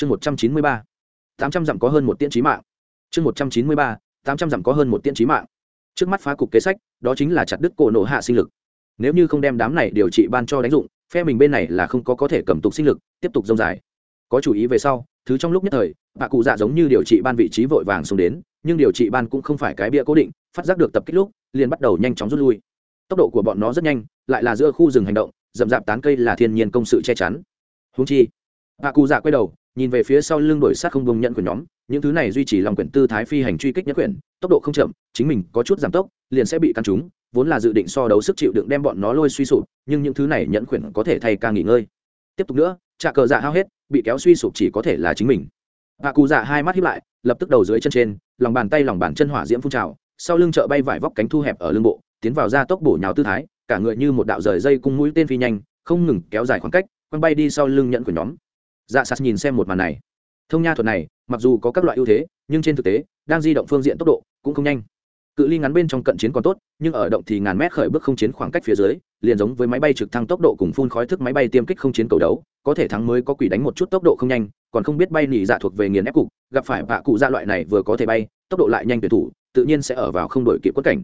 chương một trăm chín mươi ba. tám trăm dặm có hơn một tiễn trí mạng. Chương một trăm chín mươi ba, tám trăm dặm có hơn một tiễn trí mạng. Trước mắt phá cục kế sách, đó chính là chặt đứt cổ nổ hạ sinh lực. Nếu như không đem đám này điều trị ban cho đánh dụng, phe mình bên này là không có có thể cầm tục sinh lực, tiếp tục dông dài. Có chủ ý về sau, thứ trong lúc nhất thời, bà cụ dạ giống như điều trị ban vị trí vội vàng xuống đến, nhưng điều trị ban cũng không phải cái bia cố định, phát giác được tập kích lúc, liền bắt đầu nhanh chóng rút lui. Tốc độ của bọn nó rất nhanh, lại là giữa khu rừng hành động rậm rạp tán cây là thiên nhiên công sự che chắn. Húng chi bà cụ dạ quay đầu, nhìn về phía sau lưng đổi sát không bông nhận của nhóm, những thứ này duy trì lòng quyển tư thái phi hành truy kích nhất quyển, tốc độ không chậm, chính mình có chút giảm tốc, liền sẽ bị căn trúng, vốn là dự định so đấu sức chịu đựng đem bọn nó lôi suy sụp, nhưng những thứ này nhẫn quyển có thể thay ca nghỉ ngơi. Tiếp tục nữa trà cờ dạ hao hết, bị kéo suy sụp chỉ có thể là chính mình. Bà cụ dạ hai mắt hiếp lại, lập tức đầu dưới chân trên, lòng bàn tay lòng bàn chân hỏa diễm phun trào, sau lưng chợ bay vải vóc cánh thu hẹp ở lưng bộ, tiến vào ra tốc bổ nhào tư thái, cả người như một đạo rời dây cung mũi tên phi nhanh, không ngừng kéo dài khoảng cách, quăng bay đi sau lưng nhận của nhóm dạ sạt nhìn xem một màn này. Thông nha thuật này, mặc dù có các loại ưu thế, nhưng trên thực tế, đang di động phương diện tốc độ cũng không nhanh. Cự ly ngắn bên trong cận chiến còn tốt, nhưng ở động thì ngàn mét khởi bước không chiến khoảng cách phía dưới, liền giống với máy bay trực thăng tốc độ cùng phun khói thức máy bay tiêm kích không chiến cầu đấu, có thể thắng mới có quỷ đánh một chút tốc độ không nhanh, còn không biết bay nỉ dạ thuộc về nghiền ép cục, gặp phải bạ cụ dạ loại này vừa có thể bay, tốc độ lại nhanh tuyệt thủ, tự nhiên sẽ ở vào không đổi kịp quất cảnh.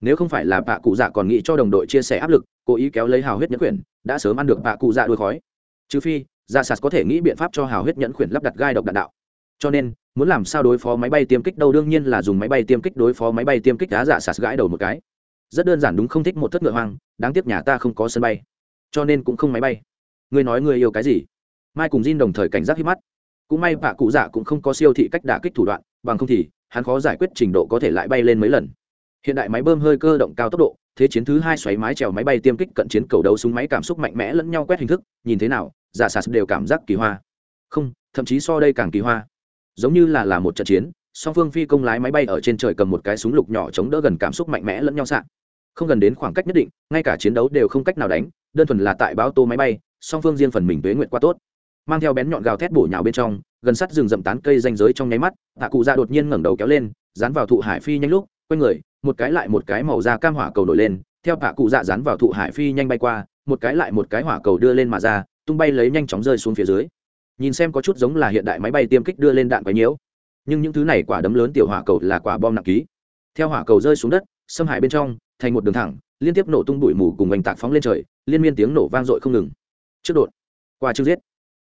Nếu không phải là bạ cụ dạ còn nghĩ cho đồng đội chia sẻ áp lực, cố ý kéo lấy hào huyết nhẫn quyển, đã sớm ăn được bạ cụ dạ đuôi khói. Trừ phi ra sạt có thể nghĩ biện pháp cho hào huyết nhẫn khuyển lắp đặt gai độc đạn đạo. Cho nên, muốn làm sao đối phó máy bay tiêm kích đâu đương nhiên là dùng máy bay tiêm kích đối phó máy bay tiêm kích đá dạ sạt gãi đầu một cái. Rất đơn giản đúng không thích một thất ngựa hoang, đáng tiếc nhà ta không có sân bay. Cho nên cũng không máy bay. Ngươi nói ngươi yêu cái gì? Mai cùng Jin đồng thời cảnh giác hít mắt. Cũng may bạ cụ dạ cũng không có siêu thị cách đả kích thủ đoạn, bằng không thì, hắn khó giải quyết trình độ có thể lại bay lên mấy lần. Hiện đại máy bơm hơi cơ động cao tốc độ thế chiến thứ hai xoáy mái trèo máy bay tiêm kích cận chiến cầu đấu súng máy cảm xúc mạnh mẽ lẫn nhau quét hình thức, nhìn thế nào, giả sạt đều cảm giác kỳ hoa. Không, thậm chí so đây càng kỳ hoa. Giống như là là một trận chiến, song phương phi công lái máy bay ở trên trời cầm một cái súng lục nhỏ chống đỡ gần cảm xúc mạnh mẽ lẫn nhau sạn. Không gần đến khoảng cách nhất định, ngay cả chiến đấu đều không cách nào đánh, đơn thuần là tại báo tô máy bay, song phương riêng phần mình tuế nguyện qua tốt. Mang theo bén nhọn gào thét bổ nhào bên trong, gần sát rừng rậm tán cây danh giới trong nháy mắt hạ cụ ra đột nhiên ngẩng đầu kéo lên, dán vào thụ hải phi nhanh lúc quanh người một cái lại một cái màu da cam hỏa cầu nổi lên, theo hạ cụ dạ dán vào thụ hải phi nhanh bay qua, một cái lại một cái hỏa cầu đưa lên mà ra, tung bay lấy nhanh chóng rơi xuống phía dưới. Nhìn xem có chút giống là hiện đại máy bay tiêm kích đưa lên đạn quái nhiễu. Nhưng những thứ này quả đấm lớn tiểu hỏa cầu là quả bom nặng ký. Theo hỏa cầu rơi xuống đất, xâm hại bên trong, thành một đường thẳng, liên tiếp nổ tung bụi mù cùng oanh tạc phóng lên trời, liên miên tiếng nổ vang dội không ngừng. Trước đột, qua chương giết,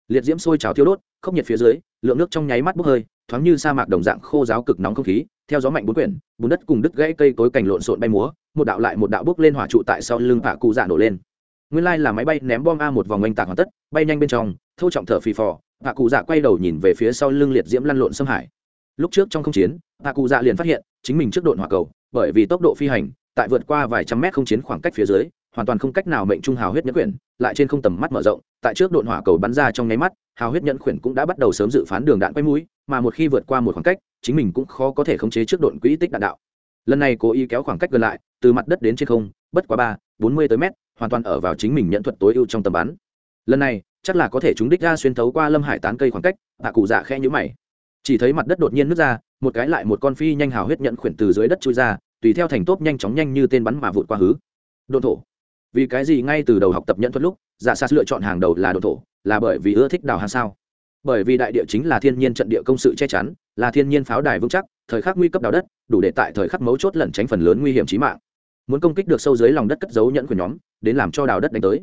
liệt diễm sôi trào thiêu đốt, khốc nhiệt phía dưới, lượng nước trong nháy mắt bốc hơi, thoáng như sa mạc đồng dạng khô giáo cực nóng không khí theo gió mạnh bốn quyển, bùn đất cùng đứt gãy cây cối cành lộn xộn bay múa, một đạo lại một đạo bước lên hỏa trụ tại sau lưng tạ cụ dạ nổ lên. Nguyên lai là máy bay ném bom a một vòng oanh tạc hoàn tất, bay nhanh bên trong thâu trọng thở phì phò tạ cụ dạ quay đầu nhìn về phía sau lưng liệt diễm lăn lộn xâm hải. Lúc trước trong không chiến tạ cụ dạ liền phát hiện, chính mình trước độn hỏa cầu, bởi vì tốc độ phi hành, tại vượt qua vài trăm mét không chiến khoảng cách phía dưới, hoàn toàn không cách nào mệnh trung hào huyết nhẫn quyển, lại trên không tầm mắt mở rộng, tại trước độn hỏa cầu bắn ra trong nháy mắt, hào huyết nhẫn quyển cũng đã bắt đầu sớm dự phán đường đạn quay mũi mà một khi vượt qua một khoảng cách, chính mình cũng khó có thể khống chế trước độn quỹ tích đạn đạo. Lần này cố ý kéo khoảng cách gần lại, từ mặt đất đến trên không, bất quá ba, bốn mươi tới mét, hoàn toàn ở vào chính mình nhận thuật tối ưu trong tầm bắn. Lần này, chắc là có thể chúng đích ra xuyên thấu qua lâm hải tán cây khoảng cách hạ cụ dạ khẽ nhũ mày. Chỉ thấy mặt đất đột nhiên nứt ra, một cái lại một con phi nhanh hào huyết nhận khuyển từ dưới đất chui ra, tùy theo thành tốp nhanh chóng nhanh như tên bắn mà vụt qua hứ. Đồn thổ. Vì cái gì ngay từ đầu học tập nhận thuật lúc dạ sát lựa chọn hàng đầu là đồn thổ, là bởi vì ưa thích đào hàng sao? Bởi vì đại địa chính là thiên nhiên trận địa công sự che chắn, là thiên nhiên pháo đài vững chắc, thời khắc nguy cấp đào đất, đủ để tại thời khắc mấu chốt lẩn tránh phần lớn nguy hiểm trí mạng. Muốn công kích được sâu dưới lòng đất cất giấu nhẫn của nhóm, đến làm cho đào đất đánh tới.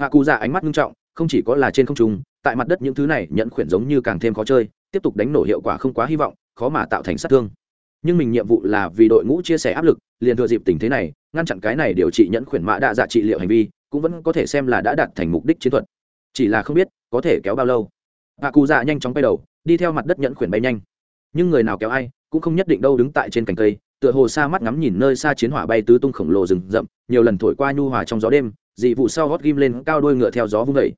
Hạ cụ già ánh mắt nghiêm trọng, không chỉ có là trên không trung, tại mặt đất những thứ này nhẫn khuyển giống như càng thêm khó chơi, tiếp tục đánh nổ hiệu quả không quá hy vọng, khó mà tạo thành sát thương. Nhưng mình nhiệm vụ là vì đội ngũ chia sẻ áp lực, liền thừa dịp tình thế này, ngăn chặn cái này điều trị nhẫn khuyển mã đa dạ trị liệu hành vi, cũng vẫn có thể xem là đã đạt thành mục đích chiến thuật. Chỉ là không biết có thể kéo bao lâu hạ cụ dạ nhanh chóng bay đầu, đi theo mặt đất nhẫn khuyển bay nhanh. Nhưng người nào kéo ai, cũng không nhất định đâu đứng tại trên cành cây, tựa hồ xa mắt ngắm nhìn nơi xa chiến hỏa bay tứ tung khổng lồ rừng rậm, nhiều lần thổi qua nhu hòa trong gió đêm, dị vụ sau gót ghim lên cao đôi ngựa theo gió vung vẩy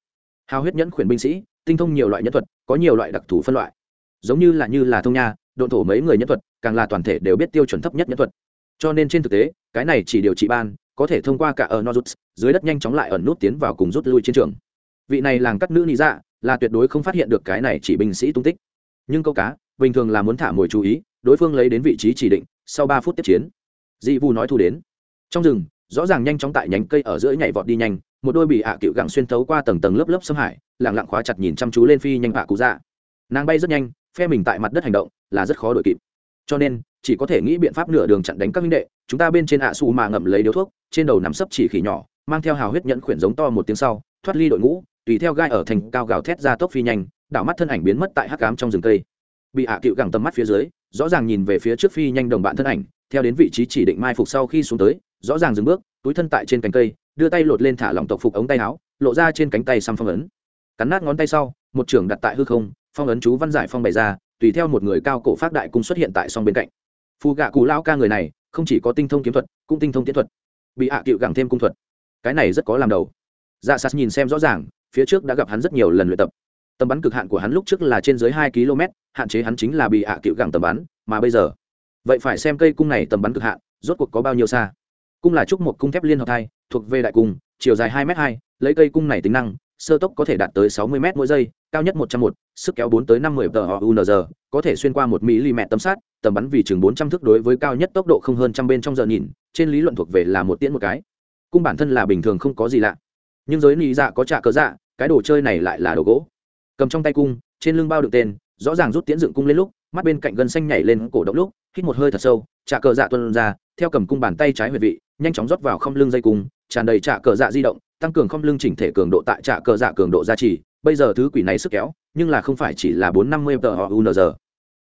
hào huyết nhẫn khuyển binh sĩ, tinh thông nhiều loại nhẫn thuật, có nhiều loại đặc thù phân loại. Giống như là như là thông nha, độn thổ mấy người nhẫn thuật, càng là toàn thể đều biết tiêu chuẩn thấp nhất nhẫn thuật. Cho nên trên thực tế, cái này chỉ điều trị ban, có thể thông qua cả ở nozuts, dưới đất nhanh chóng lại ẩn nút tiến vào cùng rút lui chiến trường. Vị này làng cắt nữ nị dạ là tuyệt đối không phát hiện được cái này chỉ binh sĩ tung tích. Nhưng câu cá, bình thường là muốn thả mồi chú ý, đối phương lấy đến vị trí chỉ định, sau ba phút tiếp chiến, dị vu nói thu đến. Trong rừng, rõ ràng nhanh chóng tại nhánh cây ở giữa nhảy vọt đi nhanh, một đôi bị hạ à cựu gặng xuyên thấu qua tầng tầng lớp lớp xâm hải lẳng lặng khóa chặt nhìn chăm chú lên phi nhanh hạ cụ dạ. Nàng bay rất nhanh, phe mình tại mặt đất hành động, là rất khó đuổi kịp. Cho nên, chỉ có thể nghĩ biện pháp nửa đường chặn đánh các minh đệ, chúng ta bên trên ạ xù mà ngậm lấy điếu thuốc, trên đầu nắm sấp chỉ khỉ nhỏ, mang theo hào huyết nhẫn khuyển giống to một tiếng sau, thoát ly đội ngũ tùy theo gai ở thành cao gào thét ra tốc phi nhanh, đảo mắt thân ảnh biến mất tại hắc cám trong rừng cây. Bị hạ à cựu gẳng tầm mắt phía dưới, rõ ràng nhìn về phía trước phi nhanh đồng bạn thân ảnh, theo đến vị trí chỉ định mai phục sau khi xuống tới, rõ ràng dừng bước, túi thân tại trên cánh cây, đưa tay lột lên thả lỏng tộc phục ống tay áo, lộ ra trên cánh tay xăm phong ấn. Cắn nát ngón tay sau, một trưởng đặt tại hư không, phong ấn chú văn giải phong bày ra, tùy theo một người cao cổ phát đại cung xuất hiện tại song bên cạnh. Phù gạ cù lao ca người này, không chỉ có tinh thông kiếm thuật, cũng tinh thông tiến thuật. Bị hạ à cựu gẳng thêm cung thuật. Cái này rất có làm đầu. Dạ sas nhìn xem rõ ràng phía trước đã gặp hắn rất nhiều lần luyện tập. Tầm bắn cực hạn của hắn lúc trước là trên dưới hai km, hạn chế hắn chính là bị hạ à cựu gẳng tầm bắn, mà bây giờ? Vậy phải xem cây cung này tầm bắn cực hạn, rốt cuộc có bao nhiêu xa? Cung là trúc một cung thép liên hợp thai thuộc về đại cung, chiều dài hai m hai, lấy cây cung này tính năng, sơ tốc có thể đạt tới sáu mươi m mỗi giây, cao nhất một trăm một, sức kéo bốn tới năm mươi tờ unz có thể xuyên qua một mm tấm sát tầm bắn vì chừng bốn trăm thước đối với cao nhất tốc độ không hơn trăm bên trong giờ nhìn, trên lý luận thuộc về là một tiễn một cái. Cung bản thân là bình thường không có gì lạ. Nhưng giới lý dạ có trả cớ dạ cái đồ chơi này lại là đồ gỗ. Cầm trong tay cung, trên lưng bao được tên, rõ ràng rút tiễn dựng cung lên lúc, mắt bên cạnh gân xanh nhảy lên cổ động lúc, hít một hơi thật sâu trả cờ dạ tuân ra, theo cầm cung bàn tay trái huyệt vị, nhanh chóng rót vào không lưng dây cung, tràn đầy trả cờ dạ di động, tăng cường không lưng chỉnh thể cường độ tại trả cờ dạ cường độ gia trì. Bây giờ thứ quỷ này sức kéo, nhưng là không phải chỉ là bốn năm mươi tờ họ unr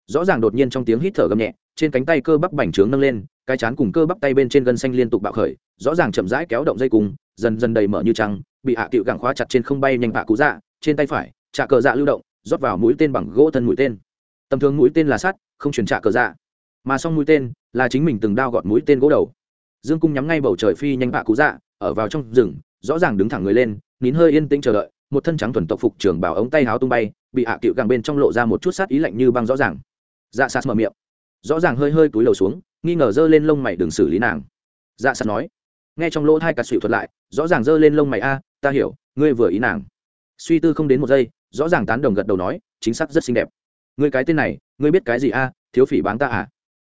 rõ ràng đột nhiên trong tiếng hít thở gầm nhẹ, trên cánh tay cơ bắp bành trướng nâng lên, cái chán cùng cơ bắp tay bên trên gân xanh liên tục bạo khởi, rõ ràng chậm rãi kéo động dây cung dần dần đầy mở như trăng, bị hạ tiệu gẳng khóa chặt trên không bay nhanh hạ cú dạ trên tay phải trà cờ dạ lưu động, rót vào mũi tên bằng gỗ thân mũi tên. Tầm thường mũi tên là sắt, không chuyển trà cờ dạ. Mà xong mũi tên là chính mình từng đao gọt mũi tên gỗ đầu. Dương cung nhắm ngay bầu trời phi nhanh hạ cú dạ ở vào trong rừng, rõ ràng đứng thẳng người lên, nín hơi yên tĩnh chờ đợi, một thân trắng thuần tộc phục trưởng bảo ống tay háo tung bay, bị hạ cựu gẳng bên trong lộ ra một chút sát ý lạnh như băng rõ ràng. Dạ sạt mở miệng. Rõ ràng hơi hơi túi lầu xuống, nghi ngờ giơ lên lông mày đừng xử lý nàng. Dạ sạt nói nghe trong lỗ hai cà sụy thuật lại, rõ ràng giơ lên lông mày, a, ta hiểu, ngươi vừa ý nàng. Suy tư không đến một giây, rõ ràng tán đồng gật đầu nói, chính xác rất xinh đẹp. Ngươi cái tên này, ngươi biết cái gì, a? Thiếu phỉ báng ta à?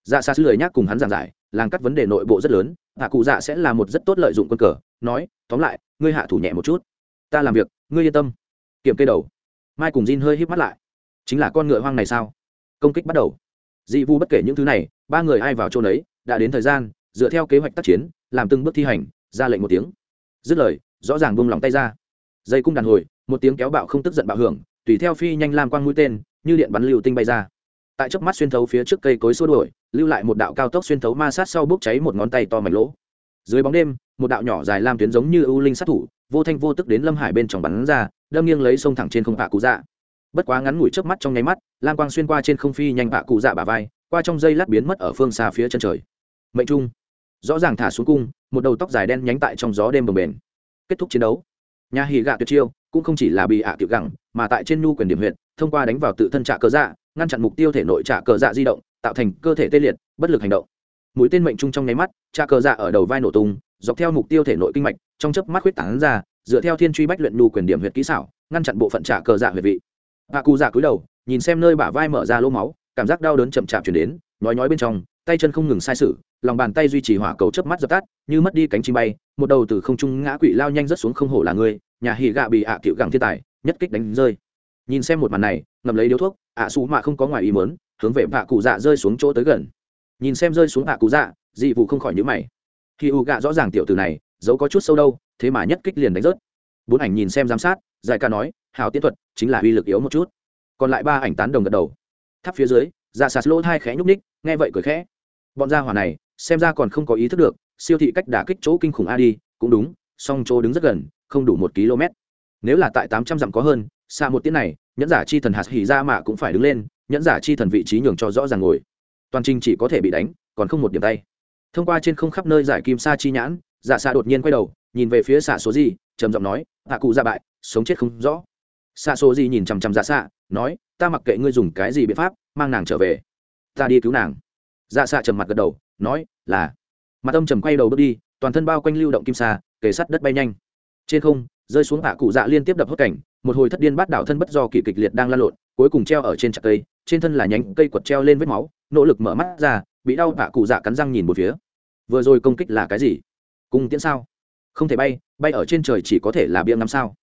Dạ xa lười nhác cùng hắn giảng giải, làng cắt vấn đề nội bộ rất lớn, hạ cụ dạ sẽ là một rất tốt lợi dụng quân cờ, nói, tóm lại, ngươi hạ thủ nhẹ một chút. Ta làm việc, ngươi yên tâm. Kiểm cây đầu. Mai cùng Jin hơi híp mắt lại. Chính là con ngựa hoang này sao? Công kích bắt đầu. Dị vu bất kể những thứ này, ba người ai vào chỗ đấy đã đến thời gian, dựa theo kế hoạch tác chiến làm từng bước thi hành, ra lệnh một tiếng. Dứt lời, rõ ràng buông lỏng tay ra. Dây cung đàn hồi, một tiếng kéo bạo không tức giận bạo hưởng, tùy theo phi nhanh lam quang mũi tên, như điện bắn lưu tinh bay ra. Tại chớp mắt xuyên thấu phía trước cây cối xua đuổi, lưu lại một đạo cao tốc xuyên thấu ma sát sau bốc cháy một ngón tay to mảnh lỗ. Dưới bóng đêm, một đạo nhỏ dài lam tuyến giống như ưu linh sát thủ, vô thanh vô tức đến lâm hải bên trong bắn ra, đâm nghiêng lấy sông thẳng trên không hạ cụ dạ. Bất quá ngắn ngủi trước mắt trong nháy mắt, lam quang xuyên qua trên không phi nhanh hạ cụ dạ bả vai, qua trong dây lát biến mất ở phương xa phía chân trời. Mệnh trung rõ ràng thả xuống cung, một đầu tóc dài đen nhánh tại trong gió đêm bồng bền kết thúc chiến đấu. Nhà hì gạ tuyệt chiêu, cũng không chỉ là bị ạ à tiểu gẳng, mà tại trên nhu quyền điểm huyện thông qua đánh vào tự thân trạ cờ dạ ngăn chặn mục tiêu thể nội trạ cờ dạ di động, tạo thành cơ thể tê liệt, bất lực hành động. Mũi tên mệnh trung trong nháy mắt trạ cờ dạ ở đầu vai nổ tung, dọc theo mục tiêu thể nội kinh mạch, trong chớp mắt huyết tán ra, dựa theo thiên truy bách luyện nhu quyền điểm huyệt kỹ xảo, ngăn chặn bộ phận trạ cờ dạ huyệt vị. Hạ cụ dạ cúi đầu, nhìn xem nơi bả vai mở ra lỗ máu, cảm giác đau đớn chậm chạp chuyển đến nói nói bên trong, tay chân không ngừng sai sự lòng bàn tay duy trì hỏa cầu chớp mắt dập tắt, như mất đi cánh chim bay, một đầu từ không trung ngã quỵ lao nhanh rất xuống không hổ là ngươi nhà hỉ gạ bị ạ à cựu gẳng thiên tài, nhất kích đánh rơi. Nhìn xem một màn này, ngậm lấy điếu thuốc, ạ à mà mạ không có ngoài ý mớn hướng về vạ cụ dạ rơi xuống chỗ tới gần. Nhìn xem rơi xuống vạ cụ dạ dị vụ không khỏi nhữ mày. Khi u gạ rõ ràng tiểu từ này, giấu có chút sâu đâu, thế mà nhất kích liền đánh rớt. Bốn ảnh nhìn xem giám sát, giải ca nói hào tiến thuật, chính là uy lực yếu một chút. Còn lại ba ảnh tán đồng gật đầu. Tháp phía dưới dạ sạt lỗ hai khẽ nhúc ních nghe vậy cười khẽ. Bọn gia hỏa này xem ra còn không có ý thức được, siêu thị cách đả kích chỗ kinh khủng a đi, cũng đúng, song chỗ đứng rất gần, không đủ một km. Nếu là tại tám trăm dặm có hơn, xa một tiếng này, nhẫn giả chi thần hạt hỉ ra mạ cũng phải đứng lên, nhẫn giả chi thần vị trí nhường cho rõ ràng ngồi. Toàn trình chỉ có thể bị đánh, còn không một điểm tay. Thông qua trên không khắp nơi giải kim sa chi nhãn, giả xạ đột nhiên quay đầu, nhìn về phía xạ số gì, trầm giọng nói hạ cụ ra bại, sống chết không rõ. Xạ số gì nhìn chằm chằm giả xạ, nói, ta mặc kệ ngươi dùng cái gì biện pháp, mang nàng trở về. Ta đi cứu nàng. Dạ xạ trầm mặt gật đầu nói là. Mặt âm trầm quay đầu bước đi toàn thân bao quanh lưu động kim xa, kề sắt đất bay nhanh. Trên không rơi xuống hạ cụ dạ liên tiếp đập hốt cảnh một hồi thất điên bát đảo thân bất do kỳ kịch liệt đang lan lộn cuối cùng treo ở trên chặt cây trên thân là nhánh cây quật treo lên vết máu nỗ lực mở mắt ra bị đau hạ cụ dạ cắn răng nhìn một phía. Vừa rồi công kích là cái gì? Cung tiễn sao? Không thể bay bay ở trên trời chỉ có thể là bia ngắm sao.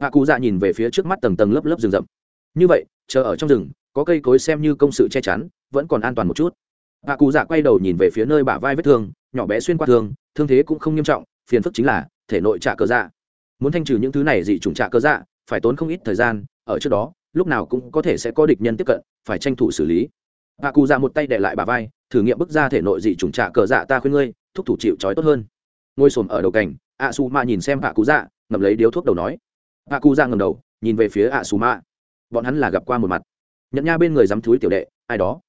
hạ cụ dạ nhìn về phía trước mắt tầng tầng lớp lớp rừng rậm. Như vậy chờ ở trong rừng có cây cối xem như công sự che chắn vẫn còn an toàn một chút. Bà cụ dạ quay đầu nhìn về phía nơi bả vai vết thương, nhỏ bé xuyên qua thương thương thế cũng không nghiêm trọng, phiền phức chính là, thể nội trả cơ dạ. Muốn thanh trừ những thứ này dị chủng trả cơ dạ phải tốn không ít thời gian, ở trước đó, lúc nào cũng có thể sẽ có địch nhân tiếp cận, phải tranh thủ xử lý. Bà cụ dạ một tay để lại bà vai, thử nghiệm bức ra thể nội dị chủng trả cờ dạ ta khuyên ngươi, thúc thủ chịu trói tốt hơn. Ngồi xổm ở đầu cảnh ạ xù mạ nhìn xem bà cụ dạ ngậm lấy điếu thuốc đầu nói. Bà cụ dạ ngầm đầu, nhìn về phía ạ xù mạ bọn hắn là gặp qua một mặt. Nhận nha bên người dám thúi tiểu đệ, ai đó?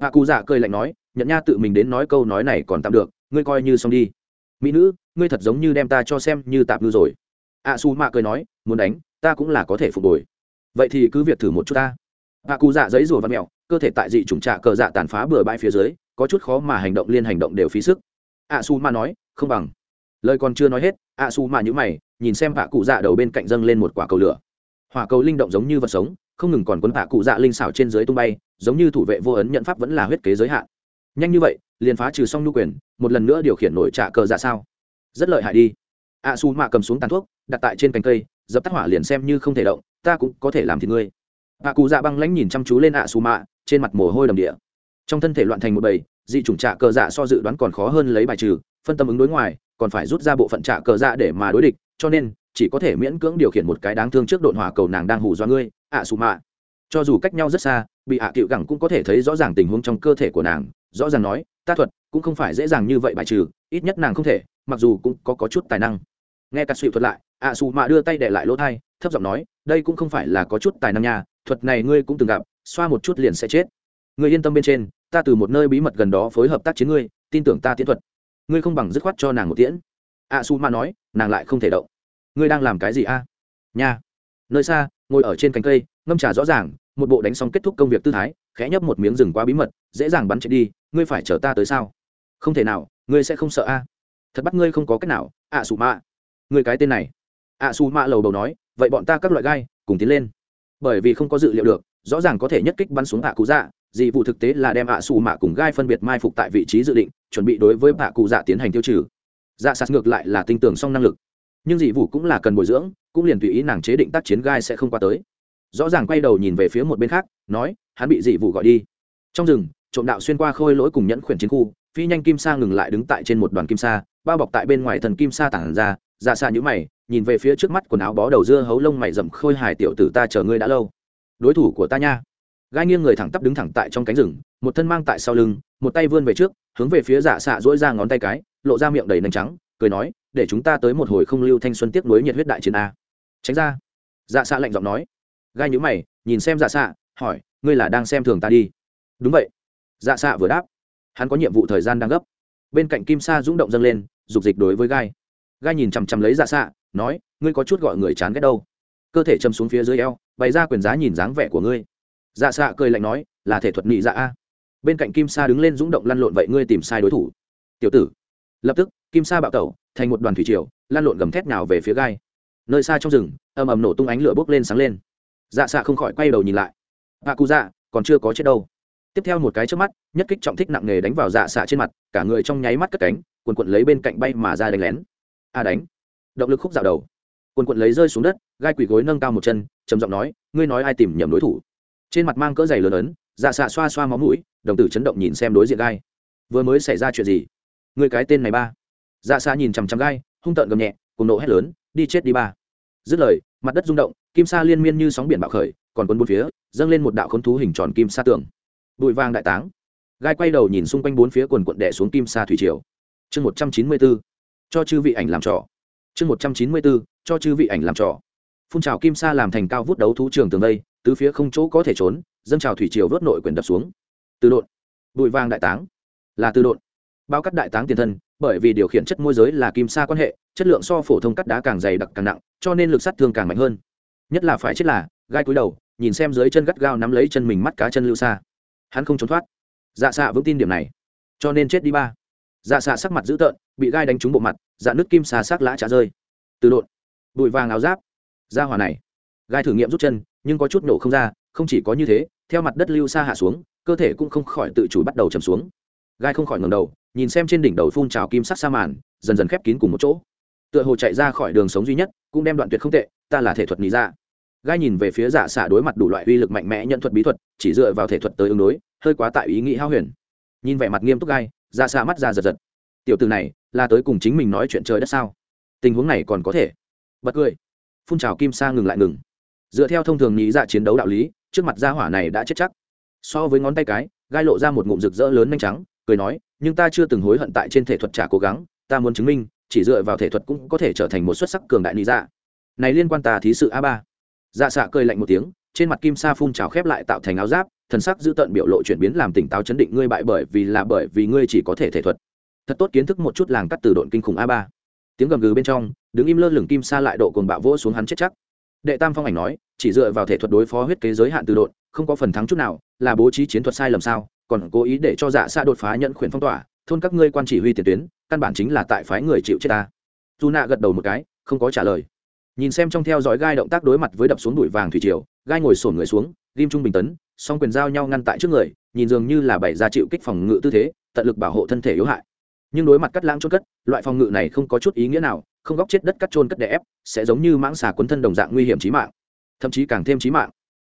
Bà cụ dạ cười lạnh nói nhận nha tự mình đến nói câu nói này còn tạm được, ngươi coi như xong đi. Mỹ nữ, ngươi thật giống như đem ta cho xem như tạm ngư rồi. Ạ su mạ cười nói, muốn đánh, ta cũng là có thể phục hồi. Vậy thì cứ việc thử một chút ta. À cụ dạ giấy rùa văn mẹo, cơ thể tại dị chủng trạ cờ dạ tàn phá bừa bãi phía dưới, có chút khó mà hành động, liên hành động đều phí sức. Ạ su mạ nói, không bằng. Lời còn chưa nói hết ạ su mạ nhữ mày, nhìn xem hạ cụ dạ đầu bên cạnh dâng lên một quả cầu lửa. Hỏa cầu linh động giống như vật sống, không ngừng còn quấn hạ cụ dạ linh xảo trên dưới tung bay, giống như thủ vệ vô ấn nhận pháp vẫn là huyết kế giới hạn nhanh như vậy, liền phá trừ xong nhu quyền, một lần nữa điều khiển nổi trả cờ dạ sao? Rất lợi hại đi. Ạ su mạ cầm xuống tàn thuốc, đặt tại trên cành cây, dập tắt hỏa liền xem như không thể động, ta cũng có thể làm thì ngươi. Ạ cụ dạ băng lãnh nhìn chăm chú lên ạ su mạ trên mặt mồ hôi đầm địa. Trong thân thể loạn thành một bầy, dị chủng trả cờ dạ so dự đoán còn khó hơn lấy bài trừ, phân tâm ứng đối ngoài, còn phải rút ra bộ phận trả cờ dạ để mà đối địch, cho nên, chỉ có thể miễn cưỡng điều khiển một cái đáng thương trước độn hỏa cầu nàng đang hù do ngươi ạ xù mạ cho dù cách nhau rất xa, bị ạ cựu gẳng cũng có thể thấy rõ ràng tình huống trong cơ thể của nàng rõ ràng nói ta thuật cũng không phải dễ dàng như vậy bài trừ ít nhất nàng không thể mặc dù cũng có, có chút tài năng. Nghe cà xịu thuật lại ạ xù mạ đưa tay để lại lỗ thai thấp giọng nói đây cũng không phải là có chút tài năng nhà, thuật này ngươi cũng từng gặp xoa một chút liền sẽ chết. Ngươi yên tâm bên trên ta từ một nơi bí mật gần đó phối hợp tác chiến ngươi tin tưởng ta tiến thuật. Ngươi không bằng dứt khoát cho nàng một tiễn. Ạ xù mạ nói nàng lại không thể động. Ngươi đang làm cái gì a? Nha. Nơi xa ngồi ở trên cánh cây ngâm trà rõ ràng một bộ đánh xong kết thúc công việc tư thái khẽ nhấp một miếng rừng quá bí mật dễ dàng bắn chạy đi ngươi phải chở ta tới sao? Không thể nào ngươi sẽ không sợ a. Thật bắt ngươi không có cách nào ạ à, xù mạ ngươi cái tên này. Ạ à, xù mạ lầu đầu nói vậy bọn ta các loại gai cùng tiến lên. Bởi vì không có dự liệu được rõ ràng có thể nhất kích bắn xuống ạ cụ dạ dị vụ thực tế là đem ạ xù mạ cùng gai phân biệt mai phục tại vị trí dự định chuẩn bị đối với ạ cụ dạ tiến hành tiêu trừ. Dạ sạt ngược lại là tinh tưởng song năng lực. Nhưng dị vụ cũng là cần bồi dưỡng cũng liền tùy ý nàng chế định tác chiến gai sẽ không qua tới. Rõ ràng quay đầu nhìn về phía một bên khác nói, hắn bị dị vụ gọi đi. Trong rừng, trộm đạo xuyên qua khôi lỗi cùng nhẫn khuyển chiến khu, phi nhanh kim sa ngừng lại đứng tại trên một đoàn kim sa, bao bọc tại bên ngoài thần kim sa tản ra ra xa nhũ mày, nhìn về phía trước mắt quần áo bó đầu dưa hấu lông mày rậm khôi hài tiểu tử ta chờ ngươi đã lâu. Đối thủ của ta nha. Gai nghiêng người thẳng tắp đứng thẳng tại trong cánh rừng, một thân mang tại sau lưng, một tay vươn về trước, hướng về phía dạ xạ dỗi ra ngón tay cái, lộ ra miệng đầy nành trắng, cười nói, để chúng ta tới một hồi không lưu thanh xuân tiếp nối nhiệt huyết đại chiến a. Tránh ra. Dạ xạ lạnh giọng nói. Gai nhữ mày, nhìn xem dạ xạ hỏi, ngươi là đang xem thường ta đi? Đúng vậy. Dạ xạ vừa đáp, hắn có nhiệm vụ thời gian đang gấp. Bên cạnh kim sa rung động dâng lên, dục dịch đối với gai. Gai nhìn chằm chằm lấy dạ xạ nói, ngươi có chút gọi người chán ghét đâu. Cơ thể châm xuống phía dưới eo, bày ra quyền giá nhìn dáng vẻ của ngươi. Dạ xạ cười lạnh nói, là thể thuật nhị dạ a. Bên cạnh kim sa đứng lên rung động lăn lộn, vậy ngươi tìm sai đối thủ. Tiểu tử. Lập tức, kim sa bạo tẩu, thành một đoàn thủy triều, lăn lộn gầm thét nào về phía gai. Nơi xa trong rừng, ầm ầm nổ tung ánh lửa bốc lên sáng lên. Dạ xạ không khỏi quay đầu nhìn lại bà cụ dạ còn chưa có chết đâu. Tiếp theo một cái trước mắt, nhất kích trọng thích nặng nề đánh vào dạ xạ trên mặt, cả người trong nháy mắt cất cánh, quần quận lấy bên cạnh bay mà ra đánh lén. A đánh. Động lực khúc dạo đầu. Quần quận lấy rơi xuống đất, gai quỷ gối nâng cao một chân, trầm giọng nói, ngươi nói ai tìm nhầm đối thủ? Trên mặt mang cỡ giày lớn ấn dạ xạ xoa xoa máu mũi, đồng tử chấn động nhìn xem đối diện gai. Vừa mới xảy ra chuyện gì? Người cái tên này ba. Dạ xạ nhìn chằm chằm gai, hung tợn gầm nhẹ, cùng nộ hét lớn, đi chết đi ba. Dứt lời, mặt đất rung động, kim sa liên miên như sóng biển bạo khởi, còn quân bốn phía dâng lên một đạo khốn thú hình tròn kim sa tường. Bụi vàng đại táng. Gai quay đầu nhìn xung quanh bốn phía quần quận đẻ xuống kim sa thủy triều. Chương một trăm chín mươi bốn cho chư vị ảnh làm trò. Chương một trăm chín mươi bốn cho chư vị ảnh làm trò. Phun trào kim sa làm thành cao vút đấu thú trường tường đây, tứ phía không chỗ có thể trốn dâng trào thủy triều vớt nội quyền đập xuống. Từ độn. Bụi vàng đại táng. Là từ độn. Bao cắt đại táng tiền thân bởi vì điều khiển chất môi giới là kim sa quan hệ chất lượng so phổ thông cắt đá càng dày đặc càng nặng cho nên lực sát thương càng mạnh hơn. Nhất là phải chết là gai cúi đầu nhìn xem dưới chân gắt gao nắm lấy chân mình mắt cá chân lưu xa. Hắn không trốn thoát. Dạ xạ vững tin điểm này. Cho nên chết đi ba. Dạ xạ sắc mặt dữ tợn, bị gai đánh trúng bộ mặt dạ nước kim xà sắc lã trả rơi. Từ đột bụi vàng áo giáp. Ra hỏa này. Gai thử nghiệm rút chân, nhưng có chút nổ không ra, không chỉ có như thế, theo mặt đất lưu xa hạ xuống, cơ thể cũng không khỏi tự chủ bắt đầu chầm xuống. Gai không khỏi ngầm đầu, nhìn xem trên đỉnh đầu phun trào kim sắc sa màn, dần dần khép kín cùng một chỗ. Tựa hồ chạy ra khỏi đường sống duy nhất, cũng đem đoạn tuyệt không tệ, ta là thể thuật nghĩ ra dạ gai nhìn về phía dạ giả xạ đối mặt đủ loại uy lực mạnh mẽ nhận thuật bí thuật, chỉ dựa vào thể thuật tới ứng đối, hơi quá tại ý nghĩ hao huyền. Nhìn vẻ mặt nghiêm túc gai dạ giả xạ mắt ra giật giật. Tiểu từ này, là tới cùng chính mình nói chuyện trời đất sao? Tình huống này còn có thể. Bật cười. Phun trào kim sa ngừng lại ngừng. Dựa theo thông thường nghĩ dạ chiến đấu đạo lý, trước mặt gia hỏa này đã chết chắc. So với ngón tay cái, gai lộ ra một ngụm rực rỡ lớn nhanh trắng, cười nói, nhưng ta chưa từng hối hận tại trên thể thuật trả cố gắng, ta muốn chứng minh, chỉ dựa vào thể thuật cũng có thể trở thành một xuất sắc cường đại lý dạ. Này liên quan ta thí sự a ba dạ xạ cười lạnh một tiếng, trên mặt kim sa phun trào khép lại tạo thành áo giáp, thần sắc giữ tận biểu lộ chuyển biến làm tỉnh táo chấn định ngươi bại bởi vì là bởi vì ngươi chỉ có thể thể thuật. Thật tốt kiến thức một chút làng cắt từ độn kinh khủng a ba. Tiếng gầm gừ bên trong, đứng im lơ lửng kim sa lại độ cồn bạo vỗ xuống hắn chết chắc. Đệ tam phong ảnh nói, chỉ dựa vào thể thuật đối phó huyết kế giới hạn từ độn, không có phần thắng chút nào, là bố trí chiến thuật sai lầm sao? Còn cố ý để cho dạ xa đột phá nhận khuyển phong tỏa, thôn các ngươi quan chỉ huy tiền tuyến, căn bản chính là tại phái người chịu chết ta. Dù nạ gật đầu một cái, không có trả lời nhìn xem trong theo dõi gai động tác đối mặt với đập xuống đùi vàng thủy triều, gai ngồi sổn người xuống, ghim trung bình tấn, song quyền giao nhau ngăn tại trước người, nhìn dường như là bày ra chịu kích phòng ngự tư thế, tận lực bảo hộ thân thể yếu hại. Nhưng đối mặt cắt lãng trôn cất, loại phòng ngự này không có chút ý nghĩa nào, không góc chết đất cắt trôn cất đè ép, sẽ giống như mãng xà quấn thân đồng dạng nguy hiểm trí mạng, thậm chí càng thêm trí mạng.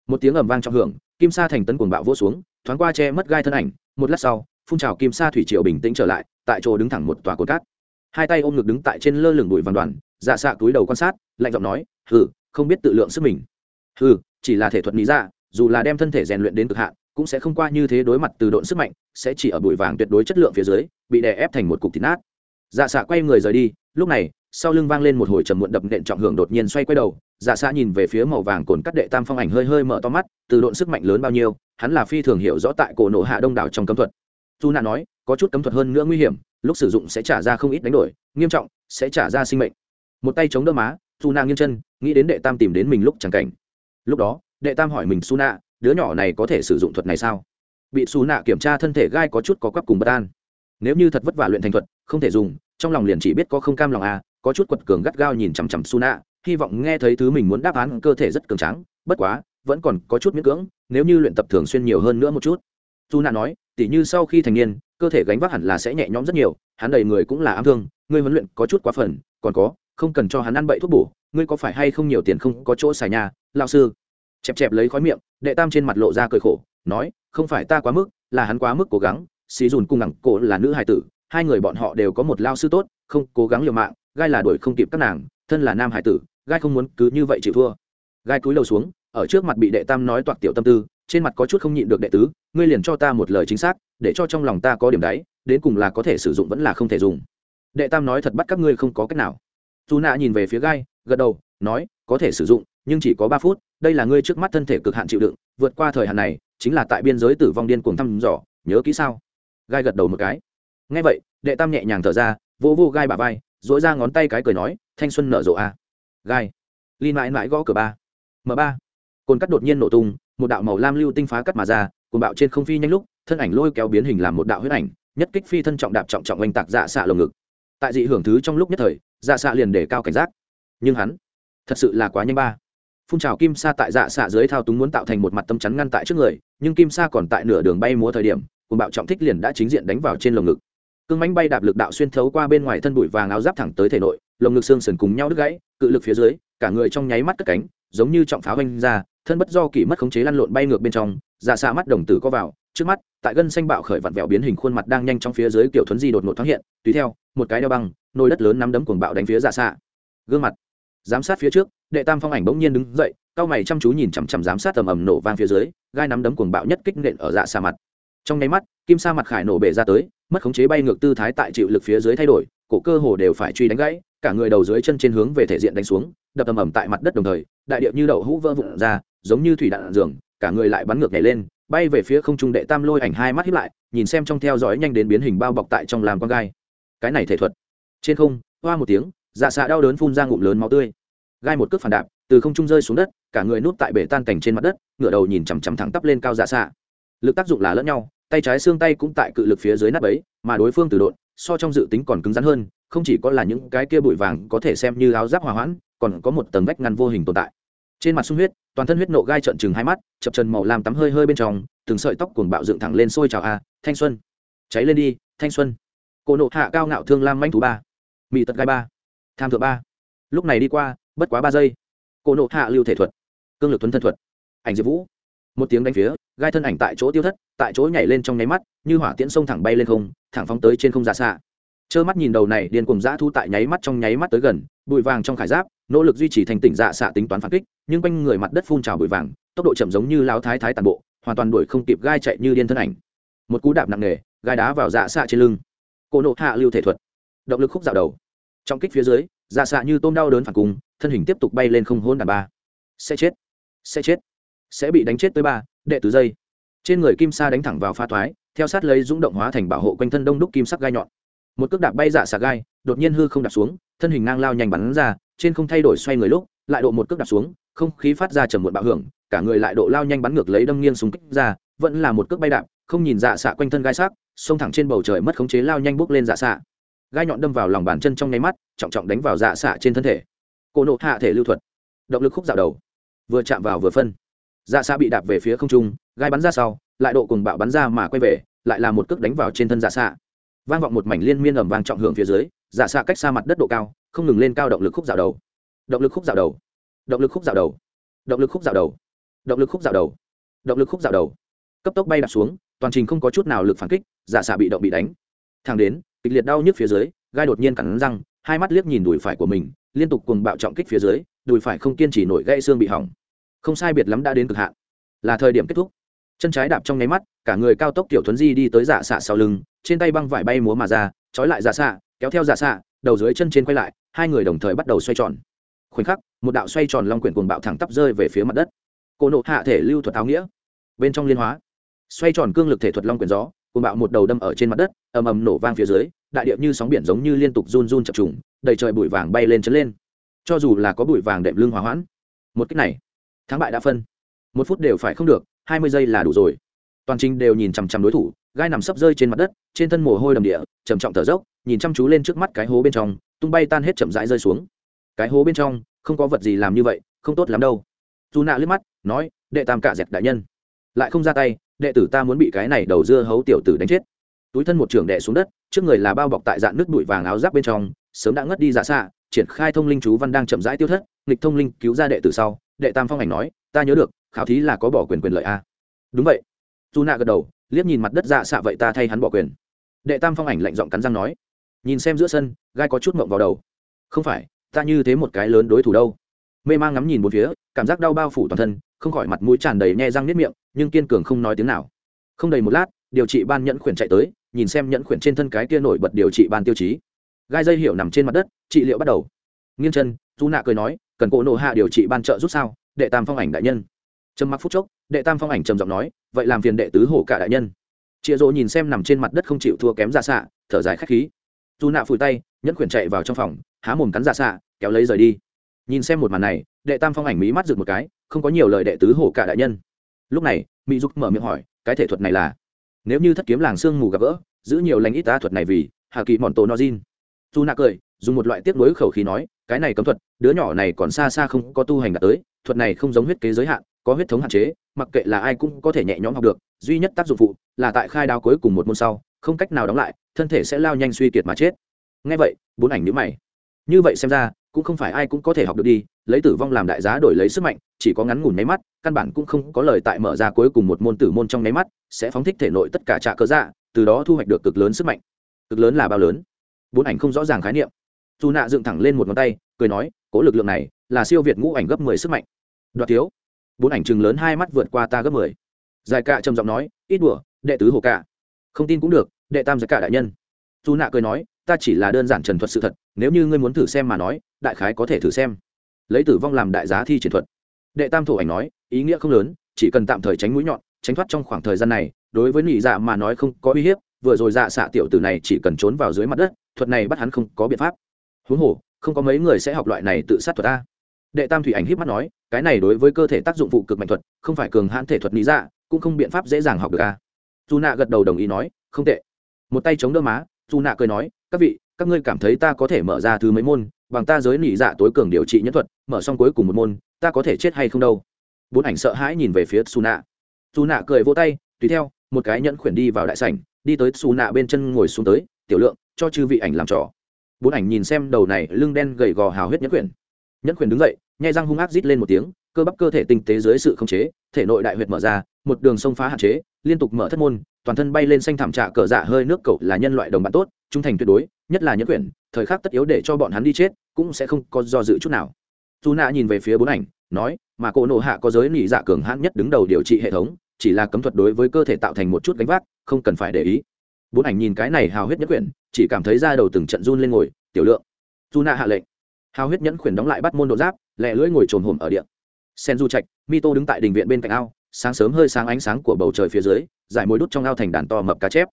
Một tiếng ầm vang trong hưởng, kim sa thành tấn cuồng bạo vỗ xuống, thoáng qua che mất gai thân ảnh, một lát sau, phun trào kim sa thủy triều bình tĩnh trở lại, tại chỗ đứng thẳng một tòa cột cát. Hai tay ôm ngực đứng tại trên lơ lửng bụi vàng đoàn dạ xạ túi đầu quan sát, lạnh giọng nói, hừ, không biết tự lượng sức mình. Hừ, chỉ là thể thuật lý dạ dù là đem thân thể rèn luyện đến cực hạn, cũng sẽ không qua như thế đối mặt từ độn sức mạnh, sẽ chỉ ở bụi vàng tuyệt đối chất lượng phía dưới, bị đè ép thành một cục thịt nát. Dạ xạ quay người rời đi, lúc này, sau lưng vang lên một hồi trầm muộn đập nện trọng hưởng đột nhiên xoay quay đầu. Dạ xạ nhìn về phía màu vàng cồn cắt đệ tam phong ảnh hơi hơi mở to mắt, từ độn sức mạnh lớn bao nhiêu, hắn là phi thường hiểu rõ tại cổ nộ hạ đông đảo trong cấm thuật. Dù nạ nói, có chút cấm thuật hơn nữa nguy hiểm, lúc sử dụng sẽ trả ra không ít đánh đổi, nghiêm trọng, sẽ trả ra sinh mệnh một tay chống đỡ má su na nghiêng chân, nghĩ đến đệ tam tìm đến mình lúc chẳng cảnh. Lúc đó, đệ tam hỏi mình su na đứa nhỏ này có thể sử dụng thuật này sao? Bị su nạ kiểm tra thân thể gai có chút có quắp cùng bất an. Nếu như thật vất vả luyện thành thuật, không thể dùng, trong lòng liền chỉ biết có không cam lòng à có chút quật cường gắt gao nhìn chằm chằm su nạ hy vọng nghe thấy thứ mình muốn đáp án, cơ thể rất cường tráng, bất quá, vẫn còn có chút miễn cưỡng, nếu như luyện tập thường xuyên nhiều hơn nữa một chút. Su nạ nói, tỉ như sau khi thành niên, cơ thể gánh vác hẳn là sẽ nhẹ nhõm rất nhiều, hắn đầy người cũng là ám thương ngươi huấn luyện có chút quá phần, còn có không cần cho hắn ăn bậy thuốc bổ, ngươi có phải hay không nhiều tiền không có chỗ xài nhà lao sư. Chẹp chẹp lấy khói miệng, đệ tam trên mặt lộ ra cười khổ, nói, không phải ta quá mức, là hắn quá mức cố gắng, xì dùn cung ngẳng cổ là nữ hài tử, hai người bọn họ đều có một lao sư tốt, không cố gắng liều mạng, gai là đuổi không kịp các nàng, thân là nam hải tử, gai không muốn cứ như vậy chịu thua. Gai cúi đầu xuống, ở trước mặt bị đệ tam nói toạc tiểu tâm tư, trên mặt có chút không nhịn được đệ tứ, ngươi liền cho ta một lời chính xác, để cho trong lòng ta có điểm đáy, đến cùng là có thể sử dụng vẫn là không thể dùng. Đệ tam nói thật bắt các ngươi không có cách nào dù nạ nhìn về phía gai, gật đầu, nói, có thể sử dụng, nhưng chỉ có ba phút, đây là ngươi trước mắt thân thể cực hạn chịu đựng, vượt qua thời hạn này, chính là tại biên giới tử vong điên cuồng thăm dò, nhớ kỹ sao? Gai gật đầu một cái. Ngay vậy, đệ tam nhẹ nhàng thở ra vô vô gai bà vai dỗi ra ngón tay cái cười nói, thanh xuân nở rộ a gai li mãi mãi gõ cửa ba. M ba. Cồn cắt đột nhiên nổ tung, một đạo màu lam lưu tinh phá cắt mà ra cồn bạo trên không phi nhanh lúc, thân ảnh lôi kéo biến hình làm một đạo huyết ảnh, nhất kích phi thân trọng đạp trọng trọng oanh tạc dạ xạ lồng ngực. Tại dị hưởng thứ trong lúc nhất thời dạ xạ liền để cao cảnh giác. Nhưng hắn, thật sự là quá nhanh ba. Phun trào kim sa tại dạ xạ dưới thao túng muốn tạo thành một mặt tâm chắn ngăn tại trước người, nhưng kim sa còn tại nửa đường bay múa thời điểm cùng bạo trọng thích liền đã chính diện đánh vào trên lồng ngực. Cương mánh bay đạp lực đạo xuyên thấu qua bên ngoài thân bụi vàng áo giáp thẳng tới thể nội, lồng ngực xương sần cùng nhau đứt gãy, cự lực phía dưới, cả người trong nháy mắt cất cánh, giống như trọng pháo oanh ra, thân bất do kỷ mất khống chế lăn lộn bay ngược bên trong dạ xạ mắt đồng tử co vào, trước mắt, tại gân xanh bạo khởi vặn vẹo biến hình khuôn mặt đang nhanh trong phía dưới kiểu thuấn di đột ngột thoáng hiện, tùy theo, một cái đeo băng nồi đất lớn nắm đấm cuồng bạo đánh phía dạ xạ. Gương mặt. Giám sát phía trước, đệ tam phong ảnh bỗng nhiên đứng dậy, cao mày chăm chú nhìn chằm chằm giám sát tầm ầm nổ vang phía dưới, gai nắm đấm cuồng bạo nhất kích nện ở dạ xạ mặt. Trong nháy mắt, kim sa mặt khải nổ bể ra tới, mất khống chế bay ngược tư thái tại chịu lực phía dưới thay đổi, cổ cơ hồ đều phải truy đánh gãy, cả người đầu dưới chân trên hướng về thể diện đánh xuống, đập tầm ầm tại mặt đất đồng thời, đại điệu như đậu hũ vỡ vụn ra, giống như thủy đạn giường, cả người lại bắn ngược nhảy lên, bay về phía không trung đệ tam lôi ảnh hai mắt hiếp lại, nhìn xem trong theo dõi nhanh đến biến hình bao bọc tại trong làm con gai. Cái này thể thuật trên không, hoa một tiếng dạ xạ đau đớn phun ra ngụm lớn máu tươi. Gai một cước phản đạp, từ không trung rơi xuống đất, cả người núp tại bể tan cảnh trên mặt đất, ngửa đầu nhìn chằm chằm thẳng tắp lên cao dạ xạ. Lực tác dụng là lẫn nhau, tay trái xương tay cũng tại cự lực phía dưới nắp ấy mà đối phương từ độn, so trong dự tính còn cứng rắn hơn, không chỉ có là những cái kia bụi vàng có thể xem như áo giáp hòa hoãn, còn có một tầng vách ngăn vô hình tồn tại. Trên mặt sung huyết, toàn thân huyết nộ gai trợn chừng hai mắt, chập trần màu làm tắm hơi hơi bên trong, từng sợi tóc cuồng bạo dựng thẳng lên sôi trào a, thanh xuân, cháy lên đi, thanh xuân. Cổ nộ hạ cao ngạo thương lam manh thú ba mỹ tật gai ba. Tham thượng ba. Lúc này đi qua, bất quá ba giây. Cổ nộ hạ lưu thể thuật. Cương lực thuấn thân thuật. Ảnh diệp vũ. Một tiếng đánh phía, gai thân ảnh tại chỗ tiêu thất, tại chỗ nhảy lên trong nháy mắt, như hỏa tiễn sông thẳng bay lên không, thẳng phóng tới trên không ra xa trơ mắt nhìn đầu này điên cùng dã thu tại nháy mắt trong nháy mắt tới gần, bụi vàng trong khải giáp, nỗ lực duy trì thành tỉnh dạ xạ tính toán phản kích, nhưng quanh người mặt đất phun trào bụi vàng, tốc độ chậm giống như lao thái thái tàn bộ, hoàn toàn đuổi không kịp gai chạy như điên thân ảnh. Một cú đạp nặng nề, gai đá vào dạ xạ trên lưng. Cô nộ hạ lưu thể thuật động lực khúc dạo đầu. Trong kích phía dưới dạ xạ như tôm đau đớn phản cung thân hình tiếp tục bay lên không hôn đàn ba. Sẽ chết sẽ chết, sẽ bị đánh chết tới ba, đệ tứ giây trên người kim sa đánh thẳng vào pha thoái, theo sát lấy dũng động hóa thành bảo hộ quanh thân đông đúc kim sắc gai nhọn. Một cước đạp bay dạ xà gai, đột nhiên hư không đạp xuống, thân hình ngang lao nhanh bắn ra, trên không thay đổi xoay người lúc, lại độ một cước đạp xuống, không khí phát ra trầm một bạo hưởng, cả người lại độ lao nhanh bắn ngược lấy đâm nghiêng súng kích ra, vẫn là một cước bay đạp, không nhìn dạ xạ quanh thân gai sắc, xông thẳng trên bầu trời mất khống chế lao nhanh bốc lên dạ xạ gai nhọn đâm vào lòng bàn chân trong nháy mắt, trọng trọng đánh vào dạ xạ trên thân thể. Cô nộ hạ thể lưu thuật. Động lực khúc dạo đầu. Vừa chạm vào vừa phân. Dạ xạ bị đạp về phía không trung, gai bắn ra sau, lại độ cùng bạo bắn ra mà quay về, lại là một cước đánh vào trên thân dạ xạ. Vang vọng một mảnh liên miên ầm vang trọng hưởng phía dưới dạ xạ cách xa mặt đất độ cao, không ngừng lên cao động lực khúc dạo đầu. Động lực khúc dạo đầu. Động lực khúc dạo đầu. Động lực khúc dạo đầu. Động lực khúc dạo đầu. Động lực khúc dạo đầu. Cấp tốc bay đạp xuống, toàn trình không có chút nào lực phản kích dạ xạ bị động bị đánh. Thang đến kịch liệt đau nhức phía dưới, gai đột nhiên cắn răng, hai mắt liếc nhìn đùi phải của mình, liên tục cùng bạo trọng kích phía dưới, đùi phải không kiên trì nổi gãy xương bị hỏng. Không sai biệt lắm đã đến cực hạn. Là thời điểm kết thúc. Chân trái đạp trong nháy mắt, cả người cao tốc tiểu thuấn di đi tới dạ xạ sau lưng, trên tay băng vải bay múa mà ra, trói lại dạ xạ, kéo theo dạ xạ, đầu dưới chân trên quay lại, hai người đồng thời bắt đầu xoay tròn. Khoảnh khắc, một đạo xoay tròn long quyển cuồng bạo thẳng tắp rơi về phía mặt đất. Cô nộ hạ thể lưu thuật áo nghĩa. Bên trong liên hóa. Xoay tròn cương lực thể thuật long quyển gió cùng bạo một đầu đâm ở trên mặt đất, ầm ầm nổ vang phía dưới, đại điệu như sóng biển giống như liên tục run run chập trùng, đầy trời bụi vàng bay lên chấn lên. Cho dù là có bụi vàng đệm lưng hòa hoãn, một cách này, thắng bại đã phân. Một phút đều phải không được, hai mươi giây là đủ rồi. Toàn trình đều nhìn chằm chằm đối thủ, gai nằm sấp rơi trên mặt đất, trên thân mồ hôi đầm địa, trầm trọng thở dốc, nhìn chăm chú lên trước mắt cái hố bên trong, tung bay tan hết chậm rãi rơi xuống. Cái hố bên trong, không có vật gì làm như vậy, không tốt lắm đâu. Dù nạ liếc mắt, nói, đệ tam cả dẹp đại nhân. Lại không ra tay đệ tử ta muốn bị cái này đầu dưa hấu tiểu tử đánh chết. Túi thân một trưởng đệ xuống đất, trước người là bao bọc tại dạng nước bụi vàng áo giáp bên trong, sớm đã ngất đi giả xạ, triển khai thông linh chú văn đang chậm rãi tiêu thất, nghịch thông linh cứu ra đệ tử sau, đệ tam phong ảnh nói, ta nhớ được, khảo thí là có bỏ quyền quyền lợi a. Đúng vậy. Dù nạ gật đầu, liếc nhìn mặt đất dạ xạ vậy ta thay hắn bỏ quyền. Đệ tam phong ảnh lạnh giọng cắn răng nói, nhìn xem giữa sân, gai có chút mộng vào đầu. Không phải, ta như thế một cái lớn đối thủ đâu. Mê mang ngắm nhìn một phía, cảm giác đau bao phủ toàn thân, không khỏi mặt mũi tràn đầy nhe răng nếp miệng nhưng kiên cường không nói tiếng nào. Không đầy một lát, điều trị ban nhẫn khuyển chạy tới, nhìn xem nhẫn khuyển trên thân cái kia nổi bật điều trị ban tiêu chí. Gai dây hiệu nằm trên mặt đất, trị liệu bắt đầu. Nghiêng chân dù nạ cười nói, cần cỗ nộ hạ điều trị ban trợ giúp sao? Đệ tam phong ảnh đại nhân. Trầm mặc phút chốc, đệ tam phong ảnh trầm giọng nói, vậy làm phiền đệ tứ hổ cả đại nhân. Chịa rỗ nhìn xem nằm trên mặt đất không chịu thua kém ra xạ, thở dài k h á c h khí. Dù nạ phủi tay, nhẫn khuyển chạy vào trong phòng, há mồm cắn ra xạ, kéo lấy rời đi. Nhìn xem một màn này, đệ tam phong ảnh mí mắt rực một cái, không có nhiều lời đệ tứ hổ cả đại nhân lúc này mỹ dục mở miệng hỏi, cái thể thuật này là? Nếu như thất kiếm làng sương mù gặp gỡ, giữ nhiều lành ít ta thuật này vì hà kỳ mòn tổ nozin dù nạ cười, dùng một loại tiếp nối khẩu khí nói, cái này cấm thuật, đứa nhỏ này còn xa xa không có tu hành đạt tới, thuật này không giống huyết kế giới hạn, có huyết thống hạn chế, mặc kệ là ai cũng có thể nhẹ nhõm học được, duy nhất tác dụng phụ là tại khai đao cuối cùng một môn sau, không cách nào đóng lại, thân thể sẽ lao nhanh suy kiệt mà chết. Ngay vậy, bốn ảnh nhữ mày. Như vậy xem ra cũng không phải ai cũng có thể học được đi, lấy tử vong làm đại giá đổi lấy sức mạnh, chỉ có ngắn ngủn nháy mắt, căn bản cũng không có lời tại mở ra cuối cùng một môn tử môn trong nháy mắt, sẽ phóng thích thể nội tất cả trạ cơ dạ từ đó thu hoạch được cực lớn sức mạnh. Cực lớn là bao lớn? Bốn ảnh không rõ ràng khái niệm. Dù nạ dựng thẳng lên một ngón tay, cười nói, cố lực lượng này là siêu việt ngũ ảnh gấp mười sức mạnh. Đoạt thiếu. Bốn ảnh chừng lớn hai mắt vượt qua ta gấp mười. Giải cạ trầm giọng nói, ít đùa, đệ tứ hồ cạ. Không tin cũng được, đệ tam giải cạ đại nhân dù nạ cười nói, ta chỉ là đơn giản trần thuật sự thật, nếu như ngươi muốn thử xem mà nói, đại khái có thể thử xem. Lấy tử vong làm đại giá thi triển thuật. Đệ tam thổ ảnh nói, ý nghĩa không lớn, chỉ cần tạm thời tránh mũi nhọn, tránh thoát trong khoảng thời gian này, đối với nị dạ mà nói không có uy hiếp, vừa rồi dạ xạ tiểu tử này chỉ cần trốn vào dưới mặt đất, thuật này bắt hắn không có biện pháp. Huống hồ, không có mấy người sẽ học loại này tự sát thuật ta đệ tam thủy ảnh hiếp mắt nói, cái này đối với cơ thể tác dụng phụ cực mạnh thuật, không phải cường hãn thể thuật lý dạ cũng không biện pháp dễ dàng học được a. Dù nạ gật đầu đồng ý nói, không tệ. Một tay chống đỡ má dù nạ cười nói, các vị, các ngươi cảm thấy ta có thể mở ra thứ mấy môn, bằng ta giới nỉ dạ tối cường điều trị nhân thuật, mở xong cuối cùng một môn, ta có thể chết hay không đâu? Bốn ảnh sợ hãi nhìn về phía xù nạ. Su nạ cười vỗ tay, tùy theo, một cái nhẫn khuyển đi vào đại sảnh, đi tới xù nạ bên chân ngồi xuống tới, tiểu lượng, cho chư vị ảnh làm trò. Bốn ảnh nhìn xem đầu này lưng đen gầy gò hào huyết nhẫn khuyển. Nhẫn khuyển đứng dậy, nhai răng hung ác rít lên một tiếng cơ cơ bắp cơ thể tinh tế dưới sự khống chế, thể nội đại huyệt mở ra, một đường sông phá hạn chế, liên tục mở thất môn toàn thân bay lên xanh thảm trạ cờ dạ hơi nước cậu là nhân loại đồng bạn tốt, trung thành tuyệt đối, nhất là nhẫn quyển, thời khắc tất yếu để cho bọn hắn đi chết, cũng sẽ không có do dự chút nào. Dù nạ nhìn về phía bốn ảnh, nói, mà cổ nộ hạ có giới nỉ dạ cường hãn nhất đứng đầu điều trị hệ thống, chỉ là cấm thuật đối với cơ thể tạo thành một chút gánh vác, không cần phải để ý. Bốn ảnh nhìn cái này hào huyết nhất quyển, chỉ cảm thấy ra đầu từng trận run lên ngồi, tiểu lượng. Dù nạ hạ lệnh. Hào huyết nhẫn quyển đóng lại bắt môn độ giáp, lẹ lưỡi ngồi trồm hổm ở điện sen du trạch mi tô đứng tại đình viện bên cạnh ao sáng sớm hơi sáng ánh sáng của bầu trời phía dưới, giải mối đút trong ao thành đàn to mập cá chép.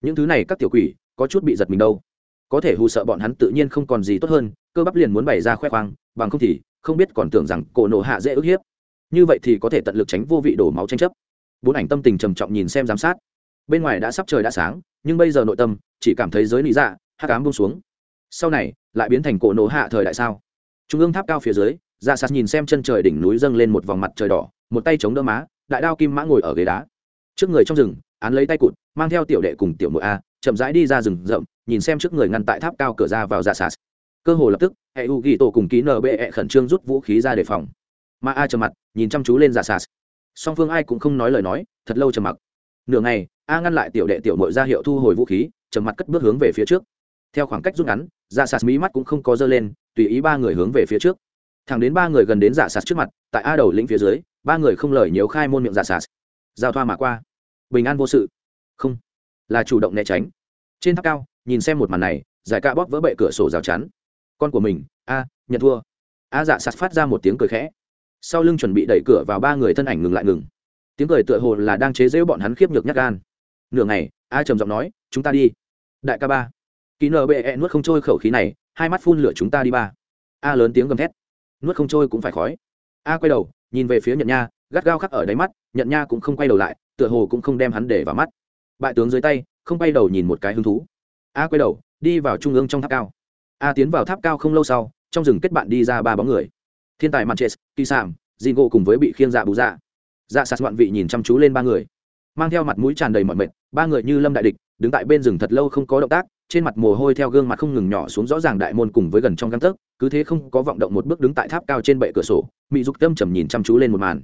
Những thứ này các tiểu quỷ, có chút bị giật mình đâu. Có thể hù sợ bọn hắn tự nhiên không còn gì tốt hơn, cơ bắp liền muốn bày ra khoe khoang, bằng không thì không biết còn tưởng rằng cổ nổ hạ dễ ức hiếp. Như vậy thì có thể tận lực tránh vô vị đổ máu tranh chấp. Bốn ảnh tâm tình trầm trọng nhìn xem giám sát. Bên ngoài đã sắp trời đã sáng, nhưng bây giờ nội tâm chỉ cảm thấy giới lý dạ hát cám bông xuống. Sau này, lại biến thành cổ nổ hạ thời đại sao? Trung ương tháp cao phía dưới dạ sạt nhìn xem chân trời đỉnh núi dâng lên một vòng mặt trời đỏ, một tay chống đỡ má đại đao kim mã ngồi ở ghế đá. Trước người trong rừng, án lấy tay cụt, mang theo tiểu đệ cùng tiểu mộ a, chậm rãi đi ra rừng rậm, nhìn xem trước người ngăn tại tháp cao cửa ra vào ra sạt. Cơ hồ lập tức, hệ u ghi tổ cùng ký nbe khẩn trương rút vũ khí ra đề phòng. Mà a trầm mặt, nhìn chăm chú lên ra sạt. Song phương ai cũng không nói lời nói, thật lâu trầm mặc. Nửa ngày, a ngăn lại tiểu đệ tiểu mội ra hiệu thu hồi vũ khí, trầm mặt cất bước hướng về phía trước. Theo khoảng cách rút ngắn ra sạt mí mắt cũng không có dơ lên, tùy ý ba người hướng về phía trước. Thẳng đến ba người gần đến giả sạt trước mặt, tại a đầu lĩnh phía dưới ba người không lời nhiều khai môn miệng giả sạt giao thoa mà qua. Bình an vô sự. Không. Là chủ động né tránh. Trên tháp cao, nhìn xem một màn này, giải ca bóp vỡ bệ cửa sổ rào chắn. Con của mình, a, nhận thua. A dạ sạt phát ra một tiếng cười khẽ. Sau lưng chuẩn bị đẩy cửa vào ba người thân ảnh ngừng lại ngừng. Tiếng cười tựa hồ là đang chế giễu bọn hắn khiếp nhược nhắc gan. Nửa ngày, a trầm giọng nói, chúng ta đi. Đại ca ba. Ký nợ bệ -E nuốt không trôi khẩu khí này, hai mắt phun lửa chúng ta đi ba. A lớn tiếng gầm thét. Nuốt không trôi cũng phải khói. A quay đầu nhìn về phía nhận nha, gắt gao khắc ở đáy mắt, nhận nha cũng không quay đầu lại, tựa hồ cũng không đem hắn để vào mắt. Bại tướng dưới tay, không quay đầu nhìn một cái hứng thú. A quay đầu, đi vào trung ương trong tháp cao. A tiến vào tháp cao không lâu sau, trong rừng kết bạn đi ra ba bóng người. Thiên tài mặt chết kỳ sảm dì ngộ cùng với bị khiêng dạ bù dạ. Dạ sạt ngoạn vị nhìn chăm chú lên ba người. Mang theo mặt mũi tràn đầy mọi mệt, ba người như lâm đại địch, đứng tại bên rừng thật lâu không có động tác trên mặt mồ hôi theo gương mặt không ngừng nhỏ xuống rõ ràng đại môn cùng với gần trong găng tấc, cứ thế không có vọng động một bước đứng tại tháp cao trên bệ cửa sổ mỹ dục tâm trầm nhìn chăm chú lên một màn.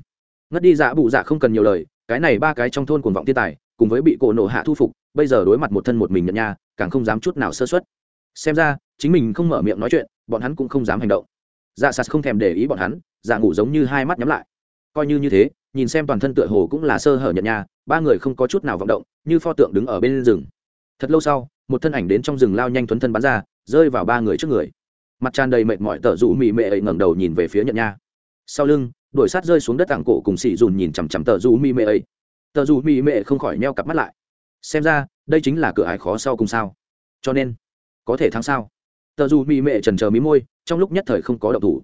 Ngất đi dạ bụ dạ không cần nhiều lời, cái này ba cái trong thôn cuồng vọng thiên tài, cùng với bị cổ nổ hạ thu phục, bây giờ đối mặt một thân một mình nhận nha, càng không dám chút nào sơ xuất xem ra, chính mình không mở miệng nói chuyện, bọn hắn cũng không dám hành động. Dạ sạt không thèm để ý bọn hắn dạ ngủ giống như hai mắt nhắm lại. Coi như như thế, nhìn xem toàn thân tựa hồ cũng là sơ hở nhận nha, ba người không có chút nào vọng động, như pho tượng đứng ở bên rừng thật lâu sau, một thân ảnh đến trong rừng lao nhanh thuấn thân bắn ra, rơi vào ba người trước người. Mặt tràn đầy mệt mỏi tở rủ mị mệ ấy ngẩng đầu nhìn về phía nhận nha. Sau lưng, đuổi sát rơi xuống đất tảng cổ cùng xì dùn nhìn chằm chằm tờ rủ mị mệ ấy. Tờ rủ mị mệ không khỏi neo cặp mắt lại. Xem ra, đây chính là cửa ải khó sau cùng sao. Cho nên, có thể thắng sao? Tờ rủ mị mệ trần trờ mí môi, trong lúc nhất thời không có động thủ.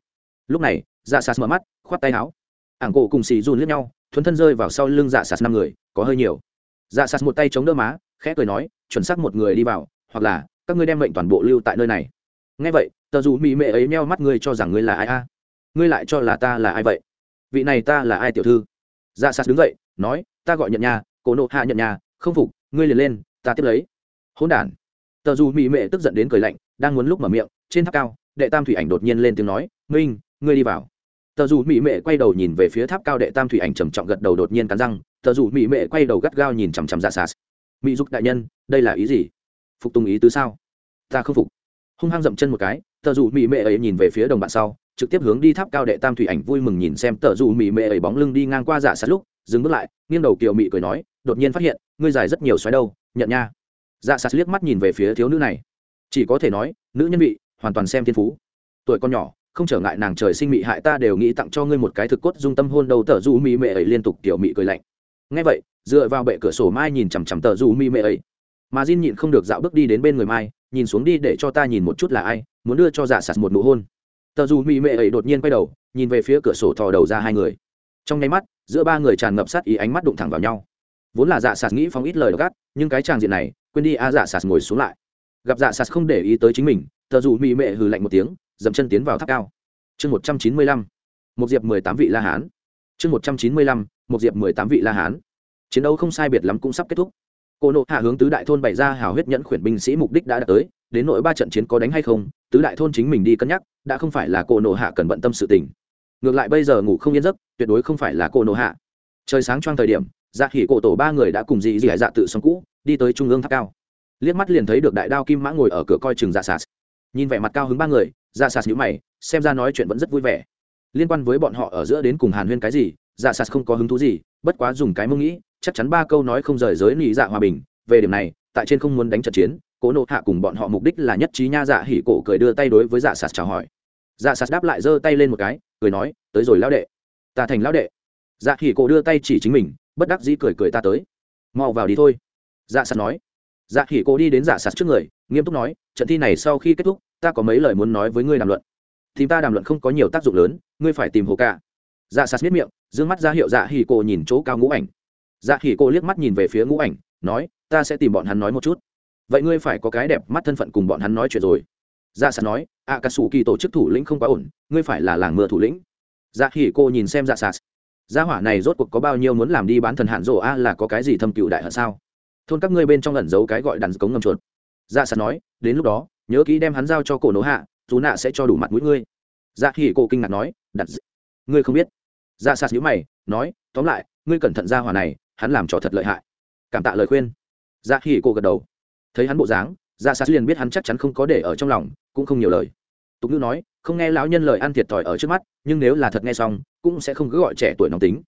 Lúc này dạ sạt mở mắt, khoát tay áo. Ảng cổ cùng xì dùn liếc nhau, thuấn thân rơi vào sau lưng dạ sạt năm người, có hơi nhiều. Dạ sạt một tay chống đỡ má, khẽ cười nói chuẩn xác một người đi vào, hoặc là, các ngươi đem mệnh toàn bộ lưu tại nơi này. Ngay vậy, tờ dù mỹ mệ ấy meo mắt ngươi cho rằng ngươi là ai a? Ngươi lại cho là ta là ai vậy? Vị này ta là ai tiểu thư? Dạ sạt đứng dậy, nói, ta gọi nhận nhà cổ nộ hạ nhận nhà không phục, ngươi liền lên, ta tiếp lấy. Hỗn đản. Tờ dù mỹ mệ tức giận đến cười lạnh, đang muốn lúc mở miệng, trên tháp cao, đệ tam thủy ảnh đột nhiên lên tiếng nói, minh, ngươi đi vào. Tờ dù mỹ mệ quay đầu nhìn về phía tháp cao đệ tam thủy ảnh trầm trọng gật đầu đột nhiên cắn răng, tờ dù mỹ mệ quay đầu gắt gao nhìn chằm chằm dạ sạt mỹ dục đại nhân, đây là ý gì? Phục tùng ý tứ sao? Ta không phục. Hung hăng dậm chân một cái, tờ dù mỹ mệ ấy nhìn về phía đồng bạn sau, trực tiếp hướng đi tháp cao đệ tam thủy ảnh vui mừng nhìn xem tờ dù mỹ mệ ấy bóng lưng đi ngang qua giả sát lúc, dừng bước lại, nghiêng đầu kiều mị cười nói, đột nhiên phát hiện, ngươi dài rất nhiều xoáy đâu, nhận nha. Dạ sát liếc mắt nhìn về phía thiếu nữ này. Chỉ có thể nói, nữ nhân vị, hoàn toàn xem thiên phú. Tuổi con nhỏ, không trở ngại nàng trời sinh mị hại ta đều nghĩ tặng cho ngươi một cái thực cốt dung tâm hôn đầu tờ dù mỹ mệ ấy liên tục tiểu mị cười lạnh ngay vậy, dựa vào bệ cửa sổ mai nhìn chằm chằm tờ dù mi mệ ấy. Mà Jin nhịn không được dạo bước đi đến bên người mai, nhìn xuống đi để cho ta nhìn một chút là ai, muốn đưa cho dạ sạt một nụ hôn. Tờ dù mỹ mệ ấy đột nhiên quay đầu, nhìn về phía cửa sổ thò đầu ra hai người. Trong nháy mắt, giữa ba người tràn ngập sát ý ánh mắt đụng thẳng vào nhau. Vốn là dạ sạt nghĩ phóng ít lời gắt nhưng cái tràng diện này, quên đi, a dạ sạt ngồi xuống lại. Gặp dạ sạt không để ý tới chính mình, tờ dù mỹ mệ hừ lạnh một tiếng, dậm chân tiến vào tháp cao. Chương một trăm chín mươi lăm, một diệp mười tám vị la hán chương một trăm chín mươi lăm, một diệp mười tám vị la hán. Chiến đấu không sai biệt lắm cũng sắp kết thúc. Cô nộ hạ hướng tứ đại thôn bày ra hào huyết nhẫn khuyển binh sĩ mục đích đã đạt tới, đến nội ba trận chiến có đánh hay không, tứ đại thôn chính mình đi cân nhắc, đã không phải là cô nộ hạ cần bận tâm sự tình. Ngược lại bây giờ ngủ không yên giấc, tuyệt đối không phải là cô nộ hạ. Trời sáng choang thời điểm dạ khỉ cổ tổ ba người đã cùng dị dị dạ tự sống cũ, đi tới trung ương tháp cao. Liếc mắt liền thấy được đại đao kim mã ngồi ở cửa coi chừng dạ sạt. Nhìn vẻ mặt cao hứng ba người dạ sạt nhữ mày, xem ra nói chuyện vẫn rất vui vẻ liên quan với bọn họ ở giữa đến cùng hàn huyên cái gì dạ sạt không có hứng thú gì, bất quá dùng cái mông nghĩ, chắc chắn ba câu nói không rời giới nị dạ hòa bình. Về điểm này, tại trên không muốn đánh trận chiến, cố nộ hạ cùng bọn họ mục đích là nhất trí nha dạ hỉ cổ cười đưa tay đối với dạ sạt chào hỏi. Dạ sạt đáp lại giơ tay lên một cái, cười nói, tới rồi lão đệ. Ta thành lão đệ. Dạ hỉ cổ đưa tay chỉ chính mình, bất đắc dĩ cười cười ta tới. Mau vào đi thôi. Dạ sạt nói. Dạ hỉ cổ đi đến dạ sạt trước người, nghiêm túc nói, trận thi này sau khi kết thúc, ta có mấy lời muốn nói với ngươi đàm luận thì ta đàm luận không có nhiều tác dụng lớn, ngươi phải tìm hồ ca. Dạ sạt biết miệng d ư ơ n g mắt ra hiệu dạ hỉ cổ nhìn chỗ cao ngũ ảnh. Dạ hỉ cổ liếc mắt nhìn về phía ngũ ảnh, nói, ta sẽ tìm bọn hắn nói một chút. Vậy ngươi phải có cái đẹp mắt thân phận cùng bọn hắn nói chuyện rồi. Dạ sạt nói ạ cà sủ kỳ tổ chức thủ lĩnh không quá ổn, ngươi phải là làng mưa thủ lĩnh. Dạ hỉ cổ nhìn xem dạ sạt. Gia hỏa này rốt cuộc có bao nhiêu muốn làm đi bán thần hạn rổ a, là có cái gì thâm cựu đại hận sao? Thôn các ngươi bên trong ẩn giấu cái gọi đàn cống ngầm chuột. Dạ sạt nói, đến lúc đó, nhớ kỹ đem hắn giao cho cổ nỗ hạ dù nạ sẽ cho đủ mặt mũi ngươi. Dạ hỉ cổ kinh ngạc nói, đặt ngươi không biết. Dạ sạt nhữ mày, nói, tóm lại, ngươi cẩn thận ra hỏa này, hắn làm trò thật lợi hại. Cảm tạ lời khuyên. Dạ hỉ cổ gật đầu. Thấy hắn bộ dáng dạ sạt liền biết hắn chắc chắn không có để ở trong lòng, cũng không nhiều lời. Tục ngữ nói, không nghe lão nhân lời ăn thiệt thòi ở trước mắt, nhưng nếu là thật nghe xong, cũng sẽ không cứ gọi trẻ tuổi nóng tính.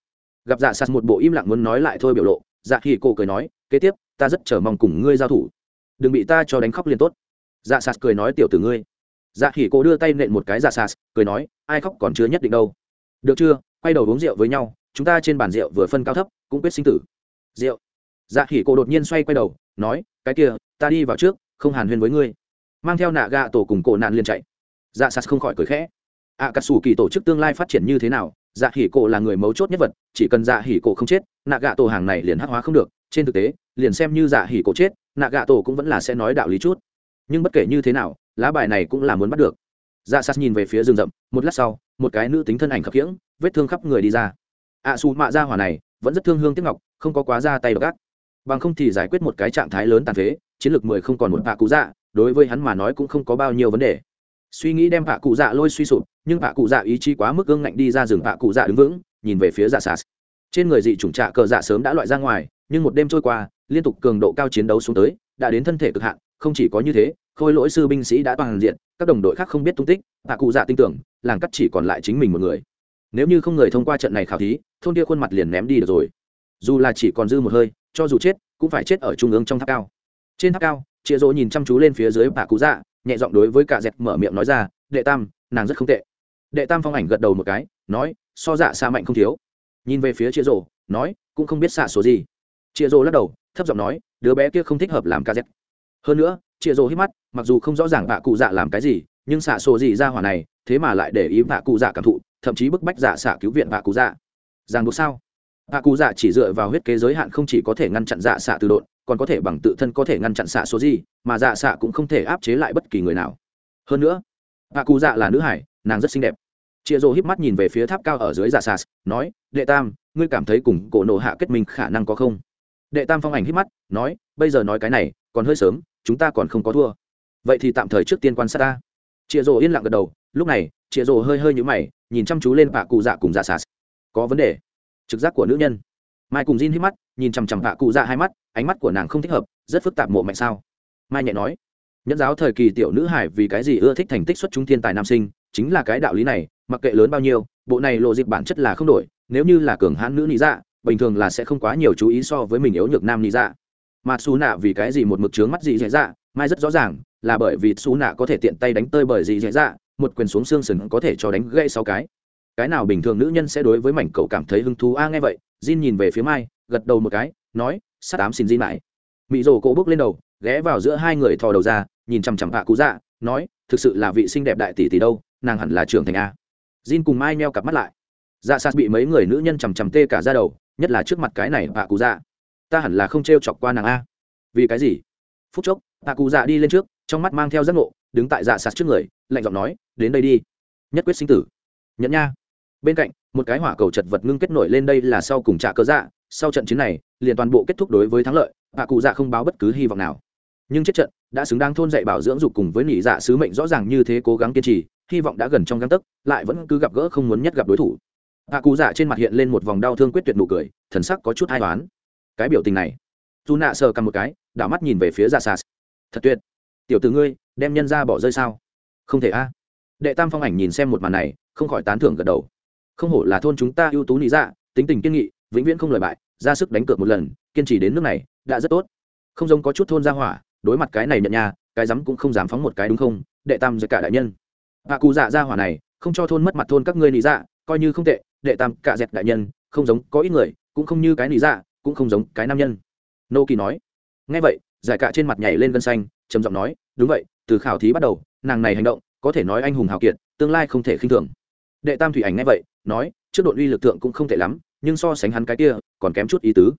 Gặp dạ sạt một bộ im lặng muốn nói lại thôi biểu lộ dạ hỉ cổ cười nói, kế tiếp, ta rất chờ mong cùng ngươi giao thủ. Đừng bị ta cho đánh khóc liền tốt. Dạ sạt cười nói, tiểu tử ngươi dạ hỉ cô đưa tay nện một cái dạ sas, cười nói, ai khóc còn chưa nhất định đâu. Được chưa? Quay đầu uống rượu với nhau, chúng ta trên bàn rượu vừa phân cao thấp, cũng quyết sinh tử. Rượu? Dạ hỉ cô đột nhiên xoay quay đầu, nói, cái kia, ta đi vào trước, không hàn huyên với ngươi. Mang theo nạ gạ tổ cùng cổ nạn liền chạy. Dạ sas không khỏi cười khẽ. Ạ cà sủ kỳ tổ chức tương lai phát triển như thế nào? Dạ hỉ cổ là người mấu chốt nhất vật, chỉ cần dạ hỉ cổ không chết, nạ gạ tổ hàng này liền hắc hóa không được. Trên thực tế, liền xem như dạ hỉ cổ chết, nạ gạ tổ cũng vẫn là sẽ nói đạo lý chút. Nhưng bất kể như thế nào lá bài này cũng là muốn bắt được. Dạ sạt nhìn về phía rừng rậm một lát sau một cái nữ tính thân ảnh khập khiễng vết thương khắp người đi ra. Ạ à, xù mạ ra hỏa này vẫn rất thương hương tiếc ngọc không có quá ra tay đ ộ bằng không thì giải quyết một cái trạng thái lớn tàn phế chiến lược mười không còn một hạ cụ dạ đối với hắn mà nói cũng không có bao nhiêu vấn đề. Suy nghĩ đem hạ cụ dạ lôi suy sụp nhưng hạ cụ dạ ý chí quá mức gương ngạnh đi ra rừng hạ cụ dạ đứng vững nhìn về phía dạ sạt trên người dị chủng trạ cờ dạ sớm đã loại ra ngoài nhưng một đêm trôi qua liên tục cường độ cao chiến đấu xuống tới đã đến thân thể cực hạn không chỉ có như thế khôi lỗi sư binh sĩ đã toàn diện, các đồng đội khác không biết tung tích tạ cụ dạ tin tưởng, làng cắt chỉ còn lại chính mình một người. Nếu như không người thông qua trận này khảo thí, thôn kia khuôn mặt liền ném đi được rồi. Dù là chỉ còn dư một hơi, cho dù chết, cũng phải chết ở trung ương trong tháp cao. Trên tháp cao chịa rỗ nhìn chăm chú lên phía dưới bà cụ dạ nhẹ giọng đối với cả dẹt mở miệng nói ra, đệ tam, nàng rất không tệ. Đệ tam phong ảnh gật đầu một cái, nói, so dạ xa mạnh không thiếu. Nhìn về phía chịa rỗ nói, cũng không biết xạ số gì. Chịa rỗ lắc đầu, thấp giọng nói, đứa bé kia không thích hợp làm ca dẹt. Hơn nữa chia rô hít mắt, mặc dù không rõ ràng bạ cụ dạ làm cái gì, nhưng xạ số gì ra hỏa này, thế mà lại để ý bạ cụ dạ cảm thụ, thậm chí bức bách giả xạ cứu viện bạ cụ dạ. Ràng buộc sao? Bạ cụ dạ chỉ dựa vào huyết kế giới hạn không chỉ có thể ngăn chặn dạ xạ từ độn, còn có thể bằng tự thân có thể ngăn chặn xạ số gì, mà dạ xạ cũng không thể áp chế lại bất kỳ người nào. Hơn nữa bạ cụ dạ là nữ hải, nàng rất xinh đẹp. Chia rô híp mắt nhìn về phía tháp cao ở dưới dạ xạ, nói, đệ tam, ngươi cảm thấy cùng cổ nộ hạ kết minh khả năng có không? Đệ tam phong ảnh híp mắt, nói, bây giờ nói cái này, còn hơi sớm chúng ta còn không có thua. Vậy thì tạm thời trước tiên quan sát ta. Chịa rồ yên lặng gật đầu, lúc này, chịa rồ hơi hơi nhũ mày, nhìn chăm chú lên vạ cụ dạ cùng dạ xà có vấn đề. Trực giác của nữ nhân. Mai cùng Jin hít mắt, nhìn chằm chằm vạ cụ dạ hai mắt, ánh mắt của nàng không thích hợp, rất phức tạp mộ mạnh sao? Mai nhẹ nói nhẫn giáo thời kỳ tiểu nữ hải vì cái gì ưa thích thành tích xuất chúng thiên tài nam sinh, chính là cái đạo lý này, mặc kệ lớn bao nhiêu, bộ này lộ dịp bản chất là không đổi, nếu như là cường hãn nữ lý dạ bình thường là sẽ không quá nhiều chú ý so với mình yếu nhược nam lý dạ mà xù nạ vì cái gì một mực trướng mắt gì dễ dạ mai rất rõ ràng là bởi vì xù nạ có thể tiện tay đánh tơi bởi gì dễ dạ một quyền xuống xương sừng có thể cho đánh gãy sáu cái. Cái nào bình thường nữ nhân sẽ đối với mảnh cậu cảm thấy hứng thú? A, nghe vậy, Jin nhìn về phía mai, gật đầu một cái, nói, sát ám xin Jin lại. Mị rồ cổ bước lên đầu, ghé vào giữa hai người thò đầu ra, nhìn chằm chằm hạ cụ dạ nói, thực sự là vị xinh đẹp đại tỷ tỷ đâu, nàng hẳn là trưởng thành a. Jin cùng mai meo cặp mắt lại. Dạ sát bị mấy người nữ nhân chằm chằm tê cả ra đầu, nhất là trước mặt cái này hạ cụ dạ ta hẳn là không t chọc qua nàng a. Vì cái gì? Phút chốc tạ cụ dạ đi lên trước, trong mắt mang theo giấc ngộ, đứng tại dạ sạt trước người, lạnh giọng nói, đến đây đi. Nhất quyết sinh tử. Nhẫn nha. Bên cạnh, một cái hỏa cầu chật vật ngưng kết nổi lên đây là sau cùng trả cơ dạ. Sau trận chiến này, liền toàn bộ kết thúc đối với thắng lợi tạ cụ dạ không báo bất cứ hy vọng nào. Nhưng chết trận, đã xứng đáng thôn dạy bảo dưỡng dục cùng với nỉ dạ sứ mệnh rõ ràng như thế cố gắng kiên trì, hy vọng đã gần trong găng tấc, lại vẫn cứ gặp gỡ không muốn nhất gặp đối thủ. Hạ cụ dạ trên mặt hiện lên một vòng đau thương quyết tuyệt nụ cười, thần sắc có chút ai toán cái biểu tình này. Dù nạ sờ cầm một cái, đảo mắt nhìn về phía dạ sas thật tuyệt. Tiểu từ ngươi, đem nhân ra bỏ rơi sao? Không thể a. Đệ tam phong ảnh nhìn xem một màn này, không khỏi tán thưởng gật đầu. Không hổ là thôn chúng ta ưu tú lý dạ tính tình kiên nghị, vĩnh viễn không lời bại, ra sức đánh cược một lần, kiên trì đến nước này, đã rất tốt. Không giống có chút thôn ra hỏa, đối mặt cái này nhận nhà cái rắm cũng không dám phóng một cái đúng không? Đệ tam giật cả đại nhân. Hạ cụ dạ ra hỏa này, không cho thôn mất mặt thôn các ngươi lý dạ coi như không tệ, đệ tam cả dẹp đại nhân, không giống có ít người, cũng không như cái lý dạ cũng không giống cái nam nhân. Nô kỳ nói ngay vậy, giải cạ trên mặt nhảy lên gân xanh, trầm giọng nói, đúng vậy, từ khảo thí bắt đầu, nàng này hành động, có thể nói anh hùng hào kiệt, tương lai không thể khinh thường. Đệ tam thủy ảnh ngay vậy, nói, trước đội uy lực tượng cũng không tệ lắm, nhưng so sánh hắn cái kia, còn kém chút ý tứ.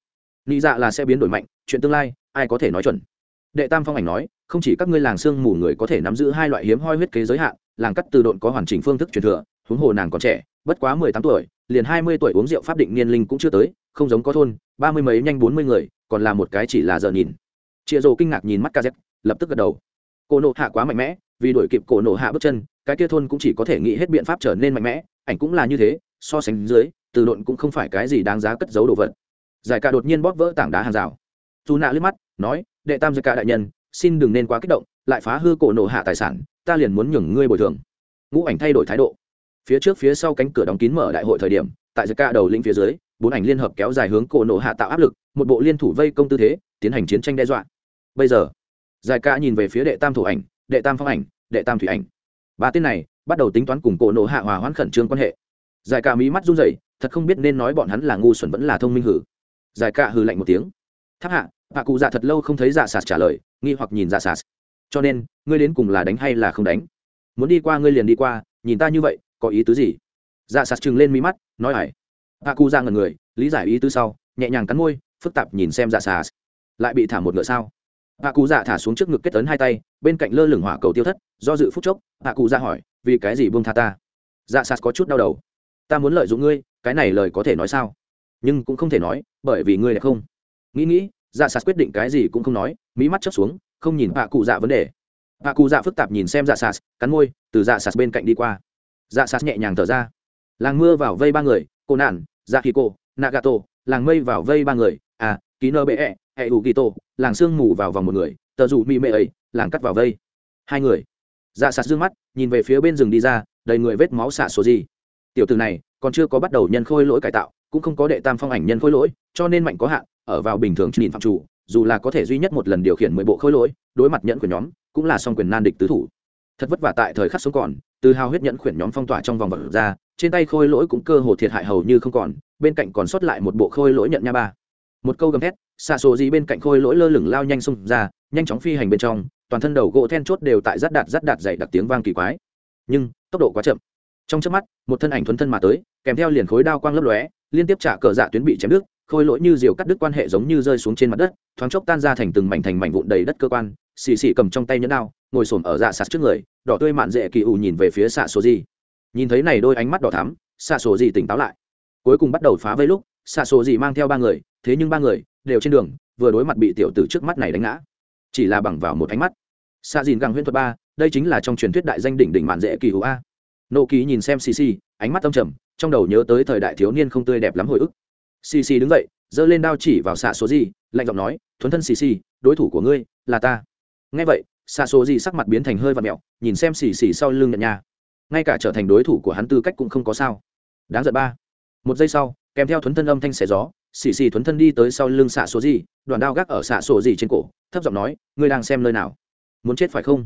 Nghĩ dạ là sẽ biến đổi mạnh, chuyện tương lai, ai có thể nói chuẩn? Đệ tam phong ảnh nói, không chỉ các ngươi làng sương mù người có thể nắm giữ hai loại hiếm hoi huyết kế giới hạn, làng cắt từ độn có hoàn chỉnh phương thức truyền thừa, huống hồ nàng còn trẻ bất quá mười tám tuổi, liền hai mươi tuổi uống rượu pháp định niên linh cũng chưa tới, không giống có thôn, ba mươi mấy nhanh bốn mươi người, còn là một cái chỉ là giờ nhìn. Chịa rồ kinh ngạc nhìn mắt kz lập tức gật đầu. Cổ nộ hạ quá mạnh mẽ, vì đuổi kịp cổ nộ hạ bước chân, cái kia thôn cũng chỉ có thể nghĩ hết biện pháp trở nên mạnh mẽ, ảnh cũng là như thế, so sánh dưới, từ độn cũng không phải cái gì đáng giá cất giấu đồ vật. Giải ca đột nhiên bóp vỡ tảng đá hàng rào. Dù nạ liếc mắt, nói, đệ tam giải ca đại nhân, xin đừng nên quá kích động, lại phá hư cổ nộ hạ tài sản, ta liền muốn nhường ngươi bồi thường. Ngũ ảnh thay đổi thái độ phía trước phía sau cánh cửa đóng kín mở đại hội thời điểm, tại giải ca đầu lĩnh phía dưới, bốn ảnh liên hợp kéo dài hướng cổ nổ hạ tạo áp lực, một bộ liên thủ vây công tư thế, tiến hành chiến tranh đe dọa. Bây giờ, giải ca nhìn về phía đệ tam thủ ảnh, đệ tam phong ảnh, đệ tam thủy ảnh. Ba tên này bắt đầu tính toán cùng cổ nổ hạ hòa hoãn khẩn trương quan hệ. Giải ca mí mắt run rẩy, thật không biết nên nói bọn hắn là ngu xuẩn vẫn là thông minh hử. Giải ca hừ lạnh một tiếng. Tháp hạ hạ cụ dạ thật lâu không thấy dạ sạt trả lời, nghi hoặc nhìn dạ sạt. Cho nên, ngươi đến cùng là đánh hay là không đánh? Muốn đi qua ngươi liền đi qua, nhìn ta như vậy có ý tứ gì? Dạ sạt chừng lên mí mắt, nói hải hạ cu ra ngần người, lý giải ý tứ sau, nhẹ nhàng cắn môi, phức tạp nhìn xem dạ sạt. Lại bị thả một ngựa sao? Hạ cu dạ thả xuống trước ngực kết tấn hai tay, bên cạnh lơ lửng hỏa cầu tiêu thất, do dự phút chốc hạ cu ra hỏi, vì cái gì buông tha ta? Dạ sạt có chút đau đầu. Ta muốn lợi dụng ngươi, cái này lời có thể nói sao? Nhưng cũng không thể nói, bởi vì ngươi đẹp không. Nghĩ nghĩ dạ sạt quyết định cái gì cũng không nói mỹ mắt chớp xuống, không nhìn hạ cụ dạ vấn đề. Hạ cụ dạ phức tạp nhìn xem dạ sạt, cắn môi, từ dạ sạt bên cạnh đi qua dạ sạt nhẹ nhàng thở ra. Làng mưa vào vây ba người, cô nạn dạ khi cô, nagato, làng mây vào vây ba người à ký nơ bệ ẹ hệ ủ kỳ tô, làng sương mù vào vòng một người, tờ dù mỹ mệ ấy, làng cắt vào vây. Hai người. Dạ sạt dương mắt, nhìn về phía bên rừng đi ra, đầy người vết máu xạ số gì. Tiểu từ này, còn chưa có bắt đầu nhân khôi lỗi cải tạo, cũng không có đệ tam phong ảnh nhân khôi lỗi, cho nên mạnh có hạn, ở vào bình thường nhìn phạm chủ, dù là có thể duy nhất một lần điều khiển mười bộ khôi lỗi, đối mặt nhẫn của nhóm, cũng là song quyền nan địch tứ thủ. Thật vất vả tại thời khắc sống còn từ hào huyết nhẫn khuyển nhóm phong tỏa trong vòng vật ra, trên tay khôi lỗi cũng cơ hồ thiệt hại hầu như không còn, bên cạnh còn sót lại một bộ khôi lỗi nhận nha ba. Một câu gầm thét, xạ sổ gì bên cạnh khôi lỗi lơ lửng lao nhanh xông ra, nhanh chóng phi hành bên trong, toàn thân đầu gỗ then chốt đều tại rắt đạt rắt đạt dày đặc tiếng vang kỳ quái. Nhưng, tốc độ quá chậm. Trong chớp mắt, một thân ảnh thuấn thân mà tới, kèm theo liền khối đao quang lấp lóe, liên tiếp trả cờ dạ tuyến bị chém đứt, khôi lỗi như diều cắt đứt quan hệ giống như rơi xuống trên mặt đất, thoáng chốc tan ra thành từng mảnh thành mảnh vụn đầy đất cơ quan xì xì cầm trong tay nhẫn đao, ngồi xổm ở dạ sạt trước người, đỏ tươi mạn dễ kỳ ủ nhìn về phía xạ số gì. Nhìn thấy này đôi ánh mắt đỏ thắm, xạ số gì tỉnh táo lại. Cuối cùng bắt đầu phá vây lúc, xạ số gì mang theo ba người, thế nhưng ba người đều trên đường, vừa đối mặt bị tiểu tử trước mắt này đánh ngã. Chỉ là bằng vào một ánh mắt. Xạ dìn găng huyễn thuật ba, đây chính là trong truyền thuyết đại danh đỉnh đỉnh mạn dễ kỳ ủ a. Nộ ký nhìn xem xì xì, ánh mắt tâm trầm, trong đầu nhớ tới thời đại thiếu niên không tươi đẹp lắm hồi ức. Xì xì đứng dậy, giơ lên đao chỉ vào xạ số gì, lạnh giọng nói, thuấn thân xì xì, đối thủ của ngươi là ta nghe vậy xạ số gì sắc mặt biến thành hơi và mẹo, nhìn xem xì xì sau lưng nhận nha. Ngay cả trở thành đối thủ của hắn tư cách cũng không có sao. Đáng giận ba. Một giây sau, kèm theo thuấn thân âm thanh xẻ gió, xì xì thuấn thân đi tới sau lưng xạ số gì đoàn đao gác ở xạ số gì trên cổ, thấp giọng nói, ngươi đang xem nơi nào? Muốn chết phải không?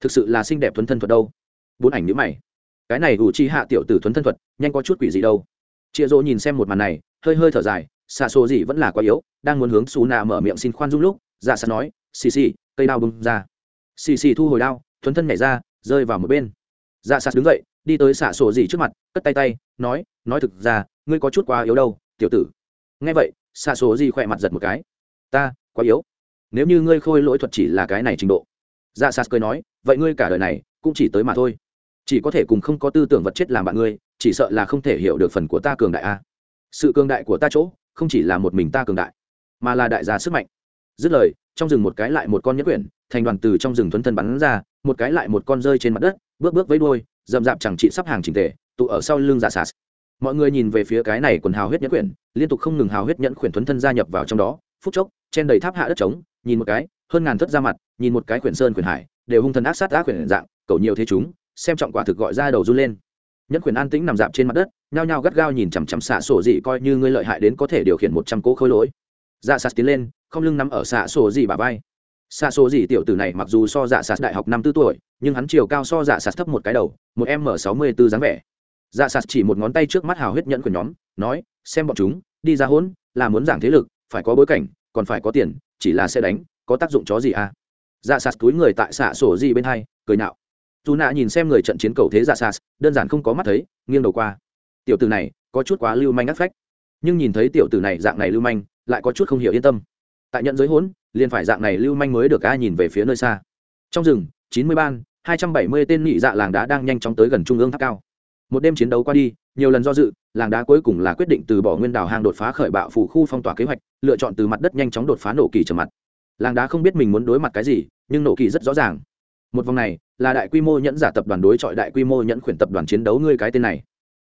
Thực sự là xinh đẹp thuấn thân thuật đâu? Bốn ảnh nhữ mày. Cái này ủ chi hạ tiểu tử thuấn thân thuật, nhanh có chút quỷ gì đâu. Chịa dỗ nhìn xem một màn này, hơi hơi thở dài xạ số gì vẫn là quá yếu, đang muốn hướng xù nạ mở miệng xin khoan dung lúc dạ sạt nói xì xì, cây đao bung ra. Xì xì thu hồi đao, thuấn thân nhảy ra, rơi vào một bên. Dạ sạt đứng dậy, đi tới xạ sổ gì trước mặt, cất tay tay, nói nói thực ra, ngươi có chút quá yếu đâu, tiểu tử. Nghe vậy, xạ sổ gì khỏe mặt giật một cái. Ta, quá yếu. Nếu như ngươi khôi lỗi thuật chỉ là cái này trình độ. Dạ sạt cười nói, vậy ngươi cả đời này cũng chỉ tới mà thôi. Chỉ có thể cùng không có tư tưởng vật chất làm bạn ngươi, chỉ sợ là không thể hiểu được phần của ta cường đại a. Sự cường đại của ta chỗ không chỉ là một mình ta cường đại, mà là đại gia sức mạnh. Dứt lời trong rừng một cái lại một con nhất quyển, thành đoàn từ trong rừng thuấn thân bắn ra, một cái lại một con rơi trên mặt đất, bước bước với đôi dầm dạp chẳng trị sắp hàng trình tề, tụ ở sau lưng dạ sạt mọi người nhìn về phía cái này quần hào huyết nhẫn quyển, liên tục không ngừng hào huyết nhẫn quyển thuấn thân gia nhập vào trong đó, phút chốc, chen đầy tháp hạ đất trống, nhìn một cái, hơn ngàn thất ra mặt, nhìn một cái quyển sơn quyển hải, đều hung thần ác sát ác quyển dạng cầu nhiều thế chúng, xem trọng quả thực gọi ra đầu run lên. Nhẫn quyển an tĩnh nằm dạp trên mặt đất, nhao nhao gắt gao nhìn chằm chằm xạ sổ dị coi như ngươi lợi hại đến có thể điều khiển một trăm cỗ khối lỗi. Dạ sạt tiến lên không lưng nằm ở xạ sổ gì bà vai. Xạ sổ gì tiểu tử này mặc dù so dạ sạt đại học năm tư tuổi, nhưng hắn chiều cao so dạ sạt thấp một cái đầu, một m sáu mươi tư dáng vẻ. Dạ sạt chỉ một ngón tay trước mắt hào huyết nhẫn của nhóm, nói, xem bọn chúng, đi ra hỗn là muốn giảng thế lực, phải có bối cảnh, còn phải có tiền, chỉ là sẽ đánh, có tác dụng chó gì à? Dạ sạt túi người tại xạ sổ gì bên hai, cười nạo. Dù nạ nhìn xem người trận chiến cầu thế dạ sạt, đơn giản không có mắt thấy, nghiêng đầu qua. Tiểu tử này, có chút quá lưu manh ác phách. Nhưng nhìn thấy tiểu tử này dạng này lưu manh, lại có chút không hiểu yên tâm tại nhận giới hỗn, liền phải dạng này lưu manh mới được ai nhìn về phía nơi xa. Trong rừng, chín mươi ban, hai trăm bảy mươi tên nhị dạ làng đá đang nhanh chóng tới gần trung ương tháp cao. Một đêm chiến đấu qua đi, nhiều lần do dự, làng đá cuối cùng là quyết định từ bỏ nguyên đảo hang đột phá khởi bạo phủ khu phong tỏa kế hoạch, lựa chọn từ mặt đất nhanh chóng đột phá nổ kỳ trở mặt. Làng đá không biết mình muốn đối mặt cái gì, nhưng nổ kỳ rất rõ ràng. Một vòng này, là đại quy mô nhẫn giả tập đoàn đối chọi đại quy mô nhẫn khuyển tập đoàn chiến đấu ngươi cái tên này.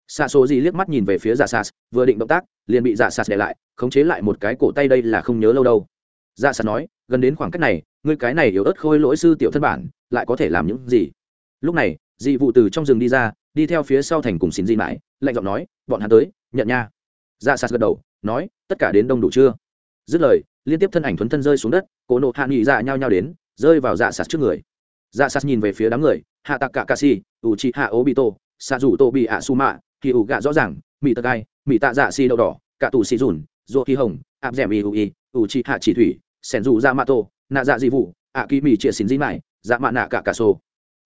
Xa số gì liếc mắt nhìn về phía giả sas, vừa định động tác, liền bị giả sas để lại, khống chế lại một cái cổ tay đây là không nhớ lâu đâu. Dạ sạt nói, gần đến khoảng cách này, ngươi cái này yếu ớt khôi lỗi sư tiểu thân bản, lại có thể làm những gì? Lúc này, dị vụ từ trong rừng đi ra, đi theo phía sau thành cùng xin di mãi, lạnh giọng nói, bọn hắn tới, nhận nha. Dạ sạt gật đầu, nói, tất cả đến đông đủ chưa? Dứt lời, liên tiếp thân ảnh thuấn thân rơi xuống đất cổ nộ hạ nghị dạ nhao nhao đến, rơi vào dạ sạt trước người. Dạ sạt nhìn về phía đám người, hạ tạc cả ca si, ủ chị hạ ố bị tô xạ rủ tô bị ạ su mạ thì ủ gạ rõ ràng mỹ tật gai mỹ tạ dạ si đậu đỏ cả tù si dùn ruột khí hồng áp dẻm y ủ y, ủ chị hạ chỉ thủy sẻn rủ dạ mạ tô nạ dạ dị vụ ạ kỳ mỹ chia xin dĩ mải dạ mạ nạ cả cả sô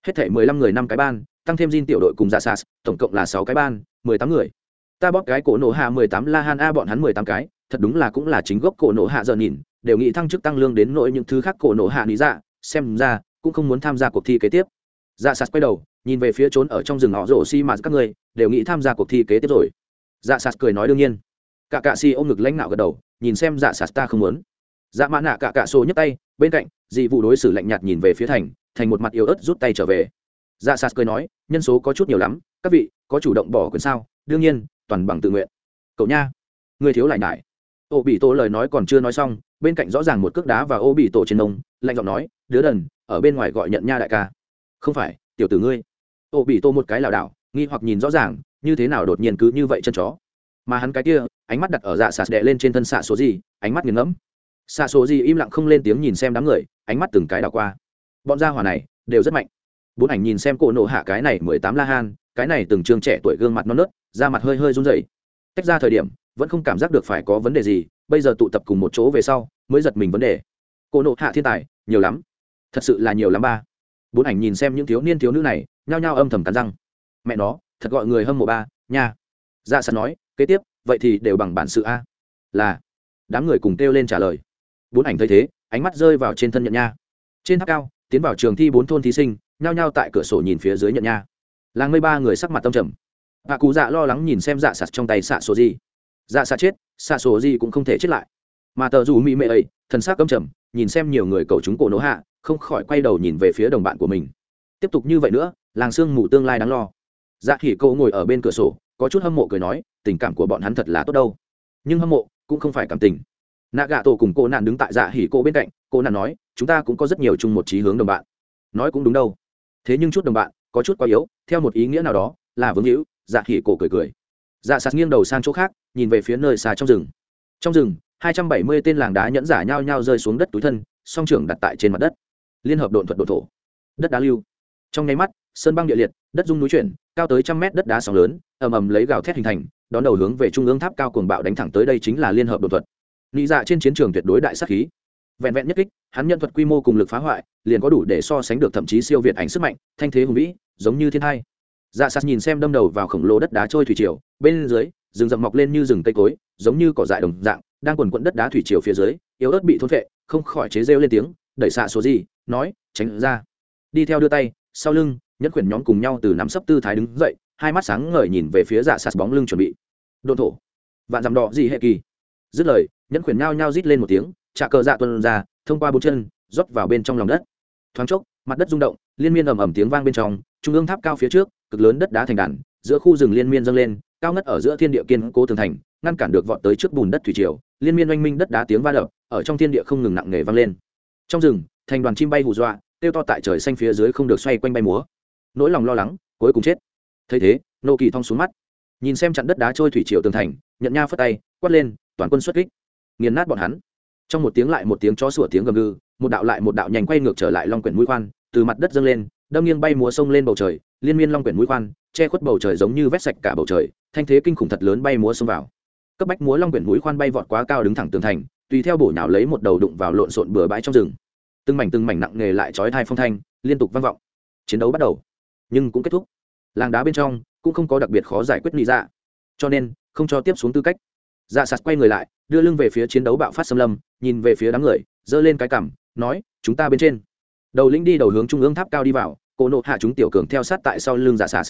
hết thể mười lăm người năm cái ban, tăng thêm Jin tiểu đội cùng dạ sas tổng cộng là sáu cái ban, mười tám người. Ta bóp cái cổ nổ hạ mười tám la han a bọn hắn mười tám cái, thật đúng là cũng là chính gốc cổ nổ hạ giờ nhìn, đều nghĩ thăng chức tăng lương đến nỗi những thứ khác cổ nổ hạ lý dạ xem ra cũng không muốn tham gia cuộc thi kế tiếp. Dạ sas quay đầu, nhìn về phía trốn ở trong rừng họ rổ xi mà các người, đều nghĩ tham gia cuộc thi kế tiếp rồi. Dạ sas cười nói đương nhiên. Cả cạ si ôm ngực lãnh nạo gật đầu, nhìn xem dạ sas ta không muốn dạ mã nạ cả cả sổ nhấc tay, bên cạnh, dị vụ đối xử lạnh nhạt nhìn về phía thành thành một mặt yếu ớt rút tay trở về. Dạ sạt cười nói, nhân số có chút nhiều lắm, các vị, có chủ động bỏ quyền sao? Đương nhiên, toàn bằng tự nguyện. Cậu nha, người thiếu lại nại ô bị tổ lời nói còn chưa nói xong, bên cạnh rõ ràng một cước đá và ô bị tổ trên nông lạnh giọng nói, đứa đần, ở bên ngoài gọi nhận nha đại ca. Không phải, tiểu tử ngươi. Ô bị tô một cái lảo đảo, nghi hoặc nhìn rõ ràng, như thế nào đột nhiên cứ như vậy chân chó. Mà hắn cái kia, ánh mắt đặt ở dạ sạt đệ lên trên thân xạ số gì, ánh mắt nghiền ngẫm xạ số gì im lặng không lên tiếng nhìn xem đám người, ánh mắt từng cái đảo qua. Bọn gia hỏa này đều rất mạnh. Bốn ảnh nhìn xem cổ nộ hạ cái này mười tám la han, cái này từng trường trẻ tuổi gương mặt non nớt, da mặt hơi hơi run rẩy. Tách ra thời điểm, vẫn không cảm giác được phải có vấn đề gì, bây giờ tụ tập cùng một chỗ về sau, mới giật mình vấn đề. Cổ nộ hạ thiên tài, nhiều lắm. Thật sự là nhiều lắm ba. Bốn ảnh nhìn xem những thiếu niên thiếu nữ này, nhao nhao âm thầm cắn răng. Mẹ nó, thật gọi người hâm mộ ba, nha. Dạ sẵn nói, kế tiếp, vậy thì đều bằng bản sự a. Là, đám người cùng kêu lên trả lời bốn ảnh thấy thế, ánh mắt rơi vào trên thân nhận nha. Trên tháp cao, tiến vào trường thi bốn thôn thí sinh, nhao nhao tại cửa sổ nhìn phía dưới nhận nha. Làng mây ba người sắc mặt tâm trầm. Hạ cụ dạ lo lắng nhìn xem dạ sạt trong tay xạ số gì. Dạ sạt chết, xạ số gì cũng không thể chết lại. Mà tờ dù mỹ mệ ấy, thần sắc căm trầm, nhìn xem nhiều người cầu chúng cổ nỗ hạ, không khỏi quay đầu nhìn về phía đồng bạn của mình. Tiếp tục như vậy nữa, làng sương mù tương lai đáng lo. Dạ khỉ cậu ngồi ở bên cửa sổ, có chút hâm mộ cười nói, tình cảm của bọn hắn thật là tốt đâu. Nhưng hâm mộ cũng không phải cảm tình nạ gạ tổ cùng cô nạn đứng tại dạ hỉ cô bên cạnh, cô nạn nói, chúng ta cũng có rất nhiều chung một trí hướng đồng bạn. Nói cũng đúng đâu. Thế nhưng chút đồng bạn, có chút quá yếu, theo một ý nghĩa nào đó, là vương hữu dạ hỉ cổ cười cười. Dạ sạt nghiêng đầu sang chỗ khác, nhìn về phía nơi xa trong rừng. Trong rừng, hai trăm bảy mươi tên làng đá nhẫn giả nhao nhao rơi xuống đất túi thân, song trưởng đặt tại trên mặt đất. Liên hợp độn thuật độ thổ. Đất đá lưu. Trong nháy mắt, sơn băng địa liệt, đất dung núi chuyển, cao tới trăm mét đất đá sóng lớn, ầm ầm lấy gào thét hình thành, đón đầu hướng về trung ương tháp cao cuồng bạo đánh thẳng tới đây chính là liên hợp đột thuật nghĩ dạ trên chiến trường tuyệt đối đại sắc khí. Vẹn vẹn nhất kích, hắn nhân thuật quy mô cùng lực phá hoại, liền có đủ để so sánh được thậm chí siêu việt ảnh sức mạnh, thanh thế hùng vĩ, giống như thiên hai dạ sạt nhìn xem đâm đầu vào khổng lồ đất đá trôi thủy triều, bên dưới, rừng rậm mọc lên như rừng cây cối, giống như cỏ dại đồng dạng, đang quần quẫn đất đá thủy triều phía dưới, yếu ớt bị thôn vệ không khỏi chế rêu lên tiếng, đẩy xạ số gì, nói, tránh ra. Đi theo đưa tay, sau lưng nhất quyển nhóm cùng nhau từ nắm sấp tư thái đứng dậy, hai mắt sáng ngời nhìn về phía dạ sạt bóng lưng chuẩn bị. Đồn thổ, vạn dằm đỏ gì hệ kỳ? Dứt lời nhẫn khuyển nhao nhao rít lên một tiếng trà cờ dạ tuân ra, thông qua bốn chân, rót vào bên trong lòng đất. Thoáng chốc, mặt đất rung động, liên miên ầm ầm tiếng vang bên trong, trung ương tháp cao phía trước, cực lớn đất đá thành đàn, giữa khu rừng liên miên dâng lên, cao ngất ở giữa thiên địa kiên cố tường thành, ngăn cản được vọt tới trước bùn đất thủy triều, liên miên oanh minh đất đá tiếng va đập, ở trong thiên địa không ngừng nặng nề vang lên. Trong rừng, thành đoàn chim bay hù dọa tiêu to tại trời xanh phía dưới không được xoay quanh bay múa. Nỗi lòng lo lắng, cuối cùng chết. Thấy thế, nô kỳ thong xuống mắt. Nhìn xem chặn đất đá trôi thủy triều tường thành nhận nha phất tay, quát lên, toàn quân xuất kích nghiền nát bọn hắn. Trong một tiếng lại một tiếng chó sủa tiếng gầm gừ, một đạo lại một đạo nhanh quay ngược trở lại long quyển mũi khoan, từ mặt đất dâng lên, đâm nghiêng bay múa sông lên bầu trời, liên miên long quyển mũi khoan, che khuất bầu trời giống như vét sạch cả bầu trời, thanh thế kinh khủng thật lớn bay múa xông vào. Cấp bách múa long quyển mũi khoan bay vọt quá cao đứng thẳng tường thành, tùy theo bổ nhào lấy một đầu đụng vào lộn xộn bừa bãi trong rừng. Từng mảnh từng mảnh nặng nghề lại chói thai phong thanh, liên tục vang vọng. Chiến đấu bắt đầu, nhưng cũng kết thúc. Làng đá bên trong cũng không có đặc biệt khó giải quyết lý dạ. Cho nên, không cho tiếp xuống tư cách dạ sạt quay người lại đưa lưng về phía chiến đấu bạo phát xâm lâm nhìn về phía đám người giơ lên cái cằm nói chúng ta bên trên. Đầu lĩnh đi đầu hướng trung ương tháp cao đi vào cổ nộ hạ chúng tiểu cường theo sát tại sau lưng dạ sạt.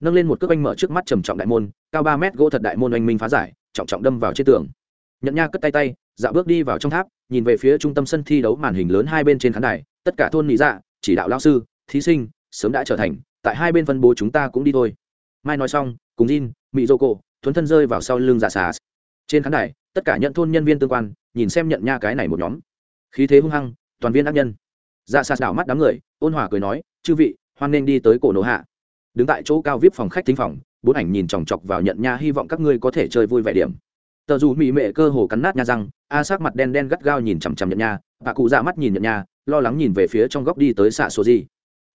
Nâng lên một cước anh mở trước mắt trầm trọng đại môn cao ba mét gỗ thật đại môn oanh minh phá giải trọng trọng đâm vào trên tường. Nhận nha cất tay tay dạ bước đi vào trong tháp nhìn về phía trung tâm sân thi đấu màn hình lớn hai bên trên khán đài tất cả thôn lý dạ chỉ đạo lao sư thí sinh sớm đã trở thành tại hai bên phân bố chúng ta cũng đi thôi. Mai nói xong cùng Jin, Mị Dô Cổ, thuấn thân rơi vào sau lưng dạ xà. Trên khán đài, tất cả nhận thôn nhân viên tương quan, nhìn xem nhận nha cái này một nhóm. Khí thế hung hăng, toàn viên ác nhân. Dạ xa đảo mắt đám người, ôn hòa cười nói, "Chư vị, hoan nên đi tới cổ nổ hạ." Đứng tại chỗ cao VIP phòng khách thính phòng, bốn ảnh nhìn chòng chọc vào nhận nha hy vọng các ngươi có thể chơi vui vẻ điểm. Tờ dù mỹ mệ cơ hồ cắn nát nha răng, a sắc mặt đen đen gắt gao nhìn chằm chằm nhận nha, bà cụ dạ mắt nhìn nhận nha, lo lắng nhìn về phía trong góc đi tới xạ số gì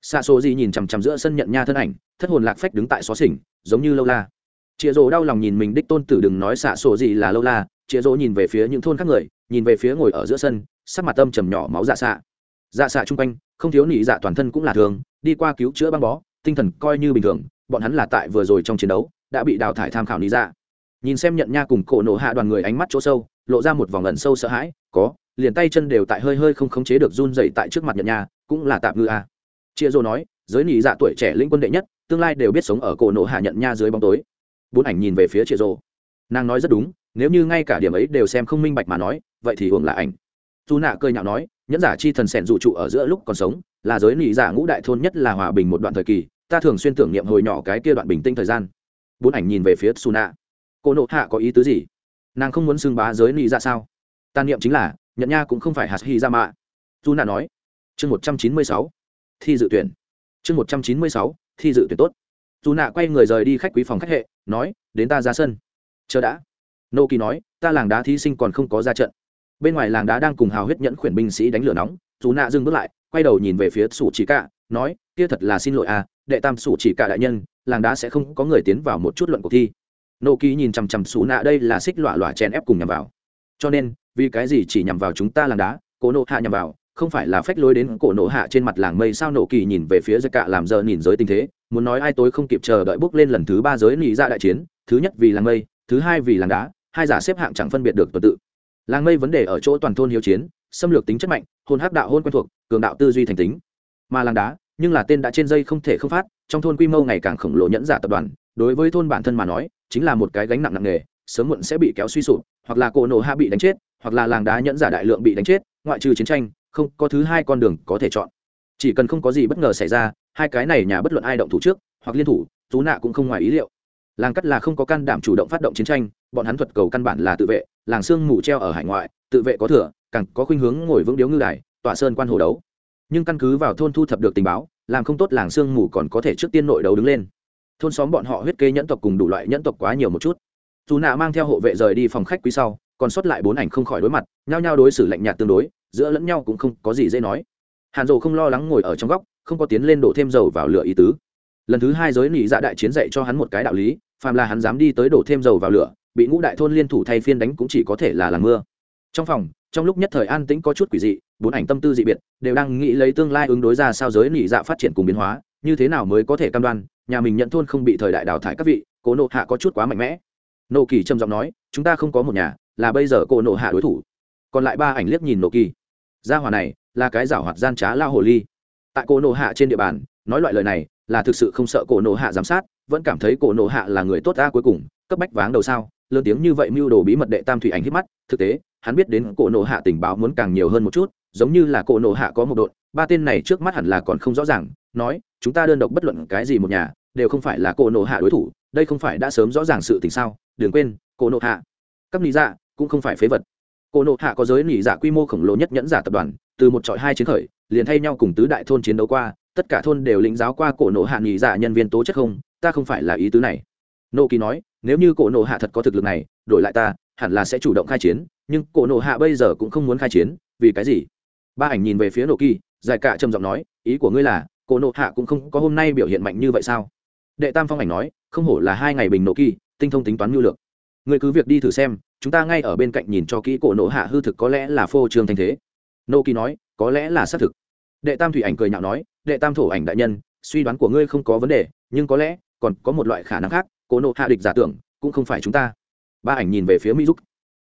xạ số gì nhìn chằm chằm giữa sân nhận nha thân ảnh thất hồn lạc phách đứng tại xó xỉnh giống như lâu la chịa rỗ đau lòng nhìn mình đích tôn tử đừng nói xạ sổ gì là lâu la, chịa rỗ nhìn về phía những thôn khác người, nhìn về phía ngồi ở giữa sân, sắc mặt tâm trầm nhỏ máu dạ xạ. Dạ xạ chung quanh, không thiếu nị dạ toàn thân cũng là thường, đi qua cứu chữa băng bó, tinh thần coi như bình thường, bọn hắn là tại vừa rồi trong chiến đấu, đã bị đào thải tham khảo nị dạ. Nhìn xem nhận nha cùng cổ nổ hạ đoàn người ánh mắt chỗ sâu, lộ ra một vòng ẩn sâu sợ hãi, có, liền tay chân đều tại hơi hơi không khống chế được run dậy tại trước mặt nhận nha, cũng là tạm ngư a. Chia rô nói, giới nị dạ tuổi trẻ lĩnh quân đệ nhất, tương lai đều biết sống ở cổ nổ hạ nhận nha dưới bóng tối bốn ảnh nhìn về phía chị rô nàng nói rất đúng, nếu như ngay cả điểm ấy đều xem không minh bạch mà nói, vậy thì hưởng là ảnh. Dù nạ cơi nhạo nói, nhẫn giả chi thần sẻn dụ trụ ở giữa lúc còn sống, là giới nị giả ngũ đại thôn nhất là hòa bình một đoạn thời kỳ, ta thường xuyên tưởng niệm hồi nhỏ cái kia đoạn bình tĩnh thời gian. Bốn ảnh nhìn về phía su nạ. Cô nộ hạ có ý tứ gì? Nàng không muốn xưng bá giới nị ra sao? Ta niệm chính là nhận nha cũng không phải hạt hy ra mạ. Su nạ nói. Chương một trăm chín mươi sáu, thi dự tuyển. Chương một trăm chín mươi sáu, thi dự tuyển tốt dù nạ quay người rời đi khách quý phòng khách hệ, nói, đến ta ra sân. Chờ đã. Nô kỳ nói, ta làng đá thí sinh còn không có ra trận. Bên ngoài làng đá đang cùng hào huyết nhẫn khuyển binh sĩ đánh lửa nóng, dù nạ dừng bước lại, quay đầu nhìn về phía sủ chỉ cả nói, kia thật là xin lỗi à đệ tam sủ chỉ cả đại nhân, làng đá sẽ không có người tiến vào một chút luận cuộc thi. Nô kỳ nhìn chằm chằm sủ nạ, đây là xích lọa lọa chèn ép cùng nhằm vào. Cho nên, vì cái gì chỉ nhằm vào chúng ta làng đá cố nộ hạ nhằm vào, không phải là phách lối đến cổ nổ hạ trên mặt làng mây sao? Nổ kỳ nhìn về phía giặc cạ làm giờ nhìn giới tình thế muốn nói ai tối không kịp chờ đợi bước lên lần thứ ba giới nỉ ra dạ đại chiến, thứ nhất vì làng mây, thứ hai vì làng đá, hai giả xếp hạng chẳng phân biệt được tuần tự. Làng mây vấn đề ở chỗ toàn thôn hiếu chiến, xâm lược tính chất mạnh, hôn hắc đạo hôn quen thuộc, cường đạo tư duy thành tính. Mà làng đá, nhưng là tên đã trên dây không thể không phát, trong thôn quy mô ngày càng khổng lồ nhẫn giả tập đoàn, đối với thôn bản thân mà nói, chính là một cái gánh nặng nặng nề, sớm muộn sẽ bị kéo suy sụp, hoặc là cổ nổ hạ bị đánh chết, hoặc là làng đá nhẫn giả đại lượng bị đánh chết, ngoại trừ chiến tranh, không có thứ hai con đường có thể chọn. Chỉ cần không có gì bất ngờ xảy ra hai cái này nhà bất luận ai động thủ trước, hoặc liên thủ, tú nạ cũng không ngoài ý liệu. Làng cắt là không có can đảm chủ động phát động chiến tranh, bọn hắn thuật cầu căn bản là tự vệ, làng sương mù treo ở hải ngoại, tự vệ có thừa, càng có khuynh hướng ngồi vững điếu ngư đài, tọa sơn quan hồ đấu. Nhưng căn cứ vào thôn thu thập được tình báo, làm không tốt làng sương mù còn có thể trước tiên nội đấu đứng lên. Thôn xóm bọn họ huyết kế nhẫn tộc cùng đủ loại nhẫn tộc quá nhiều một chút. Dù nạ mang theo hộ vệ rời đi phòng khách quý sau, còn sót lại bốn ảnh không khỏi đối mặt, nhao nhao đối xử lạnh nhạt tương đối, giữa lẫn nhau cũng không có gì dễ nói. Hàn rồ không lo lắng ngồi ở trong góc không có tiến lên đổ thêm dầu vào lửa ý tứ. Lần thứ hai giới nỉ dạ đại chiến dạy cho hắn một cái đạo lý, phàm là hắn dám đi tới đổ thêm dầu vào lửa, bị ngũ đại thôn liên thủ thay phiên đánh cũng chỉ có thể là làm mưa. Trong phòng, trong lúc nhất thời an tĩnh có chút quỷ dị, bốn ảnh tâm tư dị biệt, đều đang nghĩ lấy tương lai ứng đối ra sao giới nỉ dạ phát triển cùng biến hóa, như thế nào mới có thể cam đoan, nhà mình nhận thôn không bị thời đại đào thải các vị, cố nộ hạ có chút quá mạnh mẽ. Nộ kỳ trầm giọng nói, chúng ta không có một nhà, là bây giờ cô nộ hạ đối thủ. Còn lại ba ảnh liếc nhìn nộ kỳ. Gia hỏa này là cái giảo hoạt gian trá lao hồ ly tại cổ nộ hạ trên địa bàn, nói loại lời này là thực sự không sợ cổ nộ hạ giám sát, vẫn cảm thấy cổ nộ hạ là người tốt ta cuối cùng, cấp bách váng đầu sao, lớn tiếng như vậy mưu đồ bí mật đệ tam thủy ảnh hít mắt, thực tế, hắn biết đến cổ nộ hạ tình báo muốn càng nhiều hơn một chút, giống như là cổ nộ hạ có một đội ba tên này trước mắt hẳn là còn không rõ ràng, nói, chúng ta đơn độc bất luận cái gì một nhà, đều không phải là cổ nộ hạ đối thủ, đây không phải đã sớm rõ ràng sự tình sao, đừng quên, cổ nộ hạ, các lý dạ cũng không phải phế vật. Cổ nộ hạ có giới nỉ dạ quy mô khổng lồ nhất nhẫn giả tập đoàn, từ một trọi hai chiến khởi liền thay nhau cùng tứ đại thôn chiến đấu qua, tất cả thôn đều lĩnh giáo qua cổ nộ hạ nghỉ dạ nhân viên tố chất không, ta không phải là ý tứ này. Nô kỳ nói, nếu như cổ nộ hạ thật có thực lực này, đổi lại ta, hẳn là sẽ chủ động khai chiến, nhưng cổ nộ hạ bây giờ cũng không muốn khai chiến, vì cái gì? Ba ảnh nhìn về phía nô kỳ dài cả trầm giọng nói, ý của ngươi là, cổ nộ hạ cũng không có hôm nay biểu hiện mạnh như vậy sao? Đệ tam phong ảnh nói, không hổ là hai ngày bình nộ kỳ, tinh thông tính toán nhu lược người cứ việc đi thử xem, chúng ta ngay ở bên cạnh nhìn cho kỹ cổ nộ hạ hư thực có lẽ là phô trương thanh thế. Nô kỳ nói có lẽ là xác thực. Đệ tam thủy ảnh cười nhạo nói, đệ tam thổ ảnh đại nhân, suy đoán của ngươi không có vấn đề, nhưng có lẽ còn có một loại khả năng khác, cố nộ hạ địch giả tưởng, cũng không phải chúng ta. Ba ảnh nhìn về phía mỹ giúp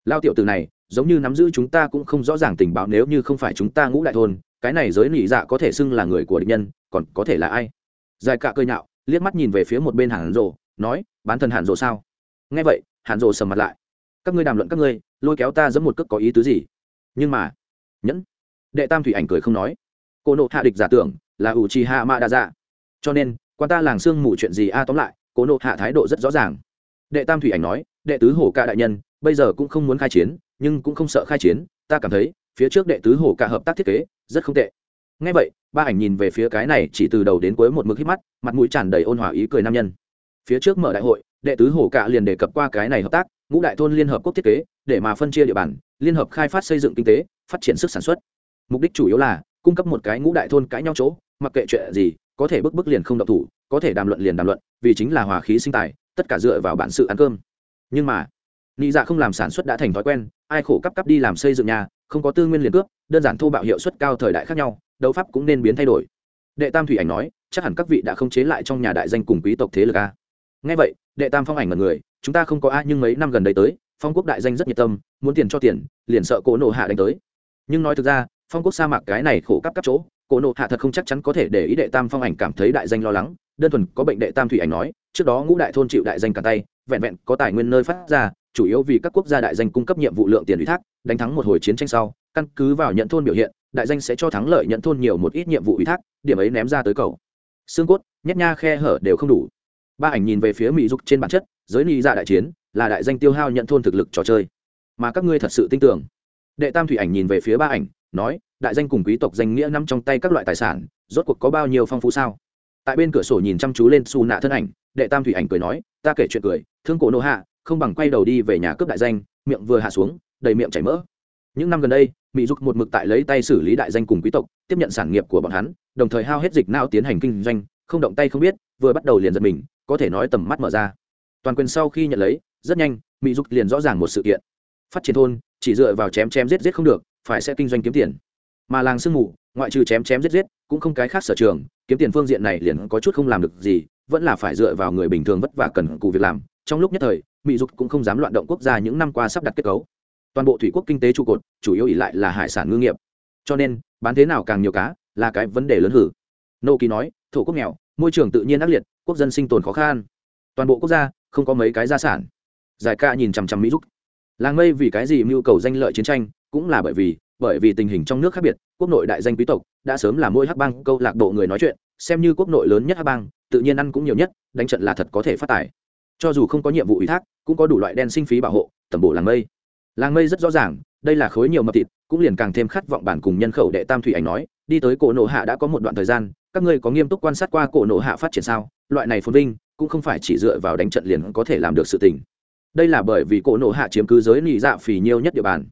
lao tiểu từ này, giống như nắm giữ chúng ta cũng không rõ ràng tình báo, nếu như không phải chúng ta ngũ đại thôn, cái này giới nỉ dạ có thể xưng là người của địch nhân, còn có thể là ai? Dài cạ cười nhạo, liếc mắt nhìn về phía một bên hàn rộ nói, bán thần hàn rộ sao? Nghe vậy, hàn rộ sầm mặt lại. Các ngươi đàm luận các ngươi, lôi kéo ta giẫm một cước có ý tứ gì? Nhưng mà, nhẫn đệ tam thủy ảnh cười không nói. Cô nộ hạ địch giả tưởng là ủ trì hạ mạ đa dạ. Cho nên, quan ta làng sương mù chuyện gì a à, tóm lại, cô nộ hạ thái độ rất rõ ràng. Đệ tam thủy ảnh nói, đệ tứ hổ ca đại nhân, bây giờ cũng không muốn khai chiến, nhưng cũng không sợ khai chiến, ta cảm thấy, phía trước đệ tứ hổ ca hợp tác thiết kế, rất không tệ. Ngay vậy, ba ảnh nhìn về phía cái này chỉ từ đầu đến cuối một mực hít mắt, mặt mũi tràn đầy ôn hòa ý cười nam nhân. Phía trước mở đại hội, đệ tứ hổ cạ liền đề cập qua cái này hợp tác, ngũ đại thôn liên hợp quốc thiết kế, để mà phân chia địa bàn, liên hợp khai phát xây dựng kinh tế, phát triển sức sản xuất mục đích chủ yếu là cung cấp một cái ngũ đại thôn cãi nhau chỗ, mặc kệ chuyện gì, có thể bức bức liền không độc thủ, có thể đàm luận liền đàm luận, vì chính là hòa khí sinh tài, tất cả dựa vào bản sự ăn cơm. Nhưng mà, nị dạ không làm sản xuất đã thành thói quen, ai khổ cấp cấp đi làm xây dựng nhà, không có tư nguyên liền cướp, đơn giản thô bạo hiệu suất cao thời đại khác nhau, đấu pháp cũng nên biến thay đổi. Đệ tam thủy ảnh nói, chắc hẳn các vị đã không chế lại trong nhà đại danh cùng quý tộc thế lực a. Ngay vậy, đệ tam phong ảnh mật người, chúng ta không có a, nhưng mấy năm gần đây tới, phong quốc đại danh rất nhiệt tâm, muốn tiền cho tiền, liền sợ cỗ nộ hạ đánh tới. Nhưng nói thực ra phong quốc sa mạc cái này khổ cấp cấp chỗ, cổ nộ hạ thật không chắc chắn có thể để ý đệ tam phong ảnh cảm thấy đại danh lo lắng, đơn thuần có bệnh đệ tam thủy ảnh nói, trước đó ngũ đại thôn chịu đại danh cả tay, vẹn vẹn có tài nguyên nơi phát ra, chủ yếu vì các quốc gia đại danh cung cấp nhiệm vụ lượng tiền ủy thác, đánh thắng một hồi chiến tranh sau, căn cứ vào nhận thôn biểu hiện, đại danh sẽ cho thắng lợi nhận thôn nhiều một ít nhiệm vụ ủy thác, điểm ấy ném ra tới cầu. Xương cốt, nhét nha khe hở đều không đủ. Ba ảnh nhìn về phía mỹ dục trên bản chất, giới ni dạ đại chiến, là đại danh tiêu hao nhận thôn thực lực trò chơi. Mà các ngươi thật sự tin tưởng. Đệ tam thủy ảnh nhìn về phía ba ảnh nói, đại danh cùng quý tộc danh nghĩa nằm trong tay các loại tài sản, rốt cuộc có bao nhiêu phong phú sao? Tại bên cửa sổ nhìn chăm chú lên xù nạ thân ảnh, đệ tam thủy ảnh cười nói, ta kể chuyện cười, thương cổ nô hạ, không bằng quay đầu đi về nhà cướp đại danh, miệng vừa hạ xuống, đầy miệng chảy mỡ. Những năm gần đây mỹ dục một mực tại lấy tay xử lý đại danh cùng quý tộc, tiếp nhận sản nghiệp của bọn hắn, đồng thời hao hết dịch não tiến hành kinh doanh, không động tay không biết, vừa bắt đầu liền giật mình, có thể nói tầm mắt mở ra. Toàn quyền sau khi nhận lấy, rất nhanh mỹ dục liền rõ ràng một sự kiện. Phát triển thôn, chỉ dựa vào chém chém giết giết không được phải sẽ kinh doanh kiếm tiền. Mà làng sương mù ngoại trừ chém chém giết giết cũng không cái khác sở trường kiếm tiền phương diện này liền có chút không làm được gì vẫn là phải dựa vào người bình thường vất vả cần cụ việc làm. Trong lúc nhất thời mỹ dục cũng không dám loạn động quốc gia những năm qua sắp đặt kết cấu. Toàn bộ thủy quốc kinh tế trụ cột chủ yếu ỉ lại là hải sản ngư nghiệp. Cho nên bán thế nào càng nhiều cá là cái vấn đề lớn hử. Nô kỳ nói thổ quốc nghèo môi trường tự nhiên ác liệt quốc dân sinh tồn khó khăn. Toàn bộ quốc gia không có mấy cái gia sản. Giải ca nhìn chằm chằm mỹ Dục, làng mây vì cái gì mưu cầu danh lợi chiến tranh cũng là bởi vì bởi vì tình hình trong nước khác biệt, quốc nội đại danh quý tộc đã sớm là mỗi hắc bang câu lạc bộ người nói chuyện, xem như quốc nội lớn nhất hắc bang, tự nhiên ăn cũng nhiều nhất, đánh trận là thật có thể phát tài. Cho dù không có nhiệm vụ ủy thác, cũng có đủ loại đen sinh phí bảo hộ, tẩm bổ làng mây. Làng mây rất rõ ràng, đây là khối nhiều mập thịt, cũng liền càng thêm khát vọng bản cùng nhân khẩu đệ tam thủy ảnh nói, đi tới cổ nộ hạ đã có một đoạn thời gian, các ngươi có nghiêm túc quan sát qua cổ nộ hạ phát triển sao? Loại này phồn vinh, cũng không phải chỉ dựa vào đánh trận liền có thể làm được sự tình. Đây là bởi vì cổ nộ hạ chiếm cứ giới nị dạ phì nhiêu nhất địa bàn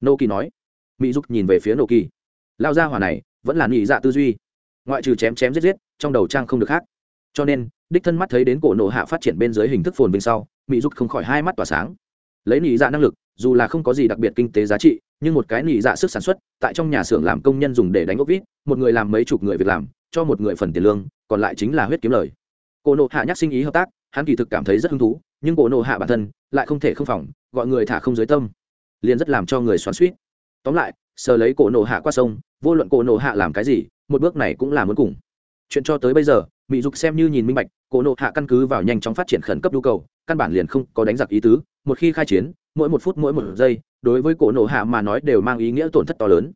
nô kỳ nói. Mỹ dục nhìn về phía nô kỳ. Lao ra hỏa này vẫn là nị dạ tư duy. Ngoại trừ chém chém giết giết, trong đầu trang không được khác. Cho nên, đích thân mắt thấy đến cổ nộ hạ phát triển bên dưới hình thức phồn vinh sau mỹ dục không khỏi hai mắt tỏa sáng. Lấy nị dạ năng lực, dù là không có gì đặc biệt kinh tế giá trị, nhưng một cái nị dạ sức sản xuất, tại trong nhà xưởng làm công nhân dùng để đánh ốc vít, một người làm mấy chục người việc làm, cho một người phần tiền lương, còn lại chính là huyết kiếm lời. Cổ nộ hạ nhắc sinh ý hợp tác, hắn kỳ thực cảm thấy rất hứng thú, nhưng cổ nộ hạ bản thân lại không thể không phòng, gọi người thả không dưới tâm liền rất làm cho người xoắn suýt. Tóm lại, sờ lấy cổ nổ hạ qua sông, vô luận cổ nổ hạ làm cái gì, một bước này cũng là muốn cùng. Chuyện cho tới bây giờ mỹ dục xem như nhìn minh bạch, cổ nộ hạ căn cứ vào nhanh chóng phát triển khẩn cấp nhu cầu, căn bản liền không có đánh giặc ý tứ, một khi khai chiến, mỗi một phút mỗi một giây, đối với cổ nộ hạ mà nói đều mang ý nghĩa tổn thất to lớn.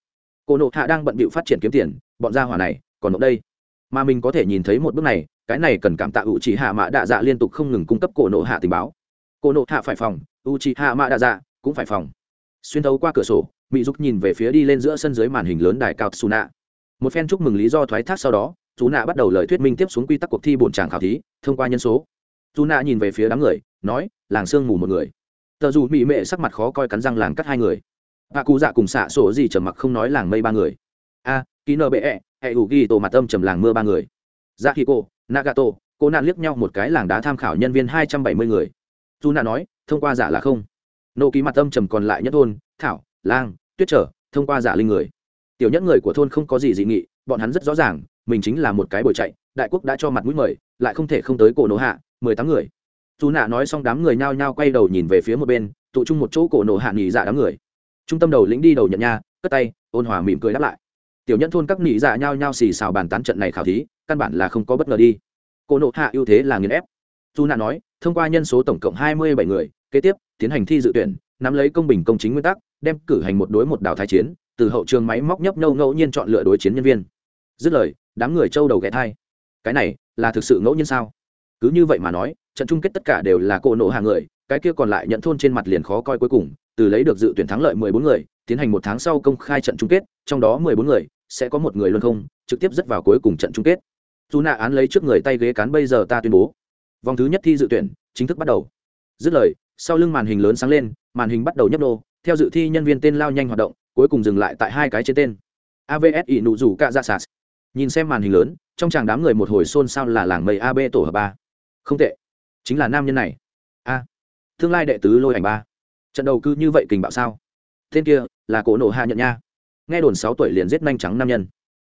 Cổ nộ hạ đang bận bịu phát triển kiếm tiền, bọn gia hỏa này còn ở đây. Mà mình có thể nhìn thấy một bước này, cái này cần cảm tạ u trí hạ mã đạ dạ liên tục không ngừng cung cấp cổ nộ hạ tình báo. Cổ nộ hạ phải phòng u trí hạ mã đạ dạ cũng phải phòng xuyên thấu qua cửa sổ mỹ Dục nhìn về phía đi lên giữa sân dưới màn hình lớn đài cao su nạ một phen chúc mừng lý do thoái thác sau đó chú nạ bắt đầu lời thuyết minh tiếp xuống quy tắc cuộc thi bổn tràng khảo thí, thông qua nhân số. Chú nạ nhìn về phía đám người, nói, làng sương mù một người. Tờ dù mỹ mệ sắc mặt khó coi cắn răng làng cắt hai người. Bà cụ dạ cùng xạ sổ gì trầm mặc không nói làng mây ba người. A ký nơ bệ ẹ, hệ ủ ghi tổ mặt âm trầm làng mưa ba người. Dạ khi cô nagato, cô nạn liếc nhau một cái làng đá tham khảo nhân viên hai trăm bảy mươi người. Dù nạ nói, thông qua giả là không nộ ký mặt âm trầm còn lại nhất thôn, thảo, lang, tuyết trở, thông qua giả linh người. Tiểu nhất người của thôn không có gì dị nghị, bọn hắn rất rõ ràng, mình chính là một cái bồi chạy, đại quốc đã cho mặt mũi mời, lại không thể không tới cổ nổ hạ, mười tám người. Dù nạ nói xong đám người nhao nhao quay đầu nhìn về phía một bên, tụ chung một chỗ cổ nổ hạ nghỉ dạ đám người. Trung tâm đầu lĩnh đi đầu nhận nha, cất tay, ôn hòa mỉm cười đáp lại. Tiểu nhân thôn các nghỉ dạ nhao nhao xì xào bàn tán trận này khảo thí, căn bản là không có bất ngờ đi. Cổ nổ hạ ưu thế là nghiền ép. Dù nạ nói, thông qua nhân số tổng cộng hai mươi bảy người kế tiếp, tiến hành thi dự tuyển, nắm lấy công bình công chính nguyên tắc, đem cử hành một đối một đảo thái chiến, từ hậu trường máy móc nhấp nâu ngẫu nhiên chọn lựa đối chiến nhân viên. Dứt lời, đám người trâu đầu ghé thai. Cái này, là thực sự ngẫu nhiên sao? Cứ như vậy mà nói, trận chung kết tất cả đều là cổ nộ hàng người, cái kia còn lại nhận thôn trên mặt liền khó coi cuối cùng, từ lấy được dự tuyển thắng lợi mười bốn người, tiến hành một tháng sau công khai trận chung kết, trong đó mười bốn người, sẽ có một người luôn không, trực tiếp dứt vào cuối cùng trận chung kết. Dù nạ án lấy trước người tay ghế cán bây giờ ta tuyên bố. Vòng thứ nhất thi dự tuyển, chính thức bắt đầu. Dứt lời sau lưng màn hình lớn sáng lên, màn hình bắt đầu nhấp nô, theo dự thi nhân viên tên lao nhanh hoạt động, cuối cùng dừng lại tại hai cái trên tên. Avs ỷ nụ rủ cạ dạ ra sas nhìn xem màn hình lớn, trong chàng đám người một hồi xôn xao là làng mây ab tổ hợp ba. Không tệ. Chính là nam nhân này. A. Tương lai đệ tứ lôi ảnh ba. Trận đầu cư như vậy kình bạo sao? Tên kia, là cổ nổ hạ nhận nha. Nghe đồn sáu tuổi liền giết nhanh trắng nam nhân.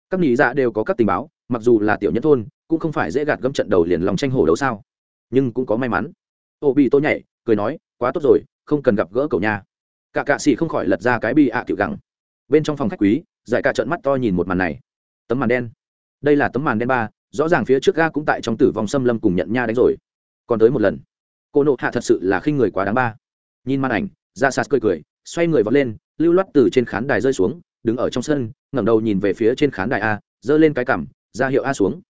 Các nghĩ dạ đều có các tình báo, mặc dù là tiểu nhân thôn, cũng không phải dễ gạt gấm trận đầu liền lòng tranh hổ đấu sao. Nhưng cũng có may mắn. Ô bị tôi nhảy cười nói, quá tốt rồi, không cần gặp gỡ cậu nha. Cả cạ xì không khỏi lật ra cái bi ạ à tiểu gẳng. Bên trong phòng khách quý, giải cả trận mắt to nhìn một màn này. Tấm màn đen. Đây là tấm màn đen ba, rõ ràng phía trước ga cũng tại trong tử vong xâm lâm cùng nhận nha đánh rồi. Còn tới một lần. Cô nộ hạ thật sự là khinh người quá đáng ba. Nhìn màn ảnh ra sạt cười cười, xoay người vọt lên, lưu loát từ trên khán đài rơi xuống, đứng ở trong sân, ngẩng đầu nhìn về phía trên khán đài a, giơ lên cái cằm, ra hiệu a xuống.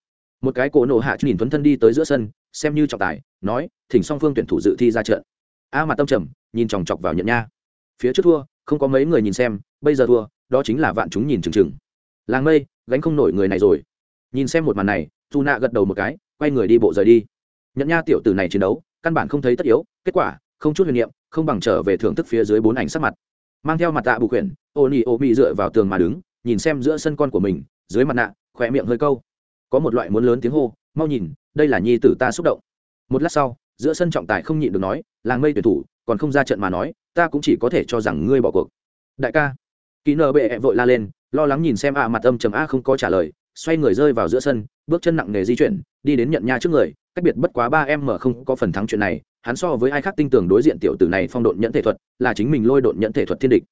Một cái cổ nộ hạ nhìn tuấn thân đi tới giữa sân, xem như trọng tài nói, thỉnh song phương tuyển thủ dự thi ra trận. A mặt tâm trầm nhìn chòng chọc vào nhận nha. Phía trước thua, không có mấy người nhìn xem, bây giờ thua, đó chính là vạn chúng nhìn chừng chừng. Làng mây, gánh không nổi người này rồi. Nhìn xem một màn này dù nạ gật đầu một cái, quay người đi bộ rời đi. Nhận nha tiểu tử này chiến đấu, căn bản không thấy tất yếu, kết quả, không chút huyền niệm, không bằng trở về thưởng thức phía dưới bốn ảnh sắc mặt. Mang theo mặt tạ bù quyển ô nị ô bị dựa vào tường mà đứng, nhìn xem giữa sân con của mình, dưới mặt nạ khỏe miệng hơi câu. Có một loại muốn lớn tiếng hô, mau nhìn, đây là nhi tử ta xúc động một lát sau, giữa sân trọng tài không nhịn được nói, làng mây tuyển thủ, còn không ra trận mà nói, ta cũng chỉ có thể cho rằng ngươi bỏ cuộc. Đại ca. Kỹ nợ bệ vội la lên, lo lắng nhìn xem a mặt âm chầm a không có trả lời, xoay người rơi vào giữa sân, bước chân nặng nề di chuyển, đi đến nhận nha trước người, cách biệt bất quá ba em mở không có phần thắng chuyện này, hắn so với ai khác tinh tường đối diện tiểu tử này phong độn nhận thể thuật, là chính mình lôi độn nhận thể thuật thiên địch.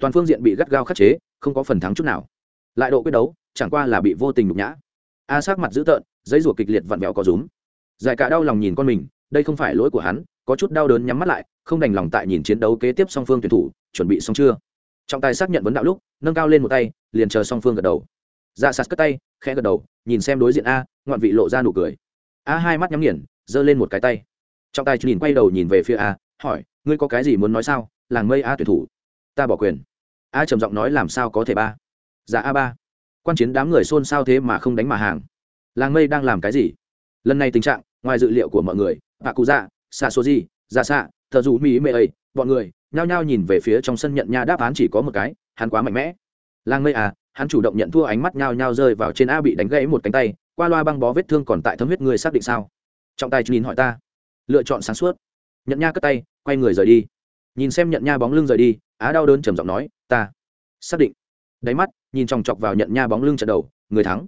Toàn phương diện bị gắt gao khắc chế, không có phần thắng chút nào. Lại độ quyết đấu, chẳng qua là bị vô tình nhục nhã. A sắc mặt dữ tợn giấy ruột kịch liệt vặn vẹo có rúm giải cả đau lòng nhìn con mình, đây không phải lỗi của hắn, có chút đau đớn nhắm mắt lại, không đành lòng tại nhìn chiến đấu kế tiếp song phương tuyển thủ, chuẩn bị xong chưa? Trọng tài xác nhận vấn đạo lúc, nâng cao lên một tay, liền chờ song phương gật đầu. Dạ sạt cất tay, khẽ gật đầu, nhìn xem đối diện a, ngoạn vị lộ ra nụ cười. A hai mắt nhắm nghiền, giơ lên một cái tay. Trọng tài nhìn quay đầu nhìn về phía a, hỏi, ngươi có cái gì muốn nói sao? Làng mây a tuyển thủ, ta bỏ quyền. A trầm giọng nói, làm sao có thể ba? Dạ a ba. Quan chiến đám người xôn xao thế mà không đánh mà hàng. Làng mây đang làm cái gì? Lần này tình trạng ngoài dự liệu của mọi người bà cụ dạ xa số gì ra xạ thợ dù mỹ mê ấy bọn người nhao nhao nhìn về phía trong sân nhận nha đáp án chỉ có một cái, hắn quá mạnh mẽ. Làng mây à hắn chủ động nhận thua ánh mắt nhao nhao rơi vào trên a bị đánh gãy một cánh tay, qua loa băng bó vết thương còn tại thấm huyết người xác định sao? Trọng tài nhìn hỏi ta. Lựa chọn sáng suốt. Nhận nha cất tay, quay người rời đi. Nhìn xem nhận nha bóng lưng rời đi, á đau đớn trầm giọng nói, ta xác định. Đáy mắt, nhìn chòng chọc vào nhận nha bóng lưng trận đầu, người thắng.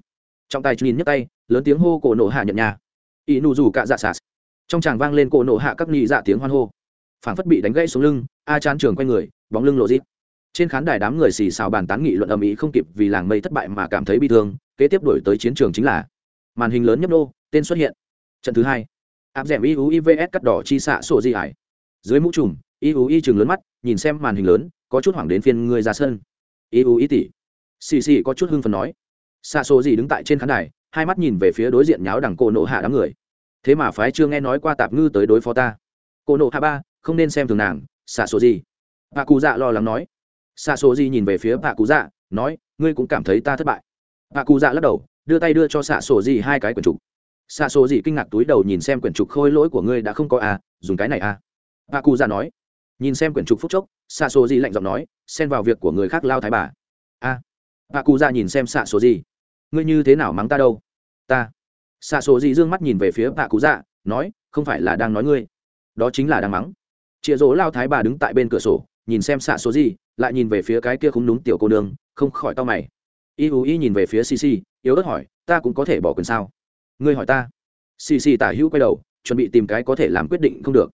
Trọng tài nhìn nhấc tay, lớn tiếng hô cổ nổ hạ nhận nha ỷ nụ rủ cạ dạ xà trong tràng vang lên cổ nổ hạ các nghị dạ tiếng hoan hô. Phảng phất bị đánh gãy xuống lưng, a chán trường quay người, bóng lưng lộ dít trên khán đài đám người xì xào bàn tán nghị luận ầm ĩ không kịp vì làng mây thất bại mà cảm thấy bi thương, kế tiếp đổi tới chiến trường chính là màn hình lớn nhấp nô, tên xuất hiện. Trận thứ hai. Áp dẻm ẻ iu ivs cắt đỏ chi xạ sổ di ải. Dưới mũ trùm iu y chừng lớn mắt, nhìn xem màn hình lớn, có chút hoảng đến phiên người ra sân. Iu y tỉ. Xì xì có chút hưng phần nói. Xạ sổ gì đứng tại trên khán đài hai mắt nhìn về phía đối diện nháo đằng cổ nộ hạ đám người. Thế mà phái chưa nghe nói qua tạp ngư tới đối phó ta. Cổ nộ hạ ba, không nên xem thường nàng xạ số gì bà cụ dạ lo lắng nói. Xạ số gì nhìn về phía bà cụ dạ nói, ngươi cũng cảm thấy ta thất bại. Bà cụ dạ lắc đầu, đưa tay đưa cho xạ số gì hai cái quyển trục. Xạ số gì kinh ngạc túi đầu nhìn xem quyển trục, khôi lỗi của ngươi đã không có à dùng cái này à. Bà cụ dạ nói. Nhìn xem quyển trục phúc chốc xạ số gì lạnh giọng nói, xen vào việc của người khác lao thái bà. A. À. bà cụ dạ nhìn xem xạ số gì ngươi như thế nào mắng ta đâu? Ta. Xạ số dị dương mắt nhìn về phía bà cụ dạ nói, không phải là đang nói ngươi. Đó chính là đang mắng. Chịa rỗ lao thái bà đứng tại bên cửa sổ, nhìn xem xạ số gì lại nhìn về phía cái kia không đúng tiểu cô nương, không khỏi tao mày. Y ú y nhìn về phía xì yếu ớt hỏi, ta cũng có thể bỏ quyền sao? Ngươi hỏi ta. Xì tả hữu quay đầu, chuẩn bị tìm cái có thể làm quyết định không được.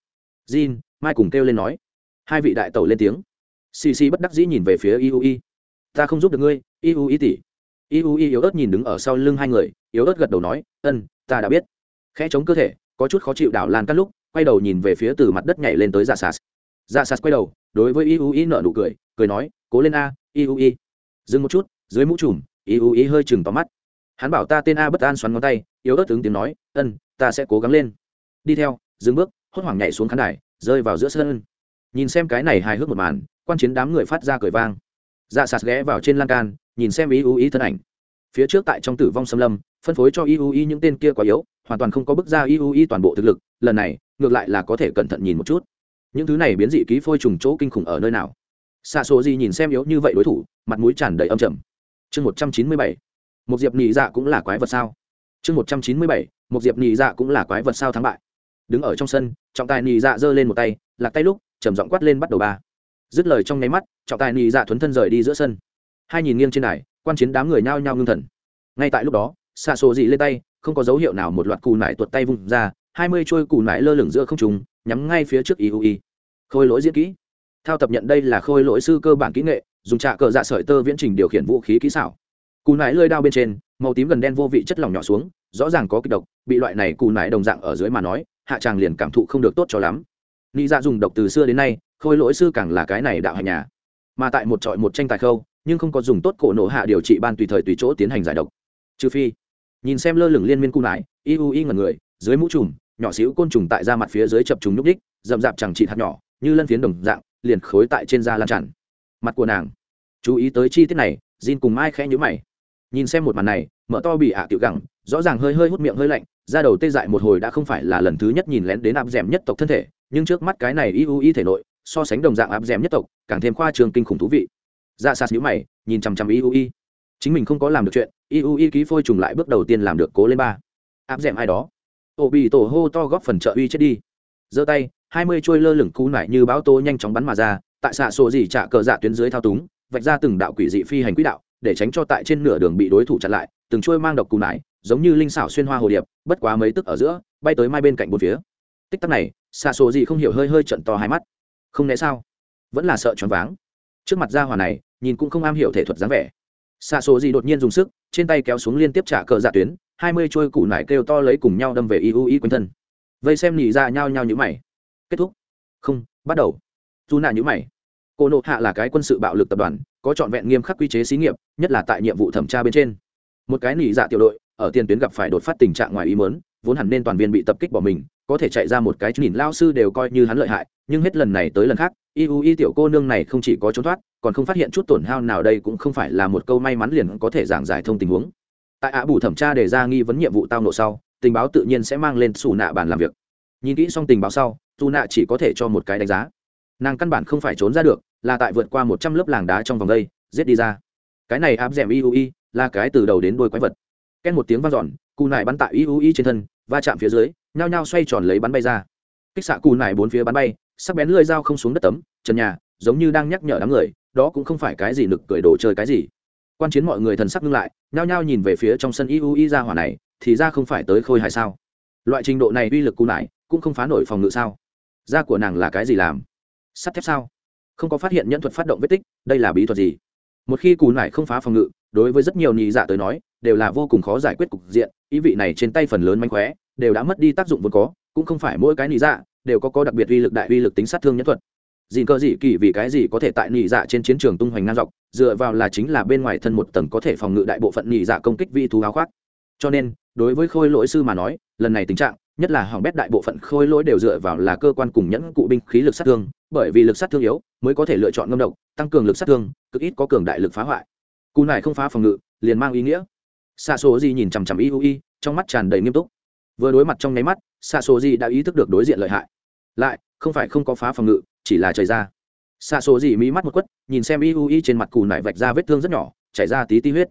Jin, mai cùng kêu lên nói. Hai vị đại tẩu lên tiếng. Xì bất đắc dĩ nhìn về phía y ú y. Ta không giúp được ngươi, y ú y tỉ y u y yếu ớt nhìn đứng ở sau lưng hai người, yếu ớt gật đầu nói, ân, ta đã biết. Khẽ chống cơ thể, có chút khó chịu đảo lan cắt lúc, quay đầu nhìn về phía từ mặt đất nhảy lên tới dạ Sạt. dạ Sạt quay đầu, đối với y u y nợ nụ cười cười nói, cố lên a y u y dừng một chút, dưới mũ trùm y u y hơi chừng tóm mắt. Hắn bảo ta tên a bất an xoắn ngón tay, yếu ớt ứng tiếng nói, ân, ta sẽ cố gắng lên. Đi theo, dừng bước, hốt hoảng nhảy xuống khán đài, rơi vào giữa sân. Nhìn xem cái này hài hước một màn, quan chiến đám người phát ra cười vang. Dạ sạt ghé vào trên lan can nhìn xem ý ưu ý thân ảnh. Phía trước tại trong tử vong xâm lâm, phân phối cho ưu ý những tên kia quá yếu, hoàn toàn không có bước ra ưu ý toàn bộ thực lực, lần này, ngược lại là có thể cẩn thận nhìn một chút. Những thứ này biến dị ký phôi trùng chỗ kinh khủng ở nơi nào? Xa số gì nhìn xem yếu như vậy đối thủ, mặt mũi tràn đầy âm trầm. Chương một trăm chín mươi bảy một diệp nhị dạ cũng là quái vật sao? Chương một trăm chín mươi bảy một diệp nhị dạ cũng là quái vật sao thắng bại? Đứng ở trong sân, trọng tài nhị dạ giơ lên một tay, lạc tay lúc, trầm giọng quát lên bắt đầu ba. Dứt lời trong nháy mắt, trọng tài nhị dạ thuấn thân rời đi giữa sân hai nhìn nghiêng trên đài, quan chiến đám người nhao nhao ngưng thần. Ngay tại lúc đó, xạ sổ dị lên tay, không có dấu hiệu nào một loạt cù nải tuột tay vung ra, hai mươi trôi cù nải lơ lửng giữa không trùng nhắm ngay phía trước iui khôi lỗi diễn kỹ. Thao tập nhận đây là khôi lỗi sư cơ bản kỹ nghệ, dùng trạ cờ dạ sợi tơ viễn trình điều khiển vũ khí kỹ xảo. Cù nải lơi đao bên trên, màu tím gần đen vô vị chất lỏng nhỏ xuống, rõ ràng có kịch độc, bị loại này cù nải đồng dạng ở dưới mà nói, hạ tràng liền cảm thụ không được tốt cho lắm. Nghĩ ra dạ dùng độc từ xưa đến nay, khôi lỗi sư càng là cái này đạo hành nhà. Mà tại một trọi một tranh tài khâu nhưng không có dùng tốt cổ nổ hạ điều trị ban tùy thời tùy chỗ tiến hành giải độc. Trừ phi nhìn xem lơ lửng liên miên cung lại y u y ngần người dưới mũ trùm nhỏ xíu côn trùng tại da mặt phía dưới chập trùng nhúc đích rậm rạp chẳng trị hạt nhỏ như lân phiến đồng dạng liền khối tại trên da lan tràn. Mặt của nàng. Chú ý tới chi tiết này Jin cùng Mai khẽ nhũ mày. Nhìn xem một màn này, mở to bị ạ tiểu gẳng, rõ ràng hơi hơi hút miệng hơi lạnh, da đầu tê dại một hồi đã không phải là lần thứ nhất nhìn lén đến áp dẻm nhất tộc thân thể, nhưng trước mắt cái này y y thể nội, so sánh đồng dạng áp dẻm nhất tộc, càng thêm khoa trương kinh khủng thú vị dạ sạt nhíu mày, nhìn chằm chằm iui. Chính mình không có làm được chuyện, iui ký phôi trùng lại bước đầu tiên làm được cố lên ba. Áp d ai đó. Ổ bị tổ hô to góp phần trợ uy chết đi. Giơ tay, hai mươi trôi lơ lửng cú nải như báo tố nhanh chóng bắn mà ra, tại xạ sổ gì trả cờ dạ tuyến dưới thao túng, vạch ra từng đạo quỷ dị phi hành quỹ đạo, để tránh cho tại trên nửa đường bị đối thủ chặn lại, từng trôi mang độc cú nải, giống như linh xảo xuyên hoa hồ điệp, bất quá mấy tức ở giữa, bay tới mai bên cạnh một phía. Tích tắc này, xạ sổ gì không hiểu hơi hơi trận to hai mắt. Không lẽ sao? Vẫn là sợ choáng váng. Trước mặt gia hòa này nhìn cũng không am hiểu thể thuật dáng vẻ. Xạ số gì đột nhiên dùng sức, trên tay kéo xuống liên tiếp trả cờ dạ tuyến, hai mươi trôi củ nải kêu to lấy cùng nhau đâm về iu y quanh thân. Vây xem nỉ ra dạ nhau nhau như mày. Kết thúc. Không, bắt đầu. Dù nạ như mày. Cô nộ hạ là cái quân sự bạo lực tập đoàn, có trọn vẹn nghiêm khắc quy chế xí nghiệp, nhất là tại nhiệm vụ thẩm tra bên trên. Một cái nỉ dạ tiểu đội, ở tiền tuyến gặp phải đột phát tình trạng ngoài ý mớn vốn hẳn nên toàn viên bị tập kích bỏ mình, có thể chạy ra một cái nhìn lao sư đều coi như hắn lợi hại, nhưng hết lần này tới lần khác y u y tiểu cô nương này không chỉ có trốn thoát, còn không phát hiện chút tổn hao nào đây cũng không phải là một câu may mắn liền có thể giảng giải thông tình huống. Tại ạ bù thẩm tra đề ra nghi vấn nhiệm vụ tao nộ sau, tình báo tự nhiên sẽ mang lên xù nạ bàn làm việc. Nhìn kỹ xong tình báo sau, dù nạ chỉ có thể cho một cái đánh giá. Nàng căn bản không phải trốn ra được, là tại vượt qua một trăm lớp làng đá trong vòng đây, giết đi ra. Cái này áp dẻm iui, là cái từ đầu đến đôi quái vật. Ken một tiếng vang dọn cù nải bắn tại iui trên thân, va chạm phía dưới, nhao nhao xoay tròn lấy bắn bay ra. Kích xạ cù nải bốn phía bắn bay sắc bén lưỡi dao không xuống đất tấm, trần nhà, giống như đang nhắc nhở đám người, đó cũng không phải cái gì nực cười đồ chơi cái gì. Quan chiến mọi người thần sắc ngưng lại, nhao nhao nhìn về phía trong sân iu y ra hỏa này, thì ra không phải tới khôi hài sao? Loại trình độ này uy lực cù nải cũng không phá nổi phòng ngự sao? Da của nàng là cái gì làm? Sắt thép sao? Không có phát hiện nhân thuật phát động vết tích, đây là bí thuật gì? Một khi cù nải không phá phòng ngự, đối với rất nhiều nhị dạ tới nói, đều là vô cùng khó giải quyết cục diện, ý vị này trên tay phần lớn mánh khóe, đều đã mất đi tác dụng vốn có, cũng không phải mỗi cái nhị dạ đều có có đặc biệt uy lực đại uy lực tính sát thương nhất thuật. Dìn cơ dị kỳ vì cái gì có thể tại nỉ dạ trên chiến trường tung hoành ngang dọc, dựa vào là chính là bên ngoài thân một tầng có thể phòng ngự đại bộ phận nỉ dạ công kích vi thú áo khoác. Cho nên, đối với khôi lỗi sư mà nói, lần này tình trạng, nhất là hỏng bét đại bộ phận khôi lỗi đều dựa vào là cơ quan cùng nhẫn cụ binh khí lực sát thương, bởi vì lực sát thương yếu mới có thể lựa chọn ngâm độc, tăng cường lực sát thương, cực ít có cường đại lực phá hoại. Cù này không phá phòng ngự, liền mang ý nghĩa. Xa số gì nhìn chằm chằm y u y, trong mắt tràn đầy nghiêm túc. Vừa đối mặt trong nháy mắt xa số gì đã ý thức được đối diện lợi hại. Lại, không phải không có phá phòng ngự, chỉ là trời ra. Xa số gì mí mắt một quất, nhìn xem y u y trên mặt cù nải vạch ra vết thương rất nhỏ, chảy ra tí tí huyết.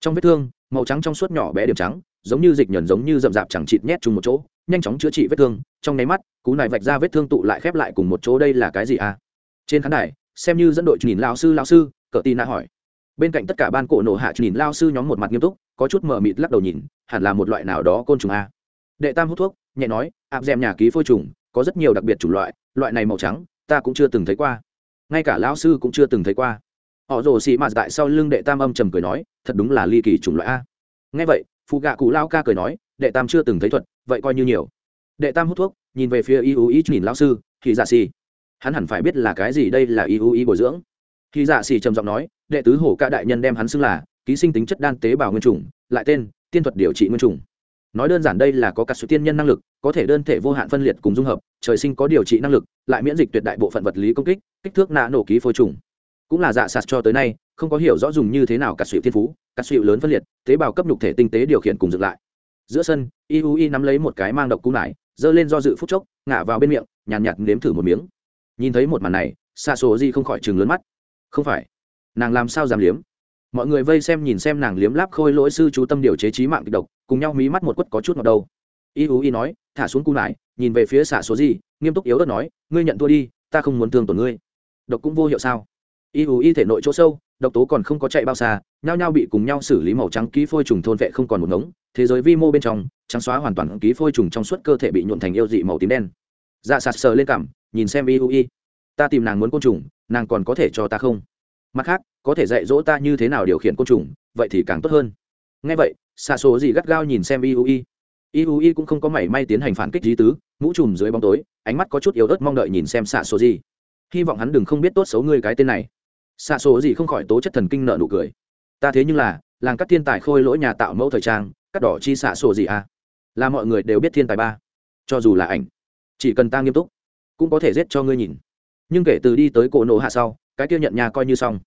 Trong vết thương, màu trắng trong suốt nhỏ bé điểm trắng, giống như dịch nhẫn giống như rậm rạp chẳng chịt nhét chung một chỗ, nhanh chóng chữa trị vết thương, trong nháy mắt, cú này vạch ra vết thương tụ lại khép lại cùng một chỗ đây là cái gì à? Trên khán đài, xem như dẫn đội nhìn lao sư lao sư, cờ tin đã hỏi. Bên cạnh tất cả ban cổ nổ hạ nhìn lao sư nhóm một mặt nghiêm túc, có chút mờ mịt lắc đầu nhìn, hẳn là một loại nào đó côn trùng a đệ tam hút thuốc nhẹ nói, áp dèm nhà ký phôi trùng, có rất nhiều đặc biệt chủng loại loại này màu trắng, ta cũng chưa từng thấy qua. Ngay cả lão sư cũng chưa từng thấy qua. Họ rồ xì mạt tại sau lưng đệ tam âm trầm cười nói, thật đúng là ly kỳ chủng loại a. Ngay vậy phụ gạ cụ lao ca cười nói, đệ tam chưa từng thấy thuật, vậy coi như nhiều. Đệ tam hút thuốc, nhìn về phía iu ý nhìn lao sư thì dạ xì. Hắn hẳn phải biết là cái gì đây là iu ý bồi dưỡng. Khi dạ xì trầm giọng nói, đệ tứ hổ ca đại nhân đem hắn xưng là, ký sinh tính chất đan tế bào nguyên trùng lại tên, tiên thuật điều trị nguyên trùng nói đơn giản đây là có cả sự tiên nhân năng lực có thể đơn thể vô hạn phân liệt cùng dung hợp trời sinh có điều trị năng lực lại miễn dịch tuyệt đại bộ phận vật lý công kích kích thước nạ nổ ký phôi trùng. Cũng là dạ sạt cho tới nay không có hiểu rõ dùng như thế nào cả sự thiên phú cả sự lớn phân liệt tế bào cấp nhục thể tinh tế điều khiển cùng dựng lại. Giữa sân iui nắm lấy một cái mang độc cú nải giơ lên do dự phút chốc ngả vào bên miệng nhàn nhạt, nhạt nếm thử một miếng. Nhìn thấy một màn này xa số di không khỏi chừng lớn mắt. Không phải. Nàng làm sao dám liếm? Mọi người vây xem nhìn xem nàng liếm láp khôi lỗi sư chú tâm điều chế trí mạng kịch độc, cùng nhau mí mắt một quất có chút ngọt đâu y nói, thả xuống cung nải nhìn về phía xả số gì, nghiêm túc yếu ớt nói, ngươi nhận thua đi, ta không muốn thương tổn ngươi. Độc cũng vô hiệu sao? Iui thể nội chỗ sâu, độc tố còn không có chạy bao xa, nhao nhao bị cùng nhau xử lý màu trắng ký phôi trùng thôn vệ không còn một ngống, thế giới vi mô bên trong, trắng xóa hoàn toàn ký phôi trùng trong suốt cơ thể bị nhuộn thành yêu dị màu tím đen. Dạ sạt sờ lên cảm, nhìn xem iu y. Ta tìm nàng muốn côn trùng, nàng còn có thể cho ta không? Mặt khác có thể dạy dỗ ta như thế nào điều khiển côn trùng vậy thì càng tốt hơn. Ngay vậy xạ số gì gắt gao nhìn xem iui, iui cũng không có mảy may tiến hành phản kích lý tứ mũ trùm dưới bóng tối ánh mắt có chút yếu ớt mong đợi nhìn xem xạ số gì hy vọng hắn đừng không biết tốt xấu ngươi cái tên này. Xạ số gì không khỏi tố chất thần kinh nợ nụ cười. Ta thế nhưng là làng các thiên tài khôi lỗi nhà tạo mẫu thời trang cắt đỏ chi xạ sổ gì à. Là mọi người đều biết thiên tài ba. Cho dù là ảnh chỉ cần ta nghiêm túc cũng có thể giết cho ngươi nhìn. Nhưng kể từ đi tới cổ nổ hạ sau cái kia nhận nhà coi như xong.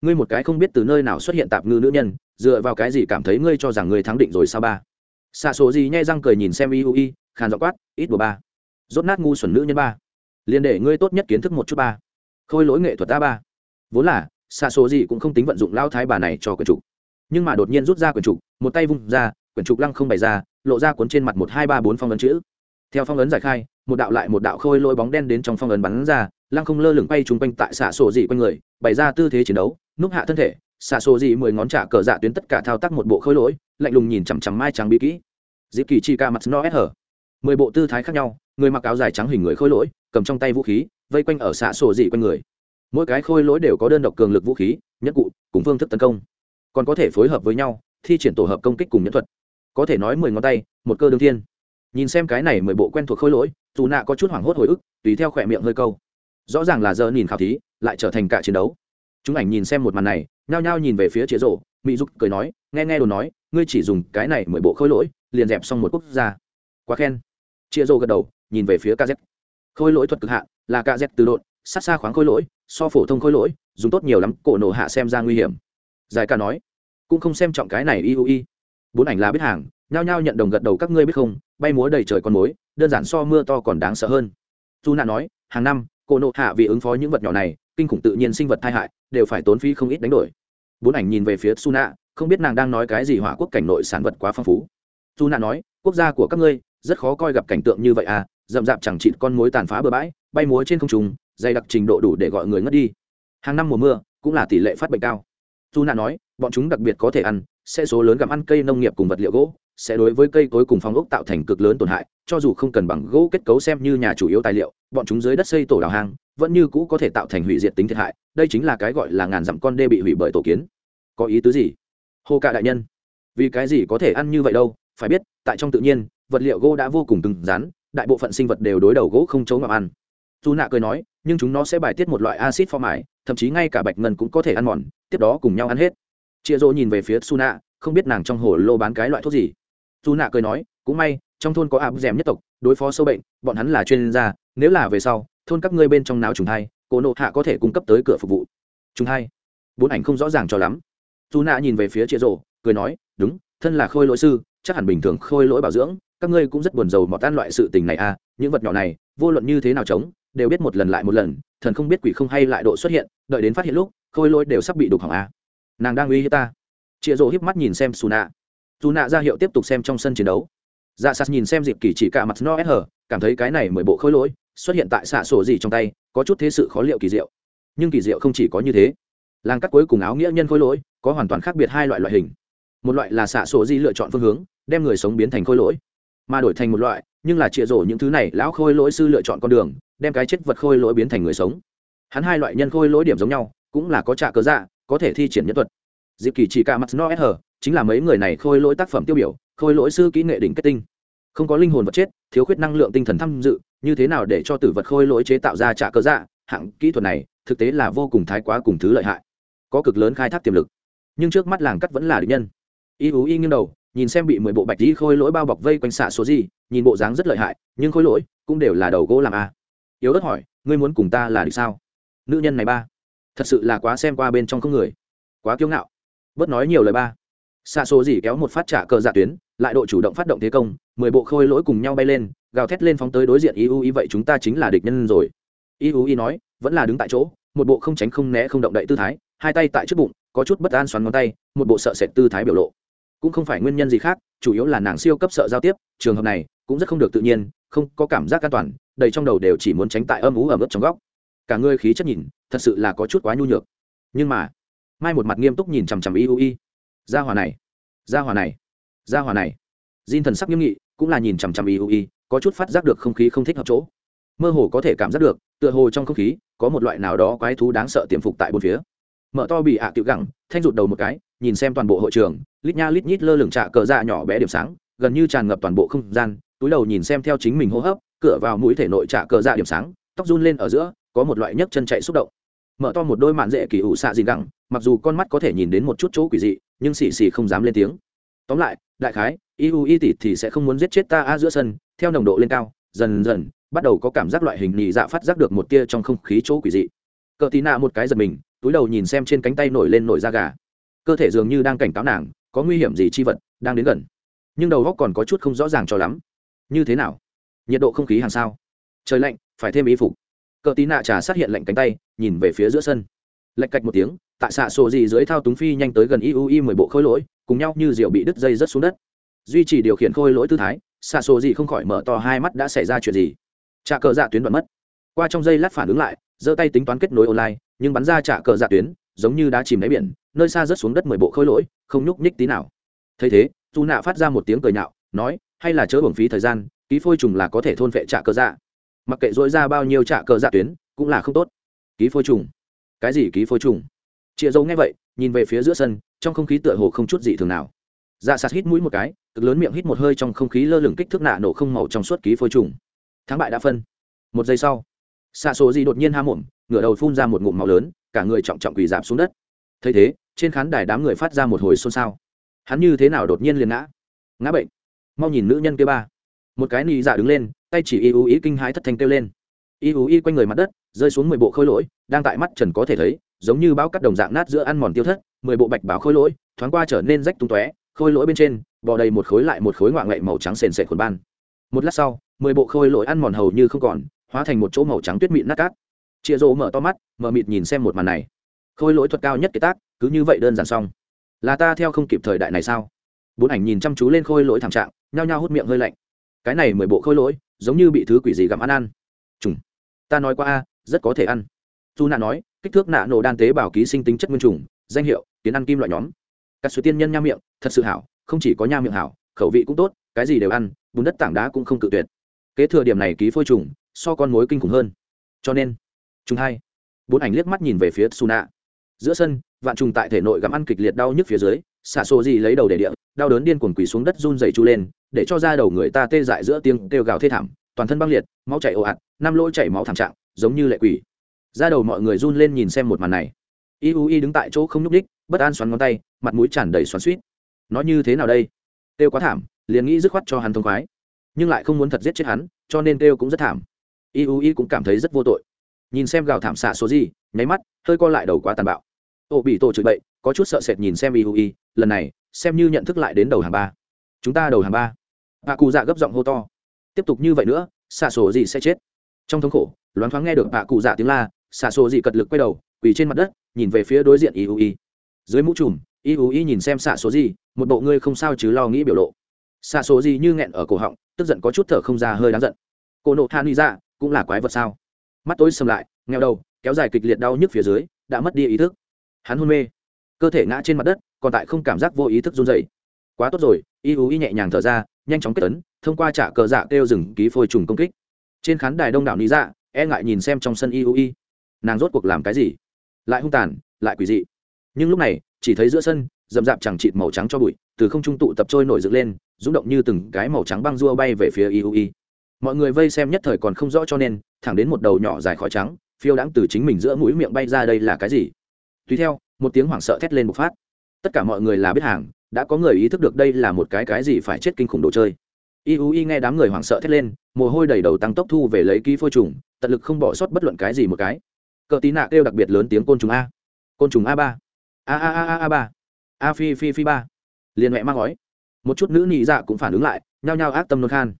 Ngươi một cái không biết từ nơi nào xuất hiện tạp ngư nữ nhân, dựa vào cái gì cảm thấy ngươi cho rằng ngươi thắng định rồi sao ba? Xạ số gì nhai răng cười nhìn xem iu i khàn dọ quát, ít bùa ba. Rốt nát ngu xuẩn nữ nhân ba. Liền để ngươi tốt nhất kiến thức một chút ba. Khôi lỗi nghệ thuật ta ba. Vốn là, xạ số gì cũng không tính vận dụng lao thái bà này cho quyển trục nhưng mà đột nhiên rút ra quyển trục một tay vung ra quyển trục lăng không bày ra, lộ ra cuốn trên mặt một hai ba bốn phong ấn chữ. Theo phong ấn giải khai, một đạo lại một đạo khôi lỗi bóng đen đến trong phong ấn bắn ra lăng không lơ lửng bay chung quanh tại xạ sổ dị quanh người, bày ra tư thế chiến đấu, núp hạ thân thể, xạ sổ dị mười ngón trả cờ dạ tuyến tất cả thao tác một bộ khôi lỗi, lạnh lùng nhìn chằm chằm mai trắng bí kỹ. Dịp kỳ chi ca mặt no s hở mười bộ tư thái khác nhau, người mặc áo dài trắng hình người khôi lỗi, cầm trong tay vũ khí, vây quanh ở xạ sổ dị quanh người. Mỗi cái khôi lỗi đều có đơn độc cường lực vũ khí nhất cụ, cùng phương thức tấn công. Còn có thể phối hợp với nhau, thi triển tổ hợp công kích cùng nhân thuật. Có thể nói mười ngón tay, một cơ đương thiên. Nhìn xem cái này mười bộ quen thuộc khôi lỗi, dù nạ có chút hoảng hốt hồi ức, tùy theo khỏe miệng hơi câu rõ ràng là giờ nhìn khảo thí, lại trở thành cả chiến đấu. Chúng ảnh nhìn xem một màn này, nhao nhao nhìn về phía chế rộ mỹ dục cười nói, nghe nghe đồ nói, ngươi chỉ dùng cái này mười bộ khôi lỗi, liền dẹp xong một quốc gia. Quá khen. Chia rô gật đầu, nhìn về phía kz khôi lỗi thuật cực hạ là kz từ độn, sát xa khoáng khôi lỗi, so phổ thông khôi lỗi, dùng tốt nhiều lắm, cổ nổ hạ xem ra nguy hiểm. Giải ca nói, cũng không xem trọng cái này iui bốn ảnh là biết hàng, nhao nhao nhận đồng gật đầu, các ngươi biết không, bay múa đầy trời con mối, đơn giản so mưa to còn đáng sợ hơn. Dù nạ nói, hàng năm cô nộ hạ vì ứng phó những vật nhỏ này, kinh khủng tự nhiên sinh vật tai hại, đều phải tốn phí không ít đánh đổi. Bốn ảnh nhìn về phía su nạ không biết nàng đang nói cái gì hỏa quốc cảnh nội sản vật quá phong phú. Su nạ nói, quốc gia của các ngươi, rất khó coi gặp cảnh tượng như vậy à rậm rạp chẳng chịt con mối tàn phá bừa bãi, bay múa trên không trùng dày đặc trình độ đủ để gọi người ngất đi. Hàng năm mùa mưa, cũng là tỷ lệ phát bệnh cao. Su nạ nói, bọn chúng đặc biệt có thể ăn, sẽ số lớn gặm ăn cây nông nghiệp cùng vật liệu gỗ sẽ đối với cây cối cùng phong ốc tạo thành cực lớn tổn hại, cho dù không cần bằng gỗ kết cấu xem như nhà chủ yếu tài liệu, bọn chúng dưới đất xây tổ đào hang, vẫn như cũ có thể tạo thành hủy diệt tính thiệt hại, đây chính là cái gọi là ngàn dặm con đê bị hủy bởi tổ kiến. Có ý tứ gì? Hô cạ đại nhân, vì cái gì có thể ăn như vậy đâu? Phải biết, tại trong tự nhiên, vật liệu gỗ đã vô cùng cứng rắn, đại bộ phận sinh vật đều đối đầu gỗ không chống ngọc ăn. Dù nạ cười nói, nhưng chúng nó sẽ bài tiết một loại acid pho mải thậm chí ngay cả bạch ngân cũng có thể ăn mòn, tiếp đó cùng nhau ăn hết. Chia rô nhìn về phía suna không biết nàng trong hồ lô bán cái loại thuốc gì dù nạ cười nói, cũng may, trong thôn có áp d nhất tộc, đối phó sâu bệnh, bọn hắn là chuyên gia, nếu là về sau, thôn các ngươi bên trong náo trùng hai cổ nộ hạ có thể cung cấp tới cửa phục vụ. Trùng hai bốn ảnh không rõ ràng cho lắm. Dù nạ nhìn về phía chia rổ cười nói, đúng, thân là khôi lỗi sư, chắc hẳn bình thường khôi lỗi bảo dưỡng, các ngươi cũng rất buồn rầu mọt tan loại sự tình này à những vật nhỏ này, vô luận như thế nào chống, đều biết một lần lại một lần, thần không biết quỷ không hay lại độ xuất hiện, đợi đến phát hiện lúc, khôi lỗi đều sắp bị đục hỏng à. Nàng đang uy hiếp ta. Chịa rỗ hiếp mắt nhìn xem xù nạ dù nạ ra hiệu tiếp tục xem trong sân chiến đấu. Dạ sạt nhìn xem dịp kỳ chỉ cả mặt no ép cảm thấy cái này mười bộ khôi lỗi xuất hiện tại xạ sổ gì trong tay, có chút thế sự khó liệu kỳ diệu. Nhưng kỳ diệu không chỉ có như thế. Làng cắt cuối cùng áo nghĩa nhân khôi lỗi có hoàn toàn khác biệt hai loại loại hình. Một loại là xạ sổ di lựa chọn phương hướng, đem người sống biến thành khôi lỗi, mà đổi thành một loại, nhưng là chịa rổ những thứ này, lão khôi lỗi sư lựa chọn con đường, đem cái chết vật khôi lỗi biến thành người sống. Hắn hai loại nhân khôi lỗi điểm giống nhau, cũng là có trạ cớ dạ có thể thi triển nhân thuật. Dịp kỳ chỉ cả mặt no s chính là mấy người này khôi lỗi tác phẩm tiêu biểu, khôi lỗi sư kỹ nghệ đỉnh kết tinh. Không có linh hồn vật chết, thiếu khuyết năng lượng tinh thần tham dự, như thế nào để cho tử vật khôi lỗi chế tạo ra trả cơ dạ hạng kỹ thuật này, thực tế là vô cùng thái quá cùng thứ lợi hại. Có cực lớn khai thác tiềm lực. Nhưng trước mắt làng cắt vẫn là địch nhân. Y ú y nghiêng đầu, nhìn xem bị mười bộ bạch đi khôi lỗi bao bọc vây quanh xạ số gì, nhìn bộ dáng rất lợi hại, nhưng khôi lỗi cũng đều là đầu gỗ làm a. Yếu ớt hỏi, ngươi muốn cùng ta là địch sao? Nữ nhân này ba. Thật sự là quá xem qua bên trong không người. Quá kiêu ngạo. Bớt nói nhiều lời ba xạ số gì kéo một phát trả cờ dạ tuyến, lại độ chủ động phát động thế công, mười bộ khôi lỗi cùng nhau bay lên, gào thét lên phóng tới đối diện iu y vậy chúng ta chính là địch nhân rồi. Iu y nói, vẫn là đứng tại chỗ, một bộ không tránh không né không động đậy tư thái, hai tay tại trước bụng, có chút bất an xoắn ngón tay, một bộ sợ sệt tư thái biểu lộ. Cũng không phải nguyên nhân gì khác, chủ yếu là nàng siêu cấp sợ giao tiếp, trường hợp này cũng rất không được tự nhiên, không có cảm giác an toàn, đầy trong đầu đều chỉ muốn tránh tại âm ú ẩm ướt trong góc. Cả người khí chất nhìn, thật sự là có chút quá nhu nhược. Nhưng mà, mai một mặt nghiêm túc nhìn chằm chằm iu y gia hòa này gia hòa này gia hòa này Jin thần sắc nghiêm nghị, cũng là nhìn chằm chằm y, có chút phát giác được không khí không thích hợp chỗ. Mơ hồ có thể cảm giác được, tựa hồ trong không khí có một loại nào đó quái thú đáng sợ tiềm phục tại bốn phía. Mở to bị ạ à tiểu gẳng, thanh rụt đầu một cái, nhìn xem toàn bộ hội trường, lít nha lít nhít lơ lửng trạ cờ dạ nhỏ bé điểm sáng, gần như tràn ngập toàn bộ không gian, túi đầu nhìn xem theo chính mình hô hấp, cửa vào mũi thể nội trạ cờ dạ điểm sáng, tóc run lên ở giữa, có một loại nhấc chân chạy xúc động. Mở to một đôi mạn dễ kỳ ủ xạ gìn gẳng, mặc dù con mắt có thể nhìn đến một chút chỗ quỷ dị, nhưng xì xì không dám lên tiếng. Tóm lại, đại khái, iu y tỷ thì sẽ không muốn giết chết ta a giữa sân theo nồng độ lên cao dần dần bắt đầu có cảm giác loại hình nhị dạ phát giác được một tia trong không khí chỗ quỷ dị. Cờ tí nạ một cái giật mình túi đầu nhìn xem trên cánh tay nổi lên nổi da gà. Cơ thể dường như đang cảnh cáo nàng có nguy hiểm gì chi vật đang đến gần. Nhưng đầu góc còn có chút không rõ ràng cho lắm. Như thế nào? Nhiệt độ không khí hàng sao? Trời lạnh phải thêm y phục. Cờ tí nạ trà sát hiện lạnh cánh tay nhìn về phía giữa sân. Lạch cạch một tiếng tại xạ sổ gì dưới thao túng phi nhanh tới gần iui mười bộ khối lỗi, cùng nhau như rượu bị đứt dây rớt xuống đất. Duy trì điều khiển khôi lỗi tư thái, xạ sổ gì không khỏi mở to hai mắt đã xảy ra chuyện gì? Trả cờ dạ tuyến đoạn mất. Qua trong giây lát phản ứng lại, giơ tay tính toán kết nối online, nhưng bắn ra trả cờ dạ tuyến, giống như đã chìm đáy biển, nơi xa rớt xuống đất mười bộ khôi lỗi, không nhúc nhích tí nào. Thấy thế dù nạ phát ra một tiếng cười nhạo, nói, hay là chớ hưởng phí thời gian, ký phôi trùng là có thể thôn vệ trả cờ dạ. Mặc kệ dỗi ra bao nhiêu trả cờ dạ tuyến, cũng là không tốt. Ký phôi trùng. Cái gì ký phôi trùng? Chịa dâu nghe vậy, nhìn về phía giữa sân, trong không khí tựa hồ không chút gì thường nào. Dạ sạt hít mũi một cái, cực lớn miệng hít một hơi trong không khí lơ lửng kích thước nạ nổ không màu trong suốt ký phôi trùng. Thắng bại đã phân. Một giây sau xạ số gì đột nhiên ham mồm, ngửa đầu phun ra một ngụm màu lớn, cả người trọng trọng quỳ dạp xuống đất. Thấy thế, trên khán đài đám người phát ra một hồi xôn xao. Hắn như thế nào đột nhiên liền ngã? Ngã bệnh. Mau nhìn nữ nhân kia ba. Một cái nị dạ đứng lên, tay chỉ y ú ý kinh hãi thất thanh kêu lên. Y ú y quanh người mặt đất, rơi xuống mười bộ khôi lỗi, đang tại mắt trần có thể thấy giống như bão cắt đồng dạng nát giữa ăn mòn tiêu thất, mười bộ bạch báo khôi lỗi, thoáng qua trở nên rách tung tóe, khôi lỗi bên trên, bò đầy một khối lại một khối ngoại ngậy màu trắng sền sệt khuẩn ban. Một lát sau, mười bộ khôi lỗi ăn mòn hầu như không còn, hóa thành một chỗ màu trắng tuyết mịn nát cát. Chia rỗ mở to mắt, mở mịt nhìn xem một màn này. Khôi lỗi thuật cao nhất kế tác, cứ như vậy đơn giản xong. Là ta theo không kịp thời đại này sao? Bốn ảnh nhìn chăm chú lên khôi lỗi thảm trạng, nhao nhao hút miệng hơi lạnh. Cái này mười bộ khôi lỗi, giống như bị thứ quỷ gì gặm ăn ăn. Trùng ta nói qua a, rất có thể ăn. Dù nạ nói kích thước nạ nổ đan tế bào ký sinh tính chất nguyên trùng, danh hiệu, tiến ăn kim loại nhóm. Các suy tiên nhân nha miệng, thật sự hảo, không chỉ có nha miệng hảo, khẩu vị cũng tốt, cái gì đều ăn, bùn đất tảng đá cũng không cự tuyệt. Kế thừa điểm này ký phôi trùng, so con mối kinh khủng hơn. Cho nên chúng hai, bốn ảnh liếc mắt nhìn về phía suna giữa sân, vạn trùng tại thể nội gặm ăn kịch liệt đau nhức phía dưới xả xô gì lấy đầu để địa, đau đớn điên cuồng quỳ xuống đất run dày chu lên, để cho ra đầu người ta tê dại giữa tiếng kêu gào thê thảm, toàn thân băng liệt, máu chảy ồ ạt, năm lỗ chảy máu thảm trạng, giống như lệ quỷ ra đầu mọi người run lên nhìn xem một màn này. Y u y đứng tại chỗ không nhúc đích bất an xoắn ngón tay, mặt mũi tràn đầy xoắn suýt nói như thế nào đây? Têu quá thảm, liền nghĩ dứt khoát cho hắn thông khoái. Nhưng lại không muốn thật giết chết hắn, cho nên têu cũng rất thảm. Y u y cũng cảm thấy rất vô tội. Nhìn xem gào thảm xạ số gì, nháy mắt, hơi co lại đầu quá tàn bạo. Ô bị tổ chửi bậy, có chút sợ sệt nhìn xem y u y lần này, xem như nhận thức lại đến đầu hàng ba. Chúng ta đầu hàng ba. Bà cụ dạ gấp giọng hô to. Tiếp tục như vậy nữa, xạ sổ gì sẽ chết. Trong thống khổ, loáng thoáng nghe được bà cụ dạ tiếng la xạ sổ gì cật lực quay đầu, quỳ trên mặt đất, nhìn về phía đối diện y u y dưới mũ trùm y u y nhìn xem xạ số gì một bộ ngươi không sao chứ lo nghĩ biểu lộ. Xạ số gì như nghẹn ở cổ họng, tức giận có chút thở không ra hơi đáng giận. Cô nộ than ni ra, cũng là quái vật sao? Mắt tối sầm lại ngheo đầu, kéo dài kịch liệt đau nhức phía dưới, đã mất đi ý thức. Hắn hôn mê. Cơ thể ngã trên mặt đất, còn tại không cảm giác vô ý thức run dày quá tốt rồi y u y nhẹ nhàng thở ra, nhanh chóng kết tấn thông qua trả cờ dạ kêu rừng ký phôi trùng công kích. Trên khán đài đông đảo lý dạ e ngại nhìn xem trong sân y u y nàng rốt cuộc làm cái gì? Lại hung tàn, lại quỷ dị. Nhưng lúc này, chỉ thấy giữa sân, rậm rạp chẳng chịt màu trắng cho bụi, từ không trung tụ tập trôi nổi dựng lên, rung động như từng cái màu trắng băng rua bay về phía y mọi người vây xem nhất thời còn không rõ cho nên, thẳng đến một đầu nhỏ dài khói trắng, phiêu đãng từ chính mình giữa mũi miệng bay ra đây là cái gì? Tùy theo, một tiếng hoảng sợ thét lên một phát. Tất cả mọi người là biết hàng, đã có người ý thức được đây là một cái cái gì phải chết kinh khủng đồ chơi. Y nghe đám người hoảng sợ thét lên, mồ hôi đầy đầu tăng tốc thu về lấy ký phôi trùng, tận lực không bỏ sót bất luận cái gì một cái cờ tí nạ kêu đặc biệt lớn tiếng côn trùng a. Côn trùng a ba. A a a a a ba. A phi phi phi ba. Liền mẹ mang gói. Một chút nữ nhị dạ cũng phản ứng lại, nhao nhao ác tâm nôn khan.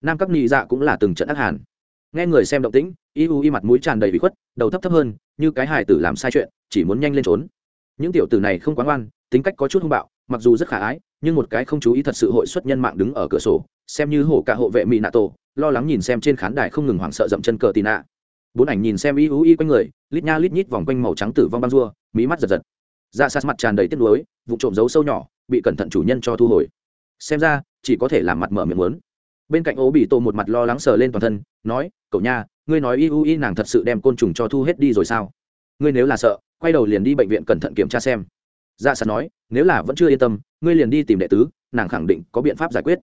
Nam các nhị dạ cũng là từng trận ác hàn. Nghe người xem động tĩnh, y u y mặt mũi tràn đầy bị khuất, đầu thấp thấp hơn, như cái hài tử làm sai chuyện, chỉ muốn nhanh lên trốn. Những tiểu tử này không quán ngoan, tính cách có chút hung bạo, mặc dù rất khả ái, nhưng một cái không chú ý thật sự hội xuất nhân mạng đứng ở cửa sổ, xem như hổ cả hộ vệ mỹ nạ tổ lo lắng nhìn xem trên khán đài không ngừng hoảng sợ dậm chân cờ tì nạ bốn ảnh nhìn xem y u y quanh người, lít nha lít nhít vòng quanh màu trắng tử vong băng rua, mí mắt giật giật. Da sát mặt tràn đầy tiếc nuối vụ trộm giấu sâu nhỏ, bị cẩn thận chủ nhân cho thu hồi. Xem ra, chỉ có thể làm mặt mở miệng muốn. Bên cạnh ố bị tổ một mặt lo lắng sờ lên toàn thân, nói, cậu nha, ngươi nói y u y nàng thật sự đem côn trùng cho thu hết đi rồi sao? Ngươi nếu là sợ, quay đầu liền đi bệnh viện cẩn thận kiểm tra xem. Dạ sạt nói, nếu là vẫn chưa yên tâm, ngươi liền đi tìm đệ tứ, nàng khẳng định có biện pháp giải quyết.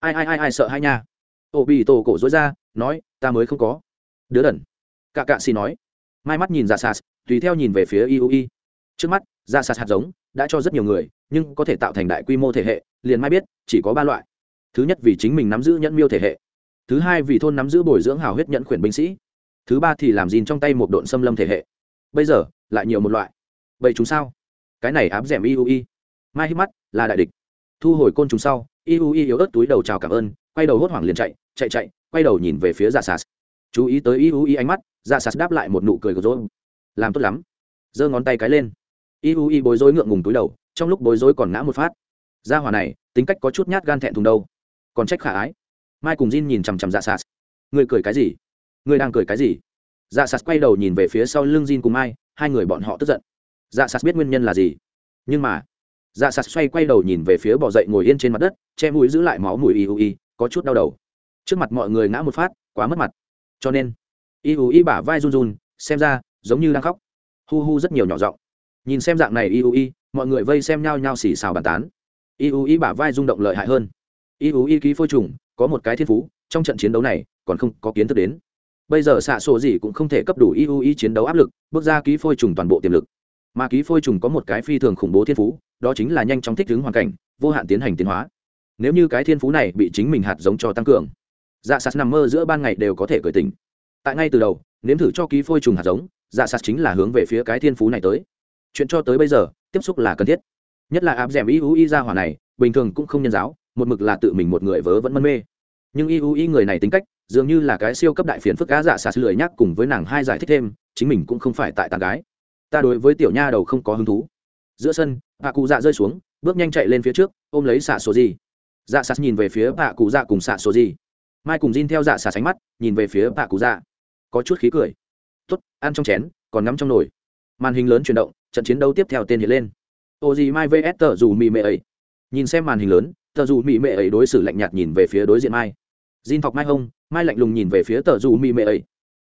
Ai ai ai ai, sợ hai nha. Ô bị tổ cổ dối ra, nói, ta mới không có. Đứa đần cạ cạ xì nói. Mai mắt nhìn dạ ra sas tùy theo nhìn về phía iui. Trước mắt dạ ra sas hạt giống đã cho rất nhiều người, nhưng có thể tạo thành đại quy mô thể hệ, liền mai biết, chỉ có ba loại. Thứ nhất vì chính mình nắm giữ nhẫn miêu thể hệ. Thứ hai vì thôn nắm giữ bồi dưỡng hào huyết nhẫn khuyển binh sĩ. Thứ ba thì làm gìn trong tay một độn xâm lâm thể hệ. Bây giờ, lại nhiều một loại. Vậy chúng sao? Cái này áp dẻm iui. Mai hít mắt, là đại địch. Thu hồi côn trùng sau, iui yếu ớt túi đầu chào cảm ơn, quay đầu hốt hoảng liền chạy chạy chạy, quay đầu nhìn về phía dạ Ra sas chú ý tới iui ánh mắt dạ sas đáp lại một nụ cười của dối làm tốt lắm. Giơ ngón tay cái lên. Iui bối rối ngượng ngùng túi đầu, trong lúc bối rối còn ngã một phát. Ra hòa này, tính cách có chút nhát gan thẹn thùng đâu. Còn trách khả ái. Mai cùng Jin nhìn chằm chằm dạ sas người cười cái gì? Người đang cười cái gì? Dạ sas quay đầu nhìn về phía sau lưng Jin cùng mai, hai người bọn họ tức giận. Dạ sas biết nguyên nhân là gì? Nhưng mà dạ sas xoay quay đầu nhìn về phía bỏ dậy ngồi yên trên mặt đất, che mũi giữ lại máu mùi y u y có chút đau đầu. Trước mặt mọi người ngã một phát, quá mất mặt cho nên, y u y bả vai run run, xem ra, giống như đang khóc. Hu hu rất nhiều nhỏ giọng. Nhìn xem dạng này y u y mọi người vây xem nhau nhau xì xào bàn tán. Y u y bả vai rung động lợi hại hơn. Y u y ký phôi trùng, có một cái thiên phú, trong trận chiến đấu này, còn không có kiến thức đến. Bây giờ xạ sổ gì cũng không thể cấp đủ y u y chiến đấu áp lực, bước ra ký phôi trùng toàn bộ tiềm lực. Mà ký phôi trùng có một cái phi thường khủng bố thiên phú, đó chính là nhanh chóng thích ứng hoàn cảnh, vô hạn tiến hành tiến hóa. Nếu như cái thiên phú này bị chính mình hạt giống cho tăng cường dạ sạt nằm mơ giữa ban ngày đều có thể cởi tình tại ngay từ đầu, nếm thử cho ký phôi trùng hạt giống dạ sạt chính là hướng về phía cái thiên phú này tới. Chuyện cho tới bây giờ, tiếp xúc là cần thiết. Nhất là áp d ẻ m y u y ra hỏa này, bình thường cũng không nhân giáo, một mực là tự mình một người vớ vẫn mân mê. Nhưng y u y người này tính cách, dường như là cái siêu cấp đại phiền phức cá dạ sạt lười nhắc cùng với nàng hai giải thích thêm, chính mình cũng không phải tại tàn gái. Ta đối với tiểu nha đầu không có hứng thú. Giữa sân, bà cụ dạ rơi xuống, bước nhanh chạy lên phía trước, ôm lấy xạ số gì dạ sạt nhìn về phía bà cụ dạ cùng xạ số gì mai cùng Jin theo dạ xà sánh mắt, nhìn về phía bà cụ dạ. Có chút khí cười. Tốt, ăn trong chén, còn ngắm trong nồi. Màn hình lớn chuyển động, trận chiến đấu tiếp theo tên hiện lên. Ô gì mai vs tờ dù mị mệ ấy. Nhìn xem màn hình lớn, tờ dù mị mệ ấy đối xử lạnh nhạt nhìn về phía đối diện mai. Jin thọc mai hông, mai lạnh lùng nhìn về phía tờ dù mị mệ ấy.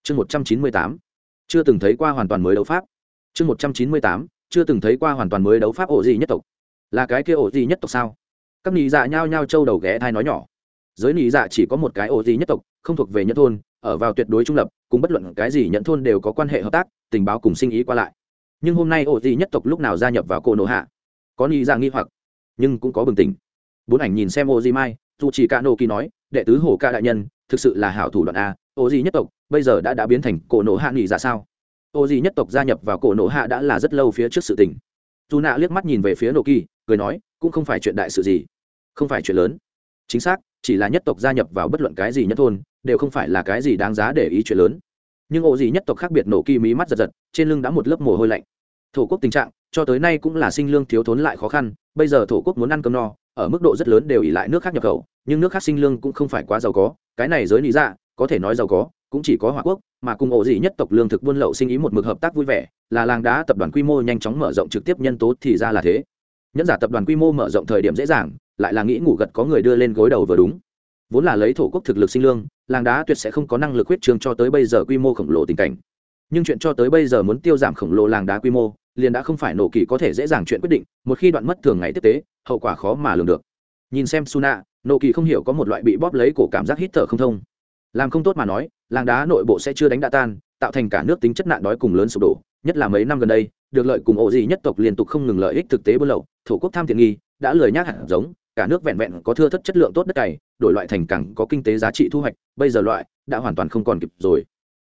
Chương một trăm chín mươi tám. Chưa từng thấy qua hoàn toàn mới đấu pháp. Chương một trăm chín mươi tám. Chưa từng thấy qua hoàn toàn mới đấu pháp ổ gì nhất tộc. Là cái kia ổ gì nhất tộc sao? Các nghị dạ nhao nhao trâu đầu ghé thai nói nhỏ giới nị dạ chỉ có một cái ô gì nhất tộc, không thuộc về nhất thôn, ở vào tuyệt đối trung lập, cùng bất luận cái gì nhận thôn đều có quan hệ hợp tác, tình báo cùng sinh ý qua lại. Nhưng hôm nay ô gì nhất tộc lúc nào gia nhập vào cô nổ hạ? Có nị dạ nghi hoặc, nhưng cũng có bừng tỉnh. Bốn ảnh nhìn xem ô di mai, dù chỉ cả nô kỳ nói, đệ tứ hồ ca đại nhân, thực sự là hảo thủ đoạn a, ô gì nhất tộc, bây giờ đã đã biến thành cổ nổ hạ nghỉ ra dạ sao? Ô gì nhất tộc gia nhập vào cổ nổ hạ đã là rất lâu phía trước sự tình. Dù nạ liếc mắt nhìn về phía nô kỳ, cười nói, cũng không phải chuyện đại sự gì, không phải chuyện lớn. Chính xác chỉ là nhất tộc gia nhập vào bất luận cái gì nhất thôn, đều không phải là cái gì đáng giá để ý chuyện lớn. Nhưng ổ gì nhất tộc khác biệt nổ kỳ mí mắt giật giật, trên lưng đã một lớp mồ hôi lạnh. Thổ quốc tình trạng, cho tới nay cũng là sinh lương thiếu thốn lại khó khăn, bây giờ thổ quốc muốn ăn cơm no, ở mức độ rất lớn đều ỉ lại nước khác nhập khẩu, nhưng nước khác sinh lương cũng không phải quá giàu có, cái này giới lý ra có thể nói giàu có, cũng chỉ có hòa quốc, mà cùng ổ gì nhất tộc lương thực buôn lậu sinh ý một mực hợp tác vui vẻ, là làng đá tập đoàn quy mô nhanh chóng mở rộng trực tiếp nhân tố thì ra là thế. Nhẫn giả tập đoàn quy mô mở rộng thời điểm dễ dàng lại là nghĩ ngủ gật có người đưa lên gối đầu vừa đúng. Vốn là lấy thổ quốc thực lực sinh lương, làng đá tuyệt sẽ không có năng lực huyết trường cho tới bây giờ quy mô khổng lồ tình cảnh. Nhưng chuyện cho tới bây giờ muốn tiêu giảm khổng lồ làng đá quy mô, liền đã không phải nổ kỳ có thể dễ dàng chuyện quyết định, một khi đoạn mất thường ngày tiếp tế, hậu quả khó mà lường được. Nhìn xem suna, nổ kỳ không hiểu có một loại bị bóp lấy cổ cảm giác hít thở không thông. Làm không tốt mà nói, làng đá nội bộ sẽ chưa đánh đã tan, tạo thành cả nước tính chất nạn đói cùng lớn sụp đổ, nhất là mấy năm gần đây, được lợi cùng ổ gì nhất tộc liên tục không ngừng lợi ích thực tế buôn lậu, thổ quốc tham tiện nghi, đã lười nhác hạt giống cả nước vẹn vẹn có thưa thất chất lượng tốt đất cày, đổi loại thành cảng có kinh tế giá trị thu hoạch, bây giờ loại đã hoàn toàn không còn kịp rồi.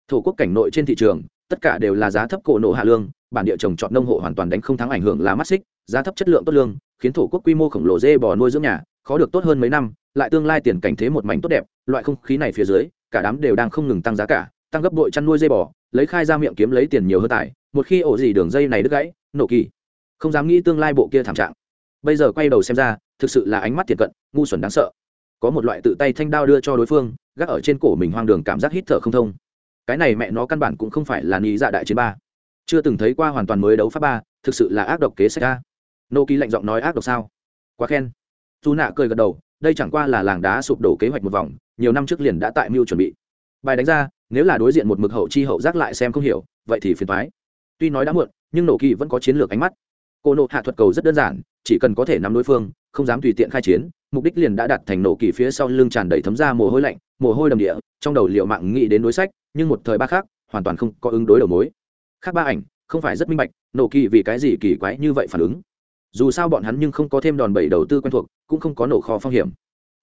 Thổ quốc cảnh nội trên thị trường, tất cả đều là giá thấp cổ nộ hạ lương, bản địa trồng trọt nông hộ hoàn toàn đánh không thắng ảnh hưởng là mắt xích, giá thấp chất lượng tốt lương, khiến thổ quốc quy mô khổng lồ dê bò nuôi dưỡng nhà, khó được tốt hơn mấy năm, lại tương lai tiền cảnh thế một mảnh tốt đẹp, loại không khí này phía dưới, cả đám đều đang không ngừng tăng giá cả, tăng gấp bội chăn nuôi dê bò, lấy khai ra miệng kiếm lấy tiền nhiều hơn tải một khi ổ gì đường dây này đứt gãy, nổ kỳ. Không dám nghĩ tương lai bộ kia thảm trạng. Bây giờ quay đầu xem ra thực sự là ánh mắt thiệt cận, ngu xuẩn đáng sợ. Có một loại tự tay thanh đao đưa cho đối phương, gác ở trên cổ mình hoang đường cảm giác hít thở không thông. Cái này mẹ nó căn bản cũng không phải là nghĩ dạ đại chiến ba. Chưa từng thấy qua hoàn toàn mới đấu pháp ba, thực sự là ác độc kế sách ca. nô ký lạnh giọng nói ác độc sao? Quá khen. Dù nạ cười gật đầu, đây chẳng qua là làng đá sụp đổ kế hoạch một vòng, nhiều năm trước liền đã tại mưu chuẩn bị. Bài đánh ra, nếu là đối diện một mực hậu chi hậu giác lại xem không hiểu, vậy thì phiền thoái tuy nói đã muộn, nhưng nổ kỳ vẫn có chiến lược ánh mắt. Cô nộ hạ thuật cầu rất đơn giản, chỉ cần có thể nắm đối phương không dám tùy tiện khai chiến, mục đích liền đã đặt thành nổ kỳ phía sau lưng tràn đầy thấm ra mồ hôi lạnh, mồ hôi đầm địa, trong đầu liệu mạng nghĩ đến đối sách, nhưng một thời ba khác, hoàn toàn không có ứng đối đầu mối. Khác ba ảnh, không phải rất minh bạch, nổ kỳ vì cái gì kỳ quái như vậy phản ứng. Dù sao bọn hắn nhưng không có thêm đòn bẩy đầu tư quen thuộc, cũng không có nổ kho phong hiểm.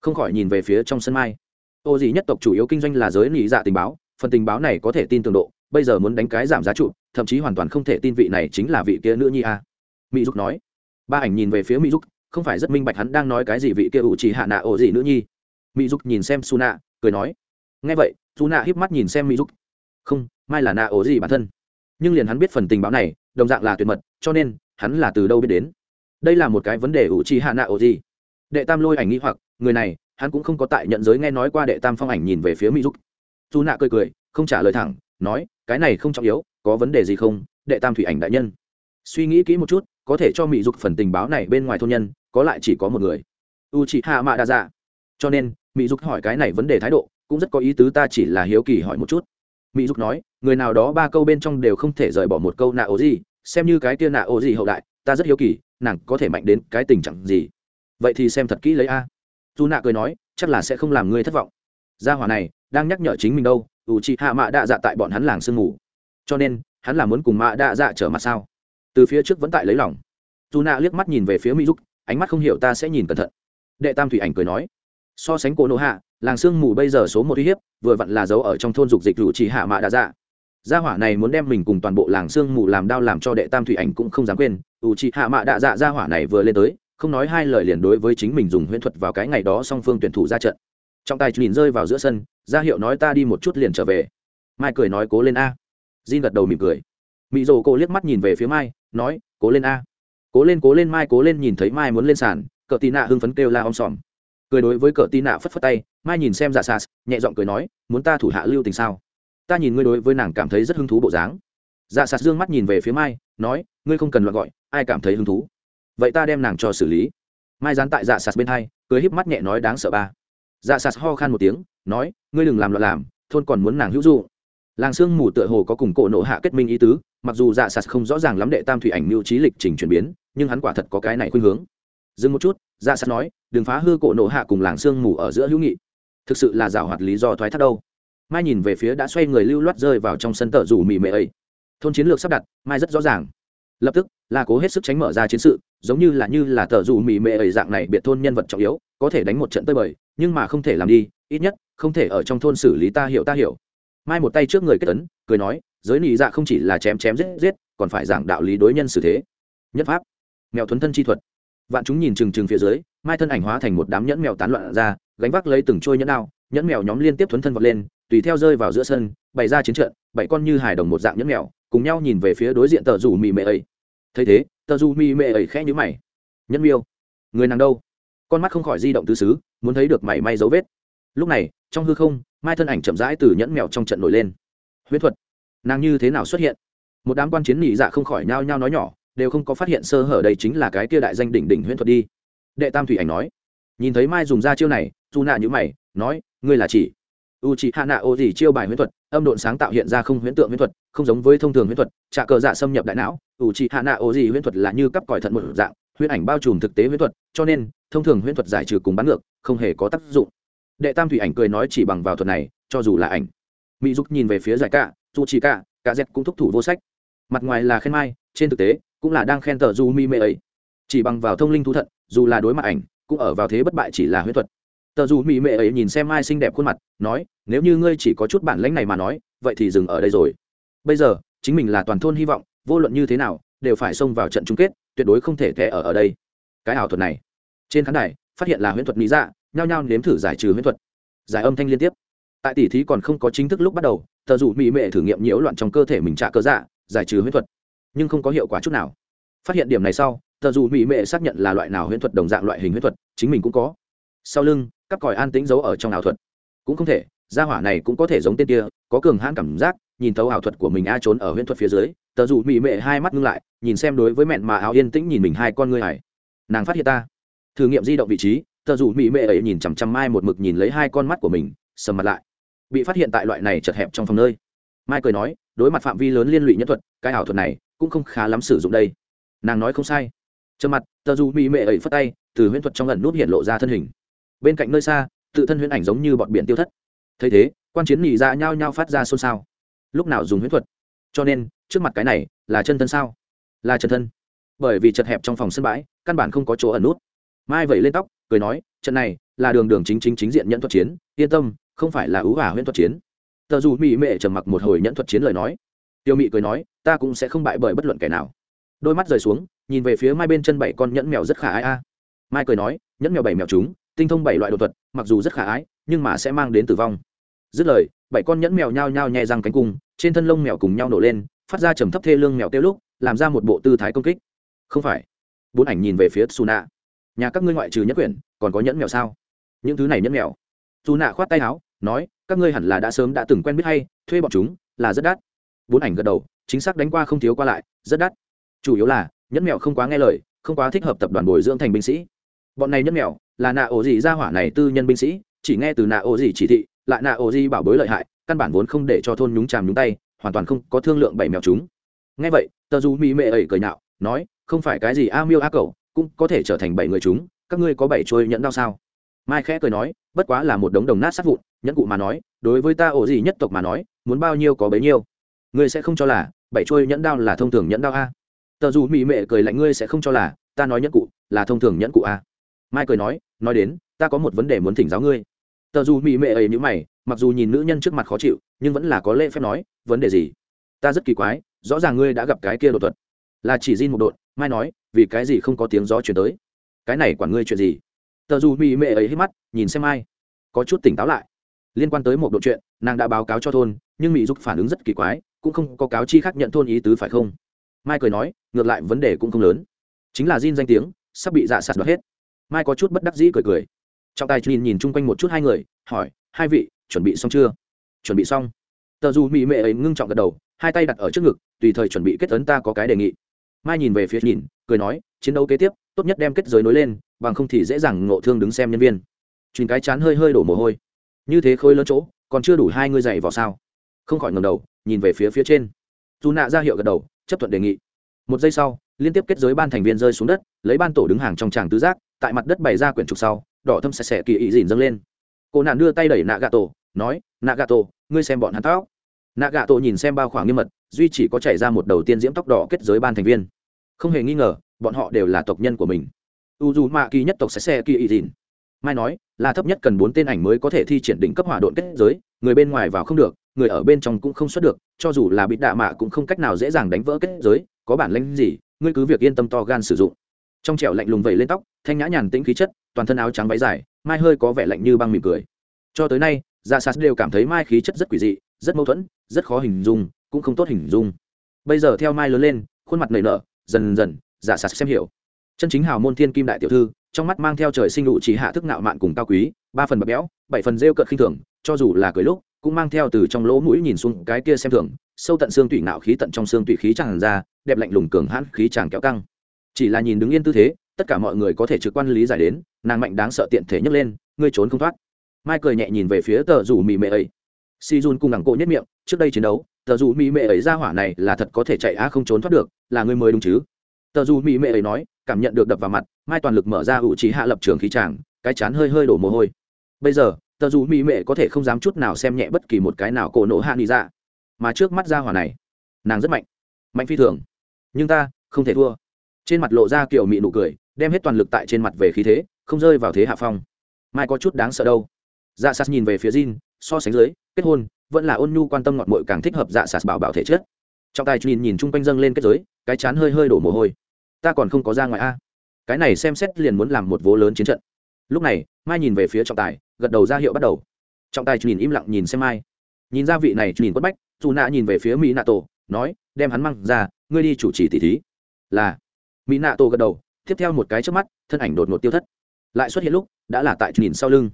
Không khỏi nhìn về phía trong sân mai. Ô gì nhất tộc chủ yếu kinh doanh là giới nị dạ tình báo, phần tình báo này có thể tin tường độ, bây giờ muốn đánh cái giảm giá trụ, thậm chí hoàn toàn không thể tin vị này chính là vị kia nữ nhi a. Mỹ dục nói. Ba ảnh nhìn về phía mỹ dục không phải rất minh bạch hắn đang nói cái gì vị kia ủ chỉ hạ nạ ổ gì nữ nhi. Mỹ dục nhìn xem su nạ cười nói, nghe vậy, su nạ híp mắt nhìn xem mỹ dục. Không, mai là nạ ổ gì bản thân. Nhưng liền hắn biết phần tình báo này, đồng dạng là tuyệt mật, cho nên, hắn là từ đâu biết đến? Đây là một cái vấn đề ủ chỉ hạ nạ ổ gì. Đệ tam lôi ảnh nghĩ hoặc, người này, hắn cũng không có tại nhận giới nghe nói qua đệ tam phong ảnh nhìn về phía mỹ dục. Su nạ cười cười, không trả lời thẳng, nói, cái này không trọng yếu, có vấn đề gì không, đệ tam thủy ảnh đại nhân. Suy nghĩ kỹ một chút, có thể cho mỹ dục phần tình báo này bên ngoài thôn nhân có lại chỉ có một người. U chị hạ mạ đa dạ cho nên mỹ dục hỏi cái này vấn đề thái độ cũng rất có ý tứ ta chỉ là hiếu kỳ hỏi một chút. Mỹ dục nói người nào đó ba câu bên trong đều không thể rời bỏ một câu nạ ố gì xem như cái kia nạ ố gì hậu đại ta rất hiếu kỳ nàng có thể mạnh đến cái tình trạng gì? Vậy thì xem thật kỹ lấy a. Dù nạ cười nói chắc là sẽ không làm ngươi thất vọng. Gia hỏa này đang nhắc nhở chính mình đâu u chị hạ mạ đa dạ tại bọn hắn làng sương ngủ, cho nên hắn là muốn cùng mạ đa dạ trở mặt sao? Từ phía trước vẫn tại lấy lòng. Dù nạ liếc mắt nhìn về phía mỹ dục ánh mắt không hiểu ta sẽ nhìn cẩn thận. Đệ tam thủy ảnh cười nói, so sánh cổ nộ hạ, làng sương mù bây giờ số một uy hiếp, vừa vặn là giấu ở trong thôn dục dịch rủ chỉ hạ mạ đã dạ. Gia hỏa này muốn đem mình cùng toàn bộ làng sương mù làm đau làm cho đệ tam thủy ảnh cũng không dám quên ủ chị hạ mạ đa dạ gia hỏa này vừa lên tới, không nói hai lời liền đối với chính mình dùng huyễn thuật vào cái ngày đó song phương tuyển thủ ra trận. Trọng tài nhìn rơi vào giữa sân, ra hiệu nói ta đi một chút liền trở về. Mai cười nói cố lên a. Jin gật đầu mỉm cười. Mỹ rồ cô liếc mắt nhìn về phía mai, nói, cố lên a cố lên cố lên mai cố lên nhìn thấy mai muốn lên sàn cờ tì nạ hưng phấn kêu la om sòm cười đối với cờ tì nạ phất phất tay mai nhìn xem giả sas nhẹ giọng cười nói muốn ta thủ hạ lưu tình sao ta nhìn ngươi đối với nàng cảm thấy rất hứng thú bộ dáng dạ sạt dương mắt nhìn về phía mai nói ngươi không cần loạn gọi ai cảm thấy hứng thú vậy ta đem nàng cho xử lý mai dán tại dạ sạt bên hai cười híp mắt nhẹ nói đáng sợ ba dạ sạt ho khan một tiếng nói ngươi đừng làm loạn làm thôn còn muốn nàng hữu dụ làng sương mù tựa hồ có cùng cổ nộ hạ kết minh ý tứ mặc dù dạ sạt không rõ ràng lắm đệ tam thủy ảnh mưu trí lịch trình chuyển biến, nhưng hắn quả thật có cái này khuynh hướng. Dừng một chút dạ sạt nói, đừng phá hư cổ nộ hạ cùng làng sương mù ở giữa hữu nghị. Thực sự là rào hoạt lý do thoái thác đâu. Mai nhìn về phía đã xoay người lưu loát rơi vào trong sân tợ rủ mì mệ ấy. Thôn chiến lược sắp đặt, mai rất rõ ràng. Lập tức, là cố hết sức tránh mở ra chiến sự, giống như là như là tờ rủ mì mệ ấy dạng này biệt thôn nhân vật trọng yếu, có thể đánh một trận tơi bời, nhưng mà không thể làm đi, ít nhất, không thể ở trong thôn xử lý ta hiểu ta hiểu. Mai một tay trước người kết tấn cười nói giới nị dạ không chỉ là chém chém giết giết, còn phải giảng đạo lý đối nhân xử thế. Nhất pháp, mèo thuấn thân chi thuật. Vạn chúng nhìn trừng trừng phía dưới, mai thân ảnh hóa thành một đám nhẫn mèo tán loạn ra, gánh vác lấy từng trôi nhẫn đao, nhẫn mèo nhóm liên tiếp thuấn thân vọt lên, tùy theo rơi vào giữa sân, bày ra chiến trận, bảy con như hài đồng một dạng nhẫn mèo, cùng nhau nhìn về phía đối diện tờ rủ mì mệ ấy. Thấy thế, tờ rủ mì mệ ấy khẽ nhữ mày. Nhẫn miêu, người nàng đâu? Con mắt không khỏi di động tứ xứ, muốn thấy được mảy may dấu vết. Lúc này, trong hư không, mai thân ảnh chậm rãi từ nhẫn mèo trong trận nổi lên. Huyễn thuật nàng như thế nào xuất hiện? Một đám quan chiến nhị dạ không khỏi nhao nhao nói nhỏ, đều không có phát hiện sơ hở đây chính là cái kia đại danh đỉnh đỉnh huyễn thuật đi. Đệ tam thủy ảnh nói, nhìn thấy mai dùng ra chiêu này dù nạ như mày, nói, ngươi là chỉ u chị hạ nạ ô gì chiêu bài huyễn thuật, âm độn sáng tạo hiện ra không huyễn tượng huyễn thuật, không giống với thông thường huyễn thuật trả cờ dạ xâm nhập đại não u chị hạ nạ ô gì huyễn thuật là như cắp còi thận một dạng, huyễn ảnh bao trùm thực tế huyễn thuật, cho nên, thông thường huyễn thuật giải trừ cùng bắn ngược, không hề có tác dụng. Đệ tam thủy ảnh cười nói chỉ bằng vào thuật này, cho dù là ảnh. Mỹ dục nhìn về phía giải cả dù chỉ cả cả dẹt cũng thúc thủ vô sách. Mặt ngoài là khen mai, trên thực tế, cũng là đang khen tờ du mi mê ấy. Chỉ bằng vào thông linh thú thận, dù là đối mặt ảnh, cũng ở vào thế bất bại chỉ là huyết thuật. Tờ dù mỹ mệ ấy nhìn xem mai xinh đẹp khuôn mặt, nói, nếu như ngươi chỉ có chút bản lãnh này mà nói, vậy thì dừng ở đây rồi. Bây giờ, chính mình là toàn thôn hy vọng, vô luận như thế nào, đều phải xông vào trận chung kết, tuyệt đối không thể thẻ ở ở đây. Cái ảo thuật này, trên khán đài, phát hiện là huyễn thuật mỹ dạ nhao nhao nếm thử giải trừ huyễn thuật. Giải âm thanh liên tiếp. Tại tỷ thí còn không có chính thức lúc bắt đầu tờ dù mỹ mệ thử nghiệm nhiễu loạn trong cơ thể mình trả cơ dạ giải trừ huyễn thuật, nhưng không có hiệu quả chút nào. Phát hiện điểm này sau, tờ dù mỹ mệ xác nhận là loại nào huyễn thuật đồng dạng loại hình huyễn thuật, chính mình cũng có. Sau lưng các còi an tĩnh giấu ở trong ảo thuật. Cũng không thể, gia hỏa này cũng có thể giống tên kia, có cường hãn cảm giác, nhìn thấu ảo thuật của mình a trốn ở huyễn thuật phía dưới, tờ dù mỹ mệ hai mắt ngưng lại, nhìn xem đối với mẹn mà áo yên tĩnh nhìn mình hai con ngươi hải nàng phát hiện ta. Thử nghiệm di động vị trí, tờ dù mỹ mệ ấy nhìn chằm chằm mai một mực nhìn lấy hai con mắt của mình, sầm mặt lại bị phát hiện tại loại này chật hẹp trong phòng nơi. Mai cười nói, đối mặt phạm vi lớn liên lụy nhân thuật, cái ảo thuật này cũng không khá lắm sử dụng đây. Nàng nói không sai. Trơ mặt, tờ dù mỹ mệ ấy phất tay, từ huyễn thuật trong lần nút hiện lộ ra thân hình. Bên cạnh nơi xa, tự thân huyễn ảnh giống như bọn biển tiêu thất. Thấy thế, quan chiến nhị ra nhao nhao phát ra xôn xao. Lúc nào dùng huyễn thuật? Cho nên, trước mặt cái này là chân thân sao? Là chân thân. Bởi vì chật hẹp trong phòng sân bãi, căn bản không có chỗ ẩn nút. Mai vẩy lên tóc, cười nói, trận này là đường đường chính chính chính diện nhận thuật chiến, yên tâm không phải là ưu hỏa huyễn thuật chiến. Tờ dù mỹ mệ trầm mặc một hồi nhẫn thuật chiến lời nói. Tiêu mị cười nói, ta cũng sẽ không bại bởi bất luận kẻ nào. Đôi mắt rời xuống, nhìn về phía mai bên chân bảy con nhẫn mèo rất khả ái a. Mai cười nói, nhẫn mèo bảy mèo chúng, tinh thông bảy loại đồ thuật, mặc dù rất khả ái, nhưng mà sẽ mang đến tử vong. Dứt lời, bảy con nhẫn mèo nhao nhao nhẹ răng cánh cung trên thân lông mèo cùng nhau nổ lên, phát ra trầm thấp thê lương mèo tiêu lúc, làm ra một bộ tư thái công kích. Không phải. Bốn ảnh nhìn về phía suna nhà các ngươi ngoại trừ nhất quyển, còn có nhẫn mèo sao? Những thứ này nhẫn mèo. Dù nạ khoát tay áo nói, các ngươi hẳn là đã sớm đã từng quen biết hay, thuê bọn chúng là rất đắt. Bốn ảnh gật đầu, chính xác đánh qua không thiếu qua lại, rất đắt. Chủ yếu là nhẫn mèo không quá nghe lời, không quá thích hợp tập đoàn bồi dưỡng thành binh sĩ. Bọn này nhẫn mèo là nạ ổ gì ra hỏa này tư nhân binh sĩ, chỉ nghe từ nạ ổ gì chỉ thị, lại nạ ổ gì bảo bối lợi hại, căn bản vốn không để cho thôn nhúng chàm nhúng tay, hoàn toàn không có thương lượng bảy mèo chúng. Nghe vậy, tờ du mỹ mệ ẩy cười nhạo, nói, không phải cái gì a miêu a cầu cũng có thể trở thành bảy người chúng, các ngươi có bảy trôi nhẫn đau sao? Mai khẽ cười nói, bất quá là một đống đồng nát sát vụn, nhẫn cụ mà nói, đối với ta ổ gì nhất tộc mà nói, muốn bao nhiêu có bấy nhiêu. Ngươi sẽ không cho là, bảy trôi nhẫn đao là thông thường nhẫn đao a. Tờ dù mỹ mệ cười lạnh, ngươi sẽ không cho là, ta nói nhẫn cụ là thông thường nhẫn cụ a. Mai cười nói nói đến, ta có một vấn đề muốn thỉnh giáo ngươi. Tờ dù mỹ mệ ấy như mày, mặc dù nhìn nữ nhân trước mặt khó chịu, nhưng vẫn là có lễ phép nói, vấn đề gì? Ta rất kỳ quái, rõ ràng ngươi đã gặp cái kia đột thuật. Là chỉ riêng một đột, mai nói, vì cái gì không có tiếng gió chuyển tới? Cái này quản ngươi chuyện gì? Tờ dù mỹ mệ ấy hít mắt, nhìn xem ai. Có chút tỉnh táo lại. Liên quan tới một độ chuyện nàng đã báo cáo cho thôn, nhưng mỹ giúp phản ứng rất kỳ quái, cũng không có cáo chi khác nhận thôn ý tứ phải không? Mai cười nói, ngược lại vấn đề cũng không lớn. Chính là Jin danh tiếng, sắp bị dạ sạt đoạt hết. Mai có chút bất đắc dĩ cười cười. Trọng tài nhìn nhìn chung quanh một chút hai người, hỏi, hai vị, chuẩn bị xong chưa? Chuẩn bị xong. Tờ dù mỹ mệ ấy ngưng trọng gật đầu, hai tay đặt ở trước ngực, tùy thời chuẩn bị kết ấn ta có cái đề nghị. Mai nhìn về phía nhìn, cười nói, chiến đấu kế tiếp tốt nhất đem kết giới nối lên, bằng không thì dễ dàng ngộ thương đứng xem nhân viên. Chùn cái chán hơi hơi đổ mồ hôi. Như thế khôi lớn chỗ, còn chưa đủ hai người dậy vào sao? Không khỏi ngầm đầu, nhìn về phía phía trên. Dù nạ ra hiệu gật đầu, chấp thuận đề nghị. Một giây sau, liên tiếp kết giới ban thành viên rơi xuống đất, lấy ban tổ đứng hàng trong tràng tứ giác, tại mặt đất bày ra quyển trục sau, đỏ thâm sạch sẽ kỳ ý dìn dâng lên. Cô nạn đưa tay đẩy nạ gà tổ nói nạ gà tổ ngươi xem bọn hắn tóc. Nạ gà tổ nhìn xem bao khoảng nghiêm mật, duy chỉ có chảy ra một đầu tiên diễm tóc đỏ kết giới ban thành viên. Không hề nghi ngờ bọn họ đều là tộc nhân của mình. U dù mạ kỳ nhất tộc sẽ xe kỳ ý dìn. Mai nói, là thấp nhất cần bốn tên ảnh mới có thể thi triển đỉnh cấp hỏa độn kết giới, người bên ngoài vào không được, người ở bên trong cũng không xuất được, cho dù là bị đạ mạ cũng không cách nào dễ dàng đánh vỡ kết giới, có bản lĩnh gì, ngươi cứ việc yên tâm to gan sử dụng. Trong trẻo lạnh lùng vẩy lên tóc, thanh nhã nhàn tĩnh khí chất, toàn thân áo trắng váy dài, mai hơi có vẻ lạnh như băng mỉm cười. Cho tới nay dạ sạt đều cảm thấy mai khí chất rất quỷ dị, rất mâu thuẫn, rất khó hình dung, cũng không tốt hình dung. Bây giờ theo mai lớn lên, khuôn mặt nảy nở, dần dần dạ sạt xem hiểu. Chân chính hào môn thiên kim đại tiểu thư, trong mắt mang theo trời sinh đủ chỉ hạ thức nạo mạn cùng cao quý, ba phần bập béo bảy phần rêu cợt khinh thường, cho dù là cười lúc, cũng mang theo từ trong lỗ mũi nhìn xuống cái kia xem thường, sâu tận xương tủy nạo khí tận trong xương tủy khí tràn ra, đẹp lạnh lùng cường hãn khí tràn kéo căng. Chỉ là nhìn đứng yên tư thế, tất cả mọi người có thể trực quan lý giải đến, nàng mạnh đáng sợ tiện thể nhấc lên, ngươi trốn không thoát. Mai cười nhẹ nhìn về phía tờ rủ mì mệ ấy. Si jun cùng ngẳng cộ nhất miệng, trước đây chiến đấu, tờ rủ mì mệ ấy ra hỏa này là thật có thể chạy á không trốn thoát được, là ngươi mới đúng chứ? Tờ Dù Mỹ mệ ấy nói cảm nhận được đập vào mặt mai toàn lực mở ra ủ trí hạ lập trường khí tràng cái chán hơi hơi đổ mồ hôi. Bây giờ tờ Dù Mỹ mệ có thể không dám chút nào xem nhẹ bất kỳ một cái nào cổ nổ hạ đi ra dạ. mà trước mắt ra hỏa này nàng rất mạnh mạnh phi thường. Nhưng ta không thể thua. Trên mặt lộ ra kiểu mị nụ cười đem hết toàn lực tại trên mặt về khí thế không rơi vào thế hạ phong. Mai có chút đáng sợ đâu. Dạ sạt nhìn về phía Jin, so sánh dưới kết hôn vẫn là ôn nhu quan tâm ngọt mội càng thích hợp dạ sạt bảo bảo thể chất trọng tài nhìn nhìn chung quanh dâng lên kết giới, cái chán hơi hơi đổ mồ hôi. Ta còn không có ra ngoài a. Cái này xem xét liền muốn làm một vố lớn chiến trận. Lúc này, mai nhìn về phía trọng tài, gật đầu ra hiệu bắt đầu. Trọng tài nhìn im lặng nhìn xem mai. Nhìn ra vị này nhìn quất bách, dù nạ nhìn về phía mỹ nạ tổ nói, đem hắn măng ra, ngươi đi chủ trì tỷ thí. Là. Mỹ nạ tổ gật đầu, tiếp theo một cái trước mắt, thân ảnh đột ngột tiêu thất. Lại xuất hiện lúc, đã là tại nhìn sau lưng.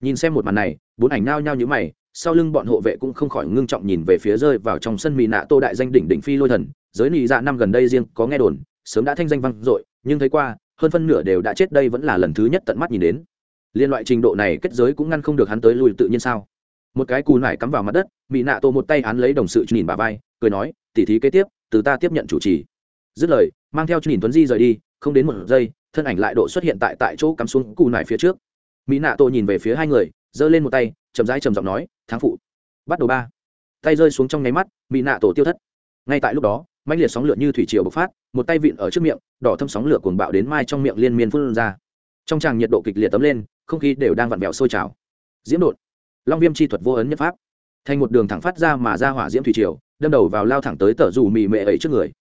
Nhìn xem một màn này, bốn ảnh nao nhau như mày sau lưng bọn hộ vệ cũng không khỏi ngưng trọng nhìn về phía rơi vào trong sân mỹ nạ tô đại danh đỉnh đỉnh phi lôi thần, giới nị dạ năm gần đây riêng có nghe đồn, sớm đã thanh danh vang dội, nhưng thấy qua, hơn phân nửa đều đã chết đây vẫn là lần thứ nhất tận mắt nhìn đến. Liên loại trình độ này kết giới cũng ngăn không được hắn tới lùi tự nhiên sao? Một cái cù nải cắm vào mặt đất mỹ nạ tô một tay án lấy đồng sự nhìn bà vai, cười nói tỉ thí kế tiếp, từ ta tiếp nhận chủ trì. Dứt lời, mang theo nhìn tuấn di rời đi, không đến một giây, thân ảnh lại độ xuất hiện tại tại chỗ cắm xuống cù nải phía trước. Mỹ nạ tô nhìn về phía hai người, giơ lên một tay, chậm rãi trầm giọng nói tháng phụ. Bắt đầu ba. Tay rơi xuống trong nháy mắt mỹ nạ tổ tiêu thất. Ngay tại lúc đó mạnh liệt sóng lửa như thủy triều bộc phát, một tay vịn ở trước miệng, đỏ thâm sóng lửa cuồng bạo đến mai trong miệng liên miên phun ra. Trong tràng nhiệt độ kịch liệt tấm lên, không khí đều đang vặn vẹo sôi trào. Diễm đột long viêm chi thuật vô ấn nhất pháp. Thành một đường thẳng phát ra mà ra hỏa diễm thủy triều, đâm đầu vào lao thẳng tới tờ rủ mì mệ ấy trước người.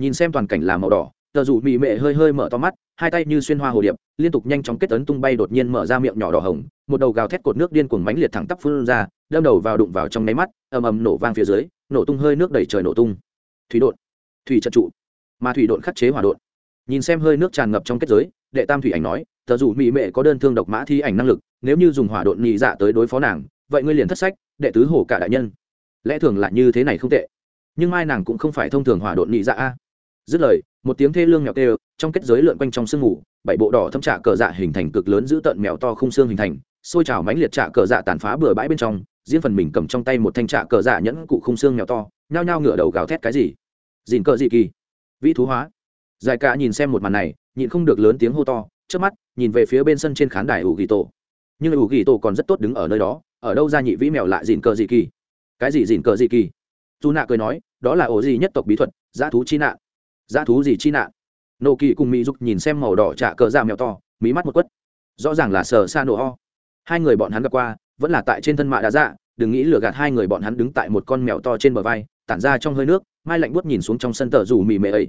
Nhìn xem toàn cảnh là màu đỏ, tờ rủ mì mệ hơi hơi mở to mắt, hai tay như xuyên hoa hồ điệp, liên tục nhanh chóng kết tấn tung bay đột nhiên mở ra miệng nhỏ đỏ hồng, một đầu gào thét cột nước điên cuồng mánh liệt thẳng tắp phun ra đâm đầu vào đụng vào trong nháy mắt, ầm ầm nổ vang phía dưới, nổ tung hơi nước đẩy trời nổ tung. Thủy đột thủy trận trụ, mà thủy đột khắc chế hỏa đột nhìn xem hơi nước tràn ngập trong kết giới, đệ tam thủy ảnh nói tờ dù mỹ mệ có đơn thương độc mã thi ảnh năng lực, nếu như dùng hỏa đột nhị dạ tới đối phó nàng, vậy ngươi liền thất sách, đệ tứ hổ cả đại nhân. Lẽ thường là như thế này không tệ. Nhưng mai nàng cũng không phải thông thường hỏa đột nhị dạ a. Dứt lời, một tiếng thê lương mèo kêu, trong kết giới lượn quanh trong sương mù, bảy bộ đỏ thâm trạ cờ dạ hình thành cực lớn giữ tận mèo to không xương hình thành xôi trào mãnh liệt trạ cờ dạ tàn phá bừa bãi bên trong riêng phần mình cầm trong tay một thanh trạ cờ dạ nhẫn cụ không xương mèo to, nhao nhao ngửa đầu gào thét cái gì? Dìn cờ gì kỳ. Vĩ thú hóa. Dài cả nhìn xem một màn này, nhịn không được lớn tiếng hô to trước mắt, nhìn về phía bên sân trên khán đài ủ ghi tổ nhưng ủ ghi tổ còn rất tốt đứng ở nơi đó, ở đâu ra nhị vĩ mèo lại dìn cờ gì kỳ? Cái gì dìn cờ gì kỳ? Dù nạ cười nói, đó là ổ gì nhất tộc bí thuật, dã thú chi nạn dã thú gì chi nạn nô kỳ cùng mỹ dục nhìn xem màu đỏ trả cờ ra mèo to, mí mắt một quất. Rõ ràng là sờ xa nổ ho. Hai người bọn hắn gặp qua vẫn là tại trên thân mạ đã dạ đừng nghĩ lừa gạt hai người bọn hắn đứng tại một con mèo to trên bờ vai, tản ra trong hơi nước, mai lạnh buốt nhìn xuống trong sân tờ rủ mì mệ ấy.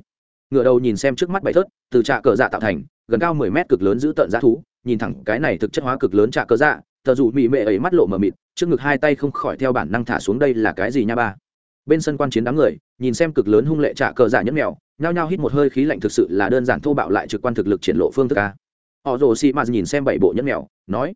Ngựa đầu nhìn xem trước mắt bảy thớt, từ trạ cờ dạ tạo thành, gần cao mười mét cực lớn giữ tợn giá thú, nhìn thẳng cái này thực chất hóa cực lớn trạ cờ dạ tờ rủ mì mệ ấy mắt lộ mờ mịt, trước ngực hai tay không khỏi theo bản năng thả xuống đây là cái gì nha ba. Bên sân quan chiến đám người, nhìn xem cực lớn hung lệ trạ cờ dạ nhẫn mèo, nhao nhao hít một hơi khí lạnh thực sự là đơn giản thô bạo lại trực quan thực lực triển lộ phương thức a. Họ rồ xị mạt nhìn xem bảy bộ nhẫn mèo, nói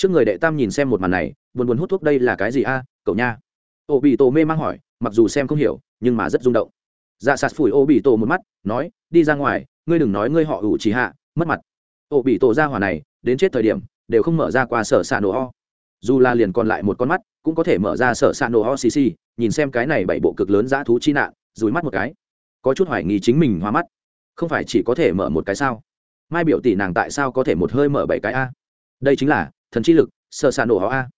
trước người đệ tam nhìn xem một màn này, buồn buồn hút thuốc đây là cái gì a, cậu nha? Ô bị tổ mê mang hỏi, mặc dù xem không hiểu, nhưng mà rất rung động. Dạ sạt phủi ô bị tổ một mắt, nói, đi ra ngoài, ngươi đừng nói ngươi họ ủ chỉ hạ, mất mặt. Ô bị tổ ra hỏa này, đến chết thời điểm, đều không mở ra qua sở xạ nổ ho. Dù là liền còn lại một con mắt, cũng có thể mở ra sở xạ nổ ho xì xì, nhìn xem cái này bảy bộ cực lớn dã thú chi nạn dùi mắt một cái. Có chút hoài nghi chính mình hoa mắt. Không phải chỉ có thể mở một cái sao? Mai biểu tỷ nàng tại sao có thể một hơi mở bảy cái a? Đây chính là thần chi lực, sợ xạ nổ họ a.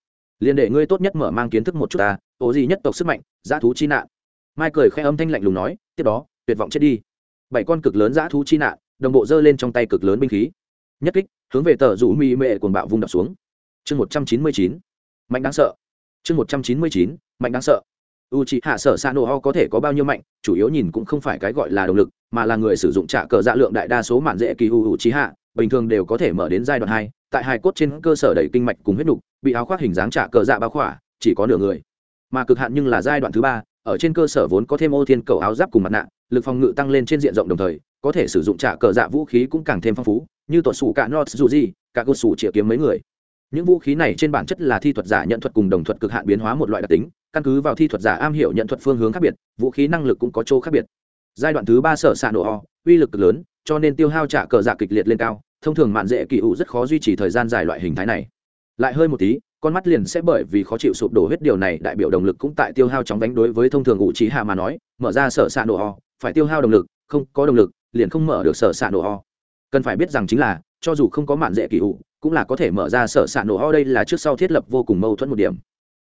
Liền để ngươi tốt nhất mở mang kiến thức một chút ta ố gì nhất tộc sức mạnh, dã thú chi nạn. Mai cười khẽ âm thanh lạnh lùng nói, tiếp đó, tuyệt vọng chết đi. Bảy con cực lớn dã thú chi nạn, đồng bộ giơ lên trong tay cực lớn binh khí. Nhất kích, hướng về tờ rủ mỹ mệ cuồng bạo vung đập xuống. Chương một trăm chín mươi chín, mạnh đáng sợ. Chương một trăm chín mươi chín, mạnh đáng sợ. U c h ị hạ sở s a nổ ho có thể có bao nhiêu mạnh, chủ yếu nhìn cũng không phải cái gọi là động lực, mà là người sử dụng trả cờ dạ lượng đại đa số mạn dễ kỳ u u c h ị hạ bình thường đều có thể mở đến giai đoạn hai, tại hai cốt trên cơ sở đẩy kinh mạch cùng huyết nục, bị áo khoác hình dáng trả cờ dạ bao khỏa, chỉ có nửa người. Mà cực hạn nhưng là giai đoạn thứ ba, ở trên cơ sở vốn có thêm ô thiên cầu áo giáp cùng mặt nạ, lực phòng ngự tăng lên trên diện rộng đồng thời, có thể sử dụng trả cờ dạ vũ khí cũng càng thêm phong phú, như tuột sủ cả not dù gì, cả cơ sủ chĩa kiếm mấy người. Những vũ khí này trên bản chất là thi thuật giả nhận thuật cùng đồng thuật cực hạn biến hóa một loại đặc tính, căn cứ vào thi thuật giả am hiểu nhận thuật phương hướng khác biệt, vũ khí năng lực cũng có chỗ khác biệt giai đoạn thứ ba sở xạ nổ o, uy lực cực lớn, cho nên tiêu hao trả cờ dạ kịch liệt lên cao, thông thường mạn dễ kỳ ủ rất khó duy trì thời gian dài loại hình thái này. Lại hơi một tí, con mắt liền sẽ bởi vì khó chịu sụp đổ hết điều này, đại biểu động lực cũng tại tiêu hao chóng đánh đối với thông thường ủ trí hạ mà nói, mở ra sở xạ nổ ho phải tiêu hao động lực, không có động lực, liền không mở được sở xạ nổ ho cần phải biết rằng chính là, cho dù không có mạn dễ kỳ ủ, cũng là có thể mở ra sở xạ nổ ho đây là trước sau thiết lập vô cùng mâu thuẫn một điểm.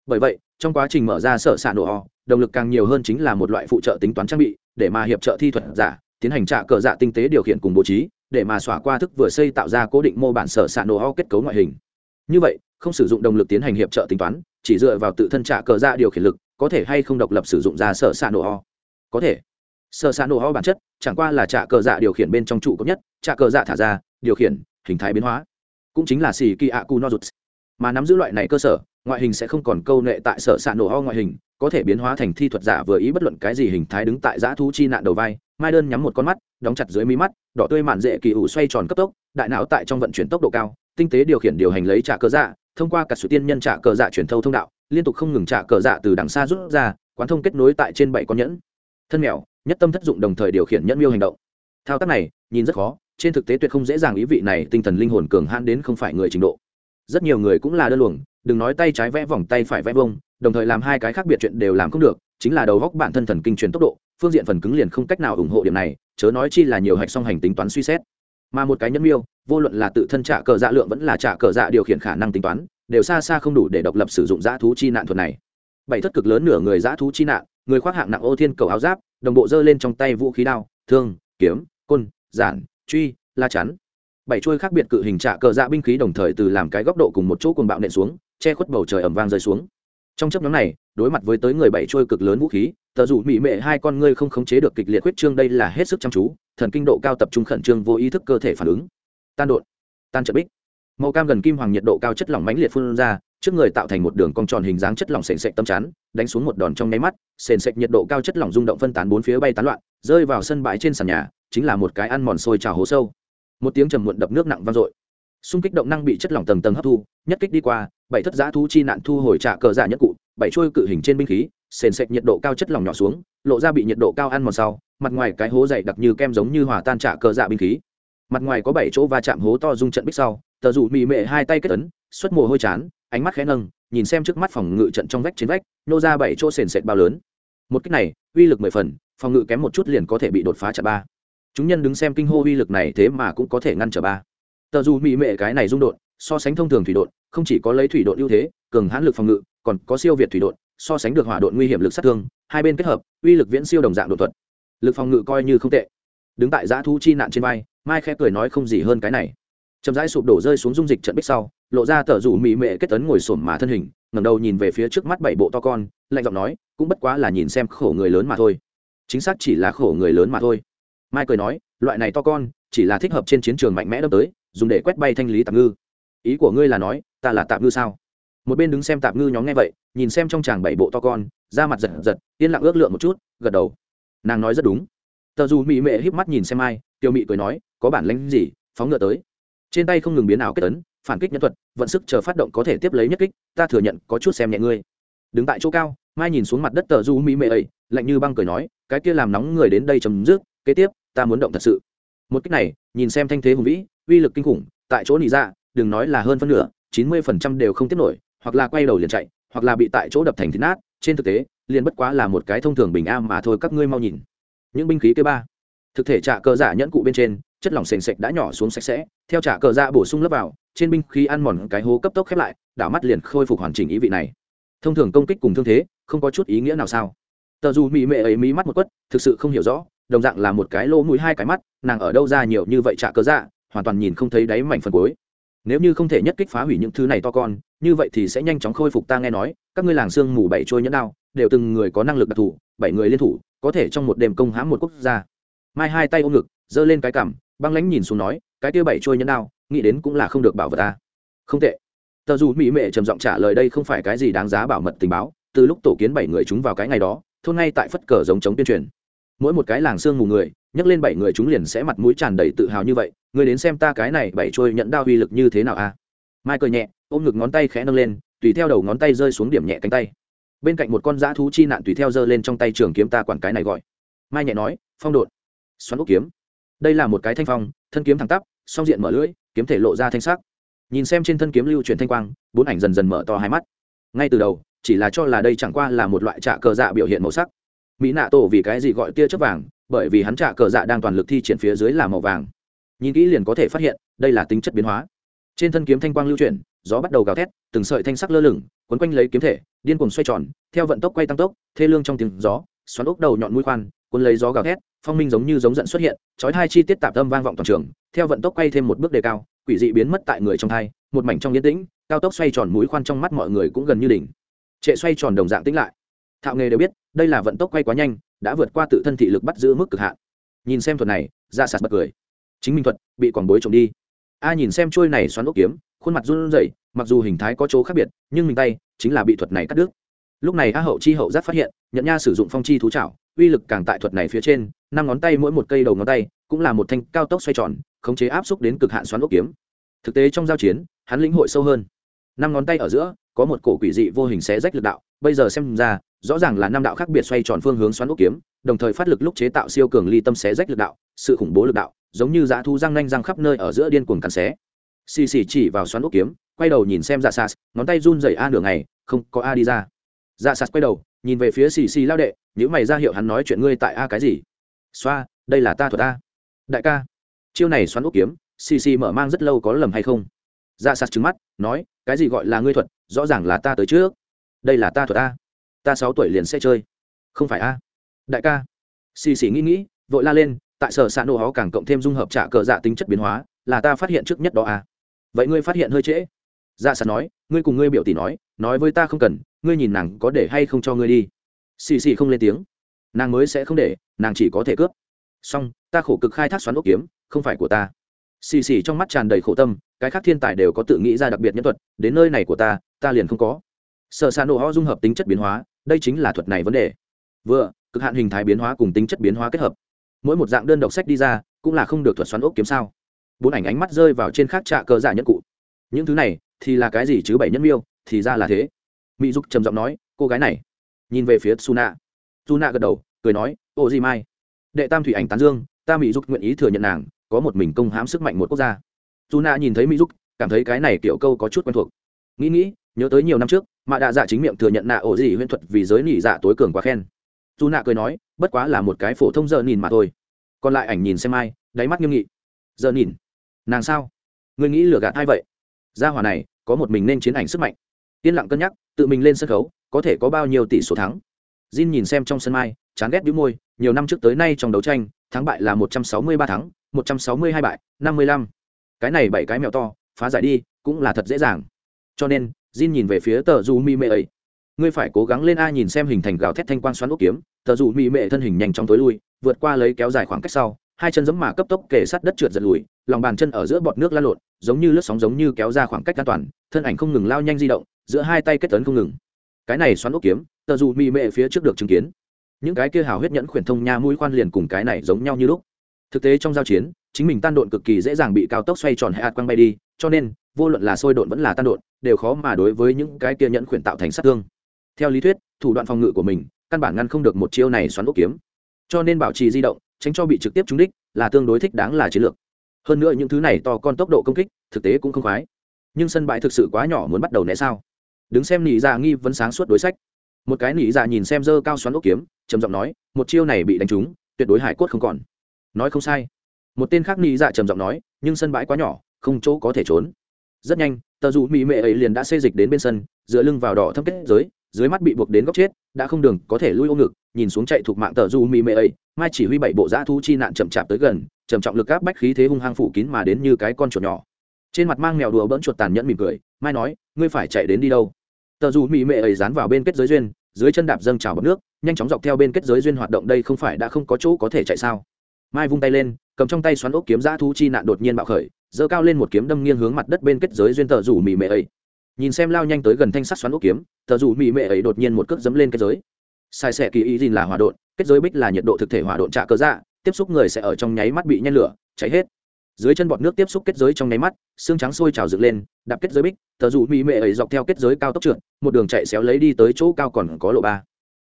Bởi vậy, trong quá trình mở ra sở xạ nổ ho động lực càng nhiều hơn chính là một loại phụ trợ tính toán trang bị để mà hiệp trợ thi thuật giả, tiến hành trạ cờ dạ tinh tế điều khiển cùng bố trí, để mà xóa qua thức vừa xây tạo ra cố định mô bản sở sạn nổ ho kết cấu ngoại hình. Như vậy, không sử dụng động lực tiến hành hiệp trợ tính toán, chỉ dựa vào tự thân trạ cờ dạ điều khiển lực, có thể hay không độc lập sử dụng ra sở sạn nổ ho có thể. Sở sạn nổ ho bản chất, chẳng qua là trạ cờ dạ điều khiển bên trong trụ cấp nhất trạ cờ dạ thả ra, điều khiển, hình thái biến hóa. Cũng chính là xì kỳ ạ cu nozuts mà nắm giữ loại này cơ sở ngoại hình sẽ không còn câu nệ tại sở xạ nổ ho ngoại hình, có thể biến hóa thành thi thuật giả vừa ý bất luận cái gì hình thái đứng tại giã thú chi nạn đầu vai. Mai đơn nhắm một con mắt, đóng chặt dưới mí mắt, đỏ tươi mạn dễ kỳ ủ xoay tròn cấp tốc, đại não tại trong vận chuyển tốc độ cao, tinh tế điều khiển điều hành lấy trả cờ dạ thông qua cả sự tiên nhân trả cờ dạ chuyển thâu thông đạo, liên tục không ngừng trả cờ dạ từ đằng xa rút ra, quán thông kết nối tại trên bảy con nhẫn. Thân mèo, nhất tâm thất dụng đồng thời điều khiển nhẫn miêu hành động. Thao tác này, nhìn rất khó, trên thực tế tuyệt không dễ dàng ý vị này tinh thần linh hồn cường hãn đến không phải người trình độ rất nhiều người cũng là đơn luồng, đừng nói tay trái vẽ vòng, tay phải vẽ vông, đồng thời làm hai cái khác biệt chuyện đều làm không được, chính là đầu góc bản thân thần kinh truyền tốc độ, phương diện phần cứng liền không cách nào ủng hộ điểm này, chớ nói chi là nhiều hạch song hành tính toán suy xét. Mà một cái nhân miêu, vô luận là tự thân trả cờ dạ lượng vẫn là trả cờ dạ điều khiển khả năng tính toán, đều xa xa không đủ để độc lập sử dụng dã thú chi nạn thuật này. Bảy thất cực lớn nửa người dã thú chi nạn, người khoác hạng nặng ô thiên cầu áo giáp, đồng bộ giơ lên trong tay vũ khí đao, thương, kiếm, côn, giản, truy, la chắn bảy chuôi khác biệt cự hình trả cờ dạ binh khí đồng thời từ làm cái góc độ cùng một chỗ cuồng bạo nện xuống, che khuất bầu trời ẩm vang rơi xuống. Trong chấp nhóm này, đối mặt với tới người bảy trôi cực lớn vũ khí, tờ dù mỹ mệ hai con ngươi không khống chế được kịch liệt huyết trương đây là hết sức chăm chú, thần kinh độ cao tập trung khẩn trương vô ý thức cơ thể phản ứng. Tan đột, tan trợ bích. Màu cam gần kim hoàng nhiệt độ cao chất lỏng mãnh liệt phun ra, trước người tạo thành một đường cong tròn hình dáng chất lỏng sền sệt tâm chắn, đánh xuống một đòn trong nháy mắt, sền sệt nhiệt độ cao chất lỏng rung động phân tán bốn phía bay tán loạn, rơi vào sân bãi trên sàn nhà, chính là một cái ăn mòn sôi trào hố sâu một tiếng trầm muộn đập nước nặng vang dội. Xung kích động năng bị chất lỏng tầng tầng hấp thu, nhất kích đi qua, bảy thất giã thu chi nạn thu hồi trả cờ dạ nhất cụ, bảy trôi cự hình trên binh khí, sền sệt nhiệt độ cao chất lỏng nhỏ xuống, lộ ra bị nhiệt độ cao ăn mòn sau, mặt ngoài cái hố dày đặc như kem giống như hòa tan trả cờ dạ binh khí. Mặt ngoài có bảy chỗ va chạm hố to dung trận bích sau, tờ rủ mị mệ hai tay kết ấn, xuất mồ hôi chán, ánh mắt khẽ nâng, nhìn xem trước mắt phòng ngự trận trong vách trên vách, nô ra bảy chỗ sền sệt bao lớn. Một cách này, uy lực mười phần, phòng ngự kém một chút liền có thể bị đột phá chặt ba chúng nhân đứng xem kinh hô uy lực này thế mà cũng có thể ngăn trở ba. Tờ dù mỹ mệ cái này rung đột, so sánh thông thường thủy đột, không chỉ có lấy thủy đột ưu thế, cường hãn lực phòng ngự, còn có siêu việt thủy đột, so sánh được hỏa đột nguy hiểm lực sát thương, hai bên kết hợp, uy lực viễn siêu đồng dạng đột thuật. Lực phòng ngự coi như không tệ. Đứng tại giã thu chi nạn trên vai, mai khẽ cười nói không gì hơn cái này. Chậm rãi sụp đổ rơi xuống dung dịch trận bích sau, lộ ra tờ rủ mỹ mệ kết tấn ngồi sổm mà thân hình, ngẩng đầu nhìn về phía trước mắt bảy bộ to con, lạnh giọng nói, cũng bất quá là nhìn xem khổ người lớn mà thôi. Chính xác chỉ là khổ người lớn mà thôi mai cười nói, loại này to con, chỉ là thích hợp trên chiến trường mạnh mẽ đâm tới, dùng để quét bay thanh lý tạm ngư. Ý của ngươi là nói, ta là tạm ngư sao? Một bên đứng xem tạm ngư nhóm nghe vậy, nhìn xem trong chàng bảy bộ to con, da mặt giật giật, yên lặng ước lượng một chút, gật đầu. Nàng nói rất đúng. Tờ dù mỹ mệ híp mắt nhìn xem ai tiêu mị cười nói, có bản lánh gì, phóng ngựa tới. Trên tay không ngừng biến ảo kết tấn phản kích nhân thuật, vận sức chờ phát động có thể tiếp lấy nhất kích, ta thừa nhận, có chút xem nhẹ ngươi. Đứng tại chỗ cao, mai nhìn xuống mặt đất tờ du mỹ mệ ấy, lạnh như băng cười nói, cái kia làm nóng người đến đây chấm dứt kế tiếp, ta muốn động thật sự. Một cách này, nhìn xem thanh thế hùng vĩ, uy lực kinh khủng, tại chỗ nỉ ra dạ, đừng nói là hơn phân nửa, chín mươi phần trăm đều không tiếp nổi, hoặc là quay đầu liền chạy, hoặc là bị tại chỗ đập thành thịt nát, trên thực tế, liền bất quá là một cái thông thường bình a mà thôi, các ngươi mau nhìn. Những binh khí kế ba. Thực thể trả cờ giả nhẫn cụ bên trên, chất lỏng sền sệt đã nhỏ xuống sạch sẽ, theo trả cờ dạ bổ sung lớp vào, trên binh khí ăn mòn cái hố cấp tốc khép lại, đảo mắt liền khôi phục hoàn chỉnh ý vị này. Thông thường công kích cùng thương thế, không có chút ý nghĩa nào sao? Tờ dù mỹ mệ ấy mí mắt một quất, thực sự không hiểu rõ đồng dạng là một cái lỗ mũi hai cái mắt, nàng ở đâu ra nhiều như vậy trả cớ dạ hoàn toàn nhìn không thấy đáy mảnh phần cuối. Nếu như không thể nhất kích phá hủy những thứ này to con, như vậy thì sẽ nhanh chóng khôi phục ta nghe nói, các ngươi làng xương mù bảy trôi nhẫn đao, đều từng người có năng lực đặc thù, bảy người liên thủ, có thể trong một đêm công hãm một quốc gia. Mai hai tay ôm ngực, giơ lên cái cằm, băng lãnh nhìn xuống nói, cái kia bảy trôi nhẫn đao, nghĩ đến cũng là không được bảo vật ta. Không tệ. Tờ dù mỹ mệ trầm giọng trả lời đây không phải cái gì đáng giá bảo mật tình báo, từ lúc tổ kiến bảy người chúng vào cái ngày đó, thôn ngay tại phất cờ giống chống tuyên truyền mỗi một cái làng xương mù người nhắc lên bảy người chúng liền sẽ mặt mũi tràn đầy tự hào như vậy người đến xem ta cái này bảy trôi nhận đao uy lực như thế nào a? À? mai cười nhẹ, ôm ngực ngón tay khẽ nâng lên, tùy theo đầu ngón tay rơi xuống điểm nhẹ cánh tay. Bên cạnh một con dã thú chi nạn tùy theo giơ lên trong tay trường kiếm ta quản cái này gọi. Mai nhẹ nói, phong độn xoắn ốc kiếm. Đây là một cái thanh phong, thân kiếm thẳng tắp, song diện mở lưỡi, kiếm thể lộ ra thanh sắc. Nhìn xem trên thân kiếm lưu truyền thanh quang, bốn ảnh dần dần mở to hai mắt. Ngay từ đầu, chỉ là cho là đây chẳng qua là một loại trạ cờ dạ biểu hiện màu sắc mỹ nạ tổ vì cái gì gọi tia chớp vàng? Bởi vì hắn trả cờ dạ đang toàn lực thi triển phía dưới là màu vàng. Nhìn kỹ liền có thể phát hiện, đây là tính chất biến hóa. Trên thân kiếm thanh quang lưu chuyển, gió bắt đầu gào thét, từng sợi thanh sắc lơ lửng, quấn quanh lấy kiếm thể, điên cuồng xoay tròn, theo vận tốc quay tăng tốc, thê lương trong tiếng gió, xoắn ốc đầu nhọn mũi khoan, cuốn lấy gió gào thét, phong minh giống như giống giận xuất hiện, chói hai chi tiết tạp âm vang vọng toàn trường, theo vận tốc quay thêm một bước đề cao, quỷ dị biến mất tại người trong thai, một mảnh trong yên tĩnh, cao tốc xoay tròn mũi khoan trong mắt mọi người cũng gần như đỉnh. Trệ xoay tròn đồng dạng tĩnh lại. Thạo nghề đều biết đây là vận tốc quay quá nhanh, đã vượt qua tự thân thị lực bắt giữ mức cực hạn. Nhìn xem thuật này ra sạt bật cười. Chính minh thuật, bị quảng bối trộm đi. A nhìn xem trôi này xoắn ốc kiếm, khuôn mặt run rẩy, mặc dù hình thái có chỗ khác biệt, nhưng mình tay chính là bị thuật này cắt đứt. Lúc này a hậu chi hậu giác phát hiện, nhận nha sử dụng phong chi thú trảo uy lực càng tại thuật này phía trên, năm ngón tay mỗi một cây đầu ngón tay cũng là một thanh cao tốc xoay tròn, khống chế áp xúc đến cực hạn xoắn ốc kiếm. Thực tế trong giao chiến, hắn lĩnh hội sâu hơn. Năm ngón tay ở giữa, có một cổ quỷ dị vô hình xé rách lực đạo bây giờ xem ra, rõ ràng là năm đạo khác biệt xoay tròn phương hướng xoắn ốc kiếm, đồng thời phát lực lúc chế tạo siêu cường ly tâm xé rách lực đạo, sự khủng bố lực đạo, giống như dã thu răng nanh răng khắp nơi ở giữa điên cuồng cắn xé. Xì xì chỉ vào xoắn ốc kiếm, quay đầu nhìn xem dạ sas, ngón tay run rẩy a nửa ngày, không có a đi ra. Dạ sas quay đầu, nhìn về phía xì xì lao đệ những mày ra hiệu hắn nói chuyện ngươi tại a cái gì? Xoa, đây là ta thuật a. Đại ca, chiêu này xoắn ốc kiếm, xì xì mở mang rất lâu có lầm hay không? Dạ sas trứng mắt, nói, cái gì gọi là ngươi thuật, rõ ràng là ta tới trước đây là ta thuật a. Ta sáu tuổi liền sẽ chơi. Không phải a. Đại ca. Xì xì nghĩ nghĩ, vội la lên, tại sở xã nổ hó càng cộng thêm dung hợp trả cờ dạ tính chất biến hóa, là ta phát hiện trước nhất đó a. Vậy ngươi phát hiện hơi trễ. Dạ sạt nói, ngươi cùng ngươi biểu tỷ nói nói với ta không cần, ngươi nhìn nàng có để hay không cho ngươi đi. Xì xì không lên tiếng. Nàng mới sẽ không để, nàng chỉ có thể cướp. Song ta khổ cực khai thác xoắn ốc kiếm, không phải của ta. Xì xì trong mắt tràn đầy khổ tâm, cái khác thiên tài đều có tự nghĩ ra đặc biệt nhân thuật, đến nơi này của ta ta liền không có sợ xa nổ ho dung hợp tính chất biến hóa, đây chính là thuật này vấn đề. Vừa, cực hạn hình thái biến hóa cùng tính chất biến hóa kết hợp. Mỗi một dạng đơn độc sách đi ra, cũng là không được thuật xoắn ốc kiếm sao. Bốn ảnh ánh mắt rơi vào trên khác trạ cờ giả nhất cụ. Những thứ này, thì là cái gì chứ bảy nhân miêu, thì ra là thế. Mỹ dục trầm giọng nói, cô gái này. Nhìn về phía suna suna gật đầu, cười nói, ô gì mai. Đệ tam thủy ảnh tán dương, ta mỹ dục nguyện ý thừa nhận nàng, có một mình công hãm sức mạnh một quốc gia. Suna nhìn thấy mỹ dục, cảm thấy cái này kiểu câu có chút quen thuộc. Nghĩ nghĩ, nhớ tới nhiều năm trước mà đạ dạ chính miệng thừa nhận nạ ổ gì huyễn thuật vì giới nỉ dạ tối cường quá khen. Dù nạ cười nói, bất quá là một cái phổ thông giờ nhìn mà thôi. Còn lại ảnh nhìn xem ai, đáy mắt nghiêm nghị. Giờ nhìn? Nàng sao? Người nghĩ lừa gạt ai vậy? Gia hỏa này, có một mình nên chiến ảnh sức mạnh. Yên lặng cân nhắc, tự mình lên sân khấu, có thể có bao nhiêu tỷ số thắng. Jin nhìn xem trong sân mai, chán ghét đĩu môi, nhiều năm trước tới nay trong đấu tranh, thắng bại là một trăm sáu mươi ba thắng, một trăm sáu mươi hai bại, năm mươi lăm. Cái này bảy cái mèo to, phá giải đi, cũng là thật dễ dàng cho nên, Jin nhìn về phía tờ du mi mệ ấy. Ngươi phải cố gắng lên a nhìn xem hình thành gào thét thanh quang xoắn ốc kiếm. Tờ du mi mệ thân hình nhanh chóng tối lui, vượt qua lấy kéo dài khoảng cách sau, hai chân giấm mà cấp tốc kề sát đất trượt giật lùi, lòng bàn chân ở giữa bọt nước lan lộn, giống như lướt sóng giống như kéo ra khoảng cách an toàn, thân ảnh không ngừng lao nhanh di động, giữa hai tay kết tấn không ngừng. Cái này xoắn ốc kiếm, tờ dù mị mệ phía trước được chứng kiến. Những cái kia hào huyết nhẫn khuyển thông nha mũi khoan liền cùng cái này giống nhau như lúc. Thực tế trong giao chiến, chính mình tan độn cực kỳ dễ dàng bị cao tốc xoay tròn hay ạt quăng bay đi, cho nên vô luận là sôi độn vẫn là tan độn, đều khó mà đối với những cái kia nhẫn khuyển tạo thành sát thương. Theo lý thuyết, thủ đoạn phòng ngự của mình, căn bản ngăn không được một chiêu này xoắn ốc kiếm. Cho nên bảo trì di động, tránh cho bị trực tiếp trúng đích, là tương đối thích đáng là chiến lược. Hơn nữa những thứ này to con tốc độ công kích, thực tế cũng không khoái. Nhưng sân bãi thực sự quá nhỏ muốn bắt đầu né sao? Đứng xem nỉ dạ nghi vấn sáng suốt đối sách. Một cái nỉ dạ nhìn xem dơ cao xoắn ốc kiếm, trầm giọng nói, một chiêu này bị đánh trúng, tuyệt đối hải cốt không còn. Nói không sai. Một tên khác nỉ dạ trầm giọng nói, nhưng sân bãi quá nhỏ, không chỗ có thể trốn rất nhanh, tờ dù mỹ mệ ấy liền đã xê dịch đến bên sân, dựa lưng vào đỏ thâm kết giới, dưới mắt bị buộc đến góc chết, đã không đường có thể lui ôm ngực, nhìn xuống chạy thuộc mạng tờ du mỹ mệ ấy, mai chỉ huy bảy bộ giã thu chi nạn chậm chạp tới gần, trầm trọng lực áp bách khí thế hung hăng phủ kín mà đến như cái con chuột nhỏ. Trên mặt mang mèo đùa bỡn chuột tàn nhẫn mỉm cười, mai nói, ngươi phải chạy đến đi đâu? Tờ dù mỹ mệ ấy dán vào bên kết giới duyên, dưới chân đạp dâng trào bọc nước, nhanh chóng dọc theo bên kết giới duyên hoạt động đây không phải đã không có chỗ có thể chạy sao? Mai vung tay lên, cầm trong tay xoắn ốc kiếm giã thú chi nạn đột nhiên bạo khởi giơ cao lên một kiếm đâm nghiêng hướng mặt đất bên kết giới duyên tờ rủ mì mệ ấy. Nhìn xem lao nhanh tới gần thanh sắt xoắn ốc kiếm tờ rủ mì mệ ấy đột nhiên một cước dẫm lên kết giới. Sai sẻ kỳ ý dìn là hỏa độn, kết giới bích là nhiệt độ thực thể hỏa độn trạ cơ dạ tiếp xúc người sẽ ở trong nháy mắt bị nhen lửa, cháy hết. Dưới chân bọt nước tiếp xúc kết giới trong nháy mắt, xương trắng sôi trào dựng lên, đạp kết giới bích tờ rủ mì mệ ấy dọc theo kết giới cao tốc trượt, một đường chạy xéo lấy đi tới chỗ cao còn có lộ ba.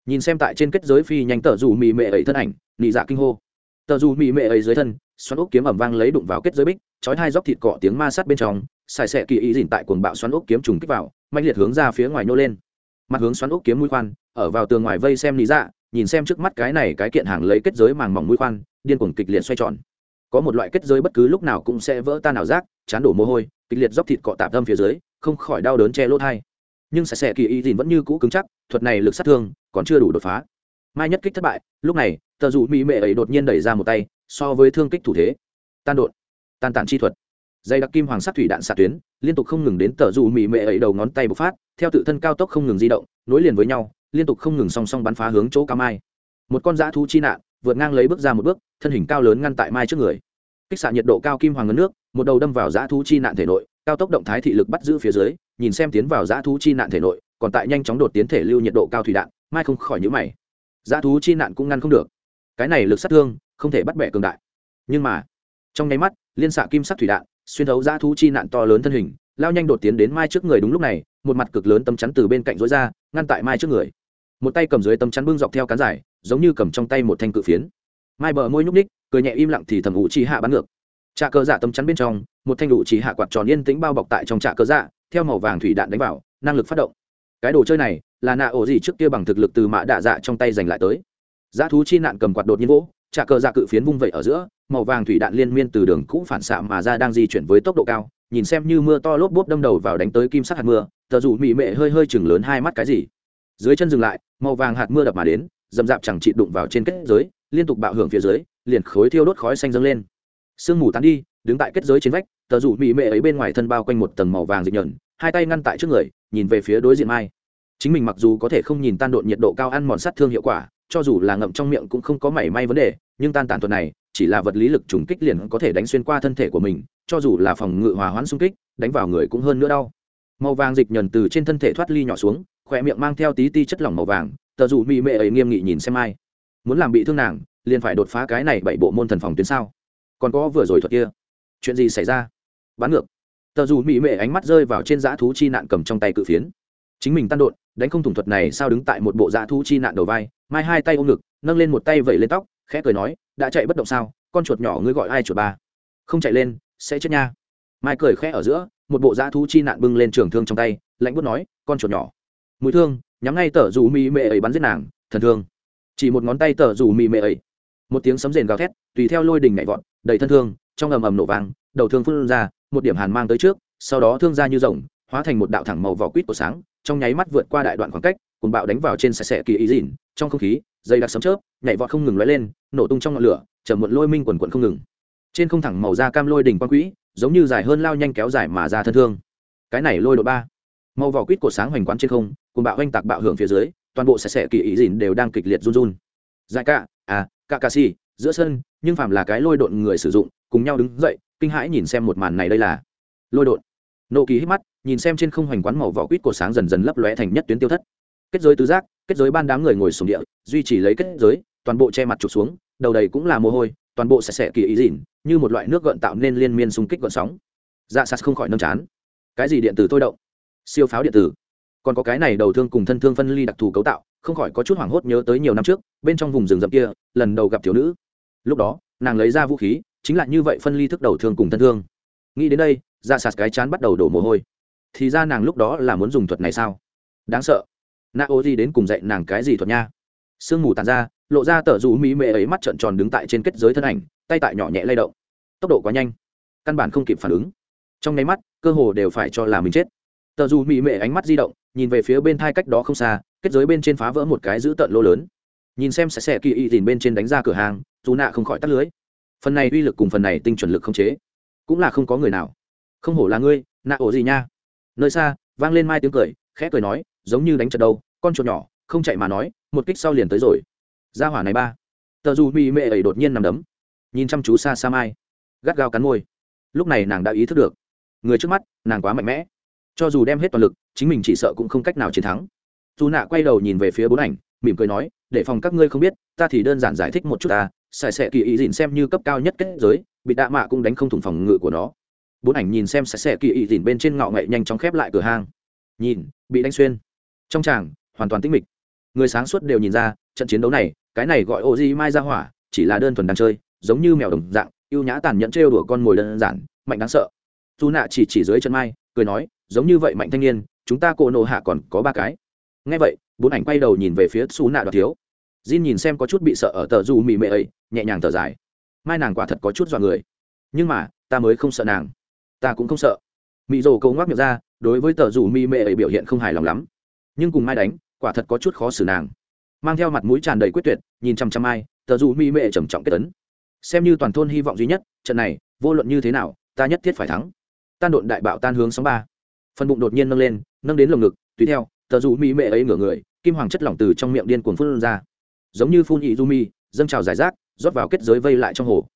Nhìn xem tại trên kết giới phi nhanh tờ rủ mì mệ ấy thân ảnh, nị dạ kinh hô tờ dù mỹ mệ ấy dưới thân, xoắn ốc kiếm ẩm vang lấy đụng vào kết giới bích, chói hai dóc thịt cọ tiếng ma sát bên trong, xài xẻ kỳ ý dìn tại cuồng bạo xoắn ốc kiếm trùng kích vào mạnh liệt hướng ra phía ngoài nô lên. Mặt hướng xoắn ốc kiếm mũi khoan, ở vào tường ngoài vây xem lý dạ nhìn xem trước mắt cái này cái kiện hàng lấy kết giới màng mỏng mũi khoan, điên cuồng kịch liệt xoay tròn. Có một loại kết giới bất cứ lúc nào cũng sẽ vỡ tan ảo giác, chán đổ mồ hôi, kịch liệt dóc thịt cọ tạp tâm phía dưới, không khỏi đau đớn che lỗ thai nhưng xài xẻ kỳ ý dìn vẫn như cũ cứng chắc, thuật này lực sát thương còn chưa đủ đột phá mai nhất kích thất bại, lúc này, tờ dù mỹ mệ ấy đột nhiên đẩy ra một tay, so với thương kích thủ thế. Tan đột. Tan tản chi thuật. Dây đặc kim hoàng sắc thủy đạn xạ tuyến, liên tục không ngừng đến tờ dù mỹ mệ ấy đầu ngón tay bộc phát, theo tự thân cao tốc không ngừng di động, nối liền với nhau, liên tục không ngừng song song bắn phá hướng chỗ cao mai. Một con dã thú chi nạn, vượt ngang lấy bước ra một bước, thân hình cao lớn ngăn tại mai trước người. Kích xạ nhiệt độ cao kim hoàng ngấn nước, một đầu đâm vào dã thú chi nạn thể nội, cao tốc động thái thị lực bắt giữ phía dưới, nhìn xem tiến vào dã thú chi nạn thể nội, còn tại nhanh chóng đột tiến thể lưu nhiệt độ cao thủy đạn, mai không khỏi nhữ mày dã thú chi nạn cũng ngăn không được. Cái này lực sát thương không thể bắt bẻ cường đại. Nhưng mà, trong nháy mắt, liên xạ kim sắc thủy đạn xuyên thấu dã thú chi nạn to lớn thân hình, lao nhanh đột tiến đến mai trước người đúng lúc này, một mặt cực lớn tấm chắn từ bên cạnh rối ra, ngăn tại mai trước người. Một tay cầm dưới tấm chắn bưng dọc theo cán dài, giống như cầm trong tay một thanh cự phiến. Mai bờ môi nhúc ních cười nhẹ im lặng thì thầm ủ chi hạ bắn ngược. Trà cờ dạ tấm chắn bên trong, một thanh ủ chi hạ quạt tròn yên tĩnh bao bọc tại trong trà cờ dạ theo màu vàng thủy đạn đánh vào, năng lực phát động. Cái đồ chơi này là nạ ổ gì trước kia bằng thực lực từ mạ đạ dạ trong tay giành lại tới. Giá thú chi nạn cầm quạt đột nhiên vỗ trà cờ dạ cự phiến vung vẩy ở giữa, màu vàng thủy đạn liên miên từ đường cũ phản xạ mà ra đang di chuyển với tốc độ cao, nhìn xem như mưa to lốp bốp đâm đầu vào đánh tới kim sắc hạt mưa, tờ dù mị mệ hơi hơi chừng lớn hai mắt cái gì. Dưới chân dừng lại, màu vàng hạt mưa đập mà đến dầm dạp chẳng chị đụng vào trên kết giới, liên tục bạo hưởng phía dưới, liền khối thiêu đốt khói xanh dâng lên. Sương mù tán đi, đứng tại kết giới trên vách, tờ dù mị mệ ấy bên ngoài thân bao quanh một tầng màu vàng dịch nhợn, hai tay ngăn tại trước người, nhìn về phía đối diện mai chính mình mặc dù có thể không nhìn tan độn nhiệt độ cao ăn mòn sát thương hiệu quả, cho dù là ngậm trong miệng cũng không có mảy may vấn đề, nhưng tan tàn thuật này, chỉ là vật lý lực trùng kích liền có thể đánh xuyên qua thân thể của mình, cho dù là phòng ngự hòa hoãn xung kích, đánh vào người cũng hơn nữa đau. Màu vàng dịch nhờn từ trên thân thể thoát ly nhỏ xuống khỏe miệng mang theo tí ti chất lỏng màu vàng, tờ dù mỹ mệ ấy nghiêm nghị nhìn xem ai. Muốn làm bị thương nàng, liền phải đột phá cái này bảy bộ môn thần phòng tuyến sao? Còn có vừa rồi thuật kia, chuyện gì xảy ra? Bán ngược. Tờ dù mỹ mệ ánh mắt rơi vào trên dã thú chi nạn cầm trong tay cự phiến. Chính mình tan đột đánh không thủng thuật này sao đứng tại một bộ dạ thú chi nạn đầu vai, mai hai tay ôm ngực, nâng lên một tay vẩy lên tóc, khẽ cười nói, đã chạy bất động sao? Con chuột nhỏ ngươi gọi ai chuột ba? Không chạy lên, sẽ chết nha. Mai cười khẽ ở giữa, một bộ dạ thú chi nạn bưng lên trường thương trong tay, lạnh bút nói, con chuột nhỏ. Mũi thương, nhắm ngay tờ dù mì mệ ấy bắn giết nàng, thần thương. Chỉ một ngón tay tờ dù mì mệ ấy. Một tiếng sấm rền gào thét, tùy theo lôi đình nhảy vọt, đầy thân thương, trong ầm ầm nổ vàng đầu thương phun ra, một điểm hàn mang tới trước, sau đó thương ra như rồng hóa thành một đạo thẳng màu vỏ quýt của sáng, trong nháy mắt vượt qua đại đoạn khoảng cách cùng bạo đánh vào trên xe xe kỳ ý dỉn trong không khí dây đặc sấm chớp, nhảy vọt không ngừng lóe lên, nổ tung trong ngọn lửa, chở muộn lôi minh quần quận không ngừng. Trên không thẳng màu da cam lôi đỉnh quang quỹ, giống như dài hơn lao nhanh kéo dài mà ra thân thương. Cái này lôi độ ba. Màu vỏ quýt của sáng hoành quán trên không cùng bạo oanh tạc bạo hưởng phía dưới, toàn bộ xe xe kỳ ý dỉn đều đang kịch liệt run run. Dài cả à cả cà si giữa sân, nhưng phàm là cái lôi độn người sử dụng, cùng nhau đứng dậy, kinh hãi nhìn xem một màn này đây là. Lôi độn nộ kỳ hít mắt, nhìn xem trên không hoành quán màu vỏ quýt của sáng dần dần lấp lóe thành nhất tuyến tiêu thất. Kết giới tứ giác, kết giới ban đám người ngồi sùng địa, duy trì lấy kết giới, toàn bộ che mặt trục xuống, đầu đầy cũng là mồ hôi, toàn bộ sẽ kỳ ý dỉn như một loại nước gợn tạo nên liên miên xung kích gợn sóng. Dạ sạt không khỏi nâm chán. Cái gì điện tử thôi động? Siêu pháo điện tử. Còn có cái này đầu thương cùng thân thương phân ly đặc thù cấu tạo, không khỏi có chút hoảng hốt nhớ tới nhiều năm trước, bên trong vùng rừng rậm kia, lần đầu gặp thiếu nữ. Lúc đó, nàng lấy ra vũ khí, chính là như vậy phân ly thức đầu thương cùng thân thương. Nghĩ đến đây ra sạt cái chán bắt đầu đổ mồ hôi. Thì ra nàng lúc đó là muốn dùng thuật này sao? Đáng sợ. Na ô gì đến cùng dạy nàng cái gì thuật nha? Sương mù tàn ra, lộ ra tờ rủ mỹ mệ ấy mắt trợn tròn đứng tại trên kết giới thân ảnh, tay tại nhỏ nhẹ lay động. Tốc độ quá nhanh, căn bản không kịp phản ứng. Trong nháy mắt, cơ hồ đều phải cho là mình chết. Tờ dù mỹ mệ ánh mắt di động, nhìn về phía bên thai cách đó không xa, kết giới bên trên phá vỡ một cái giữ tận lô lớn. Nhìn xem sẽ xẻ kỳ y tìm bên trên đánh ra cửa hàng, dù nạ không khỏi tắt lưới. Phần này uy lực cùng phần này tinh chuẩn lực không chế, cũng là không có người nào không hổ là ngươi, nạ ổ gì nha. Nơi xa, vang lên mai tiếng cười, khẽ cười nói, giống như đánh trận đâu, con chuột nhỏ, không chạy mà nói, một kích sau liền tới rồi. Ra hỏa này ba. Tờ dù mỹ mệ ấy đột nhiên nằm đấm. Nhìn chăm chú xa xa mai. Gắt gao cắn môi. Lúc này nàng đã ý thức được. Người trước mắt, nàng quá mạnh mẽ. Cho dù đem hết toàn lực, chính mình chỉ sợ cũng không cách nào chiến thắng. Dù nạ quay đầu nhìn về phía bốn ảnh, mỉm cười nói, để phòng các ngươi không biết, ta thì đơn giản giải thích một chút ta xài xẻ kỳ ý dìn xem như cấp cao nhất kết giới, bị đạ mạ cũng đánh không thủng phòng ngự của nó bốn ảnh nhìn xem xài xẻ kỳ ý dìn bên trên ngọ ngậy nhanh chóng khép lại cửa hang. Nhìn, bị đánh xuyên. Trong tràng, hoàn toàn tĩnh mịch. Người sáng suốt đều nhìn ra, trận chiến đấu này, cái này gọi ô di mai ra hỏa, chỉ là đơn thuần đang chơi, giống như mèo đồng dạng, ưu nhã tàn nhẫn trêu đùa con mồi đơn giản, mạnh đáng sợ. Dù nạ chỉ chỉ dưới chân mai, cười nói, giống như vậy mạnh thanh niên, chúng ta cổ nộ hạ còn có ba cái. Ngay vậy, bốn ảnh quay đầu nhìn về phía xù nạ đoạt thiếu. Jin nhìn xem có chút bị sợ ở tờ dù mì mệ ấy, nhẹ nhàng thở dài. Mai nàng quả thật có chút dọa người. Nhưng mà, ta mới không sợ nàng ta cũng không sợ. Mị rồ câu ngoác miệng ra, đối với tờ rủ mi mệ ấy biểu hiện không hài lòng lắm. Nhưng cùng mai đánh, quả thật có chút khó xử nàng. Mang theo mặt mũi tràn đầy quyết tuyệt, nhìn chăm chăm ai tờ rủ mi mệ trầm trọng kết tấn xem như toàn thôn hy vọng duy nhất, trận này, vô luận như thế nào, ta nhất thiết phải thắng. Tan độn đại bạo tan hướng sóng ba. Phần bụng đột nhiên nâng lên, nâng đến lồng ngực, tùy theo, tờ rủ mi mệ ấy ngửa người, kim hoàng chất lỏng từ trong miệng điên cuồng phun ra. Giống như phun ị du mi, dâng trào giải rác, rót vào kết giới vây lại trong hồ.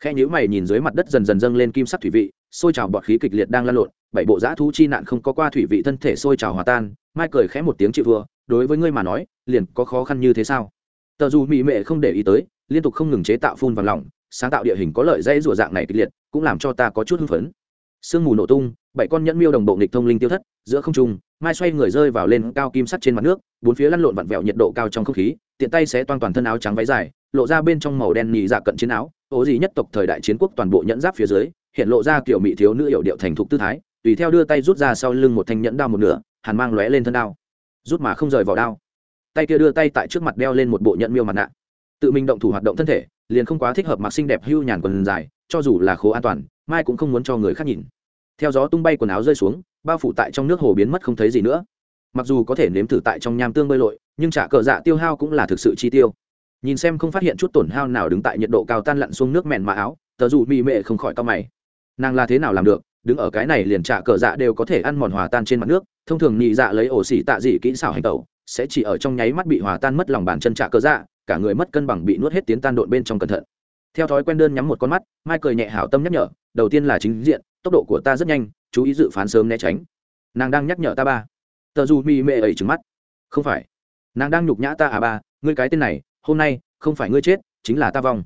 Khe nhữ mày nhìn dưới mặt đất dần dần dâng lên kim sắc thủy vị sôi trào bọt khí kịch liệt đang lan lộn, bảy bộ giã thú chi nạn không có qua thủy vị thân thể sôi trào hòa tan, mai cười khẽ một tiếng chịu vừa đối với ngươi mà nói, liền có khó khăn như thế sao? Tờ dù mỹ mệ không để ý tới, liên tục không ngừng chế tạo phun vào lòng, sáng tạo địa hình có lợi dây rùa dạng này kịch liệt, cũng làm cho ta có chút hưng phấn. Sương mù nổ tung, bảy con nhẫn miêu đồng bộ nghịch thông linh tiêu thất, giữa không trung, mai xoay người rơi vào lên cao kim sắt trên mặt nước, bốn phía lăn lộn vặn vẹo nhiệt độ cao trong không khí, tiện tay sẽ toan toàn thân áo trắng váy dài, lộ ra bên trong màu đen nhì dạ cận chiến áo, ố gì nhất tộc thời đại chiến quốc toàn bộ nhẫn giáp phía dưới hiện lộ ra kiểu mỹ thiếu nữ hiệu điệu thành thục tư thái, tùy theo đưa tay rút ra sau lưng một thanh nhẫn đao một nửa, hàn mang lóe lên thân đao. Rút mà không rời vỏ đao. Tay kia đưa tay tại trước mặt đeo lên một bộ nhẫn miêu mặt nạ. Tự mình động thủ hoạt động thân thể, liền không quá thích hợp mặc xinh đẹp hưu nhàn quần dài, cho dù là khố an toàn, mai cũng không muốn cho người khác nhìn. Theo gió tung bay quần áo rơi xuống, bao phủ tại trong nước hồ biến mất không thấy gì nữa. Mặc dù có thể nếm thử tại trong nham tương bơi lội, nhưng trả cờ dạ tiêu hao cũng là thực sự chi tiêu. Nhìn xem không phát hiện chút tổn hao nào đứng tại nhiệt độ cao tan lặn xuống nước mèn mà áo, tờ dù mị mệ không khỏi to mày nàng là thế nào làm được, đứng ở cái này liền trả cờ dạ đều có thể ăn mòn hòa tan trên mặt nước, thông thường nhị dạ lấy ổ xỉ tạ dị kỹ xảo hành tẩu, sẽ chỉ ở trong nháy mắt bị hòa tan mất lòng bàn chân trả cờ dạ cả người mất cân bằng bị nuốt hết tiến tan độn bên trong cẩn thận. Theo thói quen đơn nhắm một con mắt, mai cười nhẹ hảo tâm nhắc nhở, đầu tiên là chính diện, tốc độ của ta rất nhanh, chú ý dự phán sớm né tránh. Nàng đang nhắc nhở ta ba. Tờ dù mi mệ ấy trứng mắt. Không phải. Nàng đang nhục nhã ta à ba, ngươi cái tên này, hôm nay, không phải ngươi chết, chính là ta vong.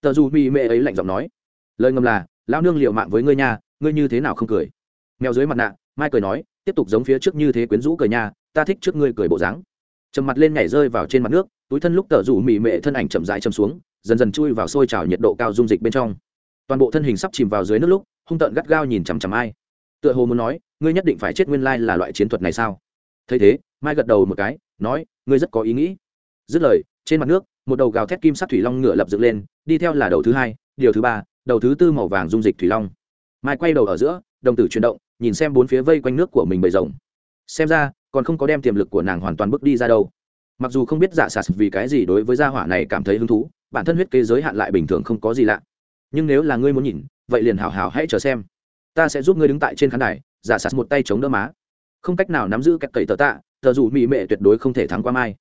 Tờ dù mi mệ ấy lạnh giọng nói. Lời ngầm là lao nương liệu mạng với ngươi nha, ngươi như thế nào không cười? Mèo dưới mặt nạ, mai cười nói, tiếp tục giống phía trước như thế quyến rũ cười nha, ta thích trước ngươi cười bộ dáng. Trầm mặt lên nhảy rơi vào trên mặt nước, túi thân lúc tờ rủ mị mệ thân ảnh chậm rãi chầm xuống, dần dần chui vào sôi trào nhiệt độ cao dung dịch bên trong. Toàn bộ thân hình sắp chìm vào dưới nước lúc, hung tợn gắt gao nhìn chằm chằm ai tựa hồ muốn nói, ngươi nhất định phải chết nguyên lai là loại chiến thuật này sao? Thấy thế, mai gật đầu một cái, nói, ngươi rất có ý nghĩ. Dứt lời, trên mặt nước, một đầu gào thét kim sắc thủy long ngựa lập dựng lên, đi theo là đầu thứ hai, điều thứ ba đầu thứ tư màu vàng dung dịch thủy long. Mai quay đầu ở giữa, đồng tử chuyển động, nhìn xem bốn phía vây quanh nước của mình bầy rồng. Xem ra, còn không có đem tiềm lực của nàng hoàn toàn bước đi ra đâu. Mặc dù không biết dạ giả sạt vì cái gì đối với gia hỏa này cảm thấy hứng thú, bản thân huyết kế giới hạn lại bình thường không có gì lạ. Nhưng nếu là ngươi muốn nhìn, vậy liền hảo hảo hãy chờ xem. Ta sẽ giúp ngươi đứng tại trên khán đài dạ giả sạt một tay chống đỡ má. Không cách nào nắm giữ cách cậy tờ tạ thờ dù mỹ mệ tuyệt đối không thể thắng qua mai.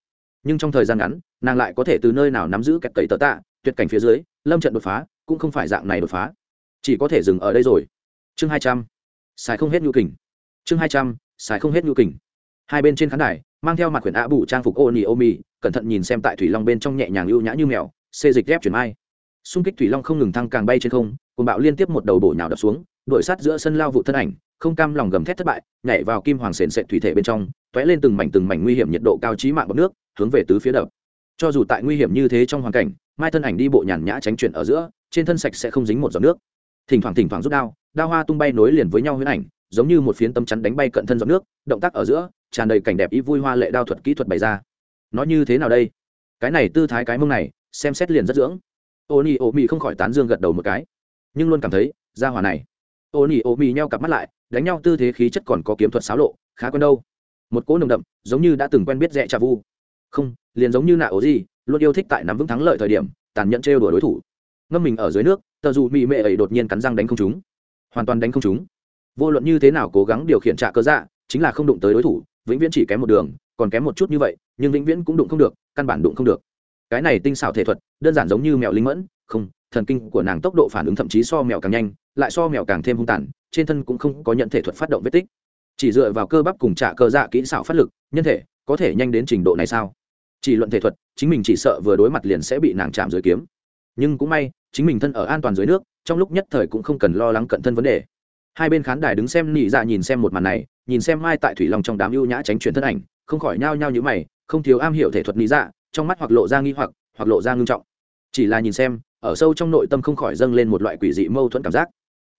Nhưng trong thời gian ngắn, nàng lại có thể từ nơi nào nắm giữ cách cậy tờ tạ, tuyệt cảnh phía dưới, lâm trận đột phá cũng không phải dạng này đột phá. Chỉ có thể dừng ở đây rồi. Chương hai trăm. Xài không hết nhu kình. Chương hai trăm, xài không hết nhu kình. Hai bên trên khán đài, mang theo mặt quyển ạ bù trang phục ô nỉ ô mì cẩn thận nhìn xem tại thủy long bên trong nhẹ nhàng ưu nhã như mèo, xê dịch ghép chuyển mai. Xung kích thủy long không ngừng thăng càng bay trên không cùng bạo liên tiếp một đầu bổ nhào đập xuống đuổi sát giữa sân lao vụ thân ảnh, không cam lòng gầm thét thất bại, nhảy vào kim hoàng sền sệt thủy thể bên trong t ó é lên từng mảnh từng mảnh nguy hiểm nhiệt độ cao trí mạng bọc nước, hướng về tứ phía đập. Cho dù tại nguy hiểm như thế trong hoàn cảnh, mai thân ảnh đi bộ nhàn nhã tránh chuyển ở giữa trên thân sạch sẽ không dính một giọt nước. Thỉnh thoảng thỉnh thoảng rút đao đao hoa tung bay nối liền với nhau huyễn ảnh, giống như một phiến tâm chắn đánh bay cận thân giọt nước, động tác ở giữa, tràn đầy cảnh đẹp ý vui hoa lệ đao thuật kỹ thuật bày ra. Nó như thế nào đây? Cái này tư thái cái mông này, xem xét liền rất dưỡng. Ô nhi ô mi không khỏi tán dương gật đầu một cái, nhưng luôn cảm thấy, ra hòa này. Ô nhi ô mi nheo cặp mắt lại, đánh nhau tư thế khí chất còn có kiếm thuật xáo lộ, khá quen đâu. Một cỗ nồng đậm, giống như đã từng quen biết dạ rẽ trà vu. Không, liền giống như nạ ố gì luôn yêu thích tại nắm vững thắng lợi thời điểm, tàn nhẫn trêu đùa đối thủ ngâm mình ở dưới nước, tờ dù mỹ mệ ấy đột nhiên cắn răng đánh không chúng hoàn toàn đánh không chúng vô luận như thế nào cố gắng điều khiển trạ cơ dạ chính là không đụng tới đối thủ, vĩnh viễn chỉ kém một đường, còn kém một chút như vậy, nhưng vĩnh viễn cũng đụng không được, căn bản đụng không được. Cái này tinh xảo thể thuật, đơn giản giống như mèo linh mẫn, không, thần kinh của nàng tốc độ phản ứng thậm chí so mèo càng nhanh, lại so mèo càng thêm hung tàn, trên thân cũng không có nhận thể thuật phát động vết tích. Chỉ dựa vào cơ bắp cùng trả cơ dạ kỹ xảo phát lực, nhân thể có thể nhanh đến trình độ này sao? Chỉ luận thể thuật, chính mình chỉ sợ vừa đối mặt liền sẽ bị nàng chạm dưới kiếm. Nhưng cũng may chính mình thân ở an toàn dưới nước, trong lúc nhất thời cũng không cần lo lắng cận thân vấn đề. Hai bên khán đài đứng xem nỉ dạ nhìn xem một màn này, nhìn xem mai tại thủy long trong đám ưu nhã tránh chuyển thân ảnh, không khỏi nhao nhao như mày, không thiếu am hiểu thể thuật nỉ dạ trong mắt hoặc lộ ra nghi hoặc hoặc lộ ra ngưng trọng. Chỉ là nhìn xem, ở sâu trong nội tâm không khỏi dâng lên một loại quỷ dị mâu thuẫn cảm giác.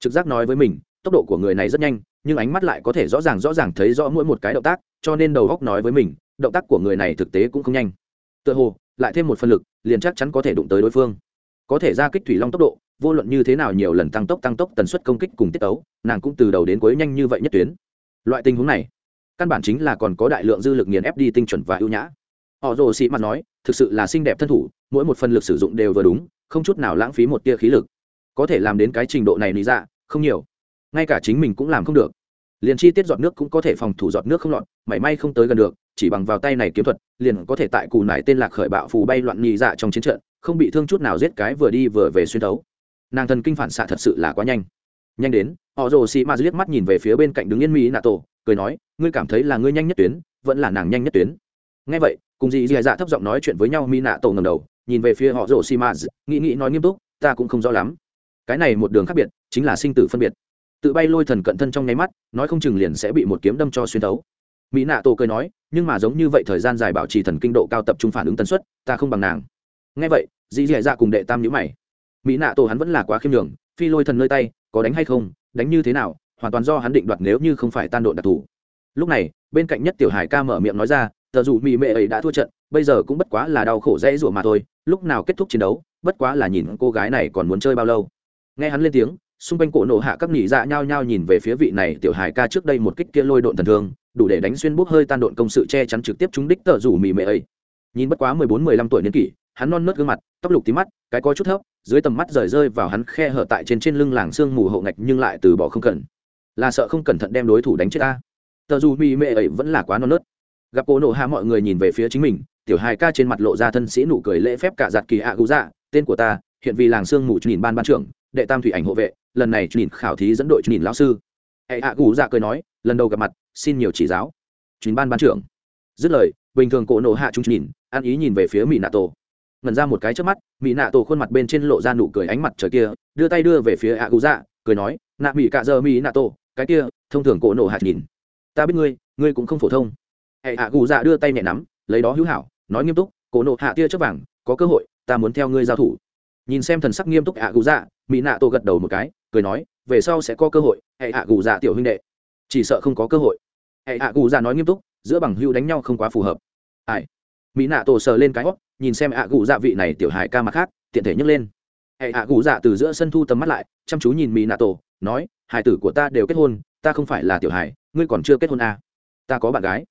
Trực giác nói với mình, tốc độ của người này rất nhanh, nhưng ánh mắt lại có thể rõ ràng rõ ràng thấy rõ mỗi một cái động tác, cho nên đầu góc nói với mình, động tác của người này thực tế cũng không nhanh. Tựa hồ, lại thêm một phân lực, liền chắc chắn có thể đụng tới đối phương có thể ra kích thủy long tốc độ, vô luận như thế nào nhiều lần tăng tốc tăng tốc tần suất công kích cùng tiết tấu, nàng cũng từ đầu đến cuối nhanh như vậy nhất tuyến. Loại tình huống này, căn bản chính là còn có đại lượng dư lực nghiền ép đi tinh chuẩn và ưu nhã. Họ rồ sĩ mặt nói, thực sự là xinh đẹp thân thủ, mỗi một phần lực sử dụng đều vừa đúng, không chút nào lãng phí một tia khí lực. Có thể làm đến cái trình độ này lý ra, không nhiều. Ngay cả chính mình cũng làm không được. Liền chi tiết giọt nước cũng có thể phòng thủ giọt nước không lọt, mảy may không tới gần được chỉ bằng vào tay này kiếm thuật, liền có thể tại cù nải tên lạc khởi bạo phù bay loạn nhị dạ trong chiến trận, không bị thương chút nào giết cái vừa đi vừa về xuyên thấu. Nàng thần kinh phản xạ thật sự là quá nhanh. Nhanh đến, họ rồ xì ma liếc mắt nhìn về phía bên cạnh đứng yên mỹ nạ tổ, cười nói, ngươi cảm thấy là ngươi nhanh nhất tuyến, vẫn là nàng nhanh nhất tuyến. Ngay vậy, cùng dì dì dạ thấp giọng nói chuyện với nhau, mỹ nạ tổ ngầm đầu, nhìn về phía họ rồ xì ma, nghĩ nghĩ nói nghiêm túc, ta cũng không rõ lắm. Cái này một đường khác biệt, chính là sinh tử phân biệt. Tự bay lôi thần cận thân trong nháy mắt, nói không chừng liền sẽ bị một kiếm đâm cho xuyên thấu mỹ nạ tổ cười nói, nhưng mà giống như vậy thời gian dài bảo trì thần kinh độ cao tập trung phản ứng tần suất, ta không bằng nàng. Ngay vậy, dì dì dạ cùng đệ tam nhữ mày. Mỹ nạ tổ hắn vẫn là quá khiêm nhường, phi lôi thần nơi tay, có đánh hay không, đánh như thế nào, hoàn toàn do hắn định đoạt nếu như không phải tan độn đặc thù. Lúc này, bên cạnh nhất tiểu hải ca mở miệng nói ra, tờ dù mỹ mệ ấy đã thua trận, bây giờ cũng bất quá là đau khổ dễ rủa mà thôi, lúc nào kết thúc chiến đấu, bất quá là nhìn cô gái này còn muốn chơi bao lâu. Nghe hắn lên tiếng, xung quanh cổ nổ hạ các nhị dạ nhao nhao nhìn về phía vị này tiểu hải ca trước đây một kích kia lôi độn thần thương đủ để đánh xuyên bốc hơi tan độn công sự che chắn trực tiếp trúng đích tờ rủ mì mệ ấy. Nhìn bất quá mười bốn mười lăm tuổi niên kỷ, hắn non nớt gương mặt, tóc lục tí mắt, cái có chút thấp, dưới tầm mắt rời rơi vào hắn khe hở tại trên trên lưng làng xương mù hậu ngạch nhưng lại từ bỏ không cần. Là sợ không cẩn thận đem đối thủ đánh chết ta. Tờ dù mì mệ ấy vẫn là quá non nớt. Gặp cô nổ hạ mọi người nhìn về phía chính mình, tiểu hài ca trên mặt lộ ra thân sĩ nụ cười lễ phép cả giặt kỳ ạ gú dạ tên của ta, hiện vì làng sương mù nhìn ban ban trưởng, đệ tam thủy ảnh hộ vệ, lần này nhìn khảo thí dẫn đội nhìn lão sư. Hệ ạ gú dạ cười nói lần đầu gặp mặt, xin nhiều chỉ giáo. Chuyến ban ban trưởng. Dứt lời, bình thường cổ nổ hạ chúng nhìn, ăn ý nhìn về phía mỹ nạ tổ. Ngần ra một cái trước mắt mỹ nạ tổ khuôn mặt bên trên lộ ra nụ cười ánh mặt trời kia, đưa tay đưa về phía ạ cụ dạ cười nói, nạ mỹ cạ giờ mỹ nạ tổ, cái kia, thông thường cổ nổ hạ nhìn. Ta biết ngươi ngươi cũng không phổ thông. Hệ ạ gù dạ đưa tay nhẹ nắm, lấy đó hữu hảo, nói nghiêm túc, cổ nộ hạ tia chớp vàng, có cơ hội, ta muốn theo ngươi giao thủ. Nhìn xem thần sắc nghiêm túc ạ gù dạ mỹ nạ tổ gật đầu một cái, cười nói, về sau sẽ có cơ hội, hệ ạ gù dạ tiểu huynh đệ chỉ sợ không có cơ hội. Hệ hạ gù dạ nói nghiêm túc, giữa bằng hữu đánh nhau không quá phù hợp. Ai? Mỹ nạ tổ sờ lên cái hót nhìn xem hạ gù dạ vị này tiểu hải ca mặt khác, tiện thể nhấc lên. Hệ hạ gù dạ từ giữa sân thu tầm mắt lại, chăm chú nhìn mỹ nạ tổ, nói hải tử của ta đều kết hôn, ta không phải là tiểu hải ngươi còn chưa kết hôn à. ta có bạn gái.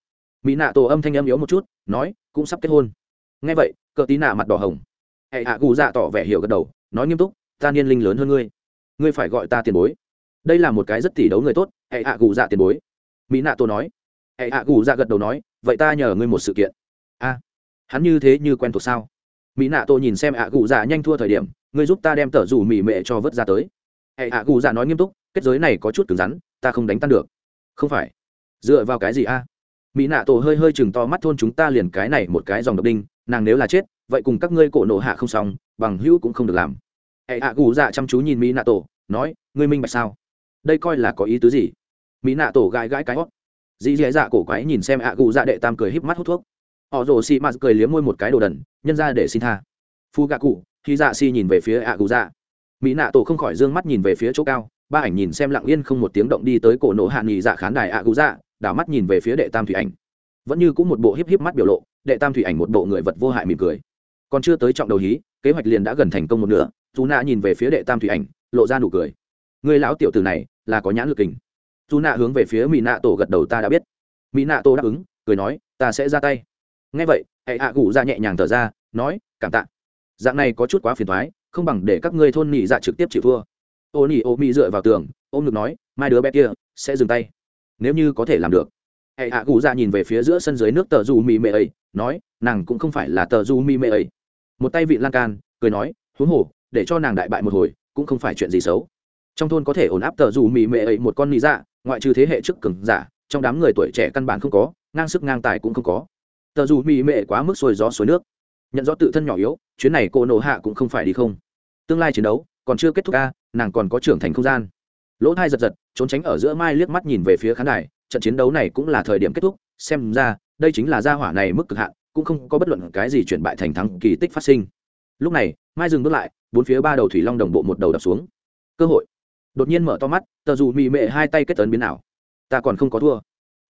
Mỹ nạ tổ âm thanh âm yếu một chút, nói, cũng sắp kết hôn. Ngay vậy, cờ tí nạ mặt đỏ hồng. Hệ hạ gù dạ tỏ vẻ hiểu gật đầu, nói nghiêm túc, ta niên linh lớn hơn ngươi. Ngươi phải gọi ta tiền bối. Đây là một cái rất tỷ đấu người tốt hệ hạ gù dạ tiền bối. Mỹ nạ tổ nói. Hệ hạ gù dạ gật đầu nói, vậy ta nhờ ngươi một sự kiện. A, hắn như thế như quen thuộc sao? Mỹ nạ tổ nhìn xem hạ gù dạ nhanh thua thời điểm, ngươi giúp ta đem tờ rủ mỹ mệ cho vớt ra tới. Hệ hạ gù dạ nói nghiêm túc, kết giới này có chút cứng rắn, ta không đánh tan được. Không phải. Dựa vào cái gì a? Mỹ nạ tổ hơi hơi chừng to mắt thôn chúng ta liền cái này một cái dòng độc đinh, nàng nếu là chết, vậy cùng các ngươi cổ nộ hạ không xong, bằng hữu cũng không được làm. Hệ hạ gù dạ chăm chú nhìn mỹ nạ tổ, nói, ngươi minh bạch sao? Đây coi là có ý tứ gì? Mỹ nạ tổ gãi gãi cái hót. Dì dì dạ cổ quái nhìn xem ạ gù dạ đệ tam cười híp mắt hút thuốc. Họ rồ xì mạt cười liếm môi một cái đồ đần, nhân ra để xin tha. Phu gạ cụ, khi dạ xì nhìn về phía ạ gù dạ. Mỹ nạ tổ không khỏi d ư ơ n g mắt nhìn về phía chỗ cao, ba ảnh nhìn xem lặng yên không một tiếng động đi tới cổ nổ hạ nghị dạ khán đài ạ gù dạ đảo mắt nhìn về phía đệ tam thủy ảnh. Vẫn như cũng một bộ híp híp mắt biểu lộ, đệ tam thủy ảnh một bộ người vật vô hại mỉm cười. Còn chưa tới trọng đầu hí, kế hoạch liền đã gần thành công một nửa dù nạ nhìn về phía đệ tam thủy ảnh, lộ ra nụ cười người lão tiểu tử này là có nhãn lực kình. Dù nạ hướng về phía mỹ nạ tổ gật đầu, ta đã biết. Mỹ nạ tổ đáp ứng, cười nói, ta sẽ ra tay. Ngay vậy, hệ hạ gù ra nhẹ nhàng thở ra, nói, cảm tạ. Dạng này có chút quá phiền thoái không bằng để các ngươi thôn nỉ dạ trực tiếp chịu thua. Ô nỉ, ô mỹ dựa vào tường, ôm ngực nói, mai đứa bé kia sẽ dừng tay. Nếu như có thể làm được. Hệ hạ gù ra nhìn về phía giữa sân dưới nước tờ du mỹ mê ấy, nói, nàng cũng không phải là tờ du mỹ mê ấy. Một tay vị lan can, cười nói, huống hồ, để cho nàng đại bại một hồi, cũng không phải chuyện gì xấu trong thôn có thể ổn áp tờ dù mì mệ ấy một con nị dạ ngoại trừ thế hệ trước cường giả, trong đám người tuổi trẻ căn bản không có, ngang sức ngang tài cũng không có. Tờ dù mì mệ quá mức sôi gió suối nước. Nhận rõ tự thân nhỏ yếu, chuyến này cô nổ hạ cũng không phải đi không. Tương lai chiến đấu còn chưa kết thúc ca, nàng còn có trưởng thành không gian. Lỗ thai giật giật, trốn tránh ở giữa mai liếc mắt nhìn về phía khán đài, trận chiến đấu này cũng là thời điểm kết thúc, xem ra, đây chính là gia hỏa này mức cực hạn, cũng không có bất luận cái gì chuyển bại thành thắng kỳ tích phát sinh. Lúc này, mai dừng bước lại, bốn phía ba đầu thủy long đồng bộ một đầu đập xuống. Cơ hội đột nhiên mở to mắt tờ dù mị mệ hai tay kết tấn biến ảo, ta còn không có thua.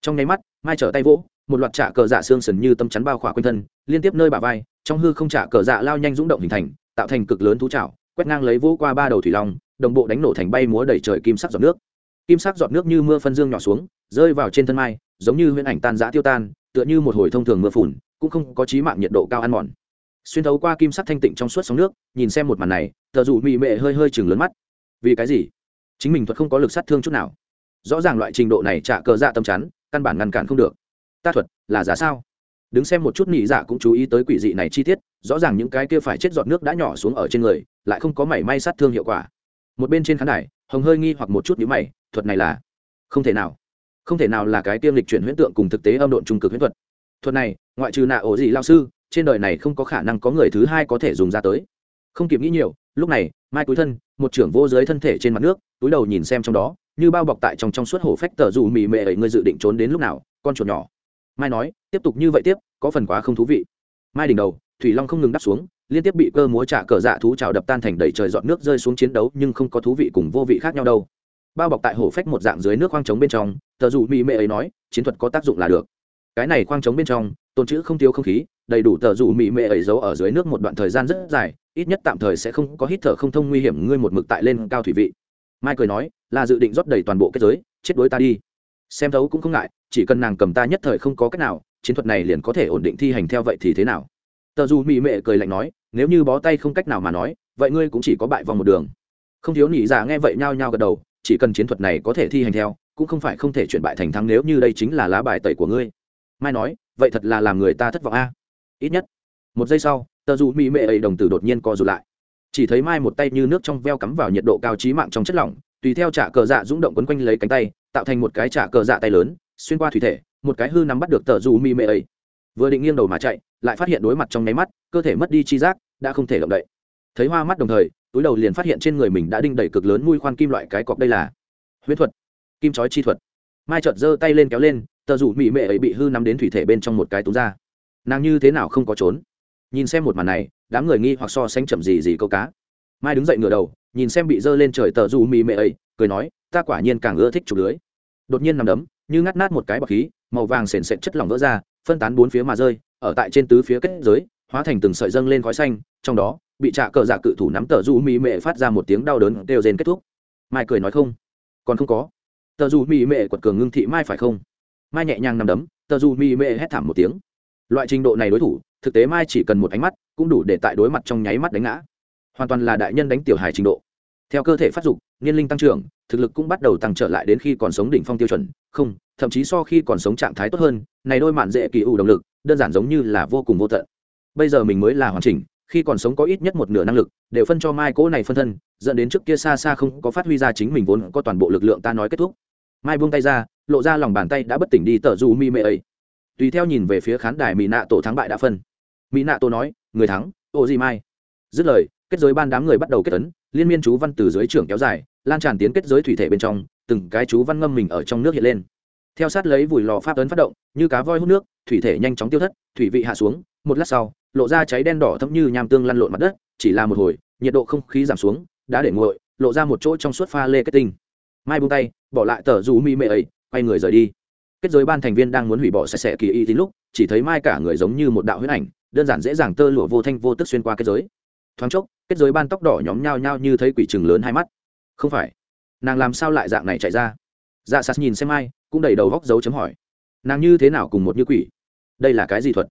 Trong nháy mắt mai trở tay vỗ một loạt trả cờ dạ xương sần như tâm chắn bao khỏa quanh thân liên tiếp nơi bả vai trong hư không trả cờ dạ lao nhanh rúng động hình thành tạo thành cực lớn thú trạo quét ngang lấy vỗ qua ba đầu thủy long đồng bộ đánh nổ thành bay múa đầy trời kim sắc giọt nước. Kim sắc giọt nước như mưa phân dương nhỏ xuống rơi vào trên thân mai giống như huyễn ảnh tan giã tiêu tan tựa như một hồi thông thường mưa phùn cũng không có trí mạng nhiệt độ cao ăn mòn. Xuyên thấu qua kim sắc thanh tịnh trong suốt sóng nước nhìn xem một màn này tờ dù mị mệ hơi hơi chừng lớn mắt. Vì cái gì? Chính mình thuật không có lực sát thương chút nào. Rõ ràng loại trình độ này trả cờ dạ tâm chắn, căn bản ngăn cản không được. Ta thuật là giả sao? Đứng xem một chút nhị dạ cũng chú ý tới quỷ dị này chi tiết, rõ ràng những cái kia phải chết giọt nước đã nhỏ xuống ở trên người, lại không có mảy may sát thương hiệu quả. Một bên trên khán đài, hồng hơi nghi hoặc một chút nhíu mày, thuật này là không thể nào. Không thể nào là cái tiêm lịch chuyển huyễn tượng cùng thực tế âm độn trung cực huyễn thuật. Thuật này, ngoại trừ nạ ổ gì lao sư, trên đời này không có khả năng có người thứ hai có thể dùng ra tới. Không kịp nghĩ nhiều, lúc này, mai túi thân một trưởng vô dưới thân thể trên mặt nước, túi đầu nhìn xem trong đó, như bao bọc tại trong trong suốt hổ phách tờ dù mì mệ ấy, ngươi dự định trốn đến lúc nào, con chuột nhỏ. Mai nói, tiếp tục như vậy tiếp, có phần quá không thú vị. Mai đỉnh đầu, thủy long không ngừng đắp xuống, liên tiếp bị cơ múa trả cờ dạ thú trào đập tan thành đầy trời dọn nước rơi xuống chiến đấu, nhưng không có thú vị cùng vô vị khác nhau đâu. Bao bọc tại hổ phách một dạng dưới nước khoang trống bên trong, tờ dù mì mệ ấy nói, chiến thuật có tác dụng là được cái này khoang trống bên trong, tồn chữ không thiếu không khí, đầy đủ tờ rủ mị mệ ấy giấu ở dưới nước một đoạn thời gian rất dài, ít nhất tạm thời sẽ không có hít thở không thông nguy hiểm, ngươi một mực tại lên cao thủy vị. Mai cười nói, là dự định rót đầy toàn bộ kết giới, chết đối ta đi. Xem thấu cũng không ngại, chỉ cần nàng cầm ta nhất thời không có cách nào, chiến thuật này liền có thể ổn định thi hành theo vậy thì thế nào? Tờ dù mị mệ cười lạnh nói, nếu như bó tay không cách nào mà nói, vậy ngươi cũng chỉ có bại vòng một đường. Không thiếu nhị giả nghe vậy nhao nhao gật đầu, chỉ cần chiến thuật này có thể thi hành theo, cũng không phải không thể chuyển bại thành thắng nếu như đây chính là lá bài tẩy của ngươi mai nói, vậy thật là làm người ta thất vọng a. Ít nhất, một giây sau, tờ dù mỹ mệ ấy đồng tử đột nhiên co rụt lại. Chỉ thấy mai một tay như nước trong veo cắm vào nhiệt độ cao trí mạng trong chất lỏng, tùy theo trả cờ dạ rung động quấn quanh lấy cánh tay, tạo thành một cái trả cờ dạ tay lớn, xuyên qua thủy thể, một cái hư nắm bắt được tờ dù mỹ mệ ấy. Vừa định nghiêng đầu mà chạy, lại phát hiện đối mặt trong nháy mắt, cơ thể mất đi chi giác, đã không thể động đậy. Thấy hoa mắt đồng thời, túi đầu liền phát hiện trên người mình đã đinh đẩy cực lớn mùi khoan kim loại cái cọc đây là huyết thuật, kim chói chi thuật mai chợt giơ tay lên kéo lên, tờ rủ mỹ mệ ấy bị hư nắm đến thủy thể bên trong một cái túm ra. Nàng như thế nào không có trốn? Nhìn xem một màn này, đám người nghi hoặc so sánh chậm gì gì câu cá. Mai đứng dậy ngửa đầu, nhìn xem bị giơ lên trời tờ rủ mỹ mệ ấy, cười nói, ta quả nhiên càng ưa thích chụp lưới. Đột nhiên nằm đấm, như ngắt nát một cái bọc khí, màu vàng sền sệt chất lỏng vỡ ra, phân tán bốn phía mà rơi, ở tại trên tứ phía kết giới, hóa thành từng sợi dâng lên khói xanh, trong đó, bị trạ cờ dạ cự thủ nắm tờ rủ mỹ mệ phát ra một tiếng đau đớn đều rên kết thúc. Mai cười nói không, còn không có tờ Dù mỹ mệ quật cường ngưng thị mai phải không? Mai nhẹ nhàng nằm đấm, tờ Dù mỹ mệ hét thảm một tiếng. Loại trình độ này đối thủ, thực tế mai chỉ cần một ánh mắt, cũng đủ để tại đối mặt trong nháy mắt đánh ngã. Hoàn toàn là đại nhân đánh tiểu hài trình độ. Theo cơ thể phát dục, niên linh tăng trưởng, thực lực cũng bắt đầu tăng trở lại đến khi còn sống đỉnh phong tiêu chuẩn. Không, thậm chí so khi còn sống trạng thái tốt hơn, này đôi mạn dễ kỳ ủ động lực, đơn giản giống như là vô cùng vô tận. Bây giờ mình mới là hoàn chỉnh, khi còn sống có ít nhất một nửa năng lực, đều phân cho mai cỗ này phân thân, dẫn đến trước kia xa xa không có phát huy ra chính mình vốn có toàn bộ lực lượng ta nói kết thúc mai buông tay ra, lộ ra lòng bàn tay đã bất tỉnh đi tờ du mi mê ấy. Tùy theo nhìn về phía khán đài mỹ nạ tổ thắng bại đã phân. Mỹ nạ tổ nói, người thắng ô gì mai dứt lời, kết giới ban đám người bắt đầu kết tấn liên miên chú văn từ dưới trưởng kéo dài, lan tràn tiến kết giới thủy thể bên trong, từng cái chú văn ngâm mình ở trong nước hiện lên. Theo sát lấy vùi lò pháp ấn phát động, như cá voi hút nước, thủy thể nhanh chóng tiêu thất, thủy vị hạ xuống, một lát sau, lộ ra cháy đen đỏ thấm như nham tương lăn lộn mặt đất, chỉ là một hồi, nhiệt độ không khí giảm xuống, đã để nguội, lộ ra một chỗ trong suốt pha lê kết tinh. Mai buông tay bỏ lại tờ dù mỹ mệ ấy, quay người rời đi. Kết giới ban thành viên đang muốn hủy bỏ sạch sẽ kỳ y tín lúc, chỉ thấy mai cả người giống như một đạo huyết ảnh, đơn giản dễ dàng tơ lụa vô thanh vô tức xuyên qua kết giới. Thoáng chốc, kết giới ban tóc đỏ nhóm nhao nhao như thấy quỷ chừng lớn hai mắt. Không phải, nàng làm sao lại dạng này chạy ra? Dạ sạt nhìn xem mai, cũng đầy đầu góc dấu chấm hỏi. Nàng như thế nào cùng một như quỷ? Đây là cái gì thuật?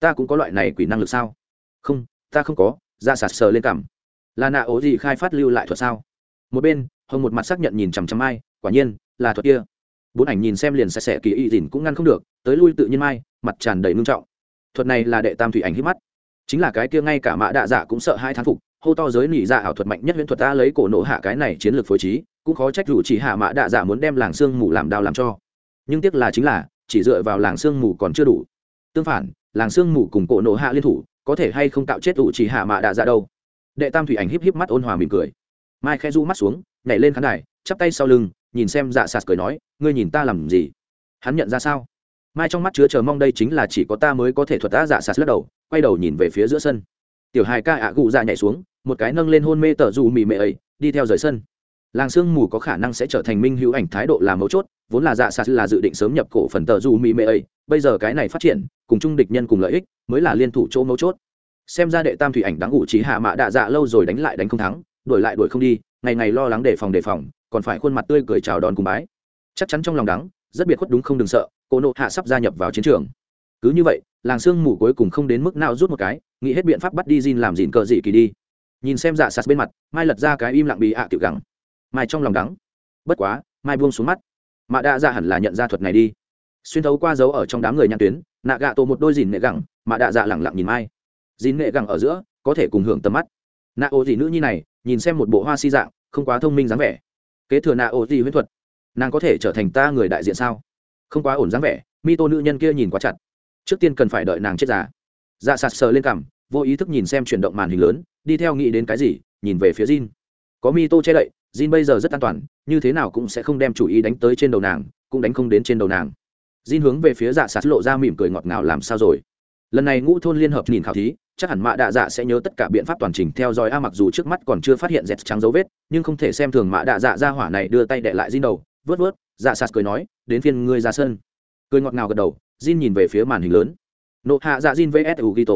Ta cũng có loại này quỷ năng lực sao? Không, ta không có dạ sạt sờ lên cảm là nạ ố gì khai phát lưu lại thuật sao? Một bên, hồng một mặt xác nhận nhìn chằm chằm mai quả nhiên, là thuật kia. Bốn ảnh nhìn xem liền sạch sẽ kỳ y dìn cũng ngăn không được, tới lui tự nhiên mai, mặt tràn đầy ngưng trọng. Thuật này là đệ tam thủy ảnh hít mắt. Chính là cái kia ngay cả mã đạ dạ cũng sợ hai thán phục, hô to giới nỉ dạ ảo thuật mạnh nhất huyễn thuật ta lấy cổ nổ hạ cái này chiến lược phối trí, cũng khó trách rủ chỉ hạ mã đạ dạ muốn đem làng sương mù làm đao làm cho. Nhưng tiếc là chính là, chỉ dựa vào làng sương mù còn chưa đủ. Tương phản, làng sương mù cùng cổ nổ hạ liên thủ, có thể hay không tạo chết ủ chỉ hạ mã đạ dạ đâu. Đệ tam thủy ảnh híp híp mắt ôn hòa mỉm cười. Mai khẽ du mắt xuống, nhảy lên khán đài, chắp tay sau lưng nhìn xem dạ sạt cười nói, ngươi nhìn ta làm gì? Hắn nhận ra sao? Mai trong mắt chứa chờ mong đây chính là chỉ có ta mới có thể thuật ta dạ sạt lắc đầu, quay đầu nhìn về phía giữa sân. Tiểu hài ca ạ gụ dạ nhảy xuống, một cái nâng lên hôn mê tờ dù mì mệ ấy, đi theo rời sân. Làng sương mù có khả năng sẽ trở thành minh hữu ảnh thái độ làm mấu chốt, vốn là dạ sạt là dự định sớm nhập cổ phần tờ dù mì mệ ấy, bây giờ cái này phát triển, cùng chung địch nhân cùng lợi ích, mới là liên thủ chỗ mấu chốt. Xem ra đệ tam thủy ảnh đáng ngụ trí hạ mạ đạ dạ lâu rồi đánh lại đánh không thắng, đuổi lại đuổi không đi ngày ngày lo lắng đề phòng đề phòng, còn phải khuôn mặt tươi cười chào đón cùng bái. Chắc chắn trong lòng đắng, rất biệt khuất đúng không đừng sợ, cô nộ hạ sắp gia nhập vào chiến trường. Cứ như vậy, làng sương mù cuối cùng không đến mức nào rút một cái, nghĩ hết biện pháp bắt đi Jin làm dịn cờ dị kỳ đi. Nhìn xem dạ sạt bên mặt, mai lật ra cái im lặng bị ạ à tiểu gắng mai trong lòng đắng. Bất quá, mai buông xuống mắt. Mạ đa dạ hẳn là nhận ra thuật này đi. Xuyên thấu qua dấu ở trong đám người nhãn tuyến, nạ gạ tổ một đôi dìn nệ gẳng, mạ đa dạ lẳng lặng nhìn mai. Dìn nệ gẳng ở giữa, có thể cùng hưởng tầm mắt. Nạ ô gì nữ nhi này nhìn xem một bộ hoa si dạng không quá thông minh dáng vẻ kế thừa nạ ô di huyễn thuật nàng có thể trở thành ta người đại diện sao không quá ổn dáng vẻ mi tô nữ nhân kia nhìn quá chặt trước tiên cần phải đợi nàng chết già dạ sạt sờ lên cằm vô ý thức nhìn xem chuyển động màn hình lớn đi theo nghĩ đến cái gì nhìn về phía Jin. Có mi tô che đậy, Jin bây giờ rất an toàn, như thế nào cũng sẽ không đem chủ ý đánh tới trên đầu nàng, cũng đánh không đến trên đầu nàng. Jin hướng về phía Dạ Sạt lộ ra mỉm cười ngọt ngào làm sao rồi? Lần này ngũ thôn liên hợp nhìn khảo thí, chắc hẳn mạ Đạ Dạ sẽ nhớ tất cả biện pháp toàn trình theo dõi. A mặc dù trước mắt còn chưa phát hiện dẹt trắng dấu vết, nhưng không thể xem thường mạ Đạ Dạ ra hỏa này đưa tay đệ lại Jin đầu, vớt vớt, Dạ Sạt cười nói, đến phiên ngươi ra sân. Cười ngọt ngào gật đầu, Jin nhìn về phía màn hình lớn. Nộ hạ Dạ Jin vs Ugito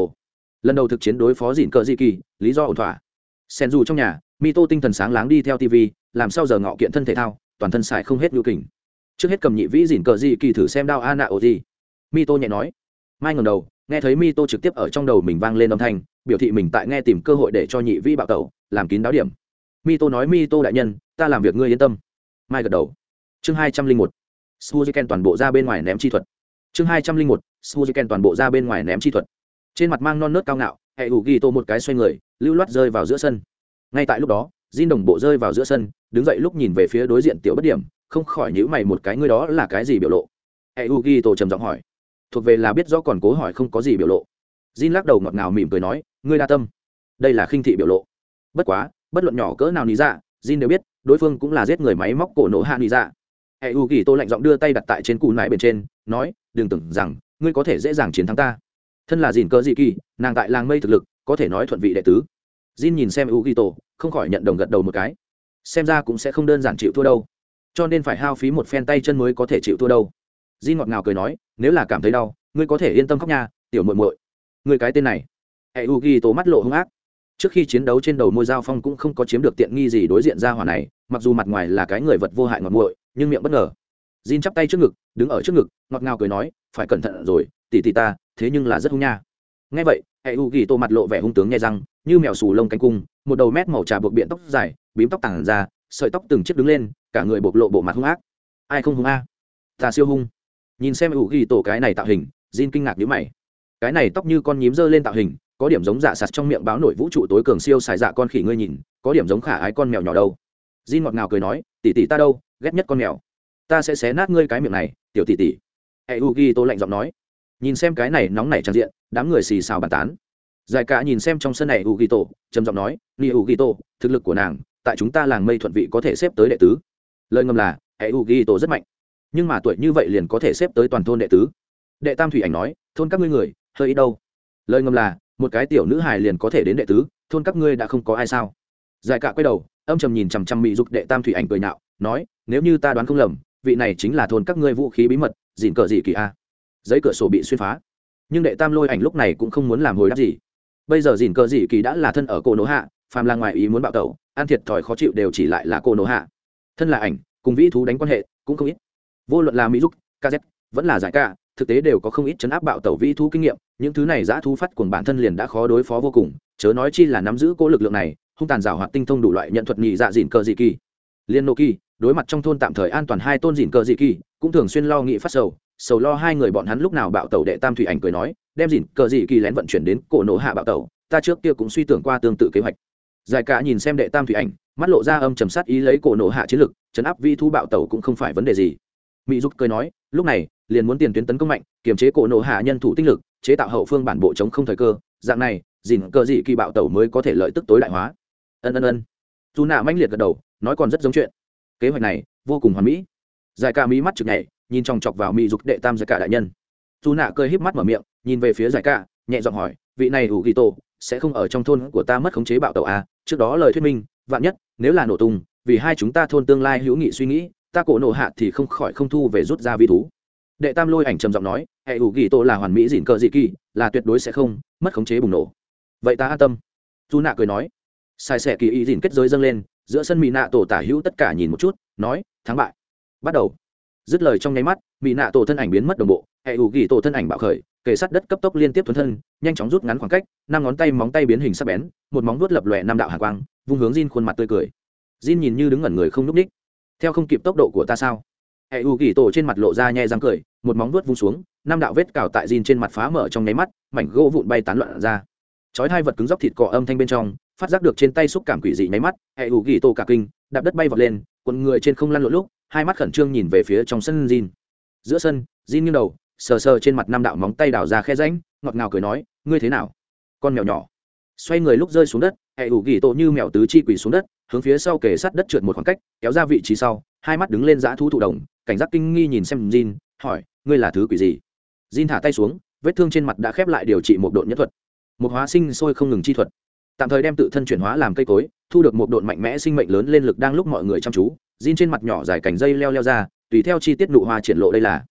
lần đầu thực chiến đối phó dìn cờ di kỳ lý do ổn thỏa. Sen dù trong nhà mi tô tinh thần sáng láng đi theo tv làm sao giờ ngọ kiện thân thể thao toàn thân xài không hết nhu kình. Trước hết cầm nhị vĩ dìn cờ di kỳ thử xem đao a nạ ô gì mi tô nhẹ nói mai ngầm đầu nghe thấy mi tô trực tiếp ở trong đầu mình vang lên âm thanh, biểu thị mình tại nghe tìm cơ hội để cho nhị Vi bạo tẩu, làm kín đáo điểm. Mi tô nói mi tô đại nhân, ta làm việc ngươi yên tâm. Mai gật đầu. Chương hai trăm linh một suzuken toàn bộ ra bên ngoài ném chi thuật. Chương hai trăm linh một suzuken toàn bộ ra bên ngoài ném chi thuật. Trên mặt mang non nớt cao ngạo, hệ ủ ghi tô một cái xoay người, lưu loát rơi vào giữa sân. Ngay tại lúc đó, Jin đồng bộ rơi vào giữa sân, đứng dậy lúc nhìn về phía đối diện tiểu bất điểm, không khỏi nhữ mày một cái, ngươi đó là cái gì biểu lộ? Hệ ủ ghi tô trầm giọng hỏi thuộc về là biết rõ còn cố hỏi không có gì biểu lộ. Jin lắc đầu ngọt ngào mỉm cười nói, ngươi đa tâm. Đây là khinh thị biểu lộ. Bất quá, bất luận nhỏ cỡ nào lý dạ Jin đều biết, đối phương cũng là giết người máy móc cổ nổ hạ lý dạ. Hệ ủ tô lạnh giọng đưa tay đặt tại trên cù nải bên trên, nói, đừng tưởng rằng ngươi có thể dễ dàng chiến thắng ta. Thân là dìn cơ dị kỳ, nàng tại làng mây thực lực, có thể nói thuận vị đệ tứ. Jin nhìn xem u ghi tổ không khỏi nhận đồng gật đầu một cái. Xem ra cũng sẽ không đơn giản chịu thua đâu. Cho nên phải hao phí một phen tay chân mới có thể chịu thua đâu. Di ngọt ngào cười nói nếu là cảm thấy đau ngươi có thể yên tâm khóc nha tiểu muội muội. Ngươi cái tên này. Hệ u ghi tổ mắt lộ hung ác. Trước khi chiến đấu trên đầu môi dao phong cũng không có chiếm được tiện nghi gì đối diện ra hỏa này mặc dù mặt ngoài là cái người vật vô hại ngọt muội nhưng miệng bất ngờ. Jin chắp tay trước ngực, đứng ở trước ngực, ngọt ngào cười nói, phải cẩn thận rồi, tỷ tỷ ta, thế nhưng là rất hung nha. Nghe vậy hệ u mặt lộ vẻ hung tướng nghe răng như mèo sù lông cánh cung một đầu mét màu trà buộc biện tóc dài bím tóc tàng ra sợi tóc từng chiếc đứng lên cả người bộc lộ bộ mặt hung ác. Ai không hung a? Ta siêu hung nhìn xem ủ ghi tổ cái này tạo hình, Jin kinh ngạc nhữ mày. Cái này tóc như con nhím dơ lên tạo hình, có điểm giống dạ sạt trong miệng báo nổi vũ trụ tối cường siêu xài dạ con khỉ ngươi nhìn, có điểm giống khả ái con mèo nhỏ đâu. Jin ngọt ngào cười nói, tỷ tỷ ta đâu, ghét nhất con mèo. Ta sẽ xé nát ngươi cái miệng này, tiểu tỷ tỷ. Hệ u ghi tô lạnh giọng nói. Nhìn xem cái này nóng nảy trang diện, đám người xì xào bàn tán. Giải cả nhìn xem trong sân này u ghi tổ, trầm giọng nói ni u ghi tổ, thực lực của nàng, tại chúng ta làng mây thuận vị có thể xếp tới đệ tứ. Lời ngầm là, hệ u ghi tổ rất mạnh nhưng mà tuổi như vậy liền có thể xếp tới toàn thôn đệ tứ. Đệ tam thủy ảnh nói, thôn các ngươi người, hơi ít đâu. Lời ngầm là, một cái tiểu nữ hài liền có thể đến đệ tứ, thôn các ngươi đã không có ai sao? Giải cả quay đầu, âm trầm nhìn chằm chằm mỹ dục đệ tam thủy ảnh cười nạo nói, nếu như ta đoán không lầm, vị này chính là thôn các ngươi vũ khí bí mật dìn cờ gì kỳ a? Giấy cửa sổ bị xuyên phá. Nhưng đệ tam lôi ảnh lúc này cũng không muốn làm hồi đáp gì. Bây giờ dìn cờ gì kỳ đã là thân ở cô nỗ hạ, phàm là ngoài ý muốn bạo tẩu an thiệt thòi khó chịu đều chỉ lại là cô nỗ hạ. Thân là ảnh, cùng vĩ thú đánh quan hệ cũng không ít vô luận là mỹ giúp kz vẫn là giải ca, thực tế đều có không ít chấn áp bạo tẩu vĩ thú kinh nghiệm, những thứ này giã thú phát cùng bản thân liền đã khó đối phó vô cùng, chớ nói chi là nắm giữ cỗ lực lượng này, hung tàn rào hoạt tinh thông đủ loại nhận thuật nhị dạ dịn cờ dị kỳ. Liên nô kỳ, đối mặt trong thôn tạm thời an toàn hai tôn dịn cờ dị kỳ, cũng thường xuyên lo nghĩ phát sầu sầu lo hai người bọn hắn lúc nào bạo tẩu đệ tam thủy ảnh cười nói, đem dịn cờ dị kỳ lén vận chuyển đến cổ nổ hạ bạo tẩu, ta trước kia cũng suy tưởng qua tương tự kế hoạch. Giải cả nhìn xem đệ tam thủy ảnh, mắt lộ ra âm trầm sát ý lấy cổ nổ hạ chiến lực, chấn áp vi thu bạo tẩu cũng không phải vấn đề gì mỹ dục cười nói, lúc này, liền muốn tiền tuyến tấn công mạnh, kiềm chế cổ nổ hạ nhân thủ tinh lực, chế tạo hậu phương bản bộ chống không thời cơ, dạng này dìn cờ dị kỳ bạo tẩu mới có thể lợi tức tối đại hóa. Ân ân ân. Dù nạ manh liệt gật đầu, nói còn rất giống chuyện. Kế hoạch này, vô cùng hoàn mỹ. Giải ca mỹ mắt chực nhảy, nhìn chòng chọc vào mỹ dục đệ tam giải cả đại nhân. Dù nạ cười híp mắt mở miệng, nhìn về phía giải ca, nhẹ giọng hỏi, vị này ủ ghi tổ, sẽ không ở trong thôn của ta mất khống chế bạo tẩu à? trước đó lời thuyết minh, vạn nhất, nếu là nổ tung, vì hai chúng ta thôn tương lai hữu nghị suy nghĩ ta cổ nổ hạ thì không khỏi không thu về rút ra vi thú. Đệ tam lôi ảnh trầm giọng nói, hệ ủ ghi tổ là hoàn mỹ dịn cờ dị kỳ, là tuyệt đối sẽ không mất khống chế bùng nổ. Vậy ta an tâm. Dù nạ cười nói. Sai sẻ kỳ ý dịn kết giới dâng lên, giữa sân mỹ nạ tổ tả hữu tất cả nhìn một chút, nói, thắng bại. Bắt đầu. Dứt lời trong nháy mắt mỹ nạ tổ thân ảnh biến mất đồng bộ, hệ ủ ghi tổ thân ảnh bạo khởi, kề sát đất cấp tốc liên tiếp thuần thân, nhanh chóng rút ngắn khoảng cách, năm ngón tay móng tay biến hình sắc bén, một móng vuốt lập lòe năm đạo hạ quang, vung hướng Jin khuôn mặt tươi cười. Jin nhìn như đứng ngẩn người không núp ních theo không kịp tốc độ của ta sao? Hệ u kỳ tổ trên mặt lộ ra nhẹ răng cười, một móng vuốt vung xuống, năm đạo vết cào tại Jin trên mặt phá mở trong nháy mắt, mảnh gỗ vụn bay tán loạn ra. Chói hai vật cứng dốc thịt cọ âm thanh bên trong, phát giác được trên tay xúc cảm quỷ dị nháy mắt, hệ u kỳ tổ cả kinh, đạp đất bay vọt lên quần người trên không lăn lộn lúc, hai mắt khẩn trương nhìn về phía trong sân Jin giữa sân Jin nghiêng đầu, sờ sờ trên mặt năm đạo móng tay đào ra khe ránh ngọt ngào cười nói, ngươi thế nào? Con mèo nhỏ xoay người lúc rơi xuống đất, hệ ủ ghi tổ như mèo tứ chi quỳ xuống đất, hướng phía sau kề sát đất trượt một khoảng cách, kéo ra vị trí sau, hai mắt đứng lên giã thu thụ đồng, cảnh giác kinh nghi nhìn xem Jin, hỏi, ngươi là thứ quỷ gì? Jin thả tay xuống, vết thương trên mặt đã khép lại điều trị một độn nhất thuật. Một hóa sinh sôi không ngừng chi thuật. Tạm thời đem tự thân chuyển hóa làm cây cối, thu được một độn mạnh mẽ sinh mệnh lớn lên lực đang lúc mọi người chăm chú. Jin trên mặt nhỏ dài cành dây leo leo ra, tùy theo chi tiết nụ hoa triển lộ đây là.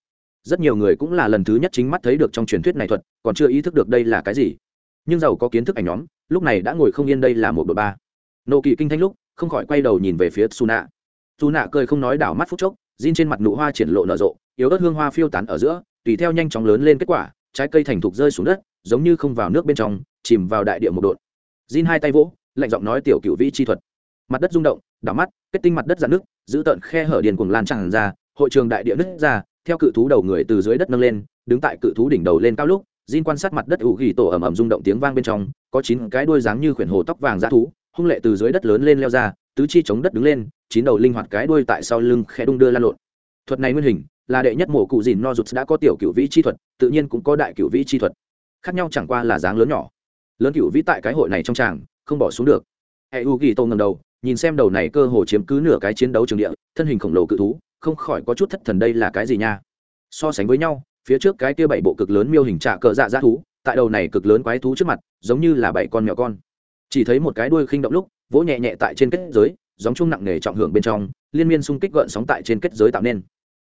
Rất nhiều người cũng là lần thứ nhất chính mắt thấy được trong truyền thuyết này thuật, còn chưa ý thức được đây là cái gì. Nhưng giàu có kiến thức ảnh nhóm lúc này đã ngồi không yên đây là một đội ba. Nộ kỳ kinh thanh lúc, không khỏi quay đầu nhìn về phía su nạ su nạ cười không nói đảo mắt phút chốc Jin trên mặt nụ hoa triển lộ nở rộ, yếu ớt hương hoa phiêu tán ở giữa, tùy theo nhanh chóng lớn lên kết quả, trái cây thành thục rơi xuống đất, giống như không vào nước bên trong, chìm vào đại địa một đột Jin hai tay vỗ, lạnh giọng nói tiểu cựu vĩ chi thuật. Mặt đất rung động, đảo mắt, kết tinh mặt đất dạn nước giữ tận khe hở điền cuồng lan tràn ra, hội trường đại địa nứt ra, theo cự thú đầu người từ dưới đất nâng lên, đứng tại cự thú đỉnh đầu lên cao lúc Jin quan sát mặt đất ủ ghi tổ ẩm ẩm rung động tiếng vang bên trong có chín cái đuôi dáng như khuyển hồ tóc vàng dã thú, hung lệ từ dưới đất lớn lên leo ra, tứ chi chống đất đứng lên, chín đầu linh hoạt cái đuôi tại sau lưng khẽ đung đưa lan lộn. Thuật này nguyên hình, là đệ nhất mổ cụ dìn no rụt đã có tiểu cựu vĩ chi thuật, tự nhiên cũng có đại cựu vĩ chi thuật. Khác nhau chẳng qua là dáng lớn nhỏ. Lớn cựu vĩ tại cái hội này trong tràng, không bỏ xuống được. Hệ u ghi tô ngầm đầu, nhìn xem đầu này cơ hồ chiếm cứ nửa cái chiến đấu trường địa, thân hình khổng lồ cự thú, không khỏi có chút thất thần đây là cái gì nha. So sánh với nhau, phía trước cái kia bảy bộ cực lớn miêu hình trạ cờ dạ dã thú tại đầu này cực lớn quái thú trước mặt, giống như là bảy con mèo con. Chỉ thấy một cái đuôi khinh động lúc, vỗ nhẹ nhẹ tại trên kết giới giống chung nặng nề trọng hưởng bên trong, liên miên xung kích gợn sóng tại trên kết giới tạo nên.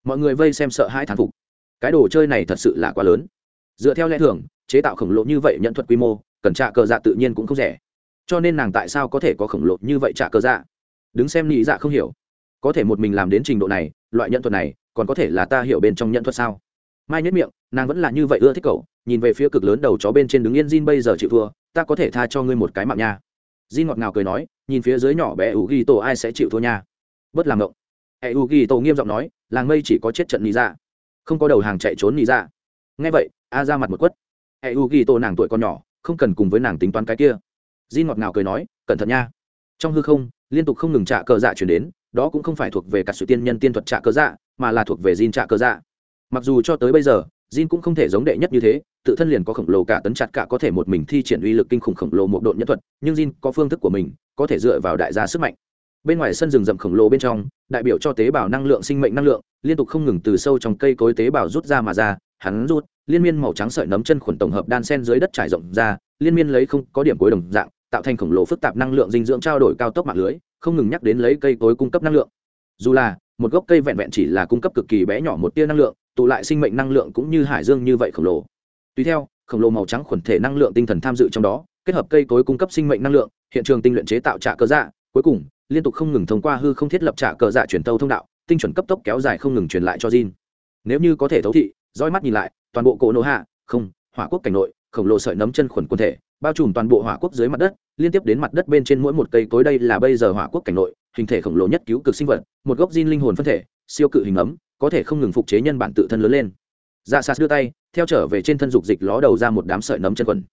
Mọi người vây xem sợ hai thán phục. Cái đồ chơi này thật sự là quá lớn. Dựa theo lẽ thường, chế tạo khổng lồ như vậy nhận thuật quy mô, cần trả cờ dạ tự nhiên cũng không rẻ. Cho nên nàng tại sao có thể có khổng lồ như vậy trả cờ dạ? Đứng xem nghĩ dạ không hiểu. Có thể một mình làm đến trình độ này, loại nhận thuật này, còn có thể là ta hiểu bên trong nhận thuật sao? Mai nhất miệng, nàng vẫn là như vậy ưa thích cậu, nhìn về phía cực lớn đầu chó bên trên đứng yên Jin bây giờ chịu thua, ta có thể tha cho ngươi một cái mạng nha. Jin ngọt ngào cười nói, nhìn phía dưới nhỏ bé u ghi tổ ai sẽ chịu thua nha. Bớt làm ngộng. Hệ u ghi tổ nghiêm giọng nói, làng mây chỉ có chết trận nị ra dạ. không có đầu hàng chạy trốn nị ra dạ. nghe vậy, a ra mặt một quất. Hệ u ghi tổ nàng tuổi còn nhỏ, không cần cùng với nàng tính toán cái kia. Jin ngọt ngào cười nói, cẩn thận nha. Trong hư không, liên tục không ngừng trả cờ dạ chuyển đến, đó cũng không phải thuộc về cả sự tiên nhân tiên thuật trả cờ dạ mà là thuộc về Jin trả cờ dạ mặc dù cho tới bây giờ Jin cũng không thể giống đệ nhất như thế, tự thân liền có khổng lồ cả tấn chặt cả có thể một mình thi triển uy lực kinh khủng khổng lồ một độn nhân thuật, nhưng Jin có phương thức của mình, có thể dựa vào đại gia sức mạnh. Bên ngoài sân rừng rậm khổng lồ bên trong, đại biểu cho tế bào năng lượng sinh mệnh năng lượng, liên tục không ngừng từ sâu trong cây cối tế bào rút ra mà ra, hắn rút, liên miên màu trắng sợi nấm chân khuẩn tổng hợp đan sen dưới đất trải rộng ra, liên miên lấy không có điểm cuối đồng dạng, tạo thành khổng lồ phức tạp năng lượng dinh dưỡng trao đổi cao tốc mạng lưới, không ngừng nhắc đến lấy cây cối cung cấp năng lượng. Dù là một gốc cây vẹn vẹn chỉ là cung cấp cực kỳ bé nhỏ một tia năng lượng, tụ lại sinh mệnh năng lượng cũng như hải dương như vậy khổng lồ tùy theo khổng lồ màu trắng khuẩn thể năng lượng tinh thần tham dự trong đó kết hợp cây cối cung cấp sinh mệnh năng lượng hiện trường tinh luyện chế tạo trả cơ dạ cuối cùng liên tục không ngừng thông qua hư không thiết lập trả cờ dạ truyền tâu thông đạo tinh chuẩn cấp tốc kéo dài không ngừng truyền lại cho Jin. Nếu như có thể thấu thị, dõi mắt nhìn lại, toàn bộ cổ nổ hạ, không, hỏa quốc cảnh nội, khổng lồ sợi nấm chân khuẩn quân thể, bao trùm toàn bộ hỏa quốc dưới mặt đất liên tiếp đến mặt đất bên trên mỗi một cây cối đây là bây giờ hỏa quốc cảnh nội hình thể khổng lồ nhất cứu cực sinh vật một gốc Jin linh hồn phân thể siêu cự hình ấm có thể không ngừng phục chế nhân bản tự thân lớn lên. Dạ sas đưa tay, theo trở về trên thân dục dịch ló đầu ra một đám sợi nấm chân quần.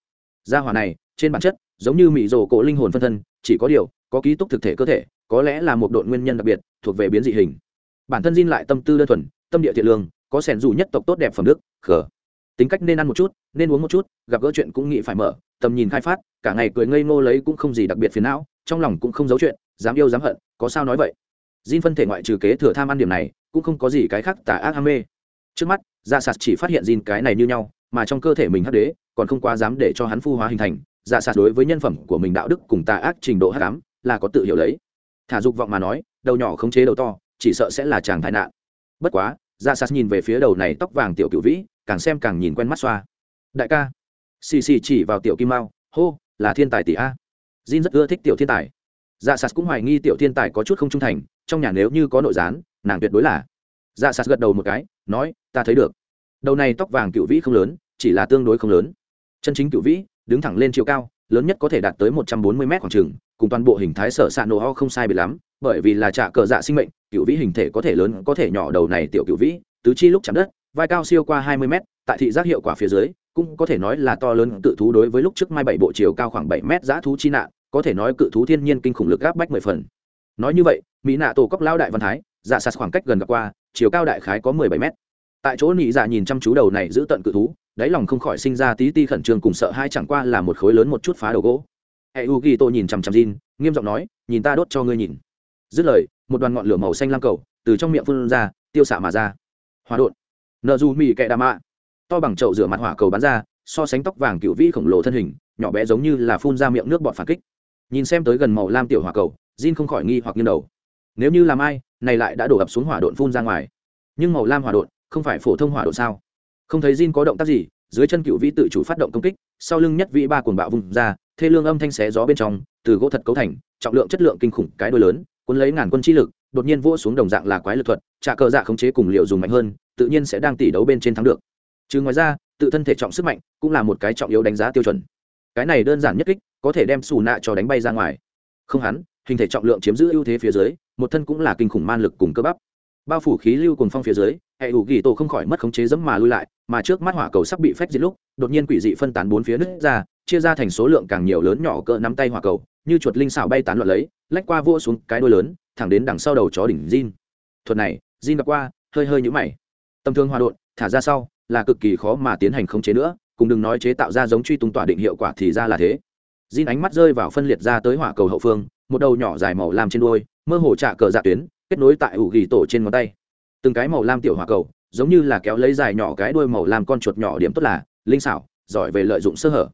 Da hỏa này, trên bản chất, giống như mị rồ cổ linh hồn phân thân, chỉ có điều, có ký túc thực thể cơ thể, có lẽ là một đội nguyên nhân đặc biệt, thuộc về biến dị hình. Bản thân diên lại tâm tư đơn thuần, tâm địa thiện lương, có sẻn dù nhất tộc tốt đẹp phẩm đức, khờ. Tính cách nên ăn một chút, nên uống một chút, gặp gỡ chuyện cũng nghĩ phải mở, tầm nhìn khai phát, cả ngày cười ngây ngô lấy cũng không gì đặc biệt phiền não, trong lòng cũng không giấu chuyện, dám yêu dám hận, có sao nói vậy? Jin phân thể ngoại trừ kế thừa tham ăn điểm này cũng không có gì cái khác tà ác ham mê. Trước mắt dạ sạt chỉ phát hiện Jin cái này như nhau, mà trong cơ thể mình hắc đế còn không quá dám để cho hắn phu hóa hình thành. Dạ sạt đối với nhân phẩm của mình đạo đức cùng tà ác trình độ hắc ám là có tự hiểu lấy thả dục vọng mà nói, đầu nhỏ khống chế đầu to, chỉ sợ sẽ là chàng tai nạn. Bất quá dạ sạt nhìn về phía đầu này tóc vàng tiểu cựu vĩ, càng xem càng nhìn quen mắt xoa. Đại ca. Xì xì chỉ vào tiểu kim mao, hô, là thiên tài tỷ a. Jin rất ưa thích tiểu thiên tài. Dạ sạt cũng hoài nghi tiểu thiên tài có chút không trung thành, trong nhà nếu như có nội gián nàng tuyệt đối là. Dạ sạt gật đầu một cái, nói, ta thấy được. Đầu này tóc vàng cựu vĩ không lớn, chỉ là tương đối không lớn. Chân chính cựu vĩ, đứng thẳng lên chiều cao, lớn nhất có thể đạt tới một trăm bốn mươi m khoảng trừng cùng toàn bộ hình thái sở s ạ nổ ho không sai bị lắm, bởi vì là trả cờ dạ sinh mệnh, cựu vĩ hình thể có thể lớn, có thể nhỏ đầu này tiểu cựu vĩ, tứ chi lúc chạm đất, vai cao siêu qua hai mươi m tại thị giác hiệu quả phía dưới, cũng có thể nói là to lớn cự thú đối với lúc trước mai bảy bộ chiều cao khoảng bảy mét giã thú chi nạn, có thể nói cự thú thiên nhiên kinh khủng lực gáp bách mười phần. Nói như vậy, mỹ nạ tổ cấp lao đại văn thái dạ sạt khoảng cách gần gặp qua chiều cao đại khái có mười bảy mét. Tại chỗ nị dạ nhìn chăm chú đầu này giữ tận cự thú đáy lòng không khỏi sinh ra tí ti khẩn trương cùng sợ hai chẳng qua là một khối lớn một chút phá đầu gỗ. Hệ u ghi tô nhìn chằm chằm Jin, nghiêm giọng nói nhìn ta đốt cho ngươi nhìn. Dứt lời một đoàn ngọn lửa màu xanh lam cầu từ trong miệng phun ra tiêu xạ mà ra. Hòa đột nợ dù mì kẹ đà mạ to bằng chậu rửa mặt hỏa cầu bắn ra so sánh tóc vàng cựu vĩ khổng lồ thân hình nhỏ bé giống như là phun ra miệng nước bọt phản kích. Nhìn xem tới gần màu lam tiểu hỏa cầu Jin không khỏi nghi hoặc nghiêng đầu. Nếu như làm ai này lại đã đổ ập xuống hỏa độn phun ra ngoài. Nhưng màu lam hỏa độn không phải phổ thông hỏa độn sao? Không thấy Jin có động tác gì, dưới chân cựu vĩ tự chủ phát động công kích, sau lưng nhất vĩ ba cuồng bạo vùng ra, thê lương âm thanh xé gió bên trong, từ gỗ thật cấu thành, trọng lượng chất lượng kinh khủng, cái đôi lớn, cuốn lấy ngàn quân chi lực, đột nhiên vỗ xuống đồng dạng là quái lực thuật trả cờ dạ khống chế cùng liệu dùng mạnh hơn, tự nhiên sẽ đang tỷ đấu bên trên thắng được. Chứ ngoài ra, tự thân thể trọng sức mạnh cũng là một cái trọng yếu đánh giá tiêu chuẩn. Cái này đơn giản nhất kích, có thể đem xù nạ cho đánh bay ra ngoài. Không hắn, hình thể trọng lượng chiếm giữ ưu thế phía dưới một thân cũng là kinh khủng man lực cùng cơ bắp bao phủ khí lưu cùng phong phía dưới hệ ủ ghi tổ không khỏi mất khống chế dẫm mà lui lại mà trước mắt hỏa cầu sắp bị phách diệt lúc đột nhiên quỷ dị phân tán bốn phía nứt ra chia ra thành số lượng càng nhiều lớn nhỏ cỡ nắm tay hỏa cầu như chuột linh xảo bay tán loạn lấy lách qua vua xuống cái đuôi lớn thẳng đến đằng sau đầu chó đỉnh Jin. Thuật này, Jin gặp qua, hơi hơi nhũ mày. Tâm thương hòa độn, thả ra sau, là cực kỳ khó mà tiến hành khống chế nữa, cùng đừng nói chế tạo ra giống truy tung tỏa định hiệu quả thì ra là thế. Jin ánh mắt rơi vào phân liệt ra tới hỏa cầu hậu phương, một đầu nhỏ dài màu lam trên đuôi, mơ hồ trả cờ dạ tuyến, kết nối tại ủ gỉ tổ trên ngón tay. Từng cái màu lam tiểu hỏa cầu, giống như là kéo lấy dài nhỏ cái đuôi màu lam con chuột nhỏ điểm tốt là, linh xảo, giỏi về lợi dụng sơ hở.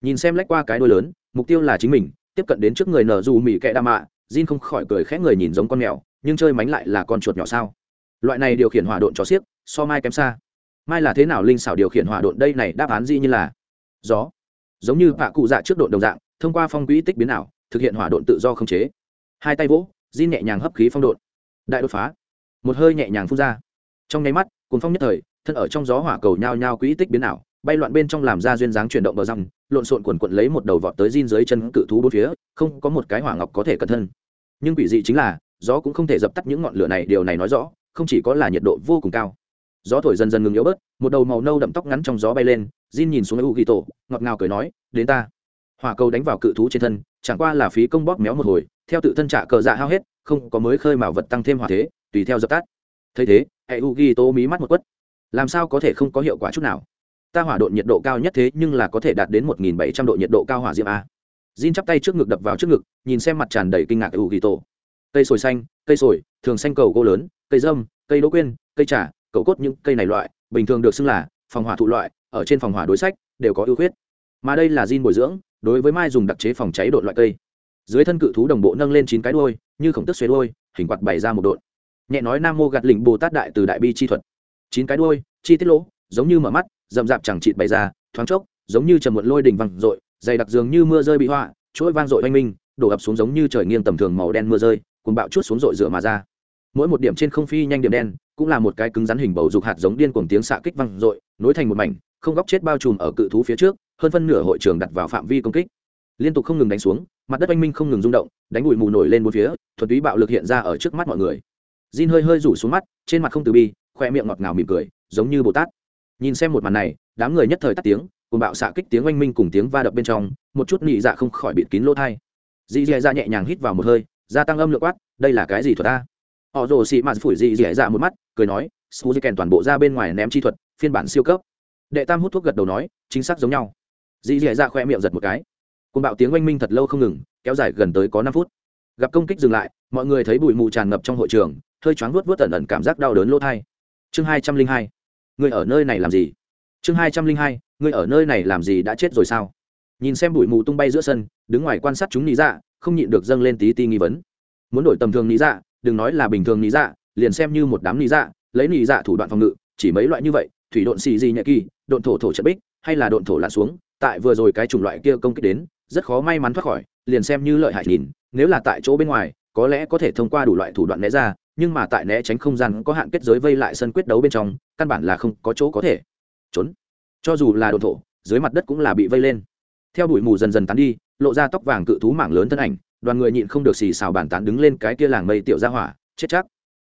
Nhìn xem lách qua cái đuôi lớn, mục tiêu là chính mình, tiếp cận đến trước người nở dù mỹ kẽ đa mạ, Jin không khỏi cười khẽ người nhìn giống con mèo, nhưng chơi mánh lại là con chuột nhỏ sao? Loại này điều khiển hỏa độn cho xiếc, so mai kém xa. Mai là thế nào linh xảo điều khiển hỏa độn đây này đáp án gì như là gió. Giống như vạ cụ dạ trước độn đồng dạng, thông qua phong quỹ tích biến ảo, thực hiện hỏa độn tự do không chế. Hai tay vỗ, Di nhẹ nhàng hấp khí phong độn. Đại đột phá. Một hơi nhẹ nhàng phun ra. Trong nháy mắt, cùng phong nhất thời, thân ở trong gió hỏa cầu nhao nhao quỹ tích biến ảo, bay loạn bên trong làm ra duyên dáng chuyển động bờ răng lộn xộn quần quận lấy một đầu vọt tới diên dưới chân cự thú bốn phía không có một cái hỏa ngọc có thể cẩn thân nhưng quỷ dị chính là gió cũng không thể dập tắt những ngọn lửa này điều này nói rõ không chỉ có là nhiệt độ vô cùng cao gió thổi dần dần ngừng yếu bớt một đầu màu nâu đậm tóc ngắn trong gió bay lên Jin nhìn xuống u ghi tổ ngọt ngào cười nói đến ta hỏa cầu đánh vào cự thú trên thân chẳng qua là phí công bóp méo một hồi theo tự thân trả cờ dạ hao hết, không có mới khơi mào vật tăng thêm hỏa thế, tùy theo dập tắt. Thấy thế, hệ u ghi tô mí mắt một quất. Làm sao có thể không có hiệu quả chút nào? Ta hỏa độ nhiệt độ cao nhất thế nhưng là có thể đạt đến một nghìn bảy trăm độ nhiệt độ cao hỏa diệm a. Jin chắp tay trước ngực đập vào trước ngực, nhìn xem mặt tràn đầy kinh ngạc u ghi tô cây sồi xanh, cây sồi, thường xanh cầu gỗ lớn, cây dâm, cây đỗ quyên, cây trà, cầu cốt những cây này loại, bình thường được xưng là phòng hỏa thụ loại, ở trên phòng hỏa đối sách, đều có ưu khuyết. Mà đây là Jin bồi dưỡng, đối với mai dùng đặc chế phòng cháy độ loại cây dưới thân cự thú đồng bộ nâng lên chín cái đuôi, như khổng tức xuế đuôi, hình quạt bày ra một độn. Nhẹ nói nam mô gạt lĩnh bồ tát đại từ đại bi chi thuật. Chín cái đuôi, chi tiết lỗ, giống như mở mắt, rậm rạp chẳng chịt bày ra, thoáng chốc, giống như trầm muộn lôi đỉnh văng dội, dày đặc dường như mưa rơi bị họa, chuỗi vang dội oanh minh, đổ ập xuống giống như trời nghiêng tầm thường màu đen mưa rơi cùng bạo chút xuống dội rửa mà ra. Mỗi một điểm trên không phi nhanh điểm đen, cũng là một cái cứng rắn hình bầu dục hạt giống điên cuồng tiếng xạ kích văng dội, nối thành một mảnh, không góc chết bao trùm ở cự thú phía trước, hơn phân nửa hội trường đặt vào phạm vi công kích. Liên tục không ngừng đánh xuống mặt đất oanh minh không ngừng rung động, đánh bụi mù nổi lên bốn phía, thuần túy bạo lực hiện ra ở trước mắt mọi người. Jin hơi hơi rủ xuống mắt, trên mặt không từ bi, khoe miệng ngọt ngào mỉm cười, giống như bồ tát. Nhìn xem một màn này, đám người nhất thời tắt tiếng cùng bạo xạ kích tiếng oanh minh cùng tiếng va đập bên trong, một chút nhị dạ không khỏi bịt kín lỗ thai dì dì dạ nhẹ nhàng hít vào một hơi, gia tăng âm lượng quát, đây là cái gì thuật ta họ rồ xị mạt phủi dì dì dạ một mắt, cười nói suzy kèn toàn bộ ra bên ngoài ném chi thuật, phiên bản siêu cấp. Đệ tam hút thuốc gật đầu nói, chính xác giống nhau. Dì dì dạ khoe miệng giật một cái cùng bạo tiếng oanh minh thật lâu không ngừng, kéo dài gần tới có năm phút. Gặp công kích dừng lại, mọi người thấy bụi mù tràn ngập trong hội trường, hơi choáng vuốt vuốt ẩn ẩn cảm giác đau đớn lỗ thai. Chương hai trăm linh hai, người ở nơi này làm gì? Chương hai trăm linh hai, người ở nơi này làm gì đã chết rồi sao? Nhìn xem bụi mù tung bay giữa sân, đứng ngoài quan sát chúng lý dạ không nhịn được dâng lên tí ti nghi vấn. Muốn đổi tầm thường lý dạ đừng nói là bình thường lý dạ liền xem như một đám lý dạ lấy lý dạ thủ đoạn phòng ngự, chỉ mấy loại như vậy, thủy độn xì gì nhẹ kỳ, độn thổ thổ trận bích, hay là độn thổ lặn xuống, tại vừa rồi cái chủng loại kia công kích đến rất khó may mắn thoát khỏi, liền xem như lợi hại nhìn, nếu là tại chỗ bên ngoài, có lẽ có thể thông qua đủ loại thủ đoạn né ra, nhưng mà tại né tránh không gian có hạn kết giới vây lại sân quyết đấu bên trong, căn bản là không có chỗ có thể. Trốn. Cho dù là đồn thổ, dưới mặt đất cũng là bị vây lên. Theo đuổi mù dần dần tán đi, lộ ra tóc vàng cự thú mảng lớn thân ảnh, đoàn người nhịn không được xì xào bàn tán đứng lên cái kia làng mây tiểu ra hỏa, chết chắc.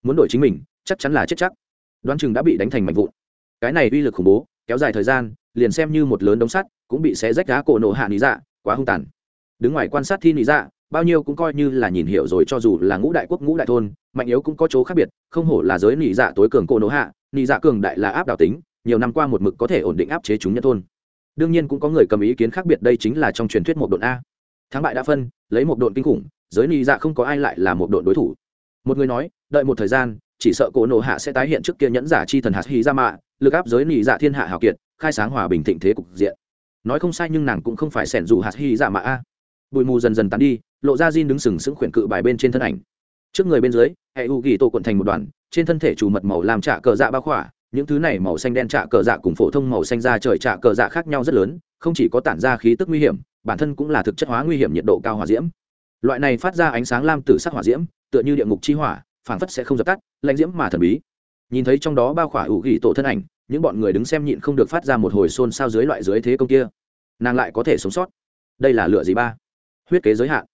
Muốn đổi chính mình, chắc chắn là chết chắc. Đoán chừng đã bị đánh thành mạnh vụn. Cái này uy lực khủng bố, kéo dài thời gian, liền xem như một lớn đống sắt, cũng bị xé rách đá cổ nổ hạ lý dạ quá hung tàn. Đứng ngoài quan sát thi nị dạ bao nhiêu cũng coi như là nhìn hiểu rồi, cho dù là ngũ đại quốc, ngũ đại thôn, mạnh yếu cũng có chỗ khác biệt, không hổ là giới nị dạ tối cường cô nỗ hạ nị dạ cường đại là áp đảo tính, nhiều năm qua một mực có thể ổn định áp chế chúng nhân thôn. Đương nhiên cũng có người cầm ý kiến khác biệt, đây chính là trong truyền thuyết một độn a. Thắng bại đã phân, lấy một độn kinh khủng, giới nị dạ không có ai lại là một độn đối thủ. Một người nói, đợi một thời gian, chỉ sợ cổ nộ hạ sẽ tái hiện trước kia nhẫn giả chi thần hạt hy ra mạ, lực áp giới nị dạ thiên hạ hào kiệt, khai sáng hòa bình thịnh thế cục diện nói không sai nhưng nàng cũng không phải sẻn dù hạt hy dạ mạ a. Bụi mù dần dần tán đi, lộ ra Jin đứng sừng sững khuyển cự bài bên trên thân ảnh. Trước người bên dưới, hệ u ghi tổ quận thành một đoàn, trên thân thể chủ mật màu làm trạ cờ dạ ba khỏa, những thứ này màu xanh đen trạ cờ dạ cùng phổ thông màu xanh da trời trạ cờ dạ khác nhau rất lớn, không chỉ có tản ra khí tức nguy hiểm, bản thân cũng là thực chất hóa nguy hiểm nhiệt độ cao hỏa diễm. Loại này phát ra ánh sáng lam tử sắc hỏa diễm, tựa như địa ngục chi hỏa, phảng phất sẽ không dập tắt, lãnh diễm mà thần bí. Nhìn thấy trong đó bao khỏa ủ ghi tổ thân ảnh những bọn người đứng xem nhịn không được phát ra một hồi xôn xao dưới loại dưới thế công kia. Nàng lại có thể sống sót. Đây là lựa gì ba? Huyết kế giới hạn.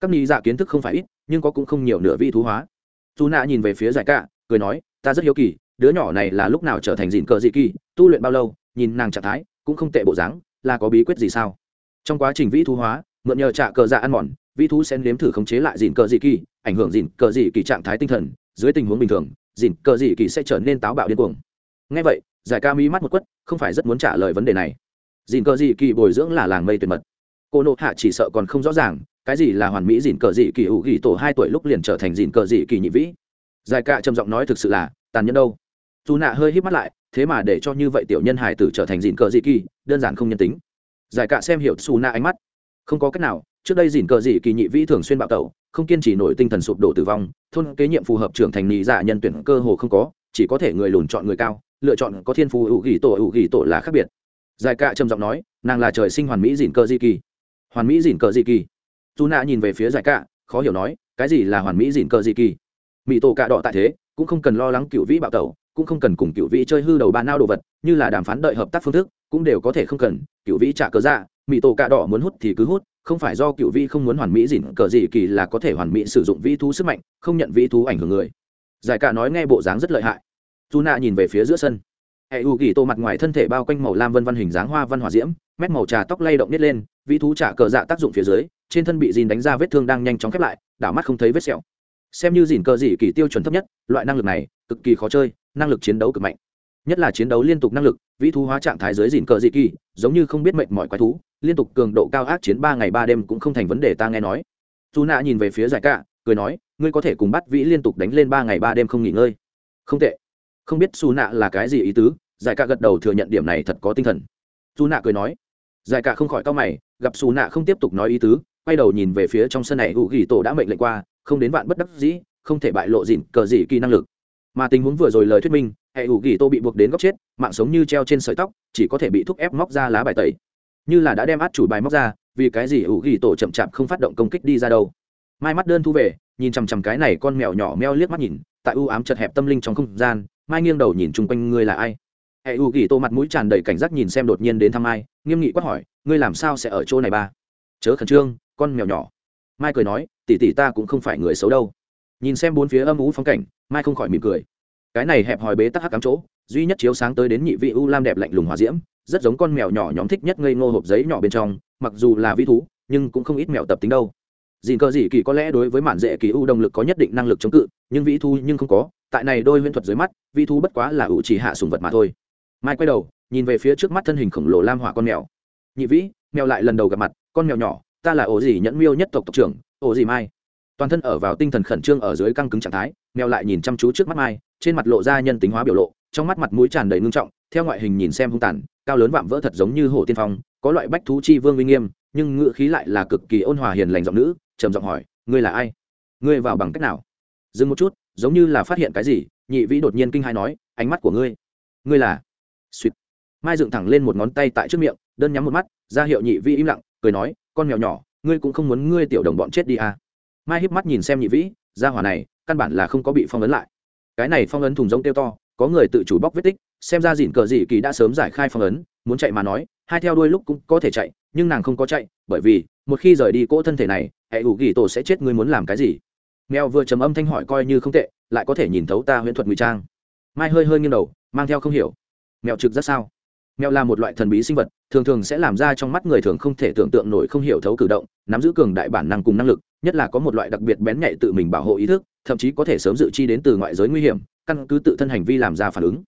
Các ni dạ kiến thức không phải ít, nhưng có cũng không nhiều nửa vi thú hóa. Dù nạ nhìn về phía giải cả cười nói, ta rất hiếu kỳ, đứa nhỏ này là lúc nào trở thành dịn cờ dị kỳ, tu luyện bao lâu, nhìn nàng trạng thái, cũng không tệ bộ dáng, là có bí quyết gì sao? Trong quá trình vĩ thú hóa, mượn nhờ trạ cờ dạ ăn mòn, vĩ thú sẽ nếm thử khống chế lại dịn cờ dị kỳ, ảnh hưởng dịn cờ dị kỳ trạng thái tinh thần, dưới tình huống bình thường, dịn cờ dị kỳ sẽ trở nên táo bạo điên cuồng. Ngay vậy giải ca mí mắt một quất, không phải rất muốn trả lời vấn đề này. Dìn cờ dị kỳ bồi dưỡng là làng mây tuyệt mật. Cô nộ hạ chỉ sợ còn không rõ ràng, cái gì là hoàn mỹ dìn cờ dị kỳ hữu ghi tổ hai tuổi lúc liền trở thành dìn cờ dị kỳ nhị vĩ. Giải cạ trầm giọng nói thực sự là, tàn nhẫn đâu. Dù nạ hơi hít mắt lại, thế mà để cho như vậy tiểu nhân hải tử trở thành dìn cờ dị kỳ, đơn giản không nhân tính. Giải cạ xem hiểu xù nạ ánh mắt. Không có cách nào, trước đây dìn cờ dị kỳ nhị vĩ thường xuyên bạo tẩu, không kiên trì nổi tinh thần sụp đổ tử vong, thôn kế nhiệm phù hợp trưởng thành nhị giả dạ nhân tuyển cơ hồ không có, chỉ có thể người lùn chọn người cao lựa chọn có thiên phù hữu ghi tổ, hữu ghi tổ là khác biệt. Giải cạ trầm giọng nói, nàng là trời sinh hoàn mỹ dìn cờ dị kỳ. Hoàn mỹ dìn cờ dị kỳ. Dù nạ nhìn về phía giải cạ, khó hiểu nói, cái gì là hoàn mỹ dìn cờ dị kỳ? Mỹ tổ cạ đỏ tại thế, cũng không cần lo lắng cựu vĩ bạo tẩu, cũng không cần cùng cựu vĩ chơi hư đầu ba nao đồ vật, như là đàm phán đợi hợp tác phương thức, cũng đều có thể không cần, cựu vĩ trả cờ dạ mỹ tổ cạ đỏ muốn hút thì cứ hút, không phải do cựu vĩ không muốn hoàn mỹ dìn cờ dị kỳ là có thể hoàn mỹ sử dụng vĩ thú sức mạnh, không nhận vĩ thú ảnh hưởng người. Giải cạ nói nghe bộ dáng rất lợi hại dù nạ nhìn về phía giữa sân. Hệ u kỳ tô mặt ngoài thân thể bao quanh màu lam vân văn hình dáng hoa văn hỏa diễm, mét màu trà tóc lay động nít lên, vĩ thú trả cờ dạ tác dụng phía dưới, trên thân bị dìn đánh ra vết thương đang nhanh chóng khép lại, đảo mắt không thấy vết sẹo. Xem như dìn cờ dị kỳ tiêu chuẩn thấp nhất, loại năng lực này, cực kỳ khó chơi, năng lực chiến đấu cực mạnh. Nhất là chiến đấu liên tục năng lực, vĩ thú hóa trạng thái dưới dìn cờ dị kỳ, giống như không biết mệnh mọi quái thú, liên tục cường độ cao ác chiến ba ngày ba đêm cũng không thành vấn đề ta nghe nói. Dù nạ nhìn về phía giải cạ, cười nói, ngươi có thể cùng bắt vĩ liên tục đánh lên ba ngày ba đêm không nghỉ ngơi. Không tệ không biết xù nạ là cái gì ý tứ, giải cạ gật đầu thừa nhận điểm này thật có tinh thần. Dù nạ cười nói, giải cạ không khỏi cao mày, gặp xù nạ không tiếp tục nói ý tứ, quay đầu nhìn về phía trong sân này, hữu ghi tổ đã mệnh lệnh qua, không đến vạn bất đắc dĩ, không thể bại lộ dịn cờ dị kỳ năng lực. Mà tình huống vừa rồi lời thuyết minh, hệ hữu ghi tô bị buộc đến góc chết, mạng sống như treo trên sợi tóc, chỉ có thể bị thúc ép móc ra lá bài tẩy. Như là đã đem át chủ bài móc ra, vì cái gì hữu ghi tổ chậm chạp không phát động công kích đi ra đâu. Mai mắt đơn thu về, nhìn chằm chằm cái này con mèo nhỏ meo liếc mắt nhìn, tại ưu ám chật hẹp tâm linh trong không gian mai nghiêng đầu nhìn chung quanh ngươi là ai? Hệ u kỳ tô mặt mũi tràn đầy cảnh giác nhìn xem đột nhiên đến thăm mai nghiêm nghị quát hỏi, ngươi làm sao sẽ ở chỗ này ba? Chớ khẩn trương, con mèo nhỏ. Mai cười nói tỉ tỉ ta cũng không phải người xấu đâu. Nhìn xem bốn phía âm ú phong cảnh, mai không khỏi mỉm cười. Cái này hẹp hòi bế tắc hắc cắm chỗ, duy nhất chiếu sáng tới đến nhị vị u lam đẹp lạnh lùng hòa diễm, rất giống con mèo nhỏ nhóm thích nhất ngây ngô hộp giấy nhỏ bên trong, mặc dù là vi thú, nhưng cũng không ít mèo tập tính đâu. Dìn cờ dị kỳ có lẽ đối với mạn dễ kỳ u động lực có nhất định năng lực chống cự, nhưng vĩ thu nhưng không có tại này đôi huyễn thuật dưới mắt, vi thu bất quá là ủ chỉ hạ sùng vật mà thôi. Mai quay đầu, nhìn về phía trước mắt thân hình khổng lồ lam hỏa con mèo. Nhị vĩ, mèo lại lần đầu gặp mặt, con mèo nhỏ, ta là ổ gì nhẫn miêu nhất tộc tộc trưởng, ổ gì mai. Toàn thân ở vào tinh thần khẩn trương ở dưới căng cứng trạng thái, mèo lại nhìn chăm chú trước mắt mai, trên mặt lộ ra nhân tính hóa biểu lộ, trong mắt mặt mũi tràn đầy ngưng trọng, theo ngoại hình nhìn xem hung tàn, cao lớn vạm vỡ thật giống như hổ tiên phong, có loại bách thú chi vương uy nghiêm, nhưng ngựa khí lại là cực kỳ ôn hòa hiền lành giọng nữ, trầm giọng hỏi, ngươi là ai? Ngươi vào bằng cách nào? Dừng một chút giống như là phát hiện cái gì, nhị vĩ đột nhiên kinh hai nói, ánh mắt của ngươi ngươi là, suýt. Mai dựng thẳng lên một ngón tay tại trước miệng, đơn nhắm một mắt, ra hiệu nhị vĩ im lặng, cười nói, con mèo nhỏ, ngươi cũng không muốn ngươi tiểu đồng bọn chết đi à. mai híp mắt nhìn xem nhị vĩ, ra hỏa này, căn bản là không có bị phong ấn lại. Cái này phong ấn thùng giống tiêu to, có người tự chủ bóc vết tích, xem ra dỉn cờ dị kỳ đã sớm giải khai phong ấn, muốn chạy mà nói, hai theo đuôi lúc cũng có thể chạy, nhưng nàng không có chạy, bởi vì, một khi rời đi cỗ thân thể này, hệ ủ ghi tổ sẽ chết, ngươi muốn làm cái gì? Mèo vừa trầm âm thanh hỏi coi như không tệ lại có thể nhìn thấu ta huyễn thuật ngụy trang. Mai hơi hơi nghiêng đầu mang theo không hiểu. Mèo trực rất sao? Mèo là một loại thần bí sinh vật thường thường sẽ làm ra trong mắt người thường không thể tưởng tượng nổi không hiểu thấu cử động nắm giữ cường đại bản năng cùng năng lực nhất là có một loại đặc biệt bén nhạy tự mình bảo hộ ý thức thậm chí có thể sớm dự chi đến từ ngoại giới nguy hiểm căn cứ tự thân hành vi làm ra phản ứng.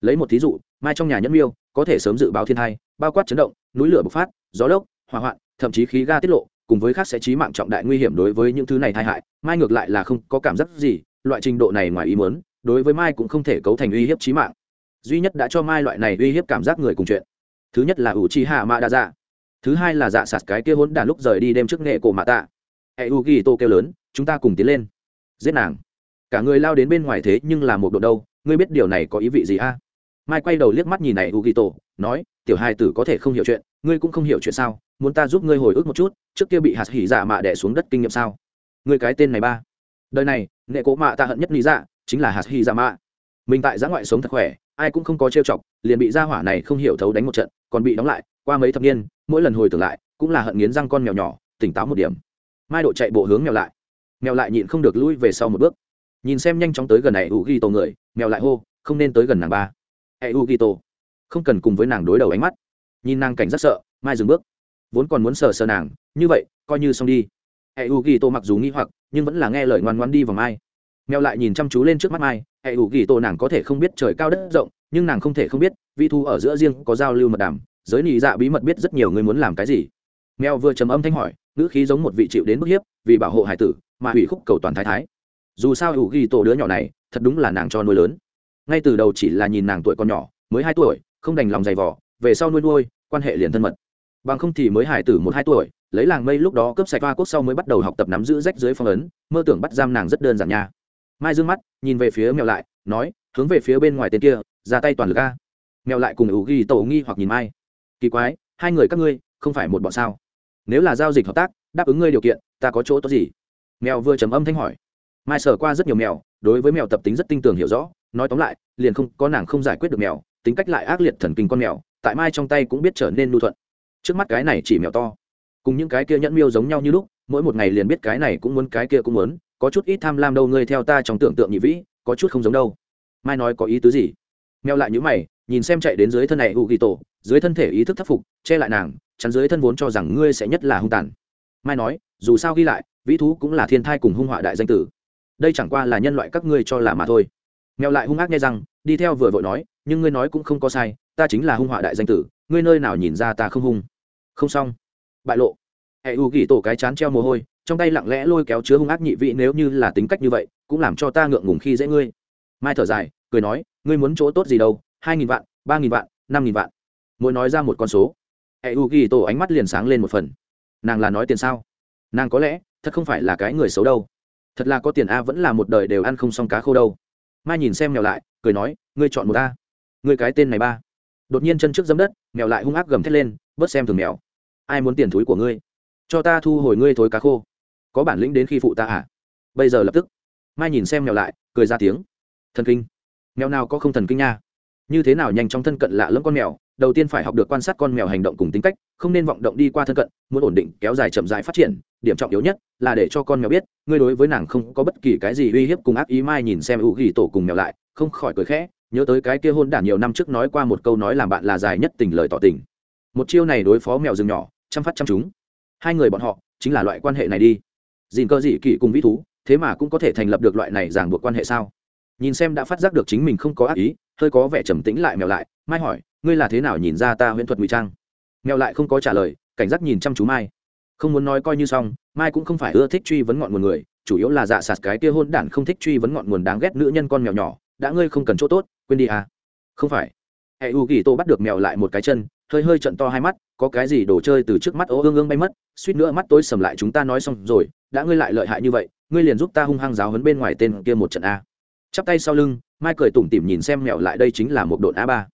Lấy một thí dụ mai trong nhà nhẫn miêu có thể sớm dự báo thiên tai, bao quát chấn động núi lửa bộc phát gió lốc hỏa hoạn thậm chí khí ga tiết lộ cùng với khác sẽ trí mạng trọng đại nguy hiểm đối với những thứ này tai hại, mai ngược lại là không có cảm giác gì, loại trình độ này ngoài ý muốn, đối với mai cũng không thể cấu thành uy hiếp trí mạng. Duy nhất đã cho mai loại này uy hiếp cảm giác người cùng chuyện. Thứ nhất là ủ chi hạ mạ đa dạ thứ hai là dạ sạt cái kia hỗn đàn lúc rời đi đêm trước nghệ cổ mạ tạ. Hệ u ghi tô kêu lớn, chúng ta cùng tiến lên. Giết nàng. Cả người lao đến bên ngoài thế nhưng là một độ đâu, ngươi biết điều này có ý vị gì a? Mai quay đầu liếc mắt nhìn này u ghi nói, tiểu hai tử có thể không hiểu chuyện ngươi cũng không hiểu chuyện sao, muốn ta giúp ngươi hồi ức một chút, trước kia bị hạt hỉ dạ mạ đẻ xuống đất kinh nghiệm sao? Ngươi cái tên này ba. Đời này nghệ cố mạ ta hận nhất lý dạ chính là hạt hỉ dạ mạ. Mình tại giã ngoại sống thật khỏe, ai cũng không có trêu chọc, liền bị gia hỏa này không hiểu thấu đánh một trận, còn bị đóng lại, qua mấy thập niên, mỗi lần hồi tưởng lại, cũng là hận nghiến răng con mèo nhỏ, tỉnh táo một điểm. Mai độ chạy bộ hướng mèo lại. Mèo lại nhịn không được lui về sau một bước. Nhìn xem nhanh chóng tới gần này u ghi tổ người, mèo lại hô, không nên tới gần nàng ba. E u ghi tổ không cần cùng với nàng đối đầu ánh mắt nhìn nàng cảnh rất sợ, mai dừng bước. Vốn còn muốn sờ sờ nàng, như vậy, coi như xong đi. Hệ u ghi tô mặc dù nghi hoặc, nhưng vẫn là nghe lời ngoan ngoan đi vào mai. Mèo lại nhìn chăm chú lên trước mắt mai. Hệ u ghi tô nàng có thể không biết trời cao đất rộng, nhưng nàng không thể không biết vị thu ở giữa riêng có giao lưu mật đàm, giới nị dạ bí mật biết rất nhiều người muốn làm cái gì. Mèo vừa trầm âm thanh hỏi, ngữ khí giống một vị chịu đến bức hiếp, vì bảo hộ hải tử, mà hủy khúc cầu toàn thái thái. Dù sao u ghi tổ đứa nhỏ này, thật đúng là nàng cho nuôi lớn. Ngay từ đầu chỉ là nhìn nàng tuổi còn nhỏ, mới hai tuổi, không đành lòng dày vỏ về sau nuôi nuôi quan hệ liền thân mật. Bằng không thì mới hải tử một hai tuổi, lấy làng mây lúc đó cướp sạch hoa quốc sau mới bắt đầu học tập nắm giữ rách dưới phong ấn, mơ tưởng bắt giam nàng rất đơn giản nha. Mai d mắt nhìn về phía mèo lại, nói, hướng về phía bên ngoài tên kia, ra tay toàn lực a. Mèo lại cùng ủ ghi tổ nghi hoặc nhìn mai. Kỳ quái, hai người các ngươi không phải một bọn sao? Nếu là giao dịch hợp tác, đáp ứng ngươi điều kiện, ta có chỗ tốt gì? Mèo vừa trầm âm thanh hỏi. Mai sở qua rất nhiều mèo, đối với mèo tập tính rất tinh tường hiểu rõ, nói tóm lại, liền không, có nàng không giải quyết được mèo, tính cách lại ác liệt thần kinh con mèo tại mai trong tay cũng biết trở nên lưu thuận. Trước mắt cái này chỉ mèo to, cùng những cái kia nhẫn miêu giống nhau như lúc, mỗi một ngày liền biết cái này cũng muốn, cái kia cũng muốn, có chút ít tham lam đâu, ngươi theo ta trong tưởng tượng nhị vĩ, có chút không giống đâu. Mai nói có ý tứ gì? Mèo lại những mày, nhìn xem chạy đến dưới thân này hụ ghi tổ dưới thân thể ý thức thất phục, che lại nàng, chắn dưới thân vốn cho rằng ngươi sẽ nhất là hung tàn. Mai nói, dù sao ghi lại, vĩ thú cũng là thiên thai cùng hung họa đại danh tử. Đây chẳng qua là nhân loại các ngươi cho là mà thôi. Mèo lại hung ác nghe rằng, đi theo vừa vội nói, nhưng ngươi nói cũng không có sai ta chính là hung họa đại danh tử, ngươi nơi nào nhìn ra ta không hung? Không xong. Bại lộ. Hệ u ghi tổ cái chán treo mồ hôi, trong tay lặng lẽ lôi kéo chứa hung ác nhị vị nếu như là tính cách như vậy, cũng làm cho ta ngượng ngùng khi dễ ngươi. Mai thở dài, cười nói, ngươi muốn chỗ tốt gì đâu? Hai nghìn vạn, ba nghìn vạn, năm nghìn vạn. Mỗi nói ra một con số. Hệ u ghi tổ ánh mắt liền sáng lên một phần. Nàng là nói tiền sao? Nàng có lẽ, thật không phải là cái người xấu đâu. Thật là có tiền a vẫn là một đời đều ăn không xong cá khô đâu. Mai nhìn xem nhỏ lại, cười nói, ngươi chọn một a. Ngươi cái tên này ba đột nhiên chân trước giấm đất, mèo lại hung ác gầm thét lên, bớt xem thường mèo. Ai muốn tiền túi của ngươi? Cho ta thu hồi ngươi thối cá khô. Có bản lĩnh đến khi phụ ta à? Bây giờ lập tức, mai nhìn xem mèo lại, cười ra tiếng. Thần kinh. Mèo nào có không thần kinh nha? Như thế nào nhanh trong thân cận lạ lẫm con mèo? Đầu tiên phải học được quan sát con mèo hành động cùng tính cách, không nên vọng động đi qua thân cận, muốn ổn định, kéo dài chậm dài phát triển, điểm trọng yếu nhất là để cho con mèo biết, ngươi đối với nàng không có bất kỳ cái gì uy hiếp cùng ác ý. Mai nhìn xem ưu ghi tổ cùng mèo lại, không khỏi cười khẽ nhớ tới cái kia hôn đản nhiều năm trước nói qua một câu nói làm bạn là dài nhất tình lời tỏ tình. Một chiêu này đối phó mèo rừng nhỏ, chăm phát chăm chúng. Hai người bọn họ, chính là loại quan hệ này đi. Dìn cơ dị kỵ cùng vĩ thú, thế mà cũng có thể thành lập được loại này ràng buộc quan hệ sao? Nhìn xem đã phát giác được chính mình không có ác ý, hơi có vẻ trầm tĩnh lại mèo lại, mai hỏi, ngươi là thế nào nhìn ra ta huyễn thuật ngụy trang? Mèo lại không có trả lời, cảnh giác nhìn chăm chú mai. Không muốn nói coi như xong, mai cũng không phải ưa thích truy vấn ngọn nguồn người, chủ yếu là dạ sạt cái kia hôn đản không thích truy vấn ngọn nguồn đáng ghét nữ nhân con mèo nhỏ, đã ngươi không cần chỗ tốt quên đi à? Không phải. Hệ u kỳ tô bắt được mèo lại một cái chân, hơi hơi trận to hai mắt, có cái gì đồ chơi từ trước mắt ố ương ương bay mất, suýt nữa mắt tôi sầm lại chúng ta nói xong rồi, đã ngươi lại lợi hại như vậy, ngươi liền giúp ta hung hăng giáo hấn bên ngoài tên kia một trận a. Chắp tay sau lưng, mai cười tủm tỉm nhìn xem mèo lại đây chính là một độn a ba.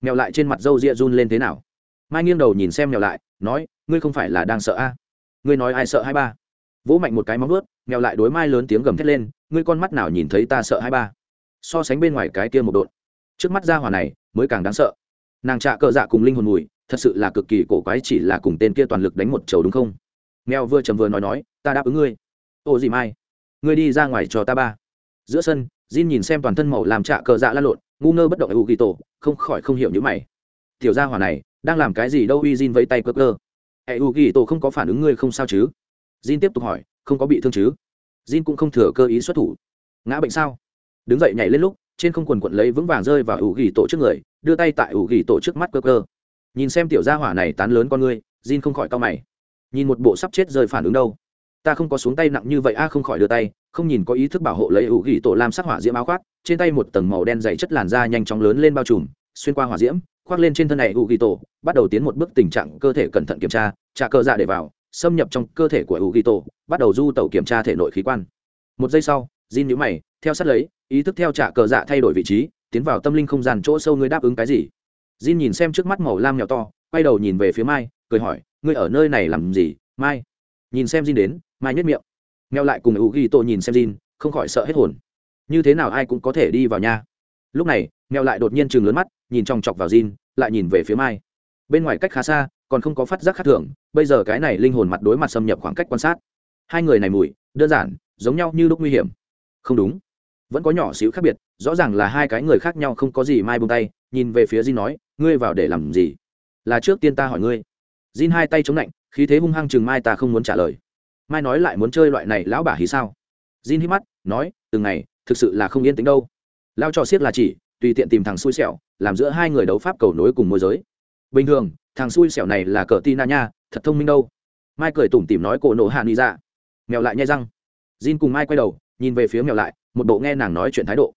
Mèo lại trên mặt râu ria run lên thế nào? Mai nghiêng đầu nhìn xem mèo lại, nói, ngươi không phải là đang sợ a. Ngươi nói ai sợ hai ba? Vỗ mạnh một cái móng ướt mèo lại đối mai lớn tiếng gầm thét lên, ngươi con mắt nào nhìn thấy ta sợ hai ba? So sánh bên ngoài cái kia một độn trước mắt ra hỏa này mới càng đáng sợ. Nàng trạ cờ dạ cùng linh hồn mùi, thật sự là cực kỳ cổ quái chỉ là cùng tên kia toàn lực đánh một chầu đúng không? Mèo vừa chầm vừa nói nói, ta đáp ứng ngươi. Ô gì mai? Ngươi đi ra ngoài cho ta ba. Giữa sân, Jin nhìn xem toàn thân màu làm trạ cờ dạ lan lộn, ngu ngơ bất động u ghi tổ không khỏi không hiểu những mày. Tiểu gia hỏa này, đang làm cái gì đâu? Uy Jin vẫy tay cơ cơ hệ u ghi tổ không có phản ứng ngươi không sao chứ? Jin tiếp tục hỏi, không có bị thương chứ? Jin cũng không thừa cơ ý xuất thủ. Ngã bệnh sao? Đứng dậy nhảy lên lúc trên không quần quận lấy vững vàng rơi vào ủ gỉ tổ trước người, đưa tay tại ủ gỉ tổ trước mắt cơ cơ nhìn xem tiểu gia hỏa này tán lớn con ngươi, Jin không khỏi cau mày. Nhìn một bộ sắp chết rơi phản ứng đâu. Ta không có xuống tay nặng như vậy, a, không khỏi đưa tay, không nhìn có ý thức bảo hộ lấy ủ gỉ tổ làm sắc hỏa diễm áo khoác, trên tay một tầng màu đen dày chất làn da nhanh chóng lớn lên bao trùm, xuyên qua hỏa diễm, khoác lên trên thân này ủ gỉ tổ, bắt đầu tiến một bước tình trạng cơ thể cẩn thận kiểm tra, trả cơ dạ để vào, xâm nhập trong cơ thể của ủ gỉ tổ, bắt đầu du tẩu kiểm tra thể nội khí quan. Một giây sau, Jin nhíu mày, theo sát lấy ý thức theo trả cờ dạ thay đổi vị trí, tiến vào tâm linh không gian chỗ sâu ngươi đáp ứng cái gì? Jin nhìn xem trước mắt màu lam nhỏ to, quay đầu nhìn về phía mai, cười hỏi, ngươi ở nơi này làm gì, mai? Nhìn xem Jin đến, mai nhất miệng. Mèo lại cùng u ghi tô nhìn xem Jin, không khỏi sợ hết hồn. Như thế nào ai cũng có thể đi vào nhà lúc này, mèo lại đột nhiên chừng lớn mắt, nhìn trong chọc vào Jin, lại nhìn về phía mai. Bên ngoài cách khá xa, còn không có phát giác khác thường, bây giờ cái này linh hồn mặt đối mặt xâm nhập khoảng cách quan sát. Hai người này mùi, đơn giản, giống nhau như lúc nguy hiểm. Không đúng vẫn có nhỏ xíu khác biệt, rõ ràng là hai cái người khác nhau không có gì mai bông tay, nhìn về phía Jin nói, ngươi vào để làm gì? Là trước tiên ta hỏi ngươi. Jin hai tay chống lạnh, khí thế hung hăng chừng mai ta không muốn trả lời. Mai nói lại muốn chơi loại này lão bà hí sao? Jin hít mắt, nói, từng ngày, thực sự là không yên tĩnh đâu. Lao trò xiết là chỉ, tùy tiện tìm thằng xui xẻo, làm giữa hai người đấu pháp cầu nối cùng môi giới. Bình thường, thằng xui xẻo này là cờ tina nha, thật thông minh đâu. Mai cười tủm tỉm nói, cổ nổ hạ đi ra dạ. mèo lại nhai răng. Jin cùng mai quay đầu nhìn về phía mèo lại, một bộ nghe nàng nói chuyện thái độ.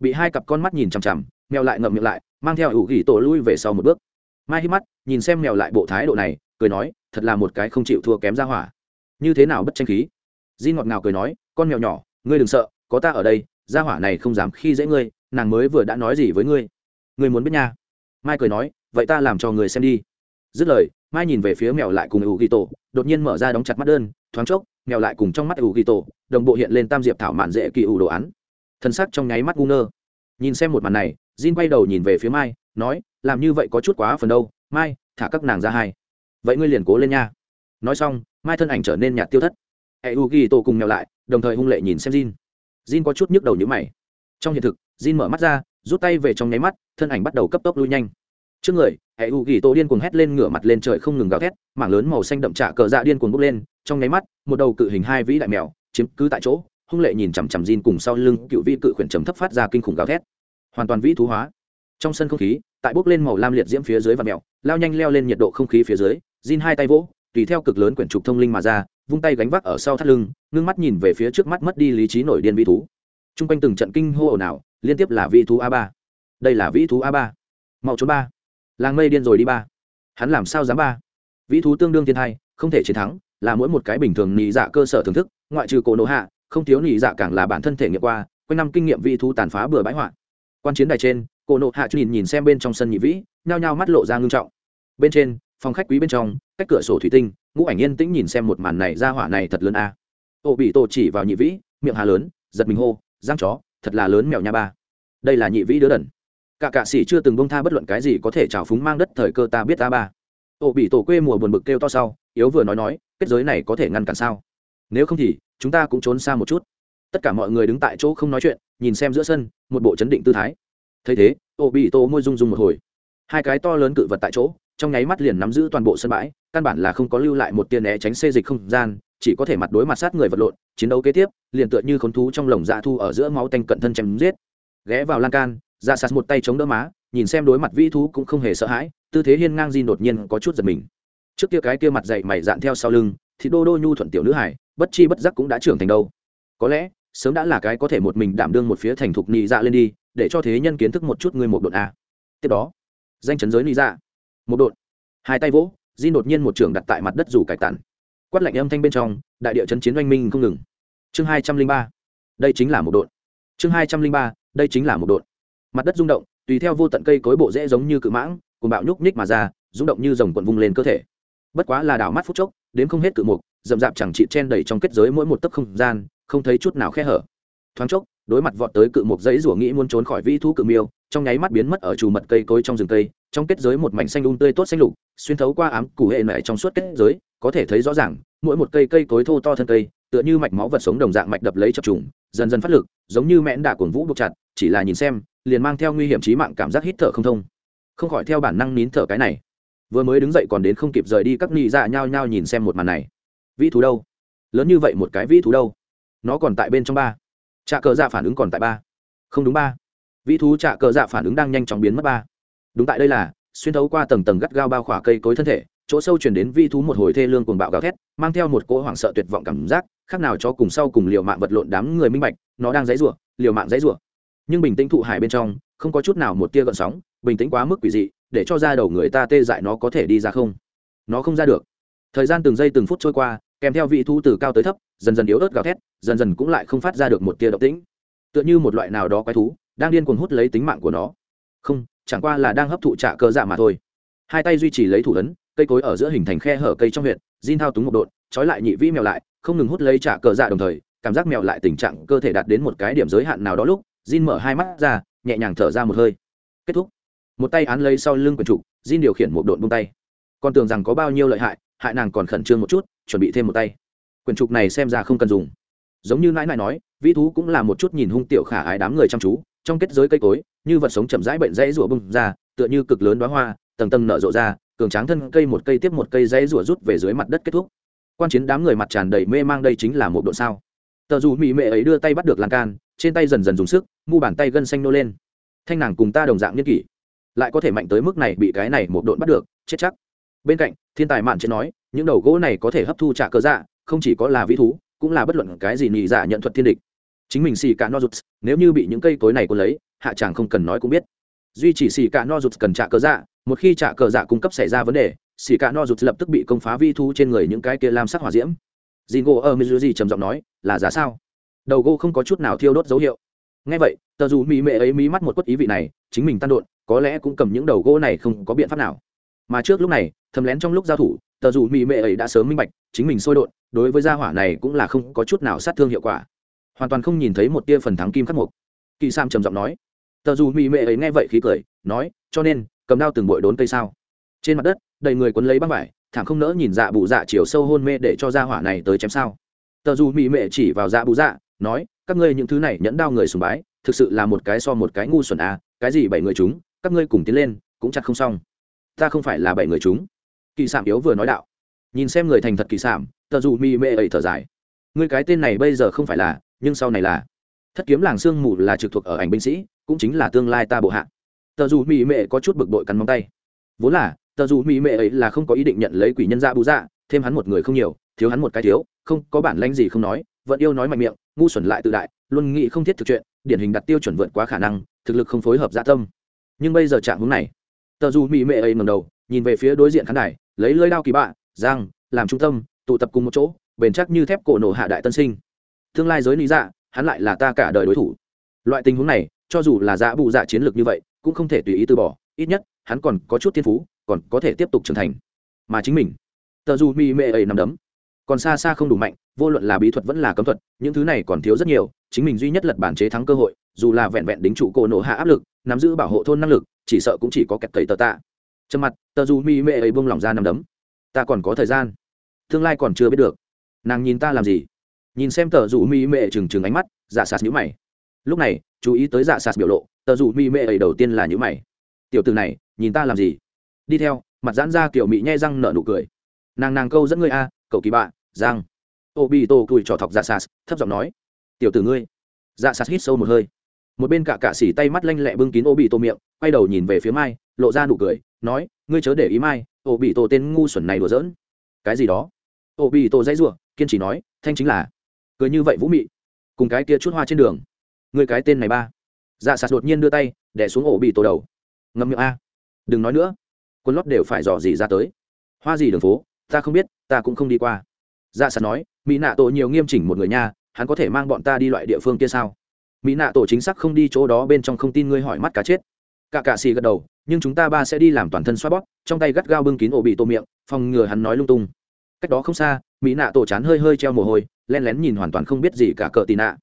Bị hai cặp con mắt nhìn chằm chằm, mèo lại ngậm miệng lại, mang theo ủ gỉ tổ lui về sau một bước. Mai hít mắt nhìn xem mèo lại bộ thái độ này, cười nói, thật là một cái không chịu thua kém ra hỏa. Như thế nào bất tranh khí? Di ngọt ngào cười nói, con mèo nhỏ, ngươi đừng sợ, có ta ở đây gia hỏa này không dám khi dễ ngươi, nàng mới vừa đã nói gì với ngươi? Ngươi muốn biết nha. Mai cười nói, vậy ta làm cho người xem đi. Dứt lời, mai nhìn về phía mèo lại cùng ủ ghi tổ, đột nhiên mở ra đóng chặt mắt đơn thoáng chốc, nghèo lại cùng trong mắt ủ ghi tổ đồng bộ hiện lên tam diệp thảo mạn dễ kỳ ủ đồ án. Thân sắc trong nháy mắt ngu ngơ. Nhìn xem một màn này, Jin quay đầu nhìn về phía mai, nói, làm như vậy có chút quá phần đâu, mai, thả các nàng ra hai. Vậy ngươi liền cố lên nha. Nói xong, mai thân ảnh trở nên nhạt tiêu thất. Hệ u ghi tổ cùng nghèo lại, đồng thời hung lệ nhìn xem Jin. Jin có chút nhức đầu nhữ mày. Trong hiện thực, Jin mở mắt ra, rút tay về trong nháy mắt, thân ảnh bắt đầu cấp tốc lui nhanh. Trước người hệ u ghi tô điên cuồng hét lên ngửa mặt lên trời không ngừng gào thét, mảng lớn màu xanh đậm trạ cờ dạ điên cuồng bốc lên trong nháy mắt, một đầu cự hình hai vĩ đại mèo, chiếm cứ tại chỗ, hung lệ nhìn chằm chằm Jin cùng sau lưng cựu vi cự khuyển trầm thấp phát ra kinh khủng gào thét. Hoàn toàn vĩ thú hóa. Trong sân không khí, tại bốc lên màu lam liệt diễm phía dưới và mèo, lao nhanh leo lên nhiệt độ không khí phía dưới, Jin hai tay vỗ, tùy theo cực lớn quyển trục thông linh mà ra, vung tay gánh vác ở sau thắt lưng, ngưng mắt nhìn về phía trước mắt mất đi lý trí nổi điên vĩ thú. T r u n g quanh từng trận kinh hô ồn ào, liên tiếp là vĩ thú a ba. Đây là vĩ thú a ba. Mau trốn ba. Làng mây điên rồi đi ba. Hắn làm sao dám ba? Vĩ thú tương đương thiên hai không thể chiến thắng là mỗi một cái bình thường nhị dạ cơ sở thưởng thức, ngoại trừ cổ nổ hạ, không thiếu nhị dạ càng là bản thân thể nghiệm qua, quanh năm kinh nghiệm vị thu tàn phá bừa bãi hoạn. Quan chiến đài trên, cổ nộ hạ nhìn nhìn xem bên trong sân nhị vĩ, nhao nhao mắt lộ ra ngưng trọng. Bên trên, phòng khách quý bên trong, cách cửa sổ thủy tinh, ngũ ảnh yên tĩnh nhìn xem một màn này ra hỏa này thật lớn a. À. ô bị tổ chỉ vào nhị vĩ, miệng hà lớn, giật mình hô, giang chó, thật là lớn mèo nha ba. Đây là nhị vĩ đứa đần. Cả cạ sĩ chưa từng bông tha bất luận cái gì có thể trào phúng mang đất thời cơ ta biết ta ba. Ô bị tổ quê mùa buồn bực kêu to sau, yếu vừa nói nói kết giới này có thể ngăn cản sao? Nếu không thì, chúng ta cũng trốn xa một chút. Tất cả mọi người đứng tại chỗ không nói chuyện, nhìn xem giữa sân, một bộ chấn định tư thái. Thấy thế ô bị tô môi rung rung một hồi. Hai cái to lớn cự vật tại chỗ, trong nháy mắt liền nắm giữ toàn bộ sân bãi, căn bản là không có lưu lại một tia né tránh xê dịch không gian, chỉ có thể mặt đối mặt sát người vật lộn, chiến đấu kế tiếp, liền tựa như khốn thú trong lồng dạ thu ở giữa máu tanh cận thân chém giết. Ghé vào lan can dạ ra sạt một tay chống đỡ má, nhìn xem đối mặt vĩ thú cũng không hề sợ hãi, tư thế hiên ngang di đột nhiên có chút giật mình trước kia cái kia mặt dậy mày dạn theo sau lưng, thì đô đô nhu thuận tiểu nữ hải, bất chi bất giác cũng đã trưởng thành đâu. Có lẽ, sớm đã là cái có thể một mình đảm đương một phía thành thục nị dạ lên đi, để cho thế nhân kiến thức một chút ngươi một đột a à. tiếp đó, danh chấn giới nị dạ. Một đột hai tay vỗ di đột nhiên một trường đặt tại mặt đất dù cải tản. Quát lạnh âm thanh bên trong, đại địa chấn chiến oanh minh không ngừng. Chương hai trăm linh ba. Đây chính là một đột chương hai trăm linh ba, đây chính là một đột mặt đất rung động, tùy theo vô tận cây cối bộ dễ giống như cự mãng, cùng bạo nhúc nhích mà ra, rung động như dòng quận vung lên cơ thể bất quá là đảo mắt phút chốc, đến không hết cự mục rậm rạp chẳng chị chen đầy trong kết giới mỗi một tấc không gian, không thấy chút nào khe hở. Thoáng chốc, đối mặt vọt tới cự mục giấy rủa nghĩ muốn trốn khỏi vĩ thú cự miêu, trong nháy mắt biến mất ở trù mật cây cối trong rừng cây, trong kết giới một mảnh xanh um tươi tốt xanh lục, xuyên thấu qua ám củ hệ mẹ trong suốt kết giới, có thể thấy rõ ràng, mỗi một cây cây cối thô to thân cây, tựa như mạch máu vật sống đồng dạng mạch đập lấy chập trùng, dần dần phát lực, giống như mẽn đã cuồng vũ buộc chặt, chỉ là nhìn xem, liền mang theo nguy hiểm trí mạng cảm giác hít thở không thông. Không khỏi theo bản năng nín thở cái này vừa mới đứng dậy còn đến không kịp rời đi các nị dạ nhao nhao nhìn xem một màn này. Vĩ thú đâu? Lớn như vậy một cái vĩ thú đâu? Nó còn tại bên trong ba. Trạ cờ dạ phản ứng còn tại ba. Không đúng ba. Vĩ thú trạ cờ dạ phản ứng đang nhanh chóng biến mất ba. Đúng tại đây là, xuyên thấu qua tầng tầng gắt gao bao khỏa cây cối thân thể, chỗ sâu chuyển đến vi thú một hồi thê lương cuồng bạo gào thét, mang theo một cỗ hoảng sợ tuyệt vọng cảm giác, khác nào cho cùng sau cùng liều mạng vật lộn đám người minh bạch, nó đang dãy rủa liều mạng dãy rủa nhưng bình tĩnh thụ hải bên trong không có chút nào một tia gợn sóng, bình tĩnh quá mức quỷ dị, để cho ra đầu người ta tê dại nó có thể đi ra không? Nó không ra được. Thời gian từng giây từng phút trôi qua, kèm theo vị thú từ cao tới thấp, dần dần yếu ớt gào thét, dần dần cũng lại không phát ra được một tia động tĩnh. Tựa như một loại nào đó quái thú, đang điên cuồng hút lấy tính mạng của nó. Không, chẳng qua là đang hấp thụ trả cơ dạ mà thôi. Hai tay duy trì lấy thủ ấn, cây cối ở giữa hình thành khe hở cây trong huyện Jin thao túng một đột trói lại nhị vĩ mèo lại, không ngừng hút lấy trả cờ dạ đồng thời, cảm giác mèo lại tình trạng cơ thể đạt đến một cái điểm giới hạn nào đó lúc, Jin mở hai mắt ra nhẹ nhàng thở ra một hơi. Kết thúc. Một tay án lấy sau lưng quần trụ Jin điều khiển một đột bông tay. Con tưởng rằng có bao nhiêu lợi hại hại nàng còn khẩn trương một chút, chuẩn bị thêm một tay. Quyển trục này xem ra không cần dùng. Giống như nãi nãi nói, vĩ thú cũng là một chút nhìn hung tiểu khả ái đám người chăm chú, trong kết giới cây cối, như vật sống chậm rãi bệnh dãy rủa bung ra, tựa như cực lớn đoá hoa, tầng tầng nở rộ ra, cường tráng thân cây một cây tiếp một cây dãy rủa rút về dưới mặt đất kết thúc. Quan chiến đám người mặt tràn đầy mê mang đây chính là một độ sao. Tờ dù mỹ mệ ấy đưa tay bắt được lan can trên tay dần dần dùng sức, mu bàn tay gân xanh nô lên. Thanh nàng cùng ta đồng dạng nhất kỷ, lại có thể mạnh tới mức này bị cái này một độn bắt được, chết chắc. Bên cạnh, thiên tài mạn trên nói, những đầu gỗ này có thể hấp thu trả cơ dạ không chỉ có là vĩ thú, cũng là bất luận cái gì nhị dạ nhận thuật thiên địch. Chính mình xì cả no rụt, nếu như bị những cây cối này cuốn lấy, hạ chàng không cần nói cũng biết. Duy chỉ xì cả no rụt cần trả cơ dạ một khi trả cờ dạ cung cấp xảy ra vấn đề, xì cả no rụt lập tức bị công phá vi thu trên người những cái kia lam sắc hỏa diễm. Dì ngộ ở mizuji trầm giọng nói, là giá sao? Đầu gỗ không có chút nào thiêu đốt dấu hiệu. Ngay vậy, tờ dù mỹ mệ ấy mí mắt một quất ý vị này, chính mình tan đột có lẽ cũng cầm những đầu gỗ này không có biện pháp nào. Mà trước lúc này, thầm lén trong lúc giao thủ, tờ dù mỹ mệ ấy đã sớm minh bạch, chính mình sôi đột đối với gia hỏa này cũng là không có chút nào sát thương hiệu quả. Hoàn toàn không nhìn thấy một tia phần thắng kim khắc mục. Kỳ sam trầm giọng nói. Tờ dù mỹ mệ ấy nghe vậy khí cười, nói, cho nên, cầm đao từng bội đốn cây sao? Trên mặt đất, đầy người quấn lấy băng vải thảm không nỡ nhìn dạ bụ dạ chiều sâu hôn mê để cho gia hỏa này tới chém sao. Tờ dù mỹ mệ chỉ vào dạ bụ dạ nói, các ngươi những thứ này nhẫn đao người sùng bái, thực sự là một cái so một cái ngu xuẩn à cái gì bảy người chúng, các ngươi cùng tiến lên, cũng chặt không xong. Ta không phải là bảy người chúng. Kỳ sảm yếu vừa nói đạo. Nhìn xem người thành thật kỳ sảm tờ dù mỹ mệ ấy thở dài. Ngươi cái tên này bây giờ không phải là, nhưng sau này là. Thất kiếm làng sương mù là trực thuộc ở ảnh binh sĩ, cũng chính là tương lai ta bộ hạ. Tờ dù mỹ mệ có chút bực bội cắn móng tay. Vốn là, tờ dù mỹ mệ ấy là không có ý định nhận lấy quỷ nhân ra bù dạ thêm hắn một người không nhiều, thiếu hắn một cái thiếu, không có bản lanh gì không nói, vẫn yêu nói mạnh miệng ngu xuẩn lại tự đại, luôn nghĩ không thiết thực chuyện, điển hình đặt tiêu chuẩn vượt quá khả năng, thực lực không phối hợp dạ tâm. Nhưng bây giờ trạng hướng này, tờ dù mỹ mệ ấy ngầm đầu, nhìn về phía đối diện khán đài, lấy lơi đao kỳ bạ, giang, làm trung tâm, tụ tập cùng một chỗ, bền chắc như thép cổ nổ hạ đại tân sinh. Tương lai giới lý dạ hắn lại là ta cả đời đối thủ. Loại tình huống này, cho dù là dạ bụ dạ chiến lược như vậy, cũng không thể tùy ý từ bỏ, ít nhất, hắn còn có chút thiên phú, còn có thể tiếp tục trưởng thành. Mà chính mình, tờ dù mỹ mệ ấy nằm đấm còn xa xa không đủ mạnh, vô luận là bí thuật vẫn là cấm thuật, những thứ này còn thiếu rất nhiều, chính mình duy nhất lật bản chế thắng cơ hội, dù là vẹn vẹn đính trụ cổ nổ hạ áp lực, nắm giữ bảo hộ thôn năng lực, chỉ sợ cũng chỉ có kẹt tẩy tờ tạ. Trầm mặt, tờ dù mi mệ ấy bông lỏng ra nằm đấm. Ta còn có thời gian. Tương lai còn chưa biết được. Nàng nhìn ta làm gì? Nhìn xem tờ dù mi mệ trừng trừng ánh mắt, giả sạt nhữ mày. Lúc này, chú ý tới giả sạt biểu lộ, tờ dù mi mệ ấy đầu tiên là nhữ mày. Tiểu từ này, nhìn ta làm gì? Đi theo, mặt giãn ra kiểu mỹ nhe răng nở nụ cười. Nàng nàng câu dẫn người a, cậu kỳ bạ giang. Ô bị tổ cùi trò thọc dạ sạt thấp giọng nói, tiểu tử ngươi. Dạ sạt hít sâu một hơi. Một bên cả cạ xỉ tay mắt lanh lẹ bưng kín ô bị tổ miệng, quay đầu nhìn về phía mai, lộ ra nụ cười, nói, ngươi chớ để ý mai ô bị tổ tên ngu xuẩn này đùa giỡn. Cái gì đó? Ô bị tổ dãy rủa, kiên trì nói, thanh chính là cười như vậy vũ mị, cùng cái kia chút hoa trên đường. Ngươi cái tên này ba. Dạ sạt đột nhiên đưa tay đẻ xuống ổ bị tổ đầu. Ngâm miệng a. Đừng nói nữa, quân lót đều phải dò gì ra tới. Hoa gì đường phố, ta không biết, ta cũng không đi qua dạ sạt nói mỹ nạ tổ nhiều nghiêm chỉnh một người nha hắn có thể mang bọn ta đi loại địa phương kia sao? Mỹ nạ tổ chính xác không đi chỗ đó bên trong không tin ngươi hỏi mắt cá chết. Cả cạ xì gật đầu nhưng chúng ta ba sẽ đi làm toàn thân xoa bóp trong tay gắt gao bưng kín ổ bị tô miệng phòng ngừa hắn nói lung tung. Cách đó không xa mỹ nạ tổ chán hơi hơi treo mồ hôi len lén nhìn hoàn toàn không biết gì cả cờ tì nạ.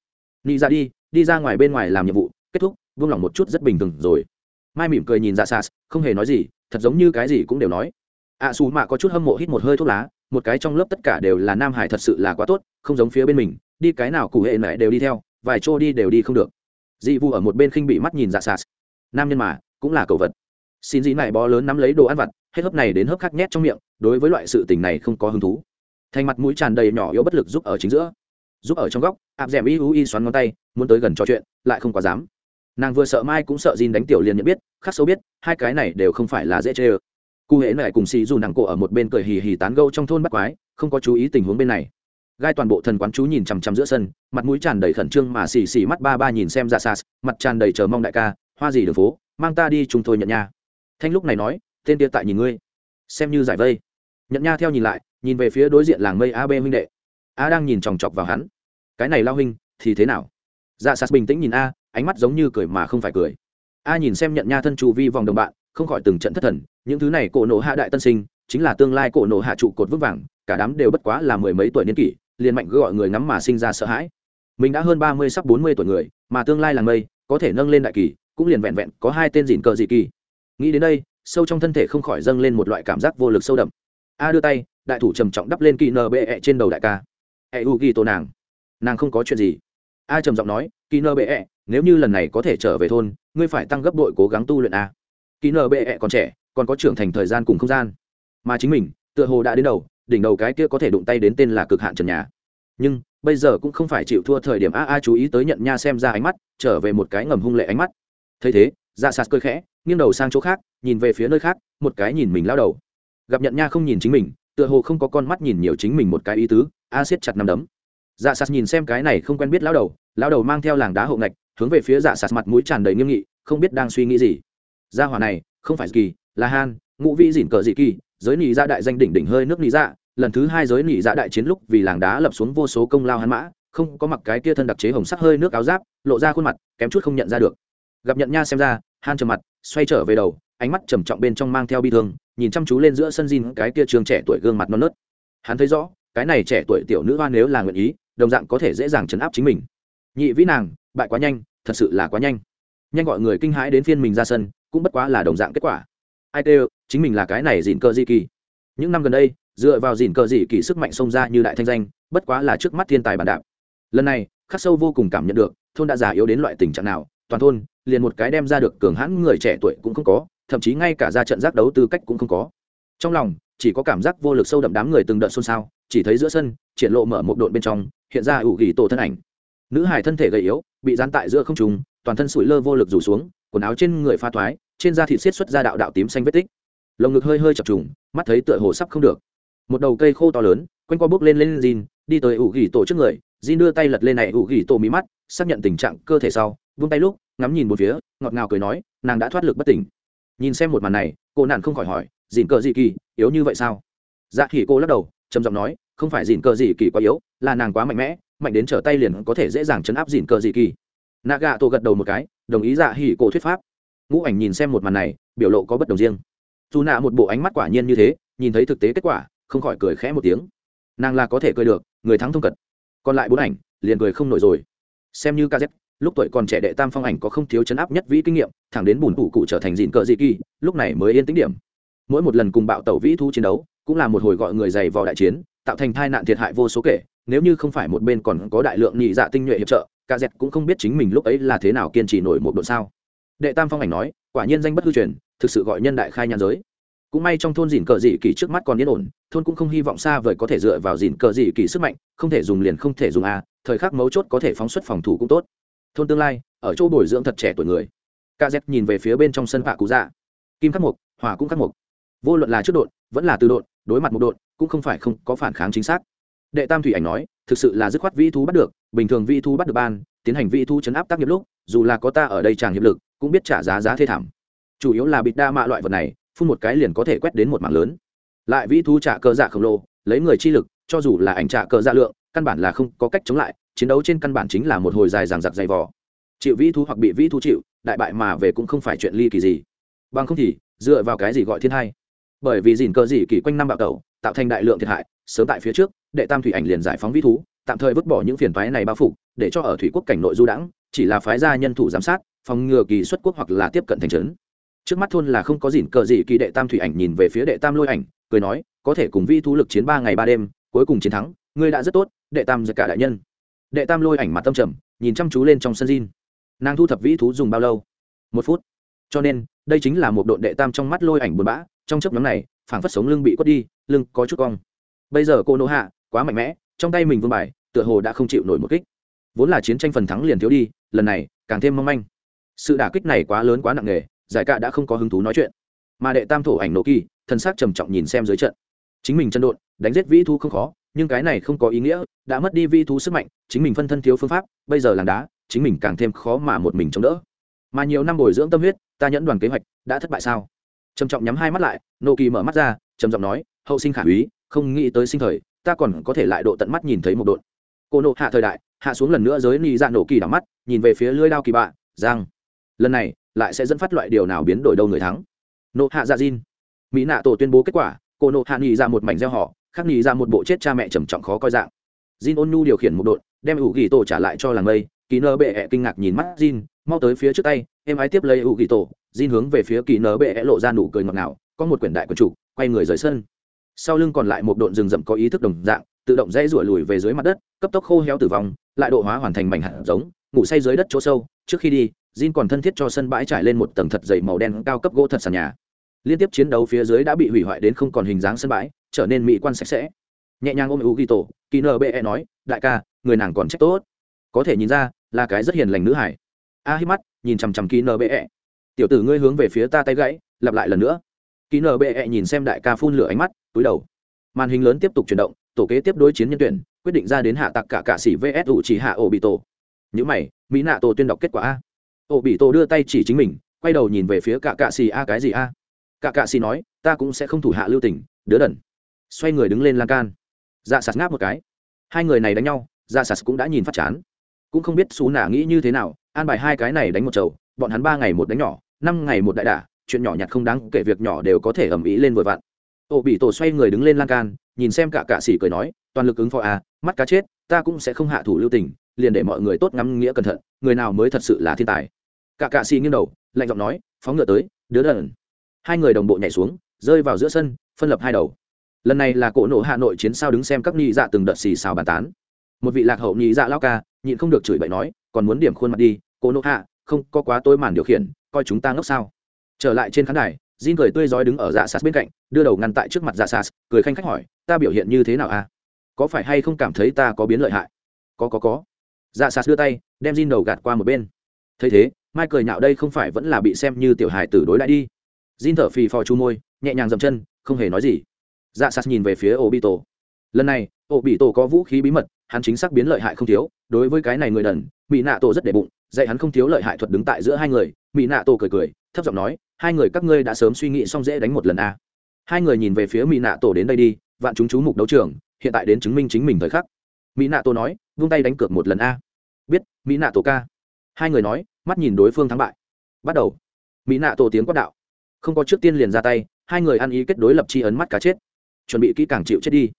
Ni ra dạ đi đi ra ngoài bên ngoài làm nhiệm vụ kết thúc vung lòng một chút rất bình thường rồi. Mai mỉm cười nhìn dạ ra xa không hề nói gì thật giống như cái gì cũng đều nói. Ạ à, xù mạ có chút hâm mộ hít một hơi thuốc lá một cái trong lớp tất cả đều là nam hải thật sự là quá tốt, không giống phía bên mình, đi cái nào cụ hệ mẹ đều đi theo, vài chỗ đi đều đi không được. Dị vụ ở một bên khinh bị mắt nhìn dạ sạt. Nam nhân mà, cũng là cầu vật. Xin dị này bó lớn nắm lấy đồ ăn vặt, hết hớp này đến hớp khác nhét trong miệng, đối với loại sự tình này không có hứng thú. Thành mặt mũi tràn đầy nhỏ yếu bất lực giúp ở chính giữa. Giúp ở trong góc áp d ẻ m y u y xoắn ngón tay, muốn tới gần trò chuyện, lại không quá dám. Nàng vừa sợ mai cũng sợ Jin đánh tiểu liền nhận biết, khắc sâu biết, hai cái này đều không phải là dễ chê ơ cụ hễ lại cùng xì dù nàng cổ ở một bên cười hì hì tán gâu trong thôn bắt quái, không có chú ý tình huống bên này. Gai toàn bộ thần quán chú nhìn chằm chằm giữa sân, mặt mũi tràn đầy khẩn trương mà xì xì mắt ba ba nhìn xem dạ ra xa mặt tràn đầy chờ mong đại ca, hoa gì đường phố, mang ta đi chúng tôi nhận nha. Thanh lúc này nói, tên tia tại nhìn ngươi. Xem như giải vây. Nhận nha theo nhìn lại, nhìn về phía đối diện làng mây ab huynh đệ. A đang nhìn chòng chọc vào hắn. Cái này lao huynh, thì thế nào? Dạ sas bình tĩnh nhìn a, ánh mắt giống như cười mà không phải cười. A nhìn xem nhận nha thân trụ vi vòng đồng bạn không khỏi từng trận thất thần những thứ này cổ nộ hạ đại tân sinh chính là tương lai cổ nộ hạ trụ cột vững vàng cả đám đều bất quá là mười mấy tuổi niên kỷ liền mạnh gọi người ngắm mà sinh ra sợ hãi. Mình đã hơn ba mươi sắp bốn mươi tuổi người mà tương lai làng mây có thể nâng lên đại kỳ cũng liền vẹn vẹn có hai tên dìn cờ dị kỳ. Nghĩ đến đây sâu trong thân thể không khỏi dâng lên một loại cảm giác vô lực sâu đậm. A đưa tay đại thủ trầm trọng đắp lên kỳ nờ bệ trên đầu đại ca. E u ghi tô nàng nàng không có chuyện gì. A trầm giọng nói kỳ nờ bệ -E, nếu như lần này có thể trở về thôn ngươi phải tăng gấp đội cố gắng tu luyện a kỳ nợ bệ -E còn trẻ, còn có trưởng thành thời gian cùng không gian. Mà chính mình, tựa hồ đã đến đầu, đỉnh đầu cái kia có thể đụng tay đến tên là cực hạn trần nhà. Nhưng, bây giờ cũng không phải chịu thua thời điểm a a chú ý tới nhận nha xem ra ánh mắt, trở về một cái ngầm hung lệ ánh mắt. Thấy thế dạ sạt cơi khẽ, nghiêng đầu sang chỗ khác, nhìn về phía nơi khác, một cái nhìn mình lao đầu. Gặp nhận nha không nhìn chính mình, tựa hồ không có con mắt nhìn nhiều chính mình một cái ý tứ, a siết chặt nằm đấm. Dạ sạt nhìn xem cái này không quen biết lao đầu lao đầu mang theo làng đá hậu ngạch, hướng về phía dạ sạt mặt mũi tràn đầy nghiêm nghị, không biết đang suy nghĩ gì gia hỏa này, không phải kỳ, là han, ngũ vị dỉn cờ dị kỳ, giới nị dạ đại danh đỉnh đỉnh hơi nước nị dạ. Lần thứ hai giới nị dạ đại chiến lúc vì làng đá lập xuống vô số công lao hắn mã, không có mặc cái kia thân đặc chế hồng sắc hơi nước áo giáp, lộ ra khuôn mặt, kém chút không nhận ra được. Gặp nhận nha xem ra, han trầm mặt, xoay trở về đầu, ánh mắt trầm trọng bên trong mang theo bi thương, nhìn chăm chú lên giữa sân Jin, cái kia trường trẻ tuổi gương mặt non nớt. Hắn thấy rõ, cái này trẻ tuổi tiểu nữ hoa nếu là nguyện ý, đồng dạng có thể dễ dàng chấn áp chính mình. Nhị vĩ nàng, bại quá nhanh, thật sự là quá nhanh. Nhanh gọi người kinh hãi đến phiên mình ra sân cũng bất quá là đồng dạng kết quả. Ai kêu, chính mình là cái này dĩn cơ dị kỳ. Những năm gần đây, dựa vào dĩn cơ dị kỳ sức mạnh xông ra như đại thanh danh, bất quá là trước mắt thiên tài bản đạp. Lần này, khắc sâu vô cùng cảm nhận được, thôn đã già yếu đến loại tình trạng nào, toàn thôn, liền một cái đem ra được cường hãn người trẻ tuổi cũng không có, thậm chí ngay cả ra trận giác đấu tư cách cũng không có. Trong lòng, chỉ có cảm giác vô lực sâu đậm đám người từng đợt xôn xao, chỉ thấy giữa sân, triển lộ mở một độn bên trong, hiện ra ủ gỉ tổ thân ảnh. Nữ hải thân thể gầy yếu, bị gián tại giữa không trùng toàn thân sủi lơ vô lực rủ xuống quần áo trên người pha thoái trên da thịt xiết xuất ra đạo đạo tím xanh vết tích. Lồng ngực hơi hơi chập trùng mắt thấy tựa hồ sắp không được. Một đầu cây khô to lớn quanh qua bước lên lên Jin, đi tới ủ gỉ tổ trước người Jin đưa tay lật lên này ủ gỉ tổ mí mắt xác nhận tình trạng cơ thể sau vung tay lúc ngắm nhìn một phía ngọt ngào cười nói nàng đã thoát lực bất tỉnh. Nhìn xem một màn này cô nạn không khỏi hỏi dìn cờ dị kỳ yếu như vậy sao? Dạ khỉ cô lắc đầu trầm giọng nói không phải dìn cờ dị kỳ quá yếu là nàng quá mạnh mẽ mạnh đến trở tay liền có thể dễ dàng chấn áp dìn cờ dị kỳ nạ gà tổ gật đầu một cái, đồng ý dạ hỉ cổ thuyết pháp. Ngũ ảnh nhìn xem một màn này, biểu lộ có bất đồng riêng. Dù nạ một bộ ánh mắt quả nhiên như thế, nhìn thấy thực tế kết quả, không khỏi cười khẽ một tiếng. Nàng là có thể cười được, người thắng thông cật còn lại bốn ảnh, liền cười không nổi rồi. Xem như kz lúc tuổi còn trẻ đệ tam phong ảnh có không thiếu chấn áp nhất vĩ kinh nghiệm, thẳng đến bùn tủ cụ trở thành dịn cờ dị kỳ, lúc này mới yên tĩnh điểm. Mỗi một lần cùng bạo tẩu vĩ thu chiến đấu, cũng là một hồi gọi người dày vào đại chiến, tạo thành tai nạn thiệt hại vô số kể, nếu như không phải một bên còn có đại lượng nhị dạ tinh nhuệ hiệp trợ cả dẹt cũng không biết chính mình lúc ấy là thế nào kiên trì nổi một độ sao. Đệ tam phong ảnh nói, quả nhiên danh bất hư truyền, thực sự gọi nhân đại khai nhàn giới. Cũng may trong thôn dìn cờ dị kỳ trước mắt còn yên ổn, thôn cũng không hy vọng xa vời có thể dựa vào dìn cờ dị kỳ sức mạnh, không thể dùng liền không thể dùng a thời khắc mấu chốt có thể phóng xuất phòng thủ cũng tốt. Thôn tương lai, ở chỗ bồi dưỡng thật trẻ tuổi người. Ca z nhìn về phía bên trong sân bạ cú dạ. Kim khắc mục hòa cũng khắc mục. Vô luận là trước đột vẫn là từ đột đối mặt một đột cũng không phải không có phản kháng chính xác. Đệ tam thủy ảnh nói thực sự là dứt khoát vĩ thú bắt được, bình thường vĩ thú bắt được ban, tiến hành vĩ thú chấn áp tác nghiệp lúc, dù là có ta ở đây chàng hiệp lực, cũng biết trả giá giá thê thảm. Chủ yếu là bịt đa mạ loại vật này, phun một cái liền có thể quét đến một mảng lớn. Lại vĩ thú trả cơ dạ khổng lồ, lấy người chi lực, cho dù là ảnh trả cơ dạ lượng, căn bản là không có cách chống lại, chiến đấu trên căn bản chính là một hồi dài ràng giặc dày vò. Chịu vĩ thú hoặc bị vĩ thú chịu, đại bại mà về cũng không phải chuyện ly kỳ gì. Bằng không thì, dựa vào cái gì gọi thiên hai? Bởi vì dìn cơ gì kỳ quanh năm bạo tẩu, tạo thành đại lượng thiệt hại sớm tại phía trước, đệ tam thủy ảnh liền giải phóng vĩ thú, tạm thời vứt bỏ những phiền toái này bao phủ, để cho ở thủy quốc cảnh nội du đãng, chỉ là phái gia nhân thủ giám sát, phòng ngừa kỳ xuất quốc hoặc là tiếp cận thành trấn. Trước mắt thôn là không có dìn cờ gì kỳ đệ tam thủy ảnh nhìn về phía đệ tam lôi ảnh, cười nói, có thể cùng vi thú lực chiến ba ngày ba đêm, cuối cùng chiến thắng, ngươi đã rất tốt, đệ tam giật cả đại nhân. Đệ tam lôi ảnh mặt tâm trầm, nhìn chăm chú lên trong sân diên nàng thu thập vĩ thú dùng bao lâu? Một phút. Cho nên, đây chính là một đội đệ tam trong mắt lôi ảnh buồn bã, trong chấp nhóm này, phảng phất sống lưng bị quất đi, lưng có chút cong bây giờ cô nô hạ quá mạnh mẽ, trong tay mình vương bài, tựa hồ đã không chịu nổi một kích. Vốn là chiến tranh phần thắng liền thiếu đi, lần này càng thêm mong manh. Sự đả kích này quá lớn quá nặng nề, giải cạ đã không có hứng thú nói chuyện. Mà đệ tam thổ ảnh nổ kỳ, thân xác trầm trọng nhìn xem dưới trận. Chính mình chân độn, đánh giết vĩ thu không khó, nhưng cái này không có ý nghĩa, đã mất đi vi thú sức mạnh, chính mình phân thân thiếu phương pháp, bây giờ làng đá, chính mình càng thêm khó mà một mình chống đỡ. Mà nhiều năm bồi dưỡng tâm huyết, ta nhẫn đoàn kế hoạch, đã thất bại sao? Trầm trọng nhắm hai mắt lại, nô kỳ mở mắt ra, trầm giọng nói, hậu sinh khả úy không nghĩ tới sinh thời, ta còn có thể lại độ tận mắt nhìn thấy một đội cô nộ hạ thời đại, hạ xuống lần nữa giới ni dạ nổ kỳ đỏ mắt, nhìn về phía lưới đao kỳ bạ giang lần này, lại sẽ dẫn phát loại điều nào biến đổi đâu người thắng. Nộ hạ dạ diên mỹ nạ tổ tuyên bố kết quả, cô nộ hạ nghỉ ra dạ một mảnh gieo họ khắc nghỉ ra dạ một bộ chết cha mẹ trầm trọng khó coi dạng. Jin ôn nhu điều khiển một đội đem ủ ghi tổ trả lại cho làng mây, kỳ nơ bệ -E kinh ngạc nhìn mắt jin, mau tới phía trước tay em ái tiếp lấy ủ ghi tổ, jin hướng về phía kỳ nơ bệ -E lộ ra nụ cười ngọt ngào, có một quyển đại quần chủ, quay người rời sân sau lưng còn lại một độn rừng rậm có ý thức đồng dạng, tự động dây rủi lùi về dưới mặt đất, cấp tốc khô héo tử vong, lại độ hóa hoàn thành mảnh hạt giống, ngủ say dưới đất chỗ sâu. Trước khi đi, Jin còn thân thiết cho sân bãi trải lên một tầng thật dày màu đen cao cấp gỗ thật sàn nhà. Liên tiếp chiến đấu phía dưới đã bị hủy hoại đến không còn hình dáng sân bãi, trở nên mỹ quan sạch sẽ. Nhẹ nhàng ôm u ghi tổ kỳ nờ nói, đại ca, người nàng còn trách tốt. Có thể nhìn ra, là cái rất hiền lành nữ hải. A hít mắt nhìn chằm chằm kỳ nờ bệ tiểu tử ngươi hướng về phía ta tay gãy, lặp lại lần nữa. Kỷ Nở bệ nhìn xem đại ca phun lửa ánh mắt, túi đầu. Màn hình lớn tiếp tục chuyển động, tổ kế tiếp đối chiến nhân tuyển, quyết định ra đến hạ tặc cả cạ sĩ vs ủ chỉ hạ ổ bị tổ. Những mày, mỹ nạ tổ tuyên đọc kết quả a. Ổ bị tổ đưa tay chỉ chính mình, quay đầu nhìn về phía cả cạ xì a cái gì a? Cả cạ xì nói, ta cũng sẽ không thủ hạ lưu tình, đứa đần. Xoay người đứng lên lan can. Dạ sạt ngáp một cái. Hai người này đánh nhau dạ sạt cũng đã nhìn phát chán. Cũng không biết xú nả nghĩ như thế nào, an bài hai cái này đánh một chầu, bọn hắn ba ngày một đánh nhỏ, năm ngày một đại đả chuyện nhỏ nhặt không đáng kể việc nhỏ đều có thể ầm ĩ lên vội vặn. Ô bị tổ xoay người đứng lên lan can, nhìn xem cả cạ xỉ cười nói, toàn lực ứng phó à mắt cá chết, ta cũng sẽ không hạ thủ lưu tình, liền để mọi người tốt ngắm nghĩa cẩn thận, người nào mới thật sự là thiên tài. Cả cạ xỉ nghiêng đầu, lạnh giọng nói phóng ngựa tới, đứa đần. Hai người đồng bộ nhảy xuống, rơi vào giữa sân, phân lập hai đầu. Lần này là cỗ nộ hà nội chiến sao đứng xem các nhị dạ từng đợt xì xào bàn tán. Một vị lạc hậu nhị dạ lao ca, nhịn không được chửi bậy nói, còn muốn điểm khuôn mặt đi cỗ nộ hạ, không có quá tối màn điều khiển, coi chúng ta ngốc sao trở lại trên khán đài, Jin cười tươi rói đứng ở dạ sas bên cạnh, đưa đầu ngăn tại trước mặt dạ sas cười khanh khách hỏi, ta biểu hiện như thế nào a à? có phải hay không cảm thấy ta có biến lợi hại? Có có có. Dạ sas đưa tay, đem Jin đầu gạt qua một bên. Thấy thế, mai cười nhạo đây không phải vẫn là bị xem như tiểu hài tử đối lại đi. Jin thở phì phò chu môi, nhẹ nhàng dậm chân, không hề nói gì. Dạ sas nhìn về phía ổ bị tổ lần này ổ bị tổ có vũ khí bí mật, hắn chính xác biến lợi hại không thiếu, đối với cái này người đần bị nạ tổ rất để bụng, dạy hắn không thiếu lợi hại thuật đứng tại giữa hai người bị nạ tổ cười cười, thấp giọng nói hai người các ngươi đã sớm suy nghĩ xong dễ đánh một lần a. À. hai người nhìn về phía mỹ nạ tổ đến đây đi, vạn chúng chú mục đấu trường, hiện tại đến chứng minh chính mình thời khắc. Mỹ nạ tổ nói, vung tay đánh cược một lần a. Biết mỹ nạ tổ ca. Hai người nói, mắt nhìn đối phương thắng bại. Bắt đầu. Mỹ nạ tổ tiếng quát đạo. Không có trước tiên liền ra tay, hai người ăn ý kết đối lập chi ấn mắt cá chết. Chuẩn bị kỹ càng chịu chết đi.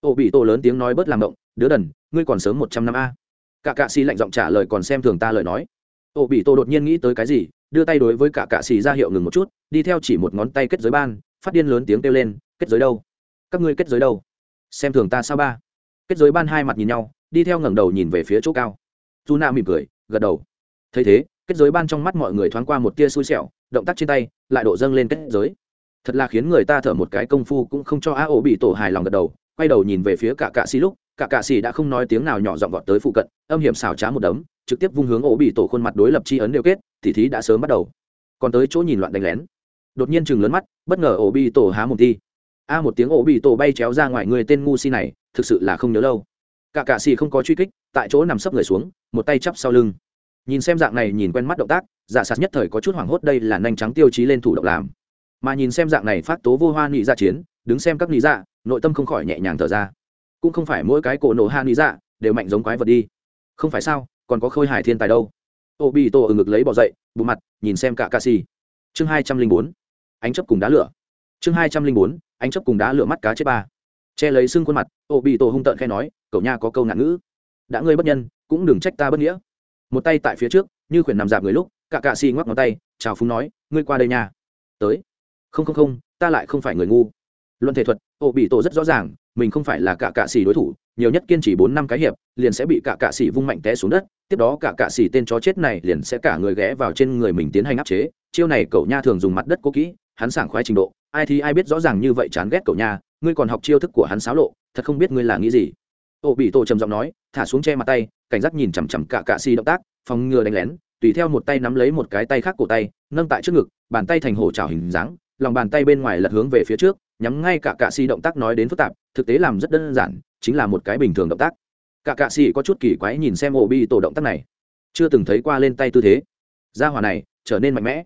Ô bị tổ lớn tiếng nói bớt làm động, đứa đần, ngươi còn sớm một trăm năm a. Cả cạ xì lạnh giọng trả lời, còn xem thường ta lời nói. Ô bị tổ đột nhiên nghĩ tới cái gì đưa tay đối với cả cạ xì ra hiệu ngừng một chút, đi theo chỉ một ngón tay kết giới ban, phát điên lớn tiếng kêu lên, kết giới đâu? Các ngươi kết giới đâu? Xem thường ta sao ba? Kết giới ban hai mặt nhìn nhau, đi theo ngẩng đầu nhìn về phía chỗ cao. Dù nạ mỉm cười, gật đầu. Thấy thế, kết giới ban trong mắt mọi người thoáng qua một tia xui xẻo, động tác trên tay lại độ dâng lên kết giới. Thật là khiến người ta thở một cái công phu cũng không cho a ổ bị tổ hài lòng gật đầu, quay đầu nhìn về phía cả cạ xì lúc, cả cạ xì đã không nói tiếng nào nhỏ giọng vọt tới phụ cận, âm hiểm xào trá một đấm, trực tiếp vung hướng ổ bị tổ khuôn mặt đối lập chi ấn đều kết thì thí đã sớm bắt đầu. Còn tới chỗ nhìn loạn đánh lén. Đột nhiên chừng lớn mắt, bất ngờ ổ bị tổ há mồm thi. A, một tiếng ổ bị tổ bay chéo ra ngoài người tên ngu si này, thực sự là không nhớ lâu. Cả cạ xì không có truy kích, tại chỗ nằm sấp người xuống, một tay chắp sau lưng. Nhìn xem dạng này nhìn quen mắt động tác, giả sạt nhất thời có chút hoảng hốt đây là nhanh trắng tiêu chí lên thủ động làm. Mà nhìn xem dạng này phát tố vô hoa nị ra chiến, đứng xem các nị dạ nội tâm không khỏi nhẹ nhàng thở ra. Cũng không phải mỗi cái cổ nổ ha nị dạ đều mạnh giống quái vật đi. Không phải sao, còn có khôi hải thiên tài đâu ô bị tổ ở ngực lấy bỏ dậy bộ mặt, nhìn xem cả ca si. Chương hai trăm linh bốn, ánh chấp cùng đá lửa. Chương hai trăm linh bốn, ánh chấp cùng đá lửa mắt cá chết ba. Che lấy xương khuôn mặt ô bị tổ hung tợn khai nói, cậu nha có câu ngạn ngữ. Đã ngươi bất nhân, cũng đừng trách ta bất nghĩa. Một tay tại phía trước, như khuyển nằm dạp người lúc, cả cạ xì ngoắc ngón tay, chào phúng nói, ngươi qua đây nha. Tới. Không không không, ta lại không phải người ngu. Luận thể thuật ô bị tổ rất rõ ràng, mình không phải là cả cạ xì đối thủ nhiều nhất kiên trì bốn năm cái hiệp, liền sẽ bị cả cạ xì vung mạnh té xuống đất, tiếp đó cả cạ xì tên chó chết này liền sẽ cả người ghé vào trên người mình tiến hành áp chế. Chiêu này cậu nha thường dùng mặt đất cố kỹ, hắn sảng khoái trình độ, ai thì ai biết rõ ràng như vậy chán ghét cậu nha, ngươi còn học chiêu thức của hắn xáo lộ, thật không biết ngươi là nghĩ gì. Ô bị tổ trầm giọng nói, thả xuống che mặt tay, cảnh giác nhìn chằm chằm cả cạ xì động tác, phòng ngừa đánh lén, tùy theo một tay nắm lấy một cái tay khác cổ tay, nâng tại trước ngực, bàn tay thành hổ trào hình dáng lòng bàn tay bên ngoài lật hướng về phía trước nhắm ngay cả cạ xì động tác nói đến phức tạp thực tế làm rất đơn giản chính là một cái bình thường động tác. Cả cạ xì có chút kỳ quái nhìn xem ổ bi tổ động tác này. Chưa từng thấy qua lên tay tư thế. Gia hỏa này trở nên mạnh mẽ.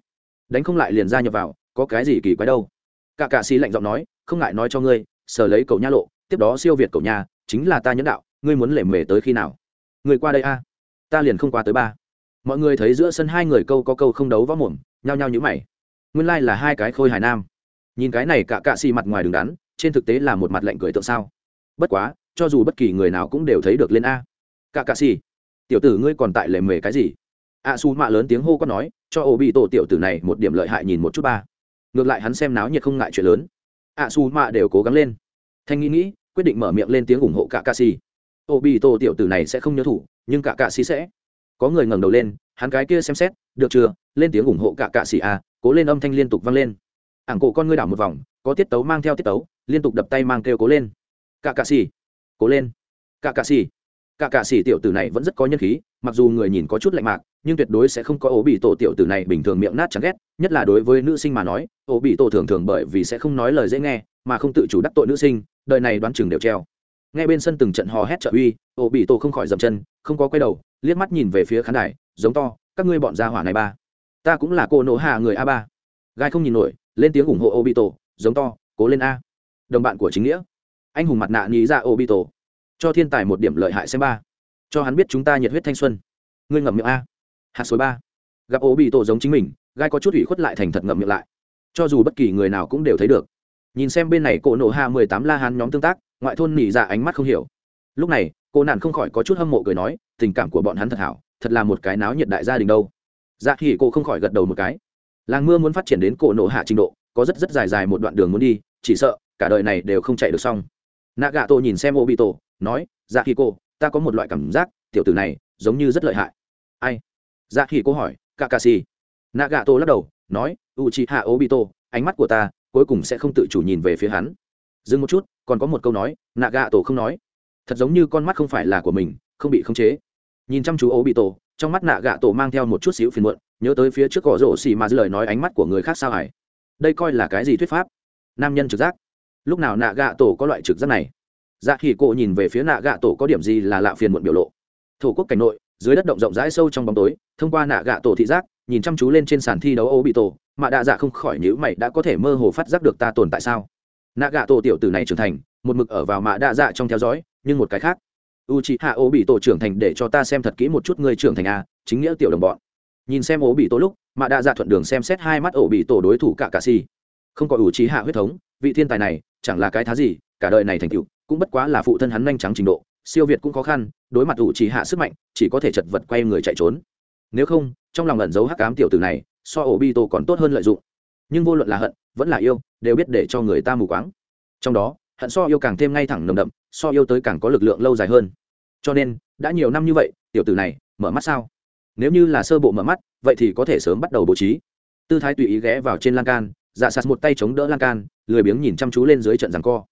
Đánh không lại liền ra nhập vào có cái gì kỳ quái đâu. Cả cạ xì lạnh giọng nói không ngại nói cho ngươi sờ lấy cầu nha lộ tiếp đó siêu việt cầu nhà, chính là ta nhẫn đạo ngươi muốn lệ mề tới khi nào? Người qua đây a. Ta liền không qua tới ba. Mọi người thấy giữa sân hai người câu có câu không đấu võ mồm nhao nhao nhữ mày nguyên lai là hai cái khôi hài nam. Nhìn cái này cả cạ xì mặt ngoài đứng đắn, trên thực tế là một mặt lạnh cười tượng sao. Bất quá, cho dù bất kỳ người nào cũng đều thấy được lên a. Cả cạ xì, tiểu tử ngươi còn tại lề mề cái gì? A su mạ lớn tiếng hô có nói, cho ô bị tổ tiểu tử này một điểm lợi hại nhìn một chút ba. Ngược lại hắn xem náo nhiệt không ngại chuyện lớn. A su mạ đều cố gắng lên. Thanh nghĩ nghĩ, quyết định mở miệng lên tiếng ủng hộ cả cạ xì. Ô bị tổ tiểu tử này sẽ không nhớ thủ, nhưng cả cạ xì sẽ. Có người ngẩng đầu lên, hắn cái kia xem xét, được chưa? Lên tiếng ủng hộ cả cạ xì a cố lên âm thanh liên tục vang lên. Ảng cổ con ngươi đảo một vòng, có tiết tấu mang theo tiết tấu, liên tục đập tay mang kêu cố lên. Cả cạ xì, cố lên. Cả cạ xì cả cạ xì tiểu tử này vẫn rất có nhân khí, mặc dù người nhìn có chút lạnh mạc, nhưng tuyệt đối sẽ không có ố bị tổ tiểu tử này bình thường miệng nát chẳng ghét, nhất là đối với nữ sinh mà nói ố bị tổ thường thường bởi vì sẽ không nói lời dễ nghe, mà không tự chủ đắc tội nữ sinh, đời này đoán chừng đều treo. Nghe bên sân từng trận hò hét trợ uy, ổ bị tổ không khỏi dậm chân, không có quay đầu, liếc mắt nhìn về phía khán đài, giống to, các ngươi bọn gia hỏa này ba ta cũng là cô nộ hạ người a ba. Gai không nhìn nổi, lên tiếng ủng hộ obito, giống to, cố lên a. Đồng bạn của chính nghĩa. Anh hùng mặt nạ nghĩ ra obito. Cho thiên tài một điểm lợi hại xem ba. Cho hắn biết chúng ta nhiệt huyết thanh xuân. Ngươi ngậm miệng a. Hạt số ba. Gặp obito giống chính mình, gai có chút ủy khuất lại thành thật ngậm miệng lại. Cho dù bất kỳ người nào cũng đều thấy được. Nhìn xem bên này cổ nộ hạ mười tám la hán nhóm tương tác, ngoại thôn nỉ ra ánh mắt không hiểu. Lúc này, cô nạn không khỏi có chút hâm mộ cười nói, tình cảm của bọn hắn thật hảo, thật là một cái náo nhiệt đại gia đình đâu dạ thì cô không khỏi gật đầu một cái. Làng mưa muốn phát triển đến cổ nổ hạ trình độ, có rất rất dài dài một đoạn đường muốn đi, chỉ sợ cả đời này đều không chạy được xong. Nạ gà tô nhìn xem ô bị tổ nói dạ khi cô, ta có một loại cảm giác, tiểu tử này giống như rất lợi hại. Ai? Dạ khi cô hỏi cả cà nạ gà tô lắc đầu, nói u chi hạ ô bị tổ ánh mắt của ta cuối cùng sẽ không tự chủ nhìn về phía hắn. Dừng một chút, còn có một câu nói nạ gà tổ không nói. Thật giống như con mắt không phải là của mình, không bị khống chế. Nhìn chăm chú ô bị tổ trong mắt nạ gạ tổ mang theo một chút xíu phiền muộn, nhớ tới phía trước cỏ rổ xì mà dư lời nói ánh mắt của người khác sao hải đây coi là cái gì thuyết pháp? Nam nhân trực giác. Lúc nào nạ gạ tổ có loại trực giác này? Dạ khi cô nhìn về phía nạ gạ tổ có điểm gì là lạ phiền muộn biểu lộ. Thổ quốc cảnh nội, dưới đất động rộng rãi sâu trong bóng tối, thông qua nạ gạ tổ thị giác, nhìn chăm chú lên trên sàn thi đấu ô bị tổ mà đạ dạ không khỏi nhữ mày đã có thể mơ hồ phát giác được ta tồn tại sao. Nạ gạ tổ tiểu tử này trưởng thành, một mực ở vào mạ đạ dạ trong theo dõi, nhưng một cái khác u c hạ ô bị tổ trưởng thành để cho ta xem thật kỹ một chút người trưởng thành a chính nghĩa tiểu đồng bọn. Nhìn xem ố bị tổ lúc, mà đã dạ thuận đường xem xét hai mắt ổ bị tổ đối thủ cả cà si không có ủ trí hạ huyết thống, vị thiên tài này chẳng là cái thá gì, cả đời này thành tựu cũng bất quá là phụ thân hắn nhanh trắng trình độ, siêu việt cũng khó khăn, đối mặt ủ chỉ hạ sức mạnh, chỉ có thể chật vật quay người chạy trốn. Nếu không, trong lòng ẩn giấu hắc cám tiểu tử này, so ổ bị tổ còn tốt hơn lợi dụng. Nhưng vô luận là hận, vẫn là yêu, đều biết để cho người ta mù quáng. Trong đó, hận so yêu càng thêm ngay thẳng nồng đậm, so yêu tới càng có lực lượng lâu dài hơn cho nên, đã nhiều năm như vậy, tiểu tử này, mở mắt sao? Nếu như là sơ bộ mở mắt, vậy thì có thể sớm bắt đầu bố trí. Tư thái tùy ý ghé vào trên lan can dạ sạt một tay chống đỡ lan can, lười biếng nhìn chăm chú lên dưới trận rằng co.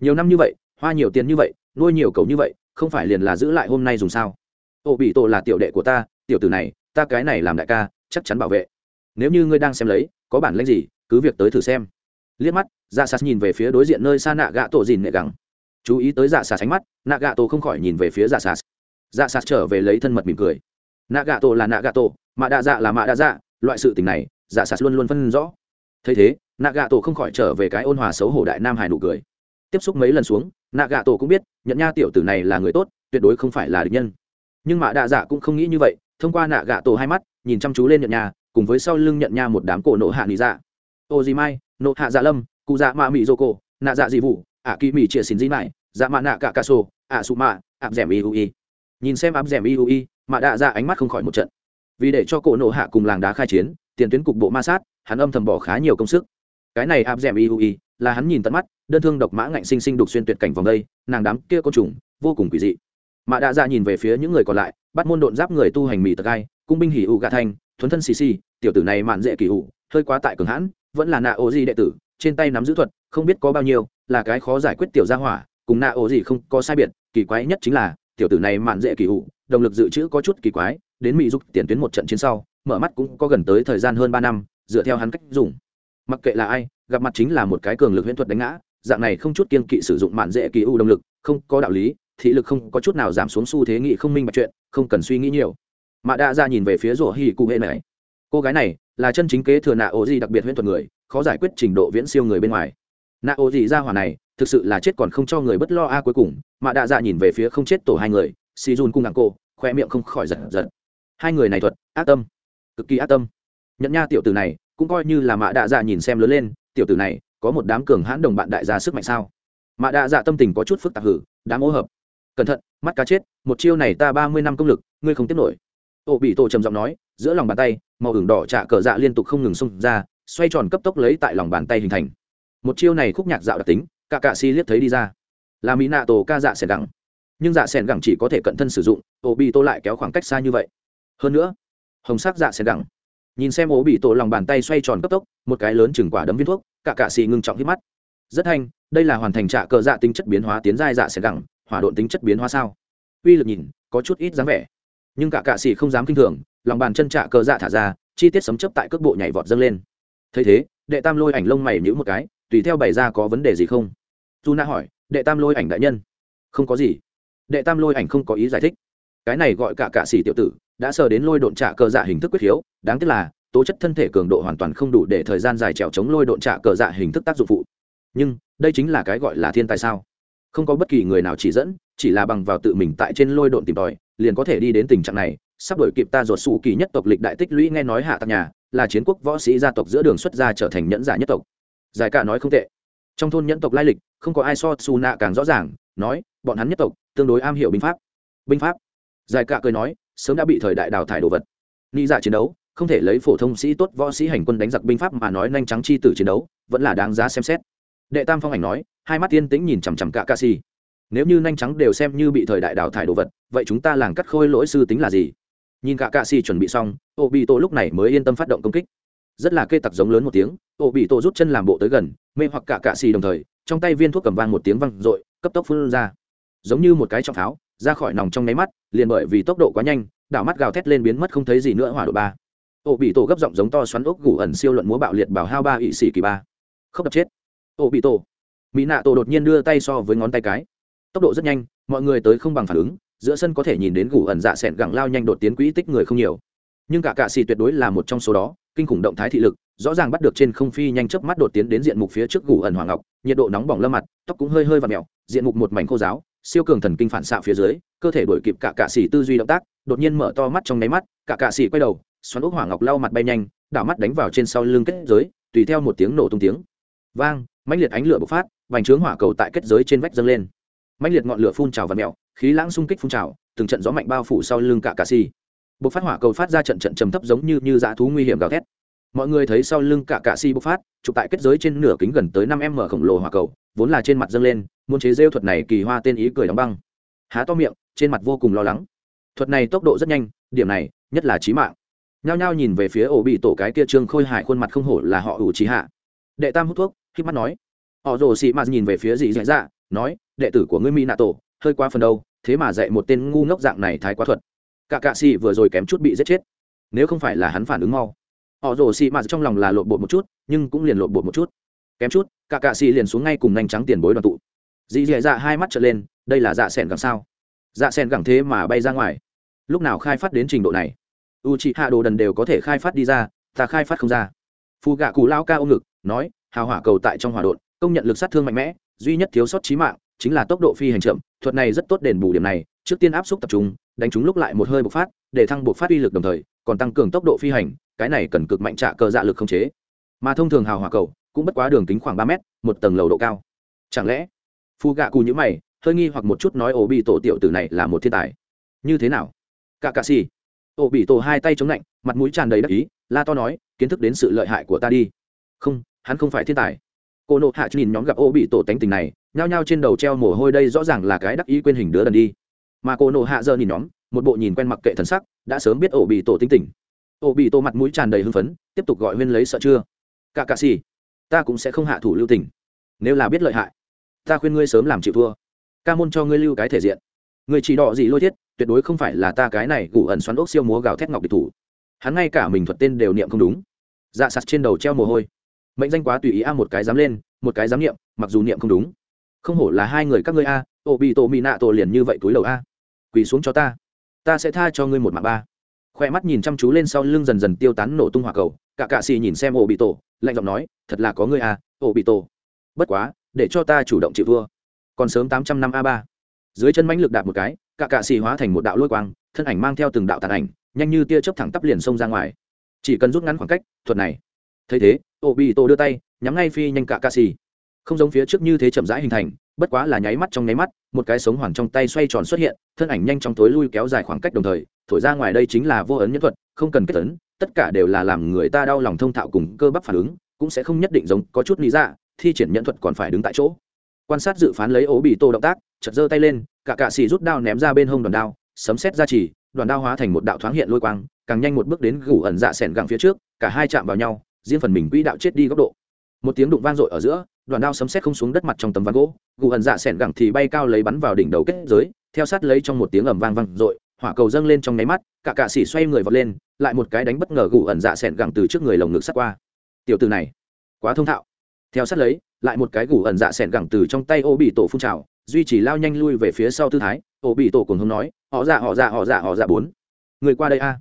Nhiều năm như vậy, hoa nhiều tiền như vậy, nuôi nhiều cầu như vậy, không phải liền là giữ lại hôm nay dùng sao? Ô, bị tổ là tiểu đệ của ta, tiểu tử này, ta cái này làm đại ca, chắc chắn bảo vệ. Nếu như ngươi đang xem lấy, có bản lĩnh gì, cứ việc tới thử xem. Liếc mắt dạ sạt nhìn về phía đối diện nơi xa nạ gạ tổ dìn nệ gắng chú ý tới dạ sạt sánh mắt nạ gạ tổ không khỏi nhìn về phía dạ sạt dạ sạt trở về lấy thân mật mỉm cười. Nạ gạ tổ là nạ gạ tổ mạ đạ dạ là mạ đạ dạ loại sự tình này dạ sạt luôn luôn phân rõ. Thấy thế nạ gạ tổ không khỏi trở về cái ôn hòa xấu hổ đại nam hải nụ cười. Tiếp xúc mấy lần xuống nạ gạ tổ cũng biết, nhận nha tiểu tử này là người tốt, tuyệt đối không phải là địch nhân. Nhưng mạ đạ dạ cũng không nghĩ như vậy, thông qua nạ gạ tổ hai mắt, nhìn chăm chú lên nhận nha, cùng với sau lưng nhận nha một đám cổ nộ hạ nị dạ. Ô gì mai nộ hạ dạ lâm cụ dạ mạ mị dô cổ nạ dạ dị vụ ạ kỳ mỹ chia xin dĩ mãi dạ mạ nạ cả ca sô ạ sụ mạ áp d ẻ m u nhìn xem áp d ẻ m i u i, mạ đạ ra ánh mắt không khỏi một trận. Vì để cho cổ nộ hạ cùng làng đá khai chiến, tiền tuyến cục bộ ma sát, hắn âm thầm bỏ khá nhiều công sức. Cái này áp d ẻ m i là hắn nhìn tận mắt, đơn thương độc mã ngạnh sinh sinh đục xuyên tuyệt cảnh vòng đây, nàng đám kia côn trùng, vô cùng quỷ dị. Mạ đạ ra nhìn về phía những người còn lại, bắt môn độn giáp người tu hành mì tật gai cung binh hỉ ụ gà thanh, thuấn thân xì xì, tiểu tử này mạn dễ kỳ ụ, hơi quá tại cường hãn, vẫn là nạ ô di đệ tử trên tay nắm giữ thuật, không biết có bao nhiêu, là cái khó giải quyết tiểu gia hỏa, cùng nạ ổ gì không có sai biệt, kỳ quái nhất chính là, tiểu tử này mạn dễ kỳ hụ động lực dự trữ có chút kỳ quái, đến mỹ giúp tiền tuyến một trận chiến sau, mở mắt cũng có gần tới thời gian hơn ba năm, dựa theo hắn cách dùng. Mặc kệ là ai, gặp mặt chính là một cái cường lực huyễn thuật đánh ngã, dạng này không chút kiên kỵ sử dụng mạn dễ kỳ u động lực, không có đạo lý, thị lực không có chút nào giảm xuống xu thế nghị không minh bạch chuyện, không cần suy nghĩ nhiều. Mạ đa ra nhìn về phía rổ hỉ cụ hệ này. Cô gái này là chân chính kế thừa nạ ổ gì đặc biệt huyễn thuật người khó giải quyết trình độ viễn siêu người bên ngoài. Nạ ô gì ra hỏa này, thực sự là chết còn không cho người bất lo a cuối cùng mạ đạ dạ nhìn về phía không chết tổ hai người si dun cung ngạc cô khoe miệng không khỏi giật giật. Hai người này thuật, ác tâm. Cực kỳ ác tâm. Nhận nha tiểu tử này, cũng coi như là mạ đạ dạ nhìn xem lớn lên, tiểu tử này, có một đám cường hãn đồng bạn đại gia sức mạnh sao? Mạ đạ dạ tâm tình có chút phức tạp hử, đám ô hợp. Cẩn thận, mắt cá chết, một chiêu này ta ba mươi năm công lực, ngươi không tiếp nổi. Ô bị tổ trầm giọng nói, giữa lòng bàn tay, màu hưởng đỏ trả cờ dạ liên tục không ngừng xông ra xoay tròn cấp tốc lấy tại lòng bàn tay hình thành. Một chiêu này khúc nhạc dạo đặc tính, cả cạ si liếc thấy đi ra. Là mỹ nạ tổ ca dạ sẻn gẳng. Nhưng dạ sẻn gẳng chỉ có thể cận thân sử dụng ổ bị tổ lại kéo khoảng cách xa như vậy. Hơn nữa, hồng sắc dạ sẻn gẳng. Nhìn xem ổ bị tổ lòng bàn tay xoay tròn cấp tốc, một cái lớn chừng quả đấm viên thuốc, cả cạ xì ngưng trọng hít mắt. Rất thanh đây là hoàn thành trạ cờ dạ tính chất biến hóa tiến giai dạ sẻn gẳng, hỏa độn tính chất biến hóa sao? Uy lực nhìn, có chút ít dáng vẻ. Nhưng cả cạ xì không dám kinh thường, lòng bàn chân trạ cờ dạ thả ra, chi tiết sấm chấp tại cước bộ nhảy vọt dâng lên thấy thế, đệ tam lôi ảnh lông mày nhữ một cái, tùy theo bày ra có vấn đề gì không? Dù na hỏi, đệ tam lôi ảnh đại nhân. Không có gì. Đệ tam lôi ảnh không có ý giải thích. Cái này gọi cả cạ xỉ tiểu tử, đã sờ đến lôi độn trả cờ dạ hình thức quyết khiếu, đáng tiếc là, tố chất thân thể cường độ hoàn toàn không đủ để thời gian dài trèo chống lôi độn trả cờ dạ hình thức tác dụng phụ. Nhưng, đây chính là cái gọi là thiên tài sao? Không có bất kỳ người nào chỉ dẫn, chỉ là bằng vào tự mình tại trên lôi độn tìm tòi, liền có thể đi đến tình trạng này. Sắp đổi kịp ta ruột sụ kỳ nhất tộc lịch đại tích lũy nghe nói hạ tạc nhà là chiến quốc võ sĩ gia tộc giữa đường xuất gia trở thành nhẫn giả nhất tộc. Giải cả nói không tệ. Trong thôn nhẫn tộc lai lịch, không có ai so su nạ càng rõ ràng, nói, bọn hắn nhất tộc, tương đối am hiểu binh pháp. Binh pháp. Giải cả cười nói, sớm đã bị thời đại đào thải đồ vật. Nghĩ giả dạ chiến đấu, không thể lấy phổ thông sĩ tốt võ sĩ hành quân đánh giặc binh pháp mà nói nhanh trắng chi tử chiến đấu, vẫn là đáng giá xem xét. Đệ tam phong ảnh nói, hai mắt tiên tĩnh nhìn chằm chằm cả ca si. Nếu như nhanh trắng đều xem như bị thời đại đào thải đồ vật, vậy chúng ta làng cắt khôi lỗi sư tính là gì? Nhìn cả cạ xì chuẩn bị xong ô bị tổ lúc này mới yên tâm phát động công kích. Rất là kê tặc giống lớn một tiếng ô bị tổ rút chân làm bộ tới gần, mê hoặc cả cạ xì đồng thời, trong tay viên thuốc cầm vang một tiếng văng r ộ i cấp tốc phun ra. Giống như một cái trọng tháo ra khỏi nòng trong nháy mắt, liền bởi vì tốc độ quá nhanh, đảo mắt gào thét lên biến mất không thấy gì nữa hỏa độ ba. Ô bị tổ gấp giọng giống to xoắn ốc gủ ẩn siêu luận múa bạo liệt bảo hao ba ỵ xỉ kỳ ba. Không đập chết. Ô bị tổ mỹ nạ tổ đột nhiên đưa tay so với ngón tay cái. Tốc độ rất nhanh, mọi người tới không bằng phản ứng giữa sân có thể nhìn đến gù ẩn dạ sẹn gẳng lao nhanh đột tiến quỹ tích người không nhiều. Nhưng cả cạ xì tuyệt đối là một trong số đó, kinh khủng động thái thị lực, rõ ràng bắt được trên không phi nhanh chớp mắt đột tiến đến diện mục phía trước gù ẩn hoàng ngọc, nhiệt độ nóng bỏng lâm mặt, tóc cũng hơi hơi và mẹo diện mục một mảnh khô giáo, siêu cường thần kinh phản xạ phía dưới, cơ thể đổi kịp cả cạ xì tư duy động tác, đột nhiên mở to mắt trong nháy mắt, cả cạ xì quay đầu, xoắn ốc hoàng ngọc lau mặt bay nhanh, đảo mắt đánh vào trên sau lưng kết giới, tùy theo một tiếng nổ tung tiếng. Vang, mãnh liệt ánh lửa bộc phát, vành trướng hỏa cầu tại kết giới trên vách dâng lên. Mãnh liệt ngọn lửa phun trào và mèo khí lãng xung kích phun trào, từng trận gió mạnh bao phủ sau lưng cả cà xì bộc phát hỏa cầu phát ra trận trận trầm thấp giống như như dã thú nguy hiểm gào thét. Mọi người thấy sau lưng cả cà xì bộc phát, chụp tại kết giới trên nửa kính gần tới năm m khổng lồ hỏa cầu, vốn là trên mặt dâng lên, muốn chế rêu thuật này kỳ hoa tên ý cười đóng băng. Há to miệng, trên mặt vô cùng lo lắng. Thuật này tốc độ rất nhanh, điểm này, nhất là trí mạng. Nhao nhao nhìn về phía ổ bị tổ cái kia trương khôi hải khuôn mặt không hổ là họ ủ trí hạ. Đệ tam hút thuốc khi mắt nói. Họ rồ xị mạt nhìn về phía dị dạ dạ nói, đệ tử của ngươi mỹ nạ tổ hơi quá phần đâu, thế mà dạy một tên ngu ngốc dạng này thái quá thuật. Cả cạ xì vừa rồi kém chút bị giết chết. Nếu không phải là hắn phản ứng mau. Họ rồ xì mạt trong lòng là lộn bột một chút, nhưng cũng liền lộn bột một chút. Kém chút, cả cạ xì liền xuống ngay cùng nhanh trắng tiền bối đoàn tụ. Dì dì dạ hai mắt trở lên, đây là dạ sẻn gẳng sao? Dạ sẻn gẳng thế mà bay ra ngoài. Lúc nào khai phát đến trình độ này? U chị hạ đồ đần đều có thể khai phát đi ra, ta khai phát không ra. Phù gạ cù lao ca ôm ngực, nói, hào hỏa cầu tại trong hỏa đột công nhận lực sát thương mạnh mẽ, duy nhất thiếu sót trí mạng chính là tốc độ phi hành chậm, thuật này rất tốt đền bù điểm này, trước tiên áp xúc tập trung, đánh chúng lúc lại một hơi bộc phát, để thăng bộc phát uy lực đồng thời, còn tăng cường tốc độ phi hành, cái này cần cực mạnh trả cơ dạ lực không chế. Mà thông thường hào hỏa cầu cũng bất quá đường kính khoảng ba mét, một tầng lầu độ cao. Chẳng lẽ phù gạ cù nhữ mày, hơi nghi hoặc một chút nói ổ bị tổ tiểu tử này là một thiên tài. Như thế nào? Cả cạ xì. Ổ bị tổ hai tay chống lạnh mặt mũi tràn đầy đắc ý, la to nói, kiến thức đến sự lợi hại của ta đi. Không, hắn không phải thiên tài cô nộ hạ nhìn nhóm gặp ô bị tổ tánh tình này, nhao nhao trên đầu treo mồ hôi đây rõ ràng là cái đắc ý quên hình đứa đần đi. Mà cô nộ hạ giờ nhìn nhóm, một bộ nhìn quen mặc kệ thần sắc, đã sớm biết ổ bị tổ tính tình. Ổ bị tổ mặt mũi tràn đầy hưng phấn, tiếp tục gọi huyên lấy sợ chưa? Cả cà xì, ta cũng sẽ không hạ thủ lưu tình. Nếu là biết lợi hại, ta khuyên ngươi sớm làm chịu thua. Ca môn cho ngươi lưu cái thể diện. Người chỉ đỏ gì lôi thiết, tuyệt đối không phải là ta cái này gủ ẩn xoắn ốc siêu múa gào thét ngọc địch thủ. Hắn ngay cả mình thuật tên đều niệm không đúng. Dạ sạt trên đầu treo mồ hôi mệnh danh quá tùy ý a, một cái dám lên, một cái dám niệm, mặc dù niệm không đúng. Không hổ là hai người các ngươi a ô bị tổ mỹ nạ tổ liền như vậy túi đầu a. Quỳ xuống cho ta. Ta sẽ tha cho ngươi một mạng ba. Khoe mắt nhìn chăm chú lên sau lưng dần dần tiêu tán nổ tung hỏa cầu, cả cạ xì nhìn xem ô bị tổ lạnh giọng nói, thật là có ngươi a ô bị tổ bất quá, để cho ta chủ động chịu thua. Còn sớm tám trăm năm a ba. Dưới chân mãnh lực đạp một cái, cả cạ xì hóa thành một đạo lôi quang, thân ảnh mang theo từng đạo tàn ảnh, nhanh như tia chớp thẳng tắp liền xông ra ngoài. Chỉ cần rút ngắn khoảng cách, thuật này. Thấy thế ô bị tổ đưa tay, nhắm ngay phi nhanh cả cạ xì không giống phía trước như thế chậm rãi hình thành, bất quá là nháy mắt trong nháy mắt, một cái sống hoàn trong tay xoay tròn xuất hiện, thân ảnh nhanh trong tối lui kéo dài khoảng cách đồng thời, thổi ra ngoài đây chính là vô ấn nhân thuật, không cần kết tấn tất cả đều là làm người ta đau lòng thông thạo cùng cơ bắp phản ứng, cũng sẽ không nhất định giống, có chút lý ra thi triển nhận thuật còn phải đứng tại chỗ. Quan sát dự phán lấy ố bị tô động tác chật giơ tay lên, cả cạ xì rút đao ném ra bên hông đoàn đao, sấm xét ra chỉ, đoàn đao hóa thành một đạo thoáng hiện lôi quang, càng nhanh một bước đến gủ ẩn dạ sẻn gặng phía trước, cả hai chạm vào nhau riêng phần mình quỹ đạo chết đi góc độ. Một tiếng đụng vang dội ở giữa, đoàn đao sấm xét không xuống đất mặt trong tấm ván gỗ, gù ẩn dạ sẹn gẳng thì bay cao lấy bắn vào đỉnh đầu kết giới, theo sát lấy trong một tiếng ầm vang vang dội, hỏa cầu dâng lên trong nháy mắt, cả cạ xỉ xoay người vọt lên, lại một cái đánh bất ngờ gù ẩn dạ sẹn gẳng từ trước người lồng ngực sát qua. Tiểu từ này, quá thông thạo. Theo sát lấy, lại một cái gù ẩn dạ sẹn gẳng từ trong tay ô bị tổ phun trào, duy trì lao nhanh lui về phía sau tư thái, ô bị tổ cùng hông nói, họ dạ họ dạ họ dạ họ dạ bốn. Người qua đây a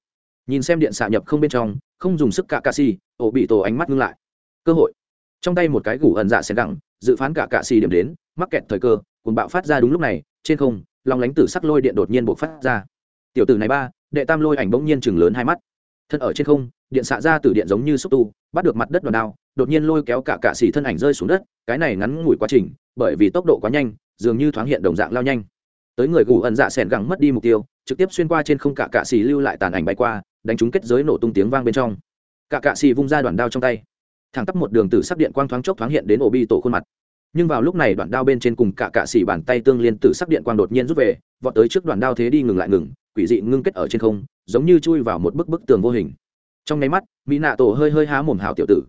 nhìn xem điện xạ nhập không bên trong, không dùng sức cả cạ xì, ổ bị tổ ánh mắt ngưng lại. Cơ hội. Trong tay một cái gù ẩn dạ sẻn đẳng dự phán cả cạ xì điểm đến, mắc kẹt thời cơ cùng bạo phát ra đúng lúc này, trên không, lòng lánh tử sắc lôi điện đột nhiên buộc phát ra. Tiểu tử này ba, đệ tam lôi ảnh bỗng nhiên chừng lớn hai mắt. Thân ở trên không, điện xạ ra từ điện giống như xúc tu, bắt được mặt đất đòn đao, đột nhiên lôi kéo cả cạ xì thân ảnh rơi xuống đất, cái này ngắn ngủi quá trình, bởi vì tốc độ quá nhanh, dường như thoáng hiện đồng dạng lao nhanh. Tới người gù ẩn dạ sẻn gẳng mất đi mục tiêu, trực tiếp xuyên qua trên không cả cạ xì lưu lại tàn ảnh bay qua đánh trúng kết giới nổ tung tiếng vang bên trong. Cả cạ xì vung ra đoạn đao trong tay. Thẳng tắp một đường tử sắc điện quang thoáng chốc thoáng hiện đến ổ bi tổ khuôn mặt. Nhưng vào lúc này đoạn đao bên trên cùng cả cạ xì bàn tay tương liên tử sắc điện quang đột nhiên rút về, vọt tới trước đoạn đao thế đi ngừng lại ngừng, quỷ dị ngưng kết ở trên không, giống như chui vào một bức bức tường vô hình. Trong nháy mắt mỹ nạ tổ hơi hơi há mồm hào tiểu tử.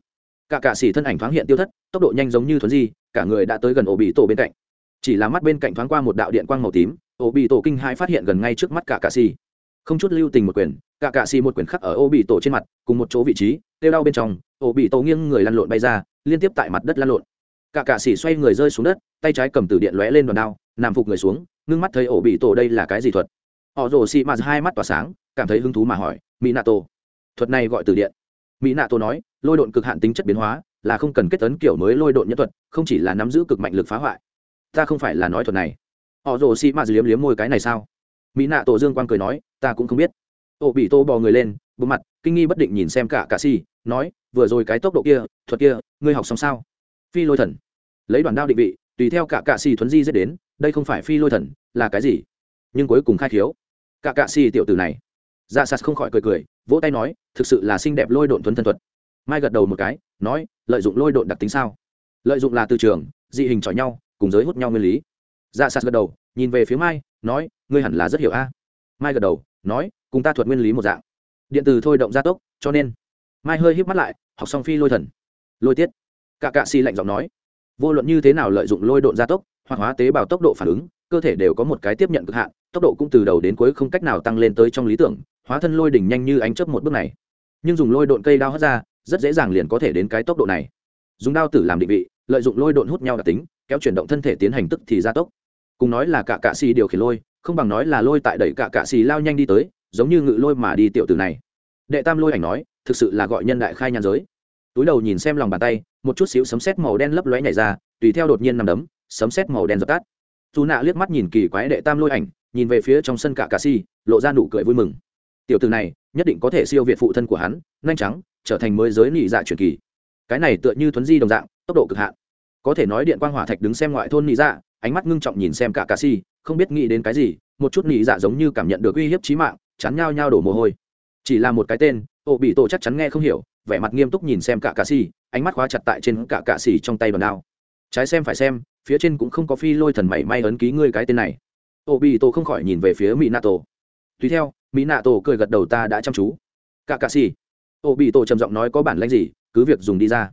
Cả cạ xì thân ảnh thoáng hiện tiêu thất, tốc độ nhanh giống như thuấn di, cả người đã tới gần ổ bị tổ bên cạnh. Chỉ là mắt bên cạnh thoáng qua một đạo điện quang màu tím ổ bị tổ kinh hai phát hiện gần ngay trước mắt cả cạ xì không chút lưu tình một quyền cả cạ xì một quyền khắc ở ổ bị tổ trên mặt, cùng một chỗ vị trí, tiêu đau bên trong ổ bị tổ nghiêng người lăn lộn bay ra, liên tiếp tại mặt đất lăn lộn. Cả cạ xì xoay người rơi xuống đất, tay trái cầm từ điện lóe lên đòn đao, nằm phục người xuống, ngưng mắt thấy ổ bị tổ đây là cái gì thuật? Họ rồ xì mạt hai mắt tỏa sáng, cảm thấy hứng thú mà hỏi mỹ nạ tổ, thuật này gọi từ điện. Mỹ nạ tổ nói, lôi độn cực hạn tính chất biến hóa, là không cần kết tấn kiểu mới lôi độn nhân thuật, không chỉ là nắm giữ cực mạnh lực phá hoại. Ta không phải là nói thuật này. Họ rồ xì mạt liếm liếm môi cái này sao? Mỹ nạ tổ dương quang cười nói, ta cũng không biết. Ô bị tô bò người lên bộ mặt, kinh nghi bất định nhìn xem cả cạ xì nói, vừa rồi cái tốc độ kia, thuật kia, ngươi học xong sao? Phi lôi thần. Lấy đoàn đao định vị, tùy theo cả cạ xì thuấn di dết đến, đây không phải phi lôi thần, là cái gì? Nhưng cuối cùng khai khiếu. Cả cạ xì tiểu tử này. Dạ sạt không khỏi cười cười, vỗ tay nói, thực sự là xinh đẹp lôi độn thuấn thân thuật. Mai gật đầu một cái, nói, lợi dụng lôi độn đặc tính sao? Lợi dụng là từ trường, dị hình chọi nhau, cùng giới hút nhau nguyên lý. Dạ sạt gật đầu nhìn về phía mai, nói, ngươi hẳn là rất hiểu a. Mai gật đầu, nói, cùng ta thuật nguyên lý một dạng. Điện từ thôi động gia tốc, cho nên. Mai hơi híp mắt lại, học xong phi lôi thần. Lôi tiết. Cả cạ xì lạnh giọng nói. Vô luận như thế nào lợi dụng lôi độn gia tốc, hoặc hóa tế bào tốc độ phản ứng, cơ thể đều có một cái tiếp nhận cực hạn, tốc độ cũng từ đầu đến cuối không cách nào tăng lên tới trong lý tưởng, hóa thân lôi đỉnh nhanh như ánh chớp một bước này. Nhưng dùng lôi độn cây đao hất ra, rất dễ dàng liền có thể đến cái tốc độ này. Dùng đao tử làm định vị, lợi dụng lôi độn hút nhau đặc tính, kéo chuyển động thân thể tiến hành tức thì gia tốc cùng nói là cả cạ xì điều khiển lôi, không bằng nói là lôi tại đẩy cả cạ xì lao nhanh đi tới, giống như ngự lôi mà đi tiểu tử này. Đệ tam lôi ảnh nói, thực sự là gọi nhân đại khai nhàn giới. Túi đầu nhìn xem lòng bàn tay, một chút xíu sấm sét màu đen lấp lóe nhảy ra, tùy theo đột nhiên nằm đấm, sấm sét màu đen dập tắt. Dù nạ liếc mắt nhìn kỳ quái đệ tam lôi ảnh, nhìn về phía trong sân cả cà si lộ ra nụ cười vui mừng. Tiểu từ này, nhất định có thể siêu việt phụ thân của hắn, nhanh trắng trở thành mới giới nị dạ truyền kỳ. Cái này tựa như thuấn di đồng dạng, tốc độ cực hạn. Có thể nói điện quang hỏa thạch đứng xem ngoại thôn nị dạ ánh mắt ngưng trọng nhìn xem cả cà si, không biết nghĩ đến cái gì, một chút nghĩ dạ giống như cảm nhận được uy hiếp chí mạng, chán nhao nhao đổ mồ hôi. Chỉ là một cái tên, ô bị tổ chắc chắn nghe không hiểu, vẻ mặt nghiêm túc nhìn xem cả cà si, ánh mắt khóa chặt tại trên cả cà si trong tay đòn đao. Trái xem phải xem, phía trên cũng không có phi lôi thần mảy may ấn ký ngươi cái tên này. Ô bị tổ không khỏi nhìn về phía mỹ nato tùy theo, mỹ nato cười gật đầu ta đã chăm chú. Cả cà si. Ô bị tổ trầm giọng nói có bản lãnh gì, cứ việc dùng đi ra.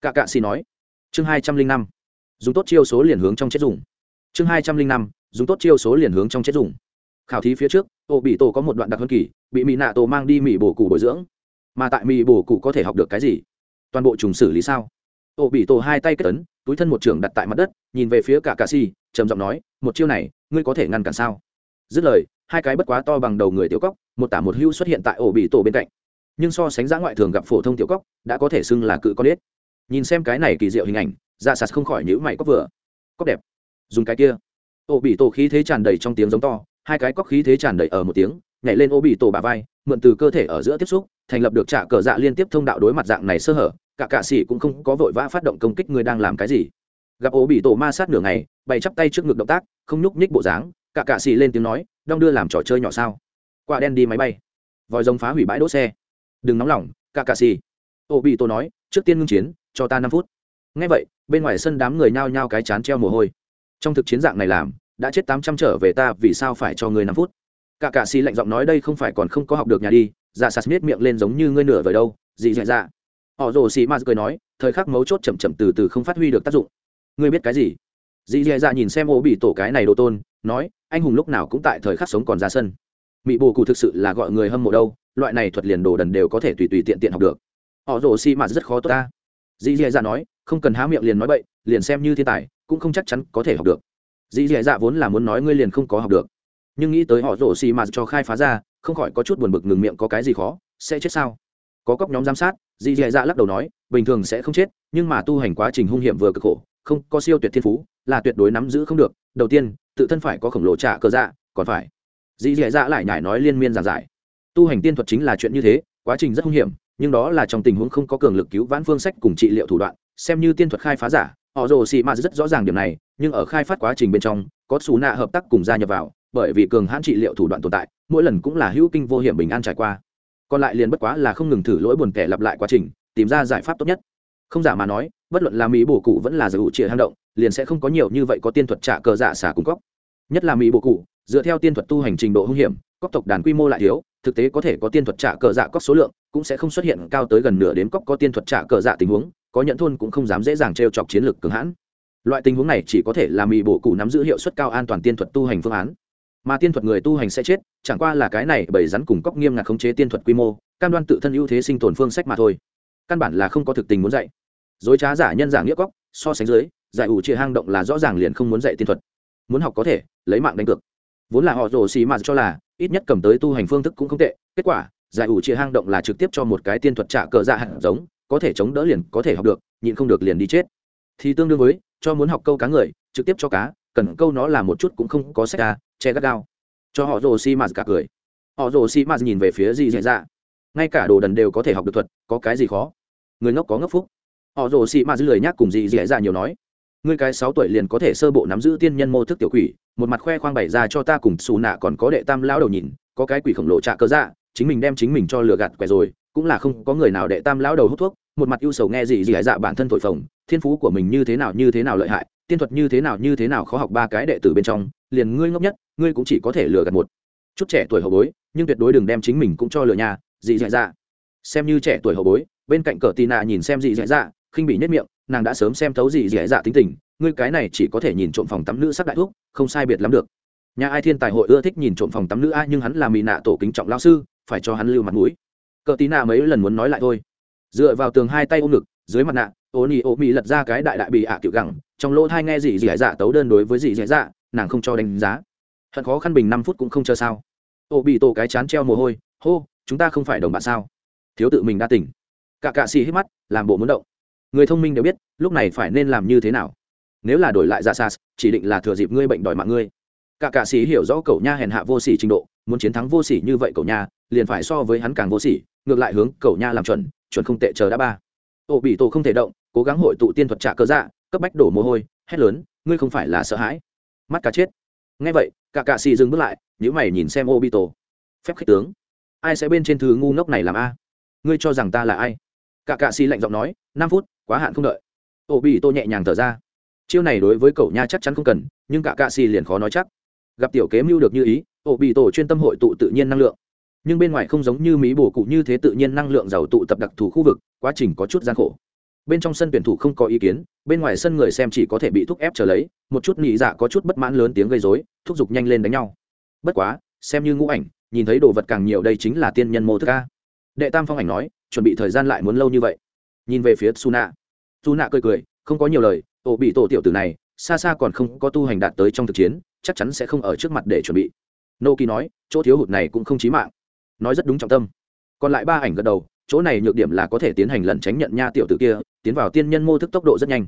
Cả cà si nói. Chương hai trăm linh năm dùng tốt chiêu số liền hướng trong chết dùng. Chương hai trăm linh năm, dùng tốt chiêu số liền hướng trong chết dùng. Khảo thí phía trước ổ bị tổ có một đoạn đặc hơn kỳ, bị mỹ nạ tổ mang đi mỹ bổ cụ bồi dưỡng. Mà tại mỹ bổ cụ có thể học được cái gì? Toàn bộ trùng xử lý sao? Ổ bị tổ hai tay kết tấn túi thân một trường đặt tại mặt đất, nhìn về phía cả cà si, trầm giọng nói, một chiêu này, ngươi có thể ngăn cản sao? Dứt lời, hai cái bất quá to bằng đầu người tiểu cóc, một tả một hưu xuất hiện tại ổ bị tổ bên cạnh. Nhưng so sánh giã ngoại thường gặp phổ thông tiểu cóc, đã có thể xưng là cự con ếch. Nhìn xem cái này kỳ diệu hình ảnh dạ sạt không khỏi nhữ mày cóc vừa. Cóc đẹp. Dùng cái kia. Ô bị tổ khí thế tràn đầy trong tiếng giống to, hai cái cóc khí thế tràn đầy ở một tiếng, nhảy lên ô bị tổ bà vai, mượn từ cơ thể ở giữa tiếp xúc, thành lập được trả cờ dạ liên tiếp thông đạo đối mặt dạng này sơ hở, cả cạ sĩ cũng không có vội vã phát động công kích người đang làm cái gì. Gặp ô bị tổ ma sát nửa ngày, bày chắp tay trước ngực động tác, không nhúc nhích bộ dáng, cả cạ sĩ lên tiếng nói, đong đưa làm trò chơi nhỏ sao? Quả đen đi máy bay. Vòi rồng phá hủy bãi đỗ xe. Đừng nóng lòng, cả cạ sĩ. Ô bị tổ nói, trước tiên ngưng chiến, cho ta năm phút ngay vậy, bên ngoài sân đám người nhao nhao cái chán treo mồ hôi. Trong thực chiến dạng này làm, đã chết tám trăm trở về ta, vì sao phải cho người năm phút? Cả cạ xì lạnh giọng nói đây không phải còn không có học được nhà đi dạ sạt miết miệng lên giống như ngươi nửa vời đâu, dị dạ dạ. Họ rồ xì ma cười nói, thời khắc mấu chốt chậm chậm từ từ không phát huy được tác dụng. Ngươi biết cái gì? Dị dạ dạ nhìn xem ô bị tổ cái này đồ tôn, nói, anh hùng lúc nào cũng tại thời khắc sống còn ra sân. Mỹ bồ cụ thực sự là gọi người hâm mộ đâu, loại này thuật liền đồ đần đều có thể tùy tùy tiện tiện học được. Họ rồ xì ma rất khó tốt ta. Dì dạ dạ nói không cần há miệng liền nói bậy, liền xem như thiên tài, cũng không chắc chắn có thể học được. Dì dì dạ vốn là muốn nói ngươi liền không có học được. Nhưng nghĩ tới họ rồ xì mà cho khai phá ra, không khỏi có chút buồn bực ngừng miệng có cái gì khó, sẽ chết sao? Có cóc nhóm giám sát, dì dì dạ lắc đầu nói, bình thường sẽ không chết, nhưng mà tu hành quá trình hung hiểm vừa cực khổ, không, có siêu tuyệt thiên phú, là tuyệt đối nắm giữ không được. Đầu tiên, tự thân phải có khổng lồ trả cờ dạ còn phải. Dì dì dạ lại nhải nói liên miên giảng giải. Tu hành tiên thuật chính là chuyện như thế, quá trình rất hung hiểm nhưng đó là trong tình huống không có cường lực cứu vãn phương sách cùng trị liệu thủ đoạn, xem như tiên thuật khai phá giả, họ rồ xì mà rất rõ ràng điểm này, nhưng ở khai phát quá trình bên trong, có xù nạ hợp tác cùng gia nhập vào, bởi vì cường hãn trị liệu thủ đoạn tồn tại, mỗi lần cũng là hữu kinh vô hiểm bình an trải qua. Còn lại liền bất quá là không ngừng thử lỗi buồn kẻ lặp lại quá trình, tìm ra giải pháp tốt nhất. Không giả mà nói, bất luận là mỹ bổ cụ vẫn là giải hữu trịa hang động, liền sẽ không có nhiều như vậy có tiên thuật trả cờ dạ xả cung cấp. Nhất là mỹ bổ cụ, dựa theo tiên thuật tu hành trình độ hung hiểm cóc tộc đàn quy mô lại thiếu, thực tế có thể có tiên thuật trả cờ dạ cóc số lượng cũng sẽ không xuất hiện cao tới gần nửa đến cóc có tiên thuật trả cờ dạ tình huống, có nhận thôn cũng không dám dễ dàng t chọc chiến lược cường hãn. Loại tình huống này chỉ có thể là mì bổ cụ nắm giữ hiệu suất cao an toàn tiên thuật tu hành phương án. Mà tiên thuật người tu hành sẽ chết, chẳng qua là cái này bởi rắn cùng cóc nghiêm ngặt khống chế tiên thuật quy mô, cam đoan tự thân ưu thế sinh tồn phương sách mà thôi. Căn bản là không có thực tình muốn dạy. Dối trá giả nhân giả nghĩa cóc, so sánh dưới, giải ủ chia hang động là rõ ràng liền không muốn dạy tiên thuật. Muốn học có thể, lấy mạng đánh cược. Vốn là họ rồ xì mà cho là, ít nhất cầm tới tu hành phương thức cũng không tệ, kết quả giải ủ chia hang động là trực tiếp cho một cái tiên thuật trả cờ dạ hạt giống, có thể chống đỡ liền có thể học được, nhịn không được liền đi chết. Thì tương đương với, cho muốn học câu cá người, trực tiếp cho cá, cần câu nó là một chút cũng không có sách ra, che gắt gao. Cho họ rồ xi mạt cả cười. Họ rồ xi mạt nhìn về phía dì dạy dạ. Ngay cả đồ đần đều có thể học được thuật, có cái gì khó? Người ngốc có ngốc phúc. Họ rồ xi mạt lười nhác cùng dì dạy dạ nhiều nói. Ngươi cái sáu tuổi liền có thể sơ bộ nắm giữ tiên nhân mô thức tiểu quỷ, một mặt khoe khoang bày ra cho ta cùng xù nạ còn có đệ tam lão đầu nhìn, có cái quỷ khổng lồ trạ cơ dạ chính mình đem chính mình cho lừa gạt quẻ rồi, cũng là không có người nào đệ tam lão đầu hút thuốc, một mặt ưu sầu nghe gì gì hải dạ bản thân thổi phồng, thiên phú của mình như thế nào như thế nào lợi hại, tiên thuật như thế nào như thế nào khó học ba cái đệ tử bên trong, liền ngươi ngốc nhất, ngươi cũng chỉ có thể lừa gạt một. Chút trẻ tuổi hậu bối, nhưng tuyệt đối đừng đem chính mình cũng cho lừa nhà dị dạ dạ. Xem như trẻ tuổi hậu bối, bên cạnh cờ tì nạ nhìn xem dị dạ dạ khinh bị nhất miệng, nàng đã sớm xem thấu dị dạ dạ tính tình, ngươi cái này chỉ có thể nhìn trộm phòng tắm nữ sắc đại thuốc không sai biệt lắm được. Nhà ai thiên tài hội ưa thích nhìn trộm phòng tắm nữ a nhưng hắn là mỹ nạ tổ kính trọng lao sư phải cho hắn lưu mặt mũi. Cờ tí nạ mấy lần muốn nói lại thôi. Dựa vào tường hai tay ôm ngực, dưới mặt nạ ô nỉ ô mỹ lật ra cái đại đại bị ạ à kiểu gẳng, trong lỗ thai nghe gì gì dạ tấu đơn đối với gì dạ dạ nàng không cho đánh giá. Thật khó khăn bình năm phút cũng không chờ sao. Ô bị tổ cái chán treo mồ hôi, hô, chúng ta không phải đồng bạn sao? Thiếu tự mình đa tỉnh. Cả cạ xì hít mắt, làm bộ muốn động. Người thông minh đều biết, lúc này phải nên làm như thế nào. Nếu là đổi lại dạ ra sas chỉ định là thừa dịp ngươi bệnh đòi mạng ngươi. Cả cạ xì hiểu rõ cậu nha hèn hạ vô sỉ trình độ muốn chiến thắng vô sỉ như vậy cậu nha, liền phải so với hắn càng vô sỉ, ngược lại hướng cậu nha làm chuẩn chuẩn không tệ chờ đã ba. Ô, bị tổ không thể động, cố gắng hội tụ tiên thuật trả cơ dạ cấp bách đổ mồ hôi, hét lớn, ngươi không phải là sợ hãi. Mắt cá chết. Ngay vậy, cả cạ xì dừng bước lại nhữ mày nhìn xem ô bị tổ. Phép khích tướng. Ai sẽ bên trên thứ ngu ngốc này làm a? Ngươi cho rằng ta là ai? Cả cạ xì lạnh giọng nói, năm phút, quá hạn không đợi. Ô bị tổ nhẹ nhàng thở ra. Chiêu này đối với cậu nha chắc chắn không cần, nhưng cả cạ xì liền khó nói chắc. Gặp tiểu kế mưu được như ý Ổ bị tổ chuyên tâm hội tụ tự nhiên năng lượng. Nhưng bên ngoài không giống như mỹ bổ cụ như thế tự nhiên năng lượng giàu tụ tập đặc thù khu vực, quá trình có chút gian khổ. Bên trong sân tuyển thủ không có ý kiến, bên ngoài sân người xem chỉ có thể bị thúc ép trở lấy, một chút nhị dạ có chút bất mãn lớn tiếng gây dối thúc giục nhanh lên đánh nhau. Bất quá, xem như ngũ ảnh, nhìn thấy đồ vật càng nhiều đây chính là tiên nhân mô thức ca đệ tam phong ảnh nói, chuẩn bị thời gian lại muốn lâu như vậy. Nhìn về phía suna. Suna cười cười, không có nhiều lời, ổ bị tổ tiểu tử này, xa xa còn không có tu hành đạt tới trong thực chiến, chắc chắn sẽ không ở trước mặt để chuẩn bị nô kỳ nói, chỗ thiếu hụt này cũng không chí mạng. Nói rất đúng trọng tâm. Còn lại ba ảnh gật đầu, chỗ này nhược điểm là có thể tiến hành lẩn tránh nhận nha tiểu tử kia, tiến vào tiên nhân mô thức tốc độ rất nhanh.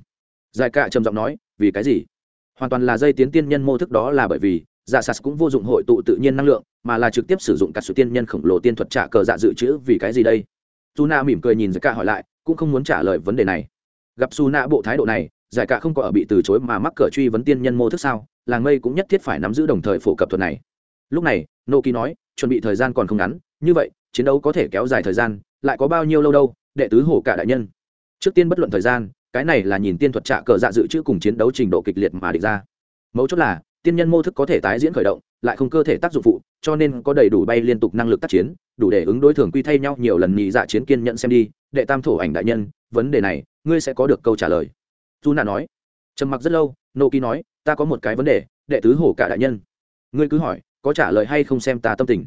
Giải cạ trầm giọng nói, vì cái gì? Hoàn toàn là dây tiến tiên nhân mô thức đó là bởi vì dạ sas cũng vô dụng hội tụ tự nhiên năng lượng, mà là trực tiếp sử dụng cả sự tiên nhân khổng lồ tiên thuật trả cờ dạ dự trữ vì cái gì đây? Su na mỉm cười nhìn giải cạ hỏi lại, cũng không muốn trả lời vấn đề này. Gặp su na bộ thái độ này, giải cạ không có ở bị từ chối mà mắc cờ truy vấn tiên nhân mô thức sao? Làng mây cũng nhất thiết phải nắm giữ đồng thời phổ cập thuật này lúc này nô kỳ nói, chuẩn bị thời gian còn không ngắn, như vậy, chiến đấu có thể kéo dài thời gian, lại có bao nhiêu lâu đâu, đệ tứ hổ cả đại nhân. Trước tiên bất luận thời gian, cái này là nhìn tiên thuật trạ cờ dạ dự trữ cùng chiến đấu trình độ kịch liệt mà địch ra. Mấu chốt là, tiên nhân mô thức có thể tái diễn khởi động, lại không cơ thể tác dụng phụ, cho nên có đầy đủ bay liên tục năng lực tác chiến, đủ để ứng đối thường quy thay nhau nhiều lần nhị dạ chiến kiên nhận xem đi, đệ tam thổ ảnh đại nhân, vấn đề này, ngươi sẽ có được câu trả lời. Dù nà nói. Trầm mặc rất lâu nô kỳ nói, ta có một cái vấn đề, đệ tứ hổ cả đại nhân. Ngươi cứ hỏi có trả lời hay không xem ta tâm tình.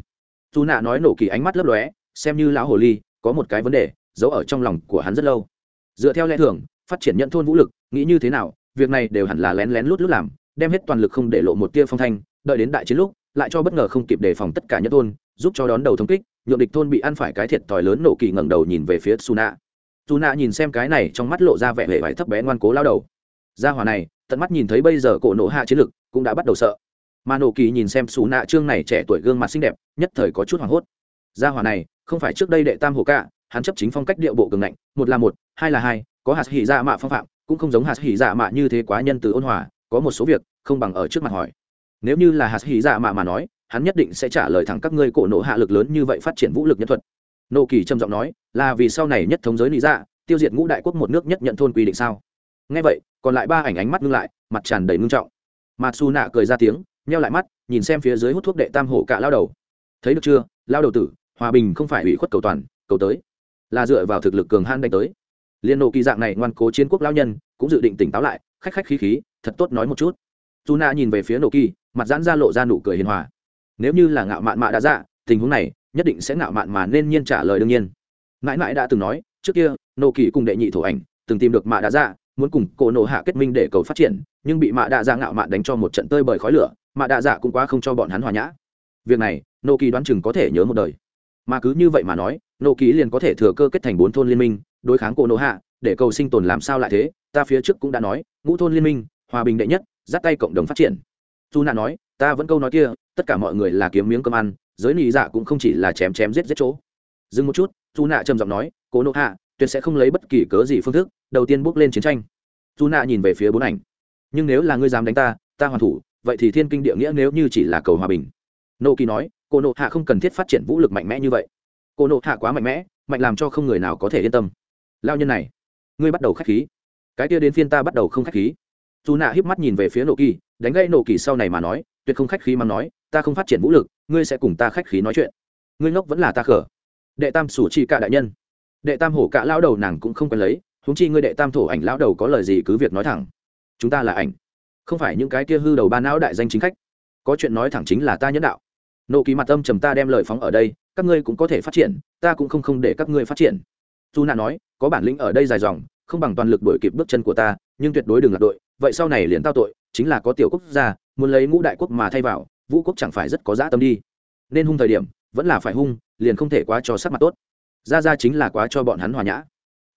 Dù nạ nói nổ kỳ ánh mắt lấp lóe, xem như lão hồ ly, có một cái vấn đề, giấu ở trong lòng của hắn rất lâu. Dựa theo lẽ thường, phát triển nhận thôn vũ lực, nghĩ như thế nào, việc này đều hẳn là lén lén lút lút làm, đem hết toàn lực không để lộ một tia phong thanh, đợi đến đại chiến lúc, lại cho bất ngờ không kịp đề phòng tất cả nhất thôn, giúp cho đón đầu thống kích, nhượng địch thôn bị ăn phải cái thiệt thòi lớn nổ kỳ ngẩng đầu nhìn về phía suna suna nhìn xem cái này trong mắt lộ ra vẻ vẻ vải thấp bé ngoan cố lao đầu. Gia hỏa này, tận mắt nhìn thấy bây giờ cổ nổ hạ chiến lực, cũng đã bắt đầu sợ mà nổ kỳ nhìn xem xù nạ trương này trẻ tuổi gương mặt xinh đẹp, nhất thời có chút hoảng hốt. Gia hỏa này, không phải trước đây đệ tam hồ cả, hắn chấp chính phong cách điệu bộ cường ngạnh, một là một, hai là hai, có hạt hỉ dạ mạ phong phạm, cũng không giống hạt hỉ dạ mạ như thế quá nhân từ ôn hòa, có một số việc, không bằng ở trước mặt hỏi. Nếu như là hạt hỉ dạ mạ mà nói, hắn nhất định sẽ trả lời thẳng các ngươi cổ nộ hạ lực lớn như vậy phát triển vũ lực nhân thuật. Nô kỳ trầm giọng nói, là vì sau này nhất thống giới lý dạ tiêu diệt ngũ đại quốc một nước nhất nhận thôn quy định sao? Ngay vậy, còn lại ba ảnh ánh mắt ngưng lại, mặt tràn đầy ngưng trọng. Mặt su nạ cười ra tiếng nheo lại mắt, nhìn xem phía dưới hút thuốc đệ tam hổ cạ lao đầu. Thấy được chưa? Lao đầu tử, hòa bình không phải ủy khuất cầu toàn, cầu tới. Là dựa vào thực lực cường han đánh tới. Liên nộ kỳ dạng này ngoan cố chiến quốc lao nhân, cũng dự định tỉnh táo lại, khách khách khí khí, thật tốt nói một chút. Dù na nhìn về phía nộ kỳ, mặt giãn ra lộ ra nụ cười hiền hòa. Nếu như là ngạo mạn mạ đã dạ tình huống này, nhất định sẽ ngạo mạn mà nên nhiên trả lời đương nhiên. Mãi mãi đã từng nói, trước kia, nộ kỳ cùng đệ nhị thổ ảnh, từng tìm được mạ đã dạ muốn cùng cổ nộ hạ kết minh để cầu phát triển, nhưng bị mạ đã dạ ngạo mạn đánh cho một trận tơi bời khói lửa mà đạ dạ cũng quá không cho bọn hắn hòa nhã. Việc này, nô kỳ đoán chừng có thể nhớ một đời. Mà cứ như vậy mà nói, nô kỳ liền có thể thừa cơ kết thành bốn thôn liên minh, đối kháng cổ nô hạ, để cầu sinh tồn làm sao lại thế, ta phía trước cũng đã nói, ngũ thôn liên minh, hòa bình đệ nhất, dắt tay cộng đồng phát triển. Dù nạ nói, ta vẫn câu nói kia, tất cả mọi người là kiếm miếng cơm ăn, giới nị dạ cũng không chỉ là chém chém giết giết chỗ. Dừng một chút dù nạ trầm giọng nói cố nộ hạ, tuyệt sẽ không lấy bất kỳ cớ gì phương thức, đầu tiên bước lên chiến tranh. Dù nạ nhìn về phía bốn ảnh. Nhưng nếu là ngươi dám đánh ta ta hoàn thủ vậy thì thiên kinh địa nghĩa nếu như chỉ là cầu hòa bình. Nô kỳ nói cô nộ hạ không cần thiết phát triển vũ lực mạnh mẽ như vậy. Cô nộ hạ quá mạnh mẽ, mạnh làm cho không người nào có thể yên tâm. Lao nhân này, ngươi bắt đầu k h á c h khí. Cái kia đến phiên ta bắt đầu không k h á c h khí. Dù nạ híp mắt nhìn về phía nộ kỳ, đánh gây nộ kỳ sau này mà nói, tuyệt không khách khí mà nói, ta không phát triển vũ lực, ngươi sẽ cùng ta khách khí nói chuyện. Ngươi ngốc vẫn là ta khở đệ tam sủ chi cả đại nhân. Đệ tam hổ cả lao đầu nàng cũng không quen lấy húng chi ngươi đệ tam thổ ảnh lao đầu có lời gì cứ việc nói thẳng. Chúng ta là ảnh không phải những cái kia hư đầu ba não đại danh chính khách. Có chuyện nói thẳng chính là ta nhẫn đạo. Nộ ký mặt tâm trầm ta đem lời phóng ở đây, các ngươi cũng có thể phát triển, ta cũng không không để các ngươi phát triển. Dù nạ nói, có bản lĩnh ở đây dài dòng, không bằng toàn lực đổi kịp bước chân của ta, nhưng tuyệt đối đừng lạc đội, vậy sau này liền tao tội, chính là có tiểu quốc gia, muốn lấy ngũ đại quốc mà thay vào, vũ quốc chẳng phải rất có dã tâm đi. Nên hung thời điểm, vẫn là phải hung, liền không thể quá cho sắc mặt tốt. Ra ra chính là quá cho bọn hắn hòa nhã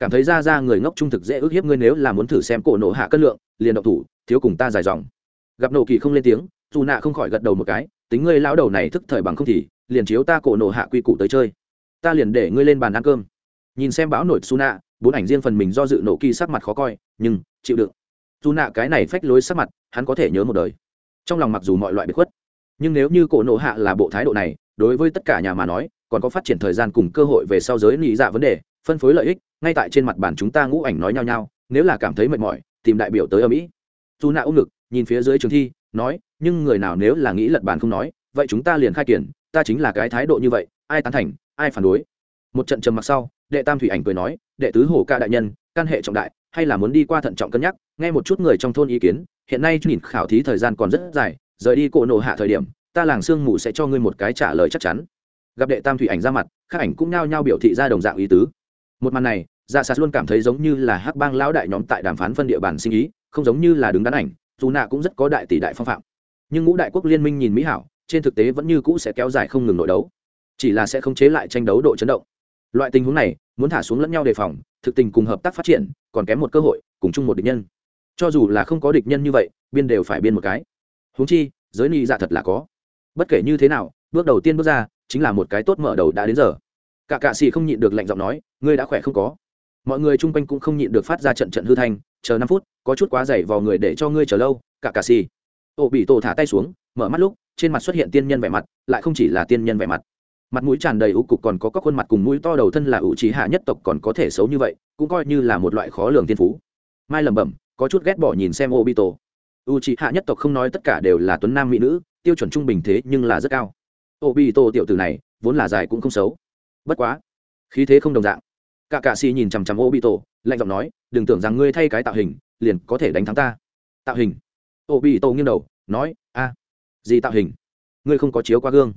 cảm thấy ra ra người ngốc trung thực dễ ước hiếp ngươi nếu là muốn thử xem cổ nổ hạ cân lượng, liền động thủ, thiếu cùng ta dài dòng. Gặp nổ kỳ không lên tiếng, dù nạ không khỏi gật đầu một cái, tính ngươi lão đầu này thức thời bằng không thì, liền chiếu ta cổ nổ hạ quy củ tới chơi. Ta liền để ngươi lên bàn ăn cơm. Nhìn xem bão nổi su nạ, bốn ảnh riêng phần mình do dự nổ kỳ sắc mặt khó coi, nhưng, chịu đựng. Dù nạ cái này phách lối sắc mặt, hắn có thể nhớ một đời. Trong lòng mặc dù mọi loại bị khuất, nhưng nếu như cổ nổ hạ là bộ thái độ này, đối với tất cả nhà mà nói, còn có phát triển thời gian cùng cơ hội về sau giới lý dạ vấn đề, phân phối lợi ích ngay tại trên mặt bàn chúng ta ngũ ảnh nói nhau nhau, nếu là cảm thấy mệt mỏi, tìm đại biểu tới ở mỹ. Dù nạ ôm ngực, nhìn phía dưới trường thi, nói, nhưng người nào nếu là nghĩ lật bàn không nói, vậy chúng ta liền khai kiển, ta chính là cái thái độ như vậy, ai tán thành, ai phản đối? Một trận trầm mặc sau, đệ tam thủy ảnh cười nói, đệ tứ hồ ca đại nhân, căn hệ trọng đại, hay là muốn đi qua thận trọng cân nhắc, nghe một chút người trong thôn ý kiến, hiện nay nhìn khảo thí thời gian còn rất dài, rời đi cổ nổ hạ thời điểm, ta làng sương mù sẽ cho ngươi một cái trả lời chắc chắn. Gặp đệ tam thủy ảnh ra mặt các ảnh cũng nao nhao biểu thị ra đồng dạng ý tứ. Một màn này dạ sạt luôn cảm thấy giống như là hắc bang lão đại nhóm tại đàm phán phân địa bàn sinh ý, không giống như là đứng đắn ảnh, dù nạ cũng rất có đại tỷ đại phong phạm. Nhưng ngũ đại quốc liên minh nhìn mỹ hảo, trên thực tế vẫn như cũ sẽ kéo dài không ngừng nội đấu. Chỉ là sẽ không chế lại tranh đấu độ chấn động. Loại tình huống này, muốn thả xuống lẫn nhau đề phòng, thực tình cùng hợp tác phát triển, còn kém một cơ hội, cùng chung một địch nhân. Cho dù là không có địch nhân như vậy, biên đều phải biên một cái. Huống chi, giới ni dạ thật là có. Bất kể như thế nào, bước đầu tiên bước ra, chính là một cái tốt mở đầu đã đến giờ. Cả cạ xì không nhịn được lạnh giọng nói, ngươi đã khỏe không có? Mọi người chung quanh cũng không nhịn được phát ra trận trận hư thanh, chờ năm phút, có chút quá dày vào người để cho ngươi chờ lâu, cả cà xì. Ô bị tổ thả tay xuống, mở mắt lúc, trên mặt xuất hiện tiên nhân vẻ mặt, lại không chỉ là tiên nhân vẻ mặt. Mặt mũi tràn đầy ưu cục còn có các khuôn mặt cùng mũi to đầu thân là ủ trí hạ nhất tộc còn có thể xấu như vậy, cũng coi như là một loại khó lường tiên phú. Mai lẩm bẩm, có chút ghét bỏ nhìn xem ô bị tổ u trí hạ nhất tộc không nói tất cả đều là tuấn nam mỹ nữ, tiêu chuẩn trung bình thế nhưng là rất cao. Ô bị tổ tiểu tử này, vốn là dài cũng không xấu. Bất quá, khí thế không đồng dạng cả cạ xì nhìn chằm chằm ô bị tổ lạnh giọng nói, đừng tưởng rằng ngươi thay cái tạo hình, liền có thể đánh thắng ta. Tạo hình? Ô bị tổ nghiêng đầu, nói, a, gì tạo hình? Ngươi không có chiếu qua gương.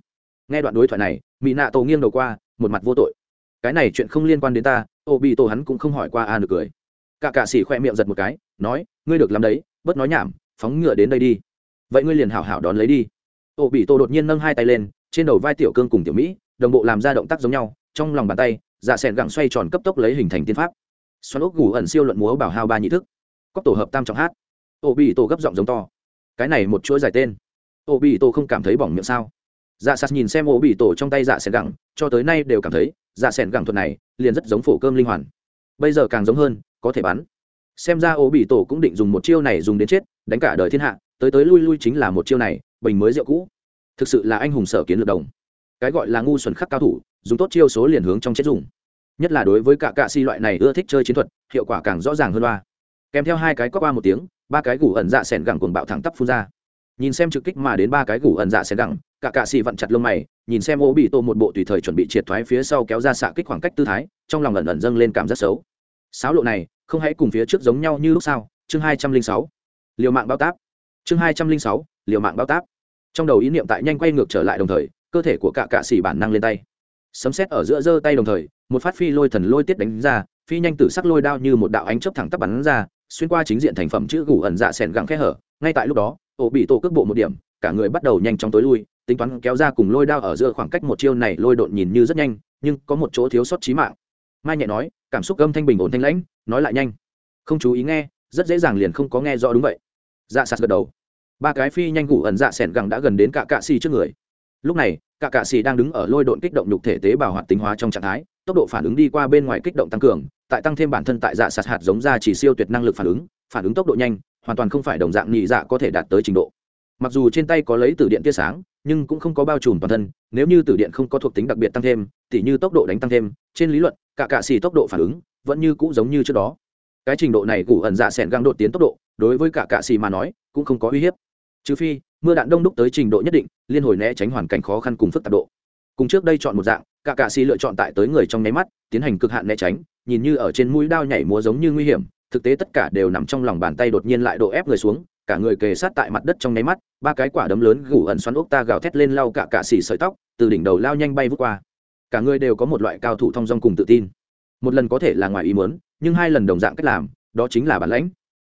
Nghe đoạn đối thoại này mỹ nạ tổ nghiêng đầu qua, một mặt vô tội. Cái này chuyện không liên quan đến ta. Ô bị tổ hắn cũng không hỏi qua a được cười. Cả cạ xì khoe miệng giật một cái, nói, ngươi được làm đấy, bớt nói nhảm, phóng ngựa đến đây đi. Vậy ngươi liền hảo hảo đón lấy đi. Ô bị tổ đột nhiên nâng hai tay lên, trên đầu vai tiểu cương cùng tiểu mỹ, đồng bộ làm ra động tác giống nhau, trong lòng bàn tay dạ sẹn gẳng xoay tròn cấp tốc lấy hình thành tiên pháp. Xoắn ốc gù ẩn siêu luận múa bảo hao ba nhị thức. Cóc tổ hợp tam trọng hát. Ô bị tổ gấp giọng giống to. Cái này một chuỗi dài tên. Ô bị tổ không cảm thấy bỏng miệng sao? Dạ sạt nhìn xem ô bị tổ trong tay dạ sẹn gẳng, cho tới nay đều cảm thấy dạ sẹn gẳng thuật này liền rất giống phổ cơm linh hoàn. Bây giờ càng giống hơn, có thể bắn. Xem ra ô bị tổ cũng định dùng một chiêu này dùng đến chết, đánh cả đời thiên hạ, tới tới lui lui chính là một chiêu này, bình mới rượu cũ. Thực sự là anh hùng sở kiến lược đồng. Cái gọi là ngu xuẩn khắc cao thủ dùng tốt chiêu số liền hướng trong chết dùng. Nhất là đối với cả cạ si loại này ưa thích chơi chiến thuật, hiệu quả càng rõ ràng hơn loa. Kèm theo hai cái có ba một tiếng, ba cái gù ẩn dạ s ẻ n gẳng cuồng bạo thẳng tắp phun ra. Nhìn xem trực kích mà đến ba cái gù ẩn dạ s ẻ n gẳng, cả cạ xì vặn chặt lông mày, nhìn xem ô bị tô một bộ tùy thời chuẩn bị triệt thoái phía sau kéo ra xạ kích khoảng cách tư thái, trong lòng ẩn ẩn dâng lên cảm giác xấu. Sáo lộ này, không hãy cùng phía trước giống nhau như lúc sau. Chương hai trăm linh sáu. Liều mạng bao táp. Chương hai trăm linh sáu. Liều mạng bao táp. Trong đầu ý niệm tại nhanh quay ngược trở lại đồng thời, cơ thể của cả cạ xì bản năng lên tay sấm xét ở giữa giơ tay đồng thời, một phát phi lôi thần lôi tiết đánh ra, phi nhanh tử sắc lôi đao như một đạo ánh chớp thẳng tắp bắn ra, xuyên qua chính diện thành phẩm chữ gù ẩn dạ sẻn gẳng khe hở. Ngay tại lúc đó, ổ bị tổ cước bộ một điểm, cả người bắt đầu nhanh chóng tối lui, tính toán kéo ra cùng lôi đao ở giữa khoảng cách một chiêu này lôi đột nhìn như rất nhanh, nhưng có một chỗ thiếu sót trí mạng. Mai nhẹ nói, cảm xúc âm thanh bình ổn thanh lãnh, nói lại nhanh. Không chú ý nghe, rất dễ dàng liền không có nghe rõ đúng vậy. Dạ sạt gật đầu. Ba cái phi nhanh gù ẩn dạ sẻn gẳng đã gần đến cả cạ xì trước người. Lúc này cả cạ xì đang đứng ở lôi độn kích động nhục thể tế bào hoạt tính hóa trong trạng thái, tốc độ phản ứng đi qua bên ngoài kích động tăng cường, tại tăng thêm bản thân tại dạ sạt hạt giống ra chỉ siêu tuyệt năng lực phản ứng phản ứng tốc độ nhanh, hoàn toàn không phải đồng dạng nhị dạ có thể đạt tới trình độ. Mặc dù trên tay có lấy từ điện tia sáng, nhưng cũng không có bao trùm toàn thân, nếu như từ điện không có thuộc tính đặc biệt tăng thêm, tỉ như tốc độ đánh tăng thêm, trên lý luận, cả cạ xì tốc độ phản ứng vẫn như cũ giống như trước đó. Cái trình độ này gù ẩn dạ s ẻ n găng đột tiến tốc độ, đối với cả cạ xì mà nói, cũng không có uy hiếp. Trừ phi mưa đạn đông đúc tới trình độ nhất định, liên hồi né tránh hoàn cảnh khó khăn cùng phức tạp độ. Cùng trước đây chọn một dạng, cả cạ xì lựa chọn tại tới người trong nháy mắt, tiến hành cực hạn né tránh, nhìn như ở trên mũi đao nhảy múa giống như nguy hiểm, thực tế tất cả đều nằm trong lòng bàn tay đột nhiên lại độ ép người xuống, cả người kề sát tại mặt đất trong nháy mắt, ba cái quả đấm lớn gủ ẩn xoắn ốc ta gào thét lên lau cả cạ xì sợi tóc, từ đỉnh đầu lao nhanh bay vút qua. Cả người đều có một loại cao thủ thong dong cùng tự tin. Một lần có thể là ngoài ý muốn, nhưng hai lần đồng dạng cách làm, đó chính là bản lãnh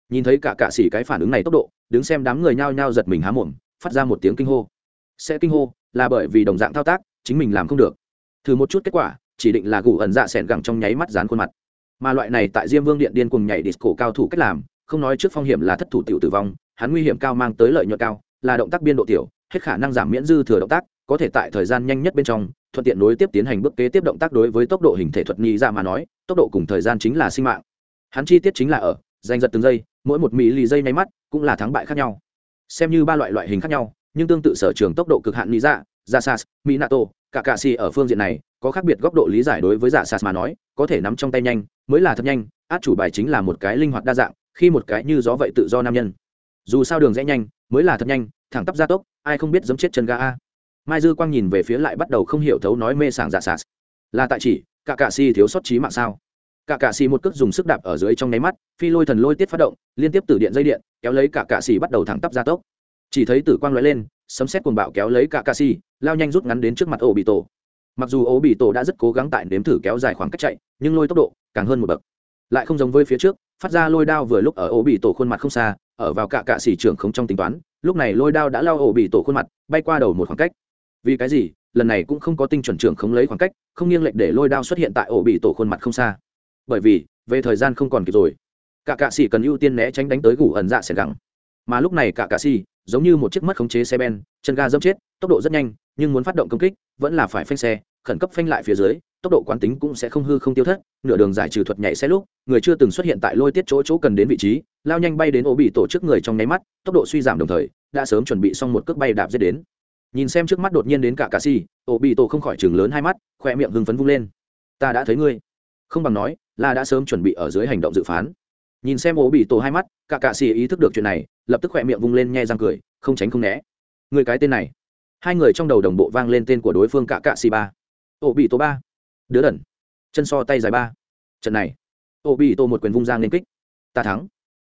nhìn thấy cả cạ xỉ cái phản ứng này tốc độ, đứng xem đám người nhao nhao giật mình há mồm, phát ra một tiếng kinh hô. Sẽ kinh hô, là bởi vì đồng dạng thao tác, chính mình làm không được. Thử một chút kết quả, chỉ định là gù ẩn dạ s ẻ n gẳng trong nháy mắt dán khuôn mặt. Mà loại này tại diêm vương điện điên cùng nhảy disco cao thủ cách làm, không nói trước phong hiểm là thất thủ tiểu tử vong, hắn nguy hiểm cao mang tới lợi nhuận cao, là động tác biên độ tiểu, hết khả năng giảm miễn dư thừa động tác, có thể tại thời gian nhanh nhất bên trong, thuận tiện nối tiếp tiến hành bước kế tiếp động tác đối với tốc độ hình thể thuật nghi ra mà nói, tốc độ cùng thời gian chính là sinh mạng. Hắn chi tiết chính là ở danh giật từng giây, mỗi một mỹ lì giây nháy mắt cũng là thắng bại khác nhau. Xem như ba loại loại hình khác nhau, nhưng tương tự sở trường tốc độ cực hạn lý dạ giả sas mỹ nato cả cạ xì ở phương diện này, có khác biệt góc độ lý giải đối với giả sas mà nói, có thể nắm trong tay nhanh, mới là thật nhanh, át chủ bài chính là một cái linh hoạt đa dạng, khi một cái như gió vậy tự do nam nhân. Dù sao đường rẽ nhanh, mới là thật nhanh, thẳng tắp gia tốc, ai không biết giấm chết chân ga a. Mai dư quang nhìn về phía lại bắt đầu không hiểu thấu nói mê sảng giả sas. Là tại chỉ, cả cạ xì thiếu sót trí mạng sao? Cả cạ xì một cước dùng sức đạp ở dưới trong nháy mắt, phi lôi thần lôi tiết phát động, liên tiếp từ điện dây điện, kéo lấy cả cạ xì bắt đầu thẳng tắp gia tốc. Chỉ thấy tử quang lóe lên, sấm xét cuồng bạo kéo lấy cả cạ xì, lao nhanh rút ngắn đến trước mặt ổ bị tổ mặc dù ổ bị tổ đã rất cố gắng tại nếm thử kéo dài khoảng cách chạy, nhưng lôi tốc độ càng hơn một bậc. Lại không giống với phía trước, phát ra lôi đao vừa lúc ở ổ bị tổ khuôn mặt không xa, ở vào cả cạ xì trưởng không trong tính toán, lúc này lôi đao đã lao ổ bị tổ khuôn mặt, bay qua đầu một khoảng cách. Vì cái gì? Lần này cũng không có tinh chuẩn trưởng không lấy khoảng cách, không nghiêng lệch để lôi đao xuất hiện tại ổ bị tổ khuôn mặt không xa bởi vì, về thời gian không còn kịp rồi. Cả cạ xỉ cần ưu tiên né tránh đánh tới gù ẩn dạ sẽ gắng mà lúc này cả cạ xỉ giống như một chiếc mất khống chế xe ben, chân ga dâm chết, tốc độ rất nhanh, nhưng muốn phát động công kích, vẫn là phải phanh xe, khẩn cấp phanh lại phía dưới, tốc độ quán tính cũng sẽ không hư không tiêu thất, nửa đường giải trừ thuật nhảy xe lúc, người chưa từng xuất hiện tại lôi tiết chỗ chỗ cần đến vị trí, lao nhanh bay đến ô bị tổ chức người trong nháy mắt, tốc độ suy giảm đồng thời, đã sớm chuẩn bị xong một cước bay đạp dết đến. Nhìn xem trước mắt đột nhiên đến cả cà si ô bị tổ không khỏi chừng lớn hai mắt, khoe miệng hưng phấn vung lên. Ta đã thấy ngươi. Không bằng nói là đã sớm chuẩn bị ở dưới hành động dự phán. Nhìn xem ố bị tổ hai mắt, cả cạ xì ý thức được chuyện này, lập tức khỏe miệng vung lên nhe răng cười, không tránh không né. Người cái tên này. Hai người trong đầu đồng bộ vang lên tên của đối phương cả cạ xì ba. Ổ bị tổ ba. Đứa đẩn chân so tay dài ba. Trận này. Ổ bị tổ một quyền vung giang lên kích. Ta thắng.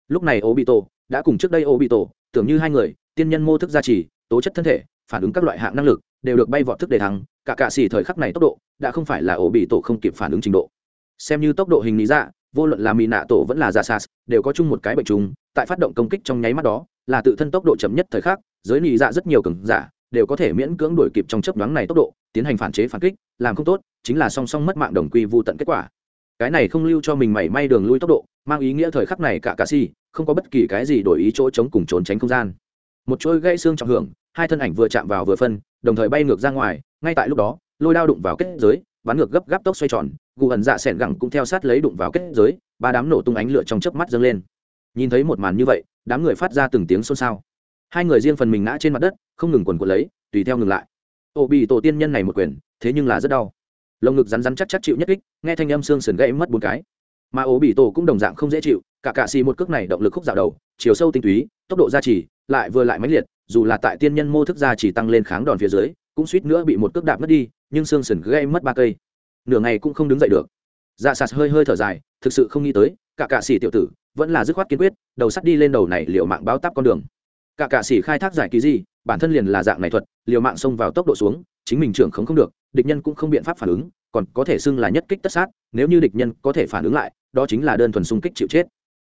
Lúc này ổ bị tổ, đã cùng trước đây ổ bị tổ, tưởng như hai người, tiên nhân mô thức gia trì, tố chất thân thể, phản ứng các loại hạng năng lực, đều được bay vọt thức để thắng. Cả cạ xì thời khắc này tốc độ, đã không phải là ổ bị tổ không kịp phản ứng trình độ xem như tốc độ hình lý dạ vô luận là mỹ nạ tổ vẫn là dạ giả sas đều có chung một cái bệnh trùng, tại phát động công kích trong nháy mắt đó, là tự thân tốc độ chậm nhất thời khắc, giới lý dạ rất nhiều cường giả đều có thể miễn cưỡng đuổi kịp trong chấp đoán này tốc độ, tiến hành phản chế phản kích, làm không tốt, chính là song song mất mạng đồng quy vô tận kết quả. Cái này không lưu cho mình mảy may đường lui tốc độ, mang ý nghĩa thời khắc này cả cà si không có bất kỳ cái gì đổi ý chỗ chống cùng trốn tránh không gian. Một chuỗi gãy xương trọng hưởng, hai thân ảnh vừa chạm vào vừa phân, đồng thời bay ngược ra ngoài, ngay tại lúc đó, lôi đao đụng vào kết giới bắn ngược gấp gáp tốc xoay tròn gù ẩn dạ s ẻ n gẳng cũng theo sát lấy đụng vào kết giới, ba đám nổ tung ánh lửa trong chớp mắt dâng lên. Nhìn thấy một màn như vậy, đám người phát ra từng tiếng xôn xao. Hai người riêng phần mình ngã trên mặt đất, không ngừng quần quần lấy, tùy theo ngừng lại. Ô bị tổ tiên nhân này một quyền, thế nhưng là rất đau. Lồng ngực rắn rắn chắc chắc chịu nhất kích, nghe thanh âm xương sườn gãy mất bốn cái. Mà ổ bị tổ cũng đồng dạng không dễ chịu, cả cạ xì một cước này động lực khúc dạo đầu, chiều sâu tinh túy, tốc độ gia trì lại vừa lại mãnh liệt, dù là tại tiên nhân mô thức gia trì tăng lên kháng đòn phía dưới, cũng suýt nữa bị một cước đạp mất đi, nhưng xương sườn gây mất ba cây nửa ngày cũng không đứng dậy được. Dạ sạt hơi hơi thở dài, thực sự không nghĩ tới, cả cạ xỉ tiểu tử vẫn là dứt khoát kiên quyết, đầu sắt đi lên đầu này liệu mạng báo tắp con đường. Cả cạ xỉ khai thác giải kỳ gì, bản thân liền là dạng này thuật, liều mạng xông vào tốc độ xuống, chính mình trưởng không không được, địch nhân cũng không biện pháp phản ứng, còn có thể xưng là nhất kích tất sát, nếu như địch nhân có thể phản ứng lại, đó chính là đơn thuần xung kích chịu chết.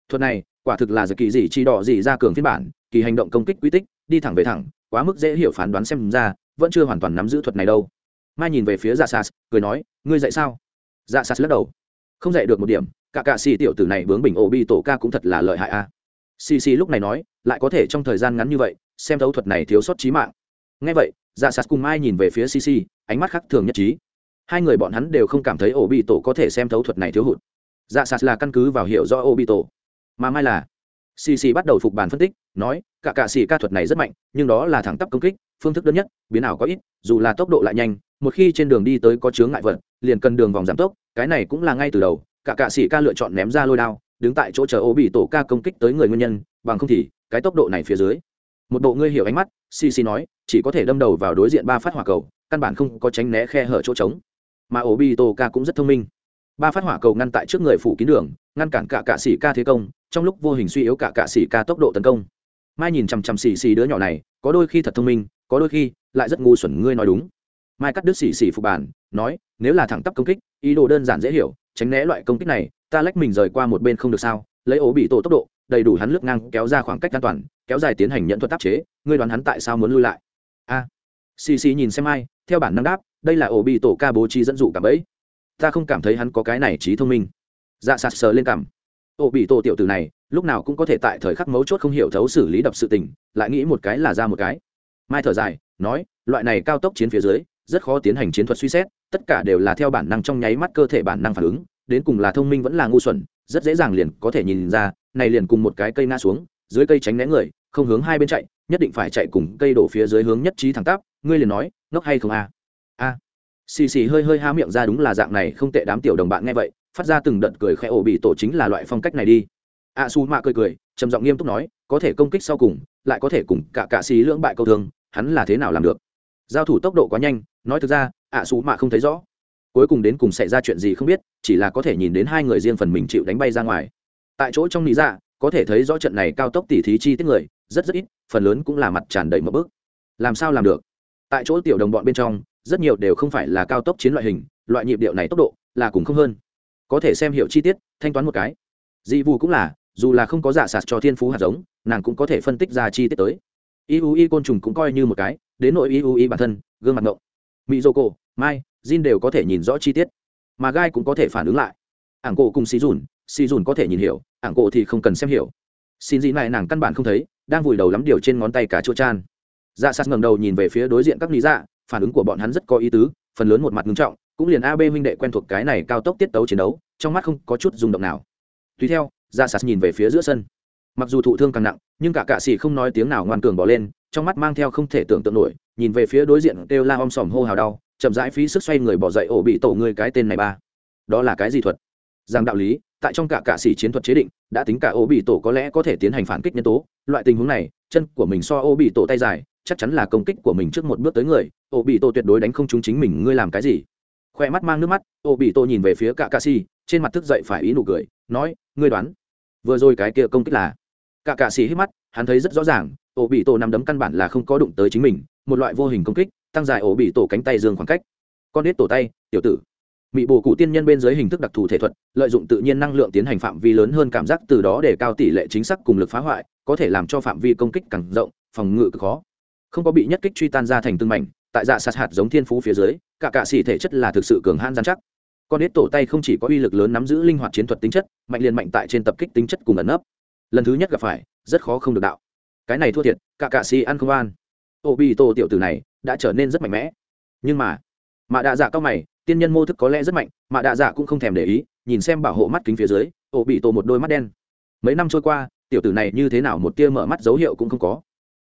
Thuật này, quả thực là giải kỳ gì chi đỏ gì ra cường phiên bản, kỳ hành động công kích quy tích, đi thẳng về thẳng, quá mức dễ hiểu phán đoán xem ra, vẫn chưa hoàn toàn nắm giữ thuật này đâu mai nhìn về phía dạ sas cười nói, ngươi dạy sao? Dạ sas lắc đầu. Không dạy được một điểm, cả cạ xì tiểu tử này bướng bình ổ bi tổ ca cũng thật là lợi hại a. Xì xì lúc này nói, lại có thể trong thời gian ngắn như vậy, xem thấu thuật này thiếu sót trí mạng. Ngay vậy dạ sas cùng mai nhìn về phía xì xì, ánh mắt khác thường nhất trí. Hai người bọn hắn đều không cảm thấy ổ bi tổ có thể xem thấu thuật này thiếu hụt. Dạ sas là căn cứ vào hiểu do ổ bi tổ. Mà mai là, xì xì bắt đầu phục bàn phân tích, nói, cả cạ xì ca thuật này rất mạnh, nhưng đó là thẳng tắp công kích, phương thức đơn nhất, biến ảo có ít, dù là tốc độ lại nhanh một khi trên đường đi tới có chướng ngại vật, liền cần đường vòng giảm tốc, cái này cũng là ngay từ đầu, cả cạ sĩ ca lựa chọn ném ra lôi đao, đứng tại chỗ chờ ô bị tổ ca công kích tới người nguyên nhân, bằng không thì, cái tốc độ này phía dưới. Một bộ ngươi hiểu ánh mắt, xì xì nói, chỉ có thể đâm đầu vào đối diện ba phát hỏa cầu, căn bản không có tránh né khe hở chỗ trống. Mà Obito bị tổ ca cũng rất thông minh. Ba phát hỏa cầu ngăn tại trước người phủ kín đường, ngăn cản cả cạ sĩ ca thế công, trong lúc vô hình suy yếu cả cạ sĩ ca tốc độ tấn công. Mai nhìn chằm chằm xì xì đứa nhỏ này, có đôi khi thật thông minh, có đôi khi lại rất ngu xuẩn, ngươi nói đúng mai cắt đứt xì xì phục bản nói nếu là thẳng tắp công kích ý đồ đơn giản dễ hiểu tránh né loại công kích này ta lách mình rời qua một bên không được sao? Lấy ổ bị tổ tốc độ đầy đủ hắn lướt ngang kéo ra khoảng cách an toàn kéo dài tiến hành nhận thuật tác chế ngươi đoán hắn tại sao muốn lui lại? A. À, xì xì nhìn xem ai theo bản năng đáp đây là ổ bị tổ ca bố trí dẫn dụ cả ấy. Ta không cảm thấy hắn có cái này trí thông minh. Dạ sạt sờ lên cảm ổ bị tổ tiểu từ này lúc nào cũng có thể tại thời khắc mấu chốt không hiểu thấu xử lý đập sự tình lại nghĩ một cái là ra một cái. Mai thở dài nói loại này cao tốc chiến phía dưới rất khó tiến hành chiến thuật suy xét, tất cả đều là theo bản năng trong nháy mắt cơ thể bản năng phản ứng, đến cùng là thông minh vẫn là ngu xuẩn, rất dễ dàng liền có thể nhìn ra, này liền cùng một cái cây ngã xuống, dưới cây tránh né người, không hướng hai bên chạy, nhất định phải chạy cùng cây đổ phía dưới hướng nhất trí thẳng tắp, ngươi liền nói, ngốc hay không a? A. Xì xì hơi hơi há miệng ra đúng là dạng này, không tệ đám tiểu đồng bạn nghe vậy, phát ra từng đợt cười khẽ, ổ bị tổ chính là loại phong cách này đi. A su mạ cười cười, trầm giọng nghiêm túc nói, có thể công kích sau cùng, lại có thể cùng cả cạ xì lưỡng bại câu thương, hắn là thế nào làm được? Giao thủ tốc độ quá nhanh, nói thực ra, ạ xú mạ không thấy rõ. Cuối cùng đến cùng xảy ra chuyện gì không biết, chỉ là có thể nhìn đến hai người riêng phần mình chịu đánh bay ra ngoài. Tại chỗ trong lý dạ có thể thấy rõ trận này cao tốc tỉ thí chi tiết người, rất rất ít, phần lớn cũng là mặt tràn đầy một bước. Làm sao làm được? Tại chỗ tiểu đồng bọn bên trong, rất nhiều đều không phải là cao tốc chiến loại hình, loại nhịp điệu này tốc độ là cùng không hơn. Có thể xem hiệu chi tiết, thanh toán một cái. Dị vụ cũng là, dù là không có giả sạt cho thiên phú hạt giống, nàng cũng có thể phân tích ra chi tiết tới. Iui côn trùng cũng coi như một cái đến nội iui bản thân, gương mặt ngộng. Mỹ dô cổ mai, jin đều có thể nhìn rõ chi tiết. Mà gai cũng có thể phản ứng lại. Ảng cổ cùng xì dùn xì dùn có thể nhìn hiểu, ảng cổ thì không cần xem hiểu. Xin gì này nàng căn bản không thấy, đang vùi đầu lắm điều trên ngón tay cả chỗ chan. Dạ sạt ngẩng đầu nhìn về phía đối diện các lý dạ phản ứng của bọn hắn rất có ý tứ, phần lớn một mặt ngưng trọng, cũng liền ab huynh đệ quen thuộc cái này cao tốc tiết tấu chiến đấu, trong mắt không có chút rung động nào. Tùy theo dạ sạt nhìn về phía giữa sân. Mặc dù thụ thương càng nặng, nhưng cả cạ sĩ không nói tiếng nào ngoan cường bỏ lên trong mắt mang theo không thể tưởng tượng nổi, nhìn về phía đối diện kêu la om sòm hô hào đau, chậm rãi phí sức xoay người bỏ dậy ổ bị tổ người cái tên này ba. Đó là cái gì thuật? Rằng đạo lý, tại trong cả cạ sĩ chiến thuật chế định, đã tính cả ổ bị tổ có lẽ có thể tiến hành phản kích nhân tố. Loại tình huống này, chân của mình so ổ bị tổ tay dài, chắc chắn là công kích của mình trước một bước tới người. Ổ bị tổ tuyệt đối đánh không trúng chính mình, ngươi làm cái gì? Khoe mắt mang nước mắt, ổ bị tổ nhìn về phía cả cạ sĩ, trên mặt thức dậy phải ý nụ cười, nói, ngươi đoán, vừa rồi cái kia công kích là cả cạ xì hít mắt, hắn thấy rất rõ ràng, ổ bị tổ nằm đấm căn bản là không có đụng tới chính mình, một loại vô hình công kích, tăng dài ổ bị tổ cánh tay dương khoảng cách. Con nết tổ tay, tiểu tử. Mỹ bổ cụ tiên nhân bên dưới hình thức đặc thù thể thuật, lợi dụng tự nhiên năng lượng tiến hành phạm vi lớn hơn cảm giác từ đó để cao tỷ lệ chính xác cùng lực phá hoại, có thể làm cho phạm vi công kích càng rộng, phòng ngự cực khó. Không có bị nhất kích truy tan ra thành tương mảnh, tại dạ sát hạt giống thiên phú phía dưới, cả cạ xỉ thể chất là thực sự cường hãn gian chắc. Con nết tổ tay không chỉ có uy lực lớn nắm giữ linh hoạt chiến thuật tính chất, mạnh liền mạnh tại trên tập kích tính chất cùng ẩn nấp lần thứ nhất gặp phải, rất khó không được đạo. Cái này thua thiệt, cả cạ xì ăn không an. Ô bi tô tiểu tử này đã trở nên rất mạnh mẽ. Nhưng mà, mạ đạ dạ cao mày, tiên nhân mô thức có lẽ rất mạnh, mạ đạ dạ cũng không thèm để ý, nhìn xem bảo hộ mắt kính phía dưới ô bị tô một đôi mắt đen. Mấy năm trôi qua, tiểu tử này như thế nào một tia mở mắt dấu hiệu cũng không có.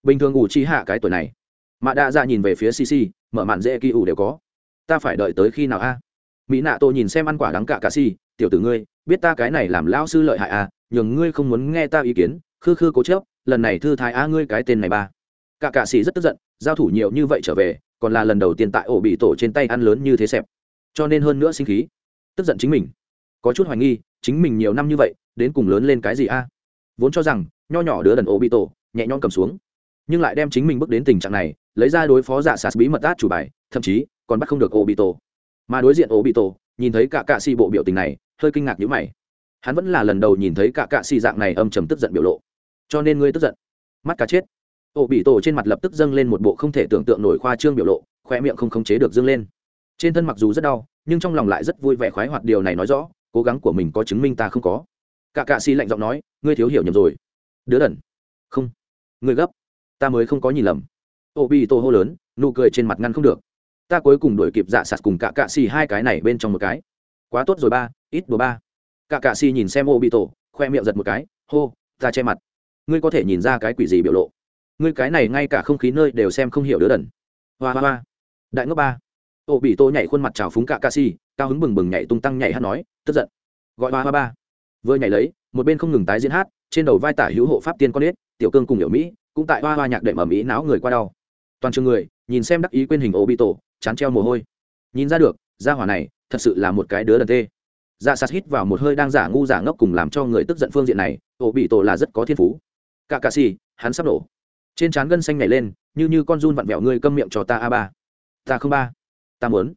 Bình thường ủ chi hạ cái tuổi này, mạ đạ dạ nhìn về phía cc mở màn dễ kỳ ủ đều có. Ta phải đợi tới khi nào a? Mỹ nạ tô nhìn xem ăn quả đắng cả cà si tiểu tử ngươi, biết ta cái này làm lao sư lợi hại à nhường ngươi không muốn nghe ta ý kiến, khư khư cố chớp lần này thư thái a ngươi cái tên này ba. Cả cạ sĩ rất tức giận, giao thủ nhiều như vậy trở về, còn là lần đầu tiên tại ổ bị tổ trên tay ăn lớn như thế xẹp. Cho nên hơn nữa sinh khí. Tức giận chính mình. Có chút hoài nghi, chính mình nhiều năm như vậy, đến cùng lớn lên cái gì a? Vốn cho rằng, nho nhỏ đứa đần ổ bị tổ, nhẹ nhõm cầm xuống. Nhưng lại đem chính mình bước đến tình trạng này, lấy ra đối phó giả sạt bí mật át chủ bài, thậm chí còn bắt không được ổ bị tổ. Mà đối diện ổ bị tổ, nhìn thấy cả cạ sĩ bộ biểu tình này, hơi kinh ngạc như mày hắn vẫn là lần đầu nhìn thấy cả cạ xì dạng này âm trầm tức giận biểu lộ. Cho nên ngươi tức giận. Mắt cá chết. Ổ bị tổ trên mặt lập tức dâng lên một bộ không thể tưởng tượng nổi khoa trương biểu lộ khoe miệng không khống chế được dâng lên. Trên thân mặc dù rất đau, nhưng trong lòng lại rất vui vẻ khoái hoạt điều này nói rõ, cố gắng của mình có chứng minh ta không có. Cả cạ xì lạnh giọng nói, ngươi thiếu hiểu nhầm rồi. Đứa đần. Không. Ngươi gấp. Ta mới không có nhìn lầm. Ổ bị tổ hô lớn, nụ cười trên mặt ngăn không được. Ta cuối cùng đuổi kịp dạ sạt cùng cả cạ xì hai cái này bên trong một cái. Quá tốt rồi ba, ít đồ ba cả cạ xì nhìn xem ô bị tổ khoe miệng giật một cái, hô, ta che mặt. Ngươi có thể nhìn ra cái quỷ gì biểu lộ. Ngươi cái này ngay cả không khí nơi đều xem không hiểu đứa đần. Hoa hoa hoa. Đại ngốc ba. Ô bị tổ nhảy khuôn mặt trào phúng cả cạ si, cao hứng bừng bừng nhảy tung tăng nhảy hát nói, tức giận. Gọi hoa hoa ba. Vừa nhảy lấy, một bên không ngừng tái diễn hát, trên đầu vai tả hữu hộ pháp tiên con ếch, tiểu cương cùng hiểu mỹ, cũng tại hoa hoa nhạc đệm ở mỹ não người qua đau. Toàn trường người, nhìn xem đắc ý quên hình ô bị tổ chán treo mồ hôi. Nhìn ra được ra hỏa này thật sự là một cái đứa đần tê dạ sạt hít vào một hơi đang giả ngu giả ngốc cùng làm cho người tức giận phương diện này ổ bị tổ là rất có thiên phú. Cả cà xì, hắn sắp nổ. Trên trán gân xanh nhảy lên, như như con run vặn vẹo ngươi câm miệng cho ta a ba. Ta không ba. Ta muốn.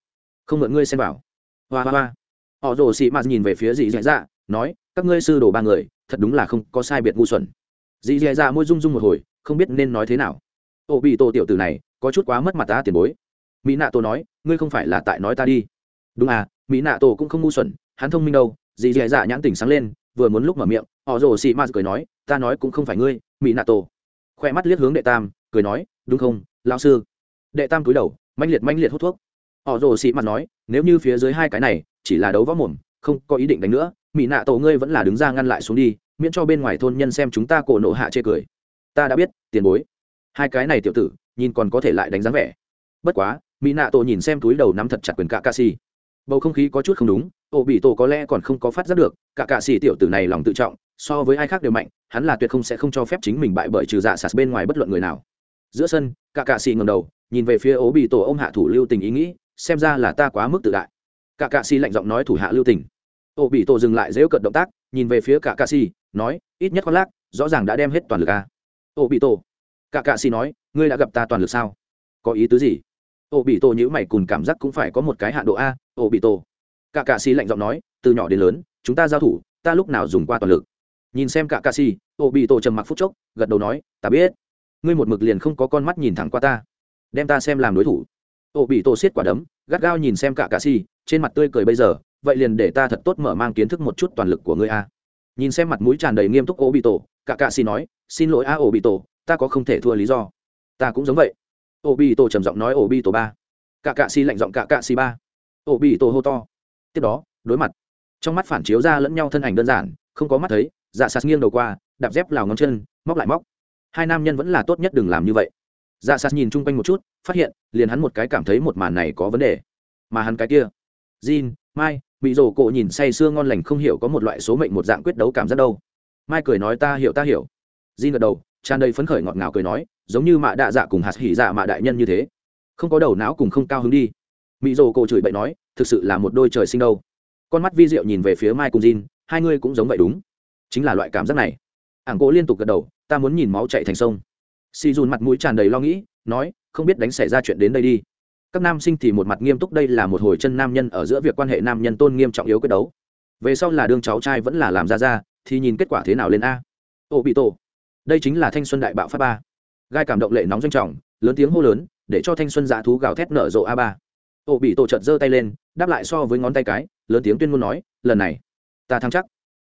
Không mượn ngươi xem bảo hoa hoa hoa. Họ rồ xị mạt nhìn về phía dì dạ dạ nói, các ngươi sư đồ ba người, thật đúng là không có sai biệt ngu xuẩn. Dì dạ dạ môi rung rung một hồi, không biết nên nói thế nào. Ổ bị tổ tiểu tử này, có chút quá mất mặt ta tiền bối. Mỹ nạ tổ nói, ngươi không phải là tại nói ta đi. Đúng à mỹ nạ tổ cũng không ngu xuẩn hắn thông minh đâu, dì dì dạ nhãn tỉnh sáng lên, vừa muốn lúc mở miệng, họ rồ xì ma cười nói, ta nói cũng không phải ngươi mỹ nạ tổ. Khoe mắt liếc hướng đệ tam, cười nói, đúng không lao sư? Đệ tam cúi đầu manh liệt manh liệt hút thuốc. Họ rồ xì mặt nói, nếu như phía dưới hai cái này, chỉ là đấu võ mồm, không có ý định đánh nữa mỹ nạ tổ ngươi vẫn là đứng ra ngăn lại xuống đi, miễn cho bên ngoài thôn nhân xem chúng ta cổ nộ hạ chê cười. Ta đã biết, tiền bối. Hai cái này tiểu tử, nhìn còn có thể lại đánh dáng vẻ. Bất quá mỹ nạ tổ nhìn xem túi đầu nắm thật chặt quyền cạ ca si bầu không khí có chút không đúng, ổ bị tổ có lẽ còn không có phát giác được, cả cạ xỉ tiểu tử này lòng tự trọng, so với ai khác đều mạnh, hắn là tuyệt không sẽ không cho phép chính mình bại bởi trừ dạ sạt bên ngoài bất luận người nào. Giữa sân, cả cạ xỉ ngầm đầu, nhìn về phía ố bị tổ ông hạ thủ lưu tình ý nghĩ, xem ra là ta quá mức tự đại. Cả cạ xỉ lạnh giọng nói thủ hạ lưu tình. Ố bị tổ dừng lại dễu cận động tác, nhìn về phía cả cạ xỉ nói, ít nhất con lác, rõ ràng đã đem hết toàn lực a ố bị tổ, cả cạ xỉ nói, ngươi đã gặp ta toàn lực sao? Có ý tứ gì? Ô bị tổ nhữ mày cùng cảm giác cũng phải có một cái hạ độ a, ô bị tổ cả cạ xì lạnh giọng nói, từ nhỏ đến lớn, chúng ta giao thủ, ta lúc nào dùng qua toàn lực. Nhìn xem cả cạ xì ô bị tổ trầm mặc phút chốc, gật đầu nói, ta biết. Ngươi một mực liền không có con mắt nhìn thẳng qua ta. Đem ta xem làm đối thủ. Ổ bị tổ xiết quả đấm, gắt gao nhìn xem cả cạ xì trên mặt tươi cười bây giờ, vậy liền để ta thật tốt mở mang kiến thức một chút toàn lực của ngươi a. Nhìn xem mặt mũi tràn đầy nghiêm túc ổ bị tổ cả cạ xì nói, xin lỗi a ổ bị tổ ta có không thể thua lý do. Ta cũng giống vậy ổ bị tổ trầm giọng nói ổ bị tổ ba. Cả cạ xì lạnh giọng cả cạ xì ba. Ổ bị tổ hô to. Tiếp đó, đối mặt. Trong mắt phản chiếu ra lẫn nhau thân ảnh đơn giản, không có mắt thấy dạ sạt nghiêng đầu qua, đạp dép lào ngón chân, móc lại móc. Hai nam nhân vẫn là tốt nhất đừng làm như vậy. Dạ sạt nhìn chung quanh một chút, phát hiện, liền hắn một cái cảm thấy một màn này có vấn đề. Mà hắn cái kia. Jin, mai bị rổ cộ nhìn say sưa ngon lành không hiểu có một loại số mệnh một dạng quyết đấu cảm giác đâu. Mai cười nói ta hiểu ta hiểu. Jin gật đầu, tràn đầy phấn khởi ngọt ngào cười nói giống như mạ đạ dạ cùng hạt hỉ dạ mạ đại nhân như thế. Không có đầu não cùng không cao hứng đi. Mỹ rồ cổ chửi bậy nói, thực sự là một đôi trời sinh đâu. Con mắt vi diệu nhìn về phía mai cùng jin, hai ngươi cũng giống vậy đúng. Chính là loại cảm giác này. Ảng cổ liên tục gật đầu, ta muốn nhìn máu chạy thành sông. Si dùn mặt mũi tràn đầy lo nghĩ, nói, không biết đánh xảy ra chuyện đến đây đi. Các nam sinh thì một mặt nghiêm túc, đây là một hồi chân nam nhân ở giữa việc quan hệ nam nhân tôn nghiêm trọng yếu quyết đấu. Về sau là đương cháu trai vẫn là làm ra ra, thì nhìn kết quả thế nào lên a. Ô bị tổ, đây chính là thanh xuân đại bạo pháp ba gai cảm động lệ nóng doanh trọng, lớn tiếng hô lớn, để cho thanh xuân dã thú gào thét nở rộ a ba. Ô bị tổ trợt giơ tay lên, đáp lại so với ngón tay cái, lớn tiếng tuyên ngôn nói, lần này, ta thắng chắc.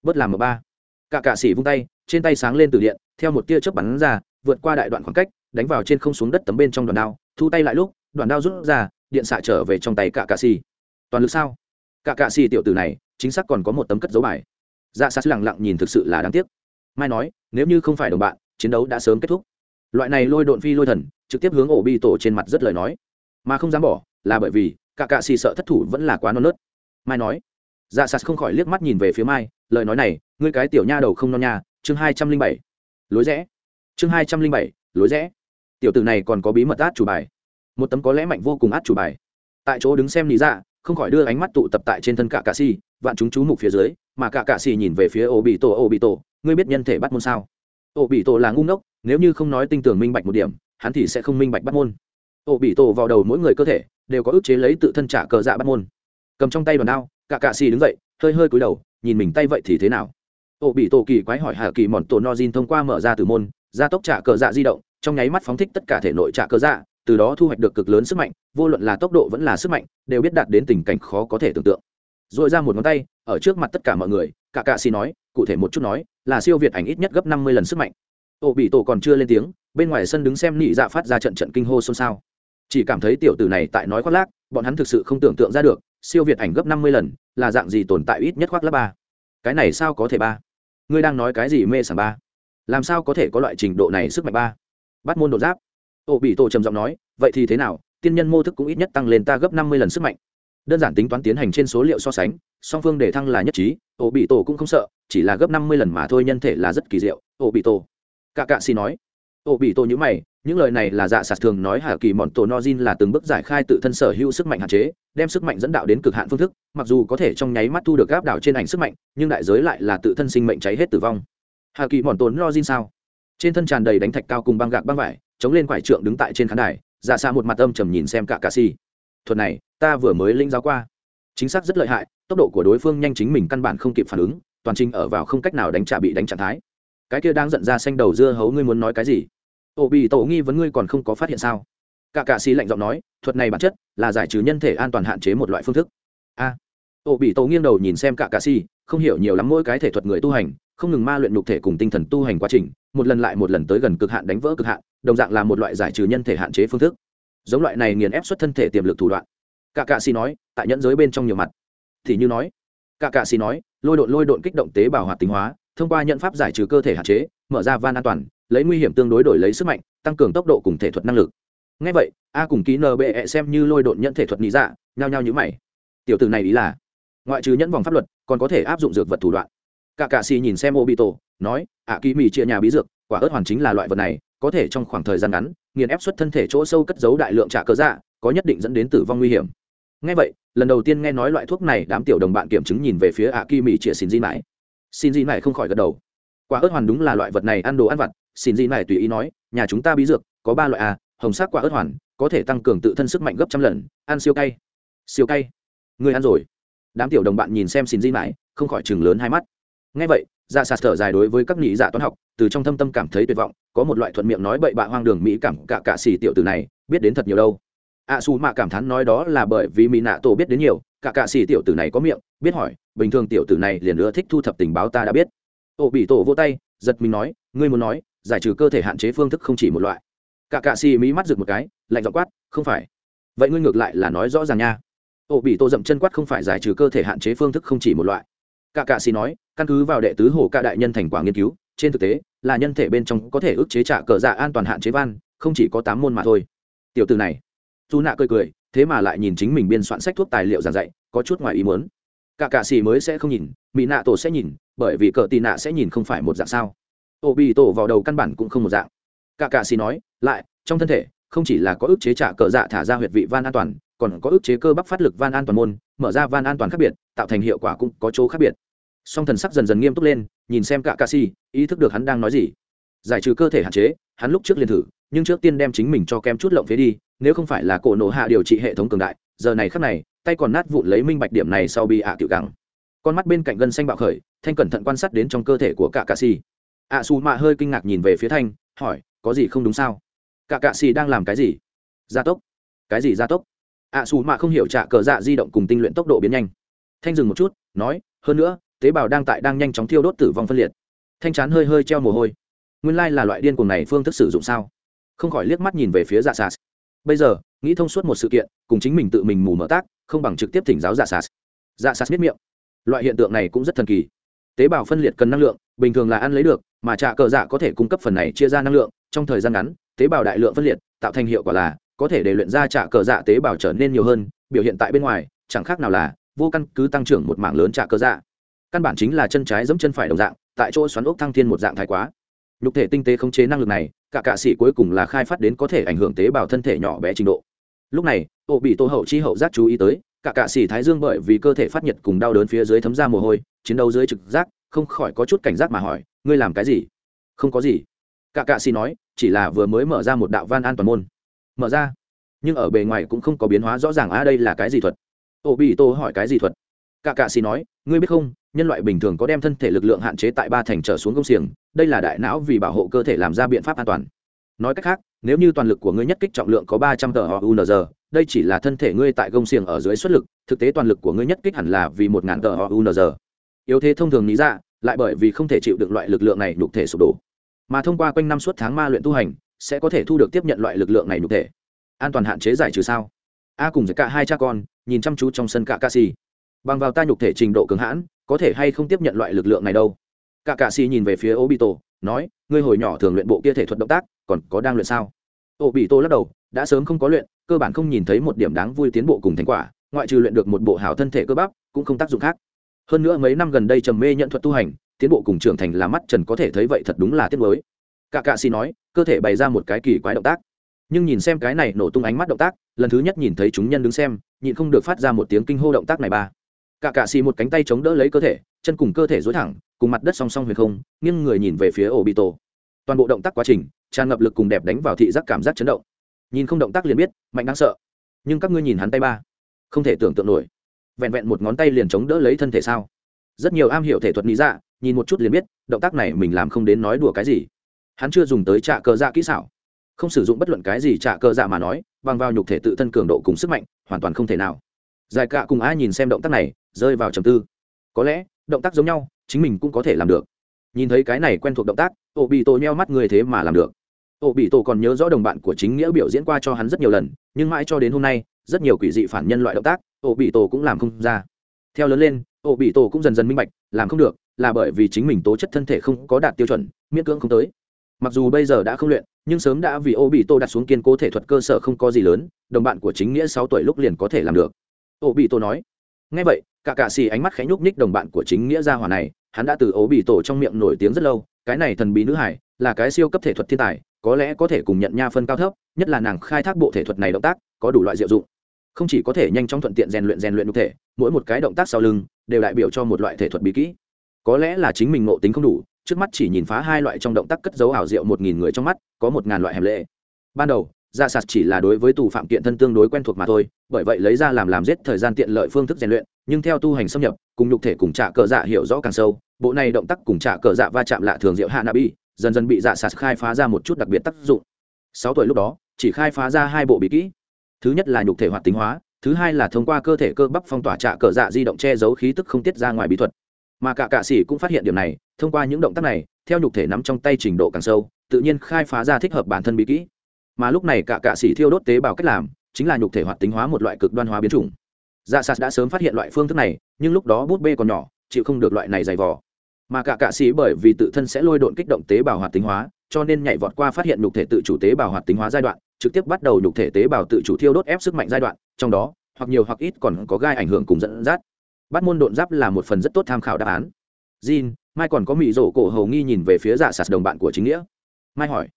Bớt làm ở ba. Cả cạ sĩ vung tay, trên tay sáng lên từ điện, theo một tia chớp bắn ra, vượt qua đại đoạn khoảng cách, đánh vào trên không xuống đất tấm bên trong đoàn đao, thu tay lại lúc, đoàn đao rút ra, điện xạ trở về trong tay cả cạ xì toàn lực sao? Cả cạ xì tiểu tử này, chính xác còn có một tấm cất dấu bài. Dạ sát lẳng lặng nhìn thực sự là đáng tiếc. Mai nói, nếu như không phải đồng bạn, chiến đấu đã sớm kết thúc loại này lôi độn phi lôi thần, trực tiếp hướng ổ bi tổ trên mặt rất lời nói. Mà không dám bỏ, là bởi vì, cả cạ xì sợ thất thủ vẫn là quá non nớt. Mai nói dạ sạt không khỏi liếc mắt nhìn về phía mai, lời nói này, ngươi cái tiểu nha đầu không non nha, chương hai trăm linh bảy. Lối rẽ. Chương hai trăm linh bảy, lối rẽ. Tiểu tử này còn có bí mật át chủ bài. Một tấm có lẽ mạnh vô cùng át chủ bài. Tại chỗ đứng xem lý dạ không khỏi đưa ánh mắt tụ tập tại trên thân cả cạ xì, vạn chúng chú mục phía dưới, mà cả cạ xì nhìn về phía ô bị tổ ô bị tổ ngươi biết nhân thể bắt môn sao? Ô bị tổ là ngu ngốc nếu như không nói tinh tường minh bạch một điểm, hắn thì sẽ không minh bạch bắt môn. Ổ bị tổ vào đầu mỗi người cơ thể, đều có ức chế lấy tự thân trả cờ dạ bắt môn. Cầm trong tay đòn đao, cả cạ xì đứng dậy, hơi hơi cúi đầu, nhìn mình tay vậy thì thế nào? Ổ bị tổ kỳ quái hỏi hà kỳ mòn tổ no thông qua mở ra từ môn, gia tốc trả cờ dạ di động, trong nháy mắt phóng thích tất cả thể nội trả cờ dạ từ đó thu hoạch được cực lớn sức mạnh, vô luận là tốc độ vẫn là sức mạnh, đều biết đạt đến tình cảnh khó có thể tưởng tượng. Dội ra một ngón tay, ở trước mặt tất cả mọi người, cả cạ xì nói, cụ thể một chút nói, là siêu việt ảnh ít nhất gấp năm mươi lần sức mạnh ổ bị tổ còn chưa lên tiếng, bên ngoài sân đứng xem nị dạ phát ra trận trận kinh hô xôn xao. Chỉ cảm thấy tiểu tử này tại nói khoác lác, bọn hắn thực sự không tưởng tượng ra được, siêu việt ảnh gấp năm mươi lần, là dạng gì tồn tại ít nhất khoác lác ba. Cái này sao có thể ba? Ngươi đang nói cái gì mê sảng ba? Làm sao có thể có loại trình độ này sức mạnh ba? Bắt môn đột giáp. Ổ bị tổ trầm giọng nói, vậy thì thế nào? Tiên nhân mô thức cũng ít nhất tăng lên ta gấp năm mươi lần sức mạnh. Đơn giản tính toán tiến hành trên số liệu so sánh, song phương để thăng là nhất trí Ổ bị tổ cũng không sợ, chỉ là gấp năm mươi lần mà thôi, nhân thể là rất kỳ diệu Ổ bị tổ cả cạ xì nói. Ô, bị tô nhữ mày, những lời này là dạ sạt thường nói Hà kỳ mòn tổ nozin là từng bước giải khai tự thân sở hữu sức mạnh hạn chế, đem sức mạnh dẫn đạo đến cực hạn phương thức, mặc dù có thể trong nháy mắt thu được gáp đảo trên ảnh sức mạnh, nhưng đại giới lại là tự thân sinh mệnh cháy hết tử vong. Hà kỳ mòn tổ nozin sao? Trên thân tràn đầy đánh thạch cao cùng băng gạc băng vải, chống lên quải trượng đứng tại trên khán đài dạ xa một mặt âm trầm nhìn xem cả cà si thuật này, ta vừa mới linh giáo qua. Chính xác rất lợi hại, tốc độ của đối phương nhanh chính mình căn bản không kịp phản ứng, toàn trình ở vào không cách nào đánh trả bị đánh trạng thái cái kia đang giận ra xanh đầu dưa hấu ngươi muốn nói cái gì? Ổ bị tổ nghi vấn ngươi còn không có phát hiện sao? Cả cạ xì lạnh giọng nói thuật này bản chất là giải trừ nhân thể an toàn hạn chế một loại phương thức. A. À, ổ bị tổ nghiêng đầu nhìn xem cả cạ xì không hiểu nhiều lắm mỗi cái thể thuật người tu hành không ngừng ma luyện nhục thể cùng tinh thần tu hành quá trình một lần lại một lần tới gần cực hạn đánh vỡ cực hạn đồng dạng là một loại giải trừ nhân thể hạn chế phương thức. Giống loại này nghiền ép xuất thân thể tiềm lực thủ đoạn. Cả cạ xì nói tại nhẫn giới bên trong nhiều mặt. Thì như nói cả cạ xì nói lôi độn lôi độn kích động tế bào hoạt tính hóa thông qua nhận pháp giải trừ cơ thể hạn chế, mở ra van an toàn, lấy nguy hiểm tương đối đổi lấy sức mạnh, tăng cường tốc độ cùng thể thuật năng lực. Ngay vậy, a cùng ký nbe xem như lôi độn nhận thể thuật lý dạ nhao nhao như mày. Tiểu từ này ý là, ngoại trừ nhẫn vòng pháp luật, còn có thể áp dụng dược vật thủ đoạn. Cả cạ xì nhìn xem obito, nói ạ kỳ mì chia nhà bí dược, quả ớt hoàn chính là loại vật này, có thể trong khoảng thời gian ngắn, nghiền ép xuất thân thể chỗ sâu cất giấu đại lượng trả cơ dạ có nhất định dẫn đến tử vong nguy hiểm. Ngay vậy, lần đầu tiên nghe nói loại thuốc này, đám tiểu đồng bạn kiểm chứng nhìn về phía ạ kỳ mì chia xin di mãi xin di mãi không khỏi gật đầu. Quả ớt hoàn đúng là loại vật này ăn đồ ăn vặt xin di mãi tùy ý nói nhà chúng ta bí dược có ba loại a hồng sắc quả ớt hoàn có thể tăng cường tự thân sức mạnh gấp trăm lần ăn siêu cay. Siêu cay? Người ăn rồi. Đám tiểu đồng bạn nhìn xem xin di mãi không khỏi chừng lớn hai mắt. Ngay vậy dạ sạt thở dài đối với các nhị dạ toán học từ trong thâm tâm cảm thấy tuyệt vọng có một loại thuận miệng nói bậy bạ hoang đường mỹ cảm cả cả xì tiểu tử này biết đến thật nhiều đâu. Ạ à, xù mạ cảm thán nói đó là bởi vì mỹ nạ tổ biết đến nhiều cả cạ xỉ tiểu tử này có miệng, biết hỏi, bình thường tiểu tử này liền nữa thích thu thập tình báo ta đã biết. Ô bị tổ vô tay, giật mình nói, ngươi muốn nói, giải trừ cơ thể hạn chế phương thức không chỉ một loại. Cả cạ xỉ mỹ mắt rực một cái, lạnh giọng quát, không phải. Vậy ngươi ngược lại là nói rõ ràng nha. Ô bị tổ dậm chân quát không phải giải trừ cơ thể hạn chế phương thức không chỉ một loại. Cả cạ xỉ nói, căn cứ vào đệ tứ hồ ca đại nhân thành quả nghiên cứu, trên thực tế, là nhân thể bên trong có thể ức chế trả cờ dạ an toàn hạn chế van, không chỉ có tám môn mà thôi. Tiểu từ này dù nạ cười cười, thế mà lại nhìn chính mình biên soạn sách thuốc tài liệu giảng dạy, có chút ngoài ý muốn. Cả cạ xì mới sẽ không nhìn mỹ nạ tổ sẽ nhìn, bởi vì cờ tì nạ sẽ nhìn không phải một dạng sao. Ô bị tổ vào đầu căn bản cũng không một dạng. Cả cạ xì nói, lại, trong thân thể, không chỉ là có ức chế trả cờ dạ thả ra huyệt vị van an toàn, còn có ức chế cơ bắp phát lực van an toàn môn, mở ra van an toàn khác biệt, tạo thành hiệu quả cũng có chỗ khác biệt. Song thần sắc dần dần nghiêm túc lên, nhìn xem cả ca si ý thức được hắn đang nói gì. Giải trừ cơ thể hạn chế, hắn lúc trước liền thử, nhưng trước tiên đem chính mình cho kem chút lộng phế đi nếu không phải là cổ nổ hạ điều trị hệ thống cường đại, giờ này khắc này, tay còn nát vụn lấy minh bạch điểm này sau bị ạ tiểu gắng con mắt bên cạnh gân xanh bạo khởi, thanh cẩn thận quan sát đến trong cơ thể của cả cạ xì. Ạ xù mạ hơi kinh ngạc nhìn về phía thanh, hỏi, có gì không đúng sao? Cả cạ xì đang làm cái gì? Gia tốc. Cái gì gia tốc? Ạ xù mạ không hiểu trả cờ dạ di động cùng tinh luyện tốc độ biến nhanh. Thanh dừng một chút, nói, hơn nữa, tế bào đang tại đang nhanh chóng thiêu đốt tử vong phân liệt. Thanh chán hơi hơi treo mồ hôi. Nguyên lai là loại điên cuồng này phương thức sử dụng sao? Không khỏi liếc mắt nhìn về phía dạ sạt bây giờ, nghĩ thông suốt một sự kiện, cùng chính mình tự mình mù mở tác, không bằng trực tiếp thỉnh giáo dạ sạt dạ sạt biết miệng. Loại hiện tượng này cũng rất thần kỳ. Tế bào phân liệt cần năng lượng, bình thường là ăn lấy được, mà trạ cờ dạ có thể cung cấp phần này chia ra năng lượng, trong thời gian ngắn, tế bào đại lượng phân liệt, tạo thành hiệu quả là, có thể để luyện ra trạ cờ dạ tế bào trở nên nhiều hơn, biểu hiện tại bên ngoài, chẳng khác nào là, vô căn cứ tăng trưởng một mảng lớn trạ cờ dạ. Căn bản chính là chân trái giống chân phải đồng dạng, tại chỗ xoắn ốc thăng thiên một dạng thái quá. Nhục thể tinh tế khống chế năng lực này cả cạ sĩ cuối cùng là khai phát đến có thể ảnh hưởng tế bào thân thể nhỏ bé trình độ. Lúc này, ô bị tô hậu chi hậu giác chú ý tới, cả cạ sĩ thái dương bởi vì cơ thể phát nhiệt cùng đau đớn phía dưới thấm ra mồ hôi, chiến đấu dưới trực giác, không khỏi có chút cảnh giác mà hỏi, ngươi làm cái gì? Không có gì. Cả cạ sĩ nói, chỉ là vừa mới mở ra một đạo van an toàn môn. Mở ra? Nhưng ở bề ngoài cũng không có biến hóa rõ ràng, a, đây là cái gì thuật? Ô bị tô hỏi, cái gì thuật? Cả cạ sĩ nói, ngươi biết không nhân loại bình thường có đem thân thể lực lượng hạn chế tại ba thành trở xuống công xiềng, đây là đại não vì bảo hộ cơ thể làm ra biện pháp an toàn. Nói cách khác, nếu như toàn lực của ngươi nhất kích trọng lượng có ba trăm tờ họ unz đây chỉ là thân thể ngươi tại công xiềng ở dưới xuất lực, thực tế toàn lực của ngươi nhất kích hẳn là vì một ngàn tờ họ unz yếu thế thông thường lý ra, lại bởi vì không thể chịu được loại lực lượng này nhục thể sụp đổ. Mà thông qua quanh năm suốt tháng ma luyện tu hành, sẽ có thể thu được tiếp nhận loại lực lượng này nhục thể. An toàn hạn chế giải trừ sao? A cùng với cả hai cha con, nhìn chăm chú trong sân cả ca si bằng vào ta nhục thể trình độ cường hãn có thể hay không tiếp nhận loại lực lượng này đâu. Cả cạ xì nhìn về phía ô bị tổ nói, ngươi hồi nhỏ thường luyện bộ kia thể thuật động tác, còn có đang luyện sao? Ô bị tổ lắc đầu, đã sớm không có luyện, cơ bản không nhìn thấy một điểm đáng vui tiến bộ cùng thành quả, ngoại trừ luyện được một bộ hảo thân thể cơ bắp, cũng không tác dụng khác. Hơn nữa mấy năm gần đây trầm mê nhận thuật tu hành, tiến bộ cùng trưởng thành là mắt trần có thể thấy vậy thật đúng là tiếc mới cả cạ xì nói, cơ thể bày ra một cái kỳ quái động tác. Nhưng nhìn xem cái này nổ tung ánh mắt động tác, lần thứ nhất nhìn thấy chúng nhân đứng xem, nhịn không được phát ra một tiếng kinh hô động tác này ba cả cạ xì một cánh tay chống đỡ lấy cơ thể, chân cùng cơ thể dối thẳng, cùng mặt đất song song huyền không, nghiêng người nhìn về phía ổ bị tổ toàn bộ động tác quá trình, tràn ngập lực cùng đẹp đánh vào thị giác cảm giác chấn động. Nhìn không động tác liền biết, mạnh đáng sợ. Nhưng các ngươi nhìn hắn tay ba, không thể tưởng tượng nổi. Vẹn vẹn một ngón tay liền chống đỡ lấy thân thể sao? Rất nhiều am hiểu thể thuật lý dạ nhìn một chút liền biết, động tác này mình làm không đến nói đùa cái gì. Hắn chưa dùng tới trạ cờ dạ kỹ xảo. Không sử dụng bất luận cái gì trạ cờ dạ mà nói, bằng vào nhục thể tự thân cường độ cùng sức mạnh, hoàn toàn không thể nào dài cạ cùng ai nhìn xem động tác này, rơi vào trầm tư. Có lẽ, động tác giống nhau, chính mình cũng có thể làm được. Nhìn thấy cái này quen thuộc động tác ổ bị tổ nheo mắt người thế mà làm được. Ổ bị tổ còn nhớ rõ đồng bạn của chính nghĩa biểu diễn qua cho hắn rất nhiều lần, nhưng mãi cho đến hôm nay, rất nhiều quỷ dị phản nhân loại động tác ổ bị tổ cũng làm không ra. Theo lớn lên ổ bị tổ cũng dần dần minh bạch, làm không được, là bởi vì chính mình tố chất thân thể không có đạt tiêu chuẩn, miễn cưỡng không tới. Mặc dù bây giờ đã không luyện, nhưng sớm đã vì ô bị tô đặt xuống kiên cố thể thuật cơ sở không có gì lớn, đồng bạn của chính nghĩa sáu tuổi lúc liền có thể làm được ô bị tổ nói. Ngay vậy, cả cạ xì ánh mắt khẽ nhúc nhích đồng bạn của chính nghĩa gia hỏa này, hắn đã từ ố bị tổ trong miệng nổi tiếng rất lâu, cái này thần bí nữ hải, là cái siêu cấp thể thuật thiên tài, có lẽ có thể cùng nhận nha phân cao thấp, nhất là nàng khai thác bộ thể thuật này động tác, có đủ loại diệu dụng. Không chỉ có thể nhanh chóng thuận tiện rèn luyện rèn luyện cụ thể, mỗi một cái động tác sau lưng đều đại biểu cho một loại thể thuật bí kỹ. Có lẽ là chính mình ngộ tính không đủ, trước mắt chỉ nhìn phá hai loại trong động tác cất dấu ảo diệu một nghìn người trong mắt, có một ngàn loại hẻm lệ. Ban đầu ra sạt chỉ là đối với tù phạm kiện thân tương đối quen thuộc mà thôi, bởi vậy lấy ra làm làm giết thời gian tiện lợi phương thức rèn luyện, nhưng theo tu hành xâm nhập, cùng nhục thể cùng trả cờ dạ hiểu rõ càng sâu, bộ này động tác cùng trả cờ dạ va chạm lạ thường diệu hạ nabi dần dần bị dạ sạt khai phá ra một chút đặc biệt tác dụng. Sáu tuổi lúc đó, chỉ khai phá ra hai bộ bí kỹ. Thứ nhất là nhục thể hoạt tính hóa, thứ hai là thông qua cơ thể cơ bắp phong tỏa trạ cờ dạ di động che giấu khí tức không tiết ra ngoài bí thuật. Mà cả cạ sĩ cũng phát hiện điểm này, thông qua những động tác này, theo nhục thể nắm trong tay trình độ càng sâu, tự nhiên khai phá ra thích hợp bản thân bí kỹ mà lúc này cả cạ sĩ thiêu đốt tế bào cách làm, chính là nhục thể hoạt tính hóa một loại cực đoan hóa biến chủng. Dạ sạt đã sớm phát hiện loại phương thức này, nhưng lúc đó bút bê còn nhỏ, chịu không được loại này dày vò. Mà cả cạ sĩ bởi vì tự thân sẽ lôi độn kích động tế bào hoạt tính hóa, cho nên nhảy vọt qua phát hiện nhục thể tự chủ tế bào hoạt tính hóa giai đoạn, trực tiếp bắt đầu nhục thể tế bào tự chủ thiêu đốt ép sức mạnh giai đoạn, trong đó, hoặc nhiều hoặc ít còn có gai ảnh hưởng cùng dẫn dắt. Bắt môn độn giáp là một phần rất tốt tham khảo đáp án. Jin, mai còn có mị rổ cổ hầu nghi nhìn về phía dạ sạt đồng bạn của chính nghĩa. Mai hỏi,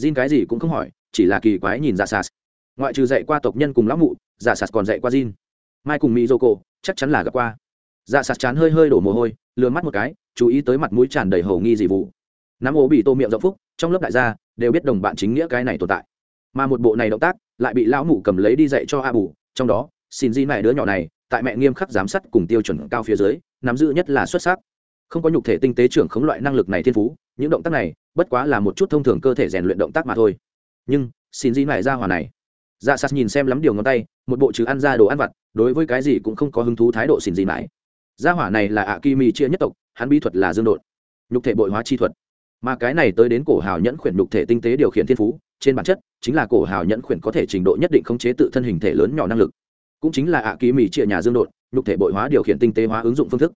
jin cái gì cũng không hỏi chỉ là kỳ quái nhìn dạ sạt ngoại trừ dạy qua tộc nhân cùng lão mụ dạ sạt còn dạy qua jin. Mai cùng mỹ Dô cổ chắc chắn là gặp qua. Dạ sạt chán hơi hơi đổ mồ hôi lừa mắt một cái, chú ý tới mặt mũi tràn đầy hầu nghi dị vụ. Nắm ố bị tô miệng rộng phúc, trong lớp đại gia đều biết đồng bạn chính nghĩa cái này tồn tại. Mà một bộ này động tác lại bị lão mụ cầm lấy đi dạy cho a bù trong đó, xin di mẹ đứa nhỏ này, tại mẹ nghiêm khắc giám sát cùng tiêu chuẩn cao phía dưới, nắm giữ nhất là xuất sắc. Không có nhục thể tinh tế trưởng khống loại năng lực này thiên phú, những động tác này bất quá là một chút thông thường cơ thể rèn luyện động tác mà thôi nhưng, xin gì lại ra hòa này. Dạ sạt nhìn xem lắm điều ngón tay, một bộ chứ ăn ra đồ ăn vặt, đối với cái gì cũng không có hứng thú thái độ xin gì mãi gia hỏa này là ạ kim mi chia nhất tộc, hắn bí thuật là dương đột nhục thể bội hóa chi thuật. Mà cái này tới đến cổ hào nhẫn khuyển nhục thể tinh tế điều khiển thiên phú, trên bản chất, chính là cổ hào nhẫn khuyển có thể trình độ nhất định khống chế tự thân hình thể lớn nhỏ năng lực. Cũng chính là ạ ký mỹ chia nhà dương đột nhục thể bội hóa điều khiển tinh tế hóa ứng dụng phương thức.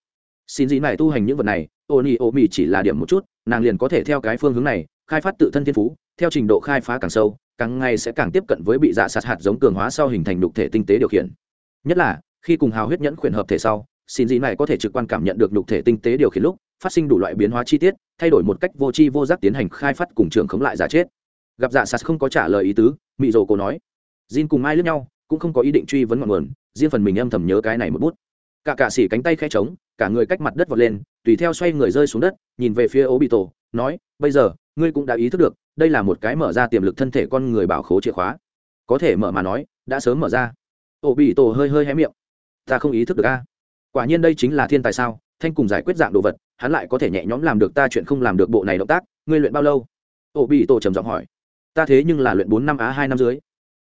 Xin gì này tu hành những vật này ô ni ô mỹ chỉ là điểm một chút, nàng liền có thể theo cái phương hướng này, khai phát tự thân thiên phú theo trình độ khai phá càng sâu, càng ngày sẽ càng tiếp cận với bị dạ sát hạt giống cường hóa sau hình thành đục thể tinh tế điều khiển. Nhất là, khi cùng hào huyết nhẫn khuyển hợp thể sau, xin gì này có thể trực quan cảm nhận được đục thể tinh tế điều khiển lúc, phát sinh đủ loại biến hóa chi tiết, thay đổi một cách vô tri vô giác tiến hành khai phát cùng trường khống lại giả chết. Gặp dạ sạt không có trả lời ý tứ, mị rồ cô nói, jin cùng ai lướt nhau, cũng không có ý định truy vấn ngọn nguồn, riêng phần mình âm thầm nhớ cái này một bút. Cả cả xỉ cánh tay khe trống, cả người cách mặt đất vọt lên, tùy theo xoay người rơi xuống đất, nhìn về phía ố bị tổ nói, bây giờ, ngươi cũng đã ý thức được đây là một cái mở ra tiềm lực thân thể con người bảo khố chìa khóa. Có thể mở mà nói, đã sớm mở ra. Ổ bị tổ hơi hơi hé miệng. Ta không ý thức được a. Quả nhiên đây chính là thiên tài sao, thanh cùng giải quyết dạng đồ vật, hắn lại có thể nhẹ nhõm làm được ta chuyện không làm được bộ này động tác, ngươi luyện bao lâu? Ổ bị tổ trầm giọng hỏi. Ta thế nhưng là luyện bốn năm á, hai năm dưới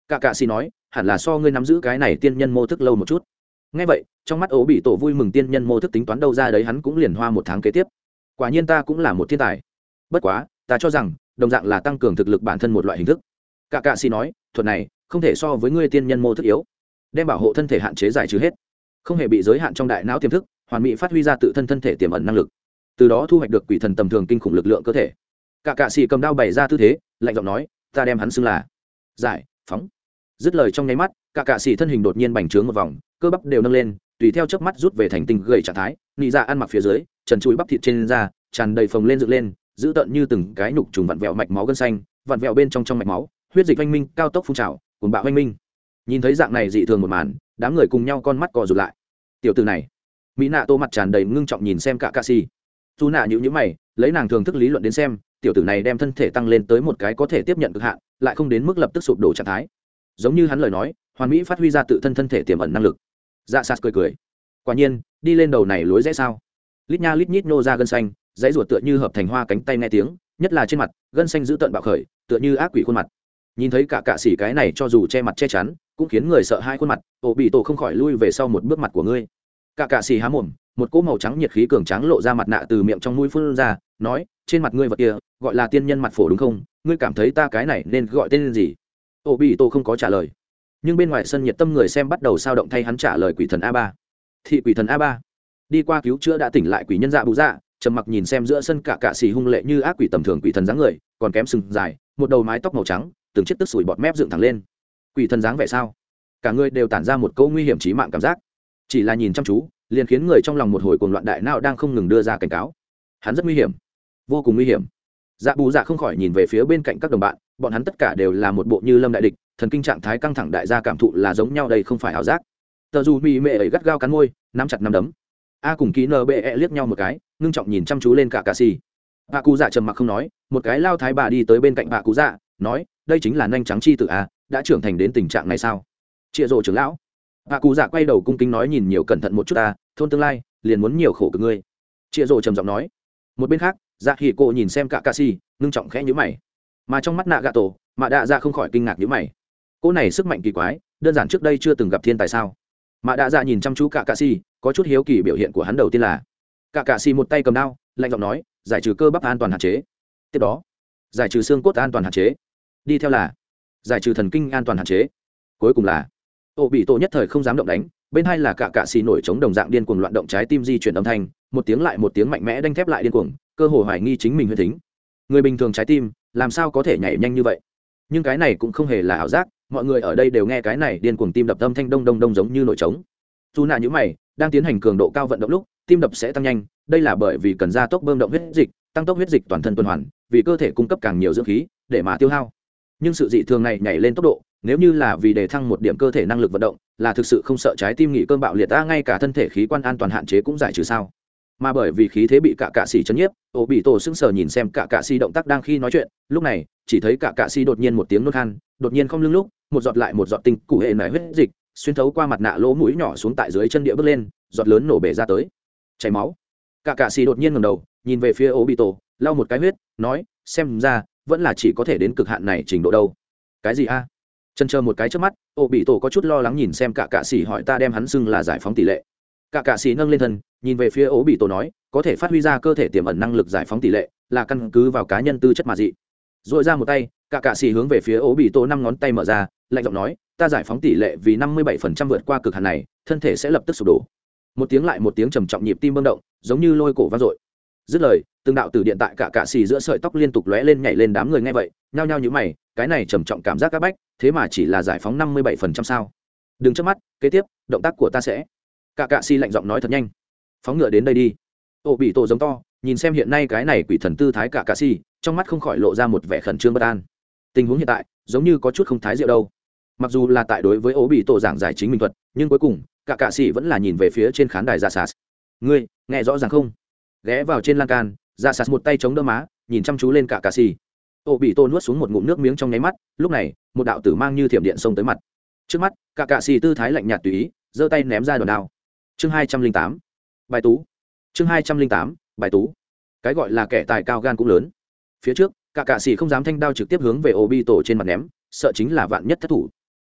cả cạ xì nói, hẳn là so ngươi nắm giữ cái này tiên nhân mô thức lâu một chút. Ngay vậy, trong mắt ổ bị tổ vui mừng tiên nhân mô thức tính toán đâu ra đấy hắn cũng liền hoa một tháng kế tiếp. Quả nhiên ta cũng là một thiên tài. Bất quá, ta cho rằng đồng dạng là tăng cường thực lực bản thân một loại hình thức. Cả cạ xì nói, thuật này, không thể so với ngươi tiên nhân mô thức yếu, đem bảo hộ thân thể hạn chế giải trừ hết, không hề bị giới hạn trong đại não tiềm thức, hoàn mỹ phát huy ra tự thân thân thể tiềm ẩn năng lực, từ đó thu hoạch được quỷ thần tầm thường kinh khủng lực lượng cơ thể. Cả cạ xì cầm đao bày ra tư thế, lạnh giọng nói, ta đem hắn xưng là giải phóng. Dứt lời trong nháy mắt, cả cạ xì thân hình đột nhiên bành trướng một vòng, cơ bắp đều nâng lên, tùy theo chớp mắt rút về thành tinh gầy trạng thái, nị ra ăn mặc phía dưới, trần chuối bắp thịt trên da, tràn đầy phồng lên dựng lên giữ tận như từng cái nhục trùng vặn vẹo mạch máu gân xanh, vặn vẹo bên trong trong mạch máu, huyết dịch oanh minh, cao tốc phun trào cùng bạo oanh minh. Nhìn thấy dạng này dị thường một màn, đám người cùng nhau con mắt cò rụt lại. Tiểu từ này. Mỹ nạ tô mặt tràn đầy ngưng trọng nhìn xem cả ca si dù nạ nhữ nhữ mày, lấy nàng thường thức lý luận đến xem, tiểu tử này đem thân thể tăng lên tới một cái có thể tiếp nhận cực hạn, lại không đến mức lập tức sụp đổ trạng thái. Giống như hắn lời nói, hoàn mỹ phát huy ra tự thân thân thể tiềm ẩn năng lực. Dạ sạt cười cười. Quả nhiên, đi lên đầu này lối rẽ sao? Lít nha lít nhít nô ra gân xanh dãy ruột tựa như hợp thành hoa cánh tay nghe tiếng, nhất là trên mặt, gân xanh giữ tận bạo khởi, tựa như ác quỷ khuôn mặt. Nhìn thấy cả cạ xỉ cái này cho dù che mặt che chắn, cũng khiến người sợ hai khuôn mặt, ổ bị tổ không khỏi lui về sau một bước mặt của ngươi. Cả cạ xỉ há mồm, một cỗ màu trắng nhiệt khí cường trắng lộ ra mặt nạ từ miệng trong mũi phun ra, nói, trên mặt ngươi vật kia, gọi là tiên nhân mặt phổ đúng không? Ngươi cảm thấy ta cái này nên gọi tên gì? Ổ bị tổ không có trả lời. Nhưng bên ngoài sân nhiệt tâm người xem bắt đầu sao động thay hắn trả lời quỷ thần a ba. Thị quỷ thần a ba. Đi qua cứu chữa đã tỉnh lại quỷ nhân dạ bù dạ trầm mặc nhìn xem giữa sân cả cạ xì hung lệ như ác quỷ tầm thường quỷ thần dáng người, còn kém sừng dài, một đầu mái tóc màu trắng, từng chiếc tức sủi bọt mép dựng thẳng lên. Quỷ thần dáng vẻ sao? Cả người đều tản ra một câu nguy hiểm trí mạng cảm giác. Chỉ là nhìn chăm chú, liền khiến người trong lòng một hồi cuồng loạn đại nào đang không ngừng đưa ra cảnh cáo. Hắn rất nguy hiểm, vô cùng nguy hiểm. Dạ bù dạ không khỏi nhìn về phía bên cạnh các đồng bạn, bọn hắn tất cả đều là một bộ như lâm đại địch, thần kinh trạng thái căng thẳng đại gia cảm thụ là giống nhau đây không phải ảo giác. Tờ dù mỹ mệ ấy gắt gao cắn môi, nắm chặt nắm đấm a cùng ký nbe liếc nhau một cái, ngưng trọng nhìn chăm chú lên cả cà xì. Bà cụ dạ trầm mặc không nói, một cái lao thái bà đi tới bên cạnh bà cụ dạ nói, đây chính là nhanh trắng chi tự a, đã trưởng thành đến tình trạng này sao? Chịa rộ trưởng lão. Bà cụ dạ quay đầu cung kính nói nhìn nhiều cẩn thận một chút ta thôn tương lai, liền muốn nhiều khổ cực ngươi. Chịa rộ trầm giọng nói. Một bên khác dạ hỉ cô nhìn xem cả cà xì, ngưng trọng khẽ nhữ mày. Mà trong mắt nạ gà tổ mạ đạ dạ không khỏi kinh ngạc nhữ mày. Cô này sức mạnh kỳ quái, đơn giản trước đây chưa từng gặp thiên tài sao. Mạ đạ dạ nhìn chăm chú cả cà xì có chút hiếu kỳ biểu hiện của hắn đầu tiên là, cả cạ xì một tay cầm đao, lạnh giọng nói, giải trừ cơ bắp an toàn hạn chế. Tiếp đó, giải trừ xương cốt an toàn hạn chế. Đi theo là, giải trừ thần kinh an toàn hạn chế. Cuối cùng là, ô bị tổ nhất thời không dám động đánh, bên hai là cả cạ xì nổi chống đồng dạng điên cuồng loạn động trái tim di chuyển âm thanh, một tiếng lại một tiếng mạnh mẽ đanh thép lại điên cuồng, cơ hồ hoài nghi chính mình huyết tính. Người bình thường trái tim, làm sao có thể nhảy nhanh như vậy? Nhưng cái này cũng không hề là ảo giác, mọi người ở đây đều nghe cái này điên cuồng tim đập âm thanh đông đông đông giống như nổi trống. Dù nạ nhữ mày đang tiến hành cường độ cao vận động lúc, tim đập sẽ tăng nhanh, đây là bởi vì cần gia tốc bơm động huyết dịch, tăng tốc huyết dịch toàn thân tuần hoàn, vì cơ thể cung cấp càng nhiều dưỡng khí, để mà tiêu hao. Nhưng sự dị thường này nhảy lên tốc độ, nếu như là vì đề thăng một điểm cơ thể năng lực vận động, là thực sự không sợ trái tim nghỉ cơn bạo liệt ta ngay cả thân thể khí quan an toàn hạn chế cũng giải trừ sao? Mà bởi vì khí thế bị cả cạ xì chấn nhiếp ổ bị tổ sững sờ nhìn xem cả cạ xì động tác đang khi nói chuyện, lúc này, chỉ thấy cả cạ xì đột nhiên một tiếng nôn khan, đột nhiên không lưng lúc, một giọt lại một giọt tinh cụ hệ nảy huyết dịch xuyên thấu qua mặt nạ lỗ mũi nhỏ xuống tại dưới chân địa bước lên, giọt lớn nổ bể ra tới. Chảy máu. Cả cạ xì đột nhiên ngầm đầu, nhìn về phía ô bị tổ lau một cái huyết, nói, xem ra, vẫn là chỉ có thể đến cực hạn này trình độ đâu. Cái gì a? Chân chờ một cái trước mắt ô bị tổ có chút lo lắng nhìn xem cả cạ xì hỏi ta đem hắn xưng là giải phóng tỷ lệ. Cả cạ xì nâng lên thân, nhìn về phía ô bị tổ nói, có thể phát huy ra cơ thể tiềm ẩn năng lực giải phóng tỷ lệ, là căn cứ vào cá nhân tư chất mà dị. Dội ra một tay cả cạ xì hướng về phía ố bị tổ năm ngón tay mở ra, lạnh giọng nói, ta giải phóng tỷ lệ vì năm mươi bảy phần trăm vượt qua cực hạn này, thân thể sẽ lập tức sụp đổ. Một tiếng lại một tiếng trầm trọng nhịp tim bơm động, giống như lôi cổ vang dội. Dứt lời, từng đạo từ điện tại cả cạ xì giữa sợi tóc liên tục lóe lên nhảy lên đám người nghe vậy, nhao nhao như mày, cái này trầm trọng cảm giác các bách, thế mà chỉ là giải phóng năm mươi bảy phần trăm sao? Đừng chớp mắt, kế tiếp, động tác của ta sẽ. Cả cạ xì lạnh giọng nói thật nhanh. Phóng ngựa đến đây đi. Ô bị tổ giống to, nhìn xem hiện nay cái này quỷ thần tư thái cả cạ xì, trong mắt không khỏi lộ ra một vẻ khẩn trương bất an tình huống hiện tại, giống như có chút không thái diệu đâu. Mặc dù là tại đối với ố bị tổ giảng giải chính minh thuật, nhưng cuối cùng, cả cạ sĩ vẫn là nhìn về phía trên khán đài ra sas ngươi, nghe rõ ràng không? Ghé vào trên lan can ra sas một tay chống đỡ má, nhìn chăm chú lên cả cạ sĩ. Ố bị tổ nuốt xuống một ngụm nước miếng trong nháy mắt, lúc này, một đạo tử mang như thiểm điện xông tới mặt. Trước mắt, cả cạ sĩ tư thái lạnh nhạt tùy ý, giơ tay ném ra đòn đao. Chương hai trăm linh tám, bài tú. Chương hai trăm linh tám, bài tú. Cái gọi là kẻ tài cao gan cũng lớn. Phía trước cả cạ sĩ không dám thanh đao trực tiếp hướng về ô bi tổ trên mặt ném, sợ chính là vạn nhất thất thủ.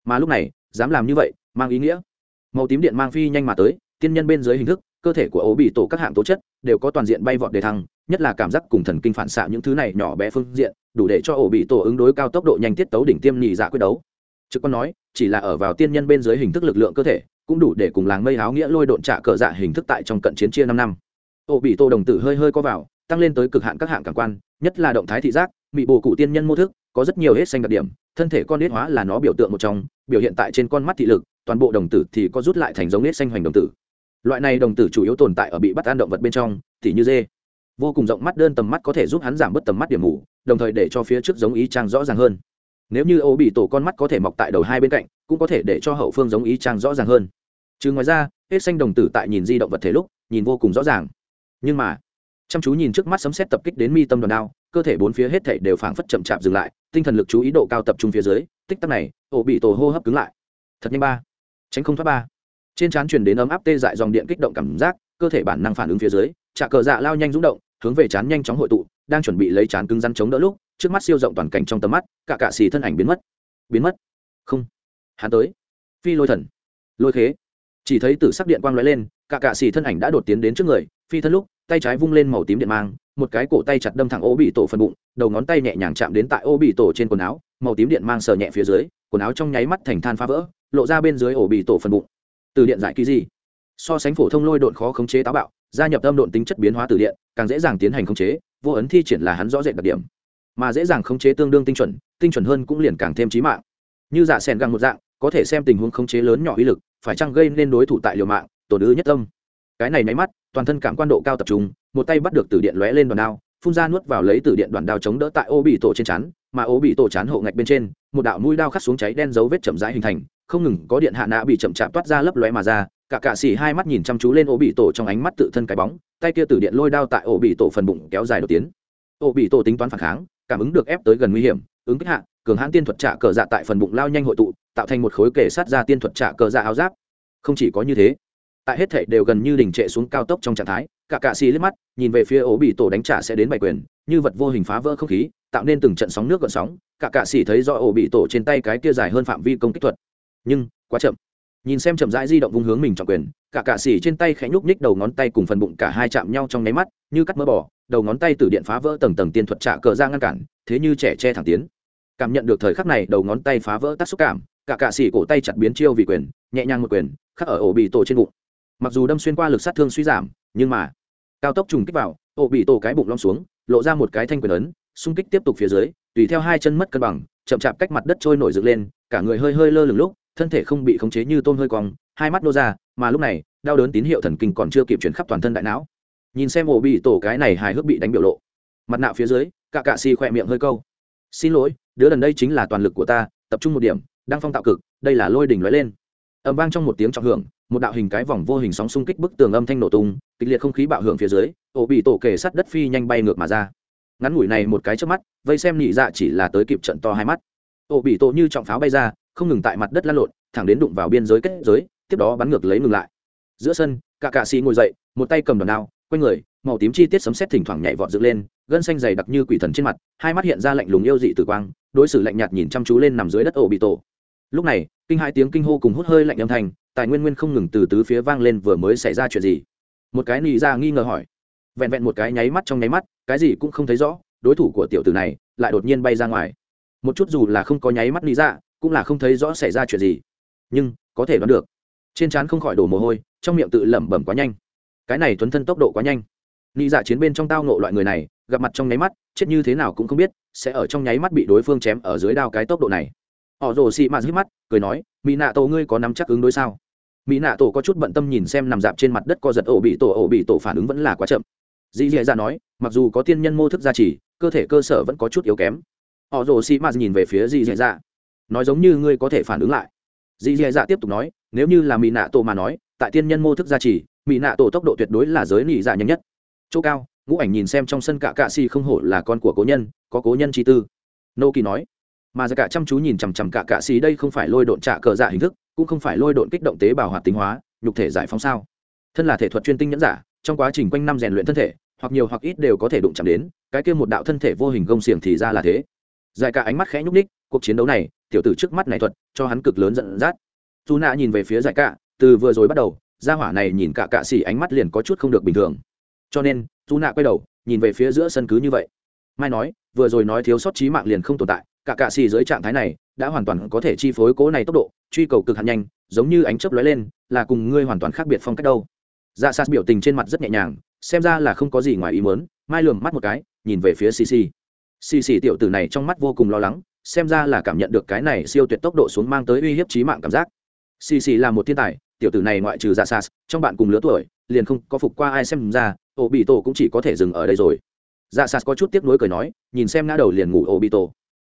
Mà lúc này, dám làm như vậy, mang ý nghĩa. Màu tím điện mang phi nhanh mà tới, tiên nhân bên dưới hình thức, cơ thể của ố bị tổ các hạng tố chất đều có toàn diện bay vọt đề thăng, nhất là cảm giác cùng thần kinh phản xạ những thứ này nhỏ bé phương diện, đủ để cho ổ bị tổ ứng đối cao tốc độ nhanh tiết tấu đỉnh tiêm nhị dạ quyết đấu. Trực quan nói, chỉ là ở vào tiên nhân bên dưới hình thức lực lượng cơ thể, cũng đủ để cùng làng mây háo nghĩa lôi độn trả cờ dạ hình thức tại trong cận chiến chia năm năm. Ổ bị tổ đồng tử hơi hơi có vào tăng lên tới cực hạn các hạng cảm quan, nhất là động thái thị giác bị bổ cụ tiên nhân mô thức, có rất nhiều hết xanh đặc điểm, thân thể con nết hóa là nó biểu tượng một trong, biểu hiện tại trên con mắt thị lực, toàn bộ đồng tử thì có rút lại thành giống nết xanh hoành đồng tử. Loại này đồng tử chủ yếu tồn tại ở bị bắt ăn động vật bên trong t như dê. Vô cùng rộng mắt đơn tầm mắt có thể giúp hắn giảm bớt tầm mắt điểm mù, đồng thời để cho phía trước giống ý trang rõ ràng hơn. Nếu như ô bị tổ con mắt có thể mọc tại đầu hai bên cạnh, cũng có thể để cho hậu phương giống ý trang rõ ràng hơn. Chứ ngoài ra, hết xanh đồng tử tại nhìn di động vật thể lúc, nhìn vô cùng rõ ràng. Nhưng mà chăm chú nhìn trước mắt sấm xét tập kích đến mi tâm đòn đao, cơ thể bốn phía hết thể đều phảng phất chậm chạp dừng lại, tinh thần lực chú ý độ cao tập trung phía dưới, tích tắc này, ổ bị tổ hô hấp cứng lại. Thật nhanh ba. Tránh không thoát ba. Trên trán truyền đến ấm áp tê dại dòng điện kích động cảm giác, cơ thể bản năng phản ứng phía dưới trả cờ dạ lao nhanh rúng động, hướng về chán nhanh chóng hội tụ, đang chuẩn bị lấy chán cứng rắn chống đỡ lúc, trước mắt siêu rộng toàn cảnh trong tầm mắt, cả cạ xì thân ảnh biến mất. Biến mất. Không. Hắn tới. Phi lôi thần. Lôi khế chỉ thấy tử sắc điện quang lóe lên, cả cạ xì thân ảnh đã đột tiến đến trước người, phi thân lúc, tay trái vung lên màu tím điện mang, một cái cổ tay chặt đâm thẳng ô bị tổ phần bụng, đầu ngón tay nhẹ nhàng chạm đến tại ô bị tổ trên quần áo, màu tím điện mang sờ nhẹ phía dưới, quần áo trong nháy mắt thành than phá vỡ, lộ ra bên dưới ổ bị tổ phần bụng. Từ điện giải ký gì? So sánh phổ thông lôi độn khó khống chế táo bạo, gia nhập âm độn tính chất biến hóa từ điện, càng dễ dàng tiến hành khống chế, vô ấn thi triển là hắn rõ rệt đặc điểm. Mà dễ dàng khống chế tương đương tinh chuẩn tinh chuẩn hơn cũng liền càng thêm trí mạng. Như giả sèn găng một dạng, có thể xem tình huống khống chế lớn nhỏ uy lực phải chăng gây nên đối thủ tại liều mạng, tổn ư nhất tâm. Cái này nháy mắt, toàn thân cảm quan độ cao tập trung, một tay bắt được từ điện lóe lên đòn đao, phun ra nuốt vào lấy từ điện đoàn đao chống đỡ tại ô bị tổ trên chắn mà ô bị tổ chán hộ ngạch bên trên, một đạo mũi đao khắc xuống cháy đen dấu vết chậm rãi hình thành, không ngừng có điện hạ nã bị chậm chạp toát ra lấp lóe mà ra, cả cạ xỉ hai mắt nhìn chăm chú lên ô bị tổ trong ánh mắt tự thân cái bóng, tay kia từ điện lôi đao tại ô bị tổ phần bụng kéo dài đột tiến. Ô bị tổ tính toán phản kháng, cảm ứng được ép tới gần nguy hiểm, ứng kích hạ cường hãn tiên thuật trả cờ dạ tại phần bụng lao nhanh hội tụ, tạo thành một khối kể sát ra tiên thuật trả cờ dạ áo giáp. Không chỉ có như thế, tại hết thảy đều gần như đỉnh trệ xuống cao tốc trong trạng thái, cả cạ xì liếc mắt, nhìn về phía ố bị tổ đánh trả sẽ đến bày quyền, như vật vô hình phá vỡ không khí, tạo nên từng trận sóng nước gợn sóng, cả cạ xì thấy do ổ bị tổ trên tay cái kia dài hơn phạm vi công kích thuật. Nhưng, quá chậm. Nhìn xem chậm rãi di động vung hướng mình trọng quyền, cả cạ xì trên tay khẽ nhúc nhích đầu ngón tay cùng phần bụng cả hai chạm nhau trong nháy mắt, như cắt mỡ bỏ đầu ngón tay từ điện phá vỡ tầng tầng tiên thuật trả cờ ra ngăn cản, thế như trẻ che thẳng tiến cảm nhận được thời khắc này đầu ngón tay phá vỡ tác xúc cảm, cả cạ xì cổ tay chặt biến chiêu vì quyền, nhẹ nhàng một quyền, khắc ở ổ bị tổ trên bụng. Mặc dù đâm xuyên qua lực sát thương suy giảm, nhưng mà, cao tốc trùng kích vào, ổ bị tổ cái bụng long xuống, lộ ra một cái thanh quyền ấn, xung kích tiếp tục phía dưới, tùy theo hai chân mất cân bằng, chậm chạp cách mặt đất trôi nổi dựng lên, cả người hơi hơi lơ lửng lúc, thân thể không bị khống chế như tôm hơi cong, hai mắt nô ra, mà lúc này, đau đớn tín hiệu thần kinh còn chưa kịp chuyển khắp toàn thân đại não. Nhìn xem ổ bị tổ cái này hài hước bị đánh biểu lộ. Mặt nạ phía dưới, cả cạ xì khỏe miệng hơi câu xin lỗi, đứa lần đây chính là toàn lực của ta, tập trung một điểm, đang phong tạo cực, đây là lôi đỉnh lóe lên. Ầm vang trong một tiếng trọng hưởng, một đạo hình cái vòng vô hình sóng xung kích bức tường âm thanh nổ tung, kịch liệt không khí bạo hưởng phía dưới, ổ bị tổ kề sắt đất phi nhanh bay ngược mà ra. Ngắn ngủi này một cái trước mắt, vây xem nhị dạ chỉ là tới kịp trận to hai mắt. Ổ bị tổ như trọng pháo bay ra, không ngừng tại mặt đất lăn lộn, thẳng đến đụng vào biên giới kết giới, tiếp đó bắn ngược lấy ngừng lại. Giữa sân, cả cạ xì ngồi dậy, một tay cầm đòn đao quanh người, màu tím chi tiết sấm sét thỉnh thoảng nhảy vọt dựng lên, gân xanh dày đặc như quỷ thần trên mặt, hai mắt hiện ra lạnh lùng yêu dị tử quang, đối xử lạnh nhạt nhìn chăm chú lên nằm dưới đất ổ bị tổ. Lúc này, kinh hai tiếng kinh hô cùng hút hơi lạnh âm thanh, tài nguyên nguyên không ngừng từ tứ phía vang lên vừa mới xảy ra chuyện gì? Một cái nị ra nghi ngờ hỏi. Vẹn vẹn một cái nháy mắt trong nháy mắt, cái gì cũng không thấy rõ, đối thủ của tiểu tử này lại đột nhiên bay ra ngoài. Một chút dù là không có nháy mắt nị ra, cũng là không thấy rõ xảy ra chuyện gì. Nhưng, có thể đoán được. Trên trán không khỏi đổ mồ hôi, trong miệng tự lẩm bẩm quá nhanh cái này tuấn thân tốc độ quá nhanh. Nghĩ dạ chiến bên trong tao nộ loại người này, gặp mặt trong nháy mắt, chết như thế nào cũng không biết, sẽ ở trong nháy mắt bị đối phương chém ở dưới đao cái tốc độ này. Họ rồ xị mạt hít mắt, cười nói mỹ nạ tổ ngươi có nắm chắc ứng đối sao? Mỹ nạ tổ có chút bận tâm nhìn xem nằm dạp trên mặt đất co giật ổ bị tổ, ổ bị tổ phản ứng vẫn là quá chậm. Dì dì dạ nói, mặc dù có tiên nhân mô thức gia trì, cơ thể cơ sở vẫn có chút yếu kém. Họ rồ xị mạt nhìn về phía dì dì dạ. Nói giống như ngươi có thể phản ứng lại. Dì dì dạ tiếp tục nói, nếu như là mỹ nạ tổ mà nói, tại tiên nhân mô thức gia trì mỹ nạ tổ tốc độ tuyệt đối là giới nỉ dạ nhanh nhất. Chỗ cao, ngũ ảnh nhìn xem trong sân cả cạ si không hổ là con của cố nhân, có cố nhân chi tư. Nô kỳ nói, mà ra cả chăm chú nhìn chằm chằm cả cạ xì đây không phải lôi độn trạ cờ dạ hình thức, cũng không phải lôi độn kích động tế bào hoạt tính hóa, nhục thể giải phóng sao. Thân là thể thuật chuyên tinh nhẫn giả, trong quá trình quanh năm rèn luyện thân thể, hoặc nhiều hoặc ít đều có thể đụng chạm đến, cái kia một đạo thân thể vô hình gông xiềng thì ra là thế. Dài cả ánh mắt khẽ nhúc ních cuộc chiến đấu này, tiểu tử trước mắt này thuật, cho hắn cực lớn giận dắt. Dù nạ nhìn về phía giải cả, từ vừa rồi bắt đầu gia hỏa này nhìn cả cạ xỉ ánh mắt liền có chút không được bình thường. Cho nên dù nạ quay đầu, nhìn về phía giữa sân cứ như vậy. Mai nói, vừa rồi nói thiếu sót trí mạng liền không tồn tại, cả cạ xỉ dưới trạng thái này đã hoàn toàn có thể chi phối cố này tốc độ, truy cầu cực hạn nhanh, giống như ánh chớp lóe lên, là cùng ngươi hoàn toàn khác biệt phong cách đâu. Dạ sas biểu tình trên mặt rất nhẹ nhàng, xem ra là không có gì ngoài ý muốn, mai lườm mắt một cái, nhìn về phía cc cc tiểu tử này trong mắt vô cùng lo lắng, xem ra là cảm nhận được cái này siêu tuyệt tốc độ xuống mang tới uy hiếp trí mạng cảm giác. Cc là một thiên tài tiểu tử này ngoại trừ dạ sas trong bạn cùng lứa tuổi, liền không có phục qua ai xem ra ổ bị tổ cũng chỉ có thể dừng ở đây rồi. Dạ sas có chút tiếc nuối cười nói, nhìn xem ngã đầu liền ngủ ổ bị tổ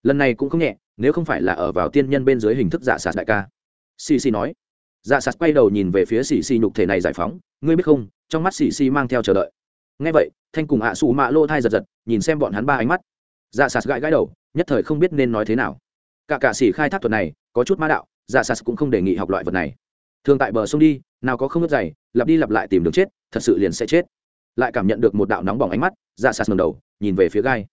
lần này cũng không nhẹ, nếu không phải là ở vào tiên nhân bên dưới hình thức dạ sas đại ca. Xì xì nói. Dạ sas quay đầu nhìn về phía xì xì nhục thể này giải phóng, ngươi biết không, trong mắt xì xì mang theo chờ đợi. Ngay vậy, thanh cùng ạ à xù mạ lô thai giật giật, nhìn xem bọn hắn ba ánh mắt. Dạ sas gãi gãi đầu, nhất thời không biết nên nói thế nào. Cả cả xì khai thác thuật này, có chút ma đạo dạ sas cũng không đề nghị học loại vật này thường tại bờ sông đi, nào có không ướt dày, lặp đi lặp lại tìm đường chết, thật sự liền sẽ chết. Lại cảm nhận được một đạo nóng bỏng ánh mắt dạ sạt ngầm đầu, nhìn về phía gai.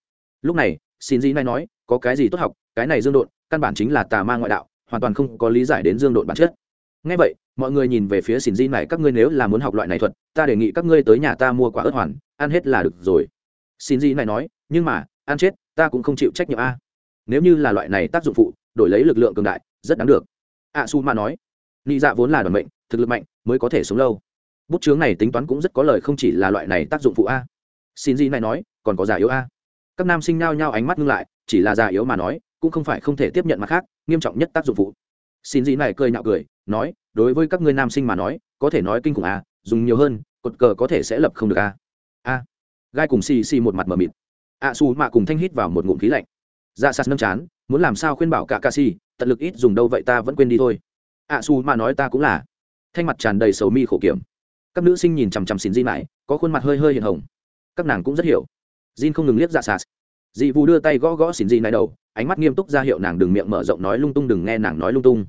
Lúc này, xin dĩ này nói, có cái gì tốt học? Cái này dương độn, căn bản chính là tà ma ngoại đạo, hoàn toàn không có lý giải đến dương độn bản chất. Ngay vậy, mọi người nhìn về phía xin di này các ngươi nếu là muốn học loại này thuật, ta đề nghị các ngươi tới nhà ta mua quả ớt hoàn, ăn hết là được rồi. Xin di này nói, nhưng mà, ăn chết, ta cũng không chịu trách nhiệm a. Nếu như là loại này tác dụng phụ, đổi lấy lực lượng cường đại, rất đáng được. A su ma nói nị dạ vốn là đoàn mệnh, thực lực mạnh, mới có thể sống lâu. Bút chướng này tính toán cũng rất có lời, không chỉ là loại này tác dụng phụ a. Xin gì này nói, còn có già yếu a. Các nam sinh nao nhao ánh mắt ngưng lại, chỉ là già yếu mà nói, cũng không phải không thể tiếp nhận mặt khác, nghiêm trọng nhất tác dụng phụ. Xin gì này cười nhạo cười, nói, đối với các ngươi nam sinh mà nói, có thể nói kinh khủng a, dùng nhiều hơn, cột cờ có thể sẽ lập không được a. A. Gai cùng xì xì một mặt mờ mịt. A su mạ cùng thanh hít vào một ngụm khí lạnh. Dạ sạt nâm chán, muốn làm sao khuyên bảo cả ca si, tận lực ít dùng đâu vậy ta vẫn quên đi thôi à su mà nói ta cũng là. Thanh mặt tràn đầy sầu mi khổ kiểm. Các nữ sinh nhìn chằm chằm xin di mãi có khuôn mặt hơi hơi hiện hồng. Các nàng cũng rất hiểu. Jin không ngừng liếc dạ sạt dị vụ đưa tay gõ gõ xin di này đầu, ánh mắt nghiêm túc ra hiệu nàng đừng miệng mở rộng nói lung tung, đừng nghe nàng nói lung tung.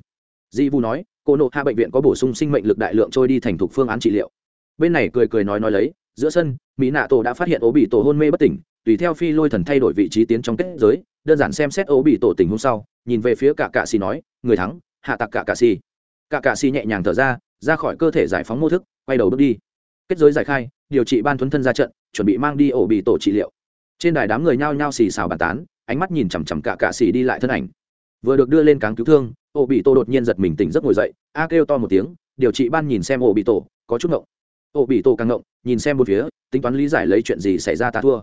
Dị vụ nói, cô nộ hạ bệnh viện có bổ sung sinh mệnh lực đại lượng trôi đi thành thục phương án trị liệu. Bên này cười cười nói nói lấy, giữa sân, mỹ nạ tổ đã phát hiện ố bị tổ hôn mê bất tỉnh, tùy theo phi lôi thần thay đổi vị trí tiến trong kết giới, đơn giản xem xét ố bị tổ tình hôm sau, nhìn về phía cả cạ xì nói, người thắng hạ tặc cả cạ xì. Cả cạ xì nhẹ nhàng thở ra ra khỏi cơ thể giải phóng mô thức, quay đầu bước đi. Kết giới giải khai, điều trị ban thuấn thân ra trận, chuẩn bị mang đi ổ bị tổ trị liệu. Trên đài đám người nhao nhao xì xào bàn tán, ánh mắt nhìn chằm chằm cả cạ xì đi lại thân ảnh. Vừa được đưa lên cáng cứu thương, ổ bị tổ đột nhiên giật mình tỉnh giấc ngồi dậy, a kêu to một tiếng, điều trị ban nhìn xem ổ bị tổ, có chút ngộng. Ổ bị tổ càng ngộng, nhìn xem một phía, tính toán lý giải lấy chuyện gì xảy ra ta thua.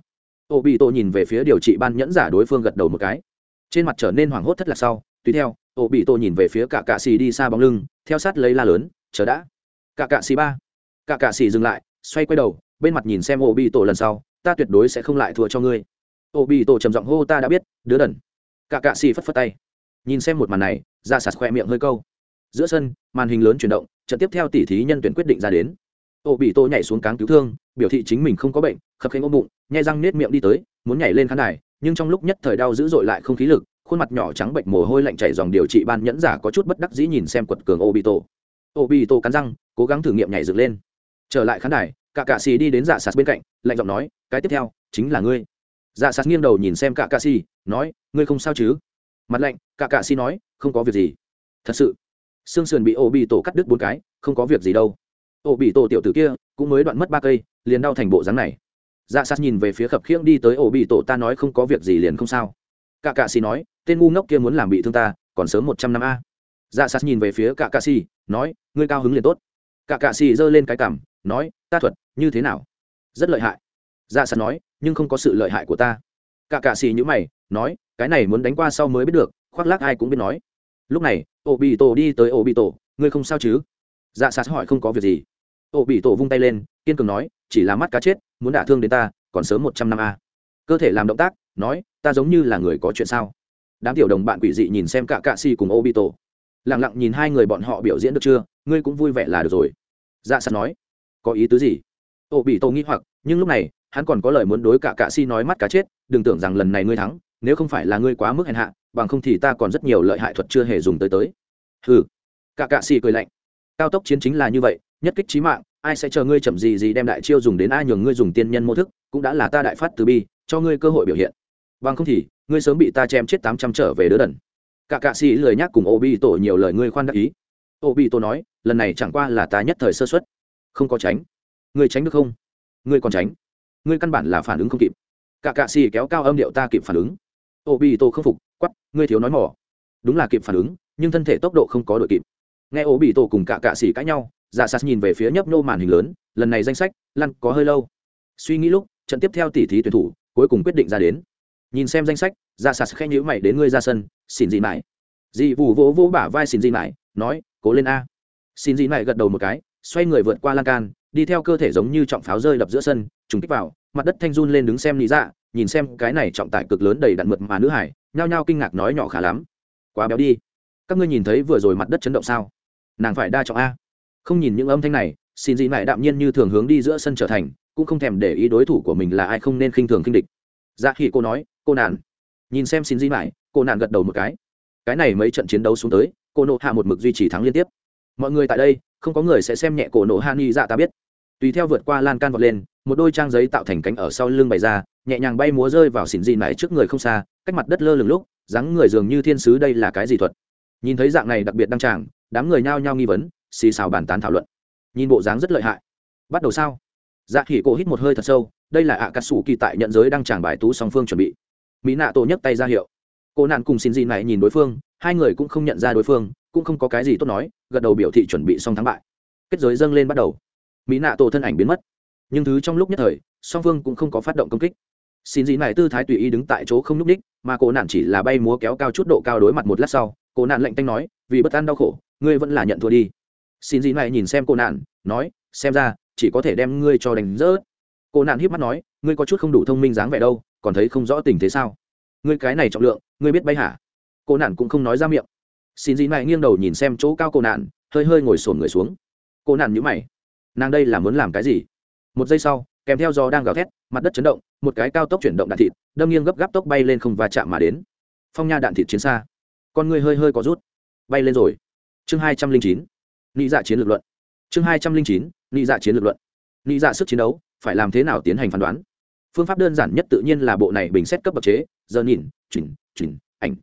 Ổ bị tổ nhìn về phía điều trị ban nhẫn giả đối phương gật đầu một cái. Trên mặt trở nên hoảng hốt thất lạc sau tùy theo ô bị tổ nhìn về phía cả cạ xì đi xa bóng lưng, theo sát lấy la lớn, chờ đã. Cả cạ xì ba. Cả cạ xì dừng lại, xoay quay đầu, bên mặt nhìn xem ô bị tổ lần sau, ta tuyệt đối sẽ không lại thua cho ngươi. Ô bị tổ trầm giọng hô ta đã biết, đứa đần. Cả cạ xì phất phất tay. Nhìn xem một màn này, ra sạt khoe miệng hơi câu. Giữa sân, màn hình lớn chuyển động, trận tiếp theo tỷ thí nhân tuyển quyết định ra đến. Ô bị tổ nhảy xuống cáng cứu thương, biểu thị chính mình không có bệnh, khập khanh ôm bụng, nhai răng nết miệng đi tới, muốn nhảy lên khán đài, nhưng trong lúc nhất thời đau dữ dội lại không khí lực khuôn mặt nhỏ trắng bệnh mồ hôi lạnh chảy dòng điều trị ban nhẫn giả có chút bất đắc dĩ nhìn xem quật cường Obito. Obito cắn răng, cố gắng thử nghiệm nhảy dựng lên. Trở lại khán đài cả cạ xì đi đến dạ sạt bên cạnh, lạnh giọng nói, cái tiếp theo, chính là ngươi. Dạ sạt nghiêng đầu nhìn xem cả cạ xì, nói, ngươi không sao chứ? Mặt lạnh cả cạ xì nói, không có việc gì. Thật sự? Xương sườn bị Obito cắt đứt bốn cái, không có việc gì đâu. Obito tiểu tử kia, cũng mới đoạn mất ba cây, liền đau thành bộ dáng này. Dạ sạt nhìn về phía khập khiễng đi tới Obito, ta nói không có việc gì liền không sao cả cạ xì nói, tên ngu ngốc kia muốn làm bị thương ta, còn sớm một trăm năm a. Dạ sạt nhìn về phía cả cạ xì nói, ngươi cao hứng liền tốt. Cả cạ xì giơ lên cái cảm nói, ta thuật, như thế nào? Rất lợi hại. Dạ sạt nói, nhưng không có sự lợi hại của ta. Cả cạ xì nhữ mày, nói, cái này muốn đánh qua sau mới biết được, khoác lác ai cũng biết nói. Lúc này ổ bị tổ đi tới ổ bị tổ ngươi không sao chứ? Dạ sạt hỏi không có việc gì. Ổ bị tổ vung tay lên, kiên cường nói, chỉ là mắt cá chết, muốn đả thương đến ta, còn sớm một trăm năm a. Cơ thể làm động tác nói, ta giống như là người có chuyện sao? Đám tiểu đồng bạn quỷ dị nhìn xem cả cạ xì cùng obito. Lẳng lặng nhìn hai người bọn họ biểu diễn được chưa? Ngươi cũng vui vẻ là được rồi. Dạ sắt nói, có ý tứ gì? Obito nghĩ hoặc, nhưng lúc này, hắn còn có lời muốn đối cả cạ xì nói mắt cá chết, đừng tưởng rằng lần này ngươi thắng, nếu không phải là ngươi quá mức hèn hạ, bằng không thì ta còn rất nhiều lợi hại thuật chưa hề dùng tới tới. Hừ. Cả cạ xì cười lạnh, cao tốc chiến chính là như vậy, nhất kích trí mạng, ai sẽ chờ ngươi chậm gì gì đem đại chiêu dùng đến ai nhường ngươi dùng tiên nhân mô thức, cũng đã là ta đại phát từ bi, cho ngươi cơ hội biểu hiện bằng không thì, ngươi sớm bị ta chém chết tám trăm trở về đứa đần. Cả cạ sĩ lười nhắc cùng ô tổ nhiều lời ngươi khoan đắc ý. Ô tổ nói, lần này chẳng qua là ta nhất thời sơ xuất không có tránh. Ngươi tránh được không? Ngươi còn tránh. Ngươi căn bản là phản ứng không kịp. Cả cạ sĩ kéo cao âm điệu ta kịp phản ứng. Ô bị tổ không phục quắp ngươi thiếu nói mỏ. Đúng là kịp phản ứng, nhưng thân thể tốc độ không có đội kịp. Nghe ô bị tổ cùng cả cạ sĩ cãi nhau dạ giả sạt nhìn về phía nhấp nô màn hình lớn, lần này danh sách, lăn có hơi lâu. Suy nghĩ lúc, trận tiếp theo tỷ thí tuyển thủ, cuối cùng quyết định ra đến nhìn xem danh sách ra sạt khẽ nhữ mày đến ngươi ra sân, xin gì mãi. Dị vụ vỗ vỗ bả vai xin gì mãi, nói, cố lên a. Xin gì mãi gật đầu một cái, xoay người vượt qua lan can, đi theo cơ thể giống như trọng pháo rơi đập giữa sân, trùng kích vào, mặt đất thanh run lên đứng xem lý dạ nhìn xem cái này trọng tải cực lớn đầy đặn mượt mà nữ hải, nhao nhao kinh ngạc nói nhỏ khá lắm. Quá béo đi. Các ngươi nhìn thấy vừa rồi mặt đất chấn động sao? Nàng phải đa trọng a. Không nhìn những âm thanh này, xin gì mãi đạm nhiên như thường hướng đi giữa sân trở thành, cũng không thèm để ý đối thủ của mình là ai không nên khinh thường khinh địch. Dạ khi cô nói cô nạn. Nhìn xem xin gì mãi, cô nạn gật đầu một cái. Cái này mấy trận chiến đấu xuống tới, cô nộ hạ một mực duy trì thắng liên tiếp. Mọi người tại đây, không có người sẽ xem nhẹ cổ nộ hạ nghi dạ ta biết. Tùy theo vượt qua lan can vọt lên, một đôi trang giấy tạo thành cánh ở sau lưng bày ra, nhẹ nhàng bay múa rơi vào xỉn di mãi trước người không xa, cách mặt đất lơ lửng lúc, dáng người dường như thiên sứ đây là cái gì thuật? Nhìn thấy dạng này đặc biệt đăng tràng, đám người nhao nhao nghi vấn, xì xào bàn tán thảo luận. Nhìn bộ dáng rất lợi hại. Bắt đầu sao? Dạ khỉ cổ hít một hơi thật sâu, đây là ạ cắt sủ kỳ tại nhận giới đăng tràng bài tú song phương chuẩn bị mỹ nạ tổ nhấc tay ra hiệu. Cô nạn cùng xin gì này nhìn đối phương, hai người cũng không nhận ra đối phương, cũng không có cái gì tốt nói, gật đầu biểu thị chuẩn bị xong thắng bại. Kết giới dâng lên bắt đầu. Mỹ nạ tổ thân ảnh biến mất. Nhưng thứ trong lúc nhất thời, song phương cũng không có phát động công kích. Xin gì này tư thái tùy ý đứng tại chỗ không n ú c ních mà cô nạn chỉ là bay múa kéo cao chút độ cao đối mặt một lát sau, cô nạn lạnh tanh nói, vì bất an đau khổ, ngươi vẫn là nhận thua đi. Xin gì này nhìn xem cô nạn, nói, xem ra, chỉ có thể đem ngươi cho đánh rỡ cô nạn híp mắt nói, ngươi có chút không đủ thông minh dáng vẻ đâu còn thấy không rõ tình thế sao? Ngươi cái này trọng lượng, ngươi biết bay hả? Cô nạn cũng không nói ra miệng. Xin dĩ này nghiêng đầu nhìn xem chỗ cao cô nạn, hơi hơi ngồi sồn người xuống. Cô nạn nhữ mày. Nàng đây là muốn làm cái gì? Một giây sau, kèm theo gió đang gào thét, mặt đất chấn động, một cái cao tốc chuyển động đạn thịt, đâm nghiêng gấp gáp tốc bay lên không và chạm mà đến. Phong nha đạn thịt chiến xa. Con người hơi hơi có rút. Bay lên rồi. Chương hai trăm linh chín. Nị dạ chiến lược luận. Chương hai trăm linh chín, nị dạ chiến lược luận. Nị dạ sức chiến đấu, phải làm thế nào tiến hành phán đoán? Phương pháp đơn giản nhất tự nhiên là bộ này bình xét cấp bậc chế, giờ nhìn, chỉnh chỉnh, ảnh.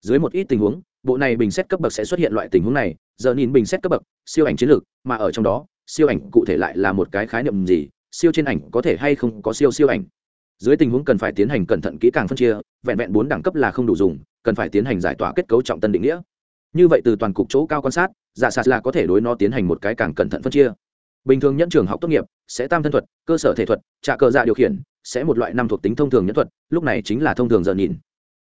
Dưới một ít tình huống, bộ này bình xét cấp bậc sẽ xuất hiện loại tình huống này, giờ nhìn bình xét cấp bậc, siêu ảnh chiến lược, mà ở trong đó, siêu ảnh cụ thể lại là một cái khái niệm gì, siêu trên ảnh có thể hay không có siêu siêu ảnh. Dưới tình huống cần phải tiến hành cẩn thận kỹ càng phân chia, vẹn vẹn bốn đẳng cấp là không đủ dùng, cần phải tiến hành giải tỏa kết cấu trọng tân định nghĩa. Như vậy từ toàn cục chỗ cao quan sát, giả sạt là có thể đối nó tiến hành một cái càng cẩn thận phân chia. Bình thường nhẫn trường học tốt nghiệp, sẽ tam thân thuật, cơ sở thể thuật, trạ cờ dạ điều khiển sẽ một loại năm thuộc tính thông thường nhẫn thuật, lúc này chính là thông thường giờ nhìn.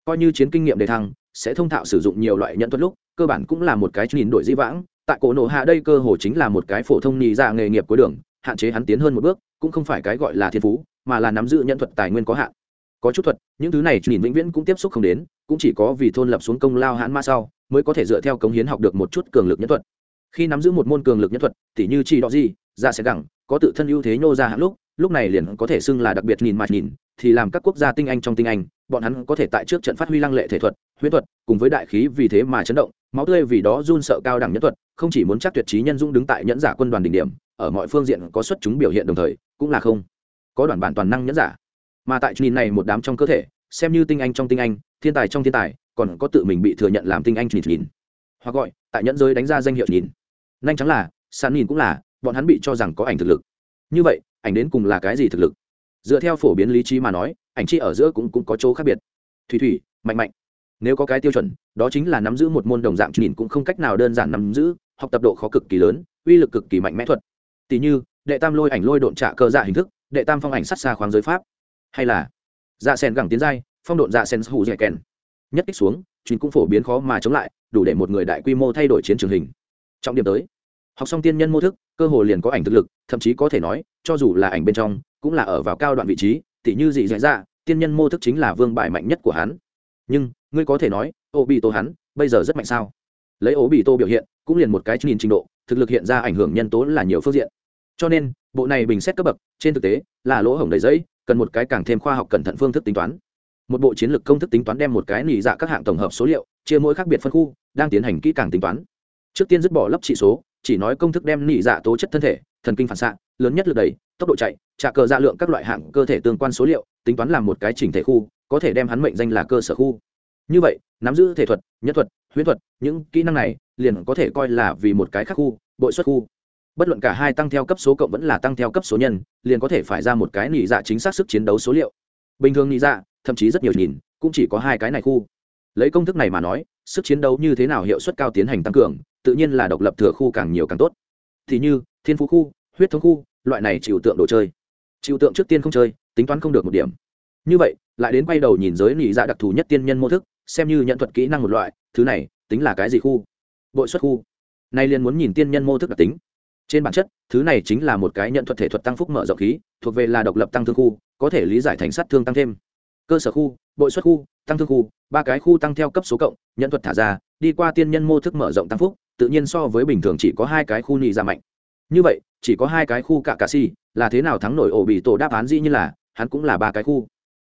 Coi như chiến kinh nghiệm đề thăng, sẽ thông thạo sử dụng nhiều loại nhẫn thuật lúc, cơ bản cũng là một cái nhìn đổi di vãng. Tại cổ nổ hạ đây cơ hồ chính là một cái phổ thông nhì ra dạ nghề nghiệp cuối đường, hạn chế hắn tiến hơn một bước, cũng không phải cái gọi là thiên phú, mà là nắm giữ nhẫn thuật tài nguyên có hạn. Có chút thuật, những thứ này nhìn vĩnh viễn cũng tiếp xúc không đến, cũng chỉ có vì thôn lập xuống công lao hãn ma sau, mới có thể dựa theo cống hiến học được một chút cường lực nhẫn thuật. Khi nắm giữ một môn cường lực nhẫn thuật, tỉ như chi đó gì ra sẽ gẳng, có tự thân ưu thế nhô ra hạng lúc lúc này liền có thể xưng là đặc biệt nhìn mặt nhìn, thì làm các quốc gia tinh anh trong tinh anh, bọn hắn có thể tại trước trận phát huy lăng lệ thể thuật, huyễn thuật, cùng với đại khí vì thế mà chấn động, máu tươi vì đó run sợ cao đẳng nhất thuật, không chỉ muốn chắc tuyệt trí nhân dũng đứng tại nhẫn giả quân đoàn đỉnh điểm, ở mọi phương diện có xuất chúng biểu hiện đồng thời, cũng là không có đoàn bản toàn năng nhẫn giả. Mà tại nhìn này một đám trong cơ thể, xem như tinh anh trong tinh anh, thiên tài trong thiên tài, còn có tự mình bị thừa nhận làm tinh anh nhìn nhìn. Hoặc gọi, tại nhẫn giới đánh ra danh hiệu nhìn. Nhanh chóng là, sàn nhìn cũng là, bọn hắn bị cho rằng có ảnh thực lực như vậy ảnh đến cùng là cái gì thực lực? Dựa theo phổ biến lý trí mà nói ảnh chi ở giữa cũng, cũng có chỗ khác biệt. Thủy thủy mạnh mạnh. Nếu có cái tiêu chuẩn đó chính là nắm giữ một môn đồng dạng nhìn cũng không cách nào đơn giản nắm giữ học tập độ khó cực kỳ lớn uy lực cực kỳ mạnh mẽ thuật. Tỷ như đệ tam lôi ảnh lôi độn trạ cơ dạ hình thức đệ tam phong ảnh sát xa khoáng giới pháp. Hay là dạ sen gẳng tiến giai phong độn dạ sen hủ dẻ kèn. Nhất kích xuống chuyến cũng phổ biến khó mà chống lại đủ để một người đại quy mô thay đổi chiến trường hình. Trọng điểm tới học xong tiên nhân mô thức cơ hồ liền có ảnh thực lực, thậm chí có thể nói, cho dù là ảnh bên trong, cũng là ở vào cao đoạn vị trí, tỉ như dị dạy ra tiên nhân mô thức chính là vương bài mạnh nhất của hắn. Nhưng, ngươi có thể nói ô bị tô hắn, bây giờ rất mạnh sao? Lấy ố bị tô biểu hiện, cũng liền một cái nhìn trình độ, thực lực hiện ra ảnh hưởng nhân tố là nhiều phương diện. Cho nên, bộ này bình xét cấp bậc, trên thực tế, là lỗ hổng đầy giấy cần một cái càng thêm khoa học cẩn thận phương thức tính toán. Một bộ chiến lược công thức tính toán đem một cái nỉ dạ các hạng tổng hợp số liệu, chia mỗi khác biệt phân khu, đang tiến hành kỹ càng tính toán. Trước tiên dứt bỏ lấp trị số chỉ nói công thức đem nỉ dạ tố chất thân thể thần kinh phản xạ lớn nhất lực đầy, tốc độ chạy trả cờ dạ lượng các loại hạng cơ thể tương quan số liệu tính toán làm một cái chỉnh thể khu có thể đem hắn mệnh danh là cơ sở khu. Như vậy nắm giữ thể thuật nhất thuật huyễn thuật những kỹ năng này liền có thể coi là vì một cái khác khu bội xuất khu. Bất luận cả hai tăng theo cấp số cộng vẫn là tăng theo cấp số nhân liền có thể phải ra một cái nỉ dạ chính xác sức chiến đấu số liệu. Bình thường nỉ dạ thậm chí rất nhiều nhìn cũng chỉ có hai cái này khu. Lấy công thức này mà nói sức chiến đấu như thế nào hiệu suất cao tiến hành tăng cường tự nhiên là độc lập thừa khu càng nhiều càng tốt. Thì như, thiên phú khu, huyết thống khu, loại này chịu tượng đồ chơi. Chịu tượng trước tiên không chơi, tính toán không được một điểm. Như vậy, lại đến quay đầu nhìn giới nỉ dạ đặc thù nhất tiên nhân mô thức, xem như nhận thuật kỹ năng một loại, thứ này, tính là cái gì khu? Bội xuất khu. Nay liền muốn nhìn tiên nhân mô thức đặc tính. Trên bản chất, thứ này chính là một cái nhận thuật thể thuật tăng phúc mở rộng khí, thuộc về là độc lập tăng thương khu, có thể lý giải thành sát thương tăng thêm. Cơ sở khu, bội xuất khu, tăng thương khu, ba cái khu tăng theo cấp số cộng, nhận thuật thả ra, đi qua tiên nhân mô thức mở rộng tăng phúc tự nhiên so với bình thường chỉ có hai cái khu nị ra mạnh. Như vậy, chỉ có hai cái khu cả cà si là thế nào thắng nổi ổ bị tổ đáp án dĩ như là, hắn cũng là ba cái khu.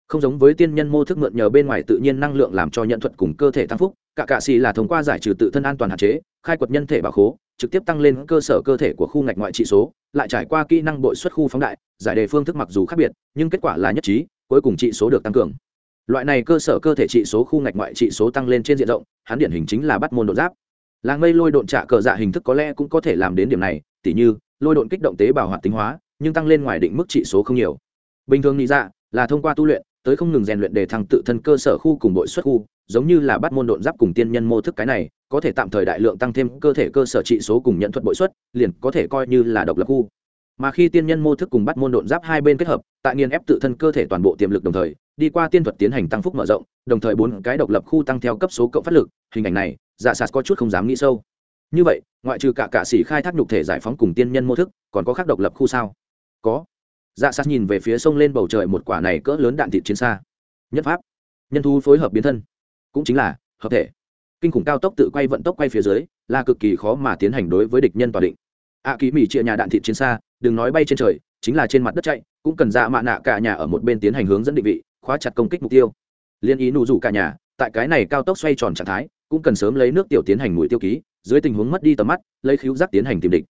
Không giống với tiên nhân mô thức mượn nhờ bên ngoài tự nhiên năng lượng làm cho nhận thuật cùng cơ thể tăng phúc cả cạ xì là thông qua giải trừ tự thân an toàn hạn chế, khai quật nhân thể bảo khố, trực tiếp tăng lên cơ sở cơ thể của khu ngạch ngoại trị số, lại trải qua kỹ năng bội xuất khu phóng đại, giải đề phương thức mặc dù khác biệt, nhưng kết quả là nhất trí, cuối cùng trị số được tăng cường. Loại này cơ sở cơ thể trị số khu ngạch ngoại trị số tăng lên trên diện rộng, hắn điển hình chính là bắt môn đột giáp làng mây lôi độn trả cờ dạ hình thức có lẽ cũng có thể làm đến điểm này, tỉ như, lôi độn kích động tế bào hoạt tính hóa, nhưng tăng lên ngoài định mức trị số không nhiều. Bình thường nghĩ dạ là thông qua tu luyện, tới không ngừng rèn luyện để thăng tự thân cơ sở khu cùng bội xuất khu, giống như là bắt môn độn giáp cùng tiên nhân mô thức cái này, có thể tạm thời đại lượng tăng thêm cơ thể cơ sở trị số cùng nhận thuật bội xuất, liền có thể coi như là độc lập khu. Mà khi tiên nhân mô thức cùng bắt môn độn giáp hai bên kết hợp, tại nghiền ép tự thân cơ thể toàn bộ tiềm lực đồng thời, đi qua tiên thuật tiến hành tăng phúc mở rộng, đồng thời bốn cái độc lập khu tăng theo cấp số cộng phát lực, hình ảnh này dạ sạt có chút không dám nghĩ sâu. Như vậy ngoại trừ cả cạ sĩ khai thác nhục thể giải phóng cùng tiên nhân mô thức còn có khác độc lập khu sao? Có. Dạ sạt nhìn về phía sông lên bầu trời một quả này cỡ lớn đạn thịt chiến xa. Nhất pháp. Nhân thu phối hợp biến thân. Cũng chính là hợp thể. Kinh khủng cao tốc tự quay vận tốc quay phía dưới là cực kỳ khó mà tiến hành đối với địch nhân tòa định. Ạ à, ký mỹ chia nhà đạn thịt chiến xa đừng nói bay trên trời chính là trên mặt đất chạy cũng cần dạ mạ nạ cả nhà ở một bên tiến hành hướng dẫn định vị khóa chặt công kích mục tiêu. Liên ý nụ rủ cả nhà tại cái này cao tốc xoay tròn trạng thái cũng cần sớm lấy nước tiểu tiến hành mũi tiêu ký, dưới tình huống mất đi tầm mắt, lấy khíu giác tiến hành tìm địch.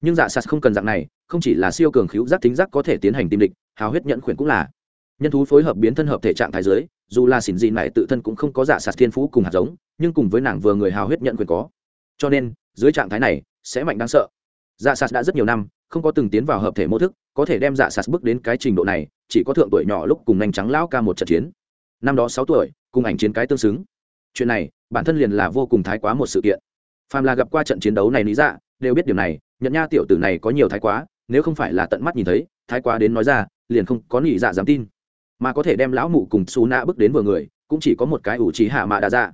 Nhưng dạ sạt không cần dạng này, không chỉ là siêu cường khíu giác tính giác có thể tiến hành tìm địch, hào huyết nhận khuyển cũng là. Nhân thú phối hợp biến thân hợp thể trạng thái giới dù là xỉn dị này tự thân cũng không có dạ sạt thiên phú cùng hạt giống, nhưng cùng với nàng vừa người hào huyết nhận quyền có. Cho nên, dưới trạng thái này, sẽ mạnh đáng sợ. Dạ sạt đã rất nhiều năm, không có từng tiến vào hợp thể mô thức, có thể đem dạ sạt bước đến cái trình độ này, chỉ có thượng tuổi nhỏ lúc cùng nhanh trắng lão ca một trận chiến. Năm đó sáu tuổi, cùng ảnh chiến cái tương xứng chuyện này, bản thân liền là vô cùng thái quá một sự kiện. Phàm là gặp qua trận chiến đấu này lý dạ đều biết điều này, nhận nha tiểu tử này có nhiều thái quá, nếu không phải là tận mắt nhìn thấy, thái quá đến nói ra, liền không có nghĩ dạ dám tin. Mà có thể đem lão mụ cùng xù nạ bước đến vừa người, cũng chỉ có một cái ủ trí hạ mạ đa dạ.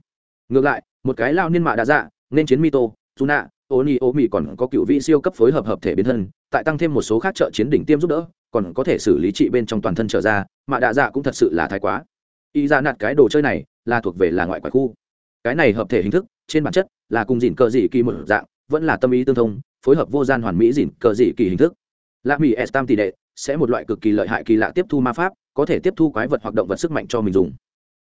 Ngược lại, một cái lao niên mạ đa dạ nên chiến mito xù nạ ô ni ô mì còn có cựu vị siêu cấp phối hợp hợp thể biến thân, tại tăng thêm một số khác trợ chiến đỉnh tiêm giúp đỡ, còn có thể xử lý trị bên trong toàn thân trở ra, mạ đa dạ cũng thật sự là thái quá. Y ra nạt cái đồ chơi này là thuộc về là ngoại quái khu. Cái này hợp thể hình thức, trên bản chất, là cùng dìn cờ dị kỳ một dạng, vẫn là tâm ý tương thông, phối hợp vô gian hoàn mỹ dìn cờ dị kỳ hình thức. Lạ mỹ s tam tỷ đệ sẽ một loại cực kỳ lợi hại kỳ lạ tiếp thu ma pháp, có thể tiếp thu quái vật hoặc động vật sức mạnh cho mình dùng.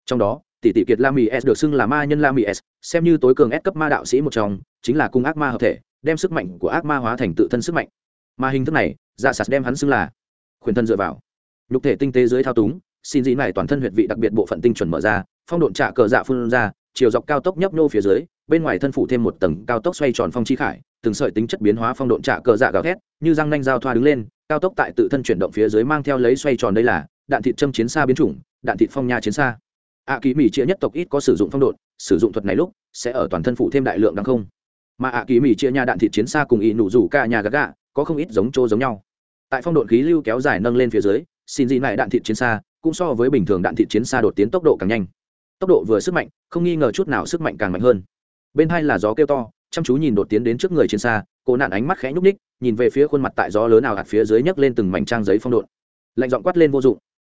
Trong đó, tỷ tỷ kiệt la mỹ s được xưng là ma nhân la mỹ s, xem như tối cường s cấp ma đạo sĩ một trong, chính là cung ác ma hợp thể, đem sức mạnh của ác ma hóa thành tự thân sức mạnh. Mà hình thức này dạ sạt đem hắn xưng là khuyển thân dựa vào. Nhục thể tinh tế dưới thao túng, xin dĩ này toàn thân huyệt vị đặc biệt bộ phận tinh chuẩn mở ra phong độn trả cờ dạ phun ra, chiều dọc cao tốc nhấp nhô phía dưới, bên ngoài thân phủ thêm một tầng cao tốc xoay tròn phong chi khải, từng sợi tính chất biến hóa phong độn trả cờ dạ gào thét, như răng nanh giao thoa đứng lên, cao tốc tại tự thân chuyển động phía dưới mang theo lấy xoay tròn đây là, đạn thịt châm chiến xa biến chủng, đạn thịt phong nha chiến xa. Ạ kỳ mỹ chia nhất tộc ít có sử dụng phong độn, sử dụng thuật này lúc, sẽ ở toàn thân phụ thêm đại lượng đáng không. Mà ạ kỳ mỹ chia nha đạn thịt chiến xa cùng ý nụ rủ cả nhà gà gà, có không ít giống chỗ giống nhau. Tại phong độn khí lưu kéo dài nâng lên phía dưới, xin gì lại đạn thịt chiến xa, cũng so với bình thường đạn thịt chiến xa đột tiến tốc độ càng nhanh tốc độ vừa sức mạnh, không nghi ngờ chút nào sức mạnh càng mạnh hơn. Bên hai là gió kêu to, chăm chú nhìn đột tiến đến trước người trên xa, cô nạn ánh mắt khẽ nhúc ních nhìn về phía khuôn mặt tại gió lớn nào hạt phía dưới nhấc lên từng mảnh trang giấy phong độn. Lạnh giọng quát lên vô dụng.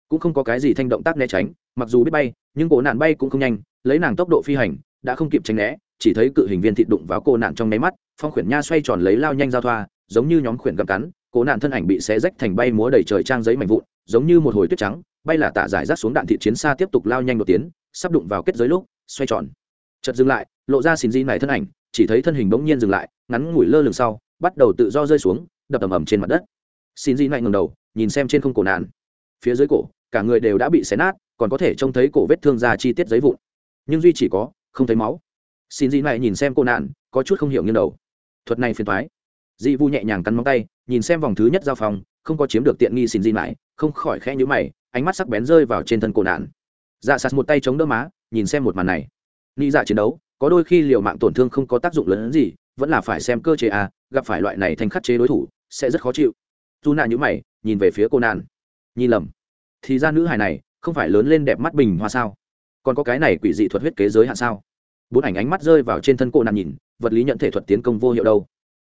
Cũng không có cái gì thanh động tác né tránh, mặc dù biết bay, nhưng cô nạn bay cũng không nhanh, lấy nàng tốc độ phi hành, đã không kịp tránh né, chỉ thấy cự hình viên thịt đụng vào cô nạn trong nháy mắt, phong khuyển nha xoay tròn lấy lao nhanh giao thoa, giống như nhóm khuyển gặm cắn cố nạn thân ảnh bị xé rách thành bay múa đầy trời trang giấy mảnh vụn, giống như một hồi tuyết trắng, bay là tạ giải rác xuống đạn thị chiến xa tiếp tục lao nhanh đột tiến sắp đụng vào kết giới lúc, xoay tròn. Chợt dừng lại, lộ ra xin di này thân ảnh, chỉ thấy thân hình bỗng nhiên dừng lại, ngắn ngủi lơ lửng sau, bắt đầu tự do rơi xuống, đập ầm ầm trên mặt đất. Xin di này ngừng đầu, nhìn xem trên không cổ nạn. Phía dưới cổ, cả người đều đã bị xé nát, còn có thể trông thấy cổ vết thương ra chi tiết giấy vụn. Nhưng duy chỉ có, không thấy máu. Xin di này nhìn xem cô nạn, có chút không hiểu nghiêng đầu. Thuật này phiền thoái dị vu nhẹ nhàng cắn móng tay, nhìn xem vòng thứ nhất giao phòng, không có chiếm được tiện nghi xin di mãi không khỏi khẽ nhữ mày, ánh mắt sắc bén rơi vào trên thân cổ nạn dạ sạt một tay chống đỡ má, nhìn xem một màn này. Nghĩ dạ chiến đấu, có đôi khi liều mạng tổn thương không có tác dụng lớn gì, vẫn là phải xem cơ chế à gặp phải loại này thành khắc chế đối thủ, sẽ rất khó chịu. Dù nạ nhữ mày, nhìn về phía cô nàn. nhìn lầm. Thì ra nữ hài này, không phải lớn lên đẹp mắt bình hoa sao? Còn có cái này quỷ dị thuật huyết kế giới hạn sao? Bốn ảnh ánh mắt rơi vào trên thân cô nàn nhìn, vật lý nhận thể thuật tiến công vô hiệu đâu.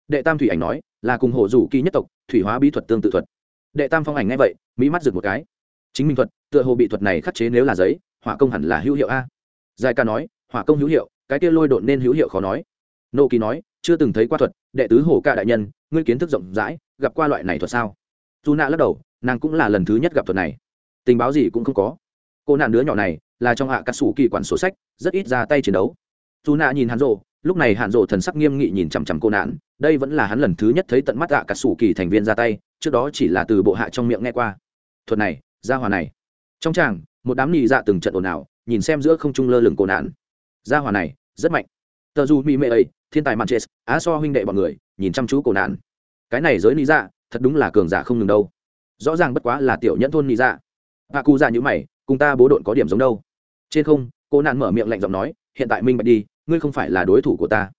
Đệ tam thủy ảnh nói, là cùng hộ rủ kỳ nhất tộc, thủy hóa bí thuật tương tự thuật. Đệ tam phong ảnh ngay vậy mỹ mắt rực một cái chính minh thuật, tựa hồ bị thuật này khắc chế nếu là giấy, hỏa công hẳn là hữu hiệu a. Giai ca nói, hỏa công hữu hiệu, cái kia lôi độn nên hữu hiệu khó nói. Nô kỳ nói, chưa từng thấy qua thuật, đệ tứ hồ ca đại nhân, ngươi kiến thức rộng rãi, gặp qua loại này thuật sao? Dù nạ lắc đầu, nàng cũng là lần thứ nhất gặp thuật này. Tình báo gì cũng không có. Cô nạn đứa nhỏ này, là trong hạ cắt xù kỳ quản sổ sách, rất ít ra tay chiến đấu. Dù nạ nhìn hắn rộ lúc này hạn rộ thần sắc nghiêm nghị nhìn chằm chằm cô nạn, đây vẫn là hắn lần thứ nhất thấy tận mắt hạ cắt xù kỳ thành viên ra tay, trước đó chỉ là từ bộ hạ trong miệng nghe qua. Thuật này gia hòa này. Trong tràng, một đám nhị dạ từng trận ồn ào, nhìn xem giữa không trung lơ lửng cổ nạn. Gia hòa này, rất mạnh. Tờ dù mỹ mệ ấy, thiên tài manches, á so huynh đệ bọn người, nhìn chăm chú cổ nạn. Cái này giới lý dạ thật đúng là cường giả không ngừng đâu. Rõ ràng bất quá là tiểu nhẫn thôn lý dạ. Hạ cụ dạ như mày, cùng ta bố độn có điểm giống đâu. Trên không cô nạn mở miệng lạnh giọng nói, hiện tại minh bạch đi, ngươi không phải là đối thủ của ta.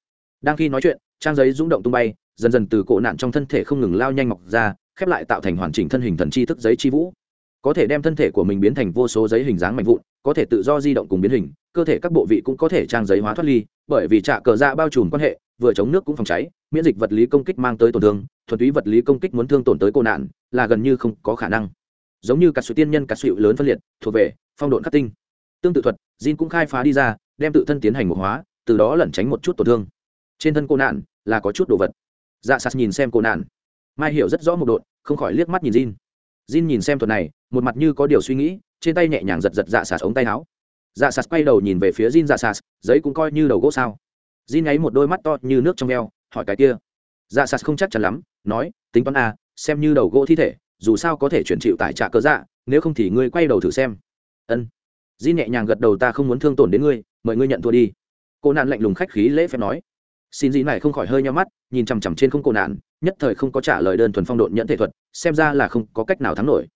Đang khi nói chuyện, trang giấy rung động tung bay, dần dần từ cổ nạn trong thân thể không ngừng lao nhanh mọc ra, khép lại tạo thành hoàn chỉnh thân hình thần chi thức giấy chi vũ có thể đem thân thể của mình biến thành vô số giấy hình dáng mạnh vụn, có thể tự do di động cùng biến hình, cơ thể các bộ vị cũng có thể trang giấy hóa thoát ly, bởi vì trạ cờ dạ bao trùm quan hệ, vừa chống nước cũng phòng cháy, miễn dịch vật lý công kích mang tới tổn thương, thuần túy vật lý công kích muốn thương tổn tới cô nạn, là gần như không có khả năng. Giống như cả sự tiên nhân cả sự lớn phân liệt, thuộc về phong độn khắc tinh. Tương tự thuật, Jin cũng khai phá đi ra, đem tự thân tiến hành một hóa, từ đó lẩn tránh một chút tổn thương. Trên thân cô nạn là có chút đồ vật. Dạ sạt nhìn xem cô nạn. Mai hiểu rất rõ một độn, không khỏi liếc mắt nhìn Jin. Jin nhìn xem thuật này một mặt như có điều suy nghĩ trên tay nhẹ nhàng giật giật dạ sạt ống tay áo. Dạ sạt quay đầu nhìn về phía Jin dạ sạt, giấy cũng coi như đầu gỗ sao. Jin ngáy một đôi mắt to như nước trong eo hỏi cái kia. Dạ sạt không chắc chắn lắm nói tính toán a à, xem như đầu gỗ thi thể dù sao có thể chuyển chịu tại trạ cơ dạ nếu không thì ngươi quay đầu thử xem. Ân. Jin nhẹ nhàng gật đầu ta không muốn thương tổn đến ngươi mời ngươi nhận thua đi. Cô nạn lạnh lùng khách khí lễ phép nói. Xin Jin này không khỏi hơi nhíu mắt nhìn chằm chằm trên không cô nạn nhất thời không có trả lời đơn thuần phong độn nhận thể thuật, xem ra là không có cách nào thắng nổi.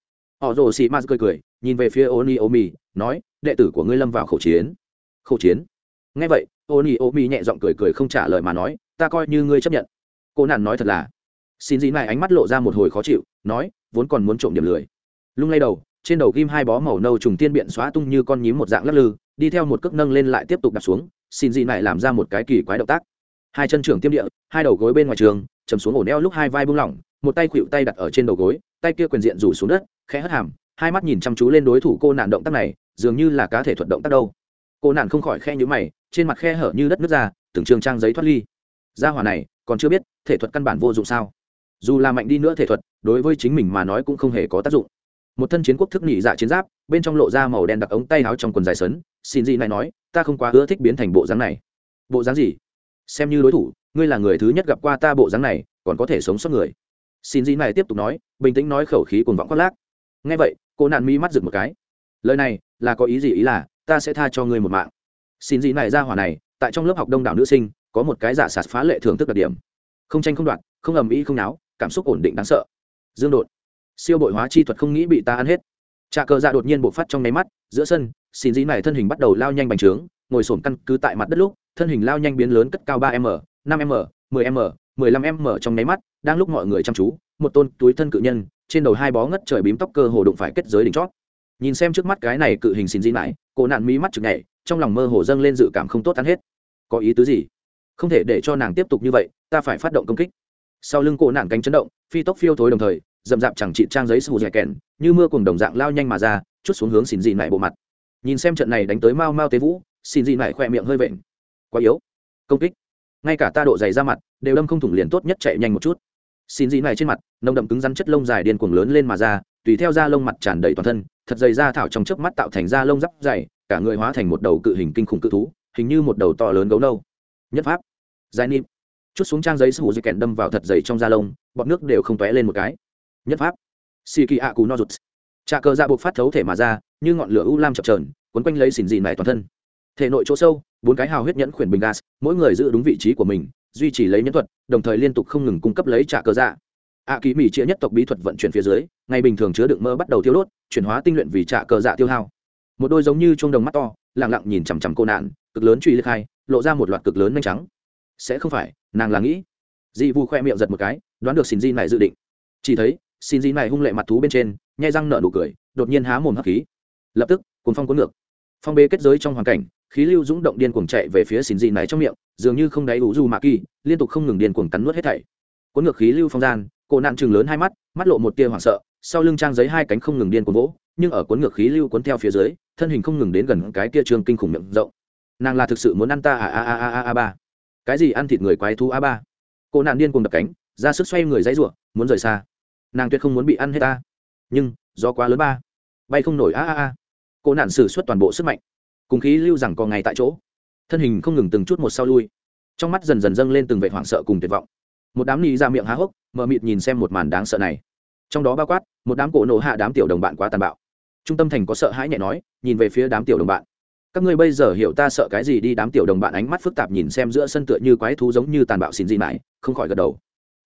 Họ rồ xì ma cười cười, nhìn về phía oni omi nói, đệ tử của ngươi lâm vào khẩu chiến. Khẩu chiến? Ngay vậy oni omi nhẹ giọng cười cười không trả lời mà nói, ta coi như ngươi chấp nhận. Cô nạn nói thật là, xin dị này ánh mắt lộ ra một hồi khó chịu, nói, vốn còn muốn trộm điểm lười. Lung lay đầu, trên đầu ghim hai bó màu nâu trùng tiên biện xóa tung như con nhím một dạng lắc lư, đi theo một cước nâng lên lại tiếp tục đặt xuống, xin dị này làm ra một cái kỳ quái động tác. Hai chân trưởng tiêm địa, hai đầu gối bên ngoài trường chầm xuống ổ neo lúc hai vai buông lỏng, một tay khuỵu tay đặt ở trên đầu gối, tay kia quyền diện rủ xuống đất, khẽ hất hàm, hai mắt nhìn chăm chú lên đối thủ cô nạn động tác này, dường như là cá thể thuật động tác đâu. Cô nạn không khỏi khe nhữ mày, trên mặt khe hở như đất nước ra, từng trường trang giấy thoát ly. Gia hỏa này, còn chưa biết, thể thuật căn bản vô dụng sao? Dù là mạnh đi nữa thể thuật, đối với chính mình mà nói cũng không hề có tác dụng. Một thân chiến quốc thức nhị dạ chiến giáp, bên trong lộ ra màu đen đặc ống tay áo trong quần dài sấn, xin gì này nói, ta không quá ưa thích biến thành bộ dáng này. Bộ dáng gì? Xem như đối thủ ngươi là người thứ nhất gặp qua ta bộ dáng này, còn có thể sống sót người. Xin gì này tiếp tục nói, bình tĩnh nói khẩu khí cùng vọng khoác lác. Nghe vậy, cô nạn mi mắt rực một cái. Lời này, là có ý gì ý là, ta sẽ tha cho ngươi một mạng. Xin gì này ra hỏa này, tại trong lớp học đông đảo nữ sinh, có một cái giả sạt phá lệ thưởng thức đặc điểm. Không tranh không đoạt, không ầm ĩ không náo, cảm xúc ổn định đáng sợ. Dương đột. Siêu bội hóa chi thuật không nghĩ bị ta ăn hết. Trà cờ dạ đột nhiên bộc phát trong nháy mắt, giữa sân, xin dĩ này thân hình bắt đầu lao nhanh bành trướng, ngồi sổm căn cứ tại mặt đất lúc, thân hình lao nhanh biến lớn cất cao ba m năm m 10 m 15 m trong nháy mắt, đang lúc mọi người chăm chú, một tôn túi thân cự nhân, trên đầu hai bó ngất trời bím tóc cơ hồ đụng phải kết giới đỉnh chót. Nhìn xem trước mắt cái này cự hình xin dĩ lại cổ nạn mí mắt chực nhảy, trong lòng mơ hồ dâng lên dự cảm không tốt ăn hết. Có ý tứ gì? Không thể để cho nàng tiếp tục như vậy, ta phải phát động công kích. Sau lưng cổ nạn cánh chấn động, phi tốc phiêu thối đồng thời, dậm dặm chẳng trị trang giấy sù dẻ kèn như mưa cùng đồng dạng lao nhanh mà ra, chút xuống hướng xin dị lại bộ mặt. Nhìn xem trận này đánh tới mau mau tế vũ xin dị lại khỏe miệng hơi vện. Quá yếu. Công kích ngay cả ta độ dày ra mặt, đều đâm không thủng liền tốt nhất chạy nhanh một chút. Xin dị này trên mặt, nồng đậm cứng rắn chất lông dài điên cuồng lớn lên mà ra, tùy theo da lông mặt tràn đầy toàn thân, thật dày da thảo trong chớp mắt tạo thành da lông giáp dày, cả người hóa thành một đầu cự hình kinh khủng cự thú, hình như một đầu to lớn gấu nâu. Nhất pháp. Dài nim chút xuống trang giấy sù dây kẹn đâm vào thật dày trong da lông bọt nước đều không tóe lên một cái. Nhất pháp. Xì kỳ ạ cù no rụt. Trà cờ da buộc phát thấu thể mà ra, như ngọn lửa u lam chập trờn quấn quanh lấy xỉn dị này toàn thân. Thể nội chỗ sâu bốn cái hào huyết nhẫn khuyển bình gas, mỗi người giữ đúng vị trí của mình, duy trì lấy nhẫn thuật, đồng thời liên tục không ngừng cung cấp lấy trả cơ dạ. Ạ kỳ mỹ chĩa nhất tộc bí thuật vận chuyển phía dưới, ngày bình thường chứa đựng mơ bắt đầu tiêu đốt, chuyển hóa tinh luyện vì trả cơ dạ tiêu hao. Một đôi giống như chuông đồng mắt to lẳng lặng nhìn chằm chằm cô nạn, cực lớn truy liệt hai, lộ ra một loạt cực lớn nhanh trắng. Sẽ không phải, nàng là nghĩ. Dị vu khoe miệng giật một cái, đoán được xin di này dự định. Chỉ thấy, xin di này hung lệ mặt thú bên trên, nhai răng nở nụ cười, đột nhiên há mồm hắc khí. Lập tức, cuốn phong cuốn ngược. Phong bê kết giới trong hoàn cảnh khí lưu dũng động điên cuồng chạy về phía xin dị này trong miệng, dường như không đáy ủ dù mạ kỳ, liên tục không ngừng điên cuồng cắn nuốt hết thảy. Cuốn ngược khí lưu phong gian cổ nạn chừng lớn hai mắt mắt lộ một tia hoảng sợ, sau lưng trang giấy hai cánh không ngừng điên cuồng vỗ, nhưng ở cuốn ngược khí lưu cuốn theo phía dưới, thân hình không ngừng đến gần cái kia trường kinh khủng miệng rộng. Nàng là thực sự muốn ăn ta à a a a a a ba. Cái gì ăn thịt người quái thú a ba? Cô nạn điên cuồng đập cánh, ra sức xoay người dãy ruộng, muốn rời xa. Nàng tuyệt không muốn bị ăn hết ta. Nhưng do quá lớn ba. Bay không nổi, a a a. Cô nạn xử suất toàn bộ sức mạnh cùng khí lưu rằng còn ngày tại chỗ. Thân hình không ngừng từng chút một sau lui. Trong mắt dần dần dâng lên từng vệ hoảng sợ cùng tuyệt vọng. Một đám nị ra miệng há hốc, mờ mịt nhìn xem một màn đáng sợ này. Trong đó bao quát, một đám cổ nổ hạ đám tiểu đồng bạn quá tàn bạo. Trung tâm thành có sợ hãi nhẹ nói, nhìn về phía đám tiểu đồng bạn. Các ngươi bây giờ hiểu ta sợ cái gì đi, đám tiểu đồng bạn ánh mắt phức tạp nhìn xem giữa sân tựa như quái thú giống như tàn bạo xin gì mãi, không khỏi gật đầu.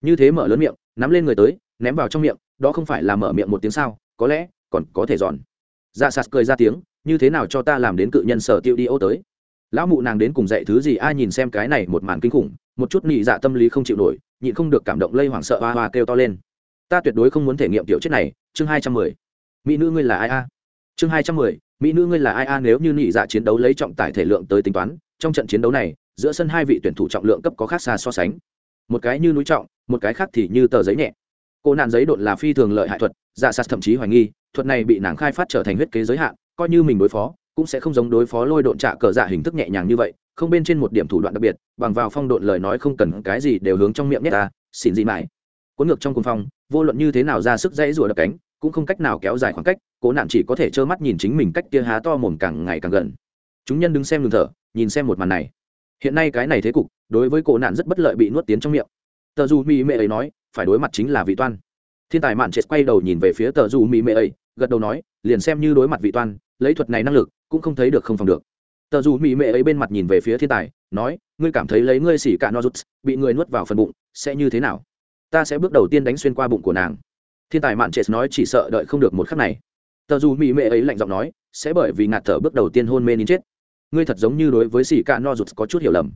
Như thế mở lớn miệng, nắm lên người tới, ném vào trong miệng, đó không phải là mở miệng một tiếng sao, có lẽ còn có thể giòn dạ sạt cười ra tiếng như thế nào cho ta làm đến cự nhân sở tiêu đi ô tới? Lão mụ nàng đến cùng dạy thứ gì, ai nhìn xem cái này một màn kinh khủng, một chút nị dạ tâm lý không chịu nổi, nhịn không được cảm động lây hoảng sợ, hoa hoa kêu to lên. Ta tuyệt đối không muốn thể nghiệm tiểu chết này. Chương hai trăm mười. Mỹ nữ ngươi là ai a? Chương hai trăm mười. Mỹ nữ ngươi là ai a? Nếu như nị dạ chiến đấu lấy trọng tải thể lượng tới tính toán, trong trận chiến đấu này, giữa sân hai vị tuyển thủ trọng lượng cấp có khác xa so sánh. Một cái như núi trọng, một cái khác thì như tờ giấy nhẹ. Cô nạn giấy đột là phi thường lợi hại thuật dạ sạt thậm chí hoài nghi, thuật này bị nàng khai phát trở thành huyết kế giới hạn coi như mình đối phó, cũng sẽ không giống đối phó lôi độn trạ cờ dạ hình thức nhẹ nhàng như vậy, không bên trên một điểm thủ đoạn đặc biệt, bằng vào phong độn lời nói không cần cái gì đều hướng trong miệng nhét ta xỉn gì mãi cuốn ngược trong cuồng phong, vô luận như thế nào ra sức dãy rùa đập cánh, cũng không cách nào kéo dài khoảng cách, cố nạn chỉ có thể trơ mắt nhìn chính mình cách kia há to mồm càng ngày càng gần. Chúng nhân đứng xem đường thở, nhìn xem một màn này. Hiện nay cái này thế cục, đối với cổ nạn rất bất lợi bị nuốt tiến trong miệng. Tờ dù mỹ mệ ấy nói, phải đối mặt chính là vị toan. Thiên tài mạn chết quay đầu nhìn về phía tờ dù mỹ mệ ấy, gật đầu nói, liền xem như đối mặt vị toan lấy thuật này năng lực, cũng không thấy được không phòng được. Tờ dù mỹ mệ ấy bên mặt nhìn về phía thiên tài, nói, ngươi cảm thấy lấy ngươi xỉ cả nozuts bị người nuốt vào phần bụng, sẽ như thế nào? Ta sẽ bước đầu tiên đánh xuyên qua bụng của nàng. Thiên tài mạn chết nói, chỉ sợ đợi không được một khắc này. Tờ dù mỹ mệ ấy lạnh giọng nói, sẽ bởi vì ngạt thở bước đầu tiên hôn mê nín chết. Ngươi thật giống như đối với xỉ cả nozuts có chút hiểu lầm.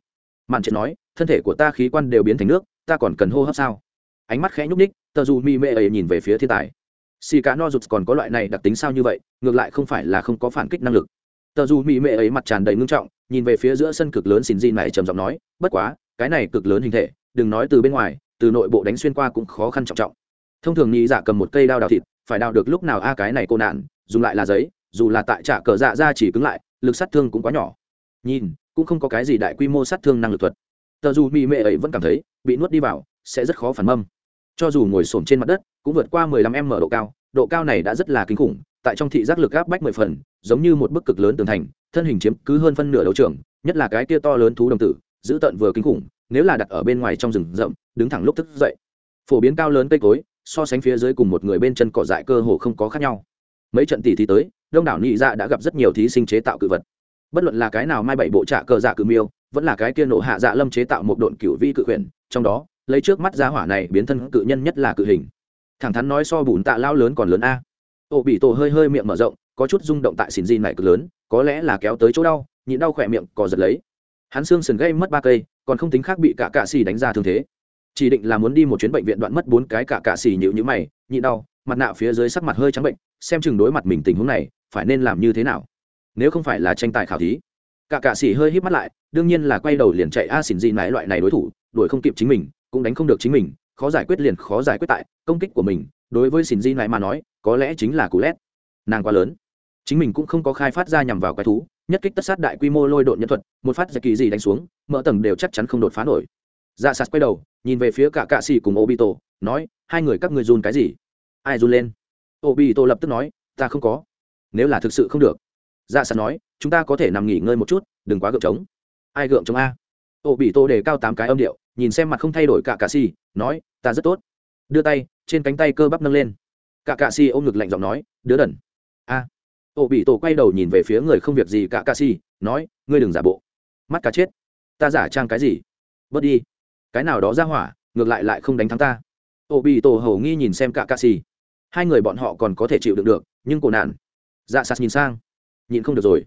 Mạn chết nói, thân thể của ta khí quan đều biến thành nước, ta còn cần hô hấp sao? Ánh mắt khẽ nhúc ních tờ dù mỹ mệ ấy nhìn về phía thiên tài xì cá no rụt còn có loại này đặc tính sao như vậy, ngược lại không phải là không có phản kích năng lực. Tờ dù mỹ mệ ấy mặt tràn đầy ngưng trọng, nhìn về phía giữa sân cực lớn xin di này trầm giọng nói, bất quá, cái này cực lớn hình thể, đừng nói từ bên ngoài, từ nội bộ đánh xuyên qua cũng khó khăn trọng trọng. Thông thường nghĩ giả dạ cầm một cây đao đào thịt, phải đào được lúc nào a cái này cô nạn, dùng lại là giấy, dù là tại trả cờ dạ ra chỉ cứng lại, lực sát thương cũng quá nhỏ. Nhìn, cũng không có cái gì đại quy mô sát thương năng lực thuật. Tờ dù mỹ mệ ấy vẫn cảm thấy, bị nuốt đi vào, sẽ rất khó phản mâm cho dù ngồi xổm trên mặt đất, cũng vượt qua 15 m độ cao độ cao này đã rất là kinh khủng, tại trong thị giác lực áp bách mười phần, giống như một bức cực lớn tường thành, thân hình chiếm cứ hơn phân nửa đấu trường, nhất là cái kia to lớn thú đồng tử, giữ tận vừa kinh khủng, nếu là đặt ở bên ngoài trong rừng rậm, đứng thẳng lúc thức dậy. Phổ biến cao lớn cây cối, so sánh phía dưới cùng một người bên chân cỏ dại cơ hồ không có khác nhau. Mấy trận tỷ thí tới, đông đảo nhị dạ đã gặp rất nhiều thí sinh chế tạo cự vật. Bất luận là cái nào mai bảy bộ trạ cờ dạ cự miêu, vẫn là cái kia nổ hạ dạ lâm chế tạo một độn cửu vi cự quyển, trong đó lấy trước mắt giá hỏa này biến thân cự nhân nhất là cự hình. Thẳng thắn nói so bùn tạ lao lớn còn lớn a. Ổ bị tổ hơi hơi miệng mở rộng, có chút rung động tại xỉn di này cực lớn, có lẽ là kéo tới chỗ đau, nhịn đau khỏe miệng cò giật lấy. Hắn xương sườn gây mất ba cây, còn không tính khác bị cả cạ xì đánh ra thương thế. Chỉ định là muốn đi một chuyến bệnh viện đoạn mất bốn cái cả cạ xì nhịu nhữ mày, nhịn đau, mặt nạ phía dưới sắc mặt hơi trắng bệnh, xem chừng đối mặt mình tình huống này, phải nên làm như thế nào? Nếu không phải là tranh tài khảo thí, cả cạ xì hơi hít mắt lại, đương nhiên là quay đầu liền chạy, a, xỉn di này, loại này đối thủ, đuổi không kịp chính mình cũng đánh không được chính mình, khó giải quyết liền khó giải quyết tại, công kích của mình, đối với xin di này mà nói, có lẽ chính là cú lét. Nàng quá lớn. Chính mình cũng không có khai phát ra nhằm vào quái thú, nhất kích tất sát đại quy mô lôi độn nhân thuật, một phát giặc kỳ gì đánh xuống, mỡ tầng đều chắc chắn không đột phá nổi. Dạ sạt quay đầu, nhìn về phía cả cạ xì cùng obito, nói, hai người các người run cái gì? Ai run lên? Obito lập tức nói, ta không có. Nếu là thực sự không được. Dạ sạt nói, chúng ta có thể nằm nghỉ ngơi một chút, đừng quá gượng trống. Ai gượng trống a? Obito đề cao tám cái âm điệu nhìn xem mặt không thay đổi cả cạ xì, nói, ta rất tốt. Đưa tay, trên cánh tay cơ bắp nâng lên. Cả cạ xì ôm ngực lạnh giọng nói, đứa đần. A. Ô bị tổ quay đầu nhìn về phía người không việc gì cả cạ xì, nói, ngươi đừng giả bộ. Mắt cá chết. Ta giả trang cái gì? Bớt đi. Cái nào đó ra hỏa, ngược lại lại không đánh thắng ta. Ô bị tổ hầu nghi nhìn xem cả cạ xì. Hai người bọn họ còn có thể chịu đựng được, nhưng cổ nạn. Dạ sạt nhìn sang. Nhịn không được rồi.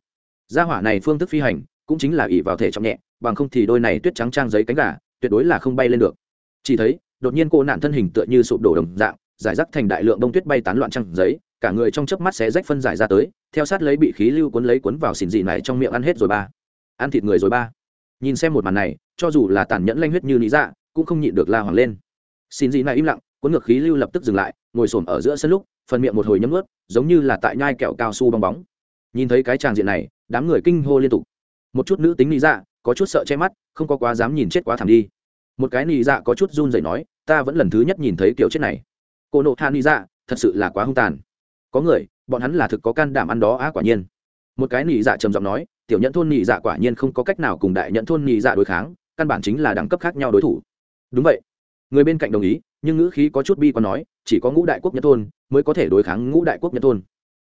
Gia hỏa này phương thức phi hành, cũng chính là ỉ vào thể trọng nhẹ, bằng không thì đôi này tuyết trắng trang giấy cánh gà tuyệt đối là không bay lên được. Chỉ thấy, đột nhiên cô nạn thân hình tựa như sụp đổ đồng dạng, giải rác thành đại lượng đông tuyết bay tán loạn trăng giấy, cả người trong chớp mắt sẽ rách phân giải ra tới, theo sát lấy bị khí lưu cuốn lấy cuốn vào xỉn dị này trong miệng ăn hết rồi ba. Ăn thịt người rồi ba. Nhìn xem một màn này, cho dù là tàn nhẫn lanh huyết như lý dạ cũng không nhịn được la hoàng lên. Xin dị này im lặng, cuốn ngược khí lưu lập tức dừng lại, ngồi xổm ở giữa sân lúc, phần miệng một hồi nhấm ướt giống như là tại nhai kẹo cao su bong bóng. Nhìn thấy cái tràng diện này, đám người kinh hô liên tục. Một chút nữ tính lý dạ có chút sợ che mắt, không có quá dám nhìn chết quá thảm đi. Một cái nị dạ có chút run rẩy nói, ta vẫn lần thứ nhất nhìn thấy kiểu chết này. Cô nộ hạ nị dạ thật sự là quá hung tàn. Có người, bọn hắn là thực có can đảm ăn đó á, quả nhiên. Một cái nị dạ trầm giọng nói, tiểu nhẫn thôn nị dạ quả nhiên không có cách nào cùng đại nhẫn thôn nị dạ đối kháng, căn bản chính là đẳng cấp khác nhau đối thủ. Đúng vậy. Người bên cạnh đồng ý, nhưng ngữ khí có chút bi còn nói, chỉ có ngũ đại quốc nhẫn thôn mới có thể đối kháng ngũ đại quốc nhẫn thôn.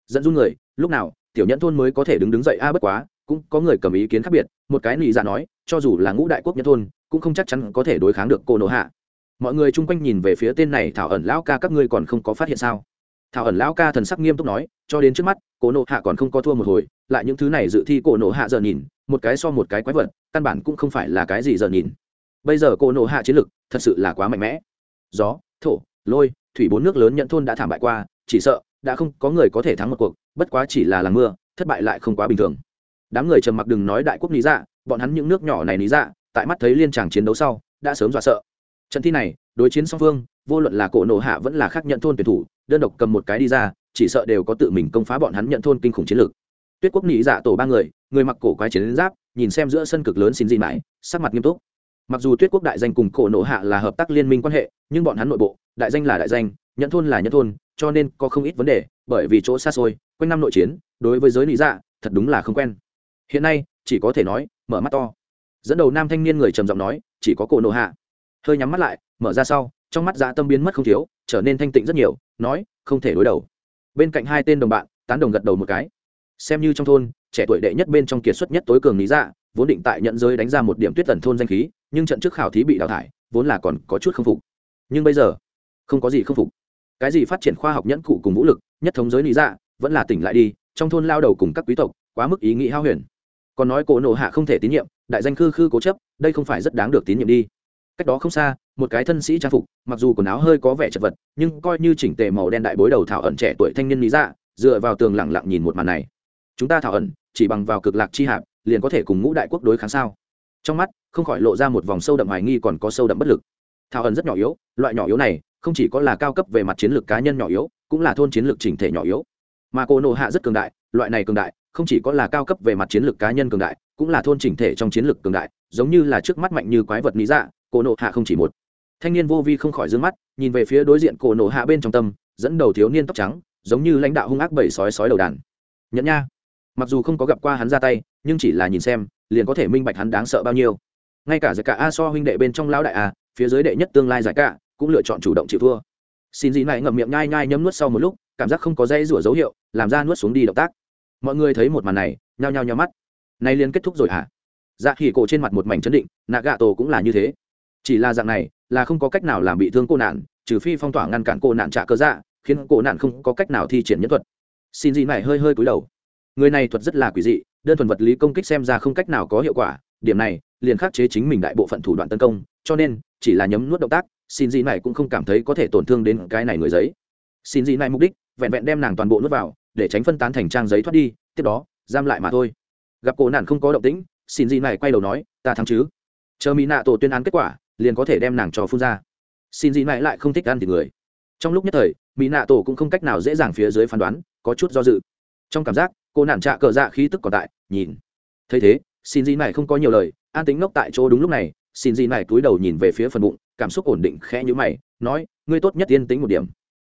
Dẫn dung người, lúc nào, tiểu nhẫn thôn mới có thể đứng đứng dậy a bất quá cũng có người cầm ý kiến khác biệt, một cái nị dạ nói, cho dù là ngũ đại quốc nhân thôn, cũng không chắc chắn có thể đối kháng được cô nộ hạ. Mọi người chung quanh nhìn về phía tên này, thảo ẩn lão ca các ngươi còn không có phát hiện sao? Thảo ẩn lão ca thần sắc nghiêm túc nói, cho đến trước mắt cổ nộ hạ còn không có thua một hồi, lại những thứ này dự thi cổ nộ hạ giờ nhìn, một cái so một cái quái vật, căn bản cũng không phải là cái gì giờ nhìn. Bây giờ cổ nộ hạ chiến lực, thật sự là quá mạnh mẽ. Gió, thổ, lôi, thủy bốn nước lớn nhận thôn đã thảm bại qua, chỉ sợ, đã không có người có thể thắng một cuộc, bất quá chỉ là làng mưa, thất bại lại không quá bình thường đám người trầm mặc đừng nói đại quốc lý dạ bọn hắn những nước nhỏ này lý dạ tại mắt thấy liên tràng chiến đấu sau, đã sớm dọa sợ. Trận thi này, đối chiến song phương, vô luận là cổ nổ hạ vẫn là khác nhận thôn tuyển thủ, đơn độc cầm một cái đi ra, chỉ sợ đều có tự mình công phá bọn hắn nhận thôn kinh khủng chiến lược. Tuyết quốc nghĩ dạ tổ ba người người mặc cổ quái chiến giáp, nhìn xem giữa sân cực lớn xin gì mãi, sắc mặt nghiêm túc. Mặc dù tuyết quốc đại danh cùng cổ nổ hạ là hợp tác liên minh quan hệ, nhưng bọn hắn nội bộ, đại danh là đại danh, nhận thôn là nhận thôn, cho nên có không ít vấn đề, bởi vì chỗ xa xôi, quanh năm nội chiến, đối với giới lý dạ thật đúng là không quen hiện nay, chỉ có thể nói, mở mắt to. Dẫn đầu nam thanh niên người trầm giọng nói, chỉ có cổ nộ hạ. Hơi nhắm mắt lại, mở ra sau, trong mắt dạ tâm biến mất không thiếu, trở nên thanh tịnh rất nhiều, nói, không thể đối đầu. Bên cạnh hai tên đồng bạn, tán đồng gật đầu một cái. Xem như trong thôn, trẻ tuổi đệ nhất bên trong kiệt xuất nhất tối cường lý dạ vốn định tại nhận giới đánh ra một điểm tuyết tần thôn danh khí, nhưng trận trước khảo thí bị đào thải, vốn là còn có chút không phục. Nhưng bây giờ, không có gì không phục. Cái gì phát triển khoa học nhẫn cụ cùng vũ lực, nhất thống giới lý dạ vẫn là tỉnh lại đi, trong thôn lao đầu cùng các quý tộc, quá mức ý nghĩ hao huyền còn nói cổ nộ hạ không thể tín nhiệm, đại danh khư khư cố chấp, đây không phải rất đáng được tín nhiệm đi. Cách đó không xa, một cái thân sĩ trang phục, mặc dù quần áo hơi có vẻ chật vật, nhưng coi như chỉnh tề màu đen đại bối đầu thảo ẩn trẻ tuổi thanh niên lý dạ dựa vào tường lẳng lặng nhìn một màn này. Chúng ta thảo ẩn, chỉ bằng vào cực lạc chi hạp, liền có thể cùng ngũ đại quốc đối kháng sao? Trong mắt, không khỏi lộ ra một vòng sâu đậm hoài nghi còn có sâu đậm bất lực. Thảo ẩn rất nhỏ yếu, loại nhỏ yếu này, không chỉ có là cao cấp về mặt chiến lược cá nhân nhỏ yếu, cũng là thôn chiến lược chỉnh thể nhỏ yếu. Mà cô nộ hạ rất cường đại, loại này cường đại không chỉ có là cao cấp về mặt chiến lược cá nhân cường đại, cũng là thôn chỉnh thể trong chiến lược cường đại, giống như là trước mắt mạnh như quái vật lý dạ cổ nộ hạ không chỉ một. Thanh niên vô vi không khỏi d ư ơ n g mắt, nhìn về phía đối diện cổ nộ hạ bên trong tâm, dẫn đầu thiếu niên tóc trắng, giống như lãnh đạo hung ác bảy sói sói đầu đàn. Nhẫn nha. Mặc dù không có gặp qua hắn ra tay, nhưng chỉ là nhìn xem, liền có thể minh bạch hắn đáng sợ bao nhiêu. Ngay cả giải cả a so huynh đệ bên trong lão đại a, phía dưới đệ nhất tương lai giải cả cũng lựa chọn chủ động chịu thua. Xin gì này ngậm miệng nhai nhai nhấm nuốt sau một lúc, cảm giác không có dây rủa dấu hiệu, làm ra nuốt xuống đi động tác mọi người thấy một màn này, nhao nhao nhao mắt. Nay liền kết thúc rồi hả? Dạ khỉ cổ trên mặt một mảnh chấn định nạ gạ tổ cũng là như thế. Chỉ là dạng này, là không có cách nào làm bị thương cô nạn, trừ phi phong tỏa ngăn cản cô nạn trả cơ dạ khiến cô nạn không có cách nào thi triển nhân thuật. Xin gì này hơi hơi cúi đầu. Người này thuật rất là quỷ dị, đơn thuần vật lý công kích xem ra không cách nào có hiệu quả, điểm này liền khắc chế chính mình đại bộ phận thủ đoạn tấn công, cho nên, chỉ là nhấm nuốt động tác, xin gì này cũng không cảm thấy có thể tổn thương đến cái này người giấy. Xin gì này mục đích, vẹn vẹn đem nàng toàn bộ nuốt vào để tránh phân tán thành trang giấy thoát đi, tiếp đó, giam lại mà thôi. Gặp cổ nạn không có động tĩnh, xin gì này quay đầu nói, ta thắng chứ. Chờ mỹ nạ tổ tuyên án kết quả, liền có thể đem nàng cho phun ra. Xin gì này lại không thích ăn thì người. Trong lúc nhất thời, mỹ nạ tổ cũng không cách nào dễ dàng phía dưới phán đoán, có chút do dự. Trong cảm giác, cô nản trạ cờ dạ khí tức còn tại, nhìn. Thấy thế, xin gì này không có nhiều lời, an tính ngốc tại chỗ đúng lúc này, xin gì này cúi đầu nhìn về phía phần bụng, cảm xúc ổn định khẽ như mày, nói, ngươi tốt nhất yên tĩnh một điểm.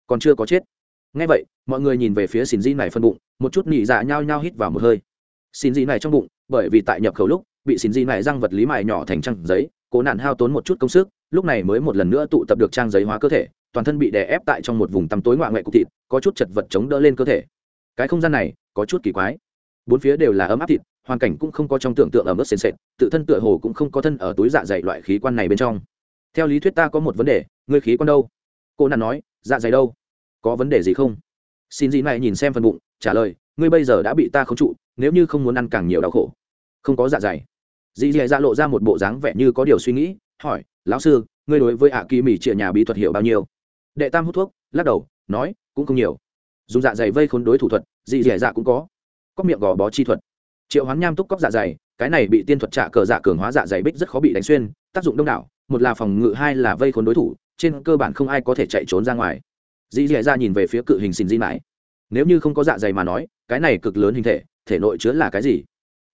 Còn chưa có chết ngay vậy, mọi người nhìn về phía xin di này phân bụng, một chút nỉ dạ nhao nhao hít vào một hơi. Xin di này trong bụng, bởi vì tại nhập khẩu lúc, bị xin di này răng vật lý mài nhỏ thành trăng giấy, cố nạn hao tốn một chút công sức, lúc này mới một lần nữa tụ tập được trang giấy hóa cơ thể, toàn thân bị đè ép tại trong một vùng tăm tối ngoại ngoại cục thịt, có chút chật vật chống đỡ lên cơ thể. Cái không gian này, có chút kỳ quái. Bốn phía đều là ấm áp thịt, hoàn cảnh cũng không có trong tưởng tượng ở mức sền sệt, tự thân tựa hồ cũng không có thân ở túi dạ dày loại khí quan này bên trong. Theo lý thuyết ta có một vấn đề, ngươi khí quan đâu? Cô nạn nói dạ dày đâu? Có vấn đề gì không? Xin dị này nhìn xem phần bụng, trả lời, ngươi bây giờ đã bị ta khống trụ, nếu như không muốn ăn càng nhiều đau khổ. Không có dạ dày. Dị dì dạ lộ ra một bộ dáng vẻ như có điều suy nghĩ, hỏi, lão sư, ngươi đối với ạ kỳ mỹ trịa nhà bí thuật hiểu bao nhiêu? Đệ tam hút thuốc, lắc đầu, nói, cũng không nhiều. Dùng dạ dày vây khốn đối thủ thuật dị dẻ dạ cũng có. Cóc miệng gò bó chi thuật. Triệu hoán nham túc cóc dạ dày, cái này bị tiên thuật trả cờ dạ cường hóa dạ dày bích rất khó bị đánh xuyên, tác dụng đông đảo, một là phòng ngự, hai là vây khốn đối thủ, trên cơ bản không ai có thể chạy trốn ra ngoài dì dì ra nhìn về phía cự hình xin di mãi. Nếu như không có dạ dày mà nói, cái này cực lớn hình thể thể nội chứa là cái gì?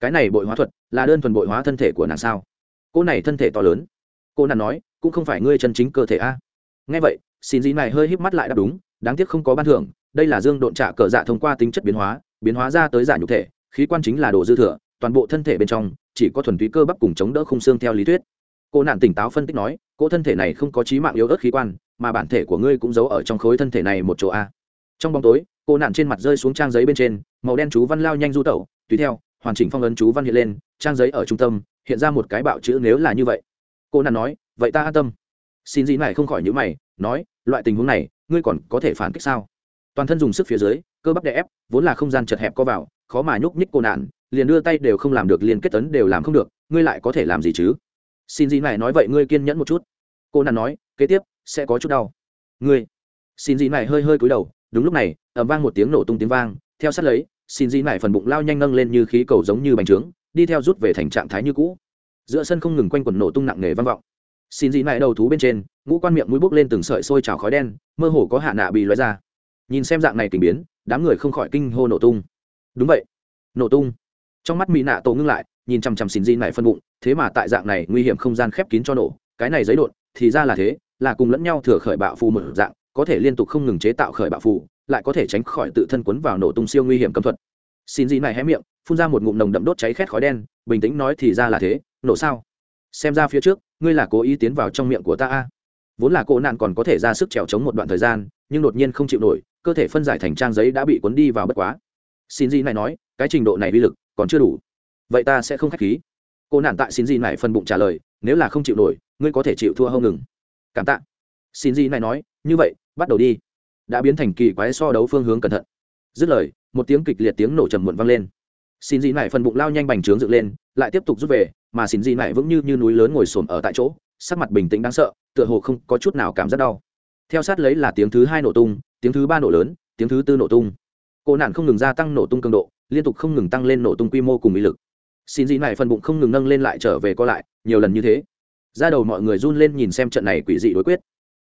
Cái này bội hóa thuật là đơn thuần bội hóa thân thể của nàng sao? Cô này thân thể to lớn. Cô nàng nói, cũng không phải ngươi chân chính cơ thể a. Ngay vậy, xin dì này hơi híp mắt lại đáp đúng, đáng tiếc không có ban thưởng, đây là dương độn trạ cờ dạ thông qua tính chất biến hóa biến hóa ra tới giả nhục thể, khí quan chính là đồ dư thừa, toàn bộ thân thể bên trong, chỉ có thuần túy cơ bắp cùng chống đỡ khung xương theo lý thuyết. Cô nạn tỉnh táo phân tích nói, cô thân thể này không có trí mạng yếu ớt khí quan mà bản thể của ngươi cũng giấu ở trong khối thân thể này một chỗ a. Trong bóng tối, cô nạn trên mặt rơi xuống trang giấy bên trên, màu đen chú văn lao nhanh du tẩu. Tùy theo, hoàn chỉnh phong ấn chú văn hiện lên, trang giấy ở trung tâm, hiện ra một cái bạo chữ nếu là như vậy. Cô nạn nói, vậy ta an tâm. Xin gì này không khỏi nhữ mày, nói, loại tình huống này, ngươi còn có thể phản kích sao? Toàn thân dùng sức phía dưới, cơ bắp đè ép, vốn là không gian chật hẹp có vào, khó mà nhúc nhích cô nạn, liền đưa tay đều không làm được, liền kết tấn đều làm không được, ngươi lại có thể làm gì chứ? Xin gì này nói, vậy ngươi kiên nhẫn một chút. Cô nạn nói, kế tiếp sẽ có chút đau. Ngươi, xin dị này hơi hơi cúi đầu, đúng lúc này ẩm vang một tiếng nổ tung tiếng vang, theo sát lấy, xin dị này phần bụng lao nhanh nâng lên như khí cầu giống như bánh trướng, đi theo rút về thành trạng thái như cũ. Giữa sân không ngừng quanh quần nổ tung nặng nề vang vọng. Xin dị này đầu thú bên trên, ngũ quan miệng mũi bốc lên từng sợi sôi trào khói đen, mơ hồ có hạ nạ bị loại ra. Nhìn xem dạng này tình biến, đám người không khỏi kinh hô nổ tung. Đúng vậy, nổ tung. Trong mắt mỹ nạ tổ ngưng lại, nhìn chằm chằm xin di này phân bụng, thế mà tại dạng này nguy hiểm không gian khép kín cho nổ, cái này giấy đột, thì ra là thế là cùng lẫn nhau thừa khởi bạo phù một dạng, có thể liên tục không ngừng chế tạo khởi bạo phù, lại có thể tránh khỏi tự thân quấn vào nổ tung siêu nguy hiểm cấm thuật. Xin gì này hé miệng, phun ra một ngụm nồng đậm đốt cháy khét khói đen, bình tĩnh nói thì ra là thế, nổ sao? Xem ra phía trước, ngươi là cố ý tiến vào trong miệng của ta a. Vốn là cô nạn còn có thể ra sức trèo chống một đoạn thời gian, nhưng đột nhiên không chịu nổi, cơ thể phân giải thành trang giấy đã bị cuốn đi vào bất quá. Xin gì này nói, cái trình độ này uy lực còn chưa đủ. Vậy ta sẽ không khách khí. Cô nạn tại xin gì này phần bụng trả lời, nếu là không chịu nổi, ngươi có thể chịu thua không ngừng cảm tạ. Xin gì này nói như vậy bắt đầu đi. Đã biến thành kỳ quái so đấu phương hướng cẩn thận. Dứt lời một tiếng kịch liệt tiếng nổ trầm muộn vang lên. Xin gì này phần bụng lao nhanh bành trướng dựng lên lại tiếp tục rút về mà xin gì này vững như, như núi lớn ngồi xổm ở tại chỗ sắc mặt bình tĩnh đáng sợ tựa hồ không có chút nào cảm giác đau. Theo sát lấy là tiếng thứ hai nổ tung tiếng thứ ba nổ lớn tiếng thứ tư nổ tung. Cô nạn không ngừng gia tăng nổ tung cường độ liên tục không ngừng tăng lên nổ tung quy mô cùng ý lực. Xin gì này phần bụng không ngừng nâng lên lại trở về co lại nhiều lần như thế ra đầu mọi người run lên nhìn xem trận này quỷ dị đối quyết.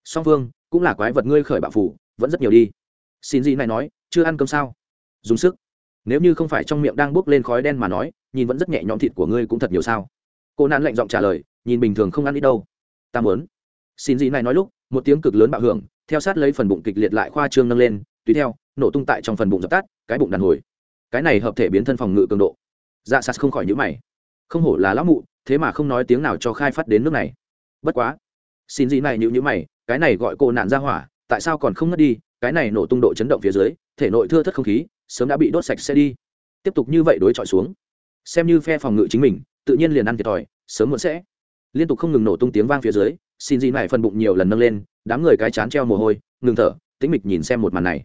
Song phương cũng là quái vật ngươi khởi bạo phủ, vẫn rất nhiều đi. Xin gì này nói, chưa ăn cơm sao? Dùng sức. Nếu như không phải trong miệng đang bốc lên khói đen mà nói, nhìn vẫn rất nhẹ nhõm thịt của ngươi cũng thật nhiều sao? Cô nạn lạnh giọng trả lời, nhìn bình thường không ăn ít đâu. Ta muốn. Xin gì này nói lúc, một tiếng cực lớn bạo hưởng, theo sát lấy phần bụng kịch liệt lại khoa trương nâng lên, tùy theo, nổ tung tại trong phần bụng dập tắt, cái bụng đàn hồi. Cái này hợp thể biến thân phòng ngự cường độ. Dạ sạt không khỏi nhữ mày không hổ là lão mụ, thế mà không nói tiếng nào cho khai phát đến nước này. Bất quá, xin gì này nhữ nhữ mày, cái này gọi cô nạn ra hỏa, tại sao còn không ngất đi, cái này nổ tung độ chấn động phía dưới, thể nội thưa thất không khí, sớm đã bị đốt sạch sẽ đi. Tiếp tục như vậy đối chọi xuống, xem như phe phòng ngự chính mình, tự nhiên liền ăn thiệt thòi, sớm muộn sẽ. Liên tục không ngừng nổ tung tiếng vang phía dưới, xin gì này phần bụng nhiều lần nâng lên, đám người cái chán treo mồ hôi, ngừng thở, tĩnh mịch nhìn xem một màn này.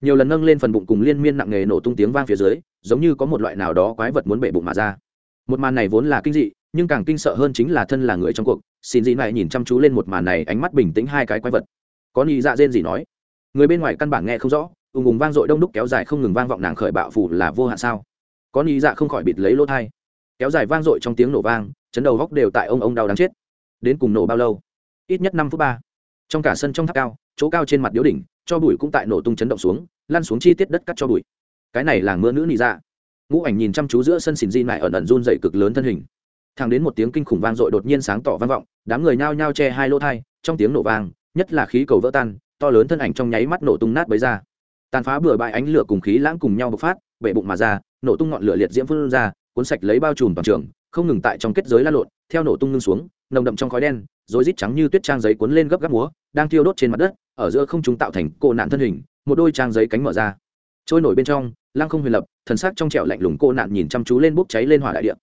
Nhiều lần nâng lên phần bụng cùng liên miên nặng nề nổ tung tiếng vang phía dưới, giống như có một loại nào đó quái vật muốn bể bụng mà ra một màn này vốn là kinh dị, nhưng càng kinh sợ hơn chính là thân là người trong cuộc, xin dị này nhìn chăm chú lên một màn này, ánh mắt bình tĩnh hai cái quái vật. Có nhị dạ rên gì nói? Người bên ngoài căn bản nghe không rõ, ùng ùng vang dội đông đúc kéo dài không ngừng vang vọng nàng khởi bạo phủ là vô hạn sao? Có nhị dạ không khỏi bịt lấy lỗ thai kéo dài vang dội trong tiếng nổ vang, chấn đầu góc đều tại ông ông đau đáng chết. Đến cùng nổ bao lâu? Ít nhất năm phút ba. Trong cả sân trong tháp cao, chỗ cao trên mặt điếu đỉnh, cho bụi cũng tại nổ tung chấn động xuống, lăn xuống chi tiết đất cắt cho bụi. Cái này là mưa nữ nị dạ ngũ ảnh nhìn chăm chú giữa sân xìn di lại ẩn ẩn run dày cực lớn thân hình. Thang đến một tiếng kinh khủng vang dội đột nhiên sáng tỏ vang vọng, đám người nhao nhao che hai lỗ thai, trong tiếng nổ vang, nhất là khí cầu vỡ tan, to lớn thân ảnh trong nháy mắt nổ tung nát bấy ra. Tàn phá bừa bãi ánh lửa cùng khí lãng cùng nhau bộc phát bệ bụng mà ra, nổ tung ngọn lửa liệt diễm phun ra, cuốn sạch lấy bao trùm toàn trường, không ngừng tại trong kết giới la lộn, theo nổ tung ngưng xuống, nồng đậm trong khói đen rồi rít trắng như tuyết trang giấy cuốn lên gấp gáp múa, đang thiêu đốt trên mặt đất, ở giữa không chúng tạo thành cô nạn thân hình, một đôi trang giấy cánh mở ra. Trôi nổi bên trong lăng không huyền lập, thần sắc trong trẻo lạnh lùng cô nạn nhìn chăm chú lên bốc cháy lên hỏa đại điện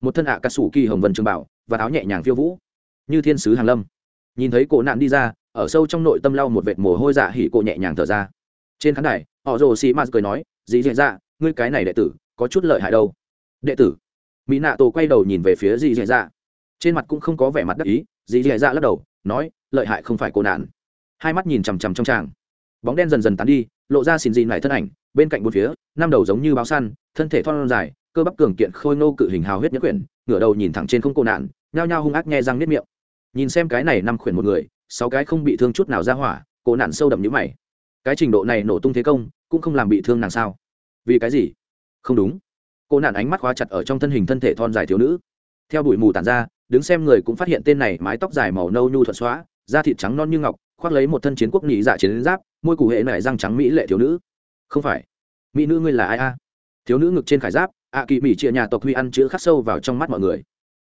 một thân ạ cà sủ kỳ hồng vân trường bảo và áo nhẹ nhàng phiêu vũ. Như thiên sứ hàng lâm. Nhìn thấy cô nạn đi ra, ở sâu trong nội tâm lau một vệt mồ hôi dạ hỉ cô nhẹ nhàng thở ra. Trên khán đài, họ rồ xì mạt cười nói, dì dì dạ ngươi cái này đệ tử, có chút lợi hại đâu. Đệ tử? Mỹ nạ tổ quay đầu nhìn về phía dì dì dạ. Trên mặt cũng không có vẻ mặt đắc ý, dì dì dạ lắc đầu, nói, lợi hại không phải cô nạn. Hai mắt nhìn chằm chằm trong tràng. Bóng đen dần dần tán đi lộ ra xin dìn lại thân ảnh, bên cạnh bốn phía, năm đầu giống như báo săn, thân thể thon dài, cơ bắp cường kiện khôi nô cự hình hào huyết nhất quyển, ngửa đầu nhìn thẳng trên không cô nạn, nhao nhao hung ác nghe răng nếp miệng. Nhìn xem cái này năm khuyển một người, sáu cái không bị thương chút nào ra hỏa cô nạn sâu đậm như mày. Cái trình độ này nổ tung thế công, cũng không làm bị thương nàng sao? Vì cái gì? Không đúng. Cô nạn ánh mắt khóa chặt ở trong thân hình thân thể thon dài thiếu nữ. Theo bụi mù tàn ra, đứng xem người cũng phát hiện tên này mái tóc dài màu nâu nhu thuận xóa, da thịt trắng non như ngọc, khoác lấy một thân chiến quốc nhị dạ chiến giáp môi cụ hệ nải răng trắng mỹ lệ thiếu nữ. Không phải. Mỹ nữ ngươi là ai a? Thiếu nữ ngực trên khải giáp, ạ kỳ mỹ chia nhà tộc huy ăn chữ khắc sâu vào trong mắt mọi người.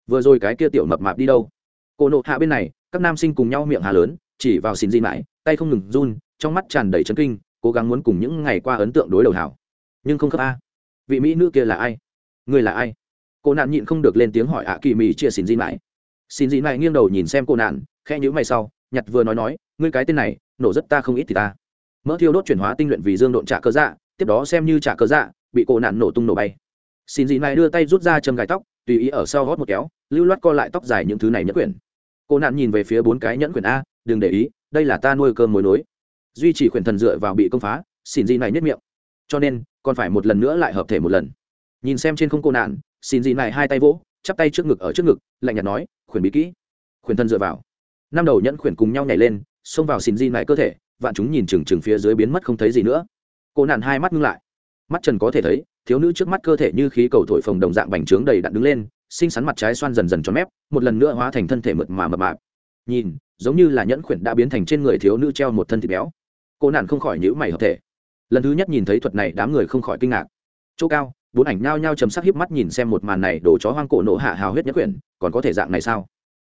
Vừa rồi cái kia tiểu mập mạp đi đâu? Cô nộ hạ bên này, các nam sinh cùng nhau miệng hà lớn, chỉ vào xin di mãi, tay không ngừng run, trong mắt tràn đầy chấn kinh, cố gắng muốn cùng những ngày qua ấn tượng đối đầu hảo. Nhưng không khớp a. Vị mỹ nữ kia là ai? Người là ai? Cô nạn nhịn không được lên tiếng hỏi ạ kỳ mỹ chia xin di mãi. Xin di mãi nghiêng đầu nhìn xem cô nạn khe nhữ mày sau, nhặt vừa nói nói, ngươi cái tên này, nổ rất ta không ít thì ta mỡ thiêu đốt chuyển hóa tinh luyện vì dương độn trả cơ dạ tiếp đó xem như trả cơ dạ bị cổ nạn nổ tung nổ bay. Xin dị này đưa tay rút ra châm gài tóc, tùy ý ở sau gót một kéo, lưu loát co lại tóc dài những thứ này nhẫn quyển. Cô nạn nhìn về phía bốn cái nhẫn quyển a, đừng để ý, đây là ta nuôi cơm mối nối. Duy trì quyển thần dựa vào bị công phá, xin dị này nhất miệng. Cho nên, còn phải một lần nữa lại hợp thể một lần. Nhìn xem trên không cô nạn, xin dị này hai tay vỗ, chắp tay trước ngực ở trước ngực, lạnh nhạt nói, khuyển bí kỹ. Khuyển thần dựa vào. Năm đầu nhẫn khuyển cùng nhau nhảy lên, xông vào xin dị này cơ thể vạn chúng nhìn chừng chừng phía dưới biến mất không thấy gì nữa. Cô nạn hai mắt ngưng lại. Mắt trần có thể thấy, thiếu nữ trước mắt cơ thể như khí cầu thổi phồng đồng dạng bành trướng đầy đặn đứng lên, xinh xắn mặt trái xoan dần dần tròn mép, một lần nữa hóa thành thân thể mượt mà mập mạp. Nhìn, giống như là nhẫn khuyển đã biến thành trên người thiếu nữ treo một thân thịt béo. Cô nạn không khỏi nhữ mày hợp thể. Lần thứ nhất nhìn thấy thuật này, đám người không khỏi kinh ngạc. Chỗ cao, bốn ảnh nhao nhao chầm sắc hiếp mắt nhìn xem một màn này đổ chó hoang cổ nổ hạ hào huyết nhất quyển còn có thể dạng này sao?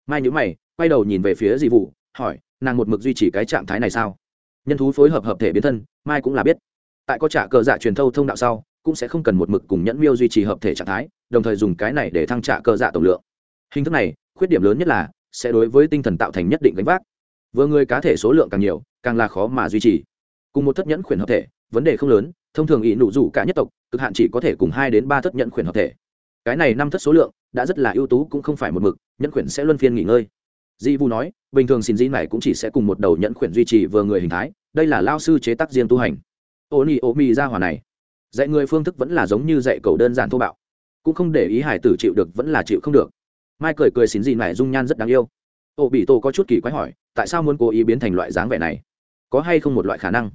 Mai nhữ mày, quay đầu nhìn về phía dị vụ hỏi, nàng một mực duy trì cái trạng thái này sao? Nhân thú phối hợp hợp thể biến thân, mai cũng là biết. Tại có trả cờ dạ truyền thâu thông đạo sau, cũng sẽ không cần một mực cùng nhẫn miêu duy trì hợp thể trạng thái, đồng thời dùng cái này để thăng trả cờ dạ tổng lượng. Hình thức này, khuyết điểm lớn nhất là, sẽ đối với tinh thần tạo thành nhất định gánh vác. Vừa người cá thể số lượng càng nhiều, càng là khó mà duy trì. Cùng một thất nhẫn khuyển hợp thể, vấn đề không lớn, thông thường ý nụ rủ cả nhất tộc, cực hạn chỉ có thể cùng hai đến ba thất nhẫn khuyển hợp thể. Cái này năm thất số lượng, đã rất là ưu tú cũng không phải một mực, nhẫn khuyển sẽ luân phiên nghỉ ngơi di vu nói, bình thường xin di này cũng chỉ sẽ cùng một đầu nhận khuyển duy trì vừa người hình thái, đây là lao sư chế tác riêng tu hành. Ô nhi ô mi ra hỏa này, dạy người phương thức vẫn là giống như dạy cầu đơn giản thô bạo, cũng không để ý hải tử chịu được vẫn là chịu không được. Mai cười cười xin gì này dung nhan rất đáng yêu. Ô bị tổ có chút kỳ quái hỏi, tại sao muốn cố ý biến thành loại dáng vẻ này? Có hay không một loại khả năng?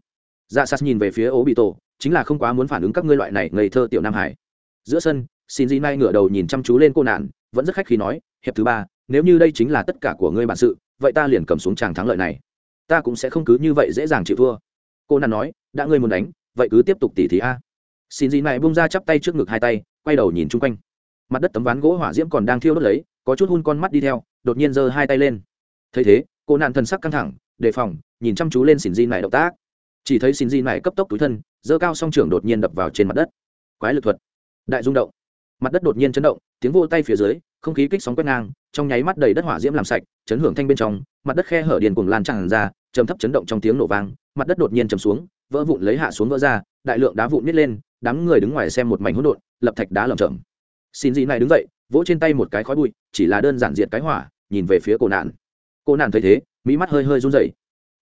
Dạ sas nhìn về phía ô bị tổ chính là không quá muốn phản ứng các ngươi loại này ngây thơ tiểu nam hải. Giữa sân, xin gì mai ngửa đầu nhìn chăm chú lên cô nạn, vẫn rất khách khi nói, hiệp thứ ba nếu như đây chính là tất cả của ngươi bản sự, vậy ta liền cầm xuống tràng thắng lợi này. Ta cũng sẽ không cứ như vậy dễ dàng chịu thua. Cô nàn nói, đã ngươi muốn đánh, vậy cứ tiếp tục tỉ thí a. Xin gì này bung ra chắp tay trước ngực hai tay, quay đầu nhìn chung quanh. Mặt đất tấm ván gỗ hỏa diễm còn đang thiêu đốt lấy, có chút hun con mắt đi theo, đột nhiên giơ hai tay lên. Thấy thế, cô nạn thần sắc căng thẳng, đề phòng, nhìn chăm chú lên xin di này động tác. Chỉ thấy xin di này cấp tốc túi thân, giơ cao song trưởng đột nhiên đập vào trên mặt đất. Quái lực thuật. Đại rung động. Mặt đất đột nhiên chấn động, tiếng vô tay phía dưới không khí kích sóng quét ngang, trong nháy mắt đầy đất hỏa diễm làm sạch, chấn hưởng thanh bên trong, mặt đất khe hở điền cuồng lan tràn ra, trầm thấp chấn động trong tiếng nổ vang, mặt đất đột nhiên chầm xuống, vỡ vụn lấy hạ xuống vỡ ra, đại lượng đá vụn nít lên, đám người đứng ngoài xem một mảnh hỗn độn, lập thạch đá lởm chởm. Xin gì này đứng dậy, vỗ trên tay một cái khói bụi, chỉ là đơn giản diệt cái hỏa, nhìn về phía cô nạn. Cô nạn thấy thế, mỹ mắt hơi hơi run rẩy.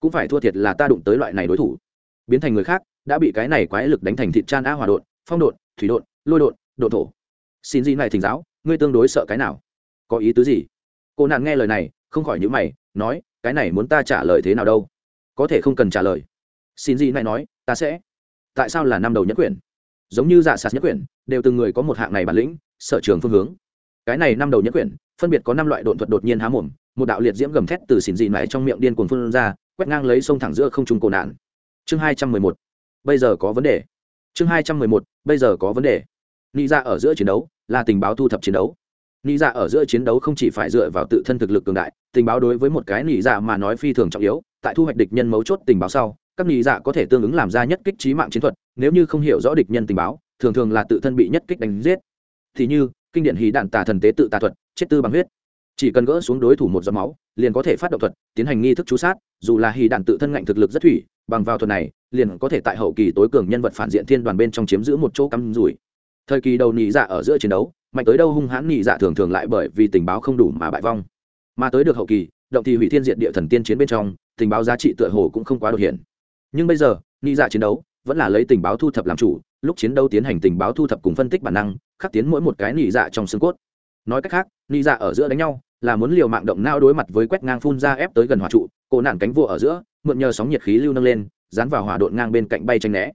Cũng phải thua thiệt là ta đụng tới loại này đối thủ. Biến thành người khác, đã bị cái này quái lực đánh thành thịt chan a hỏa đột phong đột thủy đột lôi đột độ thổ. Xin gì này thỉnh giáo ngươi tương đối sợ cái nào? Có ý tứ gì? Cô nạn nghe lời này, không khỏi nhíu mày, nói, cái này muốn ta trả lời thế nào đâu? Có thể không cần trả lời. Xin gì này nói, ta sẽ. Tại sao là năm đầu nhất quyển? Giống như dạ sạt nhất quyển, đều từng người có một hạng này bản lĩnh, sở trường phương hướng. Cái này năm đầu nhất quyển, phân biệt có năm loại độn thuật đột nhiên há mồm, một đạo liệt diễm gầm thét từ xỉn dị này trong miệng điên cuồng phun ra, quét ngang lấy sông thẳng giữa không trung cổ nạn. Chương hai trăm mười một, bây giờ có vấn đề. Chương hai trăm mười một, bây giờ có vấn đề. Nghĩ ra dạ ở giữa chiến đấu là tình báo thu thập chiến đấu. Nghĩ dạ ở giữa chiến đấu không chỉ phải dựa vào tự thân thực lực cường đại, tình báo đối với một cái nghĩ dạ mà nói phi thường trọng yếu, tại thu hoạch địch nhân mấu chốt tình báo sau, các nghĩ dạ có thể tương ứng làm ra nhất kích trí mạng chiến thuật, nếu như không hiểu rõ địch nhân tình báo, thường thường là tự thân bị nhất kích đánh giết. Thì như, kinh điển hí đạn tà thần tế tự tà thuật, chết tư bằng huyết. Chỉ cần gỡ xuống đối thủ một giọt máu, liền có thể phát động thuật, tiến hành nghi thức chú sát, dù là hì đạn tự thân ngạnh thực lực rất thủy, bằng vào thuật này, liền có thể tại hậu kỳ tối cường nhân vật phản diện thiên đoàn bên trong chiếm giữ một chỗ cắm rủi thời kỳ đầu nhị dạ ở giữa chiến đấu, mạnh tới đâu hung hãn nhị dạ thường thường lại bởi vì tình báo không đủ mà bại vong. Mà tới được hậu kỳ, động thì hủy thiên diện địa thần tiên chiến bên trong, tình báo giá trị tựa hồ cũng không quá đột hiện. Nhưng bây giờ nhị dạ chiến đấu vẫn là lấy tình báo thu thập làm chủ, lúc chiến đấu tiến hành tình báo thu thập cùng phân tích bản năng, khắc tiến mỗi một cái nhị dạ trong xương cốt. Nói cách khác nhị dạ ở giữa đánh nhau, là muốn liều mạng động nao đối mặt với quét ngang phun ra ép tới gần hỏa trụ, cổ nạn cánh vua ở giữa, mượn nhờ sóng nhiệt khí lưu nâng lên, dán vào hỏa độn ngang bên cạnh bay tranh né.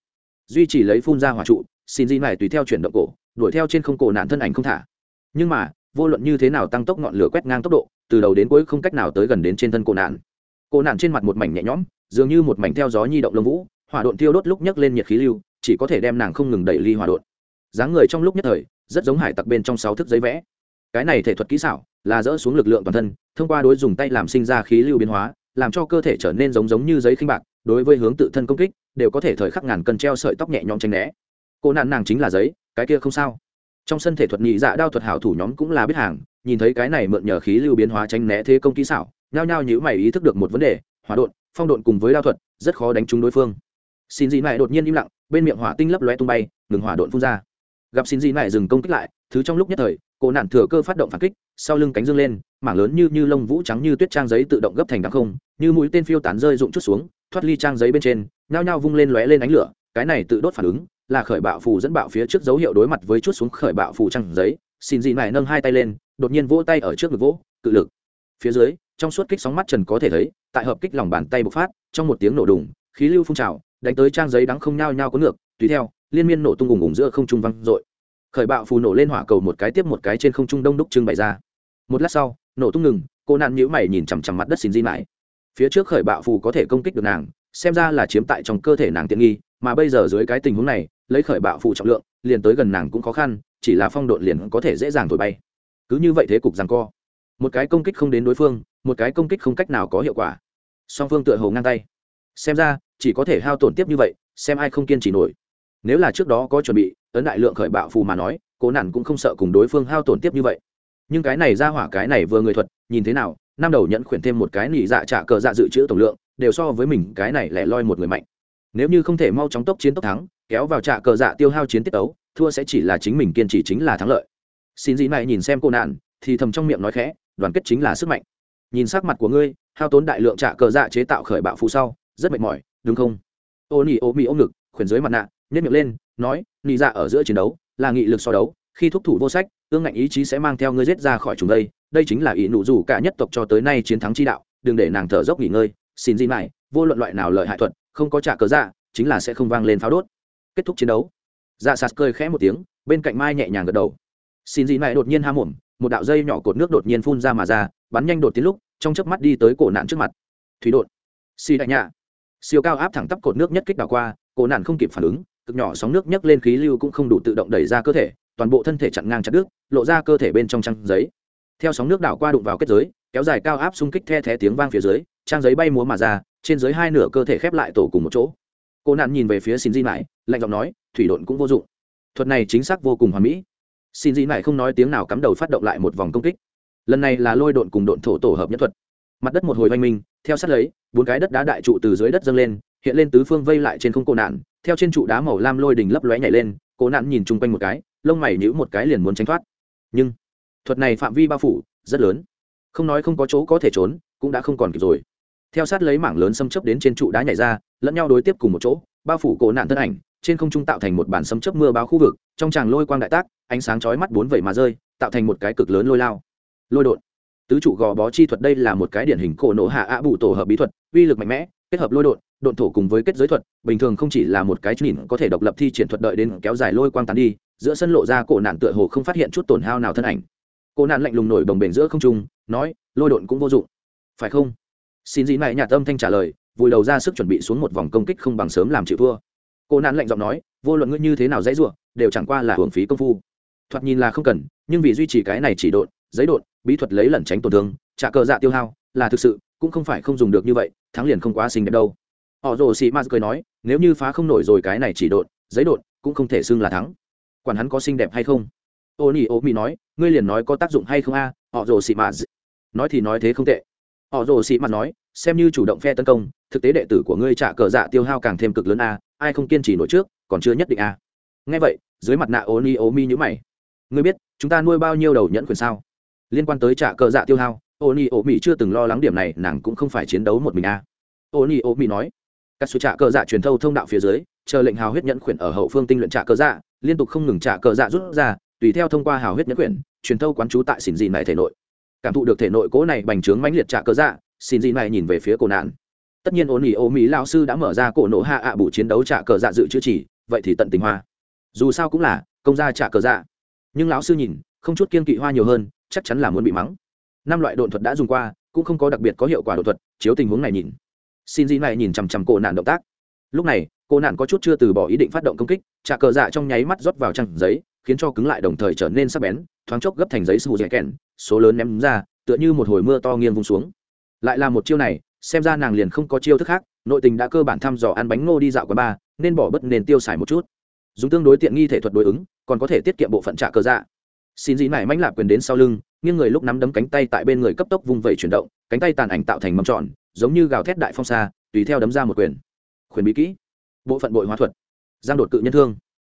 Duy trì lấy phun ra hỏa trụ xin di này tùy theo chuyển động cổ, đuổi theo trên không cổ nạn thân ảnh không thả. Nhưng mà, vô luận như thế nào tăng tốc ngọn lửa quét ngang tốc độ, từ đầu đến cuối không cách nào tới gần đến trên thân cổ nạn. Cổ nạn trên mặt một mảnh nhẹ nhõm, dường như một mảnh theo gió nhi động lông vũ, hỏa độn tiêu đốt lúc nhấc lên nhiệt khí lưu, chỉ có thể đem nàng không ngừng đẩy ly hỏa độn. Dáng người trong lúc nhất thời, rất giống hải tặc bên trong sáu thức giấy vẽ. Cái này thể thuật kỹ xảo, là dỡ xuống lực lượng toàn thân, thông qua đối dùng tay làm sinh ra khí lưu biến hóa, làm cho cơ thể trở nên giống giống như giấy khinh bạc, đối với hướng tự thân công kích, đều có thể thời khắc ngàn cân treo sợi tóc nhẹ nhõm tranh né cô nạn nàng chính là giấy, cái kia không sao. Trong sân thể thuật nhị dạ đao thuật hảo thủ nhóm cũng là biết hàng, nhìn thấy cái này mượn nhờ khí lưu biến hóa tránh né thế công kỹ xảo, nhao nhao nhữ mày ý thức được một vấn đề, hỏa độn, phong độn cùng với đao thuật, rất khó đánh trúng đối phương. Xin dị này đột nhiên im lặng, bên miệng hỏa tinh lấp lóe tung bay, ngừng hỏa độn phun ra. Gặp xin dị này dừng công kích lại, thứ trong lúc nhất thời, cô nạn thừa cơ phát động phản kích, sau lưng cánh dương lên, mảng lớn như như lông vũ trắng như tuyết trang giấy tự động gấp thành đám không, như mũi tên phiêu tán rơi rụng chút xuống, thoát ly trang giấy bên trên, nhao nhao vung lên lóe lên ánh lửa, cái này tự đốt phản ứng là khởi bạo phù dẫn bạo phía trước dấu hiệu đối mặt với chút xuống khởi bạo phù trang giấy, xin dị này nâng hai tay lên, đột nhiên vỗ tay ở trước ngực vỗ, cự lực. Phía dưới, trong suốt kích sóng mắt trần có thể thấy, tại hợp kích lòng bàn tay bộc phát, trong một tiếng nổ đùng, khí lưu phun trào, đánh tới trang giấy đắng không nhao nhao có ngược, tùy theo, liên miên nổ tung ùng ùng giữa không trung văng dội. Khởi bạo phù nổ lên hỏa cầu một cái tiếp một cái trên không trung đông đúc trưng bày ra. Một lát sau, nổ tung ngừng, cô nạn nhữ mày nhìn chằm chằm mặt đất xin di mãi phía trước khởi bạo phù có thể công kích được nàng xem ra là chiếm tại trong cơ thể nàng tiện nghi, mà bây giờ dưới cái tình huống này, lấy khởi bạo phụ trọng lượng, liền tới gần nàng cũng khó khăn, chỉ là phong độn liền có thể dễ dàng thổi bay. Cứ như vậy thế cục rằng co. Một cái công kích không đến đối phương, một cái công kích không cách nào có hiệu quả. Song phương tựa hồ ngang tay. Xem ra, chỉ có thể hao tổn tiếp như vậy, xem ai không kiên trì nổi. Nếu là trước đó có chuẩn bị ấn đại lượng khởi bạo phù mà nói, cố nản cũng không sợ cùng đối phương hao tổn tiếp như vậy. Nhưng cái này ra hỏa cái này vừa người thuật, nhìn thế nào, năm đầu nhận khuyển thêm một cái nỉ dạ trả cờ dạ dự trữ tổng lượng đều so với mình cái này lẻ loi một người mạnh. Nếu như không thể mau chóng tốc chiến tốc thắng, kéo vào trạ cờ dạ tiêu hao chiến tiết ấu, thua sẽ chỉ là chính mình kiên trì chính là thắng lợi. Xin dĩ này nhìn xem cô nạn, thì thầm trong miệng nói khẽ, đoàn kết chính là sức mạnh. Nhìn sắc mặt của ngươi, hao tốn đại lượng trạ cờ dạ chế tạo khởi bạo phụ sau, rất mệt mỏi, đúng không? Ô nỉ ô mi ôm ngực, khuyển dưới mặt nạ nhét miệng lên, nói, nị dạ ở giữa chiến đấu, là nghị lực so đấu, khi thúc thủ vô sách ương ngạnh ý chí sẽ mang theo ngươi giết ra khỏi chúng đây đây chính là ý nụ rủ cả nhất tộc cho tới nay chiến thắng chi đạo, đừng để nàng thở dốc nghỉ ngơi xin gì mãi, vô luận loại nào lợi hại thuật, không có trả cớ dạ chính là sẽ không vang lên pháo đốt. Kết thúc chiến đấu. Dạ sạt cười khẽ một tiếng, bên cạnh mai nhẹ nhàng gật đầu. Xin gì mãi đột nhiên ha mồm, một đạo dây nhỏ cột nước đột nhiên phun ra mà ra, bắn nhanh đột tiến lúc, trong chớp mắt đi tới cổ nạn trước mặt. Thủy đột. Xì đại nhạ. Siêu cao áp thẳng tắp cột nước nhất kích đảo qua, cổ nạn không kịp phản ứng, cực nhỏ sóng nước nhấc lên khí lưu cũng không đủ tự động đẩy ra cơ thể, toàn bộ thân thể chặn ngang chặt đứt, lộ ra cơ thể bên trong trăng giấy. Theo sóng nước đảo qua đụng vào kết giới, kéo dài cao áp xung kích the thé tiếng vang phía dưới trang giấy bay múa mà ra, trên dưới hai nửa cơ thể khép lại tổ cùng một chỗ. Cô nạn nhìn về phía xin di mãi lạnh giọng nói, thủy độn cũng vô dụng. Thuật này chính xác vô cùng hoàn mỹ. Xin di mãi không nói tiếng nào cắm đầu phát động lại một vòng công kích. Lần này là lôi độn cùng độn thổ tổ hợp nhất thuật. Mặt đất một hồi oanh minh, theo sát lấy, bốn cái đất đá đại trụ từ dưới đất dâng lên, hiện lên tứ phương vây lại trên không cô nạn, theo trên trụ đá màu lam lôi đỉnh lấp lóe nhảy lên cố nạn nhìn chung quanh một cái, lông mày nhữ một cái liền muốn tránh thoát. Nhưng, thuật này phạm vi bao phủ, rất lớn. Không nói không có chỗ có thể trốn, cũng đã không còn kịp rồi theo sát lấy mảng lớn xâm chấp đến trên trụ đá nhảy ra, lẫn nhau đối tiếp cùng một chỗ, bao phủ cổ nạn thân ảnh, trên không trung tạo thành một bản xâm chấp mưa bao khu vực, trong tràng lôi quang đại tác, ánh sáng chói mắt bốn vẩy mà rơi, tạo thành một cái cực lớn lôi lao. Lôi đột. Tứ trụ gò bó chi thuật đây là một cái điển hình cổ nổ hạ ạ bù tổ hợp bí thuật, uy lực mạnh mẽ, kết hợp lôi đột, độn thổ cùng với kết giới thuật, bình thường không chỉ là một cái nhìn có thể độc lập thi triển thuật đợi đến kéo dài lôi quang tán đi, giữa sân lộ ra cổ nạn tựa hồ không phát hiện chút tổn hao nào thân ảnh. Cổ nạn lạnh lùng nổi đồng bềnh giữa không trung, nói, lôi độn cũng vô dụng. Phải không? Xin dĩ này nhà tâm thanh trả lời, vùi đầu ra sức chuẩn bị xuống một vòng công kích không bằng sớm làm chịu thua. Cô nạn lạnh giọng nói, vô luận ngươi như thế nào dãy ruộng đều chẳng qua là hưởng phí công phu. Thoạt nhìn là không cần, nhưng vì duy trì cái này chỉ độn, giấy độn, bí thuật lấy lẩn tránh tổn thương, trả cờ dạ tiêu hao, là thực sự, cũng không phải không dùng được như vậy, thắng liền không quá xinh đẹp đâu. Họ rồ sĩ maz cười nói, nếu như phá không nổi rồi cái này chỉ đột giấy đột cũng không thể xưng là thắng. Quản hắn có xinh đẹp hay không? Ô nhi ô mi nói, ngươi liền nói có tác dụng hay không a, họ rồ sĩ maz nói thì nói thế không tệ họ rồ sĩ mặt nói, xem như chủ động phe tấn công, thực tế đệ tử của ngươi trả cờ dạ tiêu hao càng thêm cực lớn a, ai không kiên trì nổi trước, còn chưa nhất định a. Nghe vậy, dưới mặt nạ ô ni ô mi nhữ mày. Ngươi biết, chúng ta nuôi bao nhiêu đầu nhẫn quyền sao? Liên quan tới trả cờ dạ tiêu hao ô ni ô mi chưa từng lo lắng điểm này, nàng cũng không phải chiến đấu một mình a. Ô ni ô mi nói, các sự trả cờ dạ truyền thâu thông đạo phía dưới, chờ lệnh hào huyết nhẫn quyển ở hậu phương tinh luyện trả cờ dạ liên tục không ngừng trả cờ dạ rút ra, tùy theo thông qua hào huyết nhẫn quyển truyền thâu quán trú tại xỉn dị này thể nội cảm thụ được thể nội cố này bành trướng mãnh liệt trả cơ dạ xin gì này nhìn về phía cổ nạn. Tất nhiên ổn ỉ ô mỹ lao sư đã mở ra cổ nổ hạ ạ bù chiến đấu trả cờ dạ dự chữa chỉ, vậy thì tận tình hoa. Dù sao cũng là công gia trả cờ dạ. Nhưng lão sư nhìn, không chút kiên kỵ hoa nhiều hơn, chắc chắn là muốn bị mắng. Năm loại độn thuật đã dùng qua, cũng không có đặc biệt có hiệu quả đột thuật, chiếu tình huống này nhìn. Xin gì này nhìn chằm chằm cổ nạn động tác. Lúc này cô nạn có chút chưa từ bỏ ý định phát động công kích, trả cờ dạ trong nháy mắt rót vào trăng giấy, khiến cho cứng lại đồng thời trở nên sắc bén, thoáng chốc gấp thành giấy sù dẻ kèn số lớn ném ra, tựa như một hồi mưa to nghiêng vung xuống. Lại là một chiêu này, xem ra nàng liền không có chiêu thức khác, nội tình đã cơ bản thăm dò ăn bánh ngô đi dạo quán ba nên bỏ bớt nền tiêu xài một chút. Dùng tương đối tiện nghi thể thuật đối ứng, còn có thể tiết kiệm bộ phận trả cờ dạ. Xin dĩ này mãnh lạp quyền đến sau lưng, nghiêng người lúc nắm đấm cánh tay tại bên người cấp tốc vung vẩy chuyển động, cánh tay tàn ảnh tạo thành mâm tròn, giống như gào thét đại phong xa, tùy theo đấm ra một quyền. Quyền bí kỹ. Bộ phận bội hóa thuật. Giang đột cự nhân thương.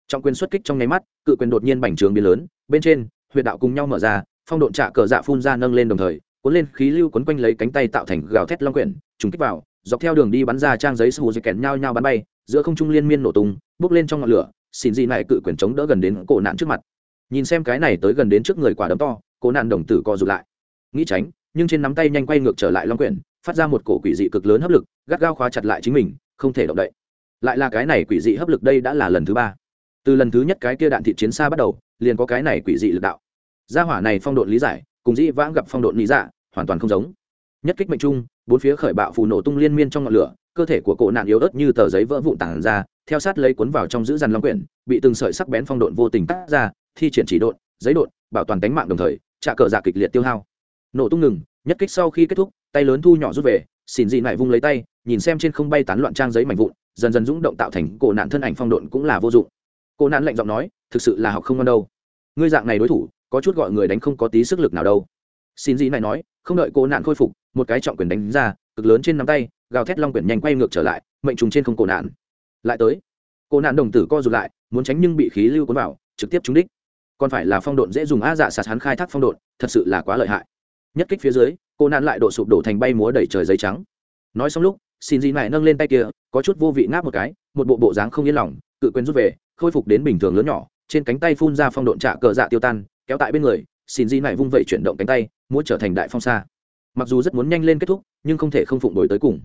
Trong quyền xuất kích trong nháy mắt, cự quyền đột nhiên bành trướng biến lớn, bên trên, huyệt đạo cùng nhau mở ra phong độn trả cờ dạ phun ra nâng lên đồng thời, cuốn lên khí lưu quấn quanh lấy cánh tay tạo thành gào thét long quyển, trùng kích vào, dọc theo đường đi bắn ra trang giấy sù dây kèn nhau nhau bắn bay, giữa không trung liên miên nổ tung, bốc lên trong ngọn lửa xin gì lại cự quyển chống đỡ gần đến cổ nạn trước mặt. Nhìn xem cái này tới gần đến trước người quả đấm to, cổ nạn đồng tử co rụt lại. Nghĩ tránh, nhưng trên nắm tay nhanh quay ngược trở lại long quyển, phát ra một cổ quỷ dị cực lớn hấp lực, gắt gao khóa chặt lại chính mình, không thể động đậy. Lại là cái này quỷ dị hấp lực đây đã là lần thứ ba. Từ lần thứ nhất cái kia đạn thị chiến xa bắt đầu, liền có cái này quỷ dị lực đạo gia hỏa này phong độn lý giải, cùng dĩ vãng gặp phong độn lý dạ hoàn toàn không giống. Nhất kích mệnh trung, bốn phía khởi bạo phù nổ tung liên miên trong ngọn lửa, cơ thể của cổ nạn yếu ớt như tờ giấy vỡ vụn tản ra, theo sát lấy cuốn vào trong giữ dằn long quyển, bị từng sợi sắc bén phong độn vô tình cắt ra, thi triển chỉ độn, giấy độn, bảo toàn tánh mạng đồng thời, trả cờ giả kịch liệt tiêu hao. Nổ tung ngừng, nhất kích sau khi kết thúc, tay lớn thu nhỏ rút về, xỉn dị lại vung lấy tay, nhìn xem trên không bay tán loạn trang giấy mảnh vụn, dần dần dũng động tạo thành cổ nạn thân ảnh phong độn cũng là vô dụng. Cổ nạn lạnh giọng nói, thực sự là học không ngon đâu. Ngươi dạng này đối thủ có chút gọi người đánh không có tí sức lực nào đâu. Xin dị này nói, không đợi cô nạn khôi phục, một cái trọng quyền đánh ra, cực lớn trên nắm tay, gào thét long quyển nhanh quay ngược trở lại, mệnh trùng trên không cổ nạn. Lại tới cổ nạn đồng tử co rụt lại, muốn tránh nhưng bị khí lưu cuốn vào, trực tiếp trúng đích. Còn phải là phong độn dễ dùng a dạ sạt hắn khai thác phong độn, thật sự là quá lợi hại. Nhất kích phía dưới, cô nạn lại đổ sụp đổ thành bay múa đẩy trời giấy trắng. Nói xong lúc, xin gì này nâng lên tay kia, có chút vô vị ngáp một cái, một bộ bộ dáng không yên lòng, cự quyền rút về, khôi phục đến bình thường lớn nhỏ trên cánh tay phun ra phong độn trạ cờ dạ tiêu tan, kéo tại bên người, xin di này vung vẩy chuyển động cánh tay muốn trở thành đại phong xa mặc dù rất muốn nhanh lên kết thúc, nhưng không thể không phụng đổi tới cùng.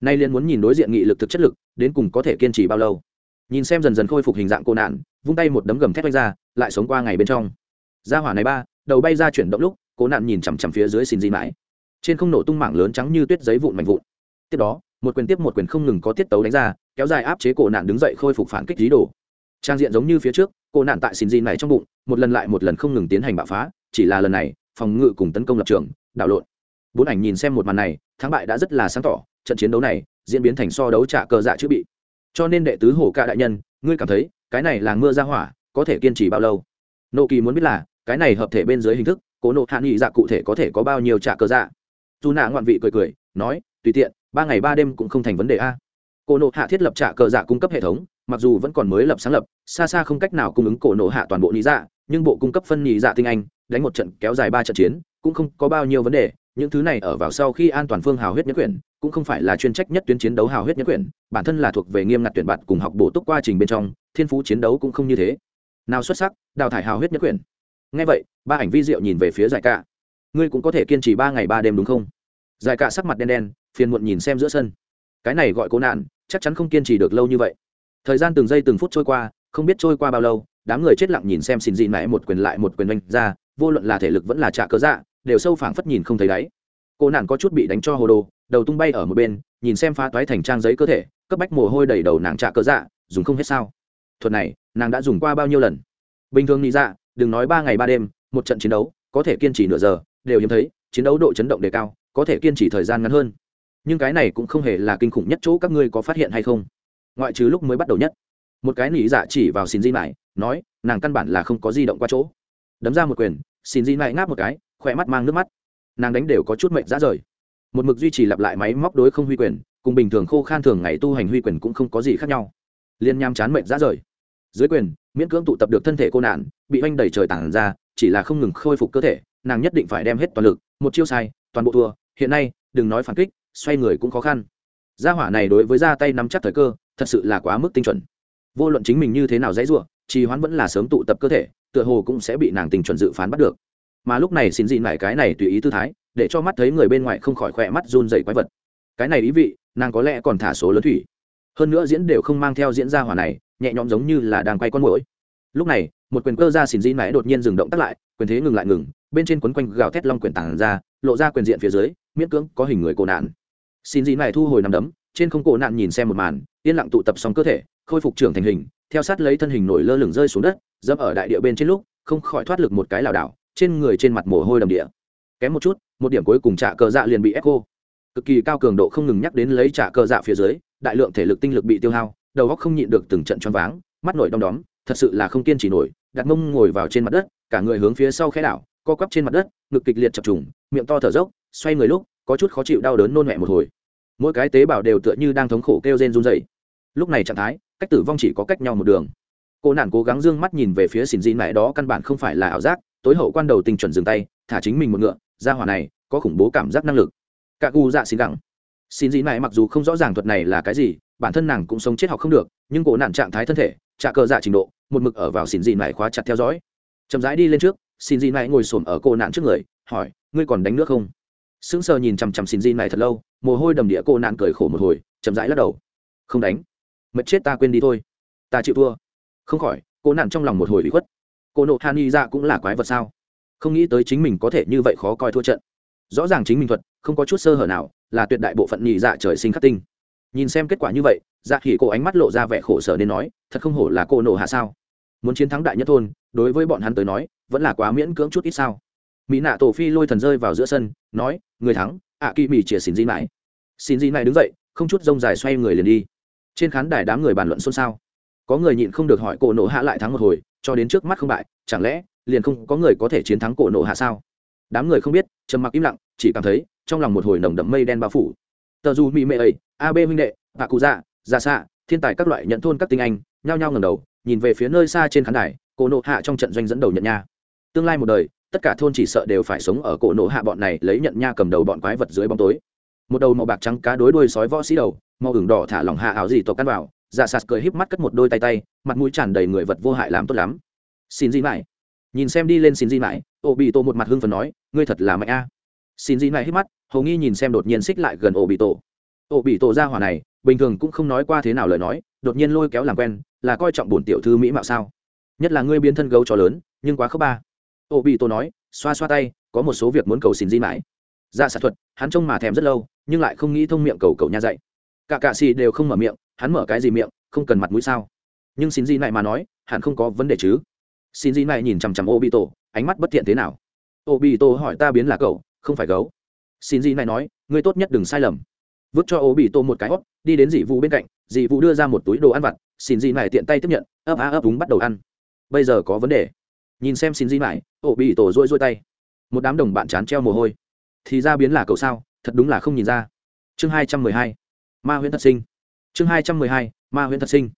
Nay liền muốn nhìn đối diện nghị lực thực chất lực, đến cùng có thể kiên trì bao lâu. Nhìn xem dần dần khôi phục hình dạng cô nạn, vung tay một đấm gầm thét vanh ra, lại sống qua ngày bên trong. Ra hỏa này ba, đầu bay ra chuyển động lúc cố nạn nhìn chằm chằm phía dưới xin di mãi trên không nổ tung mảng lớn trắng như tuyết giấy vụn mạnh vụn. Tiếp đó, một quyền tiếp một quyền không ngừng có tiết tấu đánh ra, kéo dài áp chế cổ nạn đứng dậy khôi phục phản kích dí đồ. Trang diện giống như phía trước cổ nạn tại xin gì này trong bụng, một lần lại một lần không ngừng tiến hành bạo phá, chỉ là lần này, phòng ngự cùng tấn công lập trường, đảo lộn. Bốn ảnh nhìn xem một màn này, thắng bại đã rất là sáng tỏ, trận chiến đấu này, diễn biến thành so đấu trả cờ dạ chữ bị. Cho nên đệ tứ hổ ca đại nhân, ngươi cảm thấy, cái này là mưa ra hỏa, có thể kiên trì bao lâu? Nộ kỳ muốn biết là, cái này hợp thể bên dưới hình thức, cố nộ hạ nghị dạ cụ thể có thể có bao nhiêu trả cờ dạ? Dù nạ ngoạn vị cười cười, nói, tùy tiện, ba ngày ba đêm cũng không thành vấn đề a. Cô nộ hạ thiết lập trả cờ dạ cung cấp hệ thống mặc dù vẫn còn mới lập sáng lập, xa xa không cách nào cung ứng cổ nổ hạ toàn bộ lý dạ nhưng bộ cung cấp phân nhị dạ tinh anh, đánh một trận kéo dài ba trận chiến, cũng không có bao nhiêu vấn đề. Những thứ này ở vào sau khi an toàn phương hào huyết nhất quyển, cũng không phải là chuyên trách nhất tuyến chiến đấu hào huyết nhất quyển, bản thân là thuộc về nghiêm ngặt tuyển bạn cùng học bổ túc quá trình bên trong, thiên phú chiến đấu cũng không như thế. Nào xuất sắc, đào thải hào huyết nhất quyển. Ngay vậy, ba ảnh vi diệu nhìn về phía giải cả ngươi cũng có thể kiên trì ba ngày ba đêm đúng không? Giải cả sắc mặt đen đen, phiền muộn nhìn xem giữa sân. Cái này gọi cố nạn, chắc chắn không kiên trì được lâu như vậy thời gian từng giây từng phút trôi qua, không biết trôi qua bao lâu, đám người chết lặng nhìn xem xin dị mẹ một quyền lại một quyền oanh ra, vô luận là thể lực vẫn là trả cớ dạ đều sâu phảng phất nhìn không thấy đáy. Cô nạn có chút bị đánh cho hồ đồ, đầu tung bay ở một bên, nhìn xem phá toái thành trang giấy cơ thể, cấp bách mồ hôi đầy đầu nàng trả cớ dạ dùng không hết sao. Thuật này, nàng đã dùng qua bao nhiêu lần? Bình thường nghĩ dạ đừng nói ba ngày ba đêm, một trận chiến đấu, có thể kiên trì nửa giờ, đều hiếm thấy, chiến đấu độ chấn động đề cao, có thể kiên trì thời gian ngắn hơn. Nhưng cái này cũng không hề là kinh khủng nhất chỗ các ngươi có phát hiện hay không? Ngoại trừ lúc mới bắt đầu nhất. Một cái nỉ dạ chỉ vào xin di mải nói, nàng căn bản là không có di động qua chỗ. Đấm ra một quyền xin di mải ngáp một cái, khỏe mắt mang nước mắt. Nàng đánh đều có chút mệnh ra rời. Một mực duy trì lặp lại máy móc đối không huy quyền, cùng bình thường khô khan thường ngày tu hành huy quyền cũng không có gì khác nhau. Liên nham chán mệnh ra rời. Dưới quyền, miễn cưỡng tụ tập được thân thể cô nạn, bị oanh đẩy trời tản ra, chỉ là không ngừng khôi phục cơ thể, nàng nhất định phải đem hết toàn lực, một chiêu sai, toàn bộ thua. Hiện nay, đừng nói phản kích, xoay người cũng khó khăn. Gia hỏa này đối với ra tay nắm chắc thời cơ thật sự là quá mức tinh chuẩn. Vô luận chính mình như thế nào dãy ruộng trì hoãn vẫn là sớm tụ tập cơ thể, tựa hồ cũng sẽ bị nàng tình chuẩn dự phán bắt được. Mà lúc này xin dị lại cái này tùy ý tư thái, để cho mắt thấy người bên ngoài không khỏi khỏe mắt run dày quái vật. Cái này ý vị, nàng có lẽ còn thả số lớn thủy. Hơn nữa diễn đều không mang theo diễn ra hỏa này, nhẹ nhõm giống như là đang quay con mũi lúc này, một quyền cơ ra xin dị mải đột nhiên dừng động tắt lại, quyền thế ngừng lại ngừng, bên trên quấn quanh gào thét long quyền tảng ra, lộ ra quyền diện phía dưới, miễn cưỡng có hình người cổ nạn. Xin dị mải thu hồi nằm đấm trên không cổ nạn nhìn xem một màn, yên lặng tụ tập xong cơ thể, khôi phục trưởng thành hình, theo sát lấy thân hình nổi lơ lửng rơi xuống đất, dẫm ở đại địa bên trên lúc, không khỏi thoát lực một cái lảo đảo, trên người trên mặt mồ hôi đầm địa. Kém một chút, một điểm cuối cùng trả cờ dạ liền bị echo cực kỳ cao cường độ không ngừng nhắc đến lấy trả cờ dạ phía dưới, đại lượng thể lực tinh lực bị tiêu hao, đầu óc không nhịn được từng trận choáng váng, mắt nổi đom đóm, thật sự là không kiên trì nổi, đặt mông ngồi vào trên mặt đất, cả người hướng phía sau khẽ đảo, co quắp trên mặt đất, ngực kịch liệt chập trùng, miệng to thở dốc, xoay người lúc, có chút khó chịu đau đớn nôn mẹ một hồi mỗi cái tế bào đều tựa như đang thống khổ kêu rên run dày lúc này trạng thái, cách tử vong chỉ có cách nhau một đường. Cô nạn cố gắng d ư ơ n g mắt nhìn về phía xỉn dị mãi đó căn bản không phải là ảo giác, tối hậu quan đầu tình chuẩn dừng tay, thả chính mình một ngựa, ra hỏa này, có khủng bố cảm giác năng lực. Cả gu dạ xin gẳng. Xin dị mãi mặc dù không rõ ràng thuật này là cái gì, bản thân nàng cũng sống chết học không được, nhưng cổ nạn trạng thái thân thể, trả cờ dạ trình độ, một mực ở vào xin dị mãi khóa chặt theo dõi. Chậm rãi đi lên trước xin dị mãi ngồi xổm ở cô nạn trước người, hỏi, ngươi còn đánh nước không? Sững sờ nhìn chằm chằm xin di này thật lâu, mồ hôi đầm địa cô nạn cười khổ một hồi, chậm rãi lắc đầu. Không đánh. Mệt chết ta quên đi thôi. Ta chịu thua. Không khỏi, cô nạn trong lòng một hồi bị khuất. Cô nộ hàn y ra dạ cũng là quái vật sao? Không nghĩ tới chính mình có thể như vậy khó coi thua trận. Rõ ràng chính mình thuật, không có chút sơ hở nào, là tuyệt đại bộ phận nhị dạ trời sinh khắc tinh. Nhìn xem kết quả như vậy dạ khỉ cô ánh mắt lộ ra vẻ khổ sở nên nói, thật không hổ là cô nộ hạ sao? Muốn chiến thắng đại nhất thôn, đối với bọn hắn tới nói, vẫn là quá miễn cưỡng chút ít sao? Mỹ nạ tổ phi lôi thần rơi vào giữa sân, nói, người thắng, ạ kỳ mỹ chĩa xin di mãi xin di mãi đứng dậy, không chút rông dài xoay người liền đi. Trên khán đài đám người bàn luận xôn xao. Có người nhịn không được hỏi cổ nộ hạ lại thắng một hồi, cho đến trước mắt không bại, chẳng lẽ, liền không có người có thể chiến thắng cổ nộ hạ sao? Đám người không biết, trầm mặc im lặng, chỉ cảm thấy, trong lòng một hồi nồng đậm mây đen bao phủ. Tờ dù mỹ mệ ấy ab huynh đệ bà cụ dạ ra xạ, thiên tài các loại nhận thôn các tinh anh, nhao nhao ngầm đầu, nhìn về phía nơi xa trên khán đài, cổ nộ hạ trong trận doanh dẫn đầu nhận nha. Tương lai một đời tất cả thôn chỉ sợ đều phải sống ở cổ nổ hạ bọn này, lấy nhận nha cầm đầu bọn quái vật dưới bóng tối. Một đầu màu bạc trắng cá đối đuôi sói võ sĩ đầu, màu ửng đỏ thả lỏng hạ áo gì tộc căn vào dạ sạt cười híp mắt cất một đôi tay tay, mặt mũi tràn đầy người vật vô hại làm tốt lắm. Xin gì mãi nhìn xem đi lên xin gì mãi ô bị tổ một mặt hưng phần nói, ngươi thật là mạnh a. Xin gì mãi híp mắt, hầu nghi nhìn xem đột nhiên xích lại gần ô bị tổ ô bị tổ ra hỏa này, bình thường cũng không nói qua thế nào lời nói, đột nhiên lôi kéo làm quen, là coi trọng bổn tiểu thư mỹ mạo sao. Nhất là ngươi biến thân gấu cho lớn, nhưng quá khớp ba ô bị tổ nói, xoa xoa tay, có một số việc muốn cầu xin di mãi. Ra xạ thuật, hắn trông mà thèm rất lâu, nhưng lại không nghĩ thông miệng cầu cầu nha dạy. Cả cạ xì đều không mở miệng, hắn mở cái gì miệng, không cần mặt mũi sao. Nhưng xin di này mà nói, hẳn không có vấn đề chứ. Xin di này nhìn chằm chằm ô bị tổ ánh mắt bất thiện thế nào. Ô bị tổ hỏi ta biến là cậu, không phải gấu. Xin di này nói, ngươi tốt nhất đừng sai lầm. Vứt cho ô bị tổ một cái hót đi đến dị vụ bên cạnh, dị vụ đưa ra một túi đồ ăn vặt, xin di này tiện tay tiếp nhận, ấp á ấp úng bắt đầu ăn. Bây giờ có vấn đề nhìn xem xin gì mãi, ổ bị tổ rôi rôi tay. Một đám đồng bạn chán treo mồ hôi. Thì ra biến là cậu sao thật đúng là không nhìn ra. Chương hai trăm mười hai ma huyễn thật sinh. Chương hai trăm mười hai ma huyễn thật sinh.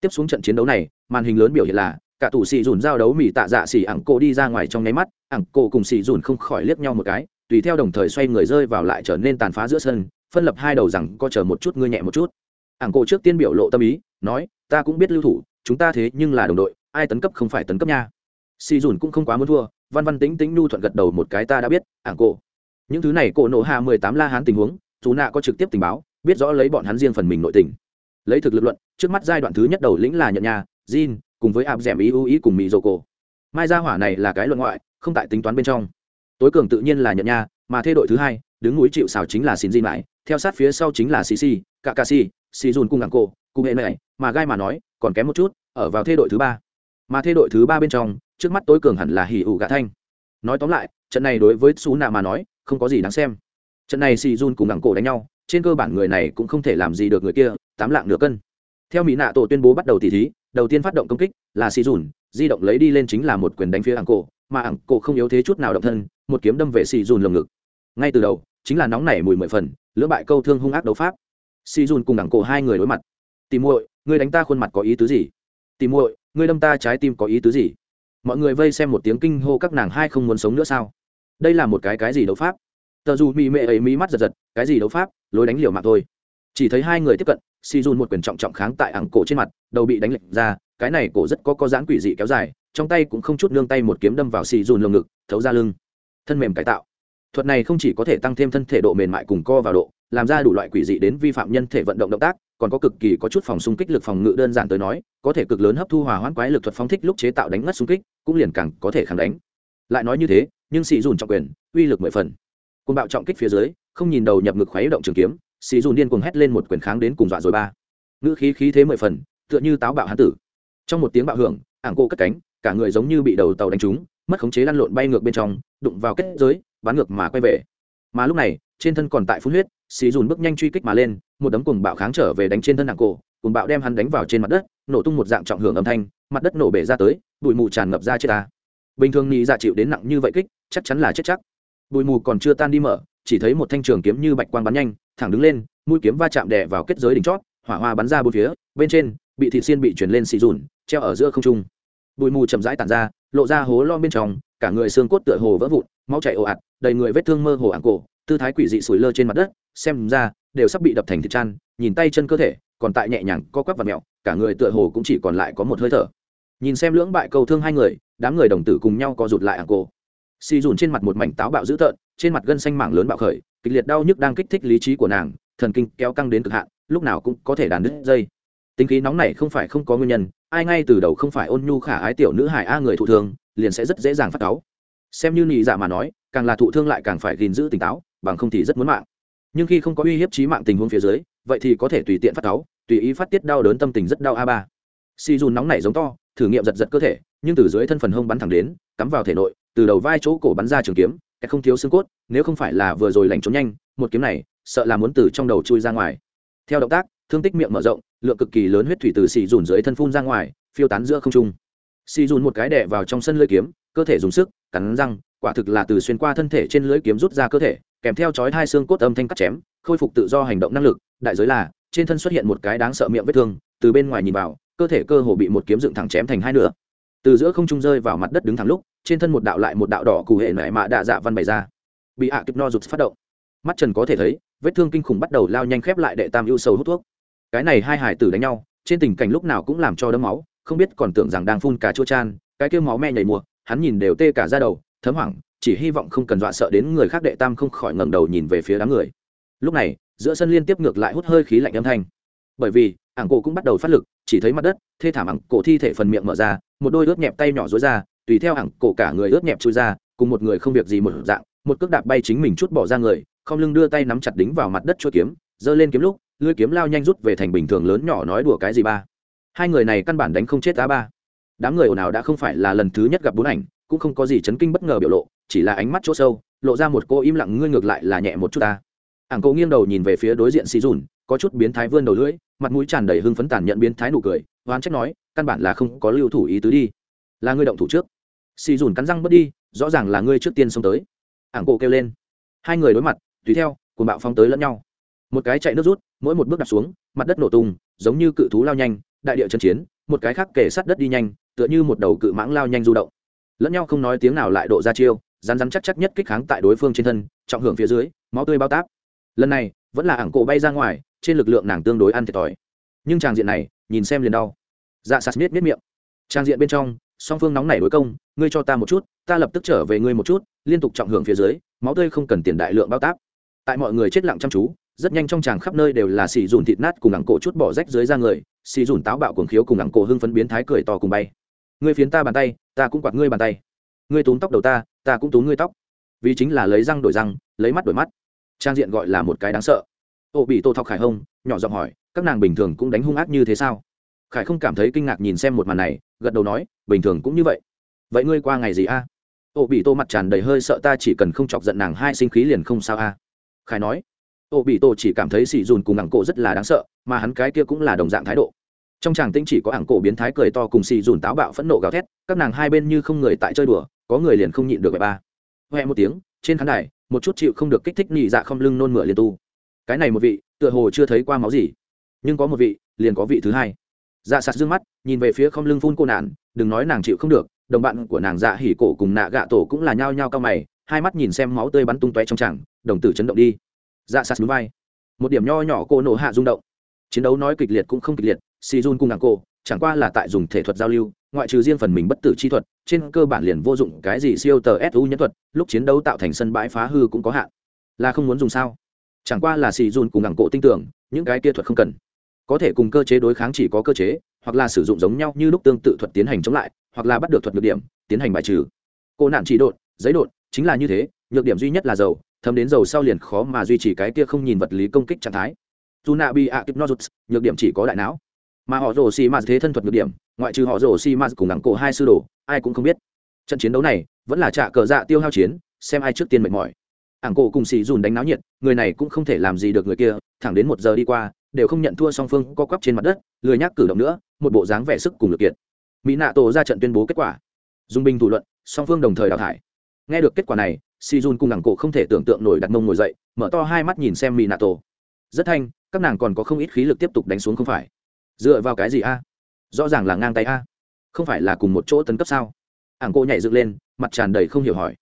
Tiếp xuống trận chiến đấu này màn hình lớn biểu hiện là cả tủ xì dùn giao đấu mỹ tạ dạ xì ẳng cổ đi ra ngoài trong nháy mắt ẳng cổ cùng xì dùn không khỏi liếc nhau một cái tùy theo đồng thời xoay người rơi vào lại trở nên tàn phá giữa sân phân lập hai đầu rằng có chờ một chút ngươi nhẹ một chút. Ẳng cổ trước tiên biểu lộ tâm ý nói ta cũng biết lưu thủ chúng ta thế nhưng là đồng đội ai tấn cấp không phải tấn cấp nha xì dùn cũng không quá muốn thua văn văn tính tính nhu thuận gật đầu một cái ta đã biết ảng cổ. Những thứ này cổ nộ hạ mười tám la hán tình huống dù nạ có trực tiếp tình báo biết rõ lấy bọn hắn riêng phần mình nội tình. Lấy thực lực luận trước mắt giai đoạn thứ nhất đầu lĩnh là nhận nhà jin cùng với áp d ẻ m ý ưu ý cùng mỹ dô cổ. Mai gia hỏa này là cái luận ngoại không tại tính toán bên trong. Tối cường tự nhiên là nhận nha mà thê đội thứ hai đứng núi chịu xào chính là xin Jin lại, theo sát phía sau chính là cc kakasi si dùn cung ảng cổ cùng hệ này mà gai mà nói còn kém một chút ở vào thê đội thứ ba. Mà thê đội thứ ba bên trong trước mắt tối cường hẳn là hỉ ủ gà thanh. Nói tóm lại, trận này đối với xú nạ mà nói, không có gì đáng xem. Trận này xì dùn cùng đẳng cổ đánh nhau, trên cơ bản người này cũng không thể làm gì được người kia, tám lạng nửa cân. Theo mỹ nạ tổ tuyên bố bắt đầu tỉ thí, đầu tiên phát động công kích là xì dùn di động lấy đi lên chính là một quyền đánh phía ảng cổ, mà ảng cổ không yếu thế chút nào động thân, một kiếm đâm về xì dùn lồng ngực. Ngay từ đầu, chính là nóng nảy mùi mười phần, lưỡng bại câu thương hung ác đấu pháp. Xì dùn cùng ảng cổ hai người đối mặt. Tìm muội, ngươi đánh ta khuôn mặt có ý tứ gì? Tìm muội, ngươi đâm ta trái tim có ý tứ gì? Mọi người vây xem một tiếng kinh hô các nàng hai không muốn sống nữa sao? Đây là một cái cái gì đấu pháp? Tờ dù mỹ mệ ấy mỹ mắt giật giật, cái gì đấu pháp? Lối đánh liều mạng thôi. Chỉ thấy hai người tiếp cận si dùn một quyền trọng trọng kháng tại ảng cổ trên mặt, đầu bị đánh lệch ra, cái này cổ rất có có dáng quỷ dị kéo dài, trong tay cũng không chút nương tay một kiếm đâm vào si dùn lồng ngực, thấu ra lưng. Thân mềm cải tạo. Thuật này không chỉ có thể tăng thêm thân thể độ mềm mại cùng co vào độ, làm ra đủ loại quỷ dị đến vi phạm nhân thể vận động động tác còn có cực kỳ có chút phòng xung kích lực phòng ngự đơn giản tới nói, có thể cực lớn hấp thu hòa hoãn quái lực thuật phóng thích lúc chế tạo đánh ngất xung kích, cũng liền càng có thể kháng đánh. Lại nói như thế, nhưng xì dùn trọng quyền, uy lực mười phần. Côn bạo trọng kích phía dưới, không nhìn đầu nhập ngực khuấy động trường kiếm xì dùn điên cuồng hét lên một quyền kháng đến cùng dọa rồi ba. Ngữ khí khí thế mười phần, tựa như táo bạo hán tử. Trong một tiếng bạo hưởng, ảng cô cất cánh, cả người giống như bị đầu tàu đánh trúng, mất khống chế lăn lộn bay ngược bên trong, đụng vào kết giới, bắn ngược mà quay về. Mà lúc này, trên thân còn tại phun huyết xì dùn bước nhanh truy kích mà lên một đấm cùng bạo kháng trở về đánh trên thân nặng cổ cùng bạo đem hắn đánh vào trên mặt đất, nổ tung một dạng trọng hưởng âm thanh, mặt đất nổ bể ra tới, bụi mù tràn ngập ra chết ta. Bình thường nghĩ dạ chịu đến nặng như vậy kích, chắc chắn là chết chắc. Bụi mù còn chưa tan đi mở, chỉ thấy một thanh trường kiếm như bạch quang bắn nhanh, thẳng đứng lên, mũi kiếm va chạm đè vào kết giới đỉnh chót, hỏa hoa bắn ra bốn phía, bên trên, bị thị xiên bị chuyển lên xì dùn, treo ở giữa không trung. Bụi mù chậm rãi tản ra, lộ ra hố lo bên trong, cả người xương cốt tựa hồ vỡ vụn, máu chảy ồ ạt, đầy người vết thương mơ hồ ảng cổ tư thái quỷ dị sủi lơ trên mặt đất, xem ra, đều sắp bị đập thành thịt chăn nhìn tay chân cơ thể, còn tại nhẹ nhàng co quắp và mẹo, cả người tựa hồ cũng chỉ còn lại có một hơi thở. Nhìn xem lưỡng bại cầu thương hai người, đám người đồng tử cùng nhau co rụt lại ảng cổ. Xì dùn trên mặt một mảnh táo bạo dữ tợn, trên mặt gân xanh mảng lớn bạo khởi, kịch liệt đau nhức đang kích thích lý trí của nàng, thần kinh kéo căng đến cực hạn, lúc nào cũng có thể đàn đứt dây. Tính khí nóng này không phải không có nguyên nhân, ai ngay từ đầu không phải ôn nhu khả ái tiểu nữ hải a người thụ thương, liền sẽ rất dễ dàng phát cáu. Xem như nhị dạ mà nói, càng là thụ thương lại càng phải gìn giữ tỉnh táo bằng không thì rất muốn mạng. Nhưng khi không có uy hiếp trí mạng tình huống phía dưới, vậy thì có thể tùy tiện phát cáu, tùy ý phát tiết đau đớn tâm tình rất đau a ba. Si dù nóng nảy giống to, thử nghiệm giật giật cơ thể, nhưng từ dưới thân phần hông bắn thẳng đến, cắm vào thể nội, từ đầu vai chỗ cổ bắn ra trường kiếm, cái không thiếu xương cốt, nếu không phải là vừa rồi lành trốn nhanh, một kiếm này, sợ là muốn từ trong đầu chui ra ngoài. Theo động tác, thương tích miệng mở rộng, lượng cực kỳ lớn huyết thủy từ xì dùn dưới thân phun ra ngoài, phiêu tán giữa không trung. Xì dùn một cái đẻ vào trong sân lưỡi kiếm, cơ thể dùng sức, cắn răng, quả thực là từ xuyên qua thân thể trên lưỡi kiếm rút ra cơ thể kèm theo chói hai xương cốt âm thanh cắt chém, khôi phục tự do hành động năng lực, đại giới là, trên thân xuất hiện một cái đáng sợ miệng vết thương, từ bên ngoài nhìn vào, cơ thể cơ hồ bị một kiếm dựng thẳng chém thành hai nửa. Từ giữa không trung rơi vào mặt đất đứng thẳng lúc, trên thân một đạo lại một đạo đỏ cụ hệ mẹ mạ đạ dạ văn bày ra. Bị hạ kịp no rụt phát động. Mắt trần có thể thấy, vết thương kinh khủng bắt đầu lao nhanh khép lại đệ tam ưu sầu hút thuốc. Cái này hai hải tử đánh nhau, trên tình cảnh lúc nào cũng làm cho đấm máu, không biết còn tưởng rằng đang phun cả chua chan, cái kêu máu me nhảy mùa, hắn nhìn đều tê cả ra đầu, thấm hoảng chỉ hy vọng không cần dọa sợ đến người khác đệ tam không khỏi ngẩng đầu nhìn về phía đám người. Lúc này, giữa sân liên tiếp ngược lại hút hơi khí lạnh âm thanh. Bởi vì, ảng cổ cũng bắt đầu phát lực, chỉ thấy mặt đất, thê thảm ảng cổ thi thể phần miệng mở ra, một đôi ướt nhẹp tay nhỏ dối ra, tùy theo ảng cổ cả người ướt nhẹp chui ra, cùng một người không việc gì một dạng, một cước đạp bay chính mình chút bỏ ra người, không lưng đưa tay nắm chặt đính vào mặt đất chua kiếm, giơ lên kiếm lúc, lưỡi kiếm lao nhanh rút về thành bình thường lớn nhỏ nói đùa cái gì ba. Hai người này căn bản đánh không chết á ba. Đám người ồn ào đã không phải là lần thứ nhất gặp bốn ảnh cũng không có gì chấn kinh bất ngờ biểu lộ, chỉ là ánh mắt chỗ sâu, lộ ra một cô im lặng, ngươi ngược lại là nhẹ một chút ta. Ảng cô nghiêng đầu nhìn về phía đối diện xì dùn, có chút biến thái vươn đầu lưỡi, mặt mũi tràn đầy hưng phấn tàn nhận biến thái nụ cười hoán trách nói, căn bản là không có lưu thủ ý tứ đi. Là ngươi động thủ trước. Xì dùn cắn răng bớt đi, rõ ràng là ngươi trước tiên xông tới. Ảng cô kêu lên. Hai người đối mặt, tùy theo cùng bạo phong tới lẫn nhau. Một cái chạy nước rút, mỗi một bước đặt xuống, mặt đất nổ tung, giống như cự thú lao nhanh, đại địa chân chiến, một cái khác kể sát đất đi nhanh, tựa như một đầu cự mãng lao nhanh du động lẫn nhau không nói tiếng nào lại độ ra chiêu rán rán chắc chắc nhất kích kháng tại đối phương trên thân, trọng hưởng phía dưới, máu tươi bao táp. Lần này, vẫn là ảng cổ bay ra ngoài, trên lực lượng nàng tương đối ăn thiệt thòi. Nhưng tràng diện này, nhìn xem liền đau. Dạ sạt miết miết miệng. Trang diện bên trong, song phương nóng nảy đối công, ngươi cho ta một chút, ta lập tức trở về ngươi một chút, liên tục trọng hưởng phía dưới, máu tươi không cần tiền đại lượng bao táp. Tại mọi người chết lặng chăm chú, rất nhanh trong tràng khắp nơi đều là xì dùn thịt nát cùng ẳng cổ chút bỏ rách dưới ra người, xì dùn táo bạo cuồng khiếu cùng ẳng cổ hưng phấn biến thái cười to cùng bay ngươi phiến ta bàn tay, ta cũng quạt ngươi bàn tay. Ngươi túm tóc đầu ta ta cũng túm ngươi tóc. Vì chính là lấy răng đổi răng, lấy mắt đổi mắt. Trang diện gọi là một cái đáng sợ. Ô bị tô thọc khải hông, nhỏ giọng hỏi, các nàng bình thường cũng đánh hung ác như thế sao? Khải không cảm thấy kinh ngạc nhìn xem một màn này, gật đầu nói, bình thường cũng như vậy. Vậy ngươi qua ngày gì a? Ô bị tô mặt tràn đầy hơi sợ ta chỉ cần không chọc giận nàng hai sinh khí liền không sao a. Khải nói, ô bị tô chỉ cảm thấy xì dùn cùng ngẳng cổ rất là đáng sợ, mà hắn cái kia cũng là đồng dạng thái độ trong tràng tinh chỉ có ảng cổ biến thái cười to cùng xì dùn táo bạo phẫn nộ gào thét, các nàng hai bên như không người tại chơi đùa, có người liền không nhịn được vậy ba. Huệ một tiếng, trên khán đài, một chút chịu không được kích thích nhị dạ không lưng nôn mửa liền tu. Cái này một vị, tựa hồ chưa thấy qua máu gì. Nhưng có một vị, liền có vị thứ hai. Dạ sạt dương mắt, nhìn về phía không lưng phun cô nạn, đừng nói nàng chịu không được, đồng bạn của nàng dạ hỉ cổ cùng nạ gạ tổ cũng là nhao nhao cao mày, hai mắt nhìn xem máu tươi bắn tung tóe trong chẳng đồng tử chấn động đi. Dạ sạt núi vai. Một điểm nho nhỏ cô nổ hạ rung động. Chiến đấu nói kịch liệt cũng không kịch liệt si jun cùng nàng cô chẳng qua là tại dùng thể thuật giao lưu, ngoại trừ riêng phần mình bất tử chi thuật, trên cơ bản liền vô dụng cái gì siêu tờ su nhân thuật, lúc chiến đấu tạo thành sân bãi phá hư cũng có hạn. Là không muốn dùng sao? Chẳng qua là si jun cùng nàng cổ tin tưởng, những cái kia thuật không cần. Có thể cùng cơ chế đối kháng chỉ có cơ chế, hoặc là sử dụng giống nhau như lúc tương tự thuật tiến hành chống lại, hoặc là bắt được thuật nhược điểm, tiến hành bài trừ. Cô nạn chỉ đột, giấy đột, chính là như thế, nhược điểm duy nhất là dầu, thấm đến dầu sau liền khó mà duy trì cái kia không nhìn vật lý công kích trạng thái. Dù nạ bị ạ kịp nozuts nhược điểm chỉ có đại não mà họ rồ xì mạt thế thân thuật nhược điểm, ngoại trừ họ rồ xì mạt cùng đẳng cổ hai sư đồ, ai cũng không biết. Trận chiến đấu này vẫn là trả cờ dạ tiêu hao chiến, xem ai trước tiên mệt mỏi. Ảng cổ cùng xì dùn đánh náo nhiệt, người này cũng không thể làm gì được người kia, thẳng đến một giờ đi qua, đều không nhận thua song phương co quắp trên mặt đất, lười nhác cử động nữa, một bộ dáng vẻ sức cùng lực kiệt. Mỹ nạ tổ ra trận tuyên bố kết quả. Dùng binh thủ luận, song phương đồng thời đào thải. Nghe được kết quả này si jun cùng ảng cổ không thể tưởng tượng nổi đặt mông ngồi dậy, mở to hai mắt nhìn xem mỹ nạ tổ. Rất thanh, các nàng còn có không ít khí lực tiếp tục đánh xuống không phải dựa vào cái gì a? Rõ ràng là ngang tay a. Không phải là cùng một chỗ tấn cấp sao? Ảng cô nhảy dựng lên, mặt tràn đầy không hiểu hỏi.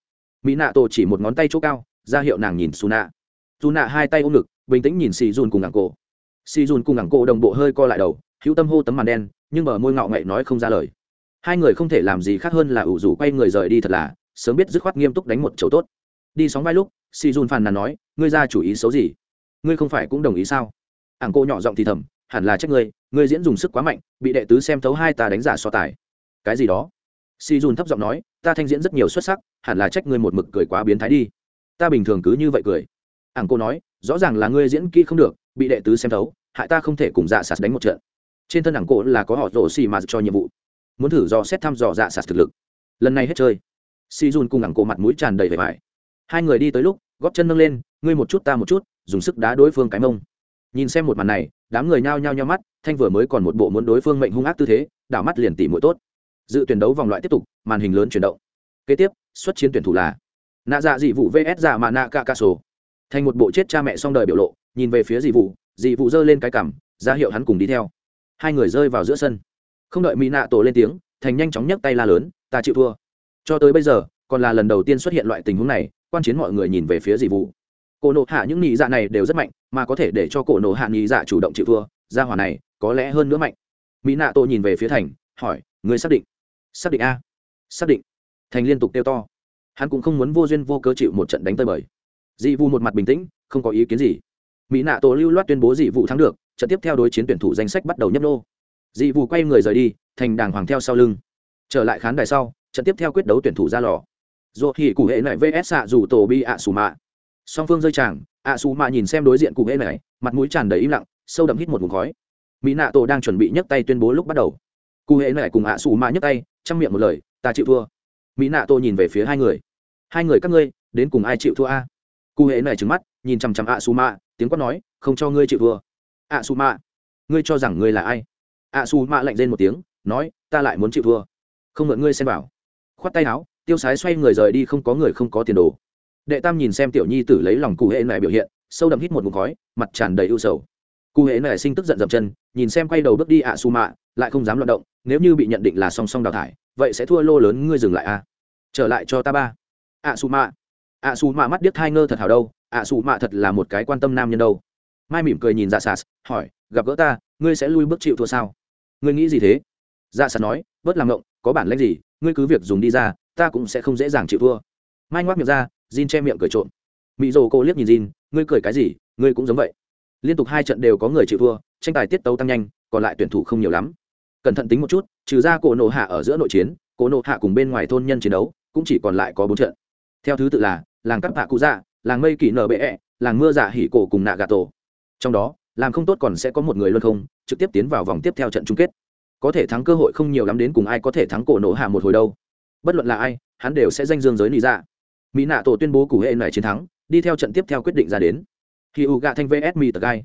Mỹ nạ tổ chỉ một ngón tay chỗ cao, ra hiệu nàng nhìn su nạ. Su nạ hai tay ôm ngực, bình tĩnh nhìn xì dùn cùng ảng cô. Xì dùn cùng ảng cô đồng bộ hơi co lại đầu, hữu tâm hô tấm màn đen, nhưng mở môi ngạo ngậy nói không ra lời. Hai người không thể làm gì khác hơn là ủ rủ quay người rời đi thật là, sớm biết dứt khoát nghiêm túc đánh một chỗ tốt. Đi sóng vai lúc, xì dùn phàn nàn nói, ngươi ra chủ ý xấu gì? Ngươi không phải cũng đồng ý sao? Ảng cô nhỏ giọng thì thầm, hẳn là trách ngươi ngươi diễn dùng sức quá mạnh, bị đệ tứ xem thấu hai ta đánh giả so tài. Cái gì đó? Si dùn thấp giọng nói, ta thanh diễn rất nhiều xuất sắc, hẳn là trách ngươi một mực cười quá biến thái đi. Ta bình thường cứ như vậy cười. Ảng cô nói, rõ ràng là ngươi diễn kỹ không được, bị đệ tứ xem thấu, hại ta không thể cùng dạ sạt đánh một trận. Trên thân ảng cô là có họ rổ xì mà cho nhiệm vụ. Muốn thử do xét thăm dò dạ sạt thực lực. Lần này hết chơi. Si dùn cùng ảng cô mặt mũi tràn đầy vẻ vải. Hai người đi tới lúc, góp chân nâng lên, ngươi một chút ta một chút, dùng sức đá đối phương cái mông. Nhìn xem một màn này đám người nhao nhao nhao mắt, thanh vừa mới còn một bộ muốn đối phương mệnh hung ác tư thế, đảo mắt liền tỉ mũi tốt. Dự tuyển đấu vòng loại tiếp tục, màn hình lớn chuyển động. Kế tiếp, xuất chiến tuyển thủ là nạ dạ dị vụ vs dạ mà nạ ca ca sổ. Thành một bộ chết cha mẹ xong đời biểu lộ, nhìn về phía dị vụ dị vụ giơ lên cái cằm, ra hiệu hắn cùng đi theo. Hai người rơi vào giữa sân. Không đợi mỹ nạ tổ lên tiếng, thành nhanh chóng nhấc tay la lớn, ta chịu thua. Cho tới bây giờ, còn là lần đầu tiên xuất hiện loại tình huống này, quan chiến mọi người nhìn về phía dị vụ cổ nộ hạ những nhị dạ này đều rất mạnh, mà có thể để cho cổ nộ hạ nhị dạ chủ động chịu thua ra hỏa này có lẽ hơn nữa mạnh. Mỹ nạ tô nhìn về phía thành, hỏi người xác định? Xác định a. Xác định. Thành liên tục kêu to. Hắn cũng không muốn vô duyên vô cớ chịu một trận đánh tơi bời. Dị vụ một mặt bình tĩnh, không có ý kiến gì. Mỹ nạ tổ lưu loát tuyên bố dị vụ thắng được, trận tiếp theo đối chiến tuyển thủ danh sách bắt đầu nhấp nô. Dị vụ quay người rời đi, thành đàng hoàng theo sau lưng. Trở lại khán đài sau, trận tiếp theo quyết đấu tuyển thủ ra lò. Dù thì cụ hệ lại vs xạ dù tổ bi ạ xù mạ song phương rơi chàng ạ xù mạ nhìn xem đối diện cụ hễ này, mặt mũi tràn đầy im lặng, sâu đậm hít một vùng khói. Mỹ nạ tổ đang chuẩn bị nhấc tay tuyên bố lúc bắt đầu. Cụ hễ này cùng ạ xù mạ nhấc tay, chăm miệng một lời, ta chịu thua. Mỹ nạ tổ nhìn về phía hai người. Hai người các ngươi, đến cùng ai chịu thua a? Cụ hễ này trứng mắt, nhìn chằm chằm ạ xù mạ, tiếng quát nói, không cho ngươi chịu thua. Ạ xù mạ, ngươi cho rằng ngươi là ai? Ạ xù mạ lạnh lên một tiếng, nói, ta lại muốn chịu thua. Không mượn ngươi xem bảo khoát tay áo, tiêu sái xoay người rời đi, không có người, không có tiền đồ đệ tam nhìn xem tiểu nhi tử lấy lòng cụ hệ này biểu hiện, sâu đậm hít một vùng khói, mặt tràn đầy ưu sầu. Cụ hệ này sinh tức giận dậm chân, nhìn xem quay đầu bước đi ạ su mạ, lại không dám loạt động, nếu như bị nhận định là song song đào thải, vậy sẽ thua lô lớn ngươi dừng lại a trở lại cho ta ba. Ạ su mạ. Ạ su mạ mắt điếc thai ngơ thật hào đâu, ạ su mạ thật là một cái quan tâm nam nhân đâu. Mai mỉm cười nhìn dạ sạt, hỏi, gặp gỡ ta, ngươi sẽ lui bước chịu thua sao? Ngươi nghĩ gì thế? Dạ sạt nói, bớt làm ngộng, có bản lãnh gì, ngươi cứ việc dùng đi ra, ta cũng sẽ không dễ dàng chịu thua. Mai ngoác miệng ra Jin che miệng cười trộm. Mị Dụ cô liếc nhìn Jin, ngươi cười cái gì, ngươi cũng giống vậy. Liên tục hai trận đều có người chịu thua, tranh tài tiết tấu tăng nhanh, còn lại tuyển thủ không nhiều lắm. Cẩn thận tính một chút, trừ ra cổ nổ hạ ở giữa nội chiến, cổ nổ hạ cùng bên ngoài thôn nhân chiến đấu, cũng chỉ còn lại có bốn trận. Theo thứ tự là, làng Cáp hạ cụ dạ, làng mây kỳ nở bệ, làng mưa dạ hỉ cổ cùng nạ gà tổ. Trong đó, làm không tốt còn sẽ có một người luân không, trực tiếp tiến vào vòng tiếp theo trận chung kết. Có thể thắng cơ hội không nhiều lắm đến cùng ai có thể thắng cổ nổ hạ một hồi đâu. Bất luận là ai, hắn đều sẽ danh dương giới lý dạ mỹ nạ tổ tuyên bố cụ hệ này chiến thắng, đi theo trận tiếp theo quyết định ra đến. Khi u gạ thanh vs mi tờ gai.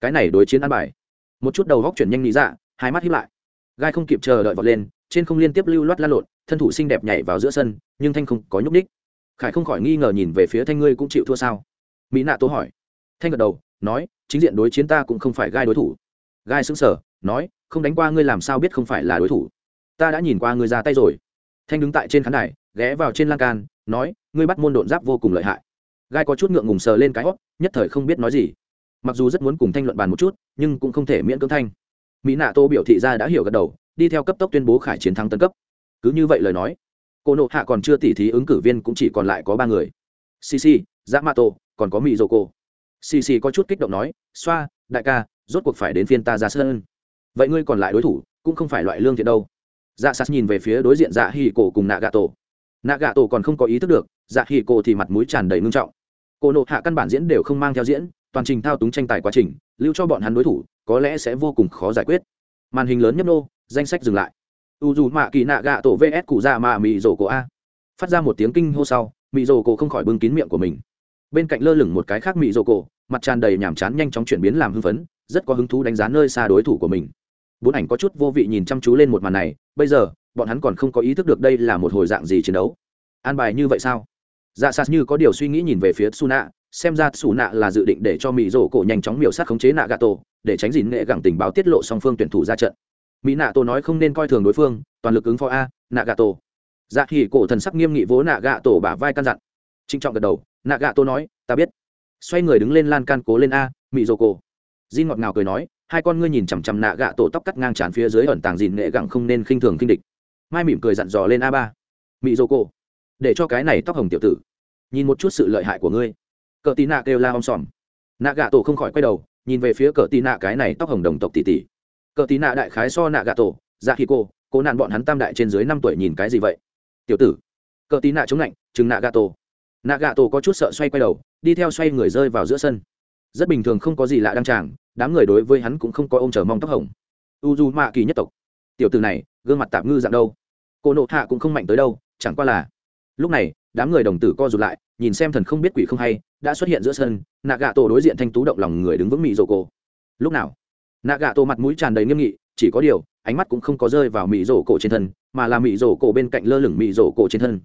Cái này đối chiến ăn bài. Một chút đầu góc chuyển nhanh lý dạ hai mắt hiếp lại. Gai không kịp chờ đợi vọt lên, trên không liên tiếp lưu loát lan lộn, thân thủ xinh đẹp nhảy vào giữa sân, nhưng thanh không có nhúc ních khải không khỏi nghi ngờ nhìn về phía thanh ngươi cũng chịu thua sao? Mỹ nạ tố hỏi. Thanh gật đầu, nói, chính diện đối chiến ta cũng không phải gai đối thủ. Gai xứng sở nói, không đánh qua ngươi làm sao biết không phải là đối thủ? Ta đã nhìn qua ngươi ra tay rồi thanh đứng tại trên khán đài, ghé vào trên lan can, nói, ngươi bắt môn độn giáp vô cùng lợi hại. Gai có chút ngượng ngùng sờ lên cái hót nhất thời không biết nói gì. Mặc dù rất muốn cùng thanh luận bàn một chút, nhưng cũng không thể miễn cưỡng thanh. Mỹ nạ tô biểu thị ra đã hiểu gật đầu, đi theo cấp tốc tuyên bố khải chiến thắng tân cấp. Cứ như vậy lời nói, cô nộ hạ còn chưa tỉ thí ứng cử viên cũng chỉ còn lại có ba người. Cc yamato dạ còn có mỹ dô cô. Cc có chút kích động nói, xoa, đại ca, rốt cuộc phải đến phiên ta ra sân. Vậy ngươi còn lại đối thủ, cũng không phải loại lương thiện đâu dạ sas nhìn về phía đối diện dạ hì cổ cùng nạ gà tổ nạ gà tổ còn không có ý thức được dạ hì cổ thì mặt mũi tràn đầy ngưng trọng. Cô nộ hạ căn bản diễn đều không mang theo diễn, toàn trình thao túng tranh tài quá trình, lưu cho bọn hắn đối thủ, có lẽ sẽ vô cùng khó giải quyết. Màn hình lớn nhấp nô, danh sách dừng lại. U dù mạ kỳ nạ gạ tổ vs cụ già mà mị rổ cổ a. Phát ra một tiếng kinh hô sau mị rổ cổ không khỏi bưng kín miệng của mình. Bên cạnh lơ lửng một cái khác mị rổ cổ mặt tràn đầy nhàm chán nhanh chóng chuyển biến làm hưng phấn, rất có hứng thú đánh giá nơi xa đối thủ của mình bốn ảnh có chút vô vị nhìn chăm chú lên một màn này bây giờ bọn hắn còn không có ý thức được đây là một hồi dạng gì chiến đấu. An bài như vậy sao? Dạ sạt như có điều suy nghĩ nhìn về phía su nạ xem ra su nạ là dự định để cho mỹ rổ cổ nhanh chóng miểu sát khống chế nạ gà tổ để tránh dìn nghệ gẳng tình báo tiết lộ song phương tuyển thủ ra trận. Mỹ nạ tổ nói không nên coi thường đối phương toàn lực ứng phó a nạ gà tổ dạ thì cổ thần sắc nghiêm nghị vỗ nạ gà tổ bả vai căn dặn. Trinh trọng gật đầu nạ gà tổ nói ta biết. Xoay người đứng lên lan can cố lên a mỹ rổ cổ. Jin ngọt ngào cười nói, hai con ngươi nhìn chằm chằm nạ gạ tổ tóc cắt ngang trán phía dưới ẩn tàng dìn nghệ gặng không nên khinh thường kinh địch. Mai mỉm cười dặn dò lên a ba, mỹ Dô cô, để cho cái này tóc hồng tiểu tử, nhìn một chút sự lợi hại của ngươi. Cờ tí nạ kêu la om sòm. Nạ gạ tổ không khỏi quay đầu, nhìn về phía cờ tí nạ cái này tóc hồng đồng tộc tỷ tỷ. Cờ tí nạ đại khái so nạ gạ tổ, dạ khi cô, cố nạn bọn hắn tam đại trên dưới năm tuổi nhìn cái gì vậy? Tiểu tử. Cờ tí nạ chống lạnh, chừng nạ gạ tổ. Nạ gạ tổ có chút sợ xoay quay đầu, đi theo xoay người rơi vào giữa sân rất bình thường không có gì lạ đăng tràng đám người đối với hắn cũng không có ông chờ mong tóc hồng. U du mạ kỳ nhất tộc. Tiểu từ này, gương mặt tạm ngư dạng đâu? Cô nộ hạ cũng không mạnh tới đâu, chẳng qua là lúc này, đám người đồng tử co rụt lại, nhìn xem thần không biết quỷ không hay, đã xuất hiện giữa sân nạ gạ tổ đối diện thanh tú động lòng người đứng vững mị rổ cổ. Lúc nào? Nạ gạ tổ mặt mũi tràn đầy nghiêm nghị, chỉ có điều, ánh mắt cũng không có rơi vào mị rổ cổ trên thân, mà là mị rổ cổ bên cạnh lơ lửng mị rổ cổ trên thân.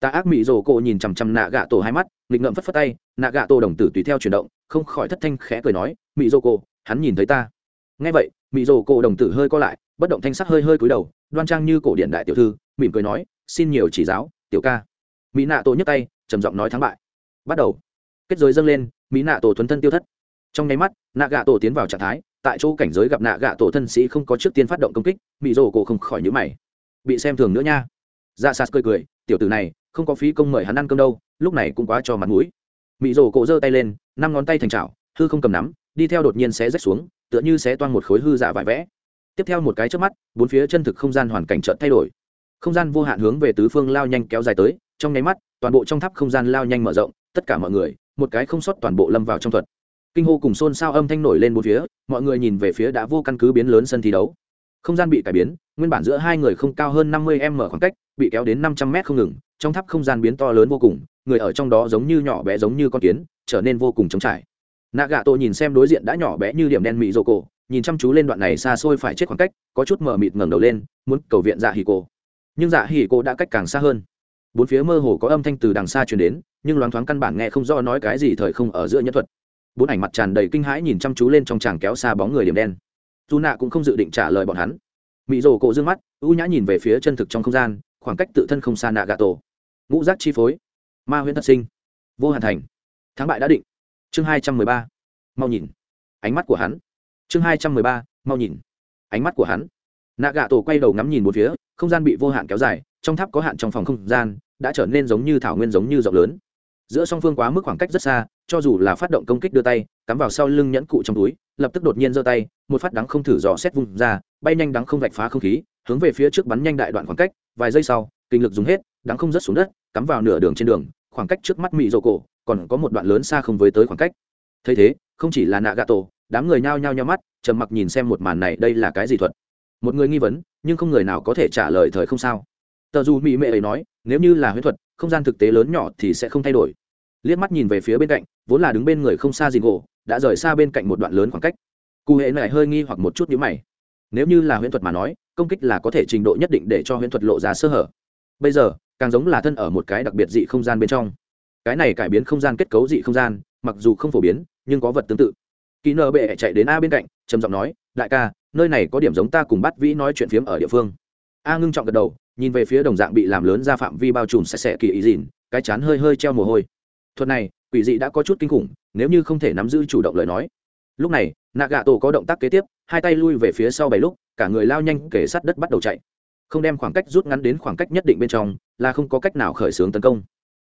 Ta ác mị rổ cổ nhìn chằm chằm nạ gạ tổ hai mắt, nghịch ngợm phất phất tay nạ gạ tổ đồng tử tùy theo chuyển động, không khỏi thất thanh khẽ cười nói, mị rổ cổ hắn nhìn thấy ta. Nghe vậy, mị rồ cổ đồng tử hơi co lại, bất động thanh sắc hơi hơi cúi đầu, đoan trang như cổ điện đại tiểu thư, mỉm cười nói, xin nhiều chỉ giáo, tiểu ca. Mỹ nạ tổ nhấc tay, trầm giọng nói thắng bại. Bắt đầu. Kết giới dâng lên mỹ nạ tổ thuấn thân tiêu thất. Trong nháy mắt, nạ gạ tổ tiến vào trạng thái, tại chỗ cảnh giới gặp nạ gạ tổ thân sĩ không có trước tiên phát động công kích mỹ rồ cổ không khỏi nhữ mày. Bị xem thường nữa nha. Dạ sạt cười cười, tiểu tử này, không có phí công mời hắn ăn cơm đâu, lúc này cũng quá cho mặt mũi. Mỹ rồ cổ giơ tay lên, năm ngón tay thành trào hư không cầm nắm đi theo đột nhiên xé rách xuống, tựa như xé toan một khối hư giả vải vẽ. Tiếp theo một cái trước mắt, bốn phía chân thực không gian hoàn cảnh chợt thay đổi. Không gian vô hạn hướng về tứ phương lao nhanh kéo dài tới, trong nháy mắt, toàn bộ trong tháp không gian lao nhanh mở rộng, tất cả mọi người, một cái không sót toàn bộ lâm vào trong thuật. Kinh hô cùng xôn xao âm thanh nổi lên bốn phía, mọi người nhìn về phía đã vô căn cứ biến lớn sân thi đấu. Không gian bị cải biến, nguyên bản giữa hai người không cao hơn năm mươi m khoảng cách, bị kéo đến năm trăm m không ngừng, trong tháp không gian biến to lớn vô cùng, người ở trong đó giống như nhỏ bé giống như con kiến, trở nên vô cùng trống trải nạ gạ tổ nhìn xem đối diện đã nhỏ bé như điểm đen mị rô cổ nhìn chăm chú lên đoạn này xa xôi phải chết khoảng cách, có chút mờ mịt ngẩng đầu lên, muốn cầu viện dạ hỉ cổ nhưng dạ hỉ cổ đã cách càng xa hơn. Bốn phía mơ hồ có âm thanh từ đằng xa truyền đến, nhưng loáng thoáng căn bản nghe không do nói cái gì thời không ở giữa nhân thuật. Bốn ảnh mặt tràn đầy kinh hãi nhìn chăm chú lên trong tràng kéo xa bóng người điểm đen. Dù nạ cũng không dự định trả lời bọn hắn. Mị rồ cổ dương mắt, ưu nhã nhìn về phía chân thực trong không gian, khoảng cách tự thân không xa nạ gà tổ ngũ giác chi phối. Ma huyễn thật sinh. Vô hàn thành. Thắng bại đã định chương hai trăm mười ba, mau nhìn. Ánh mắt của hắn. Chương hai trăm mười ba, mau nhìn. Ánh mắt của hắn. Nạ gạ tổ quay đầu ngắm nhìn một phía, không gian bị vô hạn kéo dài, trong tháp có hạn trong phòng không gian, đã trở nên giống như thảo nguyên giống như rộng lớn. Giữa song phương quá mức khoảng cách rất xa, cho dù là phát động công kích đưa tay, cắm vào sau lưng nhẫn cụ trong túi, lập tức đột nhiên giơ tay, một phát đắng không thử dò xét vùng ra, bay nhanh đắng không vạch phá không khí, hướng về phía trước bắn nhanh đại đoạn khoảng cách, vài giây sau, kinh lực dùng hết, đắng không rớt xuống đất, cắm vào nửa đường trên đường, khoảng cách trước mắt mị rồ cổ còn có một đoạn lớn xa không với tới khoảng cách. Thấy thế, không chỉ là nạ gà tổ đám người nhao nhao nhao mắt, trầm mặc nhìn xem một màn này, đây là cái gì thuật? Một người nghi vấn, nhưng không người nào có thể trả lời thời không sao. Tờ dù mỹ mệ ấy nói, nếu như là huyễn thuật, không gian thực tế lớn nhỏ thì sẽ không thay đổi. Liếc mắt nhìn về phía bên cạnh, vốn là đứng bên người không xa gì gỗ đã rời xa bên cạnh một đoạn lớn khoảng cách. Cụ hệ này hơi nghi hoặc một chút nhữ mày. Nếu như là huyễn thuật mà nói, công kích là có thể trình độ nhất định để cho huyễn thuật lộ ra sơ hở. Bây giờ, càng giống là thân ở một cái đặc biệt dị không gian bên trong cái này cải biến không gian kết cấu dị không gian, mặc dù không phổ biến, nhưng có vật tương tự. Kỹ nợ bệ chạy đến a bên cạnh, trầm giọng nói, đại ca, nơi này có điểm giống ta cùng bắt vĩ nói chuyện phiếm ở địa phương. A ngưng trọng gật đầu, nhìn về phía đồng dạng bị làm lớn ra phạm vi bao trùm sạch sẽ kỳ ý dìn cái chán hơi hơi treo mồ hôi. Thuật này, quỷ dị đã có chút kinh khủng, nếu như không thể nắm giữ chủ động lời nói. Lúc này nạ gạ tổ có động tác kế tiếp, hai tay lui về phía sau bảy lúc, cả người lao nhanh kể sát đất bắt đầu chạy. Không đem khoảng cách rút ngắn đến khoảng cách nhất định bên trong, là không có cách nào khởi xướng tấn công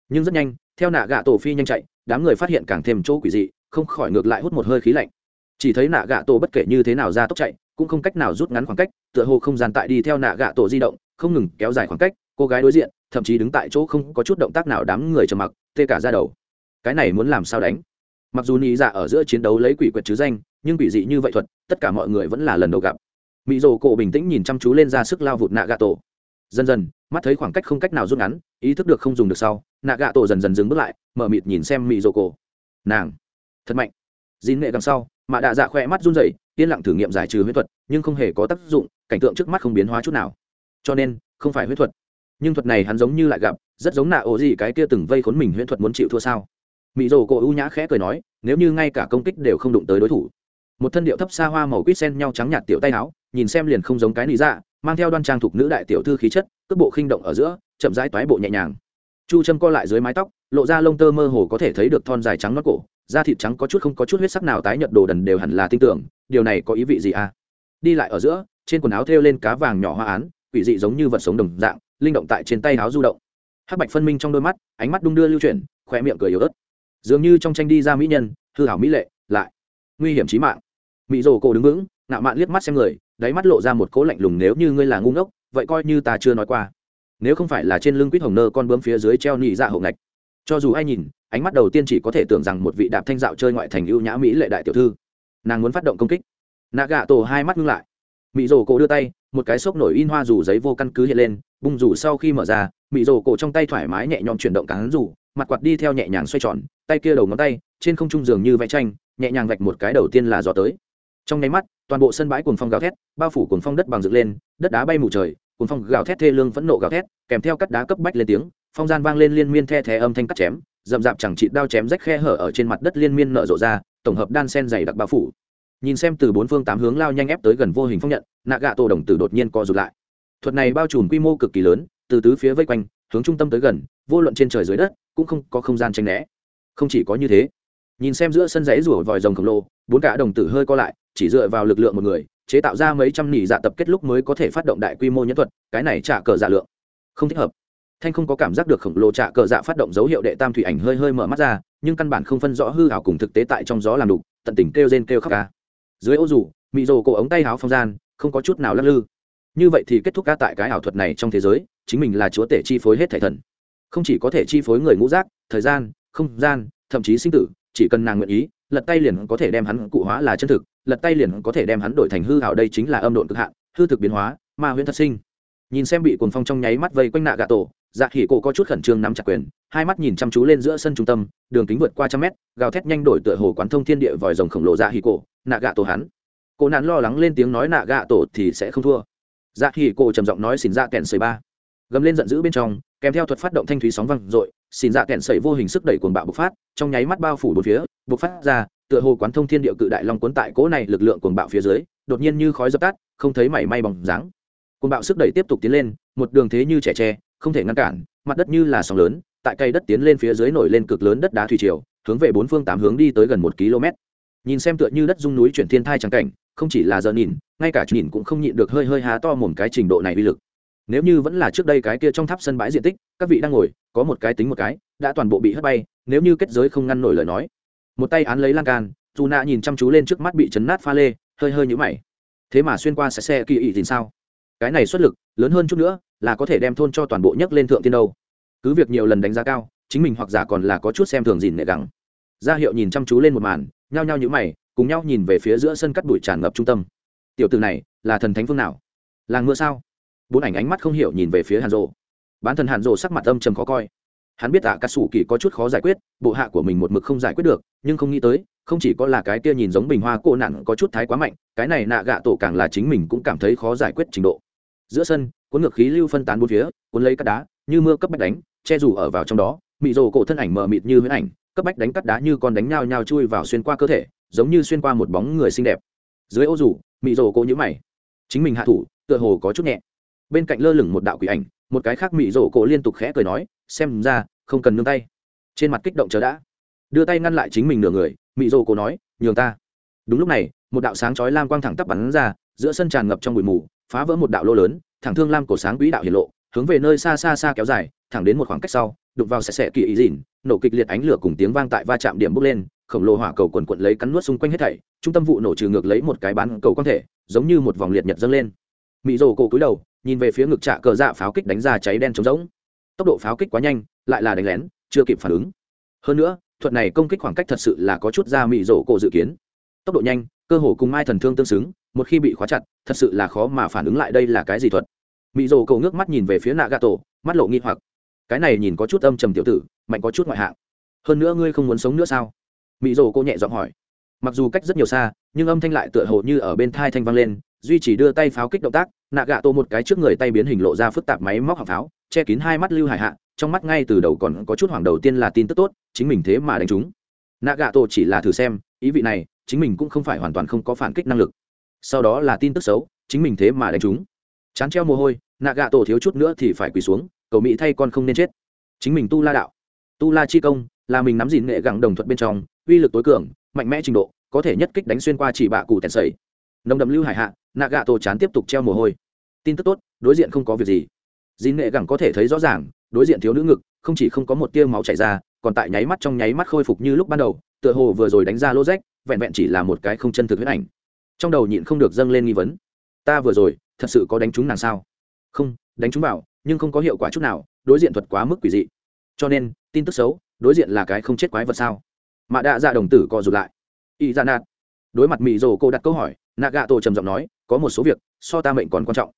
nhưng rất nhanh, theo nạ gạ tổ phi nhanh chạy, đám người phát hiện càng thêm chỗ quỷ dị, không khỏi ngược lại hút một hơi khí lạnh. Chỉ thấy nạ gạ tổ bất kể như thế nào ra tốc chạy, cũng không cách nào rút ngắn khoảng cách, tựa hồ không gian tại đi theo nạ gạ tổ di động, không ngừng kéo dài khoảng cách, cô gái đối diện, thậm chí đứng tại chỗ không có chút động tác nào đám người trầm mặc, tê cả ra đầu. Cái này muốn làm sao đánh? Mặc dù nghĩ dạ ở giữa chiến đấu lấy quỷ quyệt chứ danh, nhưng quỷ dị như vậy thuật, tất cả mọi người vẫn là lần đầu gặp. Mỹ rồ cổ bình tĩnh nhìn chăm chú lên ra sức lao vụt nạ gạ tổ dần dần, mắt thấy khoảng cách không cách nào rút ngắn, ý thức được không dùng được sau nạ gạ tổ dần dần dừng bước lại, mở mịt nhìn xem mỹ rồ cổ nàng, thật mạnh. Dín nghệ đằng sau mạ đạ dạ khỏe mắt run rẩy, yên lặng thử nghiệm giải trừ huyết thuật, nhưng không hề có tác dụng, cảnh tượng trước mắt không biến hóa chút nào. Cho nên, không phải huyết thuật. Nhưng thuật này hắn giống như lại gặp, rất giống nạ ổ gì cái kia từng vây khốn mình huyễn thuật muốn chịu thua sao. Mỹ rồ cổ ưu nhã khẽ cười nói, nếu như ngay cả công kích đều không đụng tới đối thủ. Một thân điệu thấp xa hoa màu quýt sen nhau trắng nhạt tiểu tay áo, nhìn xem liền không giống cái nị dạ mang theo đoan trang thuộc nữ đại tiểu thư khí chất, cước bộ khinh động ở giữa, chậm rãi toái bộ nhẹ nhàng. Chu châm co lại dưới mái tóc, lộ ra lông tơ mơ hồ có thể thấy được thon dài trắng nót cổ, da thịt trắng có chút không có chút huyết sắc nào tái nhợt đồ đần đều hẳn là tin tưởng, điều này có ý vị gì à? Đi lại ở giữa, trên quần áo thêu lên cá vàng nhỏ hoa án, quỷ dị giống như vật sống đồng dạng, linh động tại trên tay áo du động. Hắc bạch phân minh trong đôi mắt, ánh mắt đung đưa lưu chuyển khoe miệng cười yếu ớt. Dường như trong tranh đi ra mỹ nhân, hư hảo mỹ lệ, lại nguy hiểm chí mạng. Mỹ rồ cổ đứng vững nạo mạn liếc mắt xem người đáy mắt lộ ra một cố lạnh lùng, nếu như ngươi là ngu ngốc, vậy coi như ta chưa nói qua. Nếu không phải là trên lưng quýt hồng nơ con bướm phía dưới treo nị dạ hậu ngạch. Cho dù ai nhìn, ánh mắt đầu tiên chỉ có thể tưởng rằng một vị đạp thanh dạo chơi ngoại thành ưu nhã mỹ lệ đại tiểu thư. Nàng muốn phát động công kích. Nạ gạ tổ hai mắt ngưng lại. Mỹ rồ cổ đưa tay, một cái xốc nổi in hoa dù giấy vô căn cứ hiện lên, bung rủ sau khi mở ra mỹ rồ cổ trong tay thoải mái nhẹ nhõm chuyển động cán rủ mặt quạt đi theo nhẹ nhàng xoay tròn, tay kia đầu ngón tay, trên không trung dường như vẽ tranh, nhẹ nhàng vạch một cái đầu tiên là gió tới. Trong nháy mắt toàn bộ sân bãi cuồng phong gào thét, bao phủ cuồng phong đất bằng dựng lên, đất đá bay mù trời, cuồng phong gào thét thê lương phẫn nộ gào thét, kèm theo cắt đá cấp bách lên tiếng, phong gian vang lên liên miên the thé âm thanh cắt chém, rậm rạp chẳng trị đao chém rách khe hở ở trên mặt đất liên miên nở rộ ra, tổng hợp đan sen dày đặc bao phủ. Nhìn xem từ bốn phương tám hướng lao nhanh ép tới gần vô hình phong nhận nạ gạ tổ đồng tử đột nhiên co rụt lại. Thuật này bao trùm quy mô cực kỳ lớn, từ tứ phía vây quanh, hướng trung tâm tới gần, vô luận trên trời dưới đất, cũng không có không gian tranh né. Không chỉ có như thế nhìn xem giữa sân giấy rủa vòi rồng khổng lồ, bốn cả đồng tử hơi co lại, chỉ dựa vào lực lượng một người, chế tạo ra mấy trăm nỉ dạ tập kết lúc mới có thể phát động đại quy mô nhân thuật, cái này trả cờ dạ lượng. Không thích hợp. Thanh không có cảm giác được khổng lồ trả cờ dạ phát động dấu hiệu đệ tam thủy ảnh hơi hơi mở mắt ra, nhưng căn bản không phân rõ hư hảo cùng thực tế tại trong gió làm đục, tận tình kêu rên kêu khóc ca. Dưới ô rủ mị rồ cổ ống tay háo phong gian, không có chút nào lắc lư. Như vậy thì kết thúc ca tại cái ảo thuật này trong thế giới, chính mình là chúa tể chi phối hết thể thần. Không chỉ có thể chi phối người ngũ giác, thời gian, không gian, thậm chí sinh tử chỉ cần nàng nguyện ý, lật tay liền có thể đem hắn cụ hóa là chân thực, lật tay liền có thể đem hắn đổi thành hư hảo đây chính là âm độn cực hạn, hư thực biến hóa, ma huyễn thật sinh. Nhìn xem bị cuồng phong trong nháy mắt vây quanh nạ gà tổ dạ khỉ cổ có chút khẩn trương nắm chặt quyền, hai mắt nhìn chăm chú lên giữa sân trung tâm, đường kính vượt qua trăm mét, gào thét nhanh đổi tựa hồ quán thông thiên địa vòi rồng khổng lồ dạ khỉ cổ, nạ gà tổ hắn. Cô nạn lo lắng lên tiếng nói nạ gà tổ thì sẽ không thua. Dạ khỉ cổ trầm giọng nói xin ra kèn sười ba. Gầm lên giận dữ bên trong, kèm theo thuật phát động thanh thúy sóng văng dội xin dạ kẹn sẩy vô hình sức đẩy cuồng bạo bộc phát, trong nháy mắt bao phủ bốn phía, bộc phát ra, tựa hồ quán thông thiên địa cự đại long cuốn tại cỗ này lực lượng cuồng bạo phía dưới, đột nhiên như khói dập tắt, không thấy mảy may bóng dáng. Cuồng bạo sức đẩy tiếp tục tiến lên, một đường thế như trẻ tre, không thể ngăn cản, mặt đất như là sóng lớn, tại cây đất tiến lên phía dưới nổi lên cực lớn đất đá thủy triều, hướng về bốn phương tám hướng đi tới gần một km. Nhìn xem tựa như đất dung núi chuyển thiên thai trắng cảnh, không chỉ là giờ nhìn, ngay cả nhìn cũng không nhịn được hơi hơi há to mồm cái trình độ này uy lực nếu như vẫn là trước đây cái kia trong tháp sân bãi diện tích, các vị đang ngồi, có một cái tính một cái, đã toàn bộ bị hất bay, nếu như kết giới không ngăn nổi lời nói. Một tay án lấy lan can, dù nạ nhìn chăm chú lên trước mắt bị chấn nát pha lê, hơi hơi nhũ mày. Thế mà xuyên qua xe xe kỳ ị thì sao? Cái này xuất lực, lớn hơn chút nữa, là có thể đem thôn cho toàn bộ nhấc lên thượng tiên đâu. Cứ việc nhiều lần đánh giá cao, chính mình hoặc giả còn là có chút xem thường dìn nệ gắng ra hiệu nhìn chăm chú lên một màn, nhao nhao nhũ mày, cùng nhau nhìn về phía giữa sân cắt bụi tràn ngập trung tâm. Tiểu từ này, là thần thánh phương nào? Làng mưa sao? Bốn ảnh ánh mắt không hiểu nhìn về phía hàn rộ bán thần hàn rộ sắc mặt âm trầm khó coi. Hắn biết ạ, cà sủ kỳ có chút khó giải quyết, bộ hạ của mình một mực không giải quyết được, nhưng không nghĩ tới, không chỉ có là cái kia nhìn giống bình hoa cô nặng có chút thái quá mạnh, cái này nạ gạ tổ càng là chính mình cũng cảm thấy khó giải quyết trình độ. Giữa sân, cuốn ngược khí lưu phân tán bốn phía, cuốn lấy cắt đá, như mưa cấp bách đánh, che dù ở vào trong đó, mị rồ cổ thân ảnh mờ mịt như huyễn ảnh, cấp bách đánh cắt đá như con đánh nhau nhau chui vào xuyên qua cơ thể, giống như xuyên qua một bóng người xinh đẹp. Dưới ô rủ mị rồ cổ nhữ mày. Chính mình hạ thủ, tựa hồ có chút nhẹ bên cạnh lơ lửng một đạo quỷ ảnh, một cái khác mị rổ cổ liên tục khẽ cười nói, xem ra, không cần nương tay. Trên mặt kích động chờ đã. Đưa tay ngăn lại chính mình nửa người, mị rổ cổ nói, nhường ta. Đúng lúc này, một đạo sáng chói lam quang thẳng tắp bắn ra, giữa sân tràn ngập trong bụi mù, phá vỡ một đạo lô lớn, thẳng thương lam cổ sáng quỹ đạo hiển lộ, hướng về nơi xa xa xa kéo dài, thẳng đến một khoảng cách sau, đụng vào xẻ xẻ kỳ ý dìn nổ kịch liệt ánh lửa cùng tiếng vang tại va chạm điểm bốc lên, khổng lồ hỏa cầu quần quận lấy cắn nuốt xung quanh hết thảy, trung tâm vụ nổ trừ ngược lấy một cái bán cầu quan thể, giống như một vòng liệt nhật dâng lên. Mỹ rồ cổ cúi đầu nhìn về phía ngực trạ cờ dạ pháo kích đánh ra cháy đen trống rỗng. Tốc độ pháo kích quá nhanh, lại là đánh lén, chưa kịp phản ứng. Hơn nữa, thuật này công kích khoảng cách thật sự là có chút ra mị rổ cổ dự kiến. Tốc độ nhanh, cơ hồ cùng mai thần thương tương xứng, một khi bị khóa chặt, thật sự là khó mà phản ứng lại đây là cái gì thuật. Mị rổ cổ ngước mắt nhìn về phía nạ gà tổ mắt lộ nghi hoặc. Cái này nhìn có chút âm trầm tiểu tử, mạnh có chút ngoại hạng. Hơn nữa ngươi không muốn sống nữa sao? Mị rổ cô nhẹ giọng hỏi. Mặc dù cách rất nhiều xa, nhưng âm thanh lại tựa hồ như ở bên thai thanh vang lên, duy chỉ đưa tay pháo kích động tác nạ gạ tổ một cái trước người tay biến hình lộ ra phức tạp máy móc hàng pháo, che kín hai mắt lưu hải hạ, trong mắt ngay từ đầu còn có chút hoảng đầu tiên là tin tức tốt, chính mình thế mà đánh chúng nạ gạ tổ chỉ là thử xem, ý vị này, chính mình cũng không phải hoàn toàn không có phản kích năng lực. Sau đó là tin tức xấu, chính mình thế mà đánh chúng chán treo mồ hôi, nạ gạ tổ thiếu chút nữa thì phải quỳ xuống, cầu mỹ thay con không nên chết. Chính mình tu la đạo. Tu la chi công, là mình nắm gìn nghệ gẳng đồng thuận bên trong, uy lực tối cường, mạnh mẽ trình độ, có thể nhất kích đánh xuyên qua chỉ bạ cụ tèn sầy nồng đậm lưu hải hạ nạ gạ tổ chán tiếp tục treo mồ hôi. Tin tức tốt, đối diện không có việc gì. Gìn nghệ gẳng có thể thấy rõ ràng, đối diện thiếu nữ ngực, không chỉ không có một tia máu chảy ra, còn tại nháy mắt trong nháy mắt khôi phục như lúc ban đầu, tựa hồ vừa rồi đánh ra lô rách vẹn vẹn chỉ là một cái không chân thực huyết ảnh. Trong đầu nhịn không được dâng lên nghi vấn. Ta vừa rồi, thật sự có đánh trúng nàng sao? Không, đánh trúng vào nhưng không có hiệu quả chút nào, đối diện thuật quá mức quỷ dị. Cho nên, tin tức xấu, đối diện là cái không chết quái vật sao? Mạ đạ dạ đồng tử co rụt lại. Y ra nạt. Đối mặt mỹ rồ cô đặt câu hỏi nạ gạ tổ trầm giọng nói, có một số việc, so ta mệnh còn quan trọng.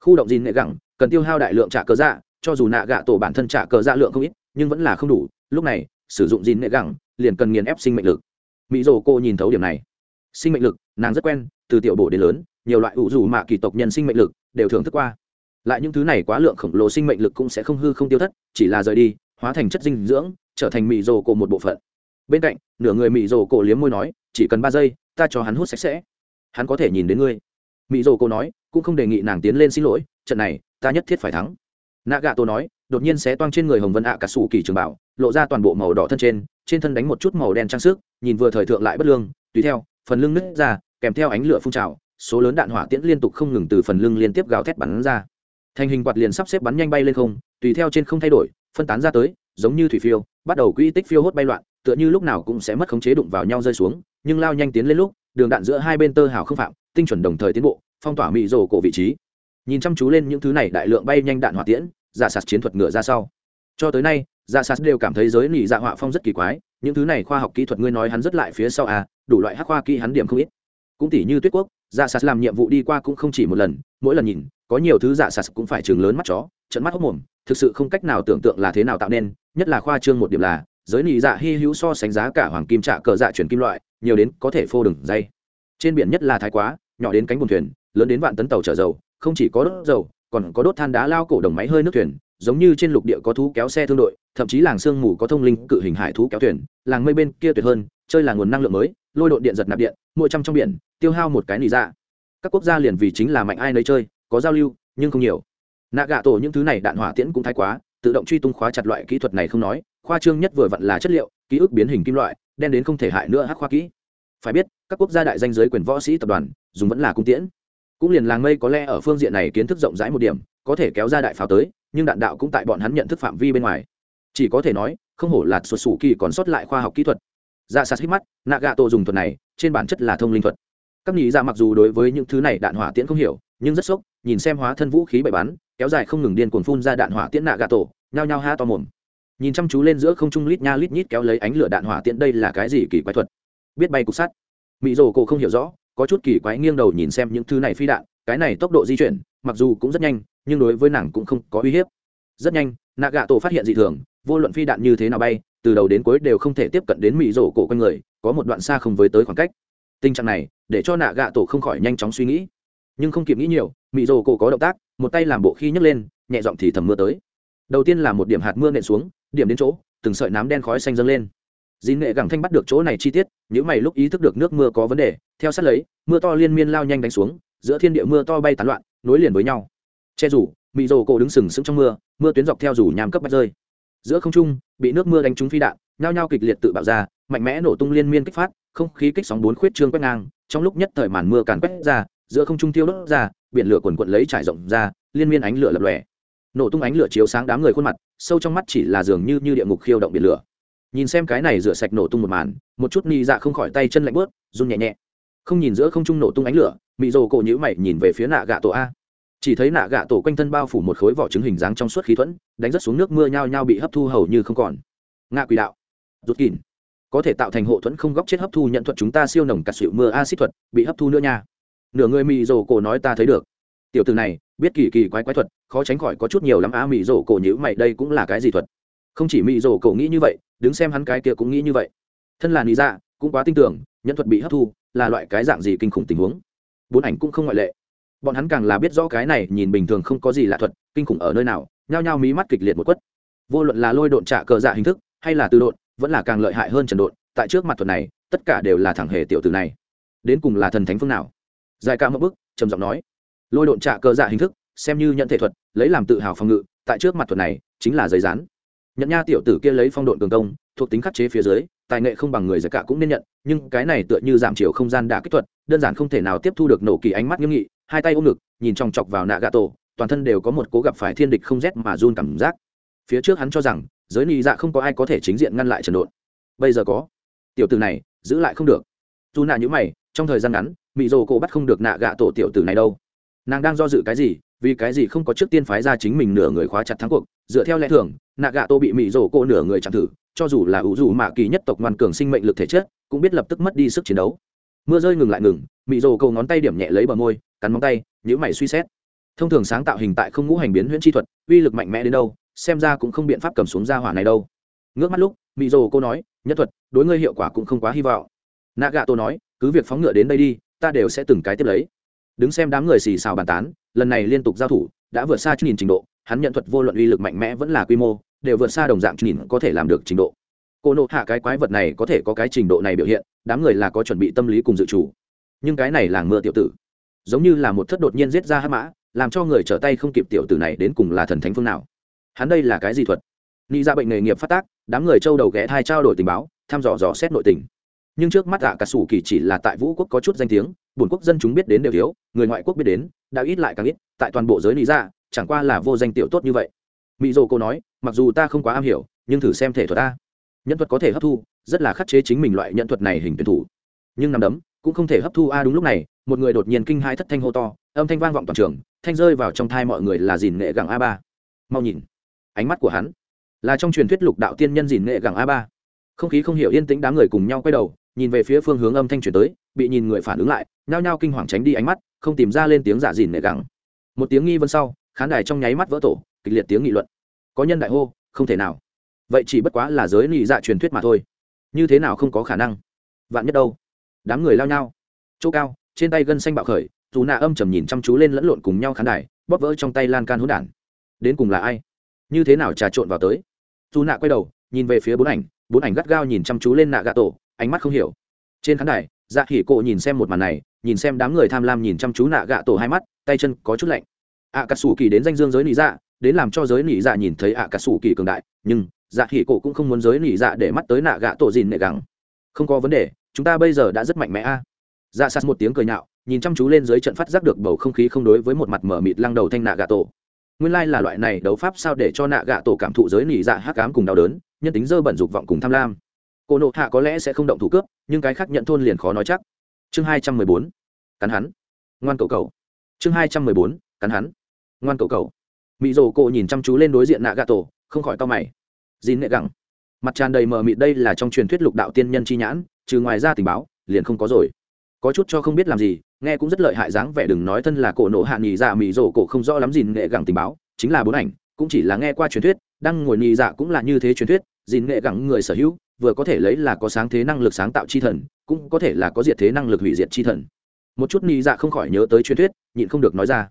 Khu động gìn nệ gẳng, cần tiêu hao đại lượng trả cờ dạ cho dù nạ gạ tổ bản thân trả cờ dạ lượng không ít, nhưng vẫn là không đủ. Lúc này, sử dụng gìn nệ gẳng, liền cần nghiền ép sinh mệnh lực. Mỹ dồ cô nhìn thấu điểm này. Sinh mệnh lực, nàng rất quen, từ tiểu bổ đến lớn, nhiều loại ủ dù mạ kỳ tộc nhân sinh mệnh lực đều thưởng thức qua. Lại những thứ này quá lượng khổng lồ sinh mệnh lực cũng sẽ không hư không tiêu thất, chỉ là rời đi, hóa thành chất dinh dưỡng, trở thành mỹ rồ cổ một bộ phận. Bên cạnh, nửa người mỹ rồ cổ liếm môi nói, chỉ cần ba giây, ta cho hắn hút sạch sẽ hắn có thể nhìn đến ngươi. Mỹ dô cô nói, cũng không đề nghị nàng tiến lên xin lỗi, trận này, ta nhất thiết phải thắng. Nạ Gà tô nói, đột nhiên xé toang trên người hồng vân ạ cả sủ kỳ trường bảo, lộ ra toàn bộ màu đỏ thân trên trên thân đánh một chút màu đen trang sức, nhìn vừa thời thượng lại bất lương, tùy theo, phần lưng nứt ra, kèm theo ánh lửa phun trào, số lớn đạn hỏa tiễn liên tục không ngừng từ phần lưng liên tiếp gào thét bắn ra. Thành hình quạt liền sắp xếp bắn nhanh bay lên không, tùy theo trên không thay đổi, phân tán ra tới, giống như thủy phiêu, bắt đầu quỹ tích phiêu hốt bay loạn, tựa như lúc nào cũng sẽ mất khống chế đụng vào nhau rơi xuống, nhưng lao nhanh tiến lên lúc đường đạn giữa hai bên tơ hào không phạm, tinh chuẩn đồng thời tiến bộ, phong tỏa mị rồ cổ vị trí. Nhìn chăm chú lên những thứ này đại lượng bay nhanh đạn hỏa tiễn, giả sạt chiến thuật ngựa ra sau. Cho tới nay, giả sạt đều cảm thấy giới nỉ dạ họa phong rất kỳ quái, những thứ này khoa học kỹ thuật ngươi nói hắn rất lại phía sau à đủ loại hắc khoa kỹ hắn điểm không ít. Cũng tỷ như tuyết quốc, giả sạt làm nhiệm vụ đi qua cũng không chỉ một lần, mỗi lần nhìn, có nhiều thứ giả sạt cũng phải chừng lớn mắt chó, trận mắt hốc mồm, thực sự không cách nào tưởng tượng là thế nào tạo nên, nhất là khoa trương một điểm là giới nị dạ hy hữu so sánh giá cả hoàng kim trạ cờ dạ chuyển kim loại, nhiều đến có thể phô đừng dây. Trên biển nhất là thái quá, nhỏ đến cánh buồn thuyền, lớn đến vạn tấn tàu chở dầu, không chỉ có đốt dầu, còn có đốt than đá lao cổ đồng máy hơi nước thuyền, giống như trên lục địa có thú kéo xe thương đội, thậm chí làng sương mù có thông linh cự hình hải thú kéo thuyền, làng mây bên kia tuyệt hơn, chơi là nguồn năng lượng mới, lôi độn điện giật nạp điện, mỗi trăm trong biển, tiêu hao một cái nị dạ. Các quốc gia liền vì chính là mạnh ai nấy chơi, có giao lưu, nhưng không nhiều. Nạ gạ tổ những thứ này đạn hỏa tiễn cũng thái quá, tự động truy tung khóa chặt loại kỹ thuật này không nói khoa trương nhất vừa vặn là chất liệu, ký ức biến hình kim loại, đen đến không thể hại nữa hắc khoa kỹ. Phải biết, các quốc gia đại danh giới quyền võ sĩ tập đoàn, dùng vẫn là cung tiễn. Cũng liền làng mây có lẽ ở phương diện này kiến thức rộng rãi một điểm, có thể kéo ra đại pháo tới, nhưng đạn đạo cũng tại bọn hắn nhận thức phạm vi bên ngoài. Chỉ có thể nói, không hổ là sụt xù kỳ còn sót lại khoa học kỹ thuật. Dạ ra sát hít mắt nạ gạ tổ dùng thuật này, trên bản chất là thông linh thuật. Các nghĩ ra dạ mặc dù đối với những thứ này đạn hỏa tiễn không hiểu, nhưng rất sốc, nhìn xem hóa thân vũ khí bày bắn kéo dài không ngừng điên cuồng phun ra đạn hỏa tiễn nạ gà tổ nhao nhao ha to mồm nhìn chăm chú lên giữa không trung lít nha lít nhít kéo lấy ánh lửa đạn hỏa tiễn, đây là cái gì kỳ quái thuật? Biết bay cục sắt. Mỹ rồ cổ không hiểu rõ, có chút kỳ quái nghiêng đầu nhìn xem những thứ này phi đạn, cái này tốc độ di chuyển, mặc dù cũng rất nhanh, nhưng đối với nàng cũng không có uy hiếp. Rất nhanh nạ gạ tổ phát hiện dị thường, vô luận phi đạn như thế nào bay, từ đầu đến cuối đều không thể tiếp cận đến mỹ rổ cổ quanh người, có một đoạn xa không với tới khoảng cách. Tình trạng này, để cho nạ gạ tổ không khỏi nhanh chóng suy nghĩ. Nhưng không kịp nghĩ nhiều mỹ rồ cổ có động tác, một tay làm bộ khi nhấc lên, nhẹ giọng thì thầm mưa tới. Đầu tiên là một điểm hạt mưa nện xuống điểm đến chỗ, từng sợi nám đen khói xanh dâng lên. Dì nghệ gẳng thanh bắt được chỗ này chi tiết những mày lúc ý thức được nước mưa có vấn đề, theo sát lấy, mưa to liên miên lao nhanh đánh xuống, giữa thiên địa mưa to bay tán loạn, nối liền với nhau. Che rủ mị rồ cổ đứng sừng sững trong mưa mưa tuyến dọc theo rủ nhàm cấp bách rơi. Giữa không trung, bị nước mưa đánh trúng phi đạn, nhao nhao kịch liệt tự bạo ra, mạnh mẽ nổ tung liên miên kích phát, không khí kích sóng bốn khuyết trương quét ngang, trong lúc nhất thời màn mưa càn quét ra, giữa không trung tiêu đốt ra, biển lửa quần quận lấy trải rộng ra, liên miên ánh lửa lập lòe nổ tung ánh lửa chiếu sáng đám người khuôn mặt, sâu trong mắt chỉ là dường như như địa ngục khiêu động biển lửa. Nhìn xem cái này rửa sạch nổ tung một màn, một chút ni dạ không khỏi tay chân lạnh bớt, run nhẹ nhẹ. Không nhìn giữa không trung nổ tung ánh lửa, mị rồ cổ nhữ mày nhìn về phía nạ gạ tổ a. Chỉ thấy nạ gạ tổ quanh thân bao phủ một khối vỏ trứng hình dáng trong suốt khí thuẫn, đánh rất xuống nước mưa nhao nhao bị hấp thu hầu như không còn. Ngạ quỷ đạo. Rút kín có thể tạo thành hộ thuẫn không góc chết hấp thu nhận thuật chúng ta siêu nồng cắt xịu mưa acid thuật, bị hấp thu nữa nha. Nửa người mị rồ cổ nói ta thấy được tiểu từ này, biết kỳ kỳ quái quái thuật, khó tránh khỏi có chút nhiều lắm á mị rổ cổ nhữ mày, đây cũng là cái gì thuật? Không chỉ mị rổ cổ nghĩ như vậy, đứng xem hắn cái kia cũng nghĩ như vậy. Thân là lý dạ cũng quá tin tưởng, nhân thuật bị hấp thu, là loại cái dạng gì kinh khủng tình huống? Bốn ảnh cũng không ngoại lệ. Bọn hắn càng là biết rõ cái này, nhìn bình thường không có gì lạ thuật, kinh khủng ở nơi nào, nhao nhao mí mắt kịch liệt một quất. Vô luận là lôi độn trả cờ dạ hình thức, hay là từ độn, vẫn là càng lợi hại hơn trần độn, tại trước mặt thuật này, tất cả đều là thẳng hề tiểu tử này. Đến cùng là thần thánh phương nào? Dài ca mất bức trầm giọng nói lôi độn trạ cơ dạ hình thức, xem như nhận thể thuật, lấy làm tự hào phòng ngự, tại trước mặt thuật này, chính là giấy rán. Nhận nha tiểu tử kia lấy phong độn cường công, thuộc tính khắc chế phía dưới, tài nghệ không bằng người giải cả cũng nên nhận, nhưng cái này tựa như giảm chiều không gian đả kích thuật, đơn giản không thể nào tiếp thu được nổ kỳ ánh mắt nghiêm nghị, hai tay ôm ngực, nhìn trong chọc vào nạ gà tổ toàn thân đều có một cố gặp phải thiên địch không rét mà run cảm giác. Phía trước hắn cho rằng, giới nị dạ không có ai có thể chính diện ngăn lại trần độn. Bây giờ có. Tiểu tử này, giữ lại không được. Dù nạ nhữ mày, trong thời gian ngắn, mị rồ cổ bắt không được nạ gạ tổ tiểu tử này đâu nàng đang do dự cái gì, vì cái gì không có trước tiên phái ra chính mình nửa người khóa chặt thắng cuộc, dựa theo lẽ thường nạ gạ tô bị mỹ rổ cô nửa người chẳng thử, cho dù là ủ dù mạ kỳ nhất tộc ngoan cường sinh mệnh lực thể chất, cũng biết lập tức mất đi sức chiến đấu. Mưa rơi ngừng lại ngừng mỹ rổ cầu ngón tay điểm nhẹ lấy bờ môi, cắn móng tay nhữ mày suy xét. Thông thường sáng tạo hình tại không ngũ hành biến huyễn chi thuật, uy lực mạnh mẽ đến đâu, xem ra cũng không biện pháp cầm xuống ra hỏa này đâu. Ngước mắt lúc mỹ rồ cô nói, nhất thuật, đối ngươi hiệu quả cũng không quá hy vọng. Nạ gạ tô nói, cứ việc phóng ngựa đến đây đi, ta đều sẽ từng cái tiếp lấy đứng xem đám người xì xào bàn tán, lần này liên tục giao thủ, đã vượt xa nhìn trình độ, hắn nhận thuật vô luận uy lực mạnh mẽ vẫn là quy mô, đều vượt xa đồng dạng nhìn có thể làm được trình độ. Cô nộ hạ cái quái vật này có thể có cái trình độ này biểu hiện, đám người là có chuẩn bị tâm lý cùng dự chủ nhưng cái này làng mưa tiểu tử. Giống như là một thất đột nhiên giết ra hát mã, làm cho người trở tay không kịp tiểu tử này đến cùng là thần thánh phương nào. Hắn đây là cái gì thuật? Ni ra dạ bệnh nghề nghiệp phát tác, đám người châu đầu ghé thai trao đổi tình báo, thăm dò dò xét nội tình. Nhưng trước mắt ạ cả sủ kỳ chỉ là tại vũ quốc có chút danh tiếng bổn quốc dân chúng biết đến đều thiếu, người ngoại quốc biết đến, đã ít lại càng ít, tại toàn bộ giới lý ra, chẳng qua là vô danh tiểu tốt như vậy. Mỹ dô cô nói, mặc dù ta không quá am hiểu, nhưng thử xem thể thuật ta. Nhân thuật có thể hấp thu, rất là khắc chế chính mình loại nhân thuật này hình tuyển thủ. Nhưng nằm đấm, cũng không thể hấp thu a, đúng lúc này, một người đột nhiên kinh hai thất thanh hô to, âm thanh vang vọng toàn trường, thanh rơi vào trong thai mọi người là dìn nghệ gẳng a ba. Mau nhìn, ánh mắt của hắn là trong truyền thuyết lục đạo tiên nhân dìn nghệ gẳng a ba. Không khí không hiểu yên tĩnh đám người cùng nhau quay đầu, nhìn về phía phương hướng âm thanh chuyển tới, bị nhìn người phản ứng lại nhao nhao kinh hoàng tránh đi ánh mắt, không tìm ra lên tiếng giả dìn nể gẳng. Một tiếng nghi vân sau, khán đài trong nháy mắt vỡ tổ, kịch liệt tiếng nghị luận. Có nhân đại hô, không thể nào. Vậy chỉ bất quá là giới nị dạ truyền thuyết mà thôi. Như thế nào không có khả năng? Vạn nhất đâu? Đám người lao nhau. Chỗ cao, trên tay gân xanh bạo khởi, dù nạ âm trầm nhìn chăm chú lên lẫn lộn cùng nhau khán đài, bóp vỡ trong tay lan can hỗn đản. Đến cùng là ai? Như thế nào trà trộn vào tới? Dù nạ quay đầu, nhìn về phía bốn ảnh bốn ảnh gắt gao nhìn chăm chú lên nạ gà tổ, ánh mắt không hiểu. Trên khán đài dạ khỉ cộ nhìn xem một màn này nhìn xem đám người tham lam nhìn chăm chú nạ gạ tổ hai mắt, tay chân có chút lạnh. Ạ cà sủ kỳ đến danh dương giới nỉ dạ đến làm cho giới nỉ dạ nhìn thấy ạ cà sủ kỳ cường đại, nhưng dạ khỉ cổ cũng không muốn giới nỉ dạ để mắt tới nạ gạ tổ dìn nệ gắng không có vấn đề, chúng ta bây giờ đã rất mạnh mẽ a. Dạ sạt một tiếng cười nhạo, nhìn chăm chú lên dưới trận phát giác được bầu không khí không đối với một mặt mở mịt lăng đầu thanh nạ gạ tổ. Nguyên lai là loại này đấu pháp sao để cho nạ gạ tổ cảm thụ giới nỉ dạ hắc ám cùng đau đớn, nhân tính dơ bẩn dục vọng cùng tham lam. Cô nộ hạ có lẽ sẽ không động thủ cướp, nhưng cái khác nhận thôn liền khó nói chắc chương hai trăm mười bốn, cắn hắn. Ngoan cầu cầu chương hai trăm mười bốn, cắn hắn. Ngoan cầu cầu mỹ rồ cô nhìn chăm chú lên đối diện nạ gạ tổ không khỏi to mày. Dìn nệ gẳng. Mặt tràn đầy mờ mịt đây là trong truyền thuyết lục đạo tiên nhân chi nhãn, trừ ngoài ra tình báo, liền không có rồi. Có chút cho không biết làm gì, nghe cũng rất lợi hại dáng vẻ đừng nói thân là cổ nộ hạ nghỉ dạ mỹ rồ cổ không rõ lắm dìn nghệ gẳng tình báo, chính là bốn ảnh, cũng chỉ là nghe qua truyền thuyết, đang ngồi nghỉ dạ cũng là như thế truyền thuyết dìn nghệ gẳng người sở hữu, vừa có thể lấy là có sáng thế năng lực sáng tạo chi thần, cũng có thể là có diệt thế năng lực hủy diệt chi thần. Một chút ni dạ không khỏi nhớ tới truyền thuyết, nhịn không được nói ra.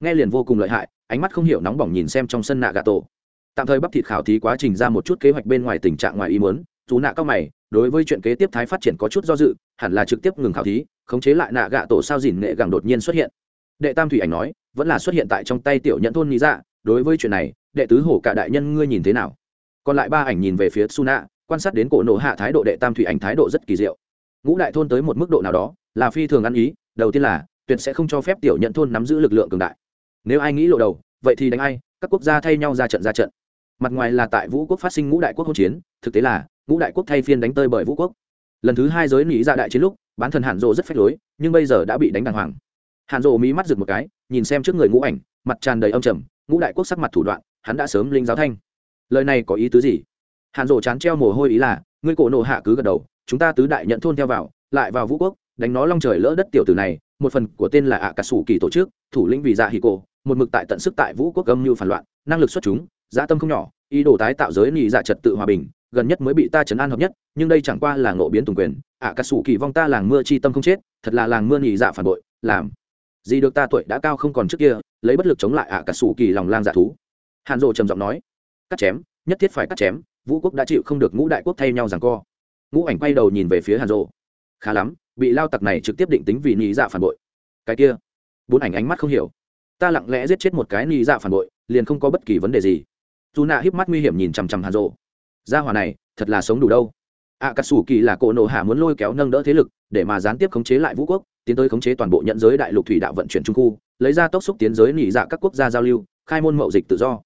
Nghe liền vô cùng lợi hại, ánh mắt không hiểu nóng bỏng nhìn xem trong sân nạ gà tổ tạm thời bắp thịt khảo thí quá trình ra một chút kế hoạch bên ngoài tình trạng ngoài ý muốn dù nạ cao mày, đối với chuyện kế tiếp thái phát triển có chút do dự, hẳn là trực tiếp ngừng khảo thí, khống chế lại nạ gạ tổ sao dìn nghệ gẳng đột nhiên xuất hiện. Đệ tam thủy ảnh nói, vẫn là xuất hiện tại trong tay tiểu nhận thôn nghĩ dạ đối với chuyện này, đệ tứ hổ cả đại nhân ngươi nhìn thế nào? Còn lại ba ảnh nhìn về phía su quan sát đến cổ nộ hạ thái độ đệ tam thủy ảnh thái độ rất kỳ diệu. Ngũ đại thôn tới một mức độ nào đó, là phi thường ăn ý, đầu tiên là, tuyệt sẽ không cho phép tiểu nhận thôn nắm giữ lực lượng cường đại. Nếu ai nghĩ lộ đầu, vậy thì đánh ai, các quốc gia thay nhau ra trận ra trận. Mặt ngoài là tại vũ quốc phát sinh ngũ đại quốc hỗn chiến, thực tế là, ngũ đại quốc thay phiên đánh tơi bởi vũ quốc. Lần thứ hai giới nghĩ ra dạ đại chiến lúc, bán thần Hàn rộ rất phách lối, nhưng bây giờ đã bị đánh đàng hoàng. Hàn rộ mí mắt rực một cái, nhìn xem trước người ngũ ảnh, mặt tràn đầy âm trầm, ngũ đại quốc sắc mặt thủ đoạn, hắn đã sớm linh giáo thanh lời này có ý tứ gì? Hàn rổ chán treo mồ hôi ý là, ngươi cổ nộ hạ cứ gật đầu, chúng ta tứ đại nhận thôn theo vào, lại vào vũ quốc, đánh nó long trời lỡ đất tiểu tử này, một phần của tên là ạ cà sủ kỳ tổ chức, thủ lĩnh vì dạ hì cổ, một mực tại tận sức tại vũ quốc âm như phản loạn, năng lực xuất chúng dạ tâm không nhỏ, ý đồ tái tạo giới nị dạ trật tự hòa bình, gần nhất mới bị ta chấn an hợp nhất, nhưng đây chẳng qua là ngộ biến tùng quyền ạ cà sủ kỳ vong ta làng mưa chi tâm không chết, thật là làng mưa nị dạ phản bội, làm gì được ta tuổi đã cao không còn trước kia, lấy bất lực chống lại ạ cà sủ kỳ lòng lang dạ thú. Hàn rộ trầm giọng nói cắt chém, nhất thiết phải cắt chém, vũ quốc đã chịu không được ngũ đại quốc thay nhau rằng co. Ngũ ảnh quay đầu nhìn về phía hàn rộ khá lắm, bị lao tặc này trực tiếp định tính vì nị dạ phản bội. Cái kia, bốn ảnh ánh mắt không hiểu. Ta lặng lẽ giết chết một cái nị dạ phản bội, liền không có bất kỳ vấn đề gì. Dù nạ híp mắt nguy hiểm nhìn chằm chằm hàn rộ gia hòa này, thật là sống đủ đâu. Ạ cà sủ kỳ là cổ nộ hạ muốn lôi kéo nâng đỡ thế lực, để mà gián tiếp khống chế lại vũ quốc, tiến tới khống chế toàn bộ nhận giới đại lục thủy đạo vận chuyển trung khu, lấy ra tốc xúc tiến giới nỉ dạ các quốc gia giao lưu, khai môn mậu dịch tự do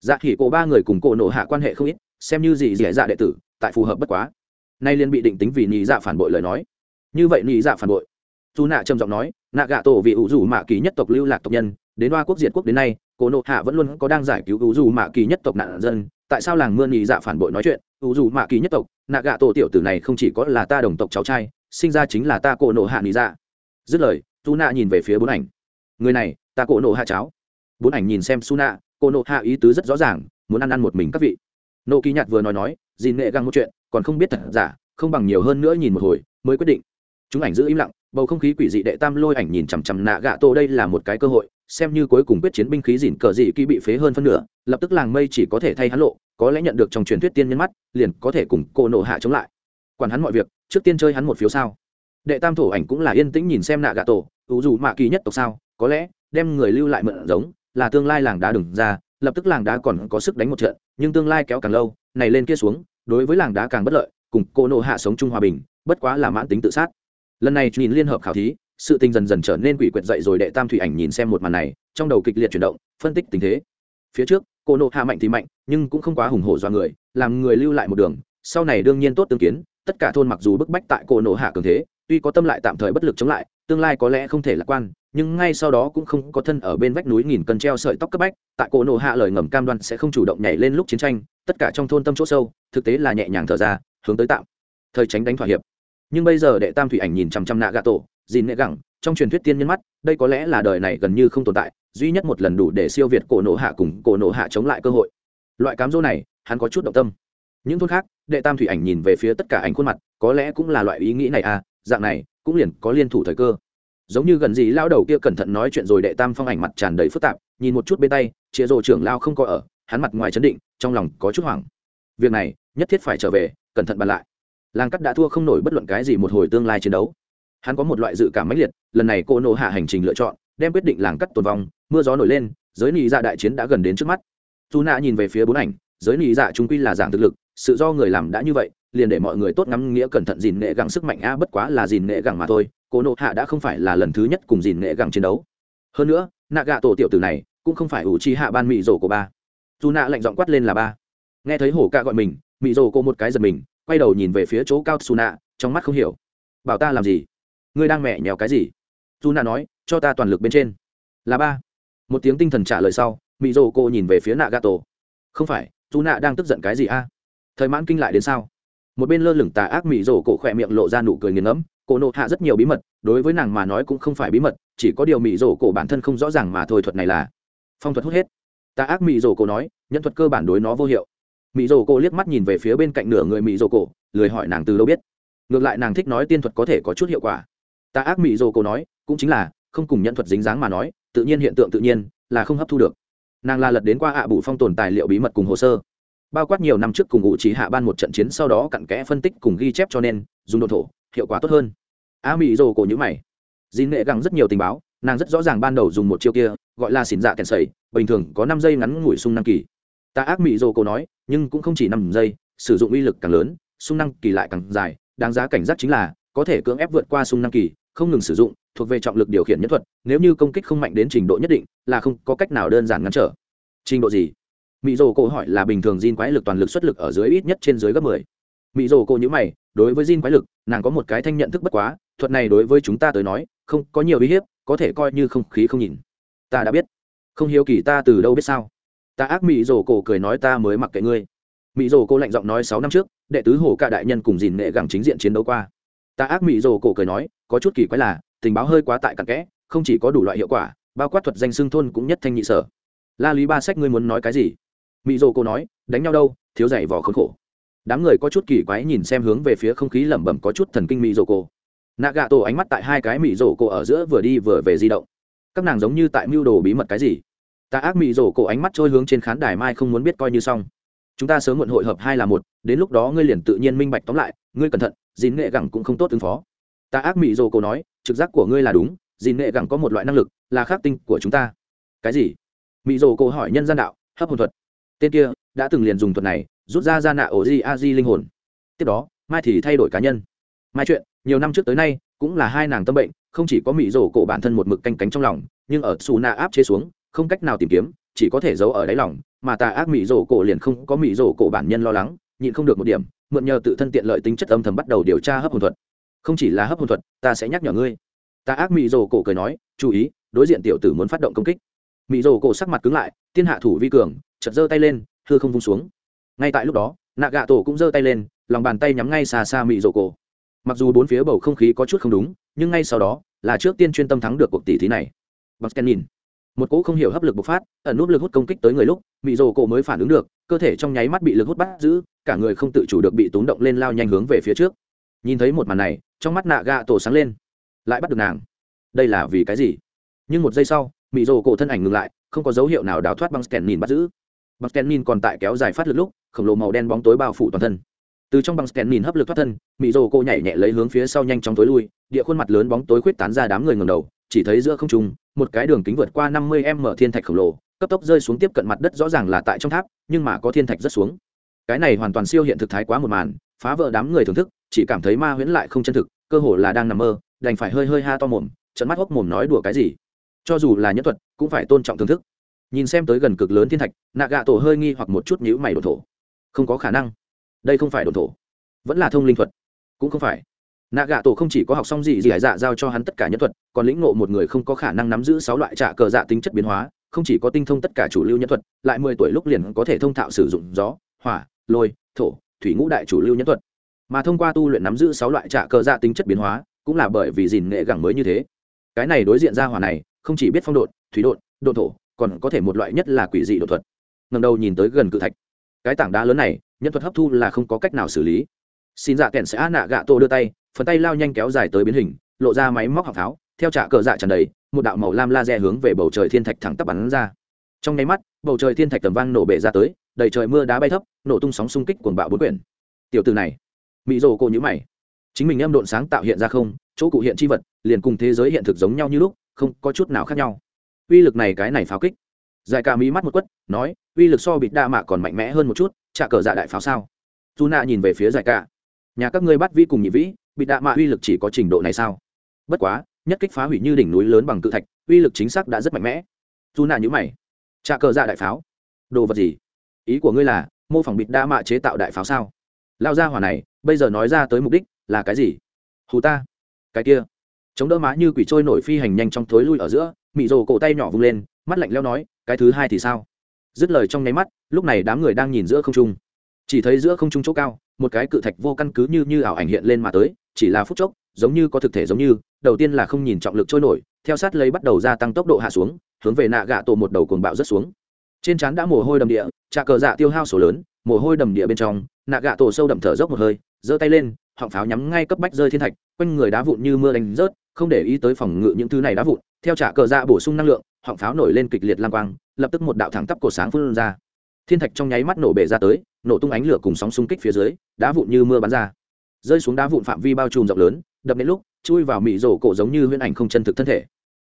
dạ khỉ cổ ba người cùng cổ nộ hạ quan hệ không ít, xem như gì dẻ dạ đệ tử, tại phù hợp bất quá. Nay liên bị định tính vì nhị dạ phản bội lời nói. Như vậy nhị dạ phản bội. Dù nạ trầm giọng nói, nạ gạ tổ vì ủ dù mạ kỳ nhất tộc lưu lạc tộc nhân, đến hoa quốc diệt quốc đến nay, cổ nộ hạ vẫn luôn có đang giải cứu ủ dù mạ kỳ nhất tộc nạn dân. Tại sao làng mưa nhị dạ phản bội nói chuyện? Ủ dù mạ kỳ nhất tộc, nạ gạ tổ tiểu tử này không chỉ có là ta đồng tộc cháu trai, sinh ra chính là ta cổ nộ hạ nhị dạ. Dứt lời dù nạ nhìn về phía bốn ảnh. Người này, ta cổ nộ hạ cháo bốn ảnh nhìn xem su nạ Cô nộ hạ ý tứ rất rõ ràng, muốn ăn ăn một mình các vị. Nộ kỳ nhạt vừa nói nói, dìn nghệ găng một chuyện, còn không biết thật giả, không bằng nhiều hơn nữa nhìn một hồi, mới quyết định. Chúng ảnh giữ im lặng, bầu không khí quỷ dị đệ tam lôi ảnh nhìn chằm chằm nạ gạ tổ đây là một cái cơ hội, xem như cuối cùng quyết chiến binh khí dìn cờ dị kỹ bị phế hơn phân nửa, lập tức làng mây chỉ có thể thay hắn lộ, có lẽ nhận được trong truyền thuyết tiên nhân mắt, liền có thể cùng cô nộ hạ chống lại. Quản hắn mọi việc, trước tiên chơi hắn một phiếu sao. Đệ tam thổ ảnh cũng là yên tĩnh nhìn xem nạ gạ tổ ủ dù mạ kỳ nhất tộc sao? Có lẽ đem người lưu lại mượn giống là tương lai làng đá đừng ra, lập tức làng đá còn có sức đánh một trận, nhưng tương lai kéo càng lâu, này lên kia xuống, đối với làng đá càng bất lợi, cùng cô nộ hạ sống chung hòa bình, bất quá là mãn tính tự sát. Lần này nhìn liên hợp khảo thí, sự tình dần dần trở nên quỷ quyệt dậy rồi đệ tam thủy ảnh nhìn xem một màn này, trong đầu kịch liệt chuyển động, phân tích tình thế. Phía trước, cô nộ hạ mạnh thì mạnh, nhưng cũng không quá hùng hổ do người, làm người lưu lại một đường, sau này đương nhiên tốt tương kiến, tất cả thôn mặc dù bức bách tại cô nộ hạ cường thế, tuy có tâm lại tạm thời bất lực chống lại tương lai có lẽ không thể lạc quan, nhưng ngay sau đó cũng không có thân ở bên vách núi nghìn cân treo sợi tóc cấp bách, tại cổ nộ hạ lời ngầm cam đoan sẽ không chủ động nhảy lên lúc chiến tranh, tất cả trong thôn tâm chỗ sâu, thực tế là nhẹ nhàng thở ra, hướng tới tạm. Thời tránh đánh thỏa hiệp. Nhưng bây giờ đệ tam thủy ảnh nhìn chằm chằm nạ gà tổ dìn nệ gẳng, trong truyền thuyết tiên nhân mắt, đây có lẽ là đời này gần như không tồn tại, duy nhất một lần đủ để siêu việt cổ nộ hạ cùng cổ nộ hạ chống lại cơ hội. Loại cám dỗ này, hắn có chút động tâm. Những thôn khác, đệ tam thủy ảnh nhìn về phía tất cả ảnh khuôn mặt, có lẽ cũng là loại ý nghĩ này à dạng này cũng liền có liên thủ thời cơ. Giống như gần gì lao đầu kia cẩn thận nói chuyện rồi đệ tam phong ảnh mặt tràn đầy phức tạp, nhìn một chút bên tay chĩa rồ trưởng lao không có ở, hắn mặt ngoài chấn định, trong lòng có chút hoảng. Việc này, nhất thiết phải trở về, cẩn thận bàn lại. Làng cắt đã thua không nổi bất luận cái gì một hồi tương lai chiến đấu. Hắn có một loại dự cảm mãnh liệt, lần này cô nộ hạ hành trình lựa chọn, đem quyết định làng cắt tồn vong, mưa gió nổi lên, giới nị dạ đại chiến đã gần đến trước mắt. Dù nạ nhìn về phía bốn ảnh, giới nị dạ chúng quy là giảng thực lực sự do người làm đã như vậy, liền để mọi người tốt ngắm nghĩa cẩn thận dìn nghệ gẳng sức mạnh a bất quá là dìn nghệ gẳng mà thôi cô nộ hạ đã không phải là lần thứ nhất cùng dìn nghệ gẳng chiến đấu. Hơn nữa nạ gạ tổ tiểu tử này cũng không phải ủ chi hạ ban mị rổ của ba. Dù nạ lạnh giọng quát lên là ba. Nghe thấy hổ ca gọi mình mị rổ cô một cái giật mình, quay đầu nhìn về phía chỗ cao su nạ trong mắt không hiểu. Bảo ta làm gì? Ngươi đang mẹ nhèo cái gì? Dù nạ nói, cho ta toàn lực bên trên. Là ba. Một tiếng tinh thần trả lời sau mị rổ cô nhìn về phía nạ gạ tổ không phải dù nạ đang tức giận cái gì a? Thời mãn kinh lại đến sao? Một bên lơ lửng tà ác mỹ rổ cổ khỏe miệng lộ ra nụ cười nghiền ngẫm cổ nộ hạ rất nhiều bí mật, đối với nàng mà nói cũng không phải bí mật, chỉ có điều mỹ rổ cổ bản thân không rõ ràng mà thôi thuật này là. Phong thuật hút hết. Tà ác mỹ rổ cổ nói, nhân thuật cơ bản đối nó vô hiệu. Mỹ rổ cổ liếc mắt nhìn về phía bên cạnh nửa người mỹ rổ cổ, lười hỏi nàng từ đâu biết. Ngược lại nàng thích nói tiên thuật có thể có chút hiệu quả. Tà ác mỹ rổ cổ nói, cũng chính là, không cùng nhận thuật dính dáng mà nói, tự nhiên hiện tượng tự nhiên, là không hấp thu được. Nàng là lật đến qua ạ à bụ phong tồn tài liệu bí mật cùng hồ sơ bao quát nhiều năm trước cùng ngụ trí hạ ban một trận chiến sau đó cặn kẽ phân tích cùng ghi chép cho nên, dùng đồ thổ, hiệu quả tốt hơn. A mỹ rồ cổ nhữ mày. Dì nghệ gắng rất nhiều tình báo, nàng rất rõ ràng ban đầu dùng một chiêu kia, gọi là xỉn dạ kèn sầy bình thường có năm giây ngắn ngủi sung năng kỳ. Ta ác mỹ rồ cổ nói, nhưng cũng không chỉ năm giây, sử dụng uy lực càng lớn, sung năng kỳ lại càng dài, đáng giá cảnh giác chính là, có thể cưỡng ép vượt qua sung năng kỳ, không ngừng sử dụng, thuộc về trọng lực điều khiển nhất thuật, nếu như công kích không mạnh đến trình độ nhất định, là không có cách nào đơn giản ngăn trở. Trình độ gì? Mỹ rồ cổ hỏi là bình thường Jin quái lực toàn lực xuất lực ở dưới ít nhất trên dưới gấp mười. Mỹ rồ cổ nhữ mày, đối với Jin quái lực, nàng có một cái thanh nhận thức bất quá, thuật này đối với chúng ta tới nói, không, có nhiều uy hiếp, có thể coi như không khí không nhìn. Ta đã biết. Không hiếu kỳ ta từ đâu biết sao? Ta ác mỹ rồ cổ cười nói ta mới mặc kệ ngươi. Mỹ rồ cổ lạnh giọng nói sáu năm trước, đệ tứ hồ cả đại nhân cùng dìn nghệ gẳng chính diện chiến đấu qua. Ta ác mỹ rồ cổ cười nói, có chút kỳ quái là, tình báo hơi quá tại cặn kẽ, không chỉ có đủ loại hiệu quả, bao quát thuật danh xưng thôn cũng nhất thanh nhị sở. La lý ba sách ngươi muốn nói cái gì? Mỹ dô cô nói, đánh nhau đâu, thiếu giày vỏ khốn khổ. Đám người có chút kỳ quái nhìn xem hướng về phía không khí lẩm bẩm có chút thần kinh mỹ dô cô. Nạ gà tổ ánh mắt tại hai cái mỹ dô cô ở giữa vừa đi vừa về di động. Các nàng giống như tại mưu đồ bí mật cái gì? Ta ác mỹ dô cô ánh mắt trôi hướng trên khán đài mai không muốn biết coi như xong. Chúng ta sớm muộn hội hợp hai là một, đến lúc đó ngươi liền tự nhiên minh bạch tóm lại, ngươi cẩn thận dìn nghệ gẳng cũng không tốt ứng phó. Ta ác mỹ dô cô nói, trực giác của ngươi là đúng dìn nghệ gẳng có một loại năng lực là khắc tinh của chúng ta. Cái gì? Mỹ dô cô hỏi nhân gian đạo, hấp hồn thuật tên kia đã từng liền dùng thuật này rút ra ra nạ ổ di a di linh hồn. Tiếp đó, mai thì thay đổi cá nhân. Mai chuyện, nhiều năm trước tới nay, cũng là hai nàng tâm bệnh, không chỉ có mỹ rổ cổ bản thân một mực canh cánh trong lòng, nhưng ở xù nạ áp chế xuống, không cách nào tìm kiếm, chỉ có thể giấu ở đáy lòng, mà tà ác mỹ rổ cổ liền không có mỹ rổ cổ bản nhân lo lắng, nhịn không được một điểm, mượn nhờ tự thân tiện lợi tính chất âm thầm bắt đầu điều tra hấp hồn thuật. Không chỉ là hấp hồn thuật, ta sẽ nhắc nhở ngươi. Tà ác mỹ rổ cổ cười nói, chú ý, đối diện tiểu tử muốn phát động công kích. Mỹ rổ cổ sắc mặt cứng lại, tiên hạ thủ vi cường chật giơ tay lên, hư không vung xuống. Ngay tại lúc đó nạ gạ tổ cũng giơ tay lên, lòng bàn tay nhắm ngay xa xa mị rổ cổ mặc dù bốn phía bầu không khí có chút không đúng, nhưng ngay sau đó là trước tiên chuyên tâm thắng được cuộc tỷ thí này. Bằng scan nhìn. Một cỗ không hiểu hấp lực bộc phát, ẩn nút lực hút công kích tới người lúc mị rồ cổ mới phản ứng được, cơ thể trong nháy mắt bị lực hút bắt giữ, cả người không tự chủ được bị túng động lên lao nhanh hướng về phía trước. Nhìn thấy một màn này, trong mắt nạ gạ tổ sáng lên. Lại bắt được nàng. Đây là vì cái gì? Nhưng một giây sau mị rồ cổ thân ảnh ngừng lại, không có dấu hiệu nào đào thoát băng scan nhìn bắt giữ băng scan còn tại kéo dài phát lực lúc, khổng lồ màu đen bóng tối bao phủ toàn thân. Từ trong băng scan hấp lực thoát thân mỹ rồ cô nhảy nhẹ lấy hướng phía sau nhanh chóng tối lui, địa khuôn mặt lớn bóng tối khuyết tán ra đám người ngầm đầu, chỉ thấy giữa không trung, một cái đường kính vượt qua năm mươi m thiên thạch khổng lồ, cấp tốc rơi xuống tiếp cận mặt đất rõ ràng là tại trong tháp, nhưng mà có thiên thạch rất xuống. Cái này hoàn toàn siêu hiện thực thái quá một màn, phá vỡ đám người thưởng thức, chỉ cảm thấy ma huyễn lại không chân thực, cơ hồ là đang nằm mơ, đành phải hơi hơi ha to mồm trận mắt hốc mồm nói đùa cái gì. Cho dù là nhân thuật, cũng phải tôn trọng thưởng thức nhìn xem tới gần cực lớn thiên thạch nạ gạ tổ hơi nghi hoặc một chút nhữ mày đồn thổ. Không có khả năng. Đây không phải đồn thổ. Vẫn là thông linh thuật. Cũng không phải. Nạ gạ tổ không chỉ có học xong gì gì hải dạ giao cho hắn tất cả nhân thuật, còn lĩnh ngộ một người không có khả năng nắm giữ sáu loại trả cờ dạ tính chất biến hóa, không chỉ có tinh thông tất cả chủ lưu nhân thuật, lại mười tuổi lúc liền có thể thông thạo sử dụng gió, hỏa, lôi, thổ, thủy ngũ đại chủ lưu nhân thuật. Mà thông qua tu luyện nắm giữ sáu loại trả cờ dạ tính chất biến hóa, cũng là bởi vì dìn nghệ gẳng mới như thế. Cái này đối diện ra hỏa này, không chỉ biết phong độn, thủy độn độn thổ còn có thể một loại nhất là quỷ dị đột thuật. Ngầm đầu nhìn tới gần cự thạch. Cái tảng đá lớn này nhân thuật hấp thu là không có cách nào xử lý. Xin dạ kèn sẽ á nạ gạ tô đưa tay phần tay lao nhanh kéo dài tới biến hình lộ ra máy móc học tháo, theo trả cờ dạ tràn đầy một đạo màu lam laser hướng về bầu trời thiên thạch thẳng tắp bắn ra. Trong nháy mắt bầu trời thiên thạch tầm vang nổ bể ra tới đầy trời mưa đá bay thấp nổ tung sóng xung kích cuồng bạo bốn quyển. Tiểu từ này mỹ rồ cô nhữ mày. Chính mình em độn sáng tạo hiện ra không chỗ cụ hiện chi vật liền cùng thế giới hiện thực giống nhau như lúc không có chút nào khác nhau uy lực này cái này pháo kích. Giải ca mỹ mắt một quất, nói, uy lực so bịt đa mạ còn mạnh mẽ hơn một chút, trả cờ dạ đại pháo sao? Dù nạ nhìn về phía giải ca nhà các ngươi bắt vi cùng nhị vĩ, bịt đa mạ uy lực chỉ có trình độ này sao? Bất quá, nhất kích phá hủy như đỉnh núi lớn bằng cự thạch, uy lực chính xác đã rất mạnh mẽ. Dù nạ nhữ mày. Trả cờ dạ đại pháo? Đồ vật gì? Ý của ngươi là, mô phỏng bịt đa mạ chế tạo đại pháo sao? Lao ra hỏa này, bây giờ nói ra tới mục đích là cái gì? Hù ta. Cái kia. Chống đỡ má như quỷ trôi nổi phi hành nhanh trong thối lui ở giữa mị rồ cổ tay nhỏ vung lên, mắt lạnh leo nói, cái thứ hai thì sao? Dứt lời trong nháy mắt, lúc này đám người đang nhìn giữa không trung. Chỉ thấy giữa không trung chỗ cao, một cái cự thạch vô căn cứ như như ảo ảnh hiện lên mà tới, chỉ là phút chốc, giống như có thực thể giống như, đầu tiên là không nhìn trọng lực trôi nổi, theo sát lấy bắt đầu gia tăng tốc độ hạ xuống, hướng về nạ gạ tổ một đầu cuồng bạo rất xuống. Trên trán đã mồ hôi đầm địa, trà cờ dạ tiêu hao số lớn, mồ hôi đầm địa bên trong, nạ gạ tổ sâu đậm thở dốc một hơi, giơ tay lên, họng pháo nhắm ngay cấp bách rơi thiên thạch, quanh người đá vụn như mưa đánh rớt, không để ý tới phòng ngự những thứ này đá vụn theo trả cờ dạ bổ sung năng lượng, họng pháo nổi lên kịch liệt lang quang, lập tức một đạo thẳng tắp cổ sáng phun ra. Thiên thạch trong nháy mắt nổ bể ra tới, nổ tung ánh lửa cùng sóng xung kích phía dưới, đá vụn như mưa bắn ra. Rơi xuống đá vụn phạm vi bao trùm rộng lớn, đập đến lúc, chui vào mị rổ cổ giống như huyễn ảnh không chân thực thân thể.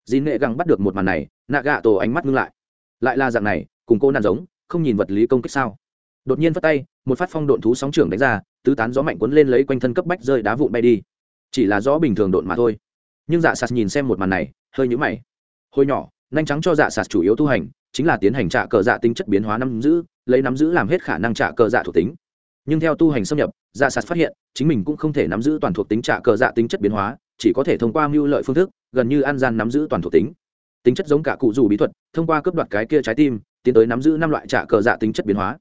Dì nệ găng bắt được một màn này nạ gạ tổ ánh mắt ngưng lại. Lại là dạng này, cùng cô nàn giống, không nhìn vật lý công kích sao? Đột nhiên phát tay, một phát phong độn thú sóng trưởng đánh ra, tứ tán gió mạnh cuốn lên lấy quanh thân cấp bách rơi đá vụn bay đi. Chỉ là gió bình thường độn mà thôi nhưng dạ sạt nhìn xem một màn này, hơi nhũ mày. Hồi nhỏ, nhanh trắng cho dạ sạt chủ yếu tu hành, chính là tiến hành trả cờ dạ tính chất biến hóa nắm giữ, lấy nắm giữ làm hết khả năng trả cờ dạ thuộc tính. Nhưng theo tu hành xâm nhập dạ sạt phát hiện, chính mình cũng không thể nắm giữ toàn thuộc tính trả cờ dạ tính chất biến hóa, chỉ có thể thông qua mưu lợi phương thức, gần như an gian nắm giữ toàn thuộc tính. Tính chất giống cả cụ dù bí thuật, thông qua cướp đoạt cái kia trái tim, tiến tới nắm giữ năm loại trả cờ dạ tính chất biến hóa.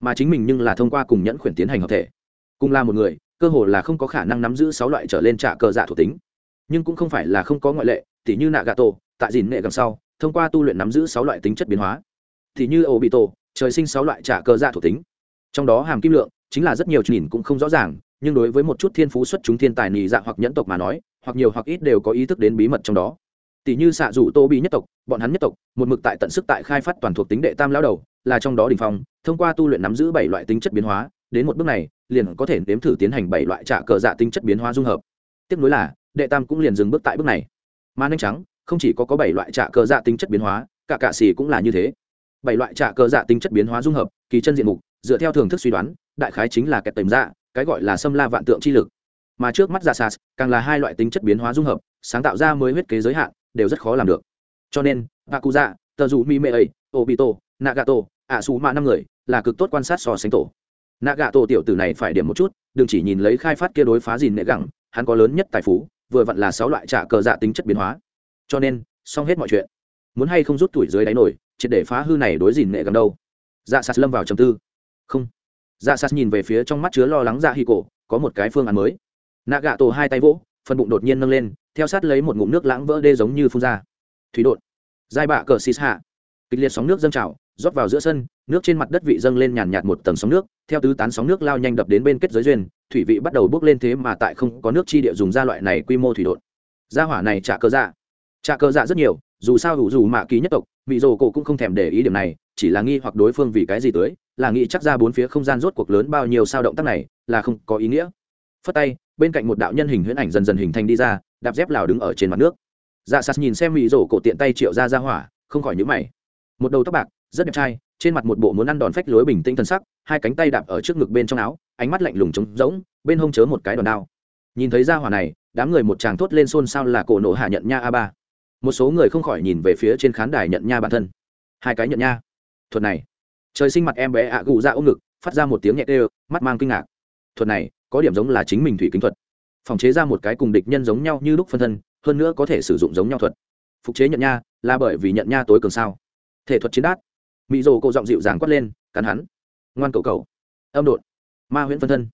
Mà chính mình nhưng là thông qua cùng nhẫn khuyển tiến hành hợp thể. Cùng là một người, cơ hồ là không có khả năng nắm giữ sáu loại trở lên trả cờ dạ thuộc tính nhưng cũng không phải là không có ngoại lệ, tỉ như nạ gà tổ tại dìn nghệ gần sau, thông qua tu luyện nắm giữ sáu loại tính chất biến hóa. Thì như ổ bị tổ trời sinh sáu loại trả cờ dạ thuộc tính. Trong đó hàm kim lượng, chính là rất nhiều nhìn cũng không rõ ràng, nhưng đối với một chút thiên phú xuất chúng thiên tài nì dạ hoặc nhẫn tộc mà nói, hoặc nhiều hoặc ít đều có ý thức đến bí mật trong đó. Tỷ như xạ rủ tô bị nhất tộc, bọn hắn nhất tộc, một mực tại tận sức tại khai phát toàn thuộc tính đệ tam lao đầu, là trong đó đ ỉ n h phong, thông qua tu luyện nắm giữ bảy loại tính chất biến hóa, đến một bước này, liền có thể nếm thử tiến hành bảy loại trả cờ dạ tính chất biến hóa dung hợp. Tiếp nối là đệ tam cũng liền dừng bước tại bước này. Mà nhanh trắng, không chỉ có có bảy loại trạ cơ dạ tính chất biến hóa, cả cạ xì cũng là như thế. Bảy loại trạ cơ dạ tính chất biến hóa dung hợp, kỳ chân diện mục, dựa theo thưởng thức suy đoán, đại khái chính là kẹt tềm dạ cái gọi là xâm la vạn tượng chi lực. Mà trước mắt ra sas, càng là hai loại tính chất biến hóa dung hợp, sáng tạo ra mới huyết kế giới hạn, đều rất khó làm được. Cho nên bakuza tờ dù mi mê ấy obito, nagato ạ xù mạ năm người là cực tốt quan sát so sánh tổ. Nagato tiểu tử này phải điểm một chút, đừng chỉ nhìn lấy khai phát kia đối phá dìn nệ gẳng, hắn có lớn nhất tài phú vừa vặn là sáu loại trả cờ dạ tính chất biến hóa. Cho nên, xong hết mọi chuyện. Muốn hay không rút tuổi dưới đáy nổi, triệt để phá hư này đối gìn nệ gần đâu. Dạ sạt lâm vào trầm tư. Không. Dạ sạt nhìn về phía trong mắt chứa lo lắng dạ hi cổ, có một cái phương án mới. Nạ gạ tổ hai tay vỗ, phần bụng đột nhiên nâng lên, theo sát lấy một ngụm nước lãng vỡ đê giống như phun ra. Thủy đột. Giai bạ cờ xì hạ kịch liệt sóng nước dâng trào, rót vào giữa sân nước trên mặt đất vị dâng lên nhàn nhạt một tầng sóng nước, theo tứ tán sóng nước lao nhanh đập đến bên kết giới duyên, thủy vị bắt đầu bước lên thế mà tại không có nước chi địa dùng ra loại này quy mô thủy đột gia hỏa này trả cơ dạ. Trả cơ dạ rất nhiều, dù sao đủ dù mạ ký nhất tộc mỹ rồ cổ cũng không thèm để ý điểm này, chỉ là nghi hoặc đối phương vì cái gì tới, là nghĩ chắc ra bốn phía không gian rốt cuộc lớn bao nhiêu sao động tác này, là không có ý nghĩa. Phất tay, bên cạnh một đạo nhân hình huyễn ảnh dần dần hình thành đi ra, đạp dép lào đứng ở trên mặt nước. Dạ sạt nhìn xem mỹ rổ cổ tiện tay triệu ra ra hỏa, không khỏi nhữ mày. Một đầu tóc bạc rất đẹp trai, trên mặt một bộ muốn ăn đòn phách lối bình tĩnh thân sắc, hai cánh tay đạp ở trước ngực bên trong áo, ánh mắt lạnh lùng trống rỗng, bên hông chớ một cái đòn đao. Nhìn thấy ra hỏa này, đám người một chàng thốt lên xôn xao là cổ nổ hạ nhận nha a ba. Một số người không khỏi nhìn về phía trên khán đài nhận nha bản thân. Hai cái nhận nha. Thuật này. Trời sinh mặt em bé ạ gù ra ôm ngực, phát ra một tiếng nhẹ tê mắt mang kinh ngạc. Thuật này, có điểm giống là chính mình thủy kính thuật. Phòng chế ra một cái cùng địch nhân giống nhau như lúc phân thân, hơn nữa có thể sử dụng giống nhau thuật. Phục chế nhận nha, là bởi vì nhận nha tối cường sao. Thể thuật chiến đát mỹ rồ cậu giọng dịu dàng quát lên, cắn hắn, ngoan cậu cậu. Âm đột ma huyễn phân thân.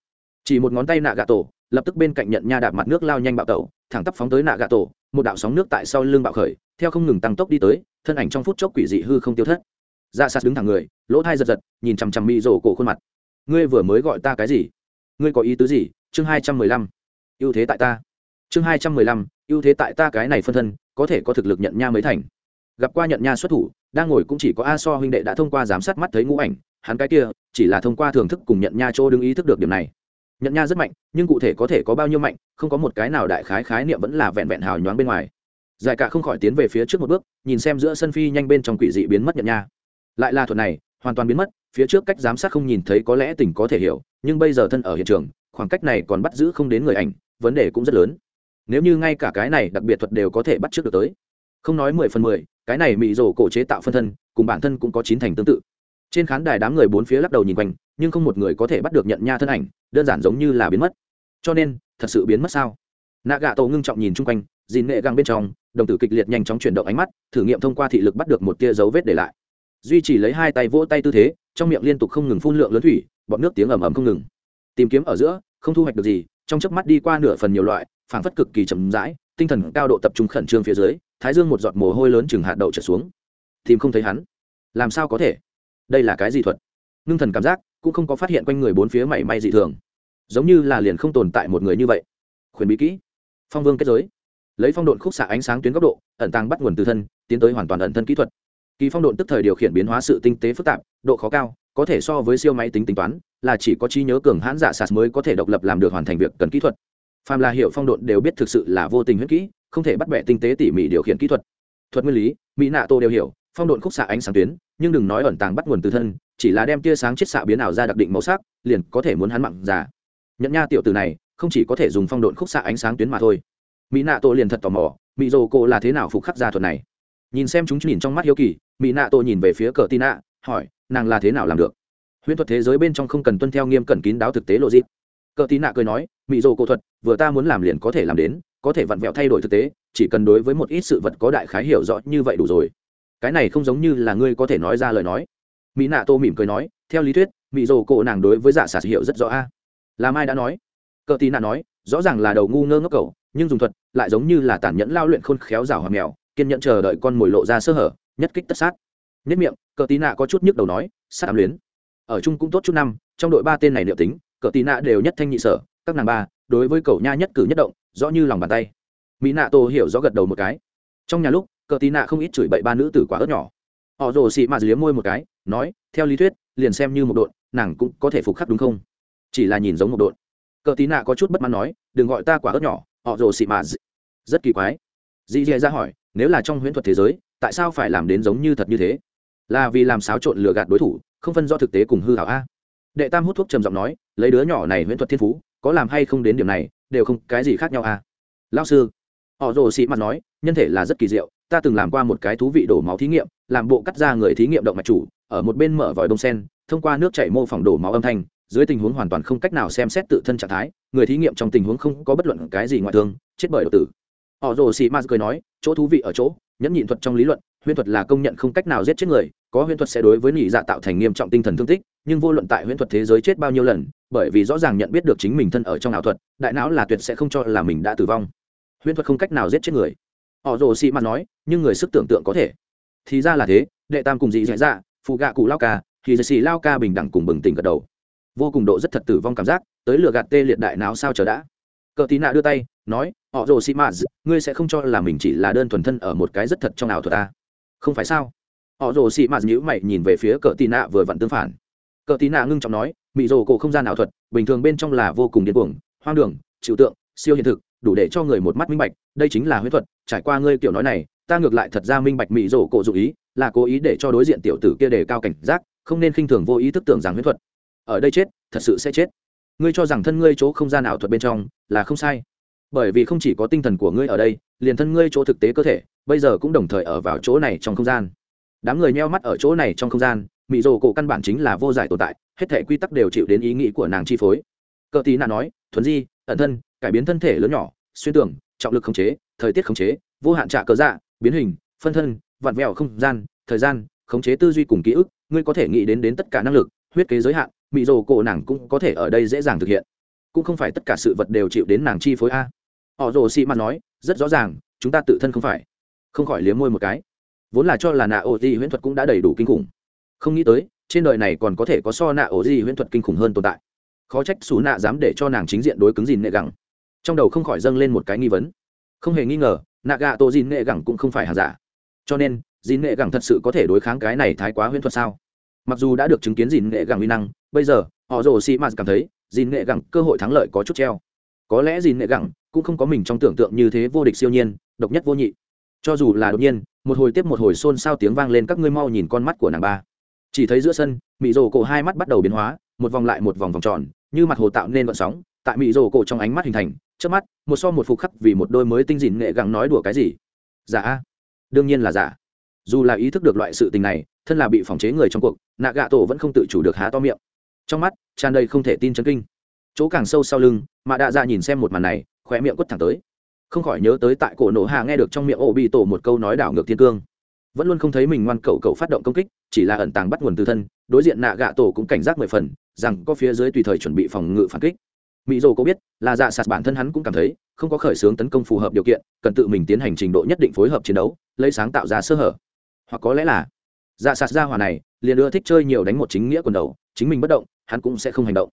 Chỉ một ngón tay nạ gà tổ lập tức bên cạnh nhận nha đạp mặt nước lao nhanh bạo tẩu, thẳng tắp phóng tới nạ gà tổ một đạo sóng nước tại sau lưng bạo khởi, theo không ngừng tăng tốc đi tới, thân ảnh trong phút chốc quỷ dị hư không tiêu thất. Dạ sạt đứng thẳng người, lỗ thai giật giật, nhìn chằm chằm mỹ rồ cổ khuôn mặt. Ngươi vừa mới gọi ta cái gì? Ngươi có ý tứ gì? Chương hai trăm mười lăm, ưu thế tại ta. Chương hai trăm mười lăm, ưu thế tại ta cái này phân thân, có thể có thực lực nhận nha mới thành gặp qua nhận nha xuất thủ, đang ngồi cũng chỉ có a so huynh đệ đã thông qua giám sát mắt thấy ngũ ảnh, hắn cái kia, chỉ là thông qua thưởng thức cùng nhận nha chỗ đứng ý thức được điểm này. Nhận nha rất mạnh, nhưng cụ thể có thể có bao nhiêu mạnh, không có một cái nào đại khái khái niệm vẫn là vẹn vẹn hào nhoáng bên ngoài. Giải cả không khỏi tiến về phía trước một bước, nhìn xem giữa sân phi nhanh bên trong quỷ dị biến mất nhận nha. Lại là thuật này, hoàn toàn biến mất, phía trước cách giám sát không nhìn thấy có lẽ tỉnh có thể hiểu, nhưng bây giờ thân ở hiện trường, khoảng cách này còn bắt giữ không đến người ảnh, vấn đề cũng rất lớn. Nếu như ngay cả cái này đặc biệt thuật đều có thể bắt trước được tới không nói mười phần mười, cái này mỹ rổ cổ chế tạo phân thân, cùng bản thân cũng có chín thành tương tự. Trên khán đài đám người bốn phía lắc đầu nhìn quanh, nhưng không một người có thể bắt được nhận nha thân ảnh, đơn giản giống như là biến mất. Cho nên, thật sự biến mất sao? Nạ gạ tổ ngưng trọng nhìn chung quanh, dìn nghệ găng bên trong, đồng tử kịch liệt nhanh chóng chuyển động ánh mắt, thử nghiệm thông qua thị lực bắt được một tia dấu vết để lại. Duy chỉ lấy hai tay vỗ tay tư thế, trong miệng liên tục không ngừng phun lượng lớn thủy, bọt nước tiếng ầm ầm không ngừng. Tìm kiếm ở giữa, không thu hoạch được gì, trong chớp mắt đi qua nửa phần nhiều loại, phảng phất cực kỳ chậm rãi, tinh thần cao độ tập trung khẩn trương phía dưới thái dương một giọt mồ hôi lớn chừng hạt đậu trở xuống. Tìm không thấy hắn. Làm sao có thể? Đây là cái gì thuật? Ngưng thần cảm giác, cũng không có phát hiện quanh người bốn phía mảy may dị thường. Giống như là liền không tồn tại một người như vậy. Khuyên bí kỹ. Phong vương kết giới. Lấy phong độn khúc xạ ánh sáng tuyến góc độ, ẩn tàng bắt nguồn từ thân, tiến tới hoàn toàn ẩn thân kỹ thuật. Kỳ phong độn tức thời điều khiển biến hóa sự tinh tế phức tạp, độ khó cao, có thể so với siêu máy tính tính toán, là chỉ có trí nhớ cường hãn giả sạt mới có thể độc lập làm được hoàn thành việc cần kỹ thuật. Phàm là hiệu phong độn đều biết thực sự là vô tình huyết kỹ không thể bắt bẻ tinh tế tỉ mỉ điều khiển kỹ thuật. Thuật nguyên lý, mỹ nạ tô đều hiểu, phong độn khúc xạ ánh sáng tuyến, nhưng đừng nói ẩn tàng bắt nguồn từ thân, chỉ là đem tia sáng chiết xạ biến ảo ra đặc định màu sắc, liền có thể muốn hắn mặn giả nhận nha tiểu từ này, không chỉ có thể dùng phong độn khúc xạ ánh sáng tuyến mà thôi. Mỹ nạ tô liền thật tò mò, mỹ dồ cô là thế nào phục khắc ra thuật này? Nhìn xem chúng nhìn trong mắt hiếu kỳ, mỹ nạ tô nhìn về phía cờ tin nạ hỏi, nàng là thế nào làm được? Huyễn thuật thế giới bên trong không cần tuân theo nghiêm cẩn kín đáo thực tế lộ dịp cờ tin nạ cười nói, mỹ dồ cô thuật, vừa ta muốn làm liền có thể làm đến có thể vặn vẹo thay đổi thực tế, chỉ cần đối với một ít sự vật có đại khái hiểu rõ như vậy đủ rồi. Cái này không giống như là ngươi có thể nói ra lời nói. Mỹ nạ tô mỉm cười nói, theo lý thuyết, mỹ dồ cổ nàng đối với giả sạt hiệu rất rõ a. À. là mai đã nói. Cờ tì nạ nói, rõ ràng là đầu ngu ngơ ngốc cầu nhưng dùng thuật lại giống như là tàn nhẫn lao luyện khôn khéo rào hòa mèo, kiên nhẫn chờ đợi con mồi lộ ra sơ hở, nhất kích tất sát. Nhất miệng, cờ tì nạ có chút nhức đầu nói, sát ám luyến. Ở chung cũng tốt chút năm, trong đội ba tên này liệu tính, cờ tì nạ đều nhất thanh nhị sở, các nàng ba, đối với cầu nha nhất cử nhất động rõ như lòng bàn tay. Mỹ nạ tô hiểu rõ gật đầu một cái. Trong nhà lúc, cờ tí nạ không ít chửi bậy ba nữ tử quả ớt nhỏ. Họ rồ xị mà liếm môi một cái, nói, theo lý thuyết, liền xem như một đội nàng cũng có thể phục khắc đúng không? Chỉ là nhìn giống một đội cờ tí nạ có chút bất mãn nói, đừng gọi ta quả ớt nhỏ, họ rồ xị mà rất kỳ quái. Dì dì ra hỏi, nếu là trong huyễn thuật thế giới, tại sao phải làm đến giống như thật như thế? Là vì làm xáo trộn lừa gạt đối thủ, không phân do thực tế cùng hư hảo a. Đệ tam hút thuốc trầm giọng nói, lấy đứa nhỏ này huyễn thuật thiên phú, có làm hay không đến điểm này đều không cái gì khác nhau à, lao sư họ rồ xị mặt nói nhân thể là rất kỳ diệu ta từng làm qua một cái thú vị đổ máu thí nghiệm làm bộ cắt ra người thí nghiệm động mạch chủ ở một bên mở vòi bông sen thông qua nước chảy mô phỏng đổ máu âm thanh dưới tình huống hoàn toàn không cách nào xem xét tự thân trạng thái người thí nghiệm trong tình huống không có bất luận cái gì ngoại thương chết bởi độc tử. Họ rồ xì mặt cười nói chỗ thú vị ở chỗ nhẫn nhịn thuật trong lý luận huyễn thuật là công nhận không cách nào giết chết người có huyễn thuật sẽ đối với nỉ dạ tạo thành nghiêm trọng tinh thần thương tích nhưng vô luận tại huyễn thuật thế giới chết bao nhiêu lần bởi vì rõ ràng nhận biết được chính mình thân ở trong ảo thuật, đại não là tuyệt sẽ không cho là mình đã tử vong. Huyễn thuật không cách nào giết chết người. Họ rồ xị mặt nói, nhưng người sức tưởng tượng có thể. Thì ra là thế, đệ tam cùng dị dạ dạ phụ gạ cụ lao ca, thì dì xì lao ca bình đẳng cùng bừng tỉnh gật đầu. Vô cùng độ rất thật tử vong cảm giác, tới lừa gạt tê liệt đại não sao chờ đã. Cờ tí nạ đưa tay, nói, họ rồ xị mã ngươi sẽ không cho là mình chỉ là đơn thuần thân ở một cái rất thật trong ảo thuật ta. Không phải sao? Họ rồ xị mã nhữ mày nhìn về phía cờ tí nạ vừa vặn tương phản cờ tí nạ ngưng trọng nói, mị rồ cổ không gian ảo thuật, bình thường bên trong là vô cùng điên cuồng, hoang đường, chịu tượng, siêu hiện thực, đủ để cho người một mắt minh bạch, đây chính là huyết thuật, trải qua ngươi kiểu nói này, ta ngược lại thật ra minh bạch mị rồ cổ dụ ý, là cố ý để cho đối diện tiểu tử kia đề cao cảnh giác, không nên khinh thường vô ý thức tưởng rằng huyết thuật. Ở đây chết, thật sự sẽ chết. Ngươi cho rằng thân ngươi chỗ không gian ảo thuật bên trong là không sai. Bởi vì không chỉ có tinh thần của ngươi ở đây, liền thân ngươi chỗ thực tế cơ thể, bây giờ cũng đồng thời ở vào chỗ này trong không gian. Đám người nheo mắt ở chỗ này trong không gian mỹ rồ cổ căn bản chính là vô giải tồn tại, hết thể quy tắc đều chịu đến ý nghĩ của nàng chi phối. Cờ tí nạ nói, thuần di, ẩn thân, cải biến thân thể lớn nhỏ, xuyên tưởng trọng lực khống chế, thời tiết khống chế, vô hạn trạ cờ dạ biến hình, phân thân, vặn vẹo không gian, thời gian, khống chế tư duy cùng ký ức, ngươi có thể nghĩ đến đến tất cả năng lực, huyết kế giới hạn mỹ rồ cổ nàng cũng có thể ở đây dễ dàng thực hiện. Cũng không phải tất cả sự vật đều chịu đến nàng chi phối a. Họ rồ xị mặt nói, rất rõ ràng, chúng ta tự thân không phải. Không khỏi liếm môi một cái. Vốn là cho là nạ ô di huyễn thuật cũng đã đầy đủ kinh khủng không nghĩ tới, trên đời này còn có thể có so nạ ổ gì huyễn thuật kinh khủng hơn tồn tại. Khó trách xú nạ dám để cho nàng chính diện đối cứng dìn nệ gẳng. Trong đầu không khỏi dâng lên một cái nghi vấn. Không hề nghi ngờ, nạ gạ tổ dìn nệ gẳng cũng không phải hàng giả. Cho nên, dìn nệ gẳng thật sự có thể đối kháng cái này thái quá huyễn thuật sao? Mặc dù đã được chứng kiến dìn nệ gẳng uy năng, bây giờ, họ rồ xị mạt cảm thấy, dìn nệ gẳng cơ hội thắng lợi có chút treo. Có lẽ dìn nệ gẳng cũng không có mình trong tưởng tượng như thế vô địch siêu nhiên, độc nhất vô nhị. Cho dù là đột nhiên, một hồi tiếp một hồi xôn xao tiếng vang lên các ngươi mau nhìn con mắt của nàng ba chỉ thấy giữa sân, mị rồ cổ hai mắt bắt đầu biến hóa, một vòng lại một vòng vòng tròn, như mặt hồ tạo nên vận sóng, tại mị rồ cổ trong ánh mắt hình thành, trước mắt, một so một phục khắc vì một đôi mới tinh dịn nghệ gẳng nói đùa cái gì? Giả đương nhiên là giả dù là ý thức được loại sự tình này, thân là bị phòng chế người trong cuộc nạ gạ tổ vẫn không tự chủ được há to miệng. Trong mắt, tràn đầy không thể tin chấn kinh. Chỗ càng sâu sau lưng mà đạ dạ nhìn xem một màn này, khóe miệng quất thẳng tới. Không khỏi nhớ tới tại cổ nổ hạ nghe được trong miệng ổ bị tổ một câu nói đảo ngược thiên cương vẫn luôn không thấy mình ngoan cậu cậu phát động công kích, chỉ là ẩn tàng bắt nguồn từ thân, đối diện nạ gạ tổ cũng cảnh giác mười phần, rằng có phía dưới tùy thời chuẩn bị phòng ngự phản kích. Mỹ dô có biết, là dạ sạt bản thân hắn cũng cảm thấy, không có khởi xướng tấn công phù hợp điều kiện, cần tự mình tiến hành trình độ nhất định phối hợp chiến đấu, lấy sáng tạo ra sơ hở. Hoặc có lẽ là dạ sạt ra hòa này, liền ưa thích chơi nhiều đánh một chính nghĩa quần đầu, chính mình bất động, hắn cũng sẽ không hành động.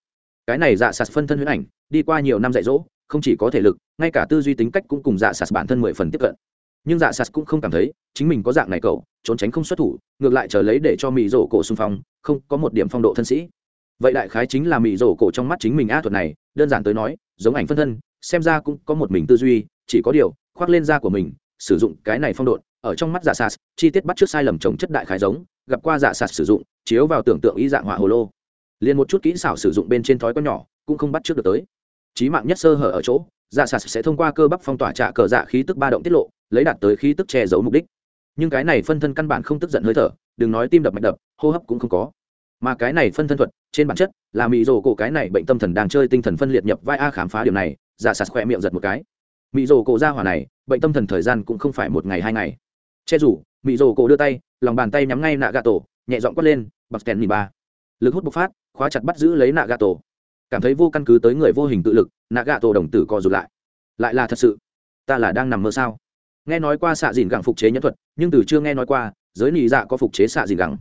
Cái này dạ sạt phân thân huyễn ảnh, đi qua nhiều năm dạy dỗ, không chỉ có thể lực, ngay cả tư duy tính cách cũng cùng dạ sạt bản thân mười phần tiếp cận nhưng dạ sạt cũng không cảm thấy chính mình có dạng này cậu, trốn tránh không xuất thủ, ngược lại chờ lấy để cho mỹ rổ cổ xung phong, không có một điểm phong độ thân sĩ. Vậy đại khái chính là mỹ rổ cổ trong mắt chính mình a thuật này, đơn giản tới nói, giống ảnh phân thân, xem ra cũng có một mình tư duy, chỉ có điều, khoác lên da của mình, sử dụng cái này phong độn ở trong mắt dạ sạt, chi tiết bắt trước sai lầm trồng chất đại khái giống, gặp qua dạ sạt sử dụng, chiếu vào tưởng tượng ý dạng hỏa hồ lô. Liền một chút kỹ xảo sử dụng bên trên thói có nhỏ, cũng không bắt trước được tới. Trí mạng nhất sơ hở ở chỗ dạ sạt sẽ thông qua cơ bắp phong tỏa trạ cờ dạ khí tức ba động tiết lộ, lấy đạt tới khí tức che giấu mục đích. Nhưng cái này phân thân căn bản không tức giận hơi thở, đừng nói tim đập mạch đập, hô hấp cũng không có. Mà cái này phân thân thuật, trên bản chất, là mỹ rồ cổ cái này bệnh tâm thần đang chơi tinh thần phân liệt nhập vai a khám phá điều này dạ sạt khỏe miệng giật một cái. Mỹ rồ cổ ra hỏa này, bệnh tâm thần thời gian cũng không phải một ngày hai ngày. Che rủ mỹ rồ cổ đưa tay, lòng bàn tay nhắm ngay nạ gà tổ nhẹ dọn quất lên bật kèn mì ba. Lực hút bộc phát, khóa chặt bắt giữ lấy nạ gà tổ cảm thấy vô căn cứ tới người vô hình tự lực nạ gạ tổ đồng tử co rụt lại. Lại là thật sự, ta là đang nằm mơ sao? Nghe nói qua xạ dìn gẳng phục chế nhẫn thuật, nhưng từ chưa nghe nói qua, giới nị dạ có phục chế xạ dìn gẳng.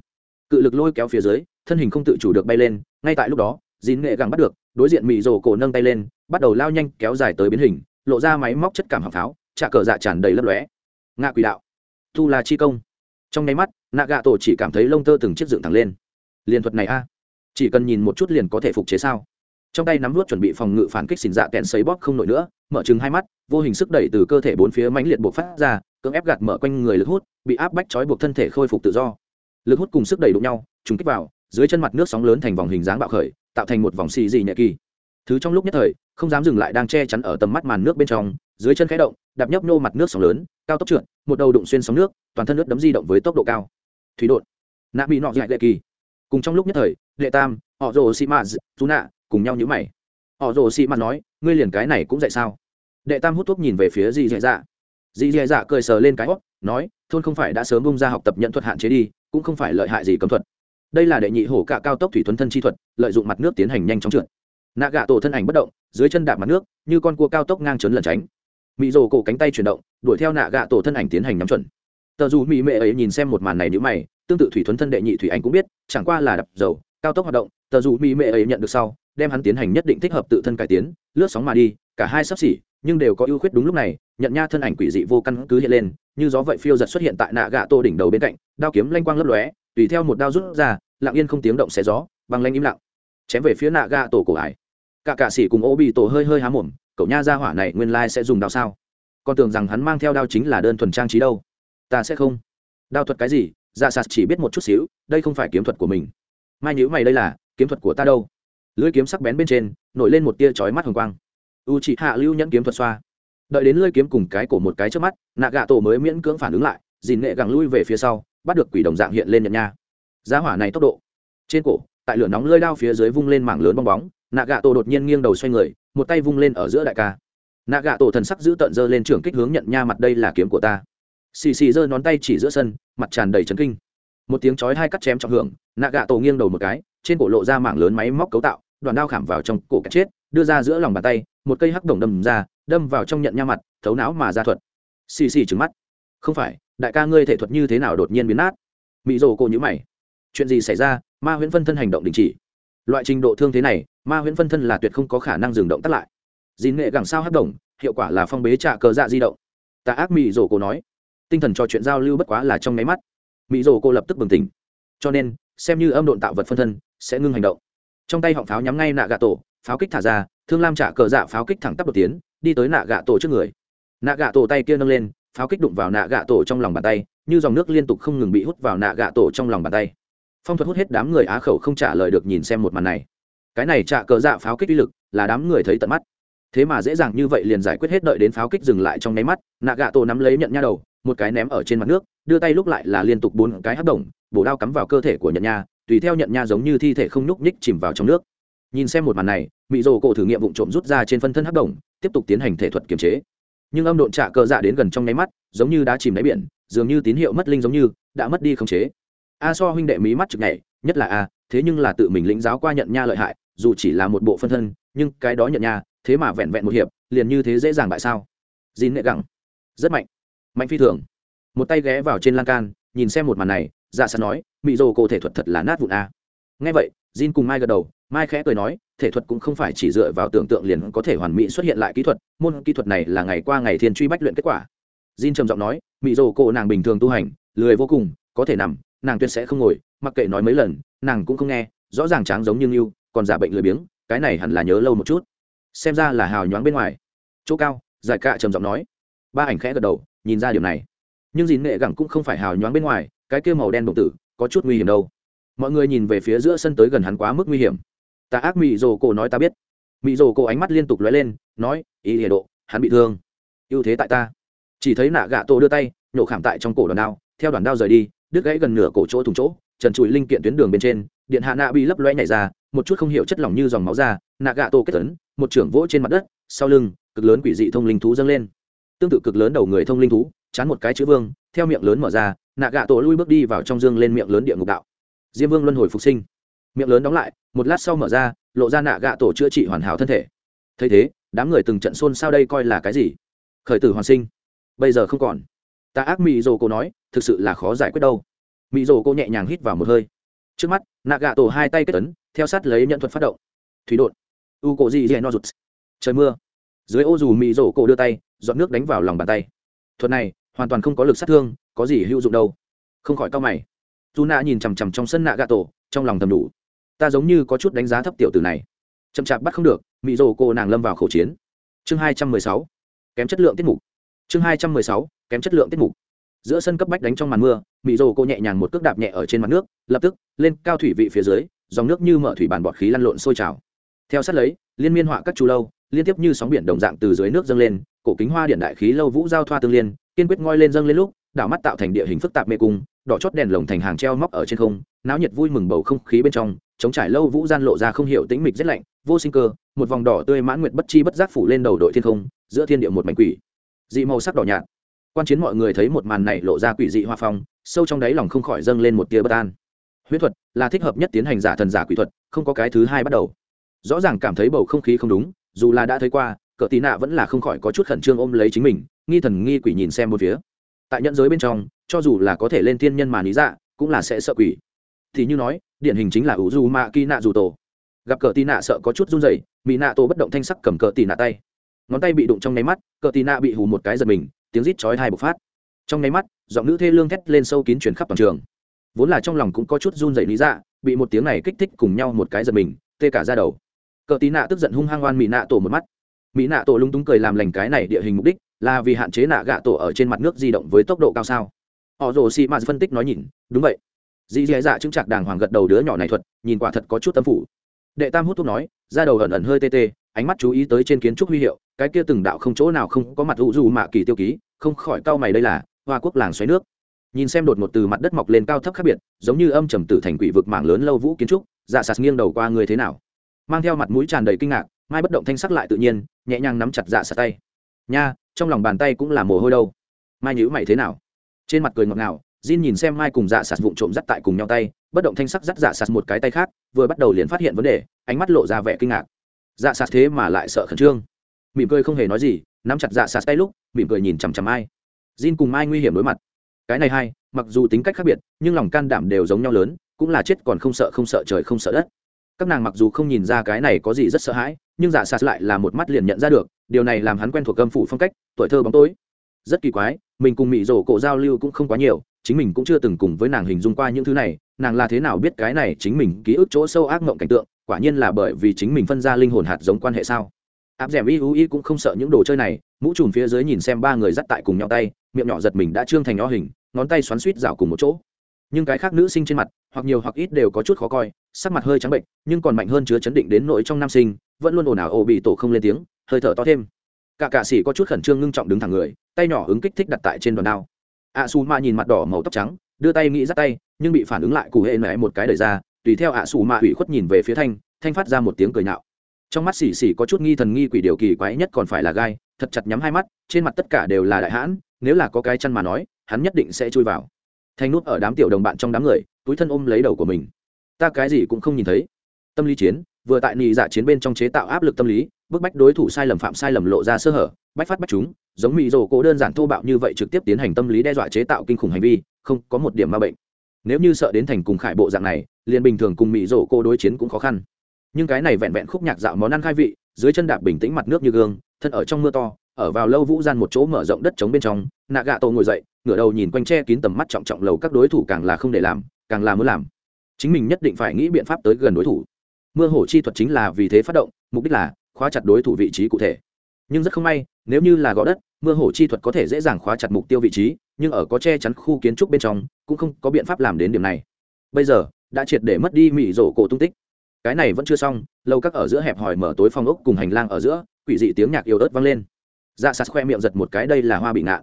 Cự lực lôi kéo phía dưới, thân hình không tự chủ được bay lên, ngay tại lúc đó, dìn nghệ gẳng bắt được, đối diện mị rồ cổ nâng tay lên, bắt đầu lao nhanh kéo dài tới biến hình, lộ ra máy móc chất cảm học pháo trả cờ dạ tràn đầy lấp lóe. Ngạ quỷ đạo thu là chi công. Trong nháy mắt, nạ gạ tổ chỉ cảm thấy lông tơ từng chiếc dựng thẳng lên. Liền thuật này a, chỉ cần nhìn một chút liền có thể phục chế sao? Trong tay nắm vút chuẩn bị phòng ngự phản kích xìn dạ kẹn sấy bóp không nổi nữa, mở chừng hai mắt, vô hình sức đẩy từ cơ thể bốn phía mãnh liệt buộc phát ra, cưỡng ép gạt mở quanh người lực hút, bị áp bách trói buộc thân thể khôi phục tự do. Lực hút cùng sức đẩy đụng nhau, trùng kích vào, dưới chân mặt nước sóng lớn thành vòng hình dáng bạo khởi, tạo thành một vòng xì dị nhẹ kỳ. Thứ trong lúc nhất thời, không dám dừng lại đang che chắn ở tầm mắt màn nước bên trong, dưới chân khẽ động, đạp nhấp nô mặt nước sóng lớn, cao tốc trượt, một đầu đụng xuyên sóng nước, toàn thân nước đấm di động với tốc độ cao. Thủy đột. Nạ bị nọ dạy lệ kỳ. Cùng trong lúc nhất thời, lệ tam, họ rồ xị mạ dù nạ cùng nhau nhữ mày. Họ rồ xị mặt nói, ngươi liền cái này cũng dạy sao? Đệ tam hút thuốc nhìn về phía dì dạy dạ. Dì dạy dạ cười sờ lên cái hót nói, thôn không phải đã sớm bung ra học tập nhận thuật hạn chế đi, cũng không phải lợi hại gì cấm thuật. Đây là đệ nhị hổ cạ cao tốc thủy thuấn thân chi thuật, lợi dụng mặt nước tiến hành nhanh chóng trượt. Nạ gạ tổ thân ảnh bất động, dưới chân đạp mặt nước, như con cua cao tốc ngang trấn lẩn tránh. Mỹ rồ cổ cánh tay chuyển động, đuổi theo nạ gạ tổ thân ảnh tiến hành nắm chuẩn. Tờ dù mỹ mệ ấy nhìn xem một màn này nếu mày, tương tự thủy thuấn thân đệ nhị thủy ảnh cũng biết, chẳng qua là đập dầu, cao tốc hoạt động, tờ dù mỹ mệ ấy nhận được sau đem hắn tiến hành nhất định thích hợp tự thân cải tiến, lướt sóng mà đi, cả hai sắp xỉ, nhưng đều có ưu khuyết đúng lúc này, nhận nha thân ảnh quỷ dị vô căn cứ hiện lên, như gió vậy phiêu giật xuất hiện tại nạ gạ tô đỉnh đầu bên cạnh, đao kiếm lanh quang lấp lóe, tùy theo một đao rút ra, lặng yên không tiếng động xé gió bằng lanh im lặng. Chém về phía nạ gạ tổ cổ ải. Cả cạ sĩ cùng ô bị tổ hơi hơi há mồm, cậu nha ra hỏa này nguyên lai sẽ dùng đao sao? Con tưởng rằng hắn mang theo đao chính là đơn thuần trang trí đâu. Ta sẽ không. Đao thuật cái gì? Dạ sạt chỉ biết một chút xíu, đây không phải kiếm thuật của mình. Mai nhữ mày đây là, kiếm thuật của ta đâu? Lưỡi kiếm sắc bén bên trên, nổi lên một tia chói mắt hồng quang. U chị hạ lưu nhẫn kiếm thuật xoa. Đợi đến lưỡi kiếm cùng cái cổ một cái trước mắt nạ gạ tổ mới miễn cưỡng phản ứng lại, dìn nghệ gẳng lui về phía sau, bắt được quỷ đồng dạng hiện lên nhận nha. Giá hỏa này tốc độ. Trên cổ, tại lửa nóng lơi đao phía dưới vung lên mảng lớn bong bóng nạ gạ tổ đột nhiên nghiêng đầu xoay người, một tay vung lên ở giữa đại ca. Nạ gạ tổ thần sắc giữ tận dơ lên trưởng kích hướng nhận nha mặt đây là kiếm của ta. Xì xì giơ ngón tay chỉ giữa sân, mặt tràn đầy trấn kinh. Một tiếng chói hai cắt chém trọng hưởng nạ gạ tổ nghiêng đầu một cái, trên cổ lộ ra mảng lớn máy móc cấu tạo đoàn đao khảm vào trong cổ cách chết, đưa ra giữa lòng bàn tay, một cây hắc đồng đâm ra, đâm vào trong nhận nha mặt, thấu não mà ra thuật. Xì xì trứng mắt. Không phải, đại ca ngươi thể thuật như thế nào đột nhiên biến nát? Mỹ rồ cô nhữ mày. Chuyện gì xảy ra? Ma huyễn phân thân hành động đình chỉ. Loại trình độ thương thế này, ma huyễn phân thân là tuyệt không có khả năng dừng động tắt lại. Dìn nghệ gẳng sao hắc đồng, hiệu quả là phong bế trạ cờ dạ di động. Tạ ác mỹ rồ cô nói. Tinh thần trò chuyện giao lưu bất quá là trong máy mắt. Mỹ rồ cô lập tức bừng tỉnh. Cho nên, xem như âm độn tạo vật phân thân, sẽ ngưng hành động trong tay họng pháo nhắm ngay nạ gạ tổ, pháo kích thả ra, thương lam trả cờ dạ pháo kích thẳng tắp đột tiến, đi tới nạ gạ tổ trước người. Nạ gạ tổ tay kia nâng lên, pháo kích đụng vào nạ gạ tổ trong lòng bàn tay, như dòng nước liên tục không ngừng bị hút vào nạ gạ tổ trong lòng bàn tay. Phong thuật hút hết đám người á khẩu không trả lời được nhìn xem một màn này. Cái này trả cờ dạ pháo kích uy lực, là đám người thấy tận mắt. Thế mà dễ dàng như vậy liền giải quyết hết đợi đến pháo kích dừng lại trong nháy mắt, nạ gạ tổ nắm lấy nhận nha đầu, một cái ném ở trên mặt nước, đưa tay lúc lại là liên tục bốn cái hấp đồng bổ đao cắm vào cơ thể của nhận nha tùy theo nhận nha giống như thi thể không nhúc nhích chìm vào trong nước. Nhìn xem một màn này mỹ rồ cổ thử nghiệm vụ trộm rút ra trên phân thân hấp đồng tiếp tục tiến hành thể thuật kiềm chế. Nhưng âm độn trạ cơ dạ đến gần trong nháy mắt, giống như đã chìm đáy biển, dường như tín hiệu mất linh giống như, đã mất đi khống chế. A so huynh đệ mí mắt chực nhảy, nhất là a, thế nhưng là tự mình lĩnh giáo qua nhận nha lợi hại, dù chỉ là một bộ phân thân, nhưng cái đó nhận nha, thế mà vẹn vẹn một hiệp, liền như thế dễ dàng bại sao? Dìn nệ gẳng rất mạnh. Mạnh phi thường. Một tay ghé vào trên lan can, nhìn xem một màn này dạ sẵn nói, mị rồ cổ thể thuật thật là nát vụn a. Ngay vậy, jin cùng mai gật đầu, mai khẽ cười nói, thể thuật cũng không phải chỉ dựa vào tưởng tượng liền có thể hoàn mỹ xuất hiện lại kỹ thuật, môn kỹ thuật này là ngày qua ngày thiên truy bách luyện kết quả. Jin trầm giọng nói, mị rồ cổ nàng bình thường tu hành, lười vô cùng, có thể nằm, nàng tuyệt sẽ không ngồi, mặc kệ nói mấy lần, nàng cũng không nghe, rõ ràng tráng giống như ngưu, còn giả bệnh lười biếng, cái này hẳn là nhớ lâu một chút. Xem ra là hào nhoáng bên ngoài. Chỗ cao, giải cạ trầm giọng nói. Ba ảnh khẽ gật đầu, nhìn ra điều này. Nhưng dìn nghệ gẳng cũng không phải hào nhoáng bên ngoài cái kia màu đen đồng tử, có chút nguy hiểm đâu. Mọi người nhìn về phía giữa sân tới gần hắn quá mức nguy hiểm. Ta ác mị rồ cổ nói ta biết. Mị rồ cổ ánh mắt liên tục lóe lên, nói, ý địa độ, hắn bị thương. Ưu thế tại ta. Chỉ thấy nạ gạ tổ đưa tay, nhổ khảm tại trong cổ đoàn đao, theo đoàn đao rời đi, đứt gãy gần nửa cổ chỗ thùng chỗ, trần trụi linh kiện tuyến đường bên trên, điện hạ nạ bị lấp loe nhảy ra, một chút không hiểu chất lỏng như dòng máu ra, nạ gạ tổ kết tấn một trưởng vỗ trên mặt đất, sau lưng, cực lớn quỷ dị thông linh thú dâng lên. Tương tự cực lớn đầu người thông linh thú, chán một cái chữ vương, theo miệng lớn mở ra nạ gạ tổ lui bước đi vào trong dương lên miệng lớn địa ngục đạo. Diêm vương luân hồi phục sinh. Miệng lớn đóng lại, một lát sau mở ra, lộ ra nạ gạ tổ chữa trị hoàn hảo thân thể. Thấy thế, đám người từng trận xôn sao đây coi là cái gì? Khởi tử hoàn sinh. Bây giờ không còn. Ta ác mỹ dồ cô nói, thực sự là khó giải quyết đâu. Mỹ dồ cô nhẹ nhàng hít vào một hơi. Trước mắt, nạ gạ tổ hai tay kết tấn theo sát lấy nhận thuật phát động. Thủy đột. U cổ gì dè no rụt trời mưa. Dưới ô dù mỹ dồ cô đưa tay dọn nước đánh vào lòng bàn tay. Thuật này hoàn toàn không có lực sát thương, có gì hữu dụng đâu. Không khỏi cao mày. Dù nạ nhìn chằm chằm trong sân nạ gà tổ, trong lòng thầm đủ. Ta giống như có chút đánh giá thấp tiểu từ này. Chậm chạp bắt không được mỹ rồ cô nàng lâm vào khẩu chiến. Chương hai trăm mười sáu. Kém chất lượng tiết mục. Chương hai trăm mười sáu. Kém chất lượng tiết mục. Giữa sân cấp bách đánh trong màn mưa mỹ rồ cô nhẹ nhàng một cước đạp nhẹ ở trên mặt nước, lập tức, lên cao thủy vị phía dưới, dòng nước như mở thủy bàn bọt khí lăn lộn sôi trào. Theo sát lấy, liên miên họa các chú lâu, liên tiếp như sóng biển đồng dạng từ dưới nước dâng lên, cổ kính hoa điện đại khí lâu vũ giao thoa tương liên kiên quyết ngoi lên dâng lên lúc, đảo mắt tạo thành địa hình phức tạp mê cung, đỏ chót đèn lồng thành hàng treo móc ở trên không, náo nhiệt vui mừng bầu không khí bên trong, chống trải lâu vũ gian lộ ra không hiểu tĩnh mịch rét lạnh, vô sinh cơ, một vòng đỏ tươi mãn nguyệt bất chi bất giác phủ lên đầu đội thiên không, giữa thiên địa một mảnh quỷ. Dị màu sắc đỏ nhạt. Quan chiến mọi người thấy một màn này lộ ra quỷ dị hoa phong, sâu trong đáy lòng không khỏi dâng lên một tia bất an. Huyết thuật là thích hợp nhất tiến hành giả thần giả quỷ thuật, không có cái thứ hai bắt đầu. Rõ ràng cảm thấy bầu không khí không đúng, dù là đã thấy qua cỡ tí nạ vẫn là không khỏi có chút khẩn trương ôm lấy chính mình, nghi thần nghi quỷ nhìn xem một phía. Tại nhận giới bên trong, cho dù là có thể lên thiên nhân mà lý dạ cũng là sẽ sợ quỷ. Thì như nói, điển hình chính là ủ dù mạ kỳ nạ dù tổ. Gặp cờ tì nạ sợ có chút run rẩy mỹ nạ tổ bất động thanh sắc cầm cờ tì nạ tay. Ngón tay bị đụng trong nháy mắt, cờ tì nạ bị hù một cái giật mình, tiếng rít chói hai bộc phát. Trong nháy mắt, giọng nữ thê lương thét lên sâu kín chuyển khắp toàn trường. Vốn là trong lòng cũng có chút run rẩy lý dạ bị một tiếng này kích thích cùng nhau một cái giật mình, tê cả ra đầu. Cờ tí nạ tức giận hung hăng oan mỹ nạ tổ một mắt mỹ nạ tổ lung túng cười làm lành cái này địa hình mục đích là vì hạn chế nạ gạ tổ ở trên mặt nước di động với tốc độ cao sao. Họ rồ xì mạt phân tích nói nhìn, đúng vậy. Dì dì dạ chứng chặt đàng hoàng gật đầu đứa nhỏ này thuật, nhìn quả thật có chút tâm phủ. Đệ tam hút thuốc nói ra đầu ẩn ẩn hơi tê tê, ánh mắt chú ý tới trên kiến trúc huy hiệu, cái kia từng đạo không chỗ nào không có mặt u dù mạ kỳ tiêu ký, không khỏi cao mày đây là, hoa quốc làng xoáy nước. Nhìn xem đột ngột từ mặt đất mọc lên cao thấp khác biệt, giống như âm trầm tử thành quỷ vực mảng lớn lâu vũ kiến trúc dạ sạt nghiêng đầu qua người thế nào. Mang theo mặt mũi tràn đầy kinh ngạc mai bất động thanh sắc lại tự nhiên nhẹ nhàng nắm chặt dạ sạt tay nha trong lòng bàn tay cũng là mồ hôi đâu mai nhữ mày thế nào trên mặt cười ngọt ngào Jin nhìn xem Mai cùng Dạ Sạt vụng trộm dắt tại cùng nhau tay, bất động thanh sắc dắt Dạ Sạt một cái tay khác, vừa bắt đầu liền phát hiện vấn đề, ánh mắt lộ ra vẻ kinh ngạc. Dạ Sạt thế mà lại sợ khẩn trương. Mỉm cười không hề nói gì, nắm chặt Dạ Sạt tay lúc, mỉm cười nhìn chằm chằm Mai. Jin cùng Mai nguy hiểm đối mặt. Cái này hay, mặc dù tính cách khác biệt, nhưng lòng can đảm đều giống nhau lớn, cũng là chết còn không sợ không sợ trời không sợ đất. Các nàng mặc dù không nhìn ra cái này có gì rất sợ hãi, nhưng dạ giả Sạt lại là một mắt liền nhận ra được, điều này làm hắn quen thuộc âm phủ phong cách, tuổi thơ bóng tối. Rất kỳ quái, mình cùng mỹ rổ cổ giao lưu cũng không quá nhiều, chính mình cũng chưa từng cùng với nàng hình dung qua những thứ này nàng là thế nào biết cái này chính mình ký ức chỗ sâu ác mộng cảnh tượng quả nhiên là bởi vì chính mình phân ra linh hồn hạt giống quan hệ sao áp d ẻ m y u y cũng không sợ những đồ chơi này mũ trùm phía dưới nhìn xem ba người dắt tại cùng nhau tay miệng nhỏ giật mình đã trương thành nho hình ngón tay xoắn suýt rào cùng một chỗ nhưng cái khác nữ sinh trên mặt hoặc nhiều hoặc ít đều có chút khó coi sắc mặt hơi trắng bệnh, nhưng còn mạnh hơn chứa chấn định đến nỗi trong nam sinh, vẫn luôn ồn ào ồ bị tổ không lên tiếng, hơi thở to thêm. Cả cạ sĩ có chút khẩn trương ngưng trọng đứng thẳng người, tay nhỏ ứng kích thích đặt tại trên đòn đao. Ạ xù mạ nhìn mặt đỏ màu tóc trắng, đưa tay nghĩ dắt tay, nhưng bị phản ứng lại cụ hệ mẹ một cái đời ra, tùy theo ạ xù mạ ủy khuất nhìn về phía thanh thanh phát ra một tiếng cười nhạo. Trong mắt xì xì có chút nghi thần nghi quỷ điều kỳ quái nhất còn phải là gai, thật chặt nhắm hai mắt, trên mặt tất cả đều là đại hãn, nếu là có cái chăn mà nói, hắn nhất định sẽ chui vào. Thanh nút ở đám tiểu đồng bạn trong đám người, túi thân ôm lấy đầu của mình ta cái gì cũng không nhìn thấy. Tâm lý chiến, vừa tại nị dạ chiến bên trong chế tạo áp lực tâm lý, bức bách đối thủ sai lầm phạm sai lầm lộ ra sơ hở, bách phát bách chúng, giống mỹ rồ cổ đơn giản thô bạo như vậy trực tiếp tiến hành tâm lý đe dọa chế tạo kinh khủng hành vi, không có một điểm ma bệnh. Nếu như sợ đến thành cùng khải bộ dạng này, liền bình thường cùng mỹ rồ cổ đối chiến cũng khó khăn. Nhưng cái này vẹn vẹn khúc nhạc dạo món ăn khai vị, dưới chân đạp bình tĩnh mặt nước như gương, thân ở trong mưa to, ở vào lâu vũ gian một chỗ mở rộng đất trống bên trong, nạ gạ tổ ngồi dậy, ngửa đầu nhìn quanh tre kín tầm mắt trọng trọng lầu các đối thủ càng là không để làm, càng là muốn làm chính mình nhất định phải nghĩ biện pháp tới gần đối thủ. Mưa hổ chi thuật chính là vì thế phát động, mục đích là khóa chặt đối thủ vị trí cụ thể. Nhưng rất không may, nếu như là gõ đất, mưa hổ chi thuật có thể dễ dàng khóa chặt mục tiêu vị trí, nhưng ở có che chắn khu kiến trúc bên trong, cũng không có biện pháp làm đến điểm này. Bây giờ, đã triệt để mất đi mị rổ cổ tung tích. Cái này vẫn chưa xong, lâu các ở giữa hẹp hòi mở tối phong ốc cùng hành lang ở giữa, quỷ dị tiếng nhạc yêu ớt vang lên. Dạ sạt khoe miệng giật một cái, đây là hoa bị ngạn.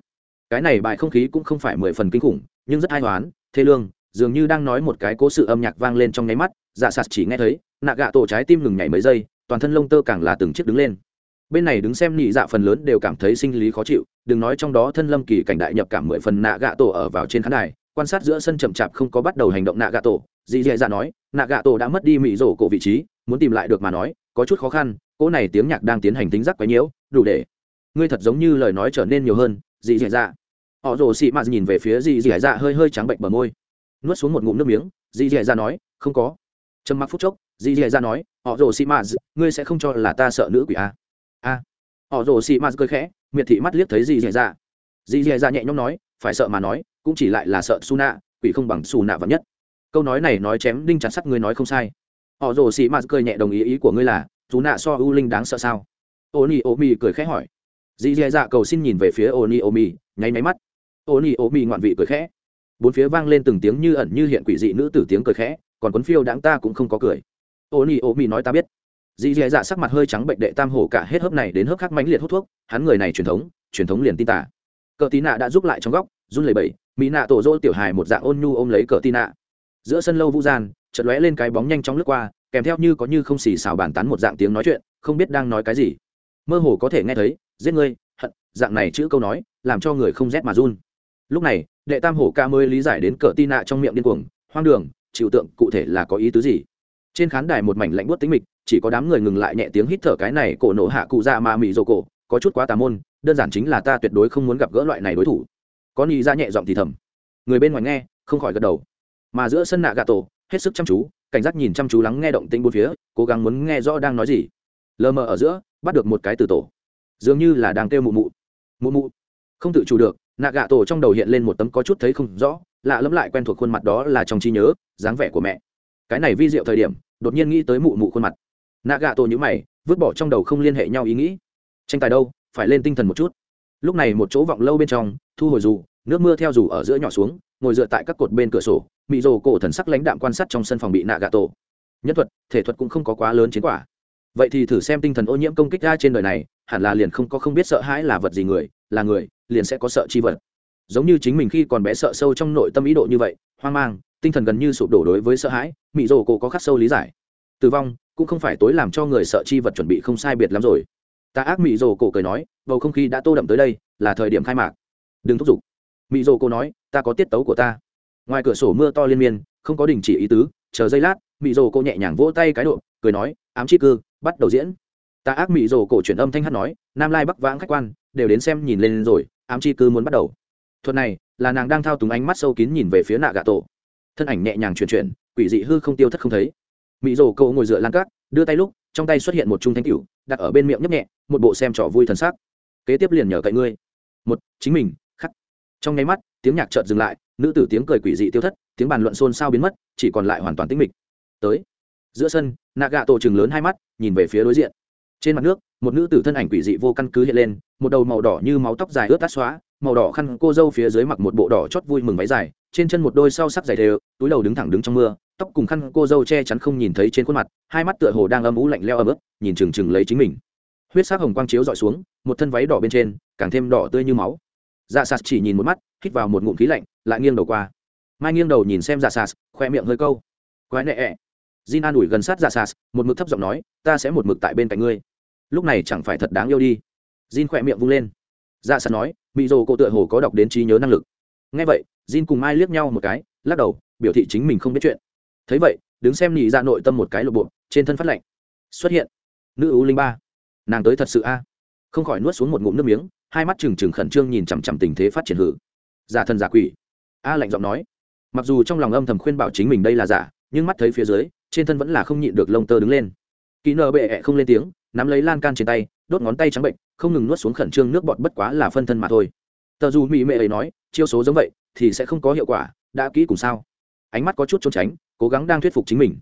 Cái này bài không khí cũng không phải mười phần kinh khủng, nhưng rất ai hoán, thê lương dường như đang nói một cái cố sự âm nhạc vang lên trong nháy mắt dạ sạt chỉ nghe thấy, nạ gạ tổ trái tim ngừng nhảy mấy giây, toàn thân lông tơ càng là từng chiếc đứng lên. Bên này đứng xem nhị dạ phần lớn đều cảm thấy sinh lý khó chịu, đừng nói trong đó thân lâm kỳ cảnh đại nhập cảm mười phần nạ gạ tổ ở vào trên khán đài, quan sát giữa sân chậm chạp không có bắt đầu hành động nạ gạ tổ dì dạ dạ nói, nạ gạ tổ đã mất đi mỹ rổ cổ vị trí, muốn tìm lại được mà nói, có chút khó khăn, cỗ này tiếng nhạc đang tiến hành tính giác quấy nhiễu, đủ để ngươi thật giống như lời nói trở nên nhiều hơn dì dạ dạ. Họ rồ xị mạt nhìn về phía dì dạ dạ hơi hơi trắng bệnh bờ môi nuốt xuống một ngụm nước miếng, dì dì ra nói, không có. Trầm mặc phút chốc, dì dì ra nói, họ rồ xì mạt, ngươi sẽ không cho là ta sợ nữ quỷ a a. Họ rồ xì mạt cười khẽ, miệt thị mắt liếc thấy dì dì ra dì dì ra nhẹ nhõm nói, phải sợ mà nói, cũng chỉ lại là sợ su nạ, quỷ không bằng su nạ vật nhất. Câu nói này nói chém đinh chặt sắt ngươi nói không sai. Họ rồ xì mạt cười nhẹ đồng ý ý của ngươi là chú nạ so u linh đáng sợ sao? Ô ni ô mi cười khẽ hỏi. Dì dì dạ cầu xin nhìn về phía ô ni ô mi nháy máy mắt. Ô ni ô mi ngoạn vị cười khẽ bốn phía vang lên từng tiếng như ẩn như hiện quỷ dị nữ tử tiếng cười khẽ, còn quấn phiêu đáng ta cũng không có cười. Ô ni ô mi nói ta biết. Dì dì dạ sắc mặt hơi trắng bệnh đệ tam hổ cả hết hớp này đến hớp khác mãnh liệt hút thuốc, hắn người này truyền thống truyền thống liền tin tả cờ tí nạ đã giúp lại trong góc, run lẩy bẩy mỹ nạ tổ dỗ tiểu hài một dạng ôn nhu ôm lấy cờ tí nạ. Giữa sân lâu vũ gian, chợt lóe lên cái bóng nhanh chóng lướt qua, kèm theo như có như không xì xào bàn tán một dạng tiếng nói chuyện, không biết đang nói cái gì. Mơ hồ có thể nghe thấy, giết ngươi, hận. Dạng này chữ câu nói, làm cho người không rét mà run. Lúc này đệ tam hổ ca mới lý giải đến cờ tin nạ trong miệng điên cuồng, hoang đường, chịu tượng, cụ thể là có ý tứ gì? Trên khán đài một mảnh lạnh buốt tính mịch, chỉ có đám người ngừng lại nhẹ tiếng hít thở cái này cổ nổ hạ cụ ra mà mị rồ cổ, có chút quá tà môn, đơn giản chính là ta tuyệt đối không muốn gặp gỡ loại này đối thủ. Có nhị ra nhẹ giọng thì thầm. Người bên ngoài nghe, không khỏi gật đầu. Mà giữa sân nạ gà tổ, hết sức chăm chú, cảnh giác nhìn chăm chú lắng nghe động tĩnh bốn phía, cố gắng muốn nghe rõ đang nói gì. Lờ mờ ở giữa, bắt được một cái từ tổ. Dường như là đang kêu mụ mụ. Mụ mụ. Không tự chủ được nạ gạ tổ trong đầu hiện lên một tấm có chút thấy không rõ, lạ lẫm lại quen thuộc khuôn mặt đó là trong trí nhớ, dáng vẻ của mẹ. Cái này vi diệu thời điểm, đột nhiên nghĩ tới mụ mụ khuôn mặt. Nạ gạ tổ nhữ mày, vứt bỏ trong đầu không liên hệ nhau ý nghĩ. Tranh tài đâu, phải lên tinh thần một chút. Lúc này một chỗ vọng lâu bên trong, thu hồi dù, nước mưa theo dù ở giữa nhỏ xuống, ngồi dựa tại các cột bên cửa sổ, mị rồ cổ thần sắc lãnh đạm quan sát trong sân phòng bị nạ gạ tổ. Nhân thuật, thể thuật cũng không có quá lớn chiến quả. Vậy thì thử xem tinh thần ô nhiễm công kích ra trên đời này, hẳn là liền không có không biết sợ hãi là vật gì người, là người liền sẽ có sợ chi vật. Giống như chính mình khi còn bé sợ sâu trong nội tâm ý độ như vậy, hoang mang, tinh thần gần như sụp đổ đối với sợ hãi, mị rồ cổ có khắc sâu lý giải. Tử vong cũng không phải tối làm cho người sợ chi vật chuẩn bị không sai biệt lắm rồi. Ta ác mị rồ cổ cười nói, bầu không khí đã tô đậm tới đây, là thời điểm khai mạc. Đừng thúc giục. Mị rồ cổ nói, ta có tiết tấu của ta. Ngoài cửa sổ mưa to liên miên, không có đình chỉ ý tứ, chờ giây lát, mị rồ cổ nhẹ nhàng vỗ tay cái độ, cười nói, ám chi cư, bắt đầu diễn. Ta ác mị rồ cổ chuyển âm thanh hát nói, nam lai bắc vãng khách quan, đều đến xem nhìn lên rồi ám chi cư muốn bắt đầu. Thuật này, là nàng đang thao túng ánh mắt sâu kín nhìn về phía nạ gà tổ thân ảnh nhẹ nhàng chuyển chuyển, quỷ dị hư không tiêu thất không thấy. Mỹ rồ cậu ngồi dựa lan cát, đưa tay lúc, trong tay xuất hiện một trung thanh cửu, đặt ở bên miệng nhấp nhẹ, một bộ xem trò vui thần sắc. Kế tiếp liền nhờ cậy ngươi. Một, chính mình, khắc. Trong nháy mắt, tiếng nhạc chợt dừng lại, nữ tử tiếng cười quỷ dị tiêu thất, tiếng bàn luận xôn xao biến mất, chỉ còn lại hoàn toàn tĩnh mịch. Tới. Giữa sân nạ gạ tổ chừng lớn hai mắt, nhìn về phía đối diện. Trên mặt nước, một nữ tử thân ảnh quỷ dị vô căn cứ hiện lên một đầu màu đỏ như máu tóc dài ướt tát xóa, màu đỏ khăn cô dâu phía dưới mặc một bộ đỏ chót vui mừng váy dài, trên chân một đôi sau sắc dày đều, túi đầu đứng thẳng đứng trong mưa, tóc cùng khăn cô dâu che chắn không nhìn thấy trên khuôn mặt, hai mắt tựa hồ đang âm ú lạnh leo ấm ức, nhìn chừng chừng lấy chính mình. Huyết sắc hồng quang chiếu dọi xuống, một thân váy đỏ bên trên, càng thêm đỏ tươi như máu. Dạ sạt chỉ nhìn một mắt, hít vào một ngụm khí lạnh, lại nghiêng đầu qua. Mai nghiêng đầu nhìn xem dạ sạt khoe miệng hơi câu. Quái nệ ẹ. Jin an ủi gần sát dạ sạt một mực thấp giọng nói, ta sẽ một mực tại bên cạnh ngươi. Lúc này chẳng phải thật đáng yêu đi jin khỏe miệng vung lên. Dạ sạt nói, Mị Dụ cô tựa hồ có đọc đến trí nhớ năng lực. Nghe vậy, jin cùng mai liếc nhau một cái, lắc đầu, biểu thị chính mình không biết chuyện. Thấy vậy, đứng xem nhị dạ nội tâm một cái lộ bộ trên thân phát lạnh. Xuất hiện. Nữ ưu linh ba. Nàng tới thật sự a. Không khỏi nuốt xuống một ngụm nước miếng, hai mắt trừng trừng khẩn trương nhìn chằm chằm tình thế phát triển hử. Giả thần giả quỷ. A lạnh giọng nói. Mặc dù trong lòng âm thầm khuyên bảo chính mình đây là giả, nhưng mắt thấy phía dưới, trên thân vẫn là không nhịn được lông tơ đứng lên. Kỹ nở bệ -ẹ không lên tiếng nắm lấy lan can trên tay, đốt ngón tay trắng bệnh, không ngừng nuốt xuống khẩn trương nước bọt bất quá là phân thân mà thôi. Tờ dù mỹ mệ ấy nói, chiêu số giống vậy, thì sẽ không có hiệu quả, đã kỹ cùng sao? Ánh mắt có chút trốn tránh, cố gắng đang thuyết phục chính mình.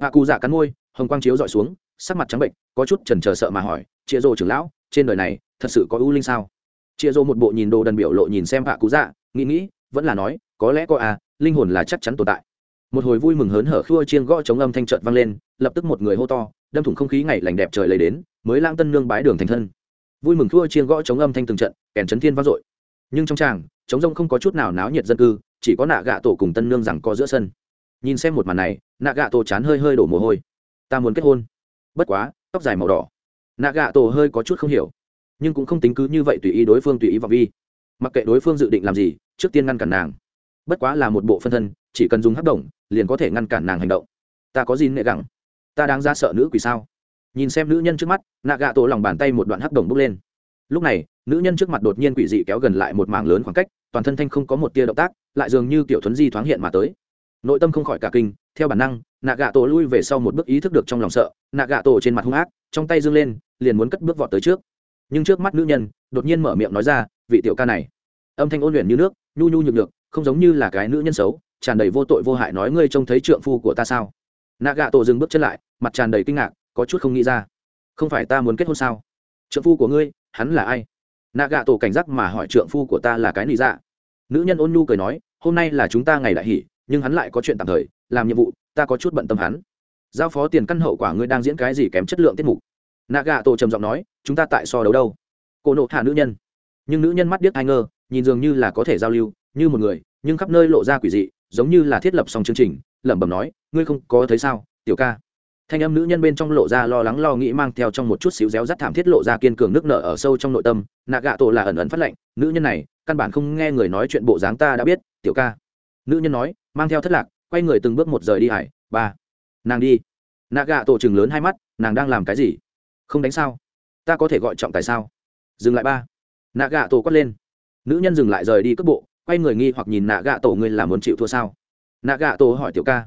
Bà cụ dạ cắn môi, hồng quang chiếu dọi xuống, sắc mặt trắng bệnh, có chút trần trờ sợ mà hỏi chia rô trưởng lão, trên đời này thật sự có ưu linh sao? Chia rô một bộ nhìn đồ đần biểu lộ nhìn xem bà cụ dạ nghĩ nghĩ, vẫn là nói, có lẽ có à linh hồn là chắc chắn tồn tại. Một hồi vui mừng hớn hở khua chiên gõ chống âm thanh trợt vang lên, lập tức một người hô to đâm thủng không khí ngày lành đẹp trời lấy đến, mới lãng tân nương bái đường thành thân. Vui mừng thua chiên gõ chống âm thanh từng trận, kèn chấn thiên vang dội. Nhưng trong tràng, chống rông không có chút nào náo nhiệt dân cư, chỉ có nạ gạ tổ cùng tân nương rằng có giữa sân. Nhìn xem một màn này, nạ gạ tổ chán hơi hơi đổ mồ hôi. Ta muốn kết hôn. Bất quá, tóc dài màu đỏ. Nạ gạ tổ hơi có chút không hiểu. Nhưng cũng không tính cứ như vậy tùy ý đối phương tùy ý vào vi. Mặc kệ đối phương dự định làm gì, trước tiên ngăn cản nàng. Bất quá là một bộ phân thân, chỉ cần dùng hấp động, liền có thể ngăn cản nàng hành động. Ta có gì nệ gẳng? Ta đang ra sợ nữ quỷ sao? Nhìn xem nữ nhân trước mắt nạ gạ tổ lòng bàn tay một đoạn hắc đồng bốc lên. Lúc này, nữ nhân trước mặt đột nhiên quỷ dị kéo gần lại một mảng lớn khoảng cách, toàn thân thanh không có một tia động tác, lại dường như kiểu thuấn di thoáng hiện mà tới. Nội tâm không khỏi cả kinh, theo bản năng nạ gạ tổ lui về sau một bước ý thức được trong lòng sợ nạ gạ tổ trên mặt hung ác, trong tay dâng lên, liền muốn cất bước vọt tới trước. Nhưng trước mắt nữ nhân, đột nhiên mở miệng nói ra, vị tiểu ca này. Âm thanh ôn luyện như nước, nhu nhu nhược được không giống như là cái nữ nhân xấu, tràn đầy vô tội vô hại nói ngươi trông thấy trượng phu của ta sao? Nạ gạ tổ dừng bước chân lại mặt tràn đầy kinh ngạc, có chút không nghĩ ra. Không phải ta muốn kết hôn sao? Trượng phu của ngươi, hắn là ai? Nạ gạ tổ cảnh giác mà hỏi trượng phu của ta là cái nị dạ. Nữ nhân ôn nhu cười nói, hôm nay là chúng ta ngày đại hỷ, nhưng hắn lại có chuyện tạm thời, làm nhiệm vụ, ta có chút bận tâm hắn. Giao phó tiền căn hậu quả ngươi đang diễn cái gì kém chất lượng tiết mục? Nạ gạ tổ trầm giọng nói, chúng ta tại so đấu đâu? Cô nộ hạ nữ nhân. Nhưng nữ nhân mắt điếc ai ngơ nhìn dường như là có thể giao lưu, như một người, nhưng khắp nơi lộ ra quỷ dị, giống như là thiết lập xong chương trình, lẩm bẩm nói, ngươi không có thấy sao, tiểu ca? Thanh âm nữ nhân bên trong lộ ra lo lắng lo nghĩ mang theo trong một chút xíu réo rắt thảm thiết lộ ra kiên cường nước nở ở sâu trong nội tâm. Nạ gạ tổ là ẩn ẩn phát lệnh, nữ nhân này, căn bản không nghe người nói chuyện bộ dáng ta đã biết, tiểu ca. Nữ nhân nói, mang theo thất lạc, quay người từng bước một rời đi hải. Ba, nàng đi. Nạ gạ tổ chừng lớn hai mắt, nàng đang làm cái gì? Không đánh sao? Ta có thể gọi trọng tài sao? Dừng lại ba. Nạ gạ tổ quát lên. Nữ nhân dừng lại rời đi cước bộ, quay người nghi hoặc nhìn nạ gạ tổ ngươi là muốn chịu thua sao? Nạ gạ tổ hỏi tiểu ca.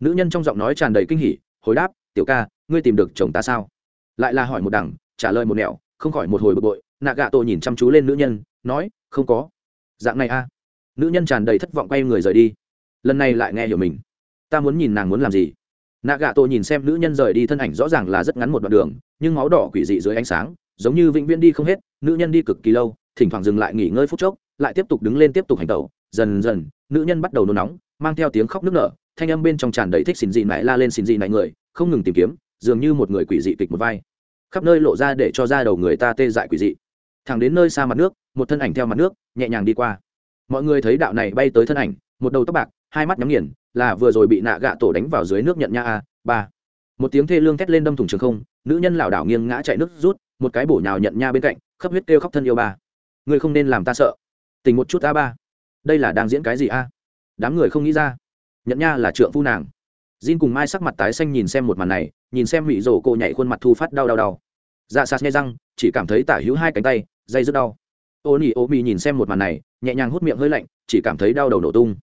Nữ nhân trong giọng nói tràn đầy kinh hỉ, hồi đáp tiểu ca, ngươi tìm được chồng ta sao? Lại là hỏi một đằng, trả lời một nẻo, không khỏi một hồi bực bội nạ gạ tổ nhìn chăm chú lên nữ nhân, nói, không có. Dạng này a. Nữ nhân tràn đầy thất vọng quay người rời đi. Lần này lại nghe hiểu mình. Ta muốn nhìn nàng muốn làm gì? Nạ gạ tổ nhìn xem nữ nhân rời đi thân ảnh rõ ràng là rất ngắn một đoạn đường, nhưng máu đỏ quỷ dị dưới ánh sáng, giống như vĩnh viễn đi không hết, nữ nhân đi cực kỳ lâu, thỉnh thoảng dừng lại nghỉ ngơi phút chốc, lại tiếp tục đứng lên tiếp tục hành tẩu. Dần dần, nữ nhân bắt đầu nôn nóng, mang theo tiếng khóc nức nở, thanh âm bên trong tràn đầy thích xin dị mãi la lên xin dị mãi người không ngừng tìm kiếm, dường như một người quỷ dị kịch một vai. Khắp nơi lộ ra để cho ra đầu người ta tê dại quỷ dị. Thẳng đến nơi xa mặt nước, một thân ảnh theo mặt nước, nhẹ nhàng đi qua. Mọi người thấy đạo này bay tới thân ảnh, một đầu tóc bạc, hai mắt nhắm nghiền, là vừa rồi bị nạ gạ tổ đánh vào dưới nước nhận nha a, ba. Một tiếng thê lương thét lên đâm thủng trường không, nữ nhân lảo đảo nghiêng ngã chạy nước rút, một cái bổ nhào nhận nha bên cạnh khắp huyết kêu khóc thân yêu ba. Người không nên làm ta sợ. Tình một chút a ba. Đây là đang diễn cái gì a? Đám người không nghĩ ra. Nhận nha là trượng phu nàng. Jin cùng Mai sắc mặt tái xanh nhìn xem một màn này, nhìn xem Mị Dỗ cô nhảy khuôn mặt thu phát đau đau đau. Dạ Sạt nghe răng, chỉ cảm thấy tả hữu hai cánh tay, dây rất đau. Ôn Nỉ Ô Mị nhìn xem một màn này, nhẹ nhàng hút miệng hơi lạnh, chỉ cảm thấy đau đầu nổ tung.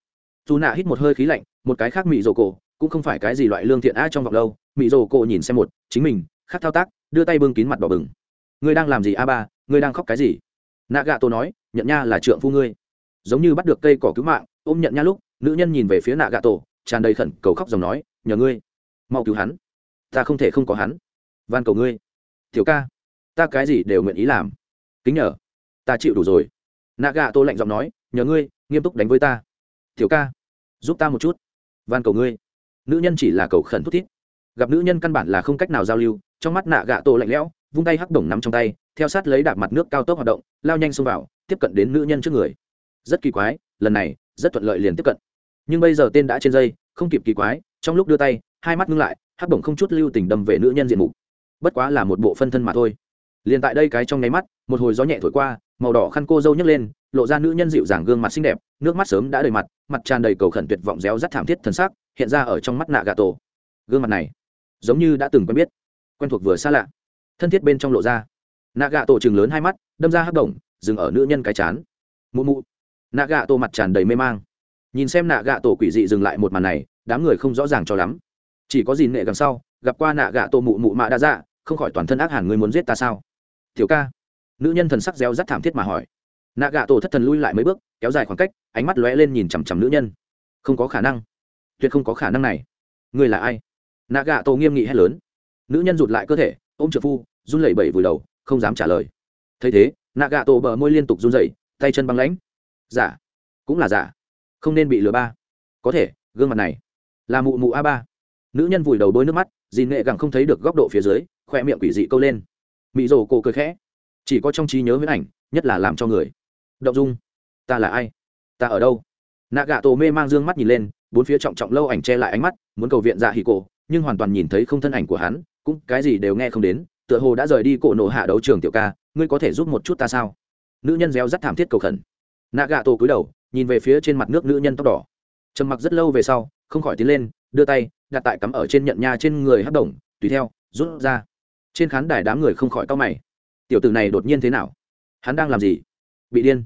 Tu Nạ hít một hơi khí lạnh, một cái khác Mị Dỗ cô, cũng không phải cái gì loại lương thiện a trong vòng lâu, Mị Dỗ cô nhìn xem một, chính mình, khác thao tác, đưa tay bưng kín mặt đỏ bừng. Ngươi đang làm gì a ba, ngươi đang khóc cái gì? Nạ gạ Tô nói, nhận nha là trượng phu ngươi. Giống như bắt được cây cỏ cứu mạng, ôm nhận nha lúc, nữ nhân nhìn về phía Nã Gạ tổ, tràn đầy khẩn cầu khóc dòng nói nhờ ngươi. Mau cứu hắn. Ta không thể không có hắn. Van cầu ngươi. Thiếu ca, ta cái gì đều nguyện ý làm. Kính nhờ. Ta chịu đủ rồi. Nạ gà tô lạnh giọng nói, nhờ ngươi, nghiêm túc đánh với ta. Thiếu ca, giúp ta một chút. Van cầu ngươi. Nữ nhân chỉ là cầu khẩn thút thít. Gặp nữ nhân căn bản là không cách nào giao lưu, trong mắt nạ gà tô lạnh lẽo, vung tay hắc đồng nắm trong tay, theo sát lấy đạp mặt nước cao tốc hoạt động, lao nhanh xông vào, tiếp cận đến nữ nhân trước người. Rất kỳ quái, lần này, rất thuận lợi liền tiếp cận. Nhưng bây giờ tên đã trên dây, không kịp kỳ quái trong lúc đưa tay, hai mắt ngưng lại, hắc bổng không chút lưu tình đâm về nữ nhân diện mục. Bất quá là một bộ phân thân mà thôi. Liền tại đây cái trong nháy mắt, một hồi gió nhẹ thổi qua, màu đỏ khăn cô dâu nhấc lên, lộ ra nữ nhân dịu dàng gương mặt xinh đẹp, nước mắt sớm đã đầy mặt mặt tràn đầy cầu khẩn tuyệt vọng réo rắt thảm thiết thần sắc, hiện ra ở trong mắt nạ gà tổ. Gương mặt này, giống như đã từng quen biết, quen thuộc vừa xa lạ. Thân thiết bên trong lộ ra. Nạ gà tổ chừng lớn hai mắt, đâm ra hắc đồng dừng ở nữ nhân cái chán. Mụ mụ. Nạ gà tổ mặt tràn đầy mê mang. Nhìn xem nạ gà tổ quỷ dị dừng lại một màn này đám người không rõ ràng cho lắm. Chỉ có dìn nệ gần sau, gặp qua nạ gạ tổ mụ mụ mạ đã dạ không khỏi toàn thân ác hẳn người muốn giết ta sao? Tiểu ca. Nữ nhân thần sắc reo rắt thảm thiết mà hỏi. Nạ gạ tổ thất thần lui lại mấy bước, kéo dài khoảng cách, ánh mắt lóe lên nhìn chằm chằm nữ nhân. Không có khả năng. Tuyệt không có khả năng này. Người là ai? Nạ gạ tổ nghiêm nghị hét lớn. Nữ nhân rụt lại cơ thể, ôm trợ phu, run lẩy bẩy vùi đầu, không dám trả lời. Thấy thế, nạ gạ tổ bờ môi liên tục run rẩy, tay chân băng lãnh. Giả cũng là giả không nên bị lừa ba. Có thể, gương mặt này là mụ mụ a ba. Nữ nhân vùi đầu bôi nước mắt, dì nghệ gẳng không thấy được góc độ phía dưới khoe miệng quỷ dị câu lên. Mị rồ cổ cười khẽ. Chỉ có trong trí nhớ huyễn ảnh, nhất là làm cho người. Động dung. Ta là ai? Ta ở đâu? Nạ gạ tổ mê mang d ư ơ n g mắt nhìn lên, bốn phía trọng trọng lâu ảnh che lại ánh mắt, muốn cầu viện dạ hì cổ, nhưng hoàn toàn nhìn thấy không thân ảnh của hắn, cũng cái gì đều nghe không đến, tựa hồ đã rời đi cổ nổ hạ đấu trường tiểu ca, ngươi có thể giúp một chút ta sao? Nữ nhân réo rắt thảm thiết cầu khẩn. Nạ gạ tổ cúi đầu, nhìn về phía trên mặt nước nữ nhân tóc đỏ. Trầm mặc rất lâu về sau không khỏi tiến lên, đưa tay, đặt tại cắm ở trên nhận nha trên người hắc đồng, tùy theo, rút ra. Trên khán đài đám người không khỏi to mày. Tiểu tử này đột nhiên thế nào? Hắn đang làm gì? Bị điên.